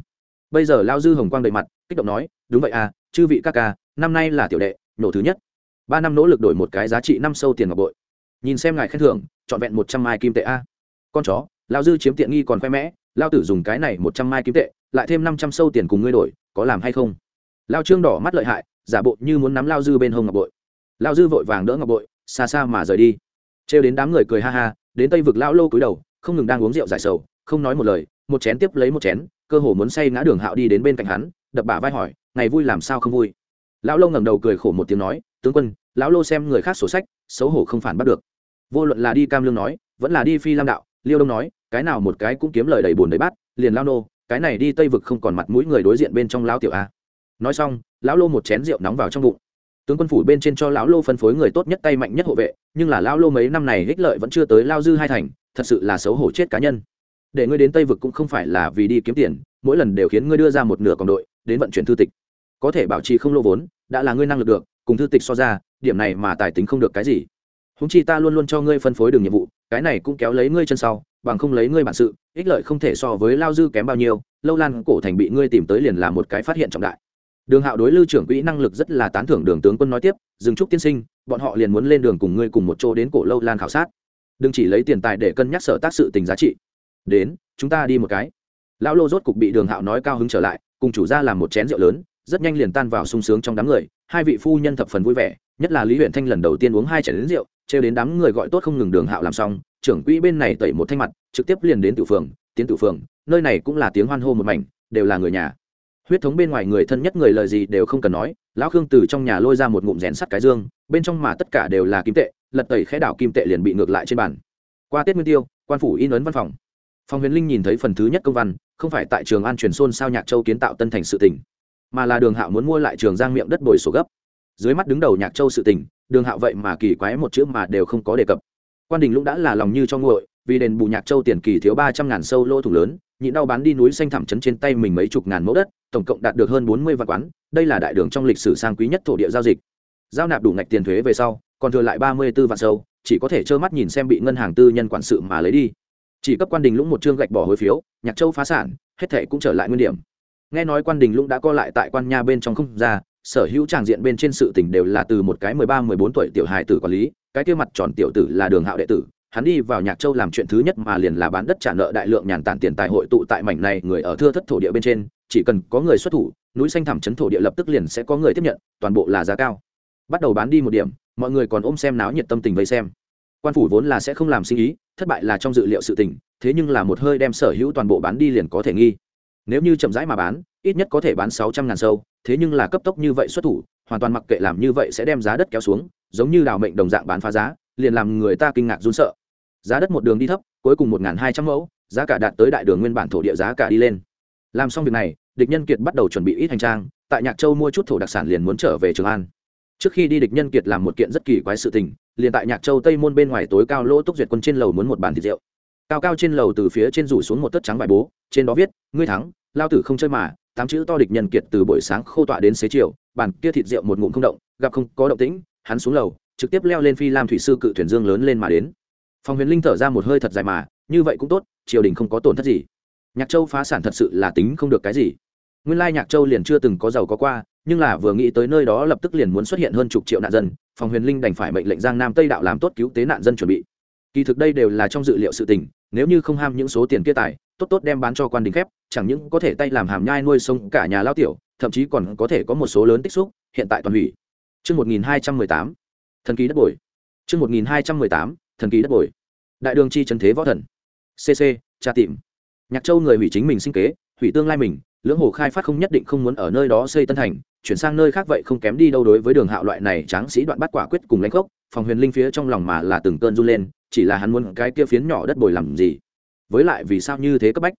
Bây giờ lao dư hồng quang đầy mặt kích động nói đúng vậy à chư vị các ca, năm nay là tiểu đệ, nổ thứ nhất. Ba năm nỗ lực đổi một cái giá trị năm sâu tiền ngọc bội. Nhìn xem ngài khen thưởng, trọn vẹn một trăm mai kim tệ a. Con chó lao dư chiếm tiện nghi còn khoe mẽ lao tử dùng cái này một trăm mai kim tệ, lại thêm năm trăm sâu tiền cùng ngươi đổi, có làm hay không? Lao trương đỏ mắt lợi hại, giả bộ như muốn nắm lao dư bên hông ngọc bội. Lao dư vội vàng đỡ ngọc bội, xa xa mà rời đi. Trêu đến đám người cười ha ha, đến tây vực lao lô cúi đầu, không ngừng đang uống rượu giải sầu, không nói một lời, một chén tiếp lấy một chén, cơ hồ muốn say ngã đường hạo đi đến bên cạnh hắn, đập bả vai hỏi ngày vui làm sao không vui. Lão lô ngẩng đầu cười khổ một tiếng nói, tướng quân, lão lô xem người khác sổ sách, xấu hổ không phản bắt được. Vô luận là đi cam lương nói, vẫn là đi phi lam đạo, liêu đông nói, cái nào một cái cũng kiếm lời đầy bùn đầy bát, liền lao nô, cái này đi tây vực không còn mặt mũi người đối diện bên trong lão tiểu a. Nói xong, lão lô một chén rượu nóng vào trong bụng. Tướng quân phủ bên trên cho lão lô phân phối người tốt nhất tay mạnh nhất hộ vệ, nhưng là lão lô mấy năm này hích lợi vẫn chưa tới lao dư hai thành, thật sự là xấu hổ chết cá nhân. Để ngươi đến tây vực cũng không phải là vì đi kiếm tiền, mỗi lần đều khiến ngươi đưa ra một nửa còn đội, đến vận chuyển thư tịch có thể bảo trì không lô vốn, đã là ngươi năng lực được, cùng thư tịch so ra, điểm này mà tài tính không được cái gì. Húng chi ta luôn luôn cho ngươi phân phối đường nhiệm vụ, cái này cũng kéo lấy ngươi chân sau, bằng không lấy ngươi bản sự, ích lợi không thể so với lao dư kém bao nhiêu, lâu lan cổ thành bị ngươi tìm tới liền là một cái phát hiện trọng đại. Đường hạo đối lưu trưởng quỹ năng lực rất là tán thưởng đường tướng quân nói tiếp, dừng trúc tiên sinh, bọn họ liền muốn lên đường cùng ngươi cùng một chỗ đến cổ lâu lan khảo sát. Đừng chỉ lấy tiền tài để cân nhắc sở tác sự tình giá trị. Đến, chúng ta đi một cái. Lão lô rốt cục bị đường hạo nói cao hứng trở lại, cùng chủ ra làm một chén rượu lớn rất nhanh liền tan vào sung sướng trong đám người, hai vị phu nhân thập phần vui vẻ, nhất là lý huyện thanh lần đầu tiên uống hai chén rượu, trêu đến đám người gọi tốt không ngừng đường hạo làm xong, trưởng quỹ bên này tẩy một thanh mặt, trực tiếp liền đến tử phường, tiến tử phường, nơi này cũng là tiếng hoan hô một mảnh, đều là người nhà. Huyết thống bên ngoài người thân nhất người lời gì đều không cần nói, lão khương từ trong nhà lôi ra một ngụm rèn sắt cái dương, bên trong mà tất cả đều là kim tệ, lật tẩy khẽ đảo kim tệ liền bị ngược lại trên bàn. Qua tết nguyên tiêu, quan phủ in ấn văn phòng. Phòng huyền linh nhìn thấy phần thứ nhất công văn, không phải tại trường an truyền xôn sao nhạc châu kiến tạo tân thành sự tỉnh mà là đường hạo muốn mua lại trường giang miệng đất bồi sổ gấp. Dưới mắt đứng đầu nhạc châu sự tỉnh đường hạo vậy mà kỳ quái một chữ mà đều không có đề cập. Quan đình lũng đã là lòng như cho nguội, vì đền bù nhạc châu tiền kỳ thiếu ba trăm ngàn sâu lô thủ lớn, nhịn đau bán đi núi xanh thẳm chấn trên tay mình mấy chục ngàn mẫu đất, tổng cộng đạt được hơn bốn mươi vạn quán, đây là đại đường trong lịch sử sang quý nhất thổ địa giao dịch. Giao nạp đủ ngạch tiền thuế về sau, còn thừa lại ba mươi b ố vạn sâu, chỉ có thể trơ mắt nhìn xem bị ngân hàng tư nhân quản sự mà lấy đi. Chỉ cấp quan đình lũng một chương gạch bỏ hối phiếu, nhạc châu phá sản, hết thệ cũng trở lại nguyên điểm nghe nói quan đình lũng đã co lại tại quan nha bên trong không ra, sở hữu tràng diện bên trên sự tỉnh đều là từ một cái mười ba, mười bốn tuổi tiểu hài tử quản lý, cái kia mặt tròn tiểu tử là đường hạo đệ tử, hắn đi vào nhạc châu làm chuyện thứ nhất mà liền là bán đất trả nợ đại lượng nhàn tản tiền tài hội tụ tại mảnh này người ở thưa thất thổ địa bên trên, chỉ cần có người xuất thủ, núi xanh thẳm chấn thổ địa lập tức liền sẽ có người tiếp nhận, toàn bộ là giá cao. Bắt đầu bán đi một điểm, mọi người còn ôm xem náo nhiệt tâm tình vây xem. Quan phủ vốn là sẽ không làm sinh ý, thất bại là trong dự liệu sự tình, thế nhưng là một hơi đem sở hữu toàn bộ bán đi liền có thể nghi nếu như chậm rãi mà bán, ít nhất có thể bán sáu trăm ngàn sâu, thế nhưng là cấp tốc như vậy xuất thủ, hoàn toàn mặc kệ làm như vậy sẽ đem giá đất kéo xuống, giống như đào mệnh đồng dạng bán phá giá, liền làm người ta kinh ngạc run sợ. Giá đất một đường đi thấp, cuối cùng một hai trăm mẫu, giá cả đạt tới đại đường nguyên bản thổ địa giá cả đi lên. Làm xong việc này, địch nhân kiệt bắt đầu chuẩn bị ít hành trang, tại nhạc châu mua chút thổ đặc sản liền muốn trở về trường an. Trước khi đi địch nhân kiệt làm một kiện rất kỳ quái sự tình, liền tại nhạc châu tây môn bên ngoài tối cao lỗ túc duyệt quân trên lầu muốn một bàn thịt rượu cao cao trên lầu từ phía trên rủ xuống một tất trắng bài bố, trên đó viết, ngươi thắng, lao tử không chơi mà, tám chữ to địch nhân kiệt từ buổi sáng khô tọa đến xế chiều, bàn kia thịt rượu một ngụm không động, gặp không có động tĩnh, hắn xuống lầu, trực tiếp leo lên phi lam thủy sư cự thuyền dương lớn lên mà đến. Phòng huyền linh thở ra một hơi thật dài mà, như vậy cũng tốt, triều đình không có tổn thất gì. Nhạc châu phá sản thật sự là tính không được cái gì. Nguyên lai nhạc châu liền chưa từng có giàu có qua, nhưng là vừa nghĩ tới nơi đó lập tức liền muốn xuất hiện hơn chục triệu nạn dân phòng huyền linh đành phải mệnh lệnh giang nam tây đạo làm tốt cứu tế nạn dân chuẩn bị kỳ thực đây đều là trong dự liệu sự tình nếu như không ham những số tiền kia tài tốt tốt đem bán cho quan đình khép chẳng những có thể tay làm hàm nhai nuôi sống cả nhà lao tiểu thậm chí còn có thể có một số lớn tích xúc hiện tại toàn hủy Trước 1218, thần kỳ đất bồi. Trước 1218, thần kỳ đất bồi. Đại đường chi trần thế võ thần. CC, tra tìm. Nhạc Châu người hủy chính mình sinh kế, hủy tương lai mình, lưỡng hồ khai phát không nhất định không muốn ở nơi đó xây tân thành, chuyển sang nơi khác vậy không kém đi đâu đối với đường hạo loại này tráng sĩ đoạn bắt quả quyết cùng lãnh gốc, phòng huyền linh phía trong lòng mà là từng cơn run lên, chỉ là hắn muốn cái kia phiến nhỏ đất bồi làm gì? Với lại vì sao như thế cấp bách?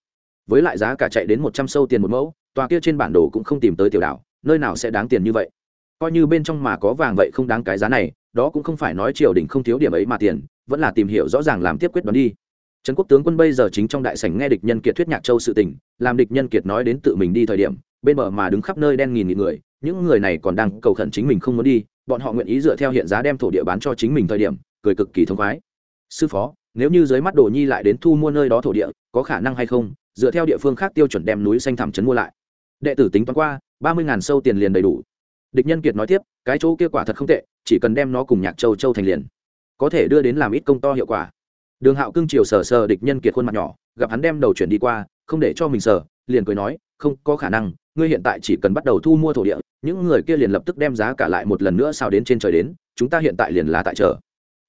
Với lại giá cả chạy đến một trăm sâu tiền một mẫu, tòa kia trên bản đồ cũng không tìm tới tiểu đảo, nơi nào sẽ đáng tiền như vậy? Coi như bên trong mà có vàng vậy không đáng cái giá này, đó cũng không phải nói triều đình không thiếu điểm ấy mà tiền, vẫn là tìm hiểu rõ ràng làm tiếp quyết đoán đi trấn quốc tướng quân bây giờ chính trong đại sảnh nghe địch nhân kiệt thuyết nhạc châu sự tình làm địch nhân kiệt nói đến tự mình đi thời điểm bên bờ mà đứng khắp nơi đen nghìn nghìn người những người này còn đang cầu khẩn chính mình không muốn đi bọn họ nguyện ý dựa theo hiện giá đem thổ địa bán cho chính mình thời điểm, cười cực kỳ thông khoái. Sư phó, nếu như dưới mắt đồ nhi lại đến thu mua nơi đó thổ địa, có khả năng hay không, dựa theo địa phương khác tiêu chuẩn đem núi xanh thẳm trấn mua lại. Đệ tử tính toán qua, ba mươi ngàn sâu tiền liền đầy đủ. Địch nhân kiệt nói tiếp, cái chỗ kia quả thật không tệ, chỉ cần đem nó cùng nhạc châu châu thành liền. Có thể đưa đến làm ít công to hiệu quả. Đường hạo cưng chiều sờ sờ địch nhân kiệt khuôn mặt nhỏ, gặp hắn đem đầu chuyển đi qua, không để cho mình sờ, liền cười nói, không có khả năng ngươi hiện tại chỉ cần bắt đầu thu mua thổ địa, những người kia liền lập tức đem giá cả lại một lần nữa sao đến trên trời đến, chúng ta hiện tại liền là tại chợ.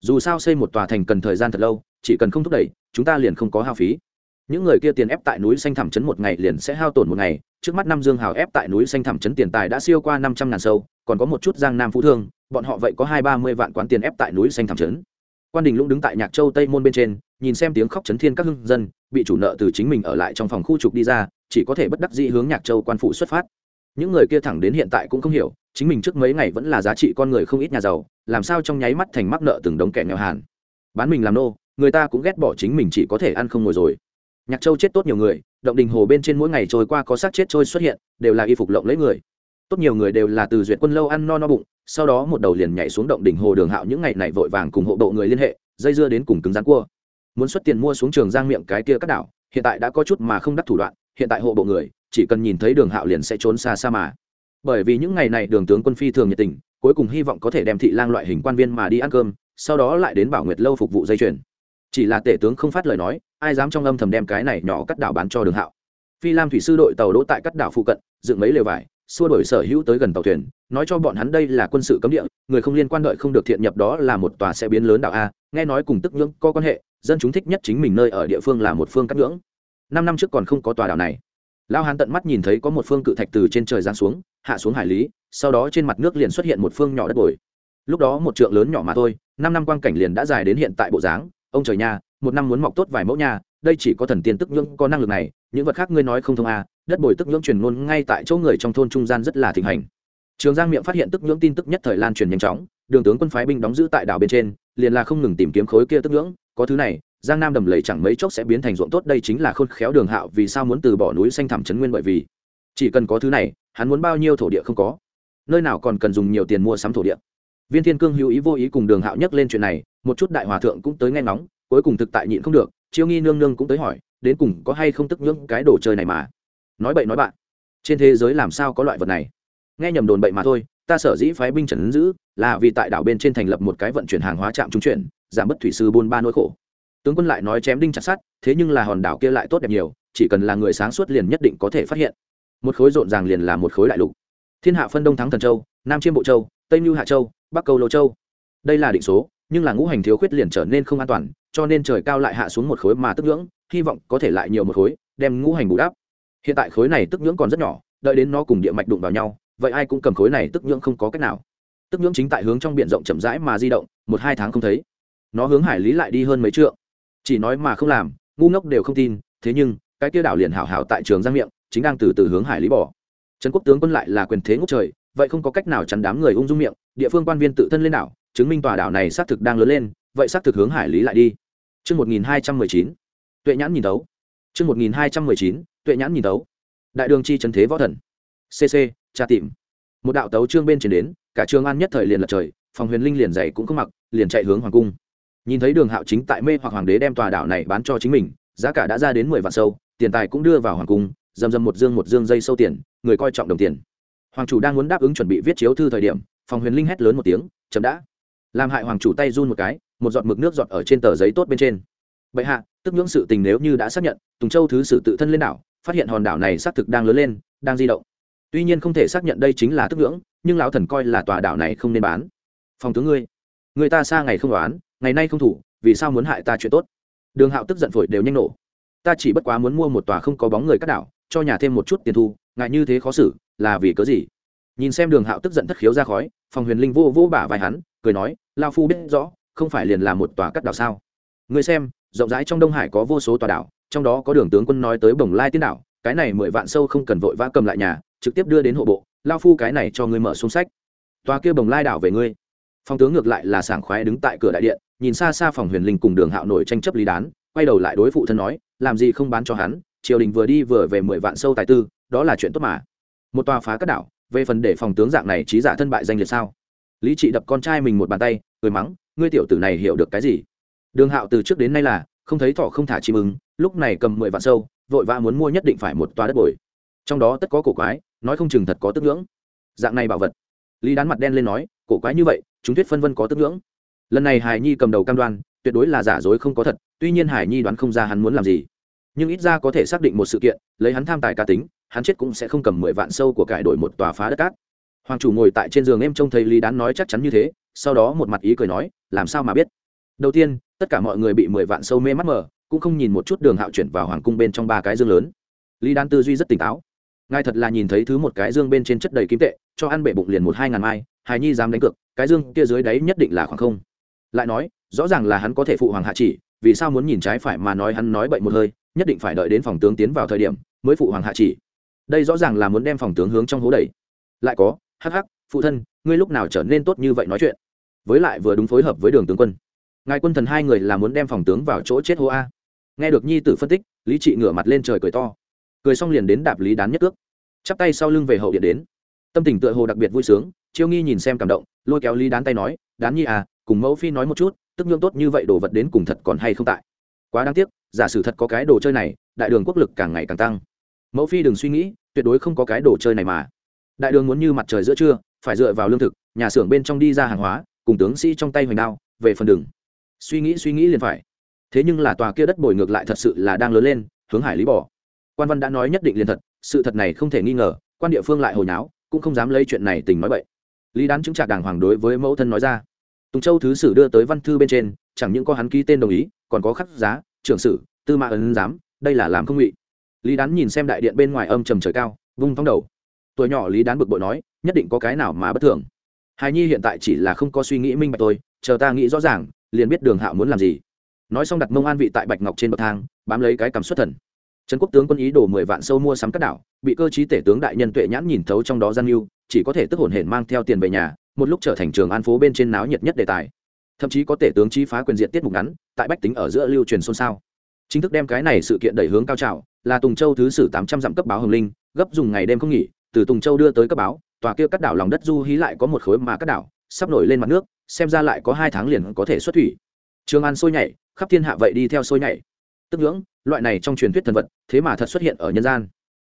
Dù sao xây một tòa thành cần thời gian thật lâu, chỉ cần không thúc đẩy, chúng ta liền không có hao phí. Những người kia tiền ép tại núi xanh thẳm chấn một ngày liền sẽ hao tổn một ngày, trước mắt năm dương hào ép tại núi xanh thẳm trấn tiền tài đã siêu qua năm trăm ngàn sâu, còn có một chút giang nam phú thương, bọn họ vậy có hai ba mươi vạn quán tiền ép tại núi xanh thẳm trấn quan đình lũng đứng tại nhạc châu tây môn bên trên, nhìn xem tiếng khóc chấn thiên các hưng dân, bị chủ nợ từ chính mình ở lại trong phòng khu trục đi ra chỉ có thể bất đắc dĩ hướng nhạc châu quan phụ xuất phát. Những người kia thẳng đến hiện tại cũng không hiểu, chính mình trước mấy ngày vẫn là giá trị con người không ít nhà giàu, làm sao trong nháy mắt thành mắc nợ từng đống kẻ nghèo hàn. Bán mình làm nô, người ta cũng ghét bỏ chính mình chỉ có thể ăn không ngồi rồi. Nhạc châu chết tốt nhiều người, động đình hồ bên trên mỗi ngày trôi qua có xác chết trôi xuất hiện, đều là y phục lộng lấy người. Tốt nhiều người đều là từ duyệt quân lâu ăn no no bụng, sau đó một đầu liền nhảy xuống động đỉnh hồ đường hạo những ngày này vội vàng cùng hộ độ người liên hệ, dây dưa đến cùng cứng rắn cua. Muốn xuất tiền mua xuống trường giang miệng cái kia các đảo, hiện tại đã có chút mà không đắc thủ đoạn hiện tại hộ bộ người, chỉ cần nhìn thấy đường hạo liền sẽ trốn xa xa mà. Bởi vì những ngày này đường tướng quân phi thường nhiệt tình, cuối cùng hy vọng có thể đem thị lang loại hình quan viên mà đi ăn cơm, sau đó lại đến bảo nguyệt lâu phục vụ dây chuyền. Chỉ là tể tướng không phát lời nói, ai dám trong âm thầm đem cái này nhỏ cắt đảo bán cho đường hạo. Phi lam thủy sư đội tàu đỗ tại cắt đảo phụ cận, dựng mấy lều vải, xua đổi sở hữu tới gần tàu thuyền, nói cho bọn hắn đây là quân sự cấm địa, người không liên quan đợi không được thiện nhập đó là một tòa sẽ biến lớn đảo a, nghe nói cùng tức nhưỡng có quan hệ, dân chúng thích nhất chính mình nơi ở địa phương là một phương cắt nhưỡng năm năm trước còn không có tòa đảo này. Lao hán tận mắt nhìn thấy có một phương cự thạch từ trên trời giáng xuống, hạ xuống hải lý, sau đó trên mặt nước liền xuất hiện một phương nhỏ đất bồi. Lúc đó một trượng lớn nhỏ mà thôi, năm năm quang cảnh liền đã dài đến hiện tại bộ dáng. Ông trời nha, một năm muốn mọc tốt vài mẫu nha, đây chỉ có thần tiên tức nhưỡng có năng lực này, những vật khác ngươi nói không thông à đất bồi tức nhưỡng truyền ngôn ngay tại chỗ người trong thôn trung gian rất là thịnh hành. Trường giang miệng phát hiện tức nhưỡng tin tức nhất thời lan truyền nhanh chóng, đường tướng quân phái binh đóng giữ tại đảo bên trên, liền là không ngừng tìm kiếm khối kia tức nhưỡng, có thứ này giang nam đầm lầy chẳng mấy chốc sẽ biến thành ruộng tốt, đây chính là khôn khéo đường hạo, vì sao muốn từ bỏ núi xanh thẳm trấn nguyên? Bởi vì chỉ cần có thứ này, hắn muốn bao nhiêu thổ địa không có. Nơi nào còn cần dùng nhiều tiền mua sắm thổ địa. Viên thiên cương hữu ý vô ý cùng đường hạo nhắc lên chuyện này, một chút đại hòa thượng cũng tới nghe ngóng, cuối cùng thực tại nhịn không được, chiêu nghi nương nương cũng tới hỏi, đến cùng có hay không tức nhưỡng cái đồ chơi này mà? Nói bậy nói bạn, trên thế giới làm sao có loại vật này? Nghe nhầm đồn bậy mà thôi, ta sở dĩ phái binh trần ứng giữ, là vì tại đảo bên trên thành lập một cái vận chuyển hàng hóa trạm trung chuyển, giảm bất thủy sư buôn ba nỗi khổ tướng quân lại nói chém đinh chặt sắt, thế nhưng là hòn đảo kia lại tốt đẹp nhiều, chỉ cần là người sáng suốt liền nhất định có thể phát hiện. Một khối rộn ràng liền là một khối đại lục. Thiên hạ phân đông thắng thần châu, nam chiêm bộ châu, tây mưu hạ châu, bắc câu lô châu. Đây là định số, nhưng là ngũ hành thiếu khuyết liền trở nên không an toàn, cho nên trời cao lại hạ xuống một khối mà tức ngưỡng, hy vọng có thể lại nhiều một khối, đem ngũ hành bù đắp. Hiện tại khối này tức nhưỡng còn rất nhỏ, đợi đến nó cùng địa mạch đụng vào nhau, vậy ai cũng cầm khối này tức nhưỡng không có cách nào. Tức nhưỡng chính tại hướng trong b i ể n rộng chậm rãi mà di động, một hai tháng không thấy. Nó hướng hải lý lại đi hơn mấy trượng chỉ nói mà không làm ngu ngốc đều không tin thế nhưng cái kia đảo liền hảo hảo tại trường giang miệng chính đang từ từ hướng hải lý bỏ. Trần quốc tướng quân lại là quyền thế ngốc trời vậy không có cách nào chắn đám người ung dung miệng địa phương quan viên tự thân lên đảo chứng minh tòa đảo này xác thực đang lớn lên vậy xác thực hướng hải lý lại đi. Trước 1219, tuệ nhãn nhìn tấu. Trước 1219, tuệ nhãn nhìn tấu đại đường chi trần thế võ thần. Cc tra tìm. Một đạo tấu trương bên trên đến cả trường an nhất thời liền lật trời phòng huyền linh liền dày cũng không mặc liền chạy hướng hoàng cung nhìn thấy đường hạo chính tại mê hoặc hoàng đế đem tòa đảo này bán cho chính mình, giá cả đã ra đến mười vạn sâu, tiền tài cũng đưa vào hoàng cung, dầm dầm một dương một dương dây sâu tiền, người coi trọng đồng tiền. Hoàng chủ đang muốn đáp ứng chuẩn bị viết chiếu thư thời điểm phòng huyền linh hét lớn một tiếng chậm đã. Làm hại hoàng chủ tay run một cái, một giọt mực nước giọt ở trên tờ giấy tốt bên trên. Bệ hạ, tức ngưỡng sự tình nếu như đã xác nhận, tùng châu thứ sử tự thân lên đảo, phát hiện hòn đảo này xác thực đang lớn lên, đang di động. Tuy nhiên không thể xác nhận đây chính là tức ngưỡng, nhưng lão thần coi là tòa đảo này không nên bán. Phòng tướng ngươi, người ta xa ngày không đoán ngày nay không thủ, vì sao muốn hại ta chuyện tốt? Đường hạo tức giận phổi đều nhanh nổ. Ta chỉ bất quá muốn mua một tòa không có bóng người cắt đảo, cho nhà thêm một chút tiền thu, ngại như thế khó xử, là vì cớ gì? Nhìn xem đường hạo tức giận thất khiếu ra khói phòng huyền linh vô vô bả vai hắn, cười nói lao phu biết rõ, không phải liền là một tòa cắt đảo sao? Người xem, rộng rãi trong đông hải có vô số tòa đảo, trong đó có đường tướng quân nói tới bồng lai tiên đảo, cái này mười vạn sâu không cần vội vã cầm lại nhà, trực tiếp đưa đến hộ bộ lao phu cái này cho ngươi mở xuống sách. Tòa kia bồng lai đảo về ngươi phong tướng ngược lại là sảng khoái đứng tại cửa đại điện, nhìn xa xa phòng huyền linh cùng đường hạo nổi tranh chấp lý đán, quay đầu lại đối phụ thân nói, làm gì không bán cho hắn, triều đình vừa đi vừa về mười vạn sâu tài tư, đó là chuyện tốt mà. Một tòa phá các đảo, về phần để phòng tướng dạng này trí giả thân bại danh liệt sao? Lý trị đập con trai mình một bàn tay, cười mắng, ngươi tiểu tử này hiểu được cái gì? Đường hạo từ trước đến nay là không thấy thỏ không thả chim ứng lúc này cầm mười vạn sâu, vội vã muốn mua nhất định phải một toa đất bồi. Trong đó tất có cổ quái, nói không chừng thật có tức ngưỡng. Dạng này bảo vật. Lý đán mặt đen lên nói, cổ quái như vậy chúng thuyết phân vân có tức ngưỡng. Lần này hải nhi cầm đầu cam đoan, tuyệt đối là giả dối không có thật, tuy nhiên hải nhi đoán không ra hắn muốn làm gì. Nhưng ít ra có thể xác định một sự kiện, lấy hắn tham tài ca tính, hắn chết cũng sẽ không cầm mười vạn sâu của cải đổi một tòa phá đất cát. Hoàng chủ ngồi tại trên giường em trông thấy lý đán nói chắc chắn như thế, sau đó một mặt ý cười nói, làm sao mà biết? Đầu tiên, tất cả mọi người bị mười vạn sâu mê mắt mờ, cũng không nhìn một chút đường hạo chuyển vào hoàng cung bên trong ba cái dương lớn. Lý đán tư duy rất tỉnh táo. Ngài thật là nhìn thấy thứ một cái dương bên trên chất đầy kim tệ, cho ăn bể bụng liền một hai ngàn mai hài nhi dám đánh cược cái dương kia dưới đáy nhất định là khoảng không. Lại nói, rõ ràng là hắn có thể phụ hoàng hạ chỉ, vì sao muốn nhìn trái phải mà nói hắn nói bậy một hơi, nhất định phải đợi đến phòng tướng tiến vào thời điểm mới phụ hoàng hạ chỉ. Đây rõ ràng là muốn đem phòng tướng hướng trong hố đẩy. Lại có, hắc hắc, phụ thân, ngươi lúc nào trở nên tốt như vậy nói chuyện? Với lại vừa đúng phối hợp với đường tướng quân. Ngài quân thần hai người là muốn đem phòng tướng vào chỗ chết hô a. Nghe được nhi tử phân tích, lý trị ngửa mặt lên trời cười to. Cười xong liền đến đạp lý đán nhất ước chắp tay sau lưng về hậu điện đến. Tâm tình tựa hồ đặc biệt vui sướng chiêu nghi nhìn xem cảm động, lôi kéo lý đán tay nói, đán nhi à cùng mẫu phi nói một chút, tức nhương tốt như vậy đồ vật đến cùng thật còn hay không tại? Quá đáng tiếc, giả sử thật có cái đồ chơi này, đại đường quốc lực càng ngày càng tăng. Mẫu phi đừng suy nghĩ, tuyệt đối không có cái đồ chơi này mà. Đại đường muốn như mặt trời giữa trưa, phải dựa vào lương thực, nhà xưởng bên trong đi ra hàng hóa, cùng tướng sĩ trong tay hoành đao, về phần đường. Suy nghĩ suy nghĩ liền phải. Thế nhưng là tòa kia đất bồi ngược lại thật sự là đang lớn lên, hướng hải lý bỏ. Quan văn đã nói nhất định liền thật, sự thật này không thể nghi ngờ, quan địa phương lại hồi nháo cũng không dám lấy chuyện này tình nói bậy lý đán chứng trạc đàng hoàng đối với mẫu thân nói ra tùng châu thứ sử đưa tới văn thư bên trên chẳng những có hắn ký tên đồng ý còn có khắc giá trưởng sử tư mã ấn giám đây là làm không ngụy lý đán nhìn xem đại điện bên ngoài âm trầm trời cao vung thong đầu tuổi nhỏ lý đán bực bội nói nhất định có cái nào mà bất thường hài nhi hiện tại chỉ là không có suy nghĩ minh bạch tôi chờ ta nghĩ rõ ràng liền biết đường hạo muốn làm gì nói xong đặt mông an vị tại bạch ngọc trên bậc thang bám lấy cái cầm xuất thần Trấn quốc tướng quân ý đồ mười vạn sâu mua sắm các đảo bị cơ chí tể tướng đại nhân tuệ nhãn nhìn thấu trong đó gian mưu chỉ có thể tức hồn hển mang theo tiền về nhà, một lúc trở thành trường an phố bên trên náo nhiệt nhất đề tài. Thậm chí có tể tướng chi phá quyền diện tiết mục ngắn, tại bách tính ở giữa lưu truyền xôn xao. Chính thức đem cái này sự kiện đẩy hướng cao trào, là tùng châu thứ sử tám trăm dặm cấp báo hồng linh, gấp dùng ngày đêm không nghỉ, từ tùng châu đưa tới cấp báo, tòa kia cắt đảo lòng đất du hí lại có một khối mà cắt đảo, sắp nổi lên mặt nước, xem ra lại có hai tháng liền có thể xuất thủy. Trường an sôi nhảy, khắp thiên hạ vậy đi theo sôi nhảy. Tức ngưỡng, loại này trong truyền thuyết thần vật, thế mà thật xuất hiện ở nhân gian.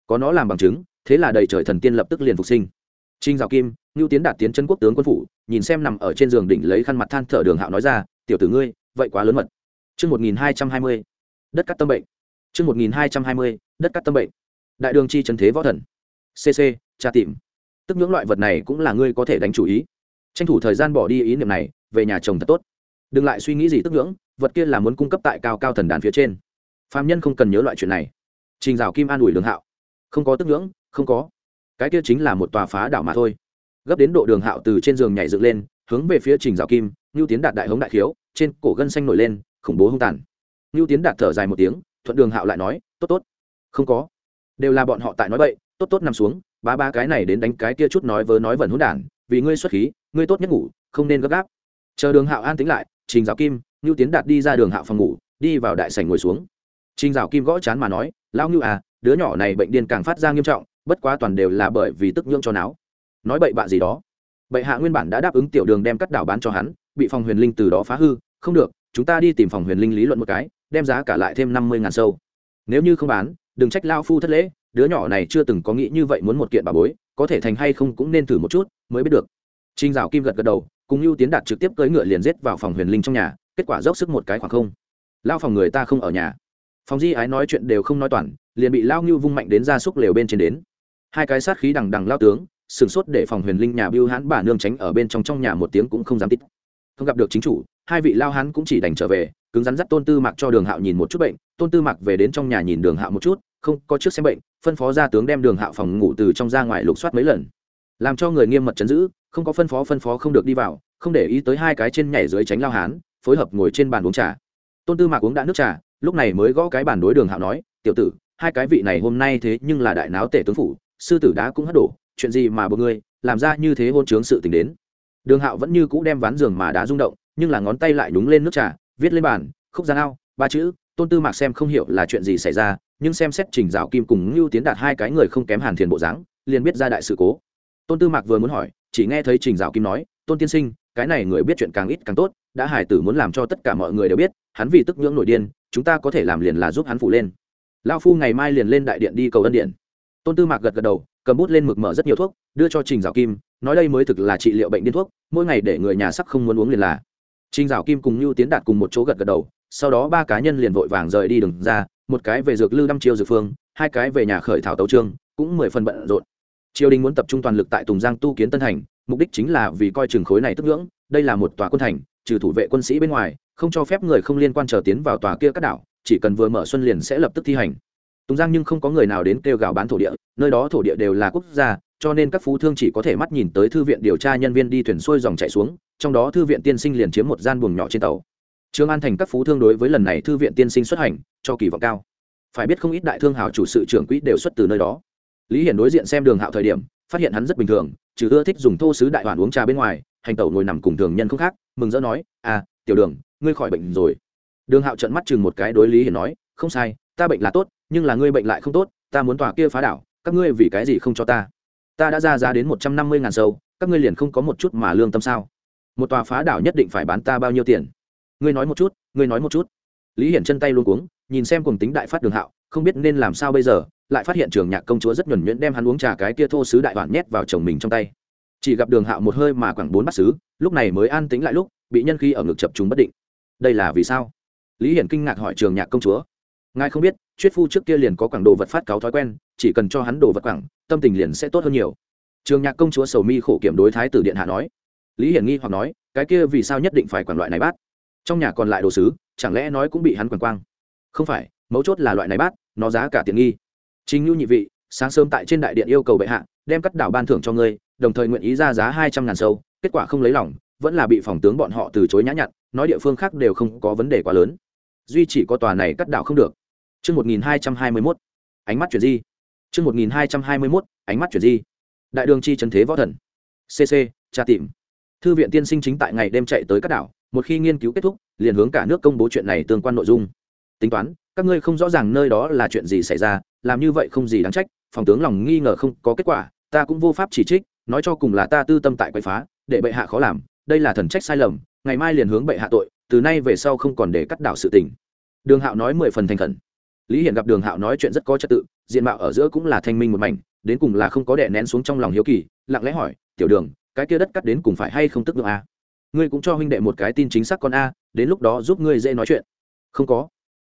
Có nó làm bằng chứng, thế là đầy trời thần tiên lập tức liền phục sinh trinh dạo kim ngưu tiến đạt tiến chân quốc tướng quân phủ nhìn xem nằm ở trên giường đỉnh lấy khăn mặt than thở đường hạo nói ra tiểu tử ngươi vậy quá lớn mật Trước 1220, đất cắt tâm bệnh. Trước 1220, đất cắt tâm bệnh. Đại đường chi trần thế võ thần. CC, tra tìm. Tức những loại vật này cũng là ngươi có thể đánh chủ ý. Tranh thủ thời gian bỏ đi ý niệm này, về nhà chồng thật tốt. Đừng lại suy nghĩ gì tức ngưỡng, vật kia là muốn cung cấp tại cao cao thần đàn phía trên. Phạm nhân không cần nhớ loại chuyện này. Trình Dạo Kim an ủi Đường Hạo. Không có tức ngưỡng, không có. Cái kia chính là một tòa phá đảo mà thôi. Gấp đến độ Đường Hạo từ trên giường nhảy dựng lên, hướng về phía Trình Dạo Kim, Nưu Tiến đạt đại hống đại khiếu, trên cổ gân xanh nổi lên, khủng bố hung tàn. Nưu Tiến đạt thở dài một tiếng, thuận Đường Hạo lại nói, "Tốt tốt, không có, đều là bọn họ tại nói bậy, tốt tốt nằm xuống, ba ba cái này đến đánh cái kia chút nói vớ nói vẩn hỗn đản, vì ngươi xuất khí, ngươi tốt nhất ngủ, không nên gấp gáp." Chờ Đường Hạo an tĩnh lại, Trình Dạo Kim, Nưu Tiến đạt đi ra Đường Hạo phòng ngủ, đi vào đại sảnh ngồi xuống. Trình Dạo Kim gõ chán mà nói, "Lão Nưu à, đứa nhỏ này bệnh điên càng phát ra nghiêm trọng, bất quá toàn đều là bởi vì tức nhưỡng cho náo." Nói bậy bạ gì đó. Bệ hạ nguyên bản đã đáp ứng tiểu đường đem cắt đảo bán cho hắn, bị phòng huyền linh từ đó phá hư, không được, chúng ta đi tìm phòng huyền linh lý luận một cái, đem giá cả lại thêm năm mươi ngàn sâu. Nếu như không bán, đừng trách lao phu thất lễ, đứa nhỏ này chưa từng có nghĩ như vậy muốn một kiện bà bối, có thể thành hay không cũng nên thử một chút, mới biết được. Trình Dạo Kim gật gật đầu, cùng Nưu Tiến Đạt trực tiếp cưỡi ngựa liền giết vào phòng huyền linh trong nhà, kết quả dốc sức một cái khoảng không. Lao phòng người ta không ở nhà. Phòng Di Ái nói chuyện đều không nói toàn, liền bị Lao Nưu vung mạnh đến ra xúc lều bên trên đến. Hai cái sát khí đằng đằng lao tướng, sửng sốt để phòng huyền linh nhà biêu hãn bà nương tránh ở bên trong trong nhà một tiếng cũng không dám tít. Không gặp được chính chủ hai vị lao hán cũng chỉ đành trở về cứng rắn dắt tôn tư mạc cho đường hạo nhìn một chút bệnh tôn tư mạc về đến trong nhà nhìn đường hạo một chút không có trước xem bệnh phân phó ra tướng đem đường hạo phòng ngủ từ trong ra ngoài lục soát mấy lần. Làm cho người nghiêm mật chấn giữ không có phân phó phân phó không được đi vào không để ý tới hai cái trên nhảy dưới tránh lao hán phối hợp ngồi trên bàn uống trà. Tôn tư mạc uống đã nước trà lúc này mới gõ cái bàn đối đường hạo nói tiểu tử hai cái vị này hôm nay thế nhưng là đại náo tể tướng phủ sư tử đá cũng hất đổ, chuyện gì mà bờ ngươi, làm ra như thế hôn chướng sự tình đến. Đường hạo vẫn như cũ đem ván giường mà đá rung động, nhưng là ngón tay lại nhúng lên nước trà, viết lên bàn, khúc giang ao, ba chữ, tôn tư mạc xem không hiểu là chuyện gì xảy ra, nhưng xem xét trình rào kim cùng ngưu tiến đạt hai cái người không kém hàn thiền bộ dáng, liền biết ra đại sự cố. Tôn tư mạc vừa muốn hỏi, chỉ nghe thấy trình rào kim nói, tôn tiên sinh, cái này người biết chuyện càng ít càng tốt, đã hải tử muốn làm cho tất cả mọi người đều biết, hắn vì tức nhưỡng nổi điên, chúng ta có thể làm liền là giúp hắn phụ lên. Lao phu ngày mai liền lên đại điện đi cầu ân điện tôn tư mạc gật gật đầu, cầm bút lên mực mở rất nhiều thuốc, đưa cho trình dạo kim, nói đây mới thực là trị liệu bệnh điên thuốc, mỗi ngày để người nhà sắc không muốn uống liền là. Trình dạo kim cùng như tiến đạt cùng một chỗ gật gật đầu, sau đó ba cá nhân liền vội vàng rời đi đường ra, một cái về dược lư năm chiêu dược phương, hai cái về nhà khởi thảo tấu trương cũng mười phần bận rộn. Triều đình muốn tập trung toàn lực tại tùng giang tu kiến tân thành, mục đích chính là vì coi trường khối này tức ngưỡng, đây là một tòa quân thành, trừ thủ vệ quân sĩ bên ngoài, không cho phép người không liên quan trở tiến vào tòa kia các đảo, chỉ cần vừa mở xuân liền sẽ lập tức thi hành tùng giang nhưng không có người nào đến kêu gào bán thổ địa, nơi đó thổ địa đều là quốc gia, cho nên các phú thương chỉ có thể mắt nhìn tới thư viện điều tra nhân viên đi thuyền xuôi dòng chạy xuống, trong đó thư viện tiên sinh liền chiếm một gian buồng nhỏ trên tàu. Trương an thành các phú thương đối với lần này thư viện tiên sinh xuất hành, cho kỳ vọng cao. Phải biết không ít đại thương hào chủ sự trưởng quỹ đều xuất từ nơi đó. Lý hiển đối diện xem đường hạo thời điểm, phát hiện hắn rất bình thường, trừ ưa thích dùng thô sứ đại hoàn uống trà bên ngoài, hành tẩu ngồi nằm cùng thường nhân không khác, mừng rỡ nói à tiểu đường, ngươi khỏi bệnh rồi. Đường hạo trận mắt chừng một cái đối lý hiển nói, không sai, ta bệnh là tốt nhưng là ngươi bệnh lại không tốt, ta muốn tòa kia phá đảo, các ngươi vì cái gì không cho ta? Ta đã ra giá đến một trăm năm mươi ngàn sâu, các ngươi liền không có một chút mà lương tâm sao? Một tòa phá đảo nhất định phải bán ta bao nhiêu tiền? Ngươi nói một chút, ngươi nói một chút. Lý hiển chân tay luôn cuống, nhìn xem cùng tính đại phát đường hạo, không biết nên làm sao bây giờ, lại phát hiện trường nhạc công chúa rất nhuẩn nhuyễn đem hắn uống trà cái kia thô sứ đại hoàn nhét vào chồng mình trong tay. Chỉ gặp đường hạo một hơi mà khoảng bốn bát sứ, lúc này mới an tính lại lúc, bị nhân khí ở ngực chập chúng bất định. Đây là vì sao? Lý hiển kinh ngạc hỏi trường nhạc công chúa ngài không biết triết phu trước kia liền có quảng đồ vật phát cáo thói quen, chỉ cần cho hắn đồ vật quảng, tâm tình liền sẽ tốt hơn nhiều. Trường nhạc công chúa sầu mi khổ kiểm đối thái tử điện hạ nói. Lý hiển nghi hoặc nói, cái kia vì sao nhất định phải quản loại này bát? Trong nhà còn lại đồ sứ, chẳng lẽ nói cũng bị hắn quản quang? Không phải, mấu chốt là loại này bát, nó giá cả tiện nghi. Chính nhu nhị vị, sáng sớm tại trên đại điện yêu cầu bệ hạ, đem cắt đảo ban thưởng cho ngươi, đồng thời nguyện ý ra giá hai trăm ngàn sâu, kết quả không lấy lòng, vẫn là bị phòng tướng bọn họ từ chối nhã nhặn, nói địa phương khác đều không có vấn đề quá lớn. Duy chỉ có tòa này cắt đảo không được. Chương 1221. Ánh mắt chuyển di. Chương 1221. Ánh mắt chuyển di. Đại đường chi trấn thế võ thần. CC, tra tìm. Thư viện tiên sinh chính tại ngày đêm chạy tới các đảo, một khi nghiên cứu kết thúc, liền hướng cả nước công bố chuyện này tương quan nội dung. Tính toán, các ngươi không rõ ràng nơi đó là chuyện gì xảy ra, làm như vậy không gì đáng trách, phòng tướng lòng nghi ngờ không có kết quả, ta cũng vô pháp chỉ trích, nói cho cùng là ta tư tâm tại quậy phá, để bệ hạ khó làm, đây là thần trách sai lầm, ngày mai liền hướng bệ hạ tội, từ nay về sau không còn để cắt đảo sự tình. Đường Hạo nói mười phần thành khẩn lý hiển gặp đường hạo nói chuyện rất có trật tự, diện mạo ở giữa cũng là thanh minh một mảnh, đến cùng là không có đè nén xuống trong lòng hiếu kỳ, lặng lẽ hỏi, tiểu đường, cái kia đất cắt đến cùng phải hay không tức được a? Ngươi cũng cho huynh đệ một cái tin chính xác con a, đến lúc đó giúp ngươi dễ nói chuyện. Không có.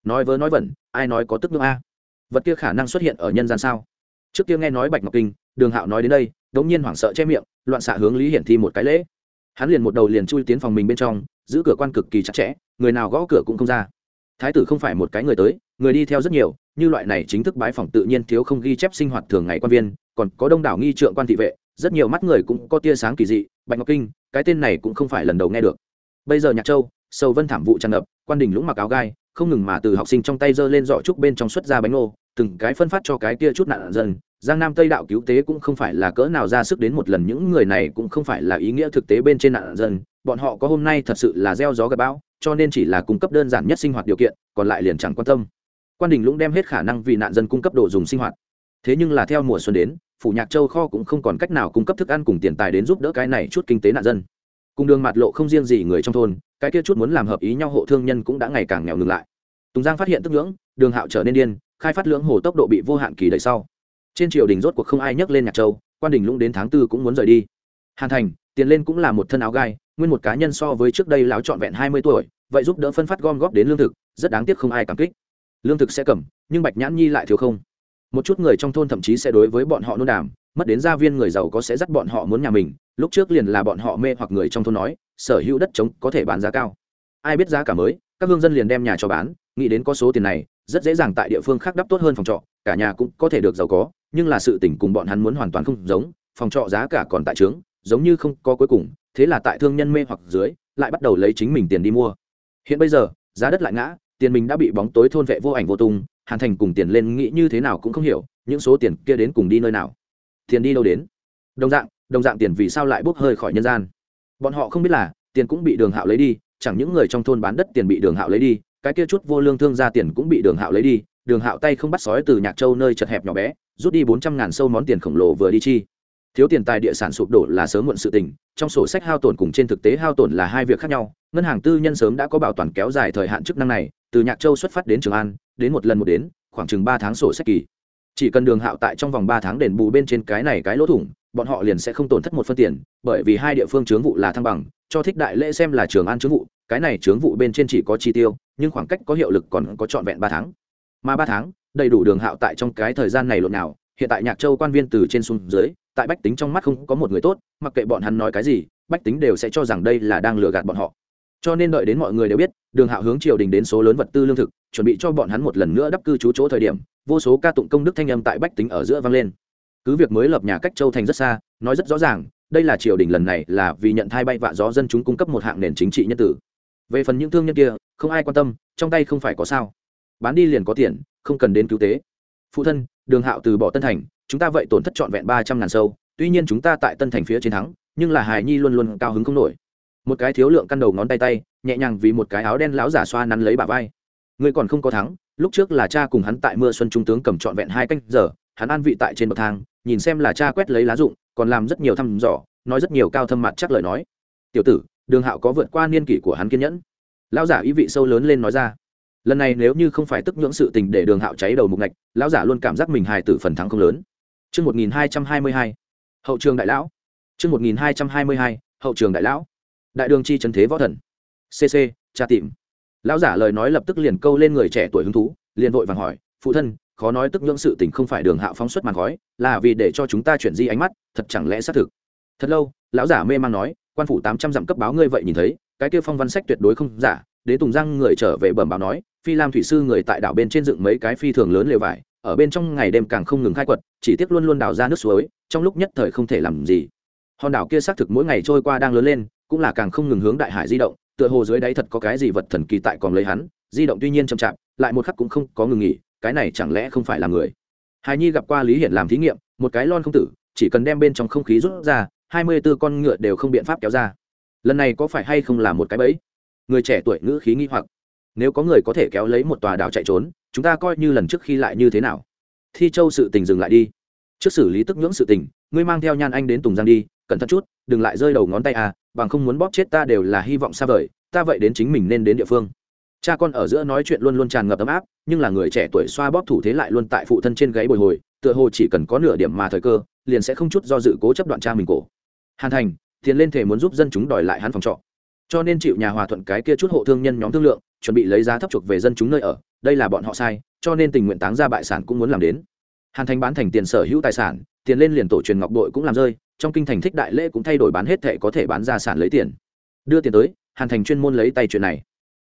Nói vớ nói vẩn, ai nói có tức nước a? Vật kia khả năng xuất hiện ở nhân gian sao? Trước kia nghe nói bạch ngọc kinh, đường hạo nói đến đây, đống nhiên hoảng sợ che miệng, loạn xạ hướng lý hiển thi một cái lễ. Hắn liền một đầu liền chui tiến phòng mình bên trong, giữ cửa quan cực kỳ chặt chẽ, người nào gõ cửa cũng không ra thái tử không phải một cái người tới, người đi theo rất nhiều, như loại này chính thức bái phỏng tự nhiên thiếu không ghi chép sinh hoạt thường ngày quan viên, còn có đông đảo nghi trượng quan thị vệ, rất nhiều mắt người cũng có tia sáng kỳ dị, bạch ngọc kinh, cái tên này cũng không phải lần đầu nghe được. Bây giờ nhạc châu, sầu vân thảm vụ tràn ngập, quan đình lũng mặc áo gai, không ngừng mà từ học sinh trong tay giơ lên giỏ trúc bên trong xuất ra bánh ngô, từng cái phân phát cho cái kia chút nạn dân giang nam tây đạo cứu tế cũng không phải là cỡ nào ra sức đến một lần, những người này cũng không phải là ý nghĩa thực tế bên trên nạn dân. Bọn họ có hôm nay thật sự là gieo gió gặp bão, cho nên chỉ là cung cấp đơn giản nhất sinh hoạt điều kiện, còn lại liền chẳng quan tâm. Quan đình lũng đem hết khả năng vì nạn dân cung cấp đồ dùng sinh hoạt. Thế nhưng là theo mùa xuân đến, phủ nhạc châu kho cũng không còn cách nào cung cấp thức ăn cùng tiền tài đến giúp đỡ cái này chút kinh tế nạn dân. Cùng đường mặt lộ không riêng gì người trong thôn, cái kia chút muốn làm hợp ý nhau hộ thương nhân cũng đã ngày càng nghèo ngừng lại. Tùng giang phát hiện tức ngưỡng, đường hạo trở nên điên, khai phát lưỡng hồ tốc độ bị vô hạn kỳ đầy sau trên triều đình rốt cuộc không ai nhắc lên nhạc châu, quan đình lũng đến tháng tư cũng muốn rời đi. Hàn thành, tiền lên cũng là một thân áo gai, nguyên một cá nhân so với trước đây láo trọn vẹn hai mươi tuổi, vậy giúp đỡ phân phát gom góp đến lương thực, rất đáng tiếc không ai cảm kích. Lương thực sẽ cầm, nhưng bạch nhãn nhi lại thiếu không. Một chút người trong thôn thậm chí sẽ đối với bọn họ nôn đàm, mất đến gia viên người giàu có sẽ dắt bọn họ muốn nhà mình, lúc trước liền là bọn họ mê hoặc người trong thôn nói, sở hữu đất trống có thể bán giá cao. Ai biết giá cả mới, các hương dân liền đem nhà cho bán, nghĩ đến có số tiền này, rất dễ dàng tại địa phương khác đắp tốt hơn phòng trọ, cả nhà cũng có thể được giàu có nhưng là sự tỉnh cùng bọn hắn muốn hoàn toàn không giống, phòng trọ giá cả còn tại trướng, giống như không có cuối cùng, thế là tại thương nhân mê hoặc dưới, lại bắt đầu lấy chính mình tiền đi mua. Hiện bây giờ, giá đất lại ngã, tiền mình đã bị bóng tối thôn vệ vô ảnh vô tung, hàn thành cùng tiền lên nghĩ như thế nào cũng không hiểu, những số tiền kia đến cùng đi nơi nào? Tiền đi đâu đến? Đồng dạng đồng dạng tiền vì sao lại bốc hơi khỏi nhân gian? Bọn họ không biết là, tiền cũng bị đường hạo lấy đi, chẳng những người trong thôn bán đất tiền bị đường hạo lấy đi, cái kia chút vô lương thương ra tiền cũng bị đường hạo lấy đi, đường hạo tay không bắt sói từ nhạc châu nơi chật hẹp nhỏ bé rút đi bốn trăm ngàn sâu món tiền khổng lồ vừa đi chi. Thiếu tiền tài địa sản sụp đổ là sớm muộn sự tình, trong sổ sách hao tổn cùng trên thực tế hao tổn là hai việc khác nhau. Ngân hàng tư nhân sớm đã có bảo toàn kéo dài thời hạn chức năng này, từ nhạc châu xuất phát đến trường an, đến một lần một đến, khoảng chừng ba tháng sổ sách kỳ. Chỉ cần đường hạo tại trong vòng ba tháng đền bù bên trên cái này cái lỗ thủng, bọn họ liền sẽ không tổn thất một phân tiền, bởi vì hai địa phương chướng vụ là thăng bằng, cho thích đại lễ xem là trường an chướng vụ, cái này chướng vụ bên trên chỉ có chi tiêu, nhưng khoảng cách có hiệu lực còn có trọn vẹn ba tháng. Mà ba tháng đầy đủ đường hạo tại trong cái thời gian này lộn nào, hiện tại nhạc châu quan viên từ trên xuống dưới, tại bách tính trong mắt không có một người tốt, mặc kệ bọn hắn nói cái gì, bách tính đều sẽ cho rằng đây là đang lừa gạt bọn họ. Cho nên đợi đến mọi người đều biết, đường hạo hướng triều đình đến số lớn vật tư lương thực, chuẩn bị cho bọn hắn một lần nữa đắp cư trú chỗ thời điểm, vô số ca tụng công đức thanh âm tại bách tính ở giữa vang lên. Cứ việc mới lập nhà cách châu thành rất xa, nói rất rõ ràng, đây là triều đình lần này là vì nhận thai bay vạ gió dân chúng cung cấp một hạng nền chính trị nhân tử. Về phần những thương nhân kia, không ai quan tâm, trong tay không phải có sao. Bán đi liền có tiền không cần đến cứu tế. Phụ thân, đường hạo từ bỏ tân thành, chúng ta vậy tổn thất trọn vẹn ba trăm ngàn sâu, tuy nhiên chúng ta tại tân thành phía chiến thắng, nhưng là hài nhi luôn luôn cao hứng không nổi. Một cái thiếu lượng căn đầu ngón tay tay, nhẹ nhàng vì một cái áo đen lão giả xoa nắn lấy bà vai. Ngươi còn không có thắng, lúc trước là cha cùng hắn tại mưa xuân trung tướng cầm trọn vẹn hai canh giờ, hắn an vị tại trên bậc thang, nhìn xem là cha quét lấy lá dụng, còn làm rất nhiều thăm dò, nói rất nhiều cao thâm mặt chắc lời nói. Tiểu tử, đường hạo có vượt qua niên kỷ của hắn kiên nhẫn. Lão giả ý vị sâu lớn lên nói ra lần này nếu như không phải tức nhưỡng sự tình để đường hạo cháy đầu mục ngạch lão giả luôn cảm giác mình hài tử phần thắng không lớn Trước 1222, hậu trường đại lão. Trước 1222, hậu trường đại lão. Đại đường chi trấn thế võ thần. CC, cha tìm. Lão giả lời nói lập tức liền câu lên người trẻ tuổi hứng thú, liền vội vàng hỏi, phụ thân, khó nói tức nhưỡng sự tình không phải đường hạo phóng xuất màn khói, là vì để cho chúng ta chuyển di ánh mắt, thật chẳng lẽ xác thực. Thật lâu, lão giả mê mang nói, quan phủ tám trăm dặm cấp báo ngươi vậy nhìn thấy, cái kia phong văn sách tuyệt đối không giả, đến tùng giang người trở về bẩm báo nói phi lam thủy sư người tại đảo bên trên dựng mấy cái phi thường lớn lều vải, ở bên trong ngày đêm càng không ngừng khai quật, chỉ tiếc luôn luôn đào ra nước suối, trong lúc nhất thời không thể làm gì. Hòn đảo kia xác thực mỗi ngày trôi qua đang lớn lên, cũng là càng không ngừng hướng đại hải di động, tựa hồ dưới đáy thật có cái gì vật thần kỳ tại còn lấy hắn, di động tuy nhiên chậm chạp, lại một khắc cũng không có ngừng nghỉ, cái này chẳng lẽ không phải là người? Hài nhi gặp qua lý hiển làm thí nghiệm, một cái lon không tử, chỉ cần đem bên trong không khí rút ra, hai mươi b ố con ngựa đều không biện pháp kéo ra. Lần này có phải hay không là một cái bẫy? Người trẻ tuổi ngữ khí nghi hoặc nếu có người có thể kéo lấy một tòa đảo chạy trốn, chúng ta coi như lần trước khi lại như thế nào? Thi châu sự tình dừng lại đi. Trước xử lý tức nhưỡng sự tình, ngươi mang theo nhan anh đến tùng giang đi, cẩn thận chút, đừng lại rơi đầu ngón tay à bằng không muốn bóp chết ta đều là hy vọng xa vời, ta vậy đến chính mình nên đến địa phương. Cha con ở giữa nói chuyện luôn luôn tràn ngập ấm áp, nhưng là người trẻ tuổi xoa bóp thủ thế lại luôn tại phụ thân trên gáy bồi hồi, tựa hồ chỉ cần có nửa điểm mà thời cơ, liền sẽ không chút do dự cố chấp đoạn cha mình cổ. Hàn thành tiền lên thể muốn giúp dân chúng đòi lại hắn phòng trọ. Cho nên chịu nhà hòa thuận cái kia chút hộ thương nhân nhóm thương lượng chuẩn bị lấy giá thấp chuộc về dân chúng nơi ở, đây là bọn họ sai, cho nên tình nguyện táng ra bại sản cũng muốn làm đến. Hàn thành bán thành tiền sở hữu tài sản, tiền lên liền tổ truyền ngọc đội cũng làm rơi, trong kinh thành thích đại lễ cũng thay đổi bán hết thệ có thể bán ra sản lấy tiền. Đưa tiền tới, hàn thành chuyên môn lấy tay chuyện này.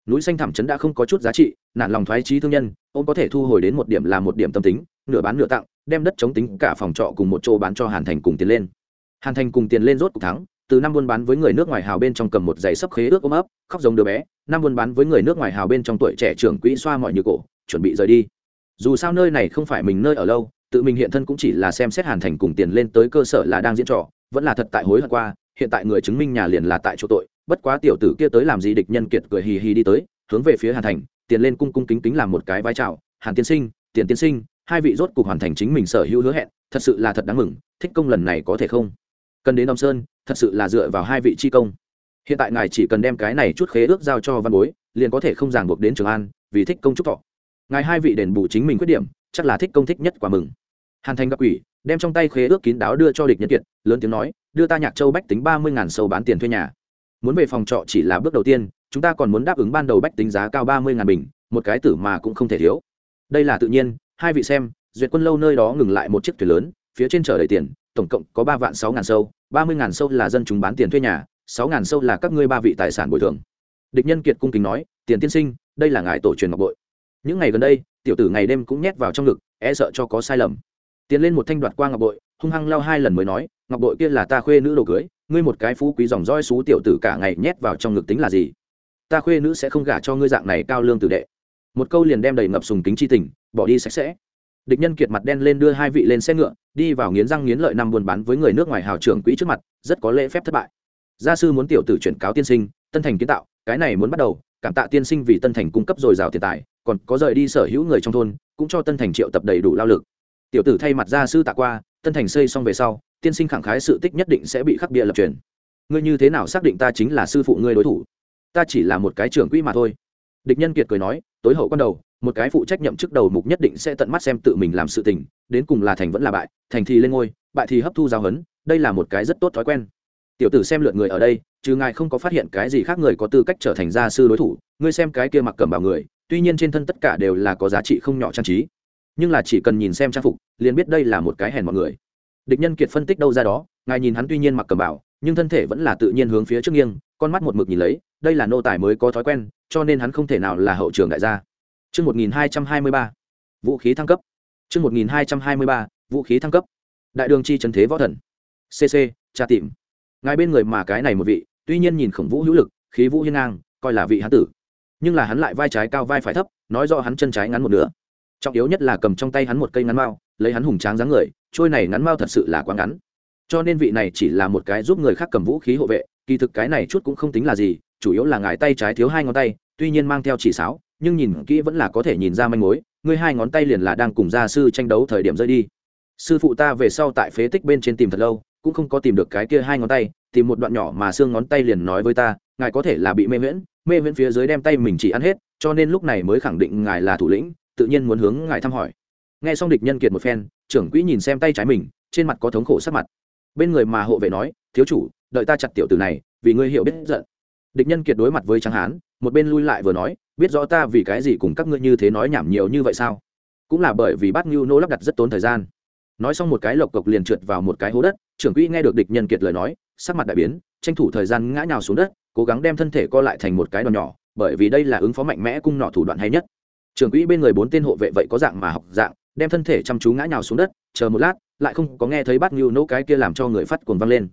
Núi xanh thảm trấn đã không có chút giá trị, nản lòng thoái trí thương nhân, ông có thể thu hồi đến một điểm là một điểm tâm tính, nửa bán nửa tặng, đem đất chống tính cả phòng trọ cùng một chỗ bán cho hàn thành cùng tiền lên. Hàn thành cùng tiền lên rốt cuộc thắng, từ năm buôn bán với người nước ngoài hào bên trong cầm một giày sấp khế ước ôm ấp, khóc giống đứa bé năm buôn bán với người nước ngoài hào bên trong tuổi trẻ trưởng quỹ xoa mọi như cổ, chuẩn bị rời đi. Dù sao nơi này không phải mình nơi ở lâu, tự mình hiện thân cũng chỉ là xem xét hàn thành cùng tiền lên tới cơ sở là đang diễn trò, vẫn là thật tại hối hận qua, hiện tại người chứng minh nhà liền là tại chỗ tội, bất quá tiểu tử kia tới làm gì địch nhân kiệt cười hì hì đi tới, hướng về phía hàn thành, tiền lên cung cung kính kính làm một cái vai trào, hàn tiên sinh, tiền tiên sinh, hai vị rốt cục hoàn thành chính mình sở hữu hứa hẹn, thật sự là thật đáng mừng, thích công lần này có thể không? Cần đến đông sơn, thật sự là dựa vào hai vị chi công hiện tại ngài chỉ cần đem cái này chút khế ước giao cho văn bối, liền có thể không ràng buộc đến trường an, vì thích công trúc thọ. Ngài hai vị đền bù chính mình khuyết điểm, chắc là thích công thích nhất quả mừng. Hàn thành gặp ủy đem trong tay khế ước kín đáo đưa cho địch nhân kiệt, lớn tiếng nói, đưa ta nhạc châu bách tính ba mươi ngàn sâu bán tiền thuê nhà. Muốn về phòng trọ chỉ là bước đầu tiên, chúng ta còn muốn đáp ứng ban đầu bách tính giá cao ba mươi ngàn bình, một cái tử mà cũng không thể thiếu. Đây là tự nhiên, hai vị xem, duyệt quân lâu nơi đó ngừng lại một chiếc thuyền lớn, phía trên chở đầy tiền, tổng cộng có ba vạn sáu ngàn sâu, ba mươi ngàn sâu là dân chúng bán tiền thuê nhà sáu ngàn sâu là các ngươi ba vị tài sản bồi thường. Địch nhân kiệt cung kính nói, tiền tiên sinh, đây là ngài tổ truyền ngọc bội. Những ngày gần đây, tiểu tử ngày đêm cũng nhét vào trong ngực e sợ cho có sai lầm. Tiến lên một thanh đoạt qua ngọc bội, hung hăng lao hai lần mới nói, ngọc bội kia là ta khuê nữ đồ cưới, ngươi một cái phú quý dòng roi xú tiểu tử cả ngày nhét vào trong ngực tính là gì? Ta khuê nữ sẽ không gả cho ngươi dạng này cao lương tử đệ. Một câu liền đem đầy ngập sùng kính chi tình, bỏ đi sạch sẽ. Địch nhân kiệt mặt đen lên đưa hai vị lên xe ngựa, đi vào nghiến răng nghiến lợi năm buôn bán với người nước ngoài hào trưởng quỹ trước mặt, rất có lễ phép thất bại gia sư muốn tiểu tử chuyển cáo tiên sinh, tân thành kiến tạo, cái này muốn bắt đầu, cảm tạ tiên sinh vì tân thành cung cấp dồi dào tiền tài, còn có rời đi sở hữu người trong thôn, cũng cho tân thành triệu tập đầy đủ lao lực. Tiểu tử thay mặt gia sư tạ qua, tân thành xây xong về sau, tiên sinh khẳng khái sự tích nhất định sẽ bị khắc bia lập truyền. Ngươi như thế nào xác định ta chính là sư phụ ngươi đối thủ? Ta chỉ là một cái trưởng quỹ mà thôi. Địch nhân kiệt cười nói, tối hậu con đầu, một cái phụ trách nhậm chức đầu mục nhất định sẽ tận mắt xem tự mình làm sự tình, đến cùng là thành vẫn là bại, thành thì lên ngôi, bại thì hấp thu giáo huấn, đây là một cái rất tốt thói quen tiểu tử xem lượt người ở đây, chứ ngài không có phát hiện cái gì khác người có tư cách trở thành gia sư đối thủ, ngươi xem cái kia mặc cầm bảo người, tuy nhiên trên thân tất cả đều là có giá trị không nhỏ trang trí, nhưng là chỉ cần nhìn xem trang phục, liền biết đây là một cái hèn mọi người địch nhân kiệt phân tích đâu ra đó, ngài nhìn hắn tuy nhiên mặc cầm bảo nhưng thân thể vẫn là tự nhiên hướng phía trước nghiêng, con mắt một mực nhìn lấy, đây là nô tài mới có thói quen, cho nên hắn không thể nào là hậu trường đại gia Trước 1223. Vũ khí thăng cấp. Trước 1223. Vũ khí thăng cấp. đại đường chi trần thế võ thần cc tra tìm ngài bên người mà cái này một vị, tuy nhiên nhìn khổng vũ hữu lực, khí vũ hiên ngang, coi là vị hán tử. Nhưng là hắn lại vai trái cao vai phải thấp, nói do hắn chân trái ngắn một nửa. Trọng yếu nhất là cầm trong tay hắn một cây ngắn mao, lấy hắn hùng tráng dáng người, trôi này ngắn mao thật sự là quá ngắn. Cho nên vị này chỉ là một cái giúp người khác cầm vũ khí hộ vệ, kỳ thực cái này chút cũng không tính là gì, chủ yếu là ngài tay trái thiếu hai ngón tay, tuy nhiên mang theo chỉ sáo, nhưng nhìn kỹ vẫn là có thể nhìn ra manh mối, ngươi hai ngón tay liền là đang cùng gia sư tranh đấu thời điểm rơi đi. Sư phụ ta về sau tại phế tích bên trên tìm thật lâu cũng không có tìm được cái kia hai ngón tay, tìm một đoạn nhỏ mà xương ngón tay liền nói với ta, ngài có thể là bị mê miễn mê miễn phía dưới đem tay mình chỉ ăn hết, cho nên lúc này mới khẳng định ngài là thủ lĩnh, tự nhiên muốn hướng ngài thăm hỏi. Nghe xong địch nhân kiệt một phen, trưởng quỹ nhìn xem tay trái mình, trên mặt có thống khổ sắc mặt. Bên người mà hộ vệ nói, thiếu chủ, đợi ta chặt tiểu tử này, vì ngươi hiểu biết giận. Địch nhân kiệt đối mặt với tráng hán, một bên lui lại vừa nói, biết rõ ta vì cái gì cùng các ngươi như thế nói nhảm nhiều như vậy sao? Cũng là bởi vì bát ngưu nô lắp đặt rất tốn thời gian nói xong một cái lộc cộc liền trượt vào một cái hố đất, trưởng quỹ nghe được địch nhân kiệt lời nói, sắc mặt đại biến, tranh thủ thời gian ngã nhào xuống đất, cố gắng đem thân thể co lại thành một cái đòn nhỏ, bởi vì đây là ứng phó mạnh mẽ cung nọ thủ đoạn hay nhất. Trưởng quỹ bên người bốn tên hộ vệ vậy có dạng mà học dạng, đem thân thể chăm chú ngã nhào xuống đất, chờ một lát, lại không có nghe thấy bát ngưu nỗ cái kia làm cho người phát cuồng văng lên.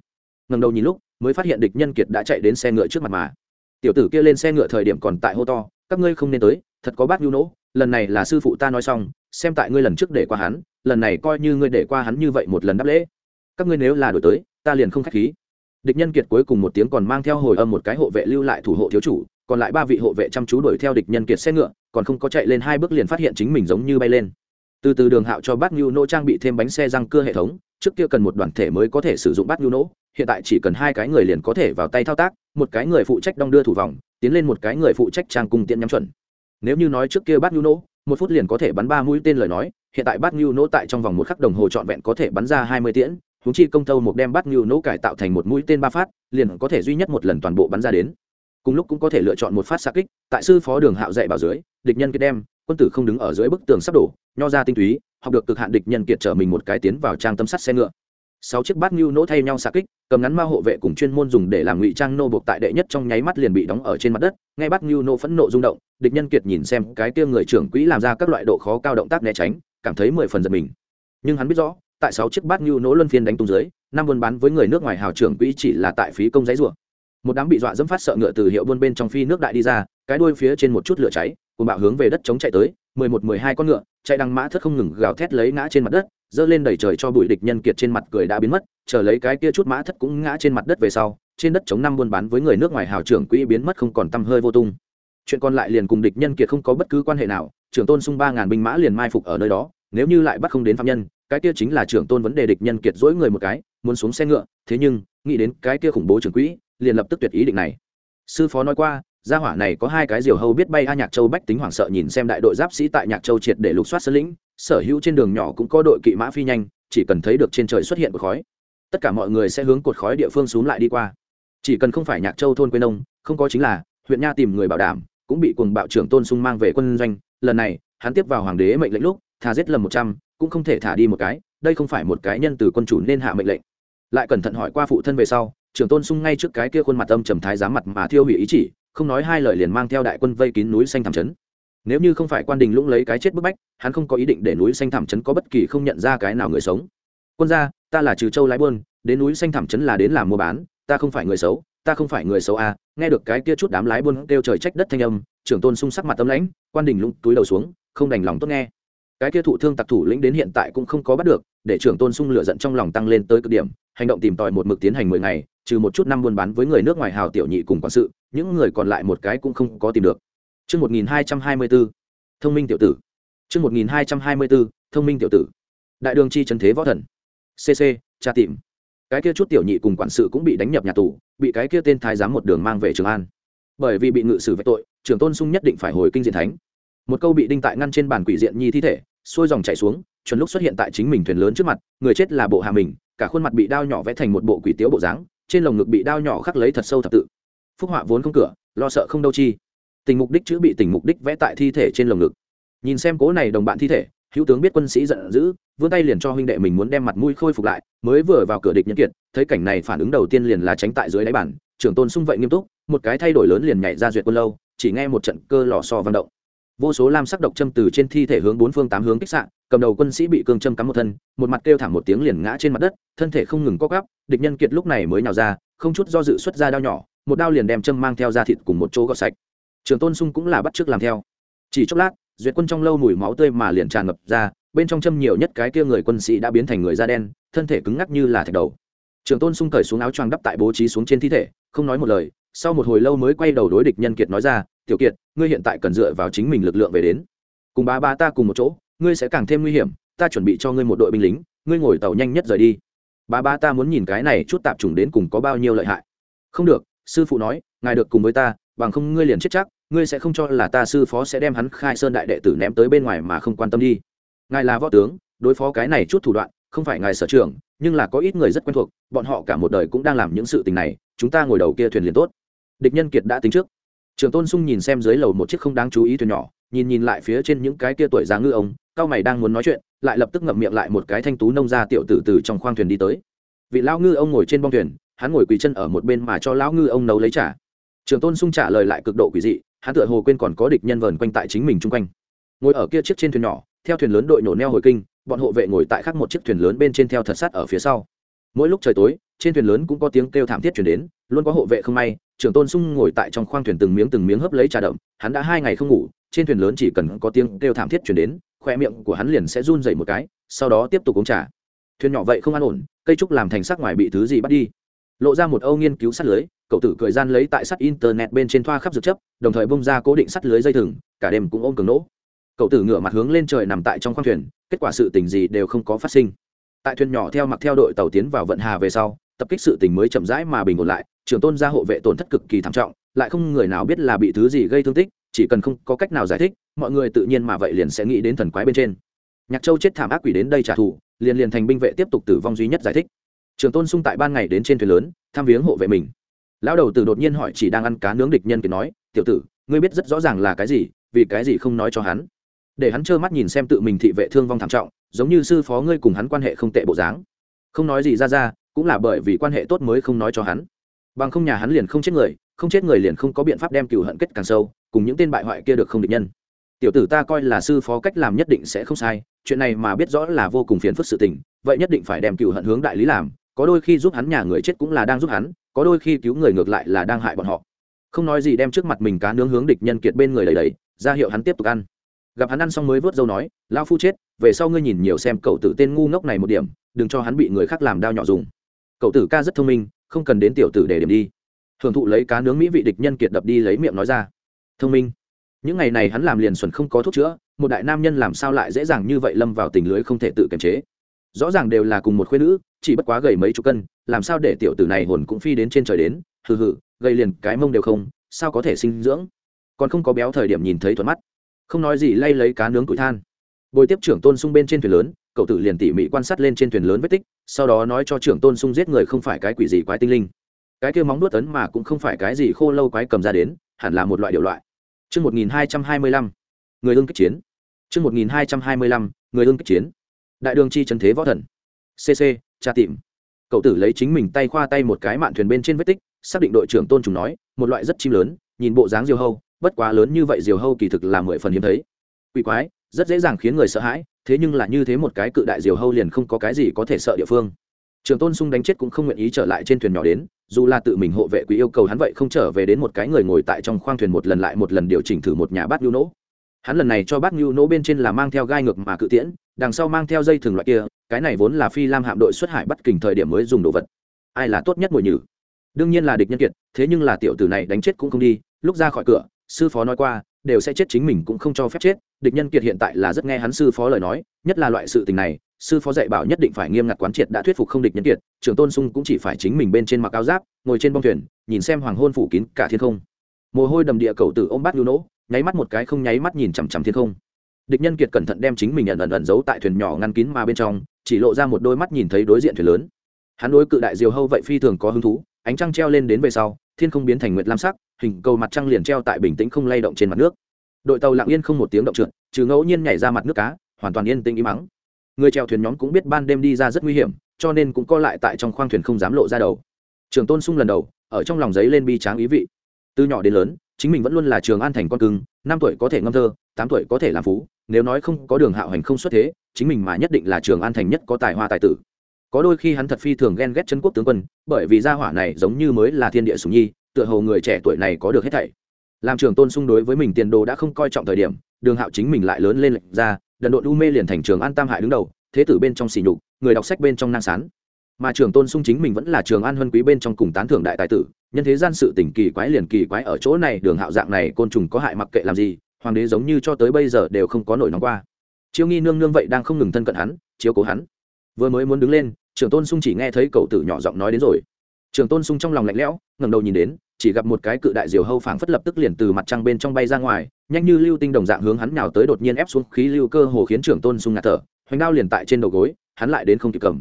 Ngần đầu nhìn lúc, mới phát hiện địch nhân kiệt đã chạy đến xe ngựa trước mặt mà. Tiểu tử kia lên xe ngựa thời điểm còn tại hô to, các ngươi không nên tới, thật có bác ngưu nỗ lần này là sư phụ ta nói xong, xem tại ngươi lần trước để qua hắn lần này coi như ngươi để qua hắn như vậy một lần đáp lễ. Các ngươi nếu là đổi tới, ta liền không k h á c h khí. Địch nhân kiệt cuối cùng một tiếng còn mang theo hồi âm một cái hộ vệ lưu lại thủ hộ thiếu chủ, còn lại ba vị hộ vệ chăm chú đuổi theo địch nhân kiệt xe ngựa, còn không có chạy lên hai bước liền phát hiện chính mình giống như bay lên. Từ từ đường hạo cho bác nhu nỗ trang bị thêm bánh xe răng cưa hệ thống, trước kia cần một đoàn thể mới có thể sử dụng bát nhu nỗ, hiện tại chỉ cần hai cái người liền có thể vào tay thao tác, một cái người phụ trách đong đưa thủ vòng, tiến lên một cái người phụ trách trang cung tiện nhắm chuẩn. Nếu như nói trước kia bát nhu nỗ, một phút liền có thể bắn ba mũi tên lời nói hiện tại bát nhu nỗ tại trong vòng một khắc đồng hồ trọn vẹn có thể bắn ra hai mươi tiễn húng chi công tâu một đem bát nhu nỗ cải tạo thành một mũi tên ba phát, liền có thể duy nhất một lần toàn bộ bắn ra đến. Cùng lúc cũng có thể lựa chọn một phát xa kích, tại sư phó đường hạo dạy bảo dưới, địch nhân kia đem, quân tử không đứng ở dưới bức tường sắp đổ, nho ra tinh túy, học được cực hạn địch nhân kiệt trở mình một cái tiến vào trang tâm sắt xe ngựa. Sáu chiếc bát nhu nỗ thay nhau xa kích, cầm ngắn ma hộ vệ cùng chuyên môn dùng để làm ngụy trang nô buộc tại đệ nhất trong nháy mắt liền bị đóng ở trên mặt đất ngay bát nhu nỗ phẫn nộ rung động, địch nhân kiệt nhìn xem cái kia người trưởng quỹ làm ra các loại độ khó cao động tác né tránh cảm thấy mười phần giật mình. Nhưng hắn biết rõ, tại sáu chiếc bát như nỗ luân phiên đánh tung dưới, năm buôn bán với người nước ngoài hào trưởng quỹ chỉ là tại phí công giấy ruộng một đám bị dọa dẫm phát sợ ngựa từ hiệu buôn bên trong phi nước đại đi ra, cái đuôi phía trên một chút lửa cháy cùng bạo hướng về đất chống chạy tới, mười một, mười hai con ngựa, chạy đằng mã thất không ngừng gào thét lấy ngã trên mặt đất dơ lên đẩy trời cho bụi địch nhân kiệt trên mặt cười đã biến mất, chờ lấy cái kia chút mã thất cũng ngã trên mặt đất về sau, trên đất chống năm buôn bán với người nước ngoài hào trưởng quỹ biến mất không còn tăm hơi vô tung chuyện còn lại liền cùng địch nhân kiệt không có bất cứ quan hệ nào, trưởng tôn sung ba ngàn binh mã liền mai phục ở nơi đó, nếu như lại bắt không đến phạm nhân, cái kia chính là trưởng tôn vấn đề địch nhân kiệt dỗi người một cái, muốn xuống xe ngựa, thế nhưng, nghĩ đến cái kia khủng bố trưởng quỹ, liền lập tức tuyệt ý định này. Sư phó nói qua, gia hỏa này có hai cái diều hâu biết bay a nhạc châu bách tính hoảng sợ nhìn xem đại đội giáp sĩ tại nhạc châu triệt để lục soát sơn lĩnh, sở hữu trên đường nhỏ cũng có đội kỵ mã phi nhanh, chỉ cần thấy được trên trời xuất hiện cột khói, tất cả mọi người sẽ hướng cột khói địa phương xuống lại đi qua. Chỉ cần không phải nhạc châu thôn quê nông, không có chính là, huyện nha tìm người bảo đảm cũng bị cuồng bạo trưởng tôn sung mang về quân doanh. Lần này, hắn tiếp vào hoàng đế mệnh lệnh lúc, thà giết lầm một trăm, cũng không thể thả đi một cái, đây không phải một cái nhân từ quân chủ nên hạ mệnh lệnh. Lại cẩn thận hỏi qua phụ thân về sau, trưởng tôn sung ngay trước cái kia khuôn mặt âm trầm thái giám mặt mà thiêu hủy ý chỉ, không nói hai lời liền mang theo đại quân vây kín núi xanh thảm trấn. Nếu như không phải quan đình lũng lấy cái chết bức bách, hắn không có ý định để núi xanh thảm trấn có bất kỳ không nhận ra cái nào người sống. Quân gia, ta là trừ châu lái buôn, đến núi xanh thảm trấn là đến làm mua bán, ta không phải người xấu ta không phải người xấu à nghe được cái kia chút đám lái buôn kêu trời trách đất thanh âm trưởng tôn sung sắc mặt tâm lãnh quan đình lũng túi đầu xuống không đành lòng tốt nghe cái kia thụ thương tặc thủ lĩnh đến hiện tại cũng không có bắt được để trưởng tôn sung lửa giận trong lòng tăng lên tới cực điểm hành động tìm tòi một mực tiến hành mười ngày trừ một chút năm buôn bán với người nước ngoài hào tiểu nhị cùng quản sự những người còn lại một cái cũng không có tìm được Trước 1224, thông minh tiểu tử. Trước 1224, thông minh tiểu tử. Đại đường chi trần thế võ thần. CC, tra tìm. Cái kia chút tiểu nhị cùng quản sự cũng bị đánh nhập nhà tù, bị cái kia tên thái giám một đường mang về Trường An. Bởi vì bị ngự xử về tội, trưởng tôn sung nhất định phải hồi kinh diện thánh. Một câu bị đinh tại ngăn trên bàn quỷ diện nhi thi thể, xuôi dòng chảy xuống, chuẩn lúc xuất hiện tại chính mình thuyền lớn trước mặt, người chết là bộ hạ mình, cả khuôn mặt bị đao nhỏ vẽ thành một bộ quỷ tiếu bộ dáng, trên lồng ngực bị đao nhỏ khắc lấy thật sâu thập tự phúc họa vốn không cửa lo sợ không đâu chi tình mục đích chữ bị tình mục đích vẽ tại thi thể trên lồng ngực nhìn xem cố này đồng bạn thi thể hữu tướng biết quân sĩ giận dữ, vươn tay liền cho huynh đệ mình muốn đem mặt mũi khôi phục lại, mới vừa vào cửa địch nhân kiệt, thấy cảnh này phản ứng đầu tiên liền là tránh tại dưới đáy bản, trưởng tôn sung vậy nghiêm túc, một cái thay đổi lớn liền nhảy ra duyệt quân lâu, chỉ nghe một trận cơ lò so vận động. Vô số lam sắc độc châm từ trên thi thể hướng bốn phương tám hướng kích sạn cầm đầu quân sĩ bị cương châm cắm một thân, một mặt kêu thảm một tiếng liền ngã trên mặt đất, thân thể không ngừng co gắp địch nhân kiệt lúc này mới nhào ra, không chút do dự xuất ra đao nhỏ, một đao liền đem châm mang theo ra thịt cùng một chỗ gọt sạch. Trường tôn sung cũng là bắt chước làm theo. Chỉ chốc lát duyệt quân trong lâu mùi máu tươi mà liền tràn ngập ra, bên trong châm nhiều nhất cái kia người quân sĩ đã biến thành người da đen, thân thể cứng ngắc như là thạch đầu. Trường tôn sung cởi xuống áo choàng đắp tại bố trí xuống trên thi thể, không nói một lời, sau một hồi lâu mới quay đầu đối địch nhân kiệt nói ra, tiểu kiệt, ngươi hiện tại cần dựa vào chính mình lực lượng về đến. Cùng ba ba ta cùng một chỗ, ngươi sẽ càng thêm nguy hiểm, ta chuẩn bị cho ngươi một đội binh lính, ngươi ngồi tàu nhanh nhất rời đi. Ba ba ta muốn nhìn cái này chút tạp chủng đến cùng có bao nhiêu lợi hại. Không được, sư phụ nói, ngài được cùng với ta, bằng không ngươi liền chết chắc ngươi sẽ không cho là ta sư phó sẽ đem hắn khai sơn đại đệ tử ném tới bên ngoài mà không quan tâm đi. Ngài là võ tướng, đối phó cái này chút thủ đoạn, không phải ngài sở trường, nhưng là có ít người rất quen thuộc, bọn họ cả một đời cũng đang làm những sự tình này, chúng ta ngồi đầu kia thuyền liền tốt. Địch nhân kiệt đã tính trước. Trường tôn sung nhìn xem dưới lầu một chiếc không đáng chú ý thuyền nhỏ, nhìn nhìn lại phía trên những cái kia tuổi già ngư ông, cao mày đang muốn nói chuyện, lại lập tức ngậm miệng lại một cái thanh tú nông gia tiểu tử từ trong khoang thuyền đi tới. Vị lão ngư ông ngồi trên bong thuyền, hắn ngồi quỳ chân ở một bên mà cho lão ngư ông nấu lấy trả trường tôn sung trả lời lại cực độ quỷ dị hắn tựa hồ quên còn có địch nhân vờn quanh tại chính mình chung quanh. Ngồi ở kia chiếc trên thuyền nhỏ, theo thuyền lớn đội nổ neo hồi kinh, bọn hộ vệ ngồi tại khác một chiếc thuyền lớn bên trên theo thật sát ở phía sau. Mỗi lúc trời tối, trên thuyền lớn cũng có tiếng kêu thảm thiết chuyển đến, luôn có hộ vệ không may, trưởng tôn sung ngồi tại trong khoang thuyền từng miếng từng miếng hấp lấy trà đậm, hắn đã hai ngày không ngủ, trên thuyền lớn chỉ cần có tiếng kêu thảm thiết chuyển đến, khoe miệng của hắn liền sẽ run dậy một cái, sau đó tiếp tục uống trà. Thuyền nhỏ vậy không an ổn, cây trúc làm thành sắc ngoài bị thứ gì bắt đi. Lộ ra một âu nghiên cứu sắt lưới cậu tử cười gian lấy tại sắt internet bên trên thoa khắp dược chấp đồng thời bông ra cố định sắt lưới dây thừng, cả đêm cũng ôm cường nỗ. Cậu tử ngửa mặt hướng lên trời nằm tại trong khoang thuyền, kết quả sự tình gì đều không có phát sinh. Tại thuyền nhỏ theo mặc theo đội tàu tiến vào vận hà về sau, tập kích sự tình mới chậm rãi mà bình ổn lại trường tôn gia hộ vệ tổn thất cực kỳ thảm trọng, lại không người nào biết là bị thứ gì gây thương tích, chỉ cần không có cách nào giải thích, mọi người tự nhiên mà vậy liền sẽ nghĩ đến thần quái bên trên. Nhạc châu chết thảm ác quỷ đến đây trả thù, liền liền thành binh vệ tiếp tục tử vong duy nhất giải thích. Trường tôn sung tại ban ngày đến trên thuyền lớn, thăm viếng hộ vệ mình lão đầu tử đột nhiên hỏi chỉ đang ăn cá nướng địch nhân kiệt nói, tiểu tử, ngươi biết rất rõ ràng là cái gì, vì cái gì không nói cho hắn? Để hắn trơ mắt nhìn xem tự mình thị vệ thương vong thảm trọng, giống như sư phó ngươi cùng hắn quan hệ không tệ bộ dáng. Không nói gì ra ra, cũng là bởi vì quan hệ tốt mới không nói cho hắn. Bằng không nhà hắn liền không chết người, không chết người liền không có biện pháp đem cựu hận kết càng sâu, cùng những tên bại hoại kia được không địch nhân. Tiểu tử ta coi là sư phó cách làm nhất định sẽ không sai, chuyện này mà biết rõ là vô cùng phiền phức sự tình, vậy nhất định phải đem cựu hận hướng đại lý làm có đôi khi giúp hắn nhà người chết cũng là đang giúp hắn, có đôi khi cứu người ngược lại là đang hại bọn họ. Không nói gì đem trước mặt mình cá nướng hướng địch nhân kiệt bên người đầy đầy ra hiệu hắn tiếp tục ăn. Gặp hắn ăn xong mới vớt dâu nói lao phu chết, về sau ngươi nhìn nhiều xem cậu tử tên ngu ngốc này một điểm, đừng cho hắn bị người khác làm đao nhỏ dùng. Cậu tử ca rất thông minh, không cần đến tiểu tử để điểm đi. Thường thụ lấy cá nướng mỹ vị địch nhân kiệt đập đi lấy miệng nói ra. Thông minh. Những ngày này hắn làm liền xuẩn không có thuốc chữa, một đại nam nhân làm sao lại dễ dàng như vậy lâm vào tình lưới không thể tự kiềm chế rõ ràng đều là cùng một khuyên nữ chỉ bất quá gầy mấy chục cân làm sao để tiểu tử này hồn cũng phi đến trên trời đến? Hừ hừ gầy liền cái mông đều không sao có thể sinh dưỡng? Còn không có béo thời điểm nhìn thấy thuận mắt. Không nói gì lay lấy cá nướng củi than. Bồi tiếp trưởng tôn sung bên trên thuyền lớn cậu tử liền tỉ mỉ quan sát lên trên thuyền lớn vết tích sau đó nói cho trưởng tôn sung giết người không phải cái quỷ gì quái tinh linh. Cái kia móng nuốt ấn mà cũng không phải cái gì khô lâu quái cầm ra đến hẳn là một loại điều loại. Trước 1225, người ưng kích chiến. Trước 1225, người ưng kích chiến. Đại đường chi trần thế võ thần. CC, tra tìm. Cậu tử lấy chính mình tay khoa tay một cái mạn thuyền bên trên vết tích, xác định đội trưởng Tôn Trùng nói, một loại rất chim lớn, nhìn bộ dáng diều hâu, bất quá lớn như vậy diều hâu kỳ thực là mười phần hiếm thấy. Quỷ quái, rất dễ dàng khiến người sợ hãi, thế nhưng là như thế một cái cự đại diều hâu liền không có cái gì có thể sợ địa phương trường tôn sung đánh chết cũng không nguyện ý trở lại trên thuyền nhỏ đến dù là tự mình hộ vệ quý yêu cầu hắn vậy không trở về đến một cái người ngồi tại trong khoang thuyền một lần lại một lần điều chỉnh thử một nhà bát nhu nỗ hắn lần này cho bát nhu nỗ bên trên là mang theo gai ngược mà cự tiễn, đằng sau mang theo dây thường loại kia, cái này vốn là phi lam hạm đội xuất hải bắt kình thời điểm mới dùng đồ vật. Ai là tốt nhất mùi nhử? Đương nhiên là địch nhân kiệt, thế nhưng là tiểu tử này đánh chết cũng không đi, lúc ra khỏi cửa, sư phó nói qua, đều sẽ chết chính mình cũng không cho phép chết, địch nhân kiệt hiện tại là rất nghe hắn sư phó lời nói, nhất là loại sự tình này, sư phó dạy bảo nhất định phải nghiêm ngặt quán triệt đã thuyết phục không địch nhân kiệt, trưởng tôn sung cũng chỉ phải chính mình bên trên mặc áo giáp, ngồi trên bông thuyền, nhìn xem hoàng hôn phủ kín cả thiên không. Mồ hôi đầm địa cầu tử ôm bát nhu nỗ nháy mắt một cái không nháy mắt nhìn chằm chằm thiên không. Địch nhân kiệt cẩn thận đem chính mình ẩn ẩn ẩn giấu tại thuyền nhỏ ngăn kín mà bên trong, chỉ lộ ra một đôi mắt nhìn thấy đối diện thuyền lớn. Hắn đối cự đại diều hâu vậy phi thường có hứng thú, ánh trăng treo lên đến về sau, thiên không biến thành nguyệt lam sắc, hình cầu mặt trăng liền treo tại bình tĩnh không lay động trên mặt nước. Đội tàu lặng yên không một tiếng động trượt, trừ ngẫu nhiên nhảy ra mặt nước cá, hoàn toàn yên tĩnh im mắng người chèo thuyền nhóm cũng biết ban đêm đi ra rất nguy hiểm, cho nên cũng co lại tại trong khoang thuyền không dám lộ ra đầu. Trường tôn sung lần đầu, ở trong lòng giấy lên bi tráng ý vị. Từ nhỏ đến lớn chính mình vẫn luôn là trường an thành con cưng, năm tuổi có thể ngâm thơ, tám tuổi có thể làm phú, nếu nói không có đường hạo hành không xuất thế, chính mình mà nhất định là trường an thành nhất có tài hoa tài tử. Có đôi khi hắn thật phi thường ghen ghét chân quốc tướng quân, bởi vì gia hỏa này giống như mới là thiên địa sùng nhi, tựa hồ người trẻ tuổi này có được hết thảy. Làm trường tôn xung đối với mình tiền đồ đã không coi trọng thời điểm, đường hạo chính mình lại lớn lên lệnh ra, đần độn u mê liền thành trường an tam hại đứng đầu, thế tử bên trong xỉ nhục, người đọc sách bên trong nang sán mà trường tôn sung chính mình vẫn là trường an huân quý bên trong cùng tán thưởng đại tài tử, nhân thế gian sự tỉnh kỳ quái liền kỳ quái ở chỗ này, đường hạo dạng này côn trùng có hại mặc kệ làm gì, hoàng đế giống như cho tới bây giờ đều không có nổi nóng qua. Chiêu nghi nương nương vậy đang không ngừng thân cận hắn, chiếu cố hắn. Vừa mới muốn đứng lên, trường tôn sung chỉ nghe thấy cậu tử nhỏ giọng nói đến rồi. Trường tôn sung trong lòng lạnh lẽo, ngẩng đầu nhìn đến, chỉ gặp một cái cự đại diều hâu phảng phất lập tức liền từ mặt trăng bên trong bay ra ngoài, nhanh như lưu tinh đồng dạng hướng hắn nào tới đột nhiên ép xuống khí lưu cơ hồ khiến trường tôn sung ngạt thở, hoành đao liền tại trên đầu gối, hắn lại đến không kịp cầm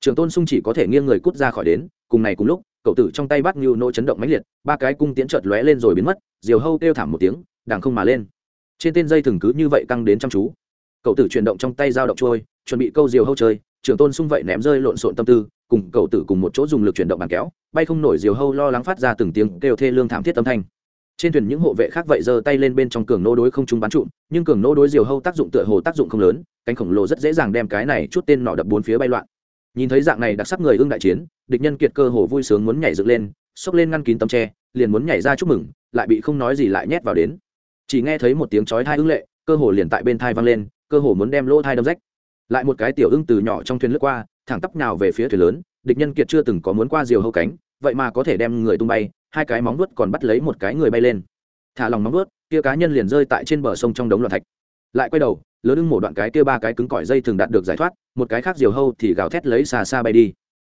trưởng tôn sung chỉ có thể nghiêng người cút ra khỏi đến, cùng này cùng lúc, cậu tử trong tay bắt như nỗ chấn động mãnh liệt, ba cái cung tiễn chợt lóe lên rồi biến mất, diều hâu kêu thảm một tiếng đàng không mà lên. Trên tên dây thừng cứ như vậy căng đến chăm chú. Cậu tử chuyển động trong tay dao động trôi, chuẩn bị câu diều hâu chơi trưởng tôn sung vậy ném rơi lộn xộn tâm tư, cùng cậu tử cùng một chỗ dùng lực chuyển động bàn kéo, bay không nổi diều hâu lo lắng phát ra từng tiếng kêu thê lương thảm thiết âm thanh. Trên thuyền những hộ vệ khác vậy giơ tay lên bên trong cường nô đối không trung bắn trụm nhưng cường nô đối diều hâu tác dụng tựa hồ tác dụng không lớn, cánh khổng lồ rất dễ dàng đem cái này chút tên nọ đập bốn phía bay loạn nhìn thấy dạng này đặc sắc người ương đại chiến, địch nhân kiệt cơ hồ vui sướng muốn nhảy dựng lên, xốc lên ngăn kín tấm tre, liền muốn nhảy ra chúc mừng, lại bị không nói gì lại nhét vào đến. Chỉ nghe thấy một tiếng chói thai ưng lệ, cơ hồ liền tại bên thai văng lên, cơ hồ muốn đem lỗ thai đâm rách. Lại một cái tiểu ưng từ nhỏ trong thuyền lướt qua, thẳng tắp nào về phía thuyền lớn, địch nhân kiệt chưa từng có muốn qua diều hâu cánh, vậy mà có thể đem người tung bay, hai cái móng vuốt còn bắt lấy một cái người bay lên. Thả lòng móng vuốt, kia cá nhân liền rơi tại trên bờ sông trong đống loạn thạch. Lại quay đầu lớn ưng mổ đoạn cái kia ba cái cứng cỏi dây thường đạt được giải thoát, một cái khác diều hâu thì gào thét lấy xa xa bay đi.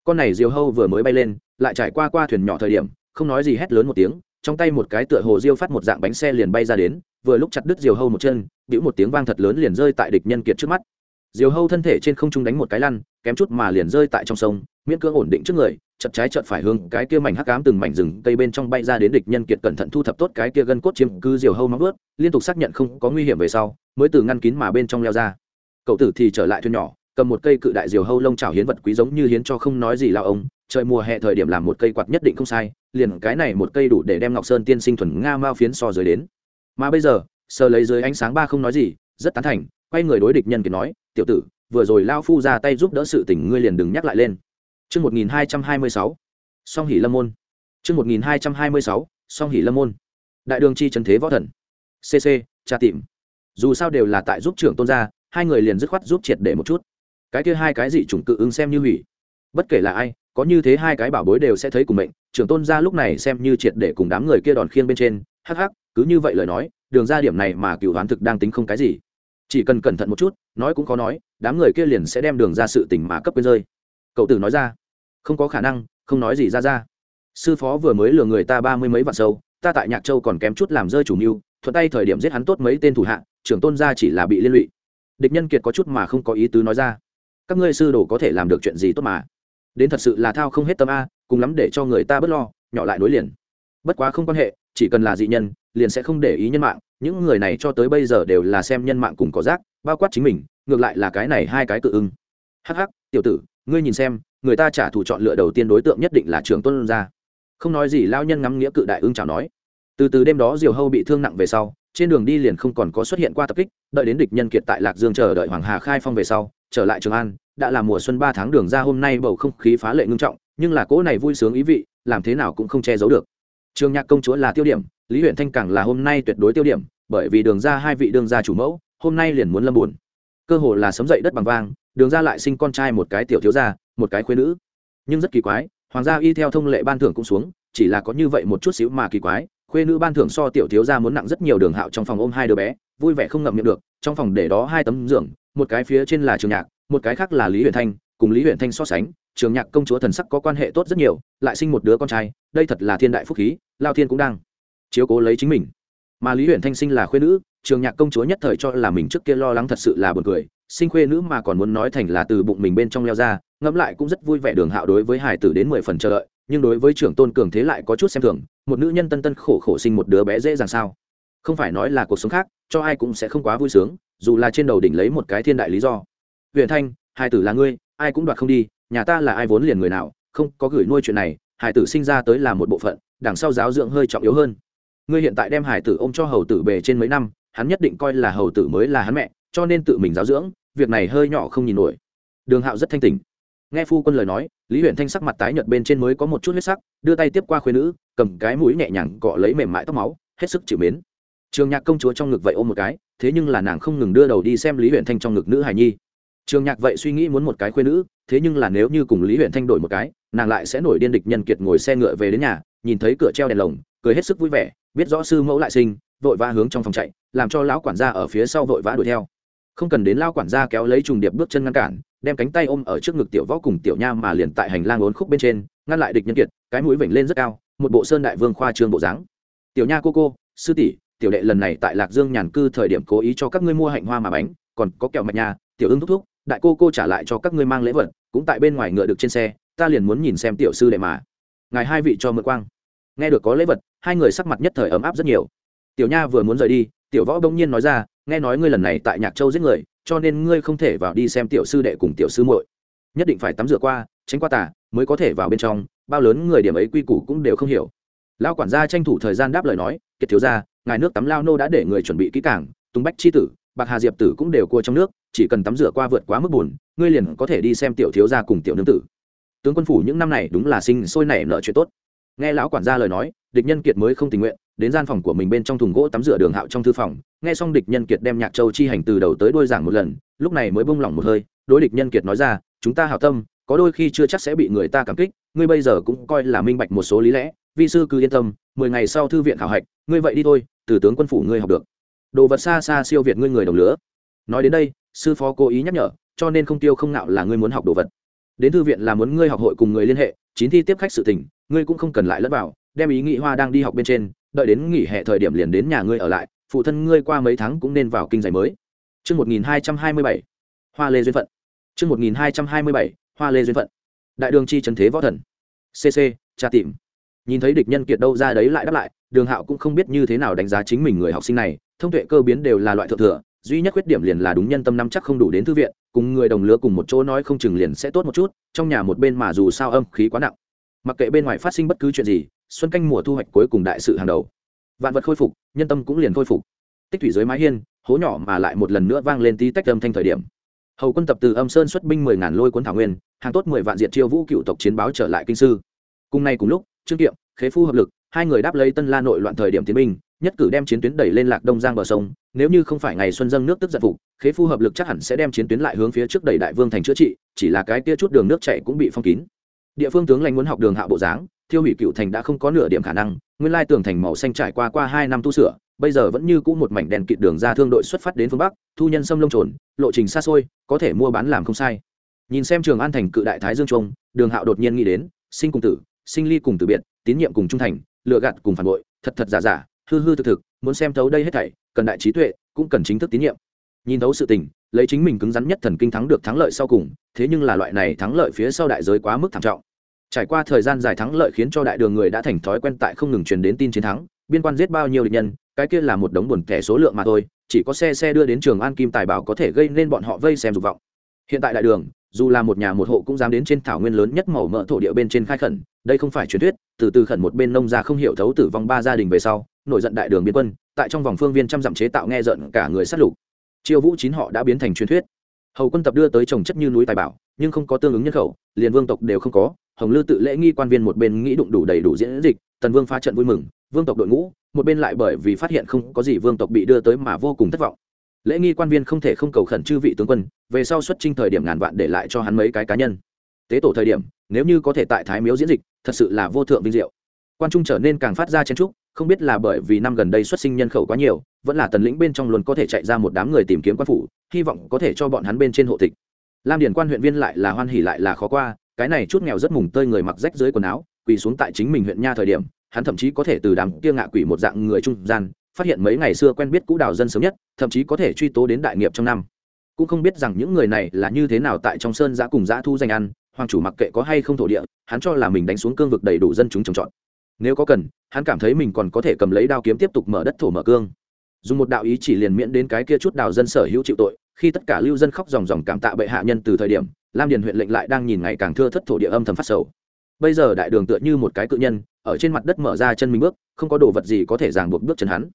Con này diều hâu vừa mới bay lên, lại trải qua qua thuyền nhỏ thời điểm, không nói gì hét lớn một tiếng, trong tay một cái tựa hồ diêu phát một dạng bánh xe liền bay ra đến, vừa lúc chặt đứt diều hâu một chân, bĩu một tiếng vang thật lớn liền rơi tại địch nhân kiệt trước mắt. Diều hâu thân thể trên không trung đánh một cái lăn, kém chút mà liền rơi tại trong sông, miễn cưỡng ổn định trước người chật trái chợt phải hướng cái kia mảnh hắc ám từng mảnh rừng cây bên trong bay ra đến địch nhân kiệt cẩn thận thu thập tốt cái kia gân cốt chiếm cứ diều hâu móng ướt liên tục xác nhận không có nguy hiểm về sau, mới từ ngăn kín mà bên trong leo ra. Cậu tử thì trở lại thuyền nhỏ, cầm một cây cự đại diều hâu lông trào hiến vật quý giống như hiến cho không nói gì lao ông, trời mùa hè thời điểm làm một cây quạt nhất định không sai, liền cái này một cây đủ để đem ngọc sơn tiên sinh thuần nga mao phiến so dưới đến. Mà bây giờ, sờ lấy dưới ánh sáng ba không nói gì, rất tán thành, quay người đối địch nhân kiệt nói, tiểu tử, vừa rồi lao phu ra tay giúp đỡ sự tình ngươi liền đừng nhắc lại lên. Chương 1226. Song hỷ lâm môn. Chương 1226. Song hỷ lâm môn. Đại đường chi trần thế võ thần. CC, Cha tìm. Dù sao đều là tại giúp trưởng tôn gia, hai người liền dứt khoát giúp triệt để một chút. Cái kia hai cái dị chủng cự ứng xem như hủy. Bất kể là ai, có như thế hai cái bảo bối đều sẽ thấy cùng mệnh, trưởng tôn gia lúc này xem như triệt để cùng đám người kia đòn khiêng bên trên, hắc hắc, cứ như vậy lời nói, đường ra điểm này mà cựu đoán thực đang tính không cái gì. Chỉ cần cẩn thận một chút, nói cũng khó nói, đám người kia liền sẽ đem đường ra sự tình mà cấp quên rơi. Cậu tử nói ra không có khả năng, không nói gì ra ra. Sư phó vừa mới lừa người ta ba mươi mấy vạn sâu, ta tại nhạc châu còn kém chút làm rơi chủ mưu, thuận tay thời điểm giết hắn tốt mấy tên thủ hạ, trưởng tôn gia chỉ là bị liên lụy. Địch nhân kiệt có chút mà không có ý tứ nói ra. Các ngươi sư đồ có thể làm được chuyện gì tốt mà? Đến thật sự là thao không hết tâm a, cùng lắm để cho người ta bớt lo, nhỏ lại nối liền. Bất quá không quan hệ, chỉ cần là dị nhân, liền sẽ không để ý nhân mạng, những người này cho tới bây giờ đều là xem nhân mạng cùng có rác, bao quát chính mình, ngược lại là cái này hai cái tự ưng. Hắc hắc, tiểu tử, ngươi nhìn xem người ta trả thù chọn lựa đầu tiên đối tượng nhất định là trường tôn gia. Không nói gì lao nhân ngắm nghĩa cự đại ưng chào nói. Từ từ đêm đó diều hâu bị thương nặng về sau, trên đường đi liền không còn có xuất hiện qua tập kích, đợi đến địch nhân kiệt tại lạc dương chờ đợi hoàng hà khai phong về sau, trở lại trường an, đã là mùa xuân ba tháng đường ra hôm nay bầu không khí phá lệ ngưng trọng, nhưng là cỗ này vui sướng ý vị, làm thế nào cũng không che giấu được. Trường nhạc công chúa là tiêu điểm, lý huyện thanh càng là hôm nay tuyệt đối tiêu điểm, bởi vì đường ra hai vị đương gia chủ mẫu, hôm nay liền muốn lâm buồn. Cơ hồ là sấm dậy đất bằng vang đường ra lại sinh con trai một cái tiểu thiếu gia, một cái khuyên nữ. Nhưng rất kỳ quái, hoàng gia y theo thông lệ ban thưởng cũng xuống, chỉ là có như vậy một chút xíu mà kỳ quái, khuê nữ ban thưởng so tiểu thiếu gia muốn nặng rất nhiều đường hạo trong phòng ôm hai đứa bé, vui vẻ không ngậm miệng được, trong phòng để đó hai tấm giường, một cái phía trên là trường nhạc, một cái khác là lý huyền thanh, cùng lý huyền thanh so sánh, trường nhạc công chúa thần sắc có quan hệ tốt rất nhiều, lại sinh một đứa con trai, đây thật là thiên đại phúc khí, lao thiên cũng đang chiếu cố lấy chính mình. Mà lý huyền thanh sinh là khuê nữ trường nhạc công chúa nhất thời cho là mình trước kia lo lắng thật sự là buồn cười, sinh khuê nữ mà còn muốn nói thành là từ bụng mình bên trong leo ra, ngẫm lại cũng rất vui vẻ đường hạo đối với hải tử đến mười phần chờ đợi, nhưng đối với trưởng tôn cường thế lại có chút xem thường, một nữ nhân tân tân khổ khổ sinh một đứa bé dễ dàng sao? Không phải nói là cuộc sống khác, cho ai cũng sẽ không quá vui sướng, dù là trên đầu đỉnh lấy một cái thiên đại lý do. Huyện thanh hải tử là ngươi, ai cũng đoạt không đi, nhà ta là ai vốn liền người nào, không có gửi nuôi chuyện này, hải tử sinh ra tới là một bộ phận, đằng sau giáo dưỡng hơi trọng yếu hơn. Ngươi hiện tại đem hải tử ôm cho hầu tử bề trên mấy năm hắn nhất định coi là hầu tử mới là hắn mẹ, cho nên tự mình giáo dưỡng, việc này hơi nhỏ không nhìn nổi. Đường hạo rất thanh tỉnh. Nghe phu quân lời nói, lý huyện thanh sắc mặt tái nhợt bên trên mới có một chút huyết sắc, đưa tay tiếp qua khuyên nữ, cầm cái mũi nhẹ nhàng cọ lấy mềm mại tóc máu, hết sức chịu mến. Trường nhạc công chúa trong ngực vậy ôm một cái, thế nhưng là nàng không ngừng đưa đầu đi xem lý huyện thanh trong ngực nữ hài nhi. Trường nhạc vậy suy nghĩ muốn một cái khuyên nữ, thế nhưng là nếu như cùng lý huyện thanh đổi một cái, nàng lại sẽ nổi điên địch nhân kiệt ngồi xe ngựa về đến nhà, nhìn thấy cửa treo đèn lồng, cười hết sức vui vẻ, biết rõ sư mẫu lại sinh vội vã hướng trong phòng chạy, làm cho lão quản gia ở phía sau vội vã đuổi theo. Không cần đến lao quản gia kéo lấy trùng điệp bước chân ngăn cản, đem cánh tay ôm ở trước ngực tiểu võ cùng tiểu nha mà liền tại hành lang ốn khúc bên trên, ngăn lại địch nhân kiệt, cái mũi vểnh lên rất cao, một bộ sơn đại vương khoa trương bộ dáng. Tiểu nha cô cô, sư tỷ, tiểu đệ lần này tại lạc dương nhàn cư thời điểm cố ý cho các ngươi mua hạnh hoa mà bánh, còn có kẹo mạch nha, tiểu ưng thúc thúc, đại cô cô trả lại cho các ngươi mang lễ vật, cũng tại bên ngoài ngựa được trên xe, ta liền muốn nhìn xem tiểu sư đệ mà. Ngài hai vị cho mượn quang. Nghe được có lễ vật, hai người sắc mặt nhất thời ấm áp rất nhiều tiểu nha vừa muốn rời đi, tiểu võ bỗng nhiên nói ra, nghe nói ngươi lần này tại nhạc châu giết người, cho nên ngươi không thể vào đi xem tiểu sư đệ cùng tiểu sư muội. Nhất định phải tắm rửa qua, tránh qua tà, mới có thể vào bên trong, bao lớn người điểm ấy quy củ cũng đều không hiểu. Lao quản gia tranh thủ thời gian đáp lời nói, kiệt thiếu gia, ngài nước tắm lao nô đã để người chuẩn bị kỹ cảng tùng bách chi tử, bạc hà diệp tử cũng đều cua trong nước, chỉ cần tắm rửa qua vượt quá mức buồn, ngươi liền có thể đi xem tiểu thiếu gia cùng tiểu nương tử. Tướng quân phủ những năm này đúng là sinh sôi nảy nợ chuyện tốt nghe lão quản gia lời nói, địch nhân kiệt mới không tình nguyện, đến gian phòng của mình bên trong thùng gỗ tắm rửa đường hạo trong thư phòng. Nghe xong địch nhân kiệt đem nhạc châu chi hành từ đầu tới đôi giảng một lần, lúc này mới bông lỏng một hơi, đối địch nhân kiệt nói ra, chúng ta hảo tâm, có đôi khi chưa chắc sẽ bị người ta cảm kích, ngươi bây giờ cũng coi là minh bạch một số lý lẽ, vi sư cứ yên tâm, mười ngày sau thư viện khảo hạch, ngươi vậy đi thôi, từ tướng quân phủ ngươi học được. Đồ vật xa xa siêu việt ngươi người đồng lứa. Nói đến đây, sư phó cố ý nhắc nhở, cho nên không tiêu không nạo là ngươi muốn học đồ vật đến thư viện là muốn ngươi học hội cùng người liên hệ chín thi tiếp khách sự tình ngươi cũng không cần lại lẫn vào đem ý nghĩ hoa đang đi học bên trên đợi đến nghỉ hè thời điểm liền đến nhà ngươi ở lại phụ thân ngươi qua mấy tháng cũng nên vào kinh giải mới Trước 1227, Hoa Lê Duyên Phận. Trước 1227, Hoa Lê Duyên Phận. Đại đường chi trần thế võ thần. CC, tra tìm. Nhìn thấy địch nhân kiệt đâu ra đấy lại đáp lại, Đường Hạo cũng không biết như thế nào đánh giá chính mình người học sinh này, thông tuệ cơ biến đều là loại thượng thừa, duy nhất khuyết điểm liền là đúng nhân tâm năm chắc không đủ đến thư viện, cùng người đồng lứa cùng một chỗ nói không chừng liền sẽ tốt một chút, trong nhà một bên mà dù sao âm khí quá nặng. Mặc kệ bên ngoài phát sinh bất cứ chuyện gì, xuân canh mùa thu hoạch cuối cùng đại sự hàng đầu. Vạn vật khôi phục nhân tâm cũng liền khôi phục. Tích thủy dưới mái hiên hố nhỏ mà lại một lần nữa vang lên tí tách âm thanh thời điểm. Hầu quân tập từ âm sơn xuất binh mười ngàn lôi cuốn thảo nguyên hàng tốt mười vạn diệt chiêu vũ cựu tộc chiến báo trở lại kinh sư. Cùng nay cùng lúc trương kiệm khế phu hợp lực hai người đáp lấy tân la nội loạn thời điểm tiến binh nhất cử đem chiến tuyến đẩy lên lạc đông giang bờ sông, nếu như không phải ngày xuân dâng nước tức giận phục, khế phu hợp lực chắc hẳn sẽ đem chiến tuyến lại hướng phía trước đẩy đại vương thành chữa trị, chỉ là cái tia chút đường nước chạy cũng bị phong kín. Địa phương tướng lãnh muốn học đường hạ bộ dáng, thiêu hủy cựu thành đã không có nửa điểm khả năng, nguyên lai tường thành màu xanh trải qua qua hai năm tu sửa, bây giờ vẫn như cũ một mảnh đèn kịt đường ra thương đội xuất phát đến phương bắc, thu nhân sâm lông trồn, lộ trình xa xôi, có thể mua bán làm không sai. Nhìn xem trường an thành cự đại thái dương trung, đường hạo đột nhiên nghĩ đến, sinh cùng tử, sinh ly cùng tử biệt, tín nhiệm cùng trung thành, lựa gạt cùng phản bội, thật thật giả giả hư hư thực thực, muốn xem thấu đây hết thảy, cần đại trí tuệ, cũng cần chính thức tín nhiệm. Nhìn thấu sự tình, lấy chính mình cứng rắn nhất thần kinh thắng được thắng lợi sau cùng, thế nhưng là loại này thắng lợi phía sau đại giới quá mức thảm trọng. Trải qua thời gian dài thắng lợi khiến cho đại đường người đã thành thói quen tại không ngừng truyền đến tin chiến thắng, biên quan giết bao nhiêu địch nhân, cái kia là một đống buồn kẻ số lượng mà thôi, chỉ có xe xe đưa đến trường an kim tài bảo có thể gây nên bọn họ vây xem dục vọng. Hiện tại đại đường, dù là một nhà một hộ cũng dám đến trên thảo nguyên lớn nhất màu mỡ thổ địa bên trên khai khẩn, đây không phải truyền thuyết, từ từ khẩn một bên nông gia không hiểu thấu tử vong ba gia đình về sau nổi giận đại đường biên quân, tại trong vòng phương viên trăm dặm chế tạo nghe giận cả người sát lục. Chiêu vũ chín họ đã biến thành truyền thuyết. Hầu quân tập đưa tới trồng chất như núi tài bảo, nhưng không có tương ứng nhân khẩu, liền vương tộc đều không có. Hồng lư tự lễ nghi quan viên một bên nghĩ đụng đủ đầy đủ diễn dịch, tần vương phá trận vui mừng, vương tộc đội ngũ, một bên lại bởi vì phát hiện không có gì vương tộc bị đưa tới mà vô cùng thất vọng. Lễ nghi quan viên không thể không cầu khẩn chư vị tướng quân, về sau xuất trinh thời điểm ngàn vạn để lại cho hắn mấy cái cá nhân. Tế tổ thời điểm, nếu như có thể tại thái miếu diễn dịch, thật sự là vô thượng vinh diệu. Quan trung trở nên càng phát ra chen trúc không biết là bởi vì năm gần đây xuất sinh nhân khẩu quá nhiều, vẫn là tần lĩnh bên trong luôn có thể chạy ra một đám người tìm kiếm quan phủ, hy vọng có thể cho bọn hắn bên trên hộ tịch. Lam điền quan huyện viên lại là hoan hỉ lại là khó qua, cái này chút nghèo rất mùng tơi người mặc rách dưới quần áo, quỳ xuống tại chính mình huyện nha thời điểm, hắn thậm chí có thể từ đám kia ngạ quỷ một dạng người trung gian, phát hiện mấy ngày xưa quen biết cũ đào dân sớm nhất, thậm chí có thể truy tố đến đại nghiệp trong năm. Cũng không biết rằng những người này là như thế nào tại trong sơn giã cùng giã thu danh ăn, hoàng chủ mặc kệ có hay không thổ địa, hắn cho là mình đánh xuống cương vực đầy đủ dân chúng trồng trọt nếu có cần, hắn cảm thấy mình còn có thể cầm lấy đao kiếm tiếp tục mở đất thổ mở cương. Dùng một đạo ý chỉ liền miễn đến cái kia chút đào dân sở hữu chịu tội, khi tất cả lưu dân khóc dòng dòng cảm tạ bệ hạ nhân từ thời điểm, lam điền huyện lệnh lại đang nhìn ngày càng thưa thất thổ địa âm thầm phát sầu. Bây giờ đại đường tựa như một cái cự nhân, ở trên mặt đất mở ra chân mình bước, không có đồ vật gì có thể ràng buộc bước chân hắn.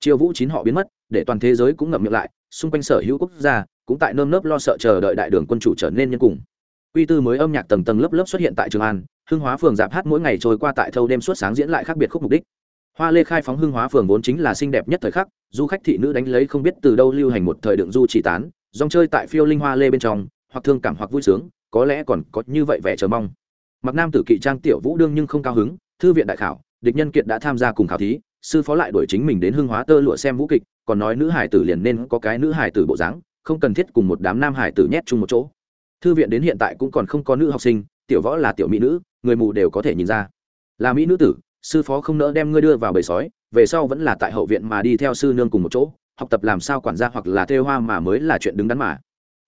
Triều vũ chín họ biến mất, để toàn thế giới cũng ngậm miệng lại, xung quanh sở hữu quốc gia, cũng tại nơm nớp lo sợ chờ đợi đại đường quân chủ trở nên nhân cùng. Quy tư mới âm nhạc tầng tầng lớp lớp xuất hiện tại trường an hưng hóa phường dạp hát mỗi ngày trôi qua tại thâu đêm suốt sáng diễn lại khác biệt khúc mục đích. Hoa lê khai phóng hưng hóa phường vốn chính là xinh đẹp nhất thời khắc, du khách thị nữ đánh lấy không biết từ đâu lưu hành một thời đựng du chỉ tán, dòng chơi tại phiêu linh hoa lê bên trong, hoặc thương cảm hoặc vui sướng, có lẽ còn có như vậy vẻ chờ mong. Mặc nam tử kỵ trang tiểu vũ đương nhưng không cao hứng, thư viện đại khảo, địch nhân kiệt đã tham gia cùng khảo thí, sư phó lại đuổi chính mình đến hưng hóa tơ lụa xem vũ kịch, còn nói nữ hải tử liền nên có cái nữ hải tử bộ dáng, không cần thiết cùng một đám nam hải tử nhét chung một chỗ. Thư viện đến hiện tại cũng còn không có nữ học sinh tiểu võ là tiểu mỹ nữ người mù đều có thể nhìn ra. Là mỹ nữ tử sư phó không nỡ đem ngươi đưa vào bầy sói về sau vẫn là tại hậu viện mà đi theo sư nương cùng một chỗ học tập làm sao quản gia hoặc là thêu hoa mà mới là chuyện đứng đắn mà.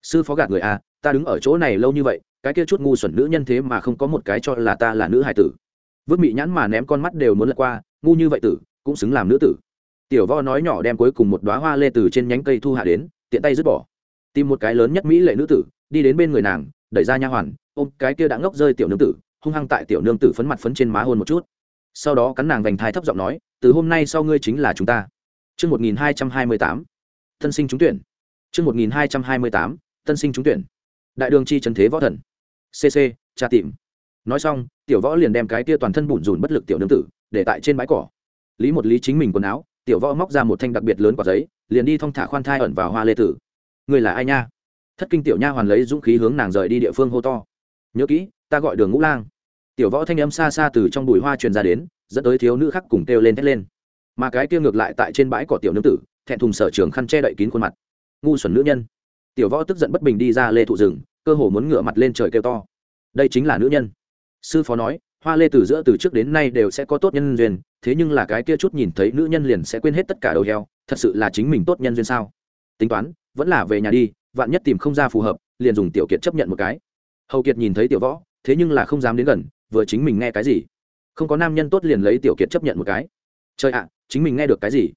Sư phó gạt người a, ta đứng ở chỗ này lâu như vậy cái kia chút ngu xuẩn nữ nhân thế mà không có một cái cho là ta là nữ hài tử. Vứt mị nhãn mà ném con mắt đều muốn lật qua ngu như vậy tử cũng xứng làm nữ tử. Tiểu vo nói nhỏ đem cuối cùng một đoá hoa lê từ trên nhánh cây thu hạ đến tiện tay dứt bỏ. Tìm một cái lớn nhất mỹ lệ nữ tử đi đến bên người nàng đẩy ra nha hoàn ôm cái kia đã ngốc rơi tiểu nương tử hung hăng tại tiểu nương tử phấn mặt phấn trên má hôn một chút sau đó cắn nàng vành thai thấp giọng nói từ hôm nay sau ngươi chính là chúng ta Trước 1228, tân sinh trúng tuyển. Trước 1228, tân sinh trúng tuyển. Đại đường chi trần thế võ thần. CC, cha tìm. Nói xong, tiểu võ liền đem cái kia toàn thân bủn rủn bất lực tiểu nương tử để tại trên bãi cỏ. Lý một lý chính mình quần áo, tiểu võ móc ra một thanh đặc biệt lớn quả giấy, liền đi thong thả khoan thai ẩn vào hoa lê tử. Người là ai nha? Thất kinh tiểu nha hoàn lấy dũng khí hướng nàng rời đi địa phương hô to. Nhớ kỹ, ta gọi Đường Ngũ Lang. Tiểu võ thanh âm xa xa từ trong bụi hoa truyền ra đến dẫn tới thiếu nữ khác cùng kêu lên thét lên. Mà cái kia ngược lại tại trên bãi cỏ tiểu nương tử thẹn thùng sở trường khăn che đậy kín khuôn mặt. Ngu xuẩn nữ nhân. Tiểu võ tức giận bất bình đi ra lê thụ rừng cơ hồ muốn ngửa mặt lên trời kêu to. Đây chính là nữ nhân. Sư phó nói hoa lê từ giữa từ trước đến nay đều sẽ có tốt nhân duyên thế nhưng là cái kia chút nhìn thấy nữ nhân liền sẽ quên hết tất cả đầu heo thật sự là chính mình tốt nhân duyên sao? Tính toán vẫn là về nhà đi vạn nhất tìm không ra phù hợp, liền dùng tiểu kiệt chấp nhận một cái. Hầu kiệt nhìn thấy tiểu võ, thế nhưng là không dám đến gần, vừa chính mình nghe cái gì? Không có nam nhân tốt liền lấy tiểu kiệt chấp nhận một cái. Trời ạ, chính mình nghe được cái gì?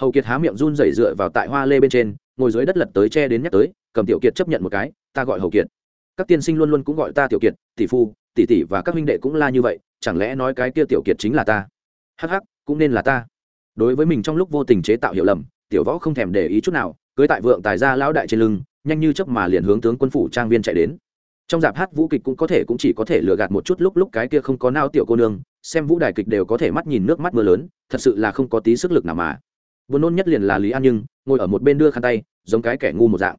Hầu kiệt há miệng run rẩy dựa vào tại hoa lê bên trên, ngồi dưới đất lật tới che đến nhắc tới, cầm tiểu kiệt chấp nhận một cái, ta gọi hầu kiệt. Các tiên sinh luôn luôn cũng gọi ta tiểu kiệt, tỷ phu, tỷ tỷ và các huynh đệ cũng la như vậy, chẳng lẽ nói cái kia tiểu kiệt chính là ta? Hắc hắc, cũng nên là ta. Đối với mình trong lúc vô tình chế tạo hiểu lầm, tiểu võ không thèm để ý chút nào, cưới tại vượng tài gia lão đại trên lưng nhanh như chớp mà liền hướng tướng quân phủ trang viên chạy đến. Trong dạp hát vũ kịch cũng có thể cũng chỉ có thể lừa gạt một chút lúc lúc cái kia không có nao tiểu cô nương, xem vũ đài kịch đều có thể mắt nhìn nước mắt mưa lớn, thật sự là không có tí sức lực nào mà. Buồn nôn nhất liền là lý an nhưng, ngồi ở một bên đưa khăn tay, giống cái kẻ ngu một dạng.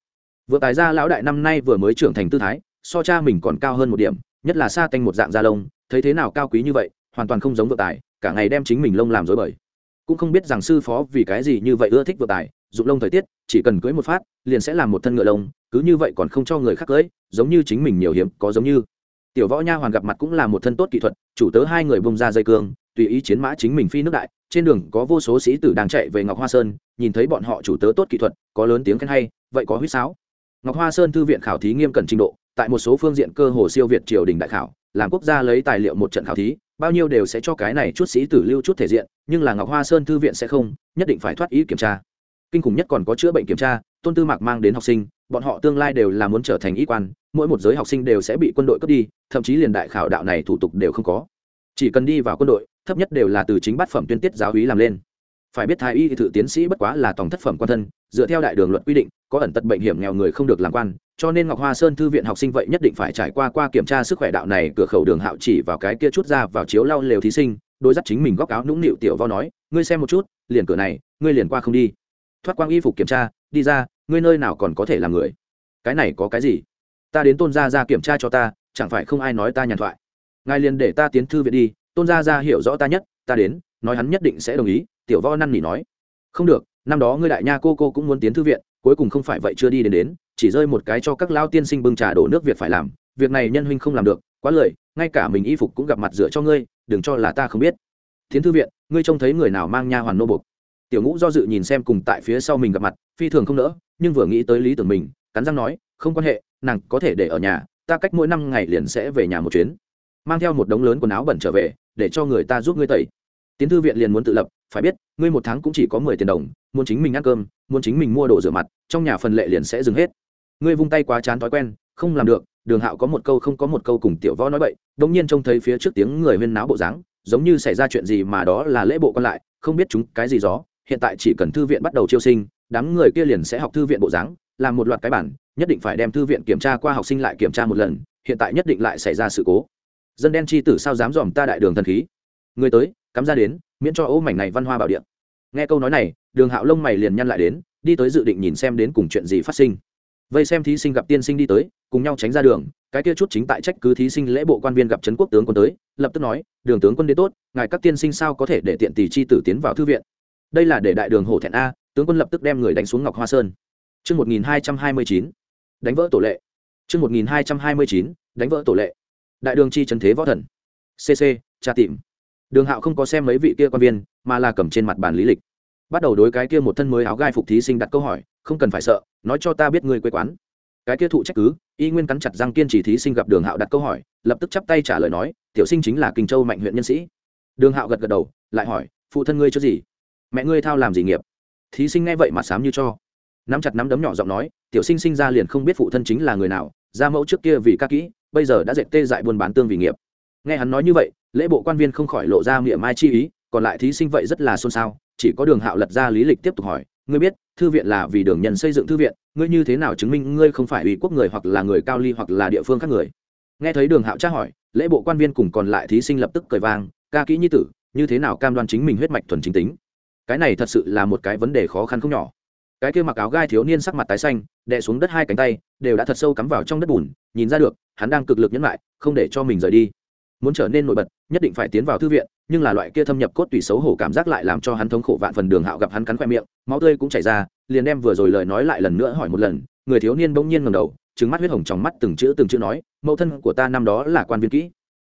Vừa tài ra lão đại năm nay vừa mới trưởng thành tư thái, so cha mình còn cao hơn một điểm, nhất là xa tanh một dạng da lông, thấy thế nào cao quý như vậy, hoàn toàn không giống vừa tài, cả ngày đem chính mình lông làm dối bời. Cũng không biết rằng sư phó vì cái gì như vậy ưa thích vừa tài dụng lông thời tiết, chỉ cần cưới một phát, liền sẽ làm một thân ngựa lông, cứ như vậy còn không cho người khác cưới giống như chính mình nhiều hiếm, có giống như. Tiểu võ nha hoàn gặp mặt cũng là một thân tốt kỹ thuật, chủ tớ hai người bông ra dây cương, tùy ý chiến mã chính mình phi nước đại, trên đường có vô số sĩ tử đang chạy về ngọc hoa sơn, nhìn thấy bọn họ chủ tớ tốt kỹ thuật, có lớn tiếng khen hay, vậy có huýt sáo. Ngọc hoa sơn thư viện khảo thí nghiêm cẩn trình độ, tại một số phương diện cơ hồ siêu việt triều đình đại khảo, làm quốc gia lấy tài liệu một trận khảo thí, bao nhiêu đều sẽ cho cái này chút sĩ tử lưu chút thể diện, nhưng là ngọc hoa sơn thư viện sẽ không, nhất định phải thoát ý kiểm tra kinh khủng nhất còn có chữa bệnh kiểm tra, tôn tư mạc mang đến học sinh, bọn họ tương lai đều là muốn trở thành y quan, mỗi một giới học sinh đều sẽ bị quân đội cướp đi, thậm chí liền đại khảo đạo này thủ tục đều không có. Chỉ cần đi vào quân đội, thấp nhất đều là từ chính bát phẩm tuyên tiết giáo hí làm lên. Phải biết thái y thự tiến sĩ bất quá là tổng thất phẩm quan thân, dựa theo đại đường luật quy định, có ẩn tật bệnh hiểm nghèo người không được làm quan, cho nên ngọc hoa sơn thư viện học sinh vậy nhất định phải trải qua qua kiểm tra sức khỏe đạo này, cửa khẩu đường hạo chỉ vào cái kia chút ra vào chiếu lau lều thí sinh, đối dắt chính mình góc áo nũng nịu tiểu vo nói, ngươi xem một chút, liền cửa này, ngươi liền qua không đi thoát quang y phục kiểm tra, đi ra, ngươi nơi nào còn có thể làm người? Cái này có cái gì? Ta đến tôn gia ra kiểm tra cho ta, chẳng phải không ai nói ta nhàn thoại? Ngài liền để ta tiến thư viện đi, tôn gia ra hiểu rõ ta nhất, ta đến, nói hắn nhất định sẽ đồng ý, tiểu võ năn nỉ nói. Không được, năm đó ngươi đại nha cô cô cũng muốn tiến thư viện, cuối cùng không phải vậy chưa đi đến đến, chỉ rơi một cái cho các lao tiên sinh bưng trà đổ nước việc phải làm, việc này nhân huynh không làm được, quá lời ngay cả mình y phục cũng gặp mặt dựa cho ngươi, đừng cho là ta không biết. Tiến thư viện, ngươi trông thấy người nào mang nha hoàn nô bục tiểu ngũ do dự nhìn xem cùng tại phía sau mình gặp mặt, phi thường không nỡ, nhưng vừa nghĩ tới lý tưởng mình, cắn răng nói, không quan hệ, nàng có thể để ở nhà, ta cách mỗi năm ngày liền sẽ về nhà một chuyến. Mang theo một đống lớn quần áo bẩn trở về, để cho người ta giúp ngươi tẩy. Tiến thư viện liền muốn tự lập, phải biết, ngươi một tháng cũng chỉ có mười tiền đồng, muốn chính mình ăn cơm, muốn chính mình mua đồ rửa mặt, trong nhà phần lệ liền sẽ dừng hết. Ngươi vung tay quá chán thói quen, không làm được, đường hạo có một câu không có một câu cùng tiểu võ nói bậy đông nhiên trông thấy phía trước tiếng người huyên náo bộ dáng, giống như xảy ra chuyện gì mà đó là lễ bộ còn lại, không biết chúng cái gì gió hiện tại chỉ cần thư viện bắt đầu chiêu sinh, đám người kia liền sẽ học thư viện bộ dáng, làm một loạt cái bản, nhất định phải đem thư viện kiểm tra qua học sinh lại kiểm tra một lần, hiện tại nhất định lại xảy ra sự cố. Dân đen chi tử sao dám dòm ta đại đường thần khí? Người tới, cắm ra đến, miễn cho ô mảnh này văn hoa bảo điện nghe câu nói này, đường hạo lông mày liền nhăn lại đến, đi tới dự định nhìn xem đến cùng chuyện gì phát sinh. Vây xem thí sinh gặp tiên sinh đi tới, cùng nhau tránh ra đường, cái kia chút chính tại trách cứ thí sinh lễ bộ quan viên gặp trấn quốc tướng quân tới, lập tức nói, đường tướng quân đi tốt, ngài các tiên sinh sao có thể để tiện tỷ chi tử tiến vào thư viện? Đây là để đại đường hổ thẹn a tướng quân lập tức đem người đánh xuống ngọc hoa sơn Trước 1229, đánh vỡ tổ lệ. Trước 1229, đánh vỡ tổ lệ. Đại đường chi trấn thế võ thần. CC, tra tìm. Đường Hạo không có xem mấy vị kia quan viên, mà là cầm trên mặt bàn lý lịch. Bắt đầu đối cái kia một thân mới áo gai phục thí sinh đặt câu hỏi, không cần phải sợ, nói cho ta biết người quê quán. Cái kia thụ trách cứ, y nguyên cắn chặt răng kiên trì thí sinh gặp Đường Hạo đặt câu hỏi, lập tức chắp tay trả lời nói, tiểu sinh chính là Kinh Châu mạnh huyện nhân sĩ. Đường Hạo gật gật đầu, lại hỏi, phụ thân ngươi cho gì? Mẹ ngươi thao làm gì nghiệp? Thí sinh nghe vậy mà sám như cho. Nắm chặt nắm đấm nhỏ giọng nói, tiểu sinh sinh ra liền không biết phụ thân chính là người nào, ra mẫu trước kia vì ca kỹ, bây giờ đã dệt tê dại buôn bán tương vì nghiệp. Nghe hắn nói như vậy, lễ bộ quan viên không khỏi lộ ra miệng mai chi ý, còn lại thí sinh vậy rất là xôn xao, chỉ có đường hạo lật ra lý lịch tiếp tục hỏi, ngươi biết, thư viện là vì đường nhân xây dựng thư viện, ngươi như thế nào chứng minh ngươi không phải ủy quốc người hoặc là người cao ly hoặc là địa phương khác người? Nghe thấy đường hạo tra hỏi, lễ bộ quan viên cùng còn lại thí sinh lập tức cười vang, ca kỹ như tử, như thế nào cam đoan chính mình huyết mạch thuần chính tính? Cái này thật sự là một cái vấn đề khó khăn không nhỏ. Cái kia mặc áo gai thiếu niên sắc mặt tái xanh, đè xuống đất hai cánh tay, đều đã thật sâu cắm vào trong đất bùn, nhìn ra được, hắn đang cực lực nhẫn lại không để cho mình rời đi. Muốn trở nên nổi bật, nhất định phải tiến vào thư viện, nhưng là loại kia thâm nhập cốt tủy xấu hổ cảm giác lại làm cho hắn thống khổ vạn phần đường hạo gặp hắn cắn khoe miệng, máu tươi cũng chảy ra, liền đem vừa rồi lời nói lại lần nữa hỏi một lần, người thiếu niên bỗng nhiên ngầm đầu trứng mắt huyết hồng trong mắt từng chữ từng chữ nói, mẫu thân của ta năm đó là quan viên kỹ.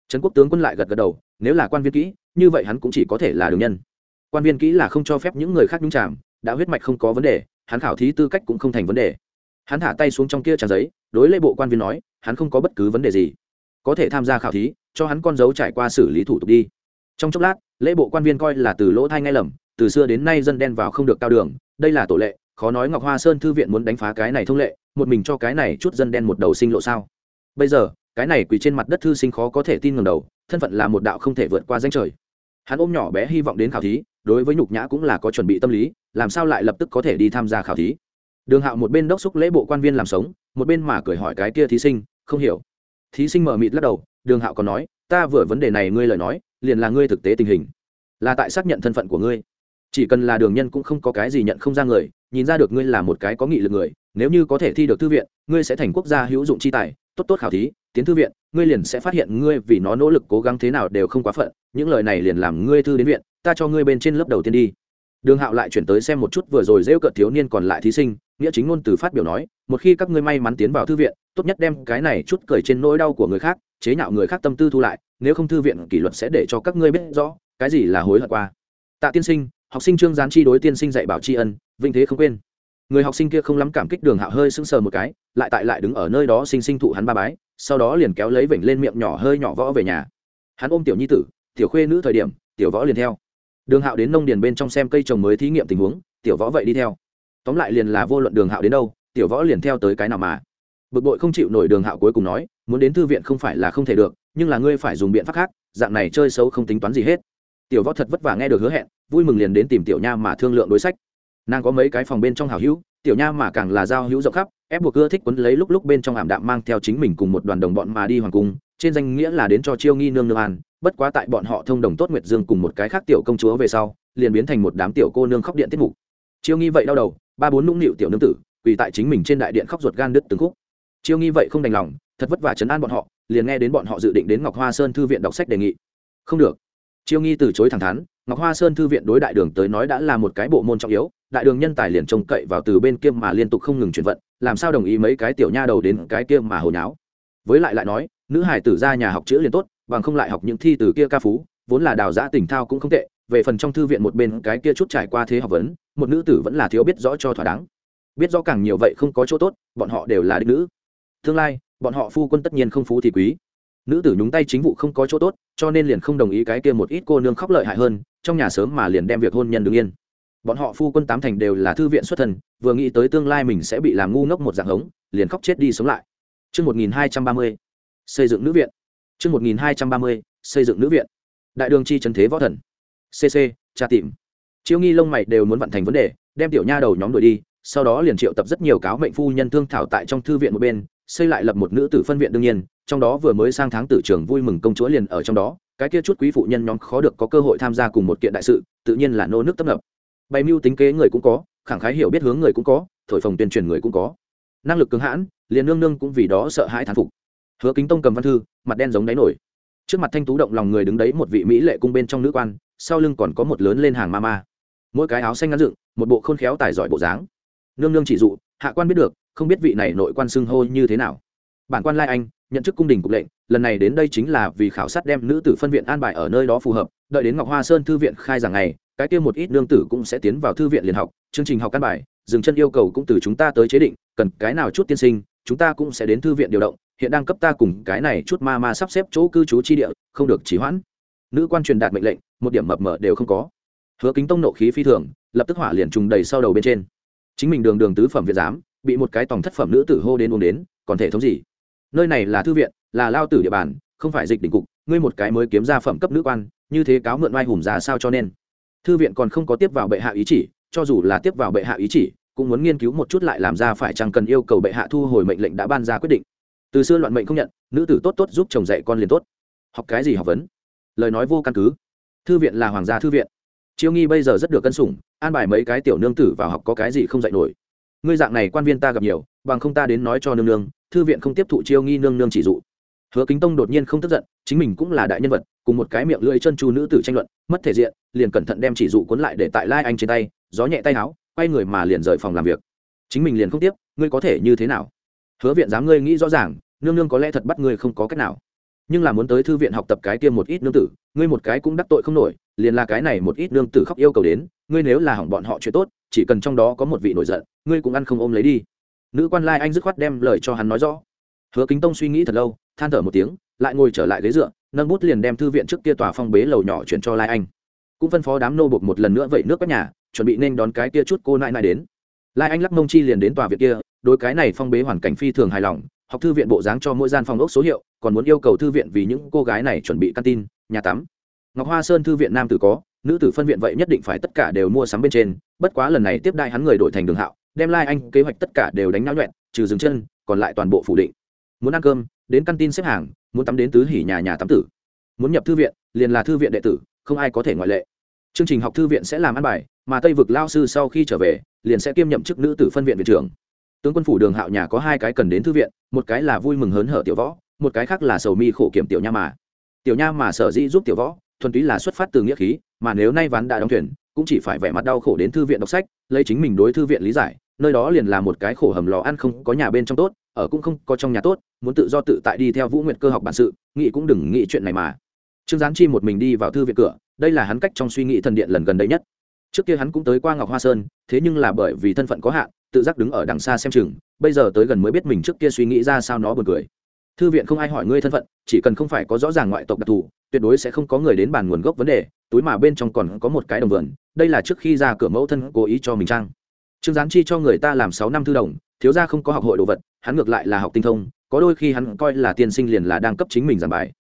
Trấn quốc tướng quân lại gật gật đầu, nếu là quan viên kỹ, như vậy hắn cũng chỉ có thể là đường nhân quan viên kỹ là không cho phép những người khác nhúng chạm đã huyết mạch không có vấn đề, hắn khảo thí tư cách cũng không thành vấn đề. Hắn thả tay xuống trong kia trang giấy, đối lễ bộ quan viên nói, hắn không có bất cứ vấn đề gì. Có thể tham gia khảo thí, cho hắn con dấu trải qua xử lý thủ tục đi. Trong chốc lát, lễ bộ quan viên coi là từ lỗ thai ngay lầm, từ xưa đến nay dân đen vào không được cao đường, đây là tổ lệ, khó nói ngọc hoa sơn thư viện muốn đánh phá cái này thông lệ, một mình cho cái này chút dân đen một đầu sinh lộ sao. Bây giờ, cái này quỳ trên mặt đất thư sinh khó có thể tin ngầm đầu, thân phận là một đạo không thể vượt qua danh trời. Hắn ôm nhỏ bé hy vọng đến khảo thí đối với nhục nhã cũng là có chuẩn bị tâm lý, làm sao lại lập tức có thể đi tham gia khảo thí? Đường hạo một bên đốc xúc lễ bộ quan viên làm sống, một bên mà cười hỏi cái kia thí sinh, không hiểu. Thí sinh mở mịt lắc đầu, đường hạo còn nói, ta vừa vấn đề này ngươi lời nói, liền là ngươi thực tế tình hình. Là tại xác nhận thân phận của ngươi. Chỉ cần là đường nhân cũng không có cái gì nhận không ra người, nhìn ra được ngươi là một cái có nghị lực người, nếu như có thể thi được thư viện, ngươi sẽ thành quốc gia hữu dụng chi tài, tốt tốt khảo thí, tiến thư viện, ngươi liền sẽ phát hiện ngươi vì nó nỗ lực cố gắng thế nào đều không quá phận, những lời này liền làm ngươi thư đến viện ta cho ngươi bên trên lớp đầu tiên đi. Đường hạo lại chuyển tới xem một chút vừa rồi rêu cợt thiếu niên còn lại thí sinh, nghĩa chính ngôn từ phát biểu nói, một khi các ngươi may mắn tiến vào thư viện, tốt nhất đem cái này chút cười trên nỗi đau của người khác, chế nhạo người khác tâm tư thu lại, nếu không thư viện kỷ luật sẽ để cho các ngươi biết rõ, cái gì là hối hận qua. Tạ tiên sinh, học sinh trương gián chi đối tiên sinh dạy bảo tri ân, vinh thế không quên. Người học sinh kia không lắm cảm kích đường hạo hơi sững sờ một cái, lại tại lại đứng ở nơi đó sinh sinh thụ hắn ba bái, sau đó liền kéo lấy vểnh lên miệng nhỏ hơi nhỏ võ về nhà. Hắn ôm tiểu nhi tử, tiểu khuê nữ thời điểm, tiểu võ liền theo đường hạo đến nông điền bên trong xem cây trồng mới thí nghiệm tình huống, tiểu võ vậy đi theo. Tóm lại liền là vô luận đường hạo đến đâu, tiểu võ liền theo tới cái nào mà. Bực bội không chịu nổi đường hạo cuối cùng nói, muốn đến thư viện không phải là không thể được, nhưng là ngươi phải dùng biện pháp khác, dạng này chơi xấu không tính toán gì hết. Tiểu võ thật vất vả nghe được hứa hẹn, vui mừng liền đến tìm tiểu nha mà thương lượng đối sách. Nàng có mấy cái phòng bên trong hào hữu, tiểu nha mà càng là giao hữu rộng khắp, ép buộc ưa thích quấn lấy lúc lúc bên trong ảm đạm mang theo chính mình cùng một đoàn đồng bọn mà đi hoàng cung, trên danh nghĩa là đến cho chiêu nghi nương nương an bất quá tại bọn họ thông đồng tốt nguyệt dương cùng một cái khác tiểu công chúa về sau, liền biến thành một đám tiểu cô nương khóc điện tiết mục. Chiêu nghi vậy đau đầu, ba bốn nũng nịu tiểu nương tử, quỳ tại chính mình trên đại điện khóc ruột gan đứt từng khúc. Chiêu nghi vậy không đành lòng, thật vất vả chấn an bọn họ, liền nghe đến bọn họ dự định đến ngọc hoa sơn thư viện đọc sách đề nghị. Không được. Chiêu nghi từ chối thẳng thắn, ngọc hoa sơn thư viện đối đại đường tới nói đã là một cái bộ môn trọng yếu, đại đường nhân tài liền trông cậy vào từ bên kia mà liên tục không ngừng chuyển vận, làm sao đồng ý mấy cái tiểu nha đầu đến cái kia mà hồi nháo. Với lại lại nói, nữ hải tử ra nhà học chữ liền tốt bằng không lại học những thi từ kia ca phú vốn là đào giã tỉnh thao cũng không tệ về phần trong thư viện một bên cái kia chút trải qua thế học vấn một nữ tử vẫn là thiếu biết rõ cho thỏa đáng. Biết rõ càng nhiều vậy không có chỗ tốt bọn họ đều là đích nữ. Tương lai bọn họ phu quân tất nhiên không phú thì quý. Nữ tử nhúng tay chính vụ không có chỗ tốt cho nên liền không đồng ý cái kia một ít cô nương khóc lợi hại hơn trong nhà sớm mà liền đem việc hôn nhân đứng yên. Bọn họ phu quân tám thành đều là thư viện xuất thần vừa nghĩ tới tương lai mình sẽ bị làm ngu ngốc một dạng hống liền khóc chết đi sống lại. Trước 1230, xây dựng nữ viện. Trước 1230, xây dựng nữ viện. Đại đường chi trấn thế võ thần. CC, tra tìm. Chiêu nghi lông mày đều muốn vận thành vấn đề, đem tiểu nha đầu nhóm đuổi đi, sau đó liền triệu tập rất nhiều cáo mệnh phu nhân thương thảo tại trong thư viện một bên xây lại lập một nữ tử phân viện đương nhiên trong đó vừa mới sang tháng tử trưởng vui mừng công chúa liền ở trong đó cái kia chút quý phụ nhân nhóm khó được có cơ hội tham gia cùng một kiện đại sự tự nhiên là nô nước tấp nập bày mưu tính kế người cũng có khẳng khái hiểu biết hướng người cũng có thổi phồng tuyên truyền người cũng có năng lực cứng hãn liền nương nương cũng vì đó sợ hãi thán phục hứa kính tông cầm văn thư, mặt đen giống đáy nổi. Trước mặt thanh tú động lòng người đứng đấy một vị mỹ lệ cung bên trong nữ quan, sau lưng còn có một lớn lên hàng ma ma. Mỗi cái áo xanh ngắn dựng, một bộ khôn khéo tài giỏi bộ dáng. Nương nương chỉ dụ, hạ quan biết được, không biết vị này nội quan xưng hô như thế nào. Bản quan lai anh, nhận chức cung đình cục lệnh, lần này đến đây chính là vì khảo sát đem nữ tử phân viện an bài ở nơi đó phù hợp, đợi đến ngọc hoa sơn thư viện khai giảng ngày, cái kia một ít nương tử cũng sẽ tiến vào thư viện liền học, chương trình học căn bài, dừng chân yêu cầu cũng từ chúng ta tới chế định, cần cái nào chút tiên sinh, chúng ta cũng sẽ đến thư viện điều động hiện đang cấp ta cùng cái này chút ma ma sắp xếp chỗ cư trú chi địa, không được chỉ hoãn. Nữ quan truyền đạt mệnh lệnh, một điểm mập mờ đều không có. Hứa kính tông nộ khí phi thường, lập tức hỏa liền trùng đầy sau đầu bên trên. Chính mình đường đường tứ phẩm việt giám, bị một cái tòng thất phẩm nữ tử hô đến uống đến, còn thể thống gì? Nơi này là thư viện, là lao tử địa bàn, không phải dịch đỉnh cục, ngươi một cái mới kiếm ra phẩm cấp nữ quan, như thế cáo mượn oai hùng ra sao cho nên? Thư viện còn không có tiếp vào bệ hạ ý chỉ, cho dù là tiếp vào bệ hạ ý chỉ, cũng muốn nghiên cứu một chút lại làm ra phải chăng cần yêu cầu bệ hạ thu hồi mệnh lệnh đã ban ra quyết định từ xưa loạn mệnh không nhận, nữ tử tốt tốt giúp chồng dạy con liền tốt. Học cái gì học vấn? Lời nói vô căn cứ. Thư viện là hoàng gia thư viện. Chiêu nghi bây giờ rất được cân sủng, an bài mấy cái tiểu nương tử vào học có cái gì không dạy nổi. Ngươi dạng này quan viên ta gặp nhiều, bằng không ta đến nói cho nương nương, thư viện không tiếp thụ chiêu nghi nương nương chỉ dụ. Hứa kính tông đột nhiên không tức giận, chính mình cũng là đại nhân vật, cùng một cái miệng lưỡi chân chu nữ tử tranh luận, mất thể diện, liền cẩn thận đem chỉ dụ cuốn lại để tại lai anh trên tay, gió nhẹ tay áo, quay người mà liền rời phòng làm việc. Chính mình liền không tiếp, ngươi có thể như thế nào? Hứa viện dám ngươi nghĩ rõ ràng nương nương có lẽ thật bắt ngươi không có cách nào. Nhưng là muốn tới thư viện học tập cái kia một ít nương tử, ngươi một cái cũng đắc tội không nổi, liền là cái này một ít nương tử khóc yêu cầu đến, ngươi nếu là hỏng bọn họ chuyện tốt, chỉ cần trong đó có một vị nổi giận, ngươi cũng ăn không ôm lấy đi. Nữ quan lai anh dứt khoát đem lời cho hắn nói rõ. Hứa kính tông suy nghĩ thật lâu, than thở một tiếng, lại ngồi trở lại ghế dựa, nâng bút liền đem thư viện trước kia tòa phong bế lầu nhỏ chuyển cho lai anh. Cũng phân phó đám nô bột một lần nữa vậy nước các nhà, chuẩn bị nên đón cái kia chút cô nại nại đến. Lai anh lắc mông chi liền đến tòa viện kia đôi cái này phong bế hoàn cảnh phi thường hài lòng học thư viện bộ dáng cho mỗi gian phòng ốc số hiệu, còn muốn yêu cầu thư viện vì những cô gái này chuẩn bị căn tin, nhà tắm. Ngọc hoa sơn thư viện nam tử có, nữ tử phân viện vậy nhất định phải tất cả đều mua sắm bên trên, bất quá lần này tiếp đại hắn người đổi thành đường hạo, đem lai、like、anh kế hoạch tất cả đều đánh náo nhuẹn trừ dừng chân, còn lại toàn bộ phủ định. Muốn ăn cơm, đến căn tin xếp hàng, muốn tắm đến tứ hỉ nhà nhà tắm tử. Muốn nhập thư viện, liền là thư viện đệ tử, không ai có thể ngoại lệ. Chương trình học thư viện sẽ làm ăn bài, mà tây vực lao sư sau khi trở về, liền sẽ kiêm nhậm chức nữ tử phân viện viện trưởng tướng quân phủ đường hạo nhà có hai cái cần đến thư viện, một cái là vui mừng hớn hở tiểu võ, một cái khác là sầu mi khổ kiểm tiểu nha mà. Tiểu nha mà sở dĩ giúp tiểu võ, thuần túy là xuất phát từ nghĩa khí, mà nếu nay ván đã đóng thuyền, cũng chỉ phải vẻ mặt đau khổ đến thư viện đọc sách, lấy chính mình đối thư viện lý giải, nơi đó liền là một cái khổ hầm lò ăn không có nhà bên trong tốt, ở cũng không có trong nhà tốt, muốn tự do tự tại đi theo vũ nguyệt cơ học bản sự, nghĩ cũng đừng nghĩ chuyện này mà. Trương gián chi một mình đi vào thư viện cửa, đây là hắn cách trong suy nghĩ thần điện lần gần đây nhất trước kia hắn cũng tới qua ngọc hoa sơn, thế nhưng là bởi vì thân phận có hạn, tự giác đứng ở đằng xa xem chừng, bây giờ tới gần mới biết mình trước kia suy nghĩ ra sao nó buồn cười. Thư viện không ai hỏi ngươi thân phận, chỉ cần không phải có rõ ràng ngoại tộc đặc thù, tuyệt đối sẽ không có người đến bàn nguồn gốc vấn đề, túi mà bên trong còn có một cái đồng vườn, đây là trước khi ra cửa mẫu thân cố ý cho mình trang. Trương gián chi cho người ta làm sáu năm thư đồng, thiếu ra không có học hội đồ vật, hắn ngược lại là học tinh thông, có đôi khi hắn coi là tiên sinh liền là đang cấp chính mình giảng bài.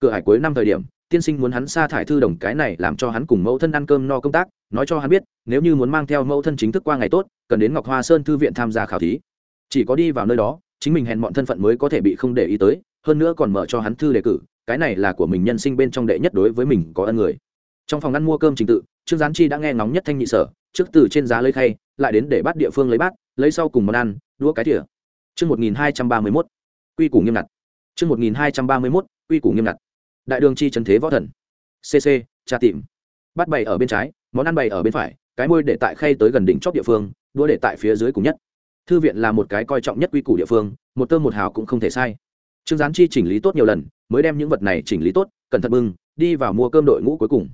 Cửa hải cuối năm thời điểm tiên sinh muốn hắn sa thải thư đồng cái này làm cho hắn cùng mẫu thân ăn cơm no công tác, nói cho hắn biết, nếu như muốn mang theo mẫu thân chính thức qua ngày tốt, cần đến ngọc hoa sơn thư viện tham gia khảo thí. Chỉ có đi vào nơi đó, chính mình hèn mọn thân phận mới có thể bị không để ý tới, hơn nữa còn mở cho hắn thư đề cử, cái này là của mình nhân sinh bên trong đệ nhất đối với mình có ân người. Trong phòng ăn mua cơm trình tự, trương gián chi đã nghe ngóng nhất thanh nhị sở, trước từ trên giá lấy khay, lại đến để bắt địa phương lấy bát, lấy sau cùng món ăn, đũa cái thỉa chương một nghìn hai trăm ba mươi mốt, quy củ nghiêm ngặt. Chương một nghìn hai trăm ba mươi mốt, quy củ nghiêm ngặt đại đường chi trần thế võ thần. Cc trà tìm. Bắt bày ở bên trái, món ăn bày ở bên phải, cái môi để tại khay tới gần đỉnh chóp địa phương, đũa để tại phía dưới cùng nhất. Thư viện là một cái coi trọng nhất quy củ địa phương, một tơ một hào cũng không thể sai. Trương gián chi chỉnh lý tốt nhiều lần, mới đem những vật này chỉnh lý tốt, cẩn thận bưng, đi vào mua cơm đội ngũ cuối cùng.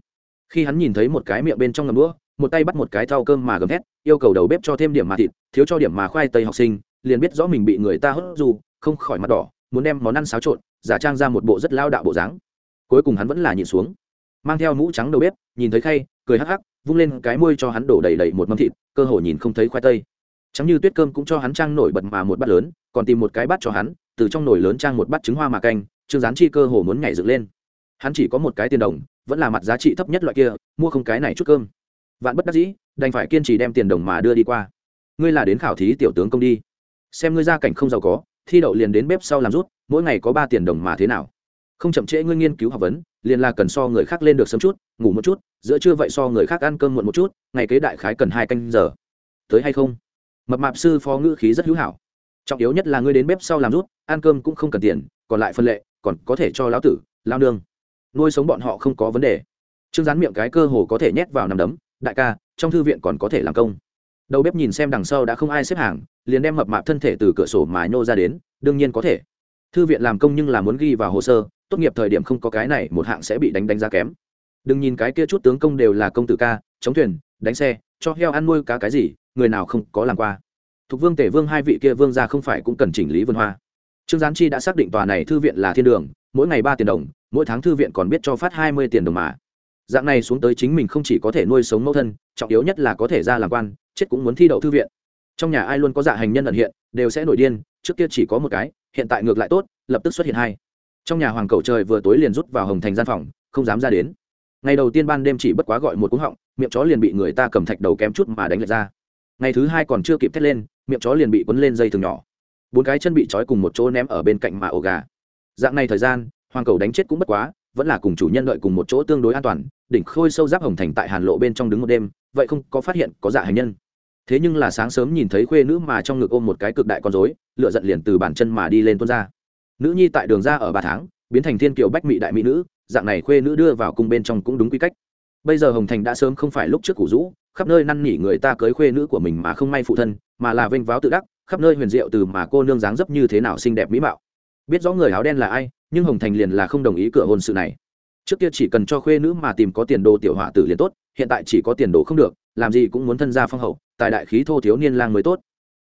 Khi hắn nhìn thấy một cái miệng bên trong ngầm đũa, một tay bắt một cái thau cơm mà gầm thét, yêu cầu đầu bếp cho thêm điểm mà thịt, thiếu cho điểm mà khoai tây học sinh, liền biết rõ mình bị người ta hốt dù, không khỏi mặt đỏ, muốn đem món ăn xáo trộn, giả trang ra một bộ rất lao đạo bộ dáng cuối cùng hắn vẫn là nhìn xuống. Mang theo mũ trắng đầu bếp, nhìn thấy khay, cười hắc hắc, vung lên cái môi cho hắn đổ đầy đầy một mâm thịt, cơ hồ nhìn không thấy khoai tây. Trắng như tuyết cơm cũng cho hắn trang nổi bật mà một bát lớn, còn tìm một cái bát cho hắn, từ trong nồi lớn trang một bát trứng hoa mà canh, trương gián chi cơ hồ muốn nhảy dựng lên. Hắn chỉ có một cái tiền đồng, vẫn là mặt giá trị thấp nhất loại kia, mua không cái này chút cơm. Vạn bất đắc dĩ, đành phải kiên trì đem tiền đồng mà đưa đi qua. Ngươi là đến khảo thí tiểu tướng công đi. Xem ngươi gia cảnh không giàu có, thi đậu liền đến bếp sau làm rút, mỗi ngày có ba tiền đồng mà thế nào? Không chậm trễ ngươi nghiên cứu học vấn, liền là cần so người khác lên được sớm chút, ngủ một chút, giữa trưa vậy so người khác ăn cơm muộn một chút, ngày kế đại khái cần hai canh giờ. Tới hay không? Mập mạp sư phó ngữ khí rất hữu hảo. Trọng yếu nhất là ngươi đến bếp sau làm rút, ăn cơm cũng không cần tiền, còn lại phân lệ, còn có thể cho lão tử lao nương. Nuôi sống bọn họ không có vấn đề. Trương rán miệng cái cơ hồ có thể nhét vào nằm đấm, đại ca, trong thư viện còn có thể làm công. Đầu bếp nhìn xem đằng sau đã không ai xếp hàng, liền đem mập mạp thân thể từ cửa sổ mà nhô ra đến, đương nhiên có thể. Thư viện làm công nhưng là muốn ghi vào hồ sơ tốt nghiệp thời điểm không có cái này, một hạng sẽ bị đánh đánh giá kém. Đừng nhìn cái kia chút tướng công đều là công tử ca, chống thuyền, đánh xe, cho heo ăn nuôi cá cái gì, người nào không có làm qua. Thục vương, tể vương hai vị kia vương ra không phải cũng cần chỉnh lý vân hoa. Trương gián chi đã xác định tòa này thư viện là thiên đường, mỗi ngày ba tiền đồng, mỗi tháng thư viện còn biết cho phát hai mươi tiền đồng mà. Dạng này xuống tới chính mình không chỉ có thể nuôi sống mẫu thân, trọng yếu nhất là có thể ra làm quan, chết cũng muốn thi đậu thư viện. Trong nhà ai luôn có dạ hành nhân ẩn hiện, đều sẽ nổi điên, trước kia chỉ có một cái, hiện tại ngược lại tốt, lập tức xuất hiện hai trong nhà hoàng cầu trời vừa tối liền rút vào hồng thành gian phòng, không dám ra đến. Ngày đầu tiên ban đêm chỉ bất quá gọi một cú họng, miệng chó liền bị người ta cầm thạch đầu kém chút mà đánh lệch ra. Ngày thứ hai còn chưa kịp thét lên, miệng chó liền bị quấn lên dây thừng nhỏ. Bốn cái chân bị trói cùng một chỗ ném ở bên cạnh mà ổ gà. Dạng này thời gian, hoàng cầu đánh chết cũng bất quá, vẫn là cùng chủ nhân đợi cùng một chỗ tương đối an toàn, đỉnh khôi sâu giáp hồng thành tại hàn lộ bên trong đứng một đêm, vậy không có phát hiện có dạ hành nhân. Thế nhưng là sáng sớm nhìn thấy khuê nữ mà trong ngực ôm một cái cực đại con dối lựa giận liền từ bàn chân mà đi lên tuôn ra nữ nhi tại đường ra ở ba tháng, biến thành thiên kiều bách mỹ đại mỹ nữ, dạng này khuê nữ đưa vào cung bên trong cũng đúng quy cách. Bây giờ hồng thành đã sớm không phải lúc trước củ rũ, khắp nơi năn nỉ người ta cưới khuê nữ của mình mà không may phụ thân, mà là vênh váo tự đắc, khắp nơi huyền diệu từ mà cô nương dáng dấp như thế nào xinh đẹp mỹ mạo. Biết rõ người áo đen là ai, nhưng hồng thành liền là không đồng ý cửa hôn sự này. Trước kia chỉ cần cho khuê nữ mà tìm có tiền đồ tiểu họa tử liền tốt, hiện tại chỉ có tiền đồ không được, làm gì cũng muốn thân gia phong hậu, tài đại khí thô thiếu niên lang mới tốt.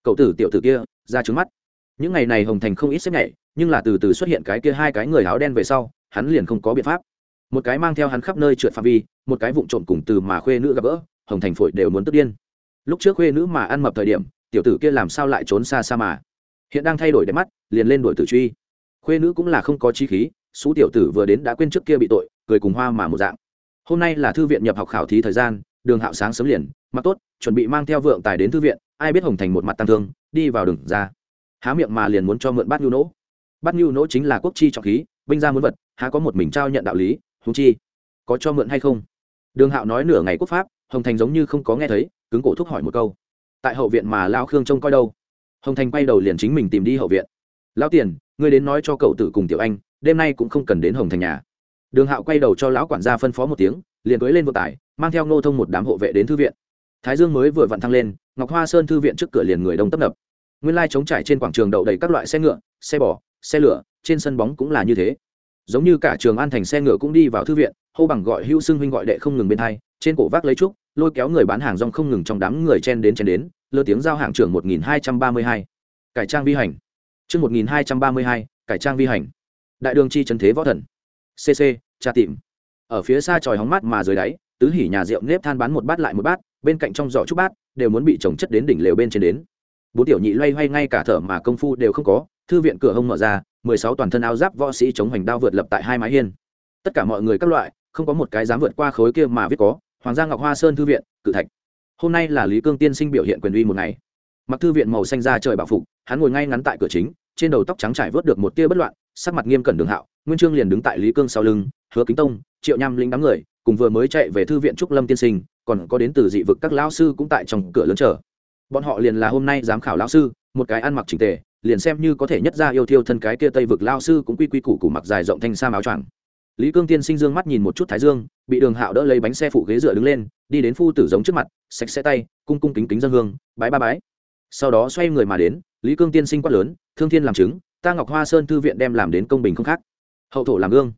Cậu tử tiểu tử kia, ra trứng mắt. Những ngày này hồng thành không ít xếp nhảy nhưng là từ từ xuất hiện cái kia hai cái người áo đen về sau, hắn liền không có biện pháp. Một cái mang theo hắn khắp nơi trượt phạm vi, một cái vụng trộm cùng từ mà khuê nữ gặp gỡ, hồng thành phổi đều muốn tức điên. Lúc trước khuê nữ mà ăn mập thời điểm, tiểu tử kia làm sao lại trốn xa xa mà. Hiện đang thay đổi đẹp mắt, liền lên đổi tử truy. Khuê nữ cũng là không có chi khí, xú tiểu tử vừa đến đã quên trước kia bị tội, cười cùng hoa mà một dạng. Hôm nay là thư viện nhập học khảo thí thời gian, đường hạo sáng sớm liền, mặc tốt, chuẩn bị mang theo vượng tài đến thư viện, ai biết hồng thành một mặt tăng thương, đi vào đường ra. Há miệng mà liền muốn cho mượn bát nhu nỗ bát nhu nỗ chính là quốc chi trọng khí, binh ra muốn vật, há có một mình trao nhận đạo lý húng chi, có cho mượn hay không? Đường hạo nói nửa ngày quốc pháp, hồng thành giống như không có nghe thấy, cứng cổ thúc hỏi một câu. Tại hậu viện mà lao khương trông coi đâu? Hồng thành quay đầu liền chính mình tìm đi hậu viện. Lão tiền, ngươi đến nói cho cậu tử cùng tiểu anh, đêm nay cũng không cần đến hồng thành nhà. Đường hạo quay đầu cho lão quản gia phân phó một tiếng, liền cưới lên vận tải, mang theo ngô thông một đám hộ vệ đến thư viện. Thái dương mới vừa vặn thăng lên, ngọc hoa sơn thư viện trước cửa liền người đông tấp nập. Nguyên lai chống trải trên quảng trường đậu đầy các loại xe ngựa, xe bò xe lửa, trên sân bóng cũng là như thế. Giống như cả trường an thành xe ngựa cũng đi vào thư viện, hô bằng gọi hữu xưng huynh gọi đệ không ngừng bên thay trên cổ vác lấy trúc, lôi kéo người bán hàng rong không ngừng trong đám người chen đến chen đến, lơ tiếng giao hàng trưởng một nghìn hai trăm ba mươi hai. Cải trang vi hành. Chương một nghìn hai trăm ba mươi hai, cải trang vi hành. Đại đường chi trần thế võ thần. Cc tra tìm. Ở phía xa tròi hóng mát mà dưới đáy, tứ hỉ nhà rượu nếp than bán một bát lại một bát, bên cạnh trong giỏ trúc bát, đều muốn bị trồng chất đến đỉnh lều bên trên đến bốn tiểu nhị loay hoay ngay cả thở mà công phu đều không có, thư viện cửa hông mở ra, mười sáu toàn thân áo giáp võ sĩ chống hoành đao vượt lập tại hai mái hiên. Tất cả mọi người các loại, không có một cái dám vượt qua khối kia mà viết có, hoàng gia ngọc hoa sơn thư viện, cự thạch. Hôm nay là lý cương tiên sinh biểu hiện quyền uy một ngày. Mặc thư viện màu xanh ra trời bảo phục, hắn ngồi ngay ngắn tại cửa chính, trên đầu tóc trắng trải vớt được một tia bất loạn, sắc mặt nghiêm cẩn đường hạo, nguyên trương liền đứng tại lý cương sau lưng, hứa kính tông, triệu nham linh đám người, cùng vừa mới chạy về thư viện trúc lâm tiên sinh, còn có đến từ dị vực các lão sư cũng tại trong cửa lớn chờ bọn họ liền là hôm nay giám khảo lão sư, một cái ăn mặc chỉnh tề, liền xem như có thể nhất ra yêu thiêu thân cái kia tây vực lao sư cũng quy quy củ củ mặc dài rộng thanh sa áo choàng. Lý cương tiên sinh dương mắt nhìn một chút thái dương, bị đường hạo đỡ lấy bánh xe phụ ghế dựa đứng lên, đi đến phu tử giống trước mặt, sạch sẽ tay, cung cung kính kính dân hương, bái ba bái. Sau đó xoay người mà đến, lý cương tiên sinh quát lớn, thương thiên làm chứng, ta ngọc hoa sơn thư viện đem làm đến công bình không khác. Hậu thổ làm gương.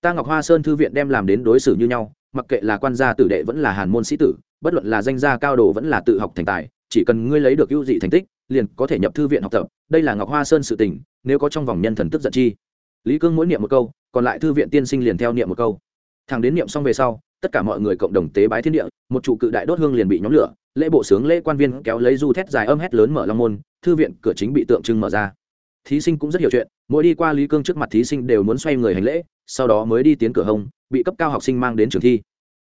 Ta ngọc hoa sơn thư viện đem làm đến đối xử như nhau, mặc kệ là quan gia tử đệ vẫn là hàn môn sĩ tử, bất luận là danh gia cao đồ vẫn là tự học thành tài chỉ cần ngươi lấy được ưu dị thành tích, liền có thể nhập thư viện học tập. Đây là ngọc hoa sơn sự tình, nếu có trong vòng nhân thần tức giận chi. Lý cương mỗi niệm một câu, còn lại thư viện tiên sinh liền theo niệm một câu. Thằng đến niệm xong về sau, tất cả mọi người cộng đồng tế bái thiên địa, một trụ cự đại đốt hương liền bị nhóm lửa, lễ bộ sướng lễ quan viên kéo lấy du thét dài âm hét lớn mở long môn, thư viện cửa chính bị tượng trưng mở ra. Thí sinh cũng rất hiểu chuyện, mỗi đi qua lý cương trước mặt thí sinh đều muốn xoay người hành lễ, sau đó mới đi tiến cửa hông, bị cấp cao học sinh mang đến trường thi.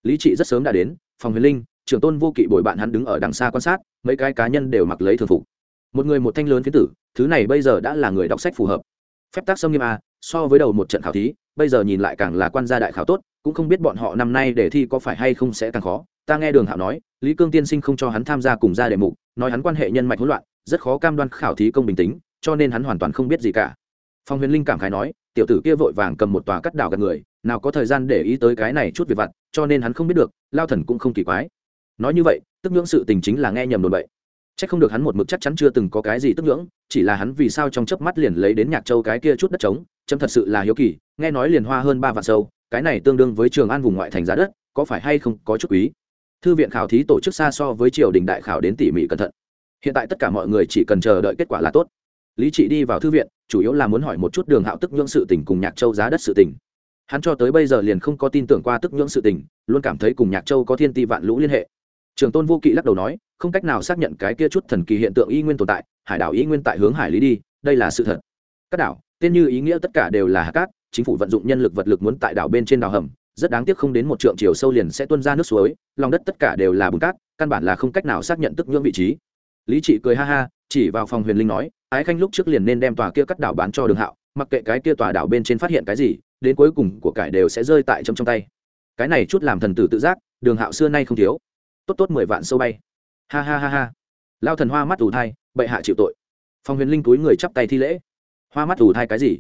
Lý trị rất sớm đã đến, phòng huyền linh trưởng tôn vô kỵ bồi bạn hắn đứng ở đằng xa quan sát, mấy cái cá nhân đều mặc lấy thường phục. Một người một thanh lớn phiến tử, thứ này bây giờ đã là người đọc sách phù hợp. Phép tác xâm nghiêm a, so với đầu một trận khảo thí, bây giờ nhìn lại càng là quan gia đại khảo tốt, cũng không biết bọn họ năm nay để thi có phải hay không sẽ càng khó. Ta nghe đường hạo nói, lý cương tiên sinh không cho hắn tham gia cùng gia đề mục, nói hắn quan hệ nhân mạch hỗn loạn, rất khó cam đoan khảo thí công bình tính cho nên hắn hoàn toàn không biết gì cả. Phong huyền linh cảm khái nói, tiểu tử kia vội vàng cầm một tòa cắt đảo gần người, nào có thời gian để ý tới cái này chút việc vặt, cho nên hắn không biết được, lao thần cũng không kỳ quái nói như vậy tức ngưỡng sự tình chính là nghe nhầm đồn bậy Chắc không được hắn một mực chắc chắn chưa từng có cái gì tức ngưỡng, chỉ là hắn vì sao trong chớp mắt liền lấy đến Nhạc Châu cái kia chút đất trống, chấm thật sự là hiếu kỳ, nghe nói liền hoa hơn ba vạn sâu, cái này tương đương với Trường An vùng ngoại thành giá đất, có phải hay không có chút quý. Thư viện khảo thí tổ chức xa so với triều đình đại khảo đến tỉ mỉ cẩn thận. Hiện tại tất cả mọi người chỉ cần chờ đợi kết quả là tốt. Lý Trị đi vào thư viện, chủ yếu là muốn hỏi một chút Đường Hạo tức nhưỡng sự tình cùng Nhạc Châu giá đất sự tình. Hắn cho tới bây giờ liền không có tin tưởng qua tức nhưỡng sự tình, luôn cảm thấy cùng Nhạc Châu có thiên ti vạn lũ liên hệ trường tôn vô kỵ lắc đầu nói, không cách nào xác nhận cái kia chút thần kỳ hiện tượng y nguyên tồn tại, hải đảo y nguyên tại hướng hải lý đi, đây là sự thật. Các đảo, tên như ý nghĩa tất cả đều là hạt cát, chính phủ vận dụng nhân lực vật lực muốn tại đảo bên trên đảo hầm, rất đáng tiếc không đến một trượng chiều sâu liền sẽ tuôn ra nước suối, lòng đất tất cả đều là bùn cát, căn bản là không cách nào xác nhận tức nhưỡng vị trí. Lý trị cười ha ha, chỉ vào phòng huyền linh nói, ái khanh lúc trước liền nên đem tòa kia cắt đảo bán cho đường hạo, mặc kệ cái kia tòa đảo bên trên phát hiện cái gì, đến cuối cùng của cải đều sẽ rơi tại trong trong tay. Cái này chút làm thần tử tự giác, đường hạo xưa nay không thiếu tốt tốt mười vạn sâu bay. Ha ha ha ha. Lao thần hoa mắt ủ thai, bệ hạ chịu tội. Phong huyền linh túi người chắp tay thi lễ. Hoa mắt ủ thai cái gì?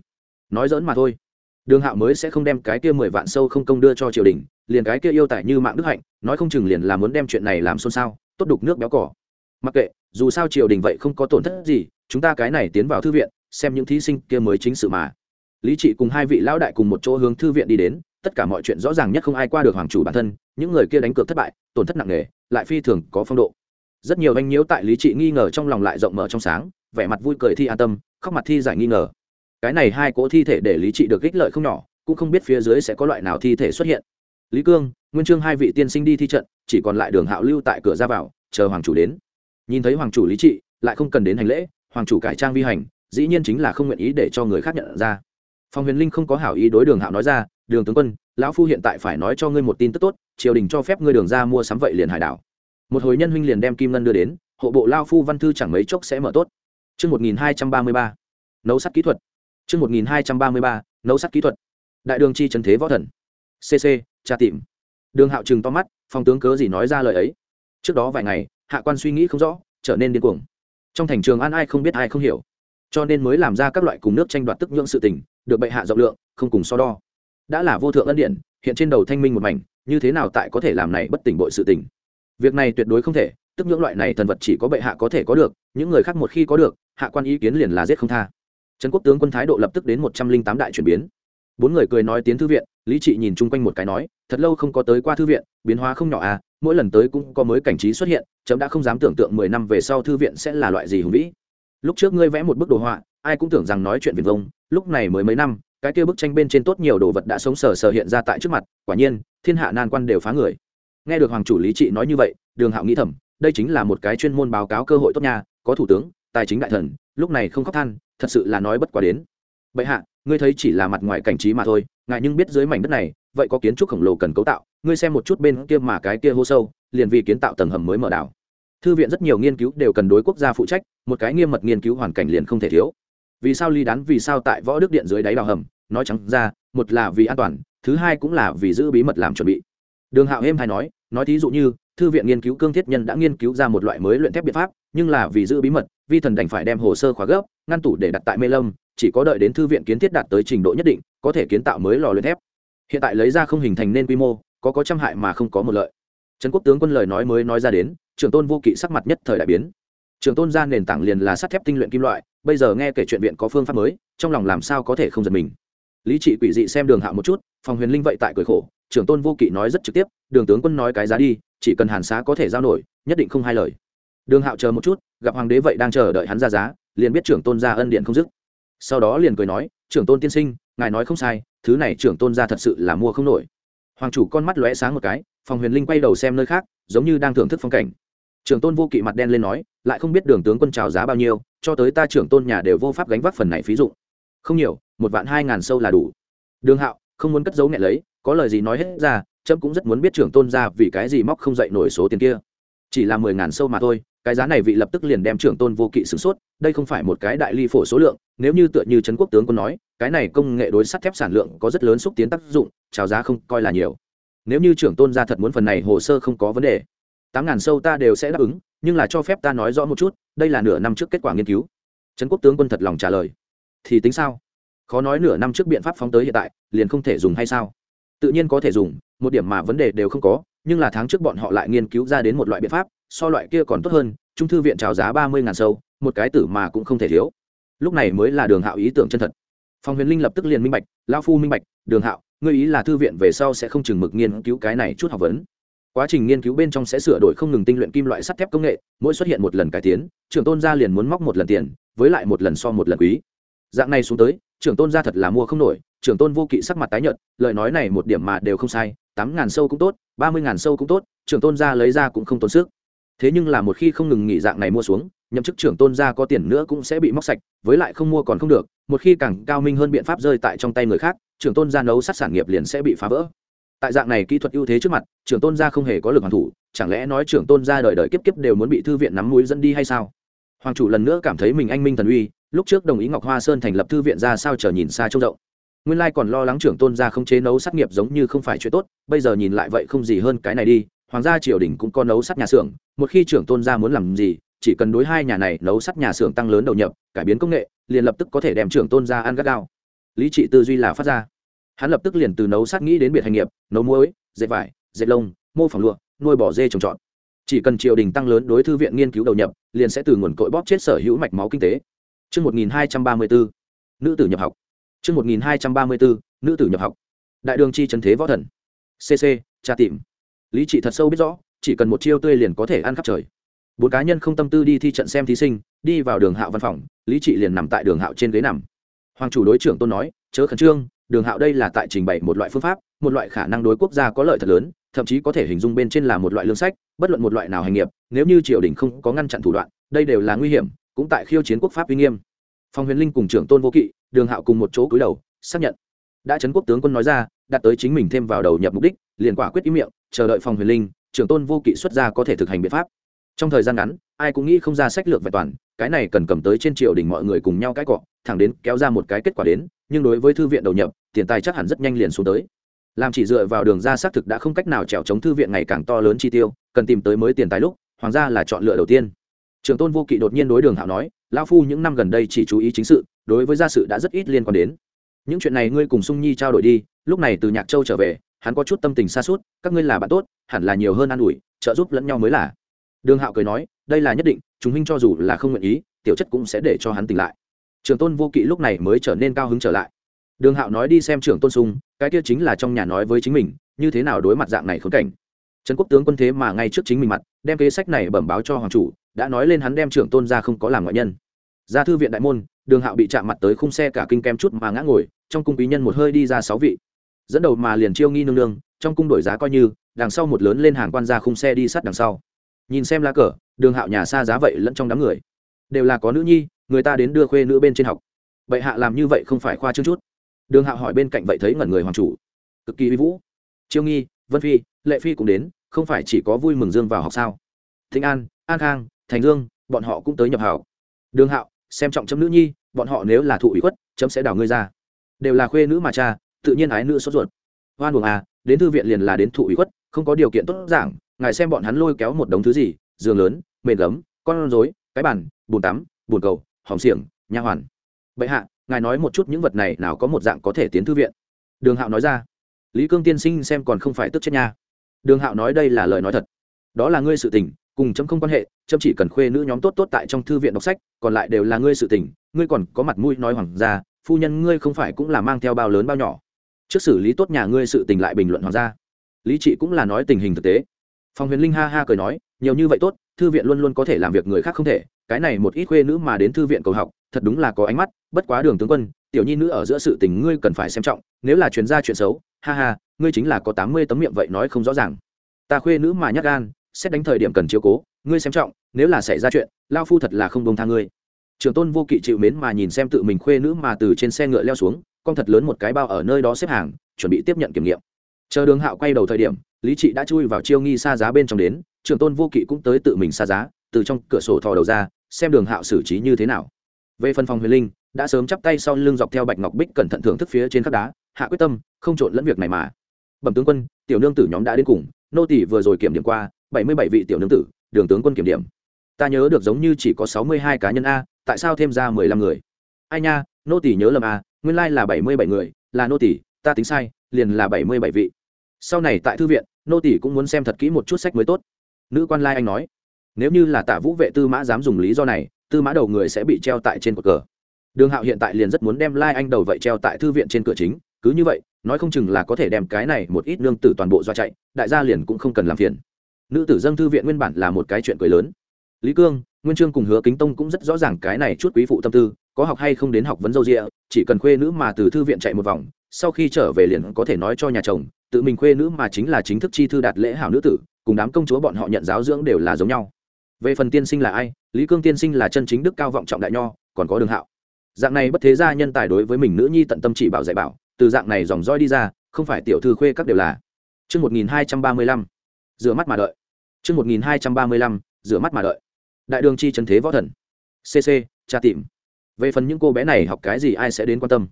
Nói dỡn mà thôi. Đường hạo mới sẽ không đem cái kia mười vạn sâu không công đưa cho triều đình, liền cái kia yêu tại như mạng đức hạnh, nói không chừng liền là muốn đem chuyện này làm xôn xao, tốt đục nước béo cỏ. Mặc kệ, dù sao triều đình vậy không có tổn thất gì, chúng ta cái này tiến vào thư viện, xem những thí sinh kia mới chính sự mà. Lý trị cùng hai vị lão đại cùng một chỗ hướng thư viện đi đến tất cả mọi chuyện rõ ràng nhất không ai qua được hoàng chủ bản thân, những người kia đánh cược thất bại, tổn thất nặng nề, lại phi thường có phong độ. Rất nhiều anh nhiễu tại lý trị nghi ngờ trong lòng lại rộng mở trong sáng, vẻ mặt vui cười thi an tâm, khóc mặt thi giải nghi ngờ. Cái này hai cỗ thi thể để lý trị được ích lợi không nhỏ, cũng không biết phía dưới sẽ có loại nào thi thể xuất hiện. Lý cương, nguyên trương hai vị tiên sinh đi thi trận, chỉ còn lại đường hạo lưu tại cửa ra vào, chờ hoàng chủ đến. Nhìn thấy hoàng chủ lý trị, lại không cần đến hành lễ, hoàng chủ cải trang vi hành, dĩ nhiên chính là không nguyện ý để cho người khác nhận ra phòng huyền linh không có hảo ý đối đường hạo nói ra đường tướng quân lão phu hiện tại phải nói cho ngươi một tin tức tốt triều đình cho phép ngươi đường ra mua sắm vậy liền hải đảo một hồi nhân huynh liền đem kim ngân đưa đến hộ bộ lao phu văn thư chẳng mấy chốc sẽ mở tốt Trước 1233, nấu sắt kỹ thuật. Trước 1233, nấu sắt kỹ thuật. Đại đường chi trần thế võ thần. CC, tra tìm. Đường hạo trừng to mắt, phong tướng cớ gì nói ra lời ấy. Trước đó vài ngày, hạ quan suy nghĩ không rõ, trở nên điên cuồng. Trong thành trường an ai không biết ai không hiểu, cho nên mới làm ra các loại cùng nước tranh đoạt tức nhưỡng sự tình, được bệ hạ rộng lượng, không cùng so đo. Đã là vô thượng ân điện hiện trên đầu thanh minh một mảnh như thế nào tại có thể làm này bất tỉnh bội sự tình? Việc này tuyệt đối không thể tức nhưỡng loại này thần vật chỉ có bệ hạ có thể có được những người khác một khi có được hạ quan ý kiến liền là giết không tha. Trấn quốc tướng quân thái độ lập tức đến một trăm linh tám đại chuyển biến. Bốn người cười nói tiến thư viện lý trị nhìn chung quanh một cái nói thật lâu không có tới qua thư viện biến hóa không nhỏ à mỗi lần tới cũng có mới cảnh trí xuất hiện chấm đã không dám tưởng tượng mười năm về sau thư viện sẽ là loại gì hùng vĩ lúc trước ngươi vẽ một bức đồ họa, ai cũng tưởng rằng nói chuyện viền vông, lúc này mới mấy năm, cái kia bức tranh bên trên tốt nhiều đồ vật đã sống sờ sờ hiện ra tại trước mặt, quả nhiên, thiên hạ nan quan đều phá người. Nghe được hoàng chủ lý trị nói như vậy, đường hạo nghĩ thầm, đây chính là một cái chuyên môn báo cáo cơ hội tốt nha, có thủ tướng, tài chính đại thần, lúc này không khóc than, thật sự là nói bất quá đến. Bệ hạ, ngươi thấy chỉ là mặt ngoài cảnh trí mà thôi, ngại nhưng biết dưới mảnh đất này, vậy có kiến trúc khổng lồ cần cấu tạo, ngươi xem một chút bên kia mà cái kia hô sâu, liền vì kiến tạo tầng hầm mới mở đảo thư viện rất nhiều nghiên cứu đều cần đối quốc gia phụ trách, một cái nghiêm mật nghiên cứu hoàn cảnh liền không thể thiếu. Vì sao ly đán, vì sao tại võ đức điện dưới đáy đào hầm? Nói trắng ra, một là vì an toàn, thứ hai cũng là vì giữ bí mật làm chuẩn bị. Đường hạo êm hay nói nói thí dụ như, thư viện nghiên cứu cương thiết nhân đã nghiên cứu ra một loại mới luyện thép biện pháp, nhưng là vì giữ bí mật, vi thần đành phải đem hồ sơ khóa gấp, ngăn tủ để đặt tại mê lâm, chỉ có đợi đến thư viện kiến thiết đạt tới trình độ nhất định, có thể kiến tạo mới lò luyện thép. Hiện tại lấy ra không hình thành nên quy mô, có có trăm hại mà không có một lợi trần quốc tướng quân lời nói mới nói ra đến, trưởng tôn vô kỵ sắc mặt nhất thời đại biến. Trưởng tôn ra nền tảng liền là sắt thép tinh luyện kim loại, bây giờ nghe kể chuyện viện có phương pháp mới, trong lòng làm sao có thể không giật mình. Lý trị quỷ dị xem đường hạo một chút phòng huyền linh vậy tại cười khổ, trưởng tôn vô kỵ nói rất trực tiếp, đường tướng quân nói cái giá đi, chỉ cần hàn xá có thể giao nổi, nhất định không hai lời. Đường hạo chờ một chút, gặp hoàng đế vậy đang chờ đợi hắn ra giá, liền biết trưởng tôn ra ân điện không dứt. Sau đó liền cười nói, trưởng tôn tiên sinh, ngài nói không sai, thứ này trưởng tôn ra thật sự là mua không nổi. Hoàng chủ con mắt lóe sáng một cái phòng huyền linh quay đầu xem nơi khác, giống như đang thưởng thức phong cảnh. Trưởng tôn vô kỵ mặt đen lên nói, lại không biết đường tướng quân trào giá bao nhiêu, cho tới ta trưởng tôn nhà đều vô pháp gánh vác phần này phí dụ không nhiều, một vạn hai ngàn sâu là đủ. Đường hạo, không muốn cất giấu nghẹ lấy, có lời gì nói hết ra trâm cũng rất muốn biết trưởng tôn ra vì cái gì móc không dậy nổi số tiền kia. Chỉ là mười ngàn sâu mà thôi, cái giá này vị lập tức liền đem trưởng tôn vô kỵ sửng sốt, đây không phải một cái đại ly phổ số lượng, nếu như tựa như trấn quốc tướng quân nói, cái này công nghệ đối sắt thép sản lượng có rất lớn xúc tiến tác dụng, trào giá không coi là nhiều nếu như trưởng tôn gia thật muốn phần này hồ sơ không có vấn đề, tám ngàn sâu ta đều sẽ đáp ứng, nhưng là cho phép ta nói rõ một chút, đây là nửa năm trước kết quả nghiên cứu. Trấn quốc tướng quân thật lòng trả lời. Thì tính sao? Khó nói nửa năm trước biện pháp phóng tới hiện tại, liền không thể dùng hay sao? Tự nhiên có thể dùng, một điểm mà vấn đề đều không có, nhưng là tháng trước bọn họ lại nghiên cứu ra đến một loại biện pháp, so loại kia còn tốt hơn, trung thư viện trào giá ba mươi ngàn sâu, một cái tử mà cũng không thể thiếu. Lúc này mới là đường hạo ý tưởng chân thật. Phòng huyền linh lập tức liền minh bạch lao phu minh bạch, đường hạo ngươi ý là thư viện về sau sẽ không chừng mực nghiên cứu cái này chút học vấn. Quá trình nghiên cứu bên trong sẽ sửa đổi không ngừng tinh luyện kim loại sắt thép công nghệ, mỗi xuất hiện một lần cải tiến, trưởng tôn gia liền muốn móc một lần tiền, với lại một lần so một lần quý. Dạng này xuống tới, trưởng tôn gia thật là mua không nổi, trưởng tôn vô kỵ sắc mặt tái nhợt, lời nói này một điểm mà đều không sai, tám ngàn sâu cũng tốt, ba mươi ngàn sâu cũng tốt, trưởng tôn gia lấy ra cũng không tốn sức thế nhưng là một khi không ngừng nghỉ dạng này mua xuống, nhậm chức trưởng tôn gia có tiền nữa cũng sẽ bị móc sạch, với lại không mua còn không được, một khi càng cao minh hơn biện pháp rơi tại trong tay người khác, trưởng tôn gia nấu sát sản nghiệp liền sẽ bị phá vỡ. Tại dạng này kỹ thuật ưu thế trước mặt, trưởng tôn gia không hề có lực hoàn thủ, chẳng lẽ nói trưởng tôn gia đời đời kiếp kiếp đều muốn bị thư viện nắm mũi dẫn đi hay sao? Hoàng chủ lần nữa cảm thấy mình anh minh thần uy, lúc trước đồng ý ngọc hoa sơn thành lập thư viện ra sao chờ nhìn xa trông rộng. Nguyên lai còn lo lắng trưởng tôn gia không chế nấu sát nghiệp giống như không phải chuyện tốt, bây giờ nhìn lại vậy không gì hơn cái này đi hoàng gia triều đình cũng có nấu sắt nhà xưởng một khi trưởng tôn gia muốn làm gì chỉ cần đối hai nhà này nấu sắt nhà xưởng tăng lớn đầu nhập cải biến công nghệ liền lập tức có thể đem trưởng tôn gia ăn gắt gao lý trị tư duy là phát ra hắn lập tức liền từ nấu sắt nghĩ đến biệt hành nghiệp nấu muối dệt vải dệt lông mô phỏng lụa nuôi bò dê trồng trọt chỉ cần triều đình tăng lớn đối thư viện nghiên cứu đầu nhập liền sẽ từ nguồn cội bóp chết sở hữu mạch máu kinh tế Trước 1234, nữ tử nhập học. Trước 1234, nữ tử nhập học. Đại đường chi trần thế võ thần. CC, tra tìm. Lý trị thật sâu biết rõ, chỉ cần một chiêu tươi liền có thể ăn khắp trời. Bốn cá nhân không tâm tư đi thi trận xem thí sinh, đi vào đường hạo văn phòng, Lý trị liền nằm tại đường hạo trên ghế nằm. Hoàng chủ đối trưởng tôn nói, chớ khẩn trương, đường hạo đây là tại trình bày một loại phương pháp, một loại khả năng đối quốc gia có lợi thật lớn, thậm chí có thể hình dung bên trên là một loại lương sách, bất luận một loại nào hành nghiệp, nếu như triều đình không có ngăn chặn thủ đoạn, đây đều là nguy hiểm, cũng tại khiêu chiến quốc pháp uy nghiêm phong huyền linh cùng trưởng tôn vô kỵ đường hạo cùng một chỗ cúi đầu xác nhận đã trấn quốc tướng quân nói ra đạt tới chính mình thêm vào đầu nhập mục đích, liền quả quyết ý miệng, chờ đợi phòng huyền linh, trưởng tôn vô kỵ xuất ra có thể thực hành biện pháp. Trong thời gian ngắn, ai cũng nghĩ không ra sách lược vẹn toàn, cái này cần cầm tới trên triều đình mọi người cùng nhau cãi cọ, thẳng đến kéo ra một cái kết quả đến, nhưng đối với thư viện đầu nhập, tiền tài chắc hẳn rất nhanh liền xuống tới. Làm chỉ dựa vào đường ra xác thực đã không cách nào trèo chống thư viện ngày càng to lớn chi tiêu, cần tìm tới mới tiền tài lúc, hoàng gia là chọn lựa đầu tiên. Trường tôn vô kỵ đột nhiên đối đường hạo nói, lão phu những năm gần đây chỉ chú ý chính sự, đối với gia sự đã rất ít liên quan đến những chuyện này ngươi cùng sung nhi trao đổi đi, lúc này từ nhạc châu trở về, hắn có chút tâm tình xa suốt các ngươi là bạn tốt, hẳn là nhiều hơn an ủi, trợ giúp lẫn nhau mới là. Đường hạo cười nói, đây là nhất định, chúng huynh cho dù là không nguyện ý, tiểu chất cũng sẽ để cho hắn tỉnh lại. Trường tôn vô kỵ lúc này mới trở nên cao hứng trở lại. Đường hạo nói đi xem trưởng tôn sung, cái kia chính là trong nhà nói với chính mình, như thế nào đối mặt dạng này khốn cảnh. Trấn quốc tướng quân thế mà ngay trước chính mình mặt, đem kế sách này bẩm báo cho hoàng chủ, đã nói lên hắn đem trưởng tôn ra không có làm ngoại nhân. Ra thư viện đại môn đường hạo bị chạm mặt tới khung xe cả kinh kem chút mà ngã ngồi, trong cung quý nhân một hơi đi ra sáu vị. Dẫn đầu mà liền chiêu nghi nương nương, trong cung đổi giá coi như, đằng sau một lớn lên hàng quan ra khung xe đi sát đằng sau. Nhìn xem lá cờ, đường hạo nhà xa giá vậy lẫn trong đám người. Đều là có nữ nhi, người ta đến đưa khuê nữ bên trên học. Vậy hạ làm như vậy không phải khoa trương chút. Đường hạo hỏi bên cạnh vậy thấy ngẩn người hoàng chủ. Cực kỳ uy vũ. Chiêu nghi, vân phi, lệ phi cũng đến, không phải chỉ có vui mừng dương vào học sao? Thịnh an an khang, thành dương, bọn họ cũng tới nhập hảo đường hạo xem trọng chấm nữ nhi, bọn họ nếu là thụ ủy khuất, chấm sẽ đào ngươi ra. Đều là khuê nữ mà cha, tự nhiên ái nữ sốt ruột. Hoan buồng à đến thư viện liền là đến thụ ủy khuất, không có điều kiện tốt giảng, ngài xem bọn hắn lôi kéo một đống thứ gì, giường lớn, mền gấm, con rối, cái bàn, bùn tắm, bùn cầu, hòm xiềng, nha hoàn. Bệ hạ, ngài nói một chút những vật này nào có một dạng có thể tiến thư viện. Đường hạo nói ra. Lý cương tiên sinh xem còn không phải tức chết nha. Đường hạo nói đây là lời nói thật. Đó là ngươi sự tình cùng chấm không quan hệ, chấm chỉ cần khuê nữ nhóm tốt tốt tại trong thư viện đọc sách, còn lại đều là ngươi sự tình, ngươi còn có mặt mũi nói hoàng gia, phu nhân ngươi không phải cũng là mang theo bao lớn bao nhỏ. Trước xử lý tốt nhà ngươi sự tình lại bình luận hoàng gia. Lý trị cũng là nói tình hình thực tế. Phòng huyền linh ha ha cười nói, nhiều như vậy tốt, thư viện luôn luôn có thể làm việc người khác không thể, cái này một ít khuê nữ mà đến thư viện cầu học, thật đúng là có ánh mắt, bất quá đường tướng quân, tiểu nhi nữ ở giữa sự tình ngươi cần phải xem trọng, nếu là chuyên gia chuyện xấu, ha ha, ngươi chính là có tám mươi tấm miệng vậy nói không rõ ràng. Ta khuê nữ mà nhắc gan xét đánh thời điểm cần chiếu cố, ngươi xem trọng, nếu là xảy ra chuyện, lao phu thật là không bông tha ngươi. Trường tôn vô kỵ chịu mến mà nhìn xem tự mình khuê nữ mà từ trên xe ngựa leo xuống, con thật lớn một cái bao ở nơi đó xếp hàng, chuẩn bị tiếp nhận kiểm nghiệm. Chờ đường hạo quay đầu thời điểm, lý trị đã chui vào chiêu nghi xa giá bên trong đến, trường tôn vô kỵ cũng tới tự mình xa giá, từ trong cửa sổ thò đầu ra, xem đường hạo xử trí như thế nào. Về phần phòng huyền linh, đã sớm chắp tay sau lưng dọc theo bạch ngọc bích cẩn thận thưởng thức phía trên khắc đá, hạ quyết tâm, không trộn lẫn việc này mà. Bẩm tướng quân, tiểu nương tử nhóm đã đến cùng, nô tỷ vừa rồi kiểm điểm qua bảy mươi bảy vị tiểu nương tử, đường tướng quân kiểm điểm. Ta nhớ được giống như chỉ có sáu mươi hai cá nhân a, tại sao thêm ra mười lăm người? Ai nha, nô tỷ nhớ lầm a, nguyên lai là bảy mươi bảy người, là nô tỷ ta tính sai, liền là bảy mươi bảy vị. Sau này tại thư viện, nô tỷ cũng muốn xem thật kỹ một chút sách mới tốt. Nữ quan lai anh nói, nếu như là tạ vũ vệ tư mã dám dùng lý do này, tư mã đầu người sẽ bị treo tại trên cột cờ. Đường hạo hiện tại liền rất muốn đem lai anh đầu vậy treo tại thư viện trên cửa chính, cứ như vậy, nói không chừng là có thể đem cái này một ít nương tử toàn bộ do chạy, đại gia liền cũng không cần làm phiền nữ tử dân thư viện nguyên bản là một cái chuyện cười lớn. Lý cương nguyên trương cùng hứa kính tông cũng rất rõ ràng cái này chút quý phụ tâm tư có học hay không đến học vấn dâu rịa chỉ cần khuê nữ mà từ thư viện chạy một vòng sau khi trở về liền có thể nói cho nhà chồng tự mình khuê nữ mà chính là chính thức chi thư đạt lễ hảo nữ tử cùng đám công chúa bọn họ nhận giáo dưỡng đều là giống nhau. Về phần tiên sinh là ai lý cương tiên sinh là chân chính đức cao vọng trọng đại nho còn có đường hạo. Dạng này bất thế gia nhân tài đối với mình nữ nhi tận tâm chỉ bảo dạy bảo từ dạng này dòng roi đi ra không phải tiểu thư khuê các đều là. Trước 1235, rửa mắt mà đợi. Trước 1235, rửa mắt mà đợi. Đại đường chi trần thế võ thần. CC, tra tìm. Về phần những cô bé này học cái gì ai sẽ đến quan tâm.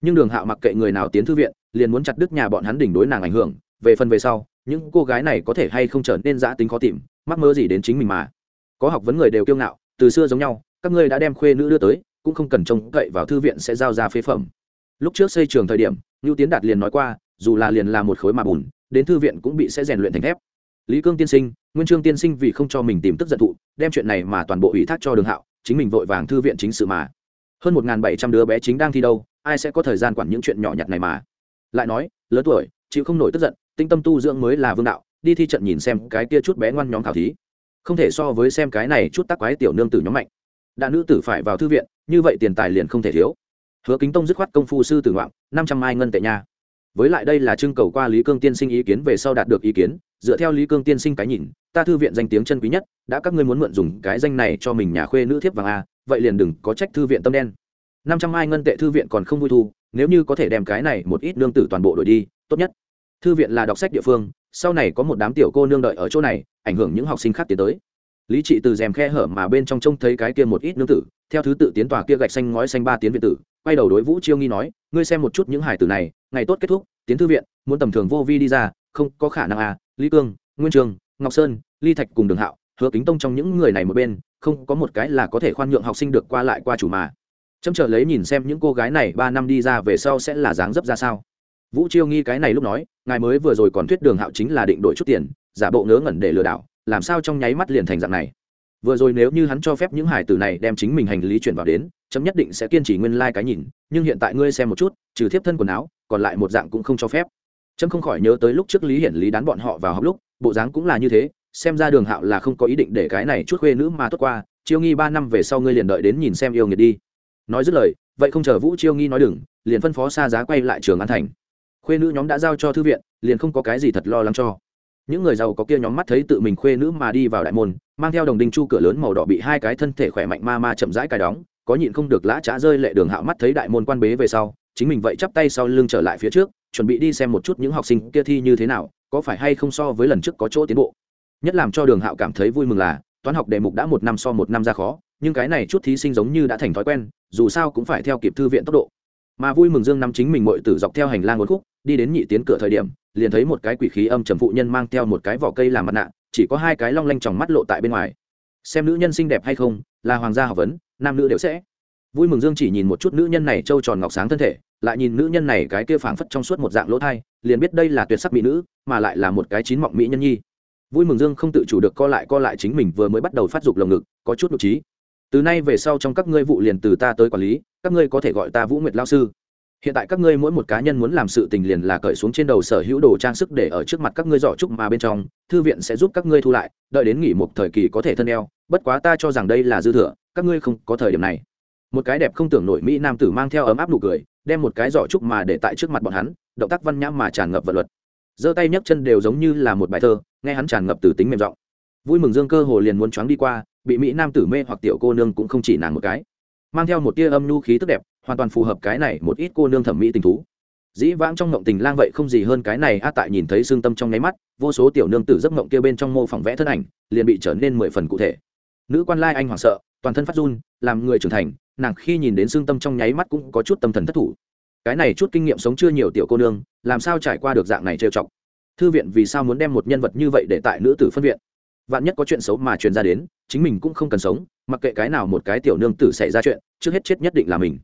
Nhưng đường hạo mặc kệ người nào tiến thư viện, liền muốn chặt đứt nhà bọn hắn đỉnh đối nàng ảnh hưởng. Về phần về sau, những cô gái này có thể hay không trở nên giã tính khó tìm, mắc mơ gì đến chính mình mà. Có học vấn người đều kiêu ngạo, từ xưa giống nhau, các ngươi đã đem khuê nữ đưa tới, cũng không cần trông cậy vào thư viện sẽ giao ra phế phẩm lúc trước xây trường thời điểm ngưu tiến đạt liền nói qua dù là liền là một khối mà bùn đến thư viện cũng bị sẽ rèn luyện thành thép lý cương tiên sinh, nguyên trương tiên sinh vì không cho mình tìm tức giận thụ, đem chuyện này mà toàn bộ ủy thác cho đường hạo, chính mình vội vàng thư viện chính sự mà. Hơn một bảy trăm đứa bé chính đang thi đâu, ai sẽ có thời gian quản những chuyện nhỏ nhặt này mà? Lại nói, lớn tuổi, chịu không nổi tức giận, tinh tâm tu dưỡng mới là vương đạo, đi thi trận nhìn xem cái kia chút bé ngoan nhóm khảo thí. Không thể so với xem cái này chút tắc quái tiểu nương tử nhóm mạnh. Đã nữ tử phải vào thư viện, như vậy tiền tài liền không thể thiếu. Hứa kính tông dứt khoát công phu sư tử ngoạm năm trăm mai ngân tệ nha. Với lại đây là trưng cầu qua lý cương tiên sinh ý kiến về sau đạt được ý kiến dựa theo lý cương tiên sinh cái nhìn, ta thư viện danh tiếng chân quý nhất, đã các ngươi muốn mượn dùng cái danh này cho mình nhà khuê nữ thiếp vàng a, vậy liền đừng có trách thư viện tâm đen. Năm trăm ai ngân tệ thư viện còn không vui thu, nếu như có thể đem cái này một ít nương tử toàn bộ đổi đi, tốt nhất. Thư viện là đọc sách địa phương, sau này có một đám tiểu cô nương đợi ở chỗ này, ảnh hưởng những học sinh khác tiến tới. Lý trị từ rèm khe hở mà bên trong trông thấy cái kia một ít nương tử, theo thứ tự tiến tòa kia gạch xanh ngói xanh ba tiến viện tử, quay đầu đối vũ chiêu nghi nói, ngươi xem một chút những hải tử này, ngày tốt kết thúc, tiến thư viện, muốn tầm thường vô vi đi ra, không có khả năng à lý cương, nguyên trường, ngọc sơn, ly thạch cùng đường hạo, hứa kính tông trong những người này một bên, không có một cái là có thể khoan nhượng học sinh được qua lại qua chủ mà. Chấm chờ lấy nhìn xem những cô gái này ba năm đi ra về sau sẽ là dáng dấp ra sao. Vũ chiêu nghi cái này lúc nói, ngài mới vừa rồi còn thuyết đường hạo chính là định đổi chút tiền, giả bộ ngớ ngẩn để lừa đảo, làm sao trong nháy mắt liền thành dạng này? Vừa rồi nếu như hắn cho phép những hải tử này đem chính mình hành lý chuyển vào đến, chấm nhất định sẽ kiên trì nguyên lai cái nhìn, nhưng hiện tại ngươi xem một chút, trừ thiếp thân quần áo, còn lại một dạng cũng không cho phép trâm không khỏi nhớ tới lúc trước lý hiển lý đán bọn họ vào học lúc, bộ dáng cũng là như thế, xem ra đường hạo là không có ý định để cái này chút khuê nữ mà tốt qua, chiêu nghi ba năm về sau ngươi liền đợi đến nhìn xem yêu nghiệt đi. Nói dứt lời, vậy không chờ vũ chiêu nghi nói đừng, liền phân phó xa giá quay lại trường an thành. Khuê nữ nhóm đã giao cho thư viện, liền không có cái gì thật lo lắng cho. Những người giàu có kia nhóm mắt thấy tự mình khuê nữ mà đi vào đại môn, mang theo đồng đinh chu cửa lớn màu đỏ bị hai cái thân thể khỏe mạnh ma ma chậm rãi cài đóng, có nhịn không được lã trá rơi lệ đường hạo mắt thấy đại môn quan bế về sau, chính mình vậy chắp tay sau lưng trở lại phía trước chuẩn bị đi xem một chút những học sinh kia thi như thế nào, có phải hay không so với lần trước có chỗ tiến bộ. Nhất làm cho đường hạo cảm thấy vui mừng là, toán học đề mục đã một năm so một năm ra khó, nhưng cái này chút thí sinh giống như đã thành thói quen, dù sao cũng phải theo kịp thư viện tốc độ. Mà vui mừng dương năm chính mình mội tử dọc theo hành lang một khúc, đi đến nhị tiến cửa thời điểm, liền thấy một cái quỷ khí âm trầm phụ nhân mang theo một cái vỏ cây làm mặt nạ, chỉ có hai cái long lanh tròng mắt lộ tại bên ngoài. Xem nữ nhân xinh đẹp hay không, là hoàng gia học vấn, nam nữ đều sẽ vui mừng dương chỉ nhìn một chút nữ nhân này trâu tròn ngọc sáng thân thể, lại nhìn nữ nhân này cái kia phảng phất trong suốt một dạng lỗ thai, liền biết đây là tuyệt sắc mỹ nữ, mà lại là một cái chín mọng mỹ nhân nhi. Vui mừng dương không tự chủ được co lại co lại chính mình vừa mới bắt đầu phát dục lồng ngực, có chút nội trí. Từ nay về sau trong các ngươi vụ liền từ ta tới quản lý, các ngươi có thể gọi ta vũ nguyệt lao sư. Hiện tại các ngươi mỗi một cá nhân muốn làm sự tình liền là cởi xuống trên đầu sở hữu đồ trang sức để ở trước mặt các ngươi giỏ trúc mà bên trong, thư viện sẽ giúp các ngươi thu lại, đợi đến nghỉ một thời kỳ có thể thân eo, bất quá ta cho rằng đây là dư thừa, các ngươi không có thời điểm này một cái đẹp không tưởng nổi mỹ nam tử mang theo ấm áp nụ cười, đem một cái giỏ trúc mà để tại trước mặt bọn hắn, động tác văn nhãm mà tràn ngập vật luật. Giơ tay nhấc chân đều giống như là một bài thơ, nghe hắn tràn ngập từ tính mềm giọng. Vui mừng dương cơ hồ liền muốn choáng đi qua, bị mỹ nam tử mê hoặc tiểu cô nương cũng không chỉ nàng một cái. Mang theo một tia âm nhu khí tức đẹp, hoàn toàn phù hợp cái này một ít cô nương thẩm mỹ tình thú. Dĩ vãng trong ngộng tình lang vậy không gì hơn cái này a tại nhìn thấy xương tâm trong nháy mắt, vô số tiểu nương tử giấc ngộng kia bên trong mô phỏng vẽ thân ảnh, liền bị trở nên mười phần cụ thể. Nữ quan lai anh hoảng sợ, toàn thân phát run, làm người trưởng thành nàng khi nhìn đến xương tâm trong nháy mắt cũng có chút tâm thần thất thủ. Cái này chút kinh nghiệm sống chưa nhiều tiểu cô nương, làm sao trải qua được dạng này trêu chọc? Thư viện vì sao muốn đem một nhân vật như vậy để tại nữ tử phân viện? Vạn nhất có chuyện xấu mà truyền ra đến, chính mình cũng không cần sống, mặc kệ cái nào một cái tiểu nương tử xảy ra chuyện, trước hết chết nhất định là mình.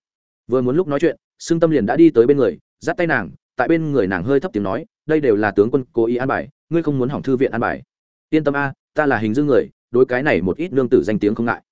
Vừa muốn lúc nói chuyện, xương tâm liền đã đi tới bên người dắt tay nàng, tại bên người nàng hơi thấp tiếng nói, đây đều là tướng quân cố ý an bài, ngươi không muốn hỏng thư viện an bài. Yên tâm a, ta là hình dư người, đối cái này một ít nương tử danh tiếng không ngại.